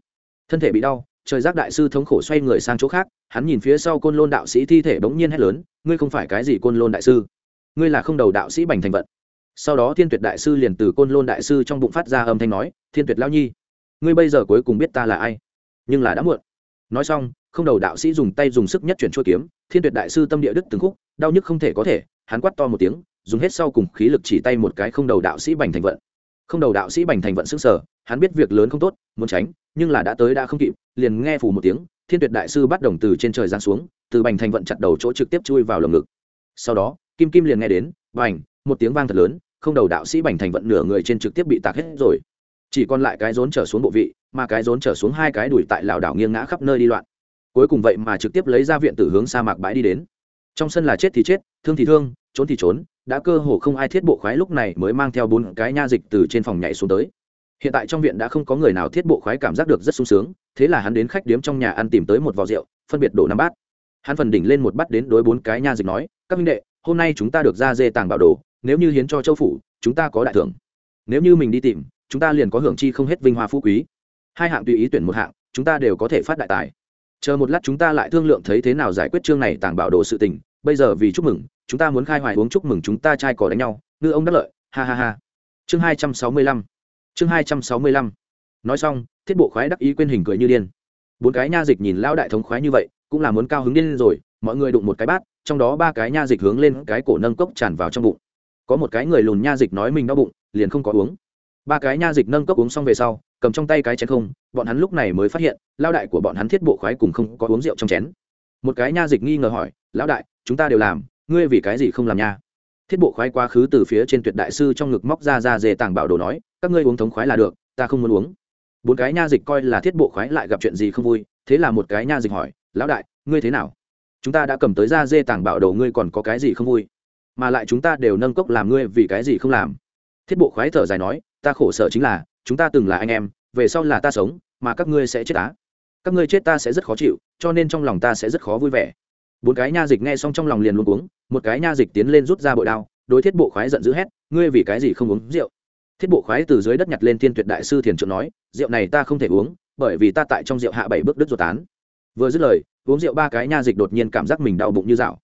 Thân thể bị đau, trời giác đại sư thống khổ xoay người sang chỗ khác, hắn nhìn phía sau côn lôn đạo sĩ thi thể bỗng nhiên hét lớn, ngươi không phải cái gì côn lôn đại sư? Ngươi là không đầu đạo sĩ bành thành vận. Sau đó thiên tuyệt đại sư liền từ côn lôn đại sư trong bụng phát ra âm thanh nói, thiên tuyệt lao nhi, ngươi bây giờ cuối cùng biết ta là ai, nhưng là đã muộn nói xong, không đầu đạo sĩ dùng tay dùng sức nhất chuyển chuôi kiếm, thiên tuyệt đại sư tâm địa đức từng khúc, đau nhức không thể có thể, hắn quắt to một tiếng, dùng hết sau cùng khí lực chỉ tay một cái không đầu đạo sĩ bành thành vận. Không đầu đạo sĩ bành thành vận sức sở hắn biết việc lớn không tốt, muốn tránh, nhưng là đã tới đã không kịp, liền nghe phủ một tiếng, thiên tuyệt đại sư bắt đồng từ trên trời giáng xuống, từ bành thành vận chặt đầu chỗ trực tiếp chui vào lồng ngực. Sau đó, kim kim liền nghe đến, bành, một tiếng vang thật lớn, không đầu đạo sĩ bành thành vận nửa người trên trực tiếp bị tạc hết rồi. Chỉ còn lại cái rốn trở xuống bộ vị mà cái rốn trở xuống hai cái đùi tại lảo đảo nghiêng ngã khắp nơi đi loạn. Cuối cùng vậy mà trực tiếp lấy ra viện tử hướng sa mạc bãi đi đến. Trong sân là chết thì chết, thương thì thương, trốn thì trốn, đã cơ hồ không ai thiết bộ khoái lúc này mới mang theo bốn cái nha dịch từ trên phòng nhảy xuống tới. Hiện tại trong viện đã không có người nào thiết bộ khoái cảm giác được rất sung sướng, thế là hắn đến khách điếm trong nhà ăn tìm tới một vò rượu, phân biệt đổ năm bát. Hắn phần đỉnh lên một bát đến đối bốn cái nha dịch nói, các minh đệ, hôm nay chúng ta được ra dê tàng bảo đồ, nếu như hiến cho châu phủ, chúng ta có đại thưởng. Nếu như mình đi tìm, chúng ta liền có hưởng chi không hết vinh hoa phú quý hai hạng tùy ý tuyển một hạng, chúng ta đều có thể phát đại tài. Chờ một lát chúng ta lại thương lượng thấy thế nào giải quyết chương này tàng bảo đồ sự tình, bây giờ vì chúc mừng, chúng ta muốn khai hoài uống chúc mừng chúng ta trai cỏ đánh nhau, ngư ông đắc lợi, ha ha ha. Chương hai trăm sáu mươi lăm, chương hai trăm sáu mươi lăm. Nói xong, thiết bộ khoái đắc ý quên hình cười như điên. Bốn cái nha dịch nhìn lão đại thống khoái như vậy, cũng là muốn cao hứng điên rồi, mọi người đụng một cái bát, trong đó ba cái nha dịch hướng lên cái cổ nâng cốc tràn vào trong bụng. Có một cái người lùn nha dịch nói mình đau bụng, liền không có uống. Ba cái nha dịch nâng cốc uống xong về sau cầm trong tay cái chén không, bọn hắn lúc này mới phát hiện lao đại của bọn hắn thiết bộ khoái cùng không có uống rượu trong chén. Một cái nha dịch nghi ngờ hỏi, lão đại, chúng ta đều làm, ngươi vì cái gì không làm nha? Thiết bộ khoái quá khứ từ phía trên tuyệt đại sư trong ngực móc ra ra dề tàng bảo đồ nói, các ngươi uống thống khoái là được, ta không muốn uống. Bốn cái nha dịch coi là thiết bộ khoái lại gặp chuyện gì không vui, thế là một cái nha dịch hỏi, lão đại, ngươi thế nào? Chúng ta đã cầm tới ra dê tàng bảo đồ ngươi còn có cái gì không vui? Mà lại chúng ta đều nâng cốc làm ngươi vì cái gì không làm. Thiết bộ khoái thở dài nói, ta khổ sở chính là chúng ta từng là anh em, về sau là ta sống, mà các ngươi sẽ chết á. Các ngươi chết ta sẽ rất khó chịu, cho nên trong lòng ta sẽ rất khó vui vẻ. Bốn cái nha dịch nghe xong trong lòng liền luôn uống một cái nha dịch tiến lên rút ra bội đao, đối thiết bộ khoái giận dữ hét, ngươi vì cái gì không uống rượu? Thiết bộ khoái từ dưới đất nhặt lên thiên tuyệt đại sư thiền trượng nói, rượu này ta không thể uống, bởi vì ta tại trong rượu hạ bảy bước đứt ruột tán. Vừa dứt lời, uống rượu ba cái nha dịch đột nhiên cảm giác mình đau bụng như dạo.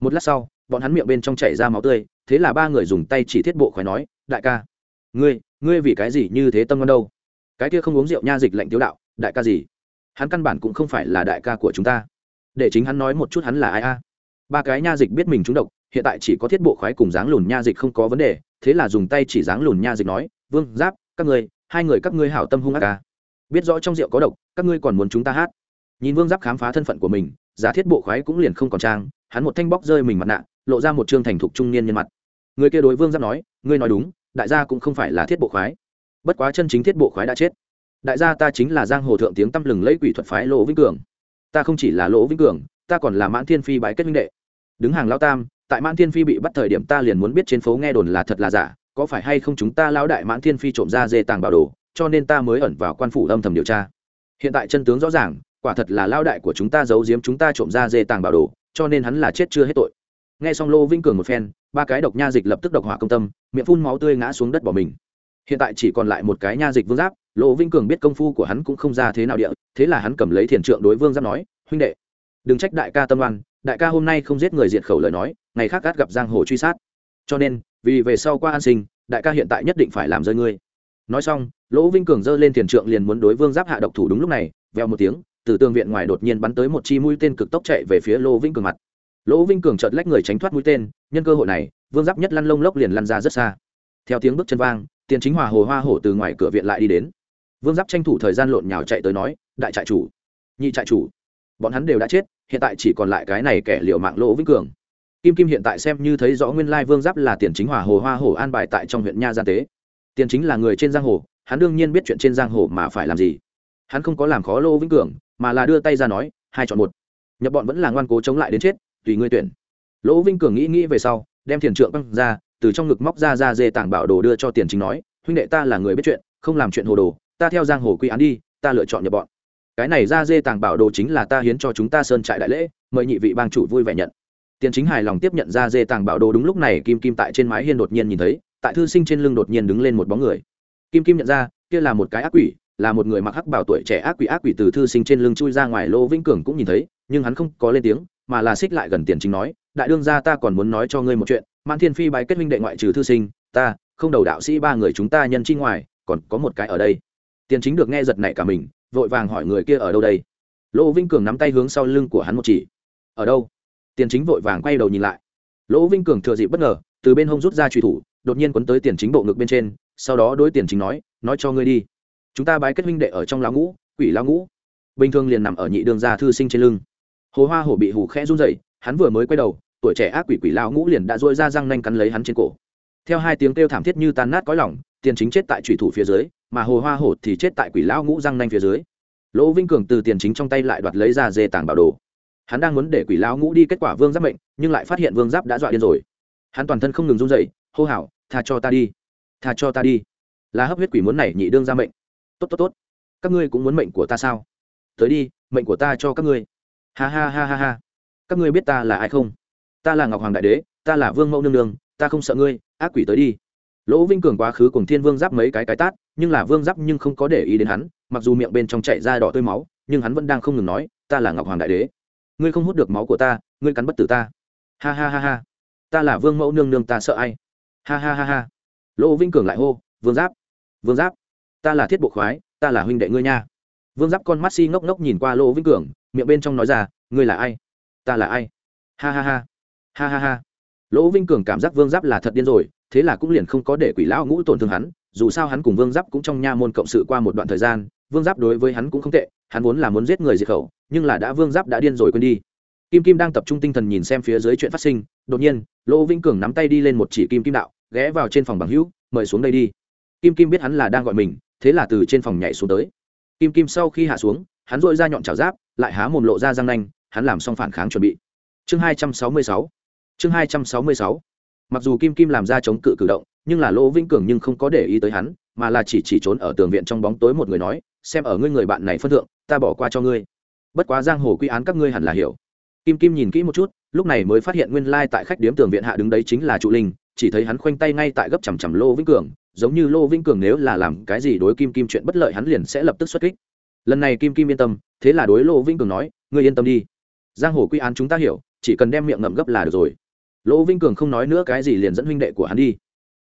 Một lát sau, bọn hắn miệng bên trong chảy ra máu tươi, thế là ba người dùng tay chỉ thiết bộ khoái nói, đại ca, ngươi ngươi vì cái gì như thế tâm ngon đâu? Cái kia không uống rượu nha dịch lệnh tiếu đạo, đại ca gì? Hắn căn bản cũng không phải là đại ca của chúng ta. Để chính hắn nói một chút hắn là ai a? Ba cái nha dịch biết mình trúng độc, hiện tại chỉ có thiết bộ khoái cùng dáng lùn nha dịch không có vấn đề, thế là dùng tay chỉ dáng lùn nha dịch nói, vương, giáp, các ngươi, hai người các ngươi hảo tâm hung ác ca biết rõ trong rượu có độc, các ngươi còn muốn chúng ta hát. Nhìn vương giáp khám phá thân phận của mình, giả thiết bộ khoái cũng liền không còn trang, hắn một thanh bóc rơi mình mặt nạ, lộ ra một trương thành thục trung niên nhân mặt. Người kia đối vương giáp nói, ngươi nói đúng đại gia cũng không phải là thiết bộ khoái. Bất quá chân chính thiết bộ khoái đã chết. Đại gia ta chính là giang hồ thượng tiếng tăm lừng lấy quỷ thuật phái lỗ vĩnh cường. Ta không chỉ là lỗ vĩnh cường, ta còn là mãn thiên phi bãi kết minh đệ. Đứng hàng lao tam, tại mãn thiên phi bị bắt thời điểm ta liền muốn biết trên phố nghe đồn là thật là giả, có phải hay không chúng ta lão đại mãn thiên phi trộm ra dê tàng bảo đồ, cho nên ta mới ẩn vào quan phủ âm thầm điều tra. Hiện tại chân tướng rõ ràng, quả thật là lao đại của chúng ta giấu giếm chúng ta trộm ra dê tàng bảo đồ, cho nên hắn là chết chưa hết tội nghe xong lô vĩnh cường một phen, ba cái độc nha dịch lập tức độc hỏa công tâm, miệng phun máu tươi ngã xuống đất bỏ mình. Hiện tại chỉ còn lại một cái nha dịch vương giáp, lô vĩnh cường biết công phu của hắn cũng không ra thế nào địa, thế là hắn cầm lấy thiền trượng đối vương giáp nói, huynh đệ, đừng trách đại ca tâm oan, đại ca hôm nay không giết người diệt khẩu lời nói, ngày khác gắt gặp giang hồ truy sát. Cho nên, vì về sau qua an sinh, đại ca hiện tại nhất định phải làm rơi ngươi. Nói xong lỗ vinh cường giơ lên thiền trượng liền muốn đối vương giáp hạ độc thủ đúng lúc này veo một tiếng, từ tường viện ngoài đột nhiên bắn tới một chi mũi tên cực tốc chạy về phía lỗ vinh cường mặt lỗ vinh cường chợt lách người tránh thoát mũi tên, nhân cơ hội này, vương giáp nhất lăn lông lốc liền lăn ra rất xa. Theo tiếng bước chân vang, tiền chính hòa hồ hoa hổ từ ngoài cửa viện lại đi đến. Vương giáp tranh thủ thời gian lộn nhào chạy tới nói, đại trại chủ, nhị trại chủ, bọn hắn đều đã chết, hiện tại chỉ còn lại cái này kẻ liệu mạng lỗ vĩnh cường. Kim kim hiện tại xem như thấy rõ nguyên lai vương giáp là tiền chính hòa hồ hoa hổ an bài tại trong huyện nha gia tế. Tiền chính là người trên giang hồ, hắn đương nhiên biết chuyện trên giang hồ mà phải làm gì. Hắn không có làm khó lỗ vĩnh cường, mà là đưa tay ra nói, hai chọn một. Nhập bọn vẫn là ngoan cố chống lại đến chết tùy ngươi tuyển. Lỗ Vinh cường nghĩ nghĩ về sau, đem tiền trượng băng ra, từ trong ngực móc ra ra dê tảng bảo đồ đưa cho tiền chính nói, huynh đệ ta là người biết chuyện, không làm chuyện hồ đồ, ta theo giang hồ quy án đi, ta lựa chọn nhập bọn. Cái này ra dê tàng bảo đồ chính là ta hiến cho chúng ta sơn trại đại lễ, mời nhị vị bang chủ vui vẻ nhận. Tiền chính hài lòng tiếp nhận ra dê tàng bảo đồ đúng lúc này kim kim tại trên mái hiên đột nhiên nhìn thấy, tại thư sinh trên lưng đột nhiên đứng lên một bóng người. Kim kim nhận ra, kia là một cái ác quỷ, là một người mặc hắc bảo tuổi trẻ ác quỷ ác quỷ từ thư sinh trên lưng chui ra ngoài lô vĩnh cường cũng nhìn thấy, nhưng hắn không có lên tiếng mà là xích lại gần tiền chính nói, đại đương gia ta còn muốn nói cho ngươi một chuyện, mãn thiên phi bái kết minh đệ ngoại trừ thư sinh, ta, không đầu đạo sĩ ba người chúng ta nhân chi ngoài, còn có một cái ở đây. Tiền chính được nghe giật nảy cả mình, vội vàng hỏi người kia ở đâu đây. Lỗ vinh cường nắm tay hướng sau lưng của hắn một chỉ. Ở đâu? Tiền chính vội vàng quay đầu nhìn lại. Lỗ vinh cường thừa dịp bất ngờ, từ bên hông rút ra truy thủ, đột nhiên quấn tới tiền chính bộ ngực bên trên, sau đó đối tiền chính nói nói cho ngươi đi. Chúng ta bái kết huynh đệ ở trong lão ngũ, quỷ lão ngũ. Bình thường liền nằm ở nhị đường gia thư sinh trên lưng hồ hoa hổ bị hủ khẽ run rẩy, hắn vừa mới quay đầu, tuổi trẻ ác quỷ quỷ lão ngũ liền đã dội ra răng nanh cắn lấy hắn trên cổ. Theo hai tiếng kêu thảm thiết như tan nát cõi lỏng tiền chính chết tại trùy thủ phía dưới, mà hồ hoa hổ thì chết tại quỷ lão ngũ răng nanh phía dưới. Lỗ vinh cường từ tiền chính trong tay lại đoạt lấy ra dê tàng bảo đồ. Hắn đang muốn để quỷ lão ngũ đi kết quả vương giáp mệnh, nhưng lại phát hiện vương giáp đã dọa điên rồi. Hắn toàn thân không ngừng run dậy hô hào, tha cho ta đi, tha cho ta đi. Là hấp huyết quỷ muốn này nhị đương ra mệnh. Tốt tốt tốt, các ngươi cũng muốn mệnh của ta sao? Tới đi, mệnh của ta cho các ngươi ha ha ha ha ha. Các ngươi biết ta là ai không? Ta là ngọc hoàng đại đế, ta là vương mẫu nương nương, ta không sợ ngươi, ác quỷ tới đi. Lỗ vinh cường quá khứ cùng thiên vương giáp mấy cái cái tát, nhưng là vương giáp nhưng không có để ý đến hắn, mặc dù miệng bên trong chạy ra đỏ tươi máu, nhưng hắn vẫn đang không ngừng nói, ta là ngọc hoàng đại đế. Ngươi không hút được máu của ta, ngươi cắn bất tử ta. Ha ha ha ha. Ta là vương mẫu nương nương, ta sợ ai? Ha ha ha ha. Lỗ vinh cường lại hô, vương giáp vương giáp, ta là thiết bộ khoái, ta là huynh đệ ngươi nha. Vương giáp con mắt si ngốc ngốc nhìn qua lỗ vinh cường miệng bên trong nói ra, ngươi là ai? Ta là ai? Ha ha ha. Ha ha ha. Lỗ vinh cường cảm giác vương giáp là thật điên rồi, thế là cũng liền không có để quỷ lão ngũ tổn thương hắn, dù sao hắn cùng vương giáp cũng trong nha môn cộng sự qua một đoạn thời gian, vương giáp đối với hắn cũng không tệ, hắn vốn là muốn giết người diệt khẩu, nhưng là đã vương giáp đã điên rồi quên đi. Kim kim đang tập trung tinh thần nhìn xem phía dưới chuyện phát sinh, đột nhiên, lỗ vĩnh cường nắm tay đi lên một chỉ kim kim đạo, ghé vào trên phòng bằng hữu, mời xuống đây đi. Kim kim biết hắn là đang gọi mình, thế là từ trên phòng nhảy xuống tới. Kim kim sau khi hạ xuống, hắn dội ra nhọn chảo giáp lại há mồm lộ ra răng nanh, hắn làm xong phản kháng chuẩn bị. Chương hai trăm sáu mươi sáu. Chương hai trăm sáu mươi sáu. Mặc dù kim kim làm ra chống cự cử động, nhưng là lỗ vĩnh cường nhưng không có để ý tới hắn, mà là chỉ chỉ trốn ở tường viện trong bóng tối một người nói, xem ở ngươi người bạn này phân thượng, ta bỏ qua cho ngươi. Bất quá giang hồ quy án các ngươi hẳn là hiểu. Kim kim nhìn kỹ một chút, lúc này mới phát hiện nguyên lai tại khách điếm tường viện hạ đứng đấy chính là trụ linh, chỉ thấy hắn khoanh tay ngay tại gấp chằm chằm lô vĩnh cường, giống như lô vĩnh cường nếu là làm cái gì đối kim kim chuyện bất lợi hắn liền sẽ lập tức xuất kích lần này kim kim yên tâm, thế là đối Lỗ vĩnh cường nói, ngươi yên tâm đi. Giang hồ quy án chúng ta hiểu, chỉ cần đem miệng ngậm gấp là được rồi. Lỗ vĩnh cường không nói nữa cái gì liền dẫn huynh đệ của hắn đi.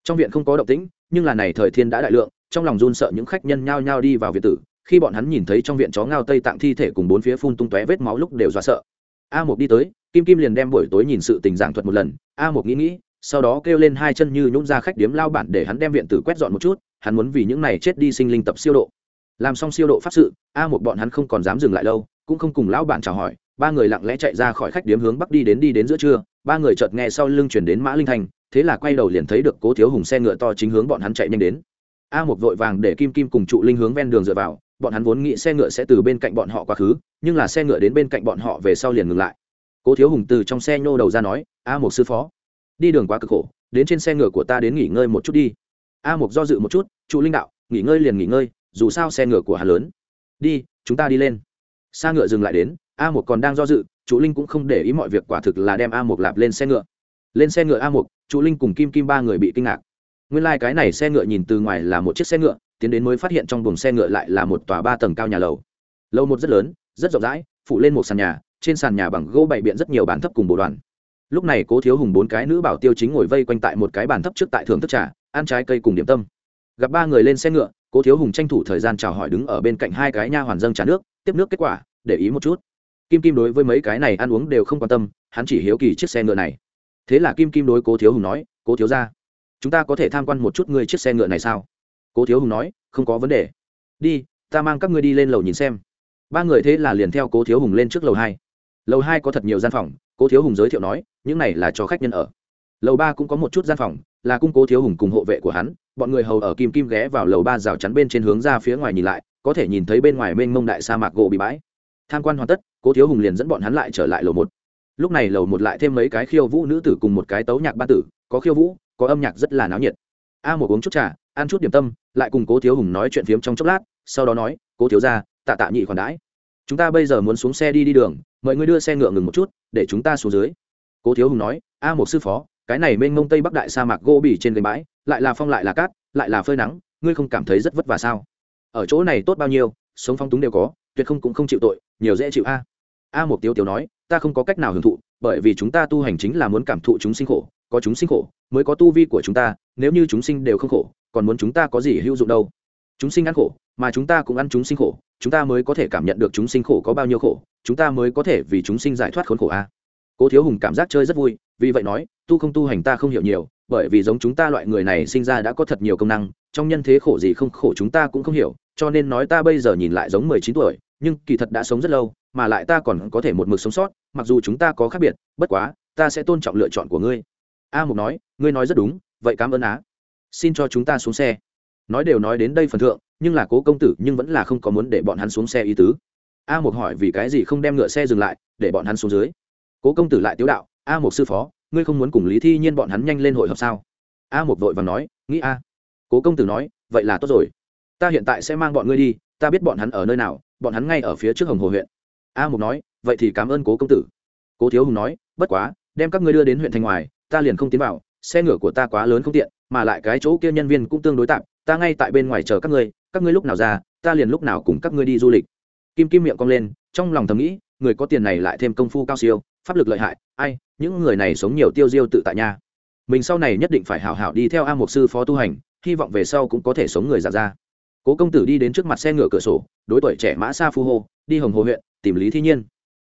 Trong viện không có động tĩnh, nhưng là này thời thiên đã đại lượng, trong lòng run sợ những khách nhân nhao nhao đi vào viện tử, khi bọn hắn nhìn thấy trong viện chó ngao tây tạng thi thể cùng bốn phía phun tung tóe vết máu lúc đều dọa sợ. A một đi tới, kim kim liền đem buổi tối nhìn sự tình giảng thuật một lần. A một nghĩ nghĩ, sau đó kêu lên hai chân như nhũng ra khách điếm lao bản để hắn đem viện tử quét dọn một chút, hắn muốn vì những này chết đi sinh linh tập siêu độ làm xong siêu độ pháp sự, a một bọn hắn không còn dám dừng lại lâu, cũng không cùng lão bản chào hỏi, ba người lặng lẽ chạy ra khỏi khách điếm hướng bắc đi đến đi đến giữa trưa, ba người chợt nghe sau lưng chuyển đến mã linh thành thế là quay đầu liền thấy được cố thiếu hùng xe ngựa to chính hướng bọn hắn chạy nhanh đến. A một vội vàng để kim kim cùng trụ linh hướng ven đường dựa vào, bọn hắn vốn nghĩ xe ngựa sẽ từ bên cạnh bọn họ quá khứ, nhưng là xe ngựa đến bên cạnh bọn họ về sau liền ngừng lại. Cố thiếu hùng từ trong xe nhô đầu ra nói, a một sư phó, đi đường quá cực khổ, đến trên xe ngựa của ta đến nghỉ ngơi một chút đi. A một do dự một chút, trụ linh đạo, nghỉ ngơi liền nghỉ ngơi dù sao xe ngựa của hắn lớn. Đi, chúng ta đi lên. Xa ngựa dừng lại đến, a một còn đang do dự, Chu linh cũng không để ý mọi việc quả thực là đem a một lạp lên xe ngựa. Lên xe ngựa a một Chu linh cùng kim kim ba người bị kinh ngạc. Nguyên lai、like、cái này xe ngựa nhìn từ ngoài là một chiếc xe ngựa, tiến đến mới phát hiện trong buồng xe ngựa lại là một tòa ba tầng cao nhà lầu. Lầu một rất lớn, rất rộng rãi phụ lên một sàn nhà, trên sàn nhà bằng gỗ bày biện rất nhiều bàn thấp cùng bộ đoàn. Lúc này cố thiếu hùng bốn cái nữ bảo tiêu chính ngồi vây quanh tại một cái bàn thấp trước tại thưởng thức trà, ăn trái cây cùng điểm tâm. Gặp ba người lên xe ngựa cố thiếu hùng tranh thủ thời gian chào hỏi đứng ở bên cạnh hai cái nha hoàn dâng trà nước, tiếp nước kết quả, để ý một chút. Kim kim đối với mấy cái này ăn uống đều không quan tâm, hắn chỉ hiếu kỳ chiếc xe ngựa này. Thế là kim kim đối cố thiếu hùng nói, cố thiếu ra chúng ta có thể tham quan một chút ngươi chiếc xe ngựa này sao? Cố thiếu hùng nói, không có vấn đề. Đi, ta mang các ngươi đi lên lầu nhìn xem. Ba người thế là liền theo cố thiếu hùng lên trước lầu hai. Lầu hai có thật nhiều gian phòng, cố thiếu hùng giới thiệu nói, những này là cho khách nhân ở lầu ba cũng có một chút gian phòng, là cung cố thiếu hùng cùng hộ vệ của hắn, bọn người hầu ở kim kim ghé vào lầu ba rào chắn bên trên hướng ra phía ngoài nhìn lại, có thể nhìn thấy bên ngoài mênh mông đại sa mạc gỗ bị bãi. Tham quan hoàn tất, cố thiếu hùng liền dẫn bọn hắn lại trở lại lầu một. Lúc này lầu một lại thêm mấy cái khiêu vũ nữ tử cùng một cái tấu nhạc ba tử, có khiêu vũ, có âm nhạc rất là náo nhiệt. A một uống chút trà, ăn chút điểm tâm, lại cùng cố thiếu hùng nói chuyện phiếm trong chốc lát, sau đó nói, cố thiếu ra tạ tạ nhị khoản đãi. Chúng ta bây giờ muốn xuống xe đi đi đường, mời người đưa xe ngựa ngừng một chút, để chúng ta xuống dưới. Cố thiếu hùng nói, a một sư phó cái này mênh mông tây bắc đại sa mạc gỗ bỉ trên gành bãi, lại là phong lại là cát, lại là phơi nắng, ngươi không cảm thấy rất vất vả sao? Ở chỗ này tốt bao nhiêu, sống phong túng đều có, tuyệt không cũng không chịu tội, nhiều dễ chịu a. A một tiêu tiêu nói, ta không có cách nào hưởng thụ, bởi vì chúng ta tu hành chính là muốn cảm thụ chúng sinh khổ, có chúng sinh khổ mới có tu vi của chúng ta, nếu như chúng sinh đều không khổ, còn muốn chúng ta có gì hữu dụng đâu? Chúng sinh ăn khổ, mà chúng ta cũng ăn chúng sinh khổ, chúng ta mới có thể cảm nhận được chúng sinh khổ có bao nhiêu khổ, chúng ta mới có thể vì chúng sinh giải thoát khốn khổ a cố thiếu hùng cảm giác chơi rất vui, vì vậy nói, tu không tu hành ta không hiểu nhiều, bởi vì giống chúng ta loại người này sinh ra đã có thật nhiều công năng, trong nhân thế khổ gì không khổ chúng ta cũng không hiểu, cho nên nói ta bây giờ nhìn lại giống mười chín tuổi, nhưng kỳ thật đã sống rất lâu, mà lại ta còn có thể một mực sống sót, mặc dù chúng ta có khác biệt, bất quá, ta sẽ tôn trọng lựa chọn của ngươi. A mục nói, ngươi nói rất đúng, vậy cảm ơn á. Xin cho chúng ta xuống xe. Nói đều nói đến đây phần thượng, nhưng là cố công tử nhưng vẫn là không có muốn để bọn hắn xuống xe ý tứ. A mục hỏi vì cái gì không đem ngựa xe dừng lại, để bọn hắn xuống dưới cố công tử lại tiếu đạo, a mục sư phó, ngươi không muốn cùng lý thi nhiên bọn hắn nhanh lên hội họp sao? A mục vội và nói, nghĩ a. Cố công tử nói, vậy là tốt rồi. Ta hiện tại sẽ mang bọn ngươi đi, ta biết bọn hắn ở nơi nào, bọn hắn ngay ở phía trước hồng hồ huyện. A mục nói, vậy thì cảm ơn cố công tử. Cố thiếu hùng nói, bất quá, đem các ngươi đưa đến huyện thành ngoài, ta liền không tiến vào, xe ngựa của ta quá lớn không tiện, mà lại cái chỗ kia nhân viên cũng tương đối tạm, ta ngay tại bên ngoài chờ các ngươi các ngươi lúc nào ra, ta liền lúc nào cùng các ngươi đi du lịch. Kim kim miệng cong lên, trong lòng thầm nghĩ, người có tiền này lại thêm công phu cao siêu pháp lực lợi hại, ai, những người này sống nhiều tiêu diêu tự tại nha. Mình sau này nhất định phải hảo hảo đi theo a mục sư phó tu hành, hy vọng về sau cũng có thể sống người giả ra. Cố công tử đi đến trước mặt xe ngựa cửa sổ, đối tuổi trẻ mã sa phu hô, đi hồng hồ huyện, tìm lý thi nhiên.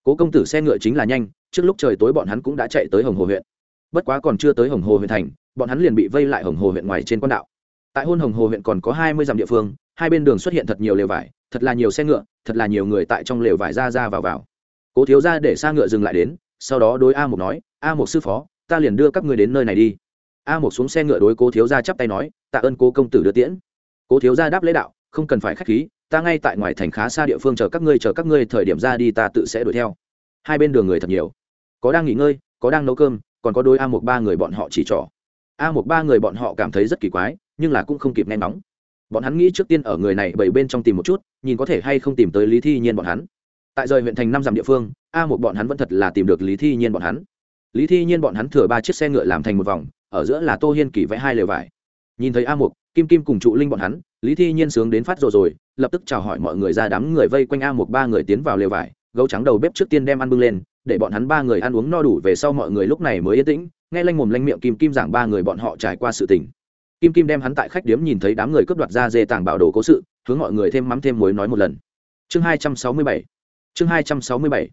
Cố công tử xe ngựa chính là nhanh, trước lúc trời tối bọn hắn cũng đã chạy tới hồng hồ huyện. Bất quá còn chưa tới hồng hồ huyện thành, bọn hắn liền bị vây lại hồng hồ huyện ngoài trên quan đạo. Tại hôn hồng hồ huyện còn có hai mươi dặm địa phương, hai bên đường xuất hiện thật nhiều lều vải, thật là nhiều xe ngựa, thật là nhiều người tại trong lều vải ra ra vào vào. Cố thiếu ra để xa ngựa dừng lại đến sau đó đối a một nói, a một sư phó, ta liền đưa các người đến nơi này đi. A một xuống xe ngựa đối cố thiếu gia chắp tay nói, tạ ơn cố công tử đưa tiễn. Cố thiếu gia đáp lễ đạo, không cần phải k h á c h khí, ta ngay tại ngoài thành khá xa địa phương chờ các ngươi, chờ các ngươi thời điểm ra đi ta tự sẽ đuổi theo. Hai bên đường người thật nhiều. Có đang nghỉ ngơi, có đang nấu cơm, còn có đôi a một ba người bọn họ chỉ trỏ. A một ba người bọn họ cảm thấy rất kỳ quái, nhưng là cũng không kịp nghe nóng bọn hắn nghĩ trước tiên ở người này bảy bên trong tìm một chút, nhìn có thể hay không tìm tới lý thi nhiên bọn hắn. Tại rời huyện thành năm dặm địa phương a một bọn hắn vẫn thật là tìm được lý thi nhiên bọn hắn. Lý thi nhiên bọn hắn thừa ba chiếc xe ngựa làm thành một vòng, ở giữa là tô hiên kỳ vẽ hai lều vải. Nhìn thấy a một, kim kim cùng trụ linh bọn hắn, lý thi nhiên sướng đến phát rồi rồi, lập tức chào hỏi mọi người ra đám người vây quanh a một ba người tiến vào lều vải, gấu trắng đầu bếp trước tiên đem ăn bưng lên, để bọn hắn ba người ăn uống no đủ về sau mọi người lúc này mới yên tĩnh, nghe lanh mồm lanh miệng kim kim giảng ba người bọn họ trải qua sự tình. Kim kim đem hắn tại khách điếm nhìn thấy đám người cướp đoạt ra dê tàng bảo đồ cố sự, hướng mọi người thêm mắm thêm muối nói một lần. Chương hai trăm sáu mươi bảy. Chương hai trăm sáu mươi bảy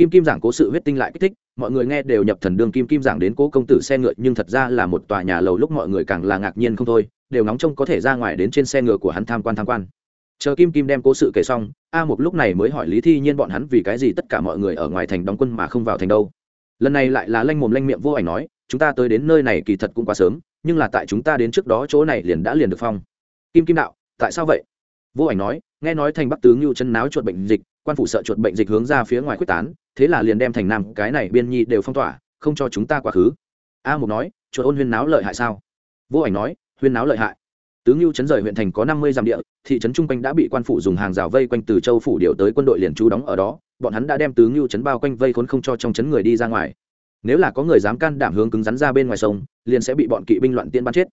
kim kim giảng cố sự huyết tinh lại kích thích, mọi người nghe đều nhập thần đường kim kim giảng đến cố công tử xe ngựa, nhưng thật ra là một tòa nhà lầu lúc mọi người càng là ngạc nhiên không thôi, đều nóng trông có thể ra ngoài đến trên xe ngựa của hắn tham quan tham quan. Chờ kim kim đem cố sự kể xong, a một lúc này mới hỏi lý thi nhiên bọn hắn vì cái gì tất cả mọi người ở ngoài thành đóng quân mà không vào thành đâu. Lần này lại là lanh mồm lanh miệng vô ảnh nói, chúng ta tới đến nơi này kỳ thật cũng quá sớm, nhưng là tại chúng ta đến trước đó chỗ này liền đã liền được phong. Kim kim đạo, tại sao vậy? Vô ảnh nói, nghe nói thành bắc tướng như chân náo chuột bệnh dịch quan phủ sợ chuột bệnh dịch hướng ra phía ngoài quyết tán, thế là liền đem thành nam cái này biên nhi đều phong tỏa, không cho chúng ta quá khứ. A Mục nói, chuột ôn huyên náo lợi hại sao? Vô ảnh nói, huyên náo lợi hại. Tướng lưu chấn rời huyện thành có năm mươi dặm địa, thị trấn trung quanh đã bị quan phủ dùng hàng rào vây quanh từ châu phủ điều tới quân đội liền trú đóng ở đó, bọn hắn đã đem tướng lưu chấn bao quanh vây khốn không cho trong chấn người đi ra ngoài. Nếu là có người dám can đảm hướng cứng rắn ra bên ngoài sông, liền sẽ bị bọn kỵ binh loạn tiên bắn chết.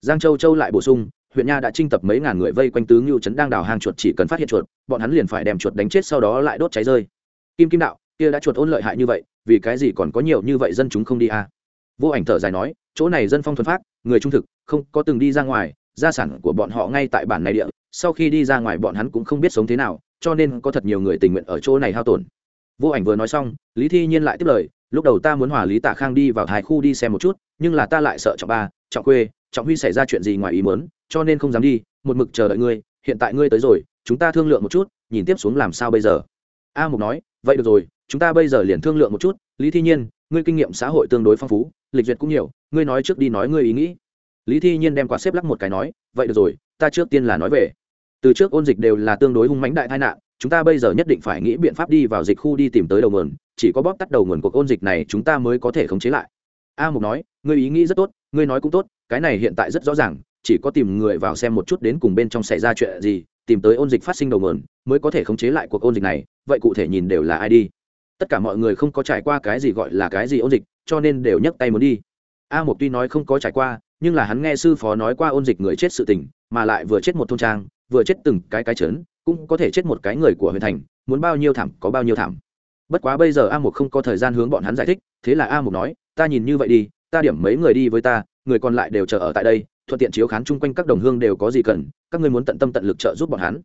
Giang châu châu lại bổ sung huyện nha đã trinh tập mấy ngàn người vây quanh tướng lưu trấn đang đào hang chuột, chỉ cần phát hiện chuột, bọn hắn liền phải đem chuột đánh chết, sau đó lại đốt cháy rơi kim kim đạo, kia đã chuột ôn lợi hại như vậy, vì cái gì còn có nhiều như vậy dân chúng không đi à? vô ảnh thở dài nói, chỗ này dân phong thuần phát người trung thực, không có từng đi ra ngoài, gia sản của bọn họ ngay tại bản này địa, sau khi đi ra ngoài bọn hắn cũng không biết sống thế nào, cho nên có thật nhiều người tình nguyện ở chỗ này hao tổn vô ảnh vừa nói xong, lý thi nhiên lại tiếp lời, lúc đầu ta muốn hòa lý tạ khang đi vào thái khu đi xem một chút, nhưng là ta lại sợ trọng ba, trọng quê trọng huy xảy ra chuyện gì ngoài ý muốn cho nên không dám đi, một mực chờ đợi ngươi, hiện tại ngươi tới rồi, chúng ta thương lượng một chút, nhìn tiếp xuống làm sao bây giờ. A mục nói, vậy được rồi, chúng ta bây giờ liền thương lượng một chút, lý thi nhiên, ngươi kinh nghiệm xã hội tương đối phong phú, lịch duyệt cũng nhiều, ngươi nói trước đi nói ngươi ý nghĩ. Lý thi nhiên đem quả xếp lắc một cái nói, vậy được rồi, ta trước tiên là nói về. Từ trước ôn dịch đều là tương đối hung mãnh đại tai nạn, chúng ta bây giờ nhất định phải nghĩ biện pháp đi vào dịch khu đi tìm tới đầu nguồn, chỉ có bóp tắt đầu nguồn cuộc ôn dịch này chúng ta mới có thể khống chế lại. A mục nói, ngươi ý nghĩ rất tốt, ngươi nói cũng tốt, cái này hiện tại rất rõ ràng chỉ có tìm người vào xem một chút đến cùng bên trong xảy ra chuyện gì, tìm tới ôn dịch phát sinh đầu nguồn, mới có thể khống chế lại cuộc ôn dịch này, vậy cụ thể nhìn đều là ai đi. Tất cả mọi người không có trải qua cái gì gọi là cái gì ôn dịch, cho nên đều nhấc tay muốn đi. A một tuy nói không có trải qua, nhưng là hắn nghe sư phó nói qua ôn dịch người chết sự tình, mà lại vừa chết một thôn trang, vừa chết từng cái cái trấn, cũng có thể chết một cái người của huyện thành, muốn bao nhiêu thảm có bao nhiêu thảm. Bất quá bây giờ a một không có thời gian hướng bọn hắn giải thích, thế là a một nói, ta nhìn như vậy đi, ta điểm mấy người đi với ta, người còn lại đều chờ ở tại đây thuận tiện chiếu khán chung quanh các đồng hương đều có gì cần, các ngươi muốn tận tâm tận lực trợ giúp bọn hắn.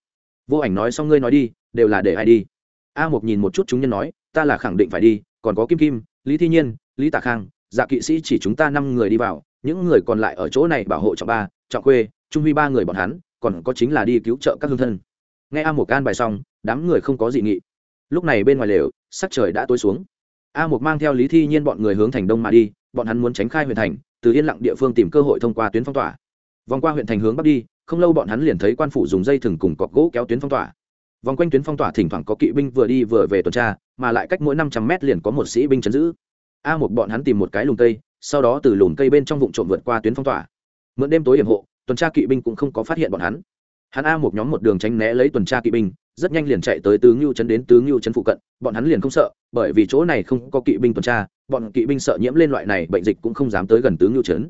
Vô ảnh nói xong ngươi nói đi, đều là để ai đi. A một nhìn một chút chúng nhân nói, ta là khẳng định phải đi, còn có kim kim, lý thi nhiên, lý tạ khang dạ kỵ sĩ chỉ chúng ta năm người đi vào, những người còn lại ở chỗ này bảo hộ trọng ba, trọng khuê, trung huy ba người bọn hắn, còn có chính là đi cứu trợ các hương thân. Nghe a một can bài xong, đám người không có dị nghị. Lúc này bên ngoài lều, sắc trời đã tối xuống. A một mang theo lý thi nhiên bọn người hướng thành đông mà đi, bọn hắn muốn tránh khai huyện thành từ yên lặng địa phương tìm cơ hội thông qua tuyến phong tỏa. Vòng qua huyện thành hướng bắc đi, không lâu bọn hắn liền thấy quan phủ dùng dây thừng cùng cọc gỗ kéo tuyến phong tỏa. Vòng quanh tuyến phong tỏa thỉnh thoảng có kỵ binh vừa đi vừa về tuần tra, mà lại cách mỗi năm trăm mét liền có một sĩ binh chấn giữ. A một bọn hắn tìm một cái lùm cây, sau đó từ lùm cây bên trong vụ trộm vượt qua tuyến phong tỏa. Mượn đêm tối hiểm hộ, tuần tra kỵ binh cũng không có phát hiện bọn hắn hắn a một nhóm một đường tránh né lấy tuần tra kỵ binh, rất nhanh liền chạy tới tướng ngưu trấn đến tướng ngưu trấn phụ cận, bọn hắn liền không sợ, bởi vì chỗ này không có kỵ binh tuần tra, bọn kỵ binh sợ nhiễm lên loại này bệnh dịch cũng không dám tới gần tướng ngưu trấn.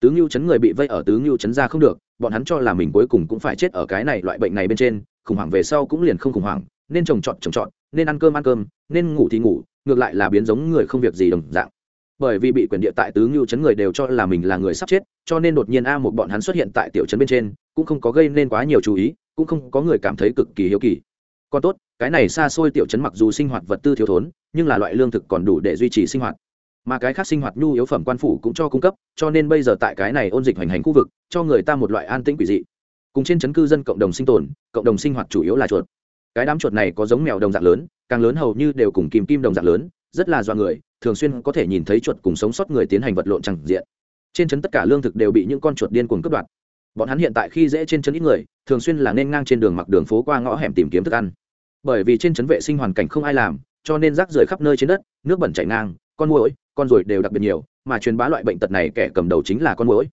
Tướng ngưu trấn người bị vây ở tướng ngưu trấn ra không được, bọn hắn cho là mình cuối cùng cũng phải chết ở cái này loại bệnh này bên trên, khủng hoảng về sau cũng liền không khủng hoảng, nên trồng trọt trồng trọt, nên ăn cơm ăn cơm, nên ngủ thì ngủ, ngược lại là biến giống người không việc gì đồng dạng bởi vì bị quyền địa tại tứ ngưu chấn người đều cho là mình là người sắp chết, cho nên đột nhiên a một bọn hắn xuất hiện tại tiểu trấn bên trên, cũng không có gây nên quá nhiều chú ý, cũng không có người cảm thấy cực kỳ hiếu kỳ. Còn tốt, cái này xa xôi tiểu trấn mặc dù sinh hoạt vật tư thiếu thốn, nhưng là loại lương thực còn đủ để duy trì sinh hoạt. Mà cái khác sinh hoạt nhu yếu phẩm quan phủ cũng cho cung cấp, cho nên bây giờ tại cái này ôn dịch hoành hành khu vực, cho người ta một loại an tĩnh quỷ dị. Cùng trên chấn cư dân cộng đồng sinh tồn, cộng đồng sinh hoạt chủ yếu là chuột. Cái đám chuột này có giống mèo đồng dạng lớn, càng lớn hầu như đều cùng kim kim đồng dạng lớn, rất là do người thường xuyên có thể nhìn thấy chuột cùng sống sót người tiến hành vật lộn chẳng diện. Trên trấn tất cả lương thực đều bị những con chuột điên cuồng cướp đoạt. Bọn hắn hiện tại khi dễ trên trấn ít người, thường xuyên là nên ngang trên đường mặc đường phố qua ngõ hẻm tìm kiếm thức ăn. Bởi vì trên trấn vệ sinh hoàn cảnh không ai làm, cho nên rác rưởi khắp nơi trên đất, nước bẩn chảy ngang, con muỗi, con ruồi đều đặc biệt nhiều, mà truyền bá loại bệnh tật này kẻ cầm đầu chính là con muỗi.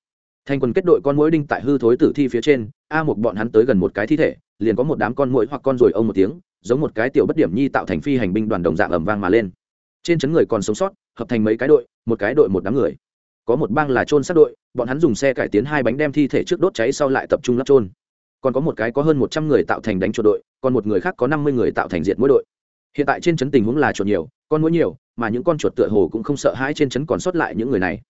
Thành quần kết đội con mũi đinh tại hư thối tử thi phía trên, a một bọn hắn tới gần một cái thi thể, liền có một đám con mũi hoặc con ruồi ông một tiếng, giống một cái tiểu bất điểm nhi tạo thành phi hành binh đoàn đồng dạng ầm vang mà lên trên chấn người còn sống sót, hợp thành mấy cái đội, một cái đội một đám người. Có một bang là trôn sát đội, bọn hắn dùng xe cải tiến hai bánh đem thi thể trước đốt cháy sau lại tập trung lắp trôn. Còn có một cái có hơn một trăm người tạo thành đánh chuột đội, còn một người khác có năm mươi người tạo thành diệt mỗi đội. Hiện tại trên trấn tình huống là chuột nhiều, con mũi nhiều, mà những con chuột tựa hồ cũng không sợ hãi trên trấn còn sót lại những người này.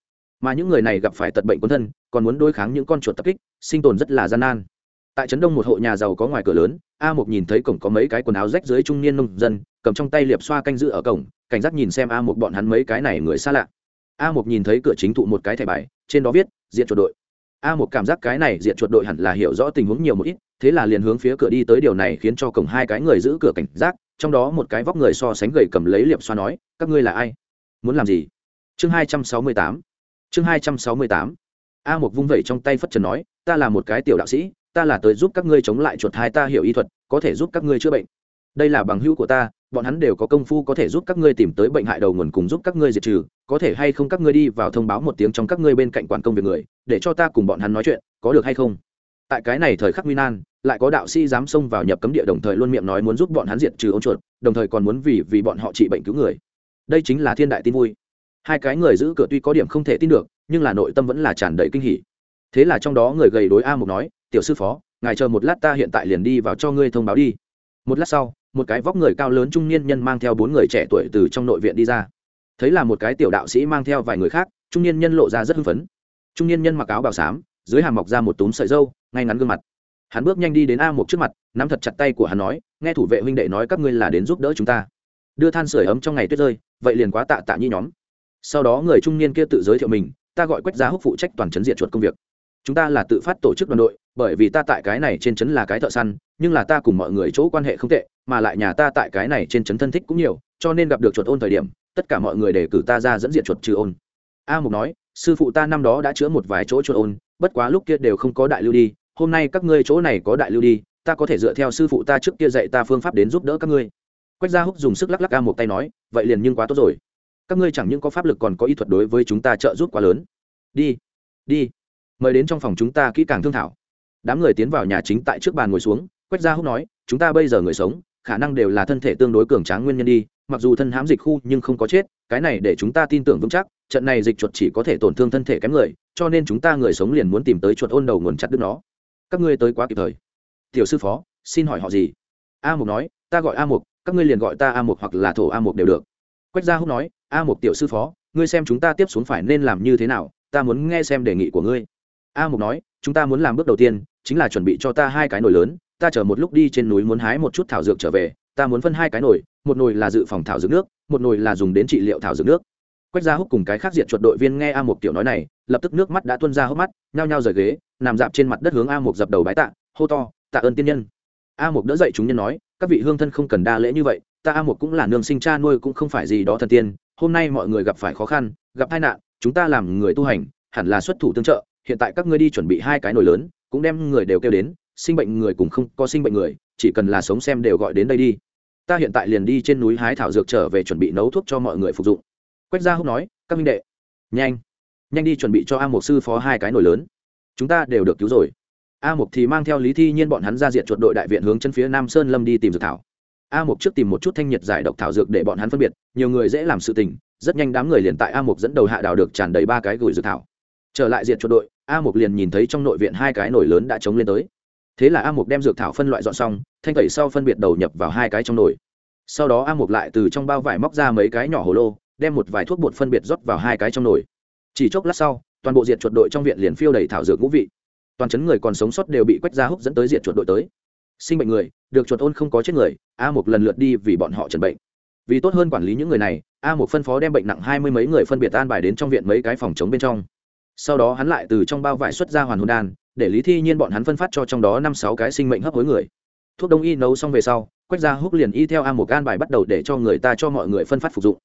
Mà những người này gặp phải tật bệnh quân thân, còn muốn đối kháng những con chuột tập kích, sinh tồn rất là gian nan. Tại trấn đông một hộ nhà giàu có ngoài cửa lớn, a một nhìn thấy cổng có mấy cái quần áo rách dưới trung niên nông dân, cầm trong tay liệp xoa canh giữ ở cổng cảnh giác nhìn xem a một bọn hắn mấy cái này người xa lạ. A một nhìn thấy cửa chính thụ một cái thẻ bài, trên đó viết diện chuột đội. A một cảm giác cái này diện chuột đội hẳn là hiểu rõ tình huống nhiều một ít, thế là liền hướng phía cửa đi tới điều này khiến cho cổng hai cái người giữ cửa cảnh giác, trong đó một cái vóc người so sánh gầy cầm lấy liệp xoa nói, các ngươi là ai? Muốn làm gì? Chương hai trăm sáu mươi tám. Chương hai trăm sáu mươi tám. A một vung vẩy trong tay phất trần nói, ta là một cái tiểu đạo sĩ, ta là tới giúp các ngươi chống lại chuột hai ta hiểu y thuật, có thể giúp các ngươi chữa bệnh đây là bằng hữu của ta, bọn hắn đều có công phu có thể giúp các ngươi tìm tới bệnh hại đầu nguồn cùng giúp các ngươi diệt trừ, có thể hay không các ngươi đi vào thông báo một tiếng trong các ngươi bên cạnh quản công việc người, để cho ta cùng bọn hắn nói chuyện, có được hay không? Tại cái này thời khắc nguy nan, lại có đạo sĩ dám xông vào nhập cấm địa đồng thời luôn miệng nói muốn giúp bọn hắn diệt trừ ôn chuột, đồng thời còn muốn vì vì bọn họ trị bệnh cứu người. Đây chính là thiên đại tin vui. Hai cái người giữ cửa tuy có điểm không thể tin được, nhưng là nội tâm vẫn là tràn đầy kinh hỉ. Thế là trong đó người gầy đối a mục nói, tiểu sư phó, ngài chờ một lát ta hiện tại liền đi vào cho ngươi thông báo đi. Một lát sau một cái vóc người cao lớn trung niên nhân mang theo bốn người trẻ tuổi từ trong nội viện đi ra. Thấy là một cái tiểu đạo sĩ mang theo vài người khác, trung niên nhân lộ ra rất hưng phấn. Trung niên nhân mặc áo bào xám, dưới hàm mọc ra một túm sợi dâu ngay ngắn gương mặt. Hắn bước nhanh đi đến a một trước mặt, nắm thật chặt tay của hắn nói, nghe thủ vệ huynh đệ nói các ngươi là đến giúp đỡ chúng ta. Đưa than sửa ấm trong ngày tuyết rơi, vậy liền quá tạ tạ nhi nhóm. Sau đó người trung niên kia tự giới thiệu mình, ta gọi quách giá húc phụ trách toàn chấn diện chuột công việc. Chúng ta là tự phát tổ chức đoàn đội, bởi vì ta tại cái này trên trấn là cái thợ săn, nhưng là ta cùng mọi người chỗ quan hệ không tệ mà lại nhà ta tại cái này trên trấn thân thích cũng nhiều, cho nên gặp được chuột ôn thời điểm, tất cả mọi người để cử ta ra dẫn diện chuột trừ ôn. A mục nói, sư phụ ta năm đó đã chữa một vài chỗ chuột ôn, bất quá lúc kia đều không có đại lưu đi, hôm nay các ngươi chỗ này có đại lưu đi, ta có thể dựa theo sư phụ ta trước kia dạy ta phương pháp đến giúp đỡ các ngươi. Quách gia húc dùng sức lắc lắc a một tay nói, vậy liền nhưng quá tốt rồi. Các ngươi chẳng những có pháp lực còn có y thuật đối với chúng ta trợ giúp quá lớn. Đi đi, mời đến trong phòng chúng ta kỹ càng thương thảo. Đám người tiến vào nhà chính tại trước bàn ngồi xuống, quách gia húc nói, chúng ta bây giờ người sống khả năng đều là thân thể tương đối cường tráng nguyên nhân đi, mặc dù thân hám dịch khu nhưng không có chết, cái này để chúng ta tin tưởng vững chắc, trận này dịch chuột chỉ có thể tổn thương thân thể kém người, cho nên chúng ta người sống liền muốn tìm tới chuột ôn đầu nguồn chặt đứt nó. Các ngươi tới quá kịp thời. Tiểu sư phó, xin hỏi họ gì? A mục nói, ta gọi a mục, các ngươi liền gọi ta a mục hoặc là thổ a mục đều được. Quách gia húc nói, a mục tiểu sư phó, ngươi xem chúng ta tiếp xuống phải nên làm như thế nào, ta muốn nghe xem đề nghị của ngươi. A mục nói, chúng ta muốn làm bước đầu tiên, chính là chuẩn bị cho ta hai cái nồi lớn ta chờ một lúc đi trên núi muốn hái một chút thảo dược trở về, ta muốn phân hai cái nồi, một nồi là dự phòng thảo dược nước, một nồi là dùng đến trị liệu thảo dược nước. Quách gia húc cùng cái khác diện chuột đội viên nghe a mục tiểu nói này, lập tức nước mắt đã tuôn ra hốc mắt, nhao nhao rời ghế, nằm dạp trên mặt đất hướng a mục dập đầu bái tạ, hô to, tạ ơn tiên nhân. A mục đỡ dậy chúng nhân nói, các vị hương thân không cần đa lễ như vậy, ta a mục cũng là nương sinh cha nuôi cũng không phải gì đó thần tiên, hôm nay mọi người gặp phải khó khăn, gặp tai nạn, chúng ta làm người tu hành, hẳn là xuất thủ tương trợ, hiện tại các ngươi đi chuẩn bị hai cái nồi lớn, cũng đem người đều kêu đến sinh bệnh người cũng không có sinh bệnh người, chỉ cần là sống xem đều gọi đến đây đi. Ta hiện tại liền đi trên núi hái thảo dược trở về chuẩn bị nấu thuốc cho mọi người phục dụng. Quách gia húc nói, các minh đệ, nhanh nhanh đi chuẩn bị cho a Mục sư phó hai cái nồi lớn. Chúng ta đều được cứu rồi. A mục thì mang theo lý thi nhiên bọn hắn ra diện chuột đội đại viện hướng chân phía nam sơn lâm đi tìm dược thảo. A mục trước tìm một chút thanh nhiệt giải độc thảo dược để bọn hắn phân biệt, nhiều người dễ làm sự tình, rất nhanh đám người liền tại a mục dẫn đầu hạ đào được tràn đầy ba cái gửi dược thảo. Trở lại diện chuột đội, a mục liền nhìn thấy trong nội viện hai cái nồi lớn đã chống lên tới thế là a mục đem dược thảo phân loại dọn xong, thanh tẩy sau phân biệt đầu nhập vào hai cái trong nồi. Sau đó a mục lại từ trong bao vải móc ra mấy cái nhỏ hồ lô, đem một vài thuốc bột phân biệt rót vào hai cái trong nồi. Chỉ chốc lát sau, toàn bộ diệt chuột đội trong viện liền phiêu đầy thảo dược ngũ vị. Toàn chấn người còn sống sót đều bị quách ra húc dẫn tới diệt chuột đội tới. Sinh bệnh người, được chuột ôn không có chết người, a một lần lượt đi vì bọn họ trần bệnh. Vì tốt hơn quản lý những người này, a một phân phó đem bệnh nặng hai mươi mấy người phân biệt an bài đến trong viện mấy cái phòng chống bên trong. Sau đó hắn lại từ trong bao vải xuất ra hoàn hồn đan để lý thi nhiên bọn hắn phân phát cho trong đó năm sáu cái sinh mệnh hấp hối người. Thuốc đông y nấu xong về sau, quách gia húc liền y theo a một gan bài bắt đầu để cho người ta cho mọi người phân phát phục dụng.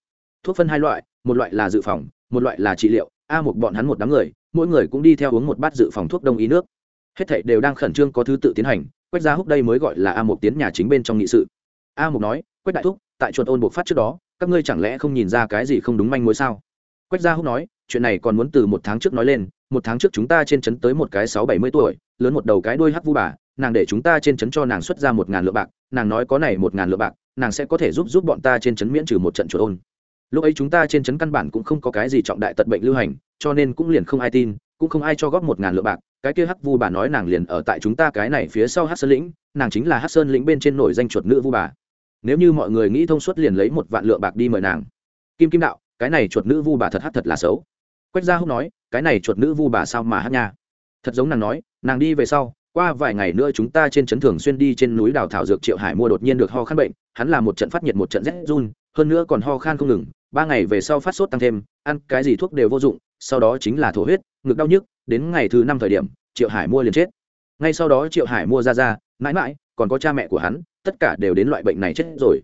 Thuốc phân hai loại, một loại là dự phòng, một loại là trị liệu. A một bọn hắn một đám người, mỗi người cũng đi theo uống một bát dự phòng thuốc đông y nước. Hết thảy đều đang khẩn trương có thứ tự tiến hành, quách gia húc đây mới gọi là a một tiến nhà chính bên trong nghị sự. A một nói, quách đại thúc, tại chuột ôn buộc phát trước đó, các ngươi chẳng lẽ không nhìn ra cái gì không đúng manh mối sao? Quách gia húc nói, chuyện này còn muốn từ một tháng trước nói lên một tháng trước chúng ta trên trấn tới một cái sáu bảy mươi tuổi, lớn một đầu cái đuôi hắc vu bà, nàng để chúng ta trên trấn cho nàng xuất ra một ngàn lượng bạc, nàng nói có này một ngàn lượng bạc, nàng sẽ có thể giúp giúp bọn ta trên trấn miễn trừ một trận chuột ôn. Lúc ấy chúng ta trên trấn căn bản cũng không có cái gì trọng đại tật bệnh lưu hành, cho nên cũng liền không ai tin, cũng không ai cho góp một ngàn lượng bạc, cái kia hắc vu bà nói nàng liền ở tại chúng ta cái này phía sau hắc sơn lĩnh, nàng chính là hắc sơn lĩnh bên trên nổi danh chuột nữ vu bà. Nếu như mọi người nghĩ thông suốt liền lấy một vạn lượng bạc đi mời nàng. Kim kim đạo, cái này chuột nữ vu bà thật hắc thật là xấu quách gia húc nói, cái này chuột nữ vu bà sao mà hát nha? Thật giống nàng nói, nàng đi về sau, qua vài ngày nữa chúng ta trên trấn thường xuyên đi trên núi đào thảo dược triệu hải mua đột nhiên được ho khan bệnh, hắn là một trận phát nhiệt một trận rét run, hơn nữa còn ho khan không ngừng, ba ngày về sau phát sốt tăng thêm, ăn cái gì thuốc đều vô dụng, sau đó chính là thổ huyết, ngực đau nhức, đến ngày thứ năm thời điểm, triệu hải mua liền chết. Ngay sau đó triệu hải mua ra ra, mãi mãi, còn có cha mẹ của hắn, tất cả đều đến loại bệnh này chết rồi.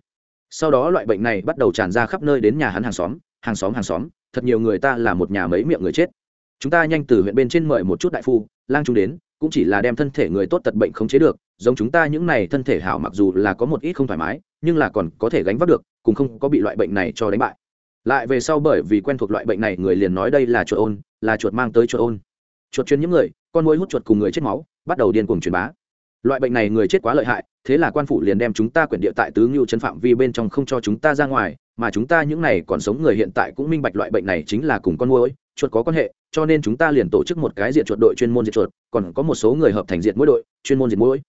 Sau đó loại bệnh này bắt đầu tràn ra khắp nơi đến nhà hắn hàng xóm hàng xóm hàng xóm thật nhiều người ta là một nhà mấy miệng người chết. Chúng ta nhanh từ huyện bên trên mời một chút đại phu, lang chúng đến, cũng chỉ là đem thân thể người tốt tật bệnh không chế được, giống chúng ta những này thân thể hảo mặc dù là có một ít không thoải mái, nhưng là còn có thể gánh vác được, cũng không có bị loại bệnh này cho đánh bại. Lại về sau bởi vì quen thuộc loại bệnh này, người liền nói đây là chuột ôn, là chuột mang tới chuột ôn. Chuột chuyên những người, con mối hút chuột cùng người chết máu, bắt đầu điên cuồng truyền bá. Loại bệnh này người chết quá lợi hại, thế là quan phủ liền đem chúng ta quyển địa tại tứ ngưu chân phạm vi bên trong không cho chúng ta ra ngoài mà chúng ta những này còn sống người hiện tại cũng minh bạch loại bệnh này chính là cùng con muỗi, chuột có quan hệ cho nên chúng ta liền tổ chức một cái diện chuột đội chuyên môn diệt chuột còn có một số người hợp thành diện mỗi đội chuyên môn diệt mỗi.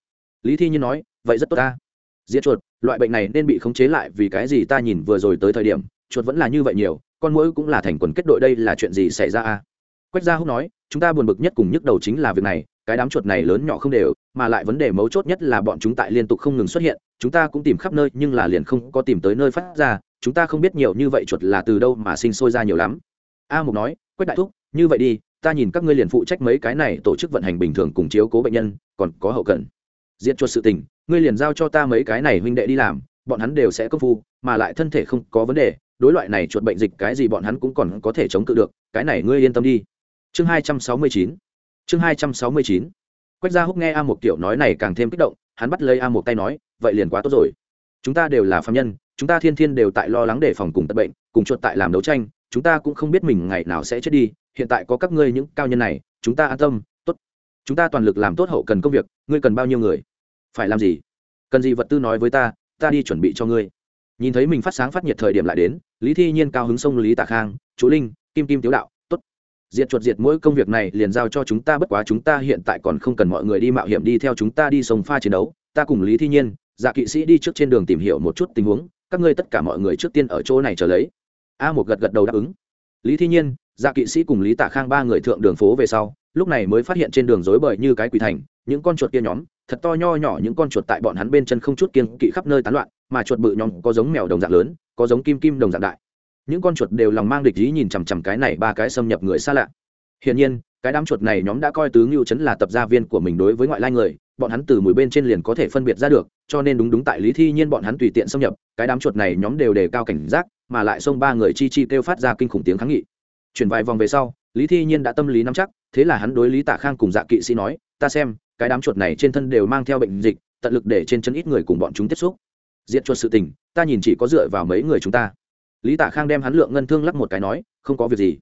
Lý thi nhiên nói vậy rất tốt ta. Diệt chuột loại bệnh này nên bị khống chế lại vì cái gì ta nhìn vừa rồi tới thời điểm chuột vẫn là như vậy nhiều con mũi cũng là thành quần kết đội đây là chuyện gì xảy ra a? Quách gia húc nói chúng ta buồn bực nhất cùng nhức đầu chính là việc này cái đám chuột này lớn nhỏ không đều, mà lại vấn đề mấu chốt nhất là bọn chúng tại liên tục không ngừng xuất hiện, chúng ta cũng tìm khắp nơi nhưng là liền không có tìm tới nơi phát ra, chúng ta không biết nhiều như vậy chuột là từ đâu mà sinh sôi ra nhiều lắm. A mục nói, quách đại thúc, như vậy đi, ta nhìn các ngươi liền phụ trách mấy cái này tổ chức vận hành bình thường cùng chiếu cố bệnh nhân, còn có hậu cần. Diệt chuột sự tình, ngươi liền giao cho ta mấy cái này huynh đệ đi làm, bọn hắn đều sẽ công phu, mà lại thân thể không có vấn đề, đối loại này chuột bệnh dịch cái gì bọn hắn cũng còn có thể chống cự được, cái này ngươi yên tâm đi. Chương hai trăm sáu mươi chín chương hai trăm sáu mươi chín. Quách gia húc nghe a một kiểu nói này càng thêm kích động, hắn bắt lấy a một tay nói, vậy liền quá tốt rồi. Chúng ta đều là phạm nhân, chúng ta thiên thiên đều tại lo lắng đề phòng cùng tật bệnh, cùng chuột tại làm đấu tranh, chúng ta cũng không biết mình ngày nào sẽ chết đi, hiện tại có các ngươi những cao nhân này, chúng ta an tâm, tốt. Chúng ta toàn lực làm tốt hậu cần công việc, ngươi cần bao nhiêu người? Phải làm gì? Cần gì vật tư nói với ta ta đi chuẩn bị cho ngươi. Nhìn thấy mình phát sáng phát nhiệt thời điểm lại đến, lý thi nhiên cao hứng sông lý tạ khang, chú linh, kim kim tiếu đạo diệt chuột diệt mỗi công việc này liền giao cho chúng ta, bất quá chúng ta hiện tại còn không cần mọi người đi mạo hiểm đi theo chúng ta đi sông pha chiến đấu. Ta cùng lý thi nhiên dạ kỵ sĩ đi trước trên đường tìm hiểu một chút tình huống, các ngươi tất cả mọi người trước tiên ở chỗ này chờ lấy. A một gật gật đầu đáp ứng. Lý thi nhiên dạ kỵ sĩ cùng lý tạ khang ba người thượng đường phố về sau, lúc này mới phát hiện trên đường rối bời như cái quỷ thành, những con chuột kia nhóm, thật to nho nhỏ những con chuột tại bọn hắn bên chân không chút kiên kỵ khắp nơi tán loạn, mà chuột bự nhóm có giống mèo đồng dạng lớn, có giống kim kim đồng dạng đại những con chuột đều lòng mang địch ý nhìn chằm chằm cái này ba cái xâm nhập người xa lạ. Hiển nhiên, cái đám chuột này nhóm đã coi tứ ngưu chấn là tập gia viên của mình đối với ngoại lai người, bọn hắn từ mùi bên trên liền có thể phân biệt ra được, cho nên đúng đúng tại lý thi nhiên bọn hắn tùy tiện xâm nhập, cái đám chuột này nhóm đều đề cao cảnh giác, mà lại xông ba người chi chi kêu phát ra kinh khủng tiếng kháng nghị. Chuyển vài vòng về sau, lý thi nhiên đã tâm lý nắm chắc, thế là hắn đối lý tạ khang cùng dạ kỵ sĩ nói, ta xem, cái đám chuột này trên thân đều mang theo bệnh dịch, tận lực để trên chân ít người cùng bọn chúng tiếp xúc. Diệt chuột sự tình, ta nhìn chỉ có dựa vào mấy người chúng ta lý tạ khang đem hắn lượng ngân thương lắc một cái nói, không có việc gì.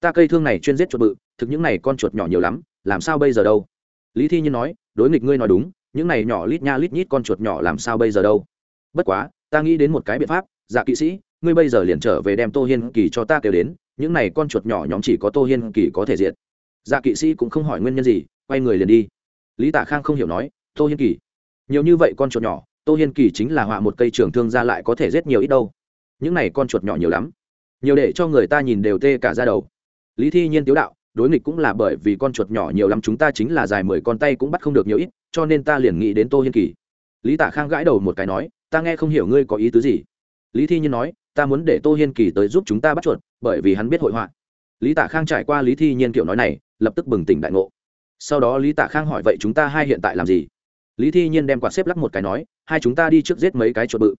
Ta cây thương này chuyên giết chuột bự, thực những này con chuột nhỏ nhiều lắm, làm sao bây giờ đâu? Lý thi nhiên nói, đối nghịch ngươi nói đúng, những này nhỏ lít nha lít nhít con chuột nhỏ làm sao bây giờ đâu? Bất quá, ta nghĩ đến một cái biện pháp dạ kỵ sĩ, ngươi bây giờ liền trở về đem tô hiên kỳ cho ta kêu đến, những này con chuột nhỏ nhóm chỉ có tô hiên kỳ có thể diệt. Dạ kỵ sĩ cũng không hỏi nguyên nhân gì, quay người liền đi. Lý tạ khang không hiểu nói, tô hiên kỳ, nhiều như vậy con chuột nhỏ, tô hiên kỳ chính là họa một cây trường thương ra lại có thể giết nhiều ít đâu những này con chuột nhỏ nhiều lắm. Nhiều để cho người ta nhìn đều tê cả ra đầu. Lý thi nhiên tiếu đạo, đối nghịch cũng là bởi vì con chuột nhỏ nhiều lắm chúng ta chính là dài mười con tay cũng bắt không được nhiều ít, cho nên ta liền nghĩ đến tô hiên kỳ. Lý tạ khang gãi đầu một cái nói, ta nghe không hiểu ngươi có ý tứ gì. Lý thi nhiên nói, ta muốn để tô hiên kỳ tới giúp chúng ta bắt chuột, bởi vì hắn biết hội họa. Lý tạ khang trải qua lý thi nhiên kiểu nói này, lập tức bừng tỉnh đại ngộ. Sau đó lý tạ khang hỏi, vậy chúng ta hai hiện tại làm gì? Lý thi nhiên đem quạt xếp lắc một cái nói, hai chúng ta đi trước giết mấy cái chuột bự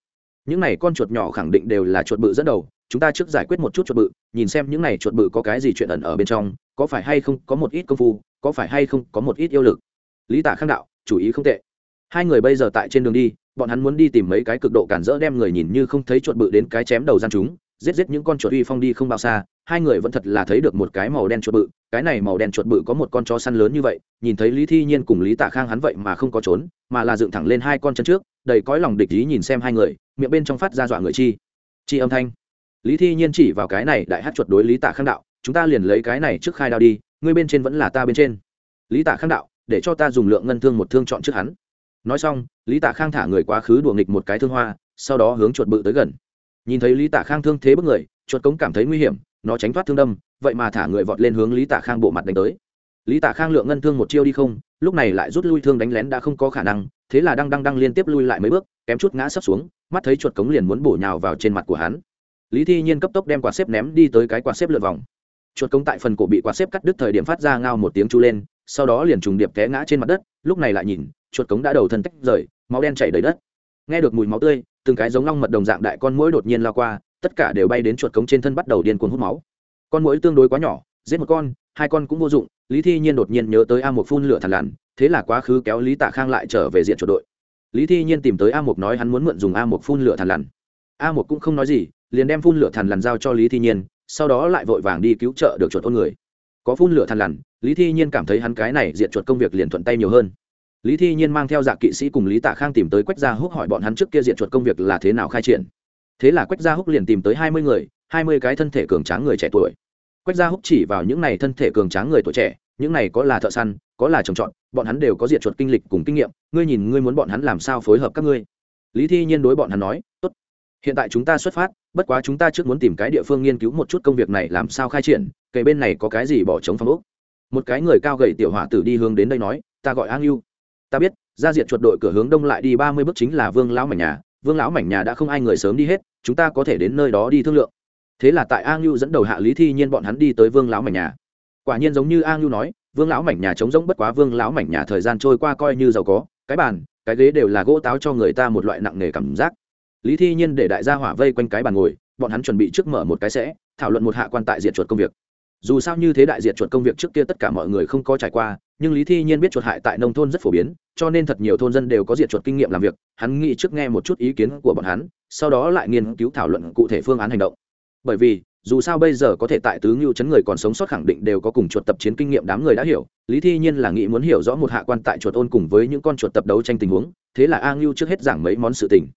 những này con chuột nhỏ khẳng định đều là chuột bự dẫn đầu, chúng ta trước giải quyết một chút chuột bự, nhìn xem những này chuột bự có cái gì chuyện ẩn ở bên trong, có phải hay không có một ít công phu, có phải hay không có một ít yêu lực. Lý Tả khang đạo, chủ ý không tệ. Hai người bây giờ tại trên đường đi, bọn hắn muốn đi tìm mấy cái cực độ cản rỡ đem người nhìn như không thấy chuột bự đến cái chém đầu gian chúng, giết giết những con chuột uy phong đi không bao xa. Hai người vẫn thật là thấy được một cái màu đen chuột bự, cái này màu đen chuột bự có một con chó săn lớn như vậy, nhìn thấy lý thi nhiên cùng lý tạ khang hắn vậy mà không có trốn mà là dựng thẳng lên hai con chân trước, đầy cõi lòng địch ý nhìn xem hai người, miệng bên trong phát ra dọa người chi chi âm thanh. Lý thi nhiên chỉ vào cái này đại hát chuột đối lý tạ khang đạo, chúng ta liền lấy cái này trước khai đao đi, ngươi bên trên vẫn là ta bên trên. Lý tạ khang đạo, để cho ta dùng lượng ngân thương một thương chọn trước hắn. Nói xong, lý tạ khang thả người quá khứ đùa nghịch một cái thương hoa, sau đó hướng chuột bự tới gần. Nhìn thấy lý tạ khang thương thế bức người, chuột cống cảm thấy nguy hiểm, nó tránh thoát thương đâm, vậy mà thả người vọt lên hướng lý tạ khang bộ mặt đánh tới. Lý tạ khang lượng ngân thương một chiêu đi không lúc này lại rút lui thương đánh lén đã không có khả năng, thế là đang đang đang liên tiếp lui lại mấy bước, kém chút ngã sấp xuống, mắt thấy chuột cống liền muốn bổ nhào vào trên mặt của hắn. Lý thi nhiên cấp tốc đem quạt xếp ném đi tới cái quạt xếp lượt vòng. Chuột cống tại phần cổ bị quạt xếp cắt đứt thời điểm phát ra ngao một tiếng chu lên, sau đó liền trùng điệp té ngã trên mặt đất, lúc này lại nhìn, chuột cống đã đầu thân tách rời, máu đen chảy đầy đất. Nghe được mùi máu tươi, từng cái giống long mật đồng dạng đại con mũi đột nhiên lao qua, tất cả đều bay đến chuột cống trên thân bắt đầu điên cuồng hút máu. Con mũi tương đối quá nhỏ, giết một con hai con cũng vô dụng, lý thi nhiên đột nhiên nhớ tới a một phun lửa thằn lằn, thế là quá khứ kéo lý tạ khang lại trở về diện chuột đội. Lý thi nhiên tìm tới a một nói hắn muốn mượn dùng a một phun lửa thằn lằn. A một cũng không nói gì, liền đem phun lửa thằn lằn giao cho lý thi nhiên, sau đó lại vội vàng đi cứu trợ được chuột ôn người. Có phun lửa thằn lằn, lý thi nhiên cảm thấy hắn cái này diện chuột công việc liền thuận tay nhiều hơn. Lý thi nhiên mang theo dạ kỵ sĩ cùng lý tạ khang tìm tới quách gia húc hỏi bọn hắn trước kia diện chuột công việc là thế nào khai triển. Thế là quách gia húc liền tìm tới hai mươi người, hai mươi cái thân thể cường tráng người trẻ tuổi quách gia húc chỉ vào những này thân thể cường tráng người tuổi trẻ, những này có là thợ săn, có là trồng trọt, bọn hắn đều có diện chuột kinh lịch cùng kinh nghiệm, ngươi nhìn ngươi muốn bọn hắn làm sao phối hợp các ngươi. Lý thi nhiên đối bọn hắn nói, tốt, hiện tại chúng ta xuất phát, bất quá chúng ta trước muốn tìm cái địa phương nghiên cứu một chút công việc này làm sao khai triển, kể bên này có cái gì bỏ trống phong ốc. Một cái người cao gầy tiểu hỏa tử đi hướng đến đây nói, ta gọi an yêu ta biết, ra diện chuột đội cửa hướng đông lại đi ba mươi bước chính là vương lão mảnh nhà, vương lão mảnh nhà đã không ai người sớm đi hết, chúng ta có thể đến nơi đó đi thương lượng thế là tại a ngưu dẫn đầu hạ lý thi nhiên bọn hắn đi tới vương lão mảnh nhà. Quả nhiên giống như a ngưu nói, vương lão mảnh nhà trống rỗng bất quá vương lão mảnh nhà thời gian trôi qua coi như giàu có, cái bàn, cái ghế đều là gỗ táo cho người ta một loại nặng nề cảm giác. Lý thi nhiên để đại gia hỏa vây quanh cái bàn ngồi, bọn hắn chuẩn bị trước mở một cái sẽ, thảo luận một hạ quan tại diện chuột công việc. Dù sao như thế đại diện chuột công việc trước kia tất cả mọi người không có trải qua, nhưng lý thi nhiên biết chuột hại tại nông thôn rất phổ biến, cho nên thật nhiều thôn dân đều có diện chuột kinh nghiệm làm việc, hắn nghĩ trước nghe một chút ý kiến của bọn hắn, sau đó lại nghiên cứu thảo luận cụ thể phương án hành động bởi vì, dù sao bây giờ có thể tại tứ ngưu chấn người còn sống sót khẳng định đều có cùng chuột tập chiến kinh nghiệm đám người đã hiểu. Lý thi nhiên là nghĩ muốn hiểu rõ một hạ quan tại chuột ôn cùng với những con chuột tập đấu tranh tình huống, thế là a ngưu trước hết giảng mấy món sự tình.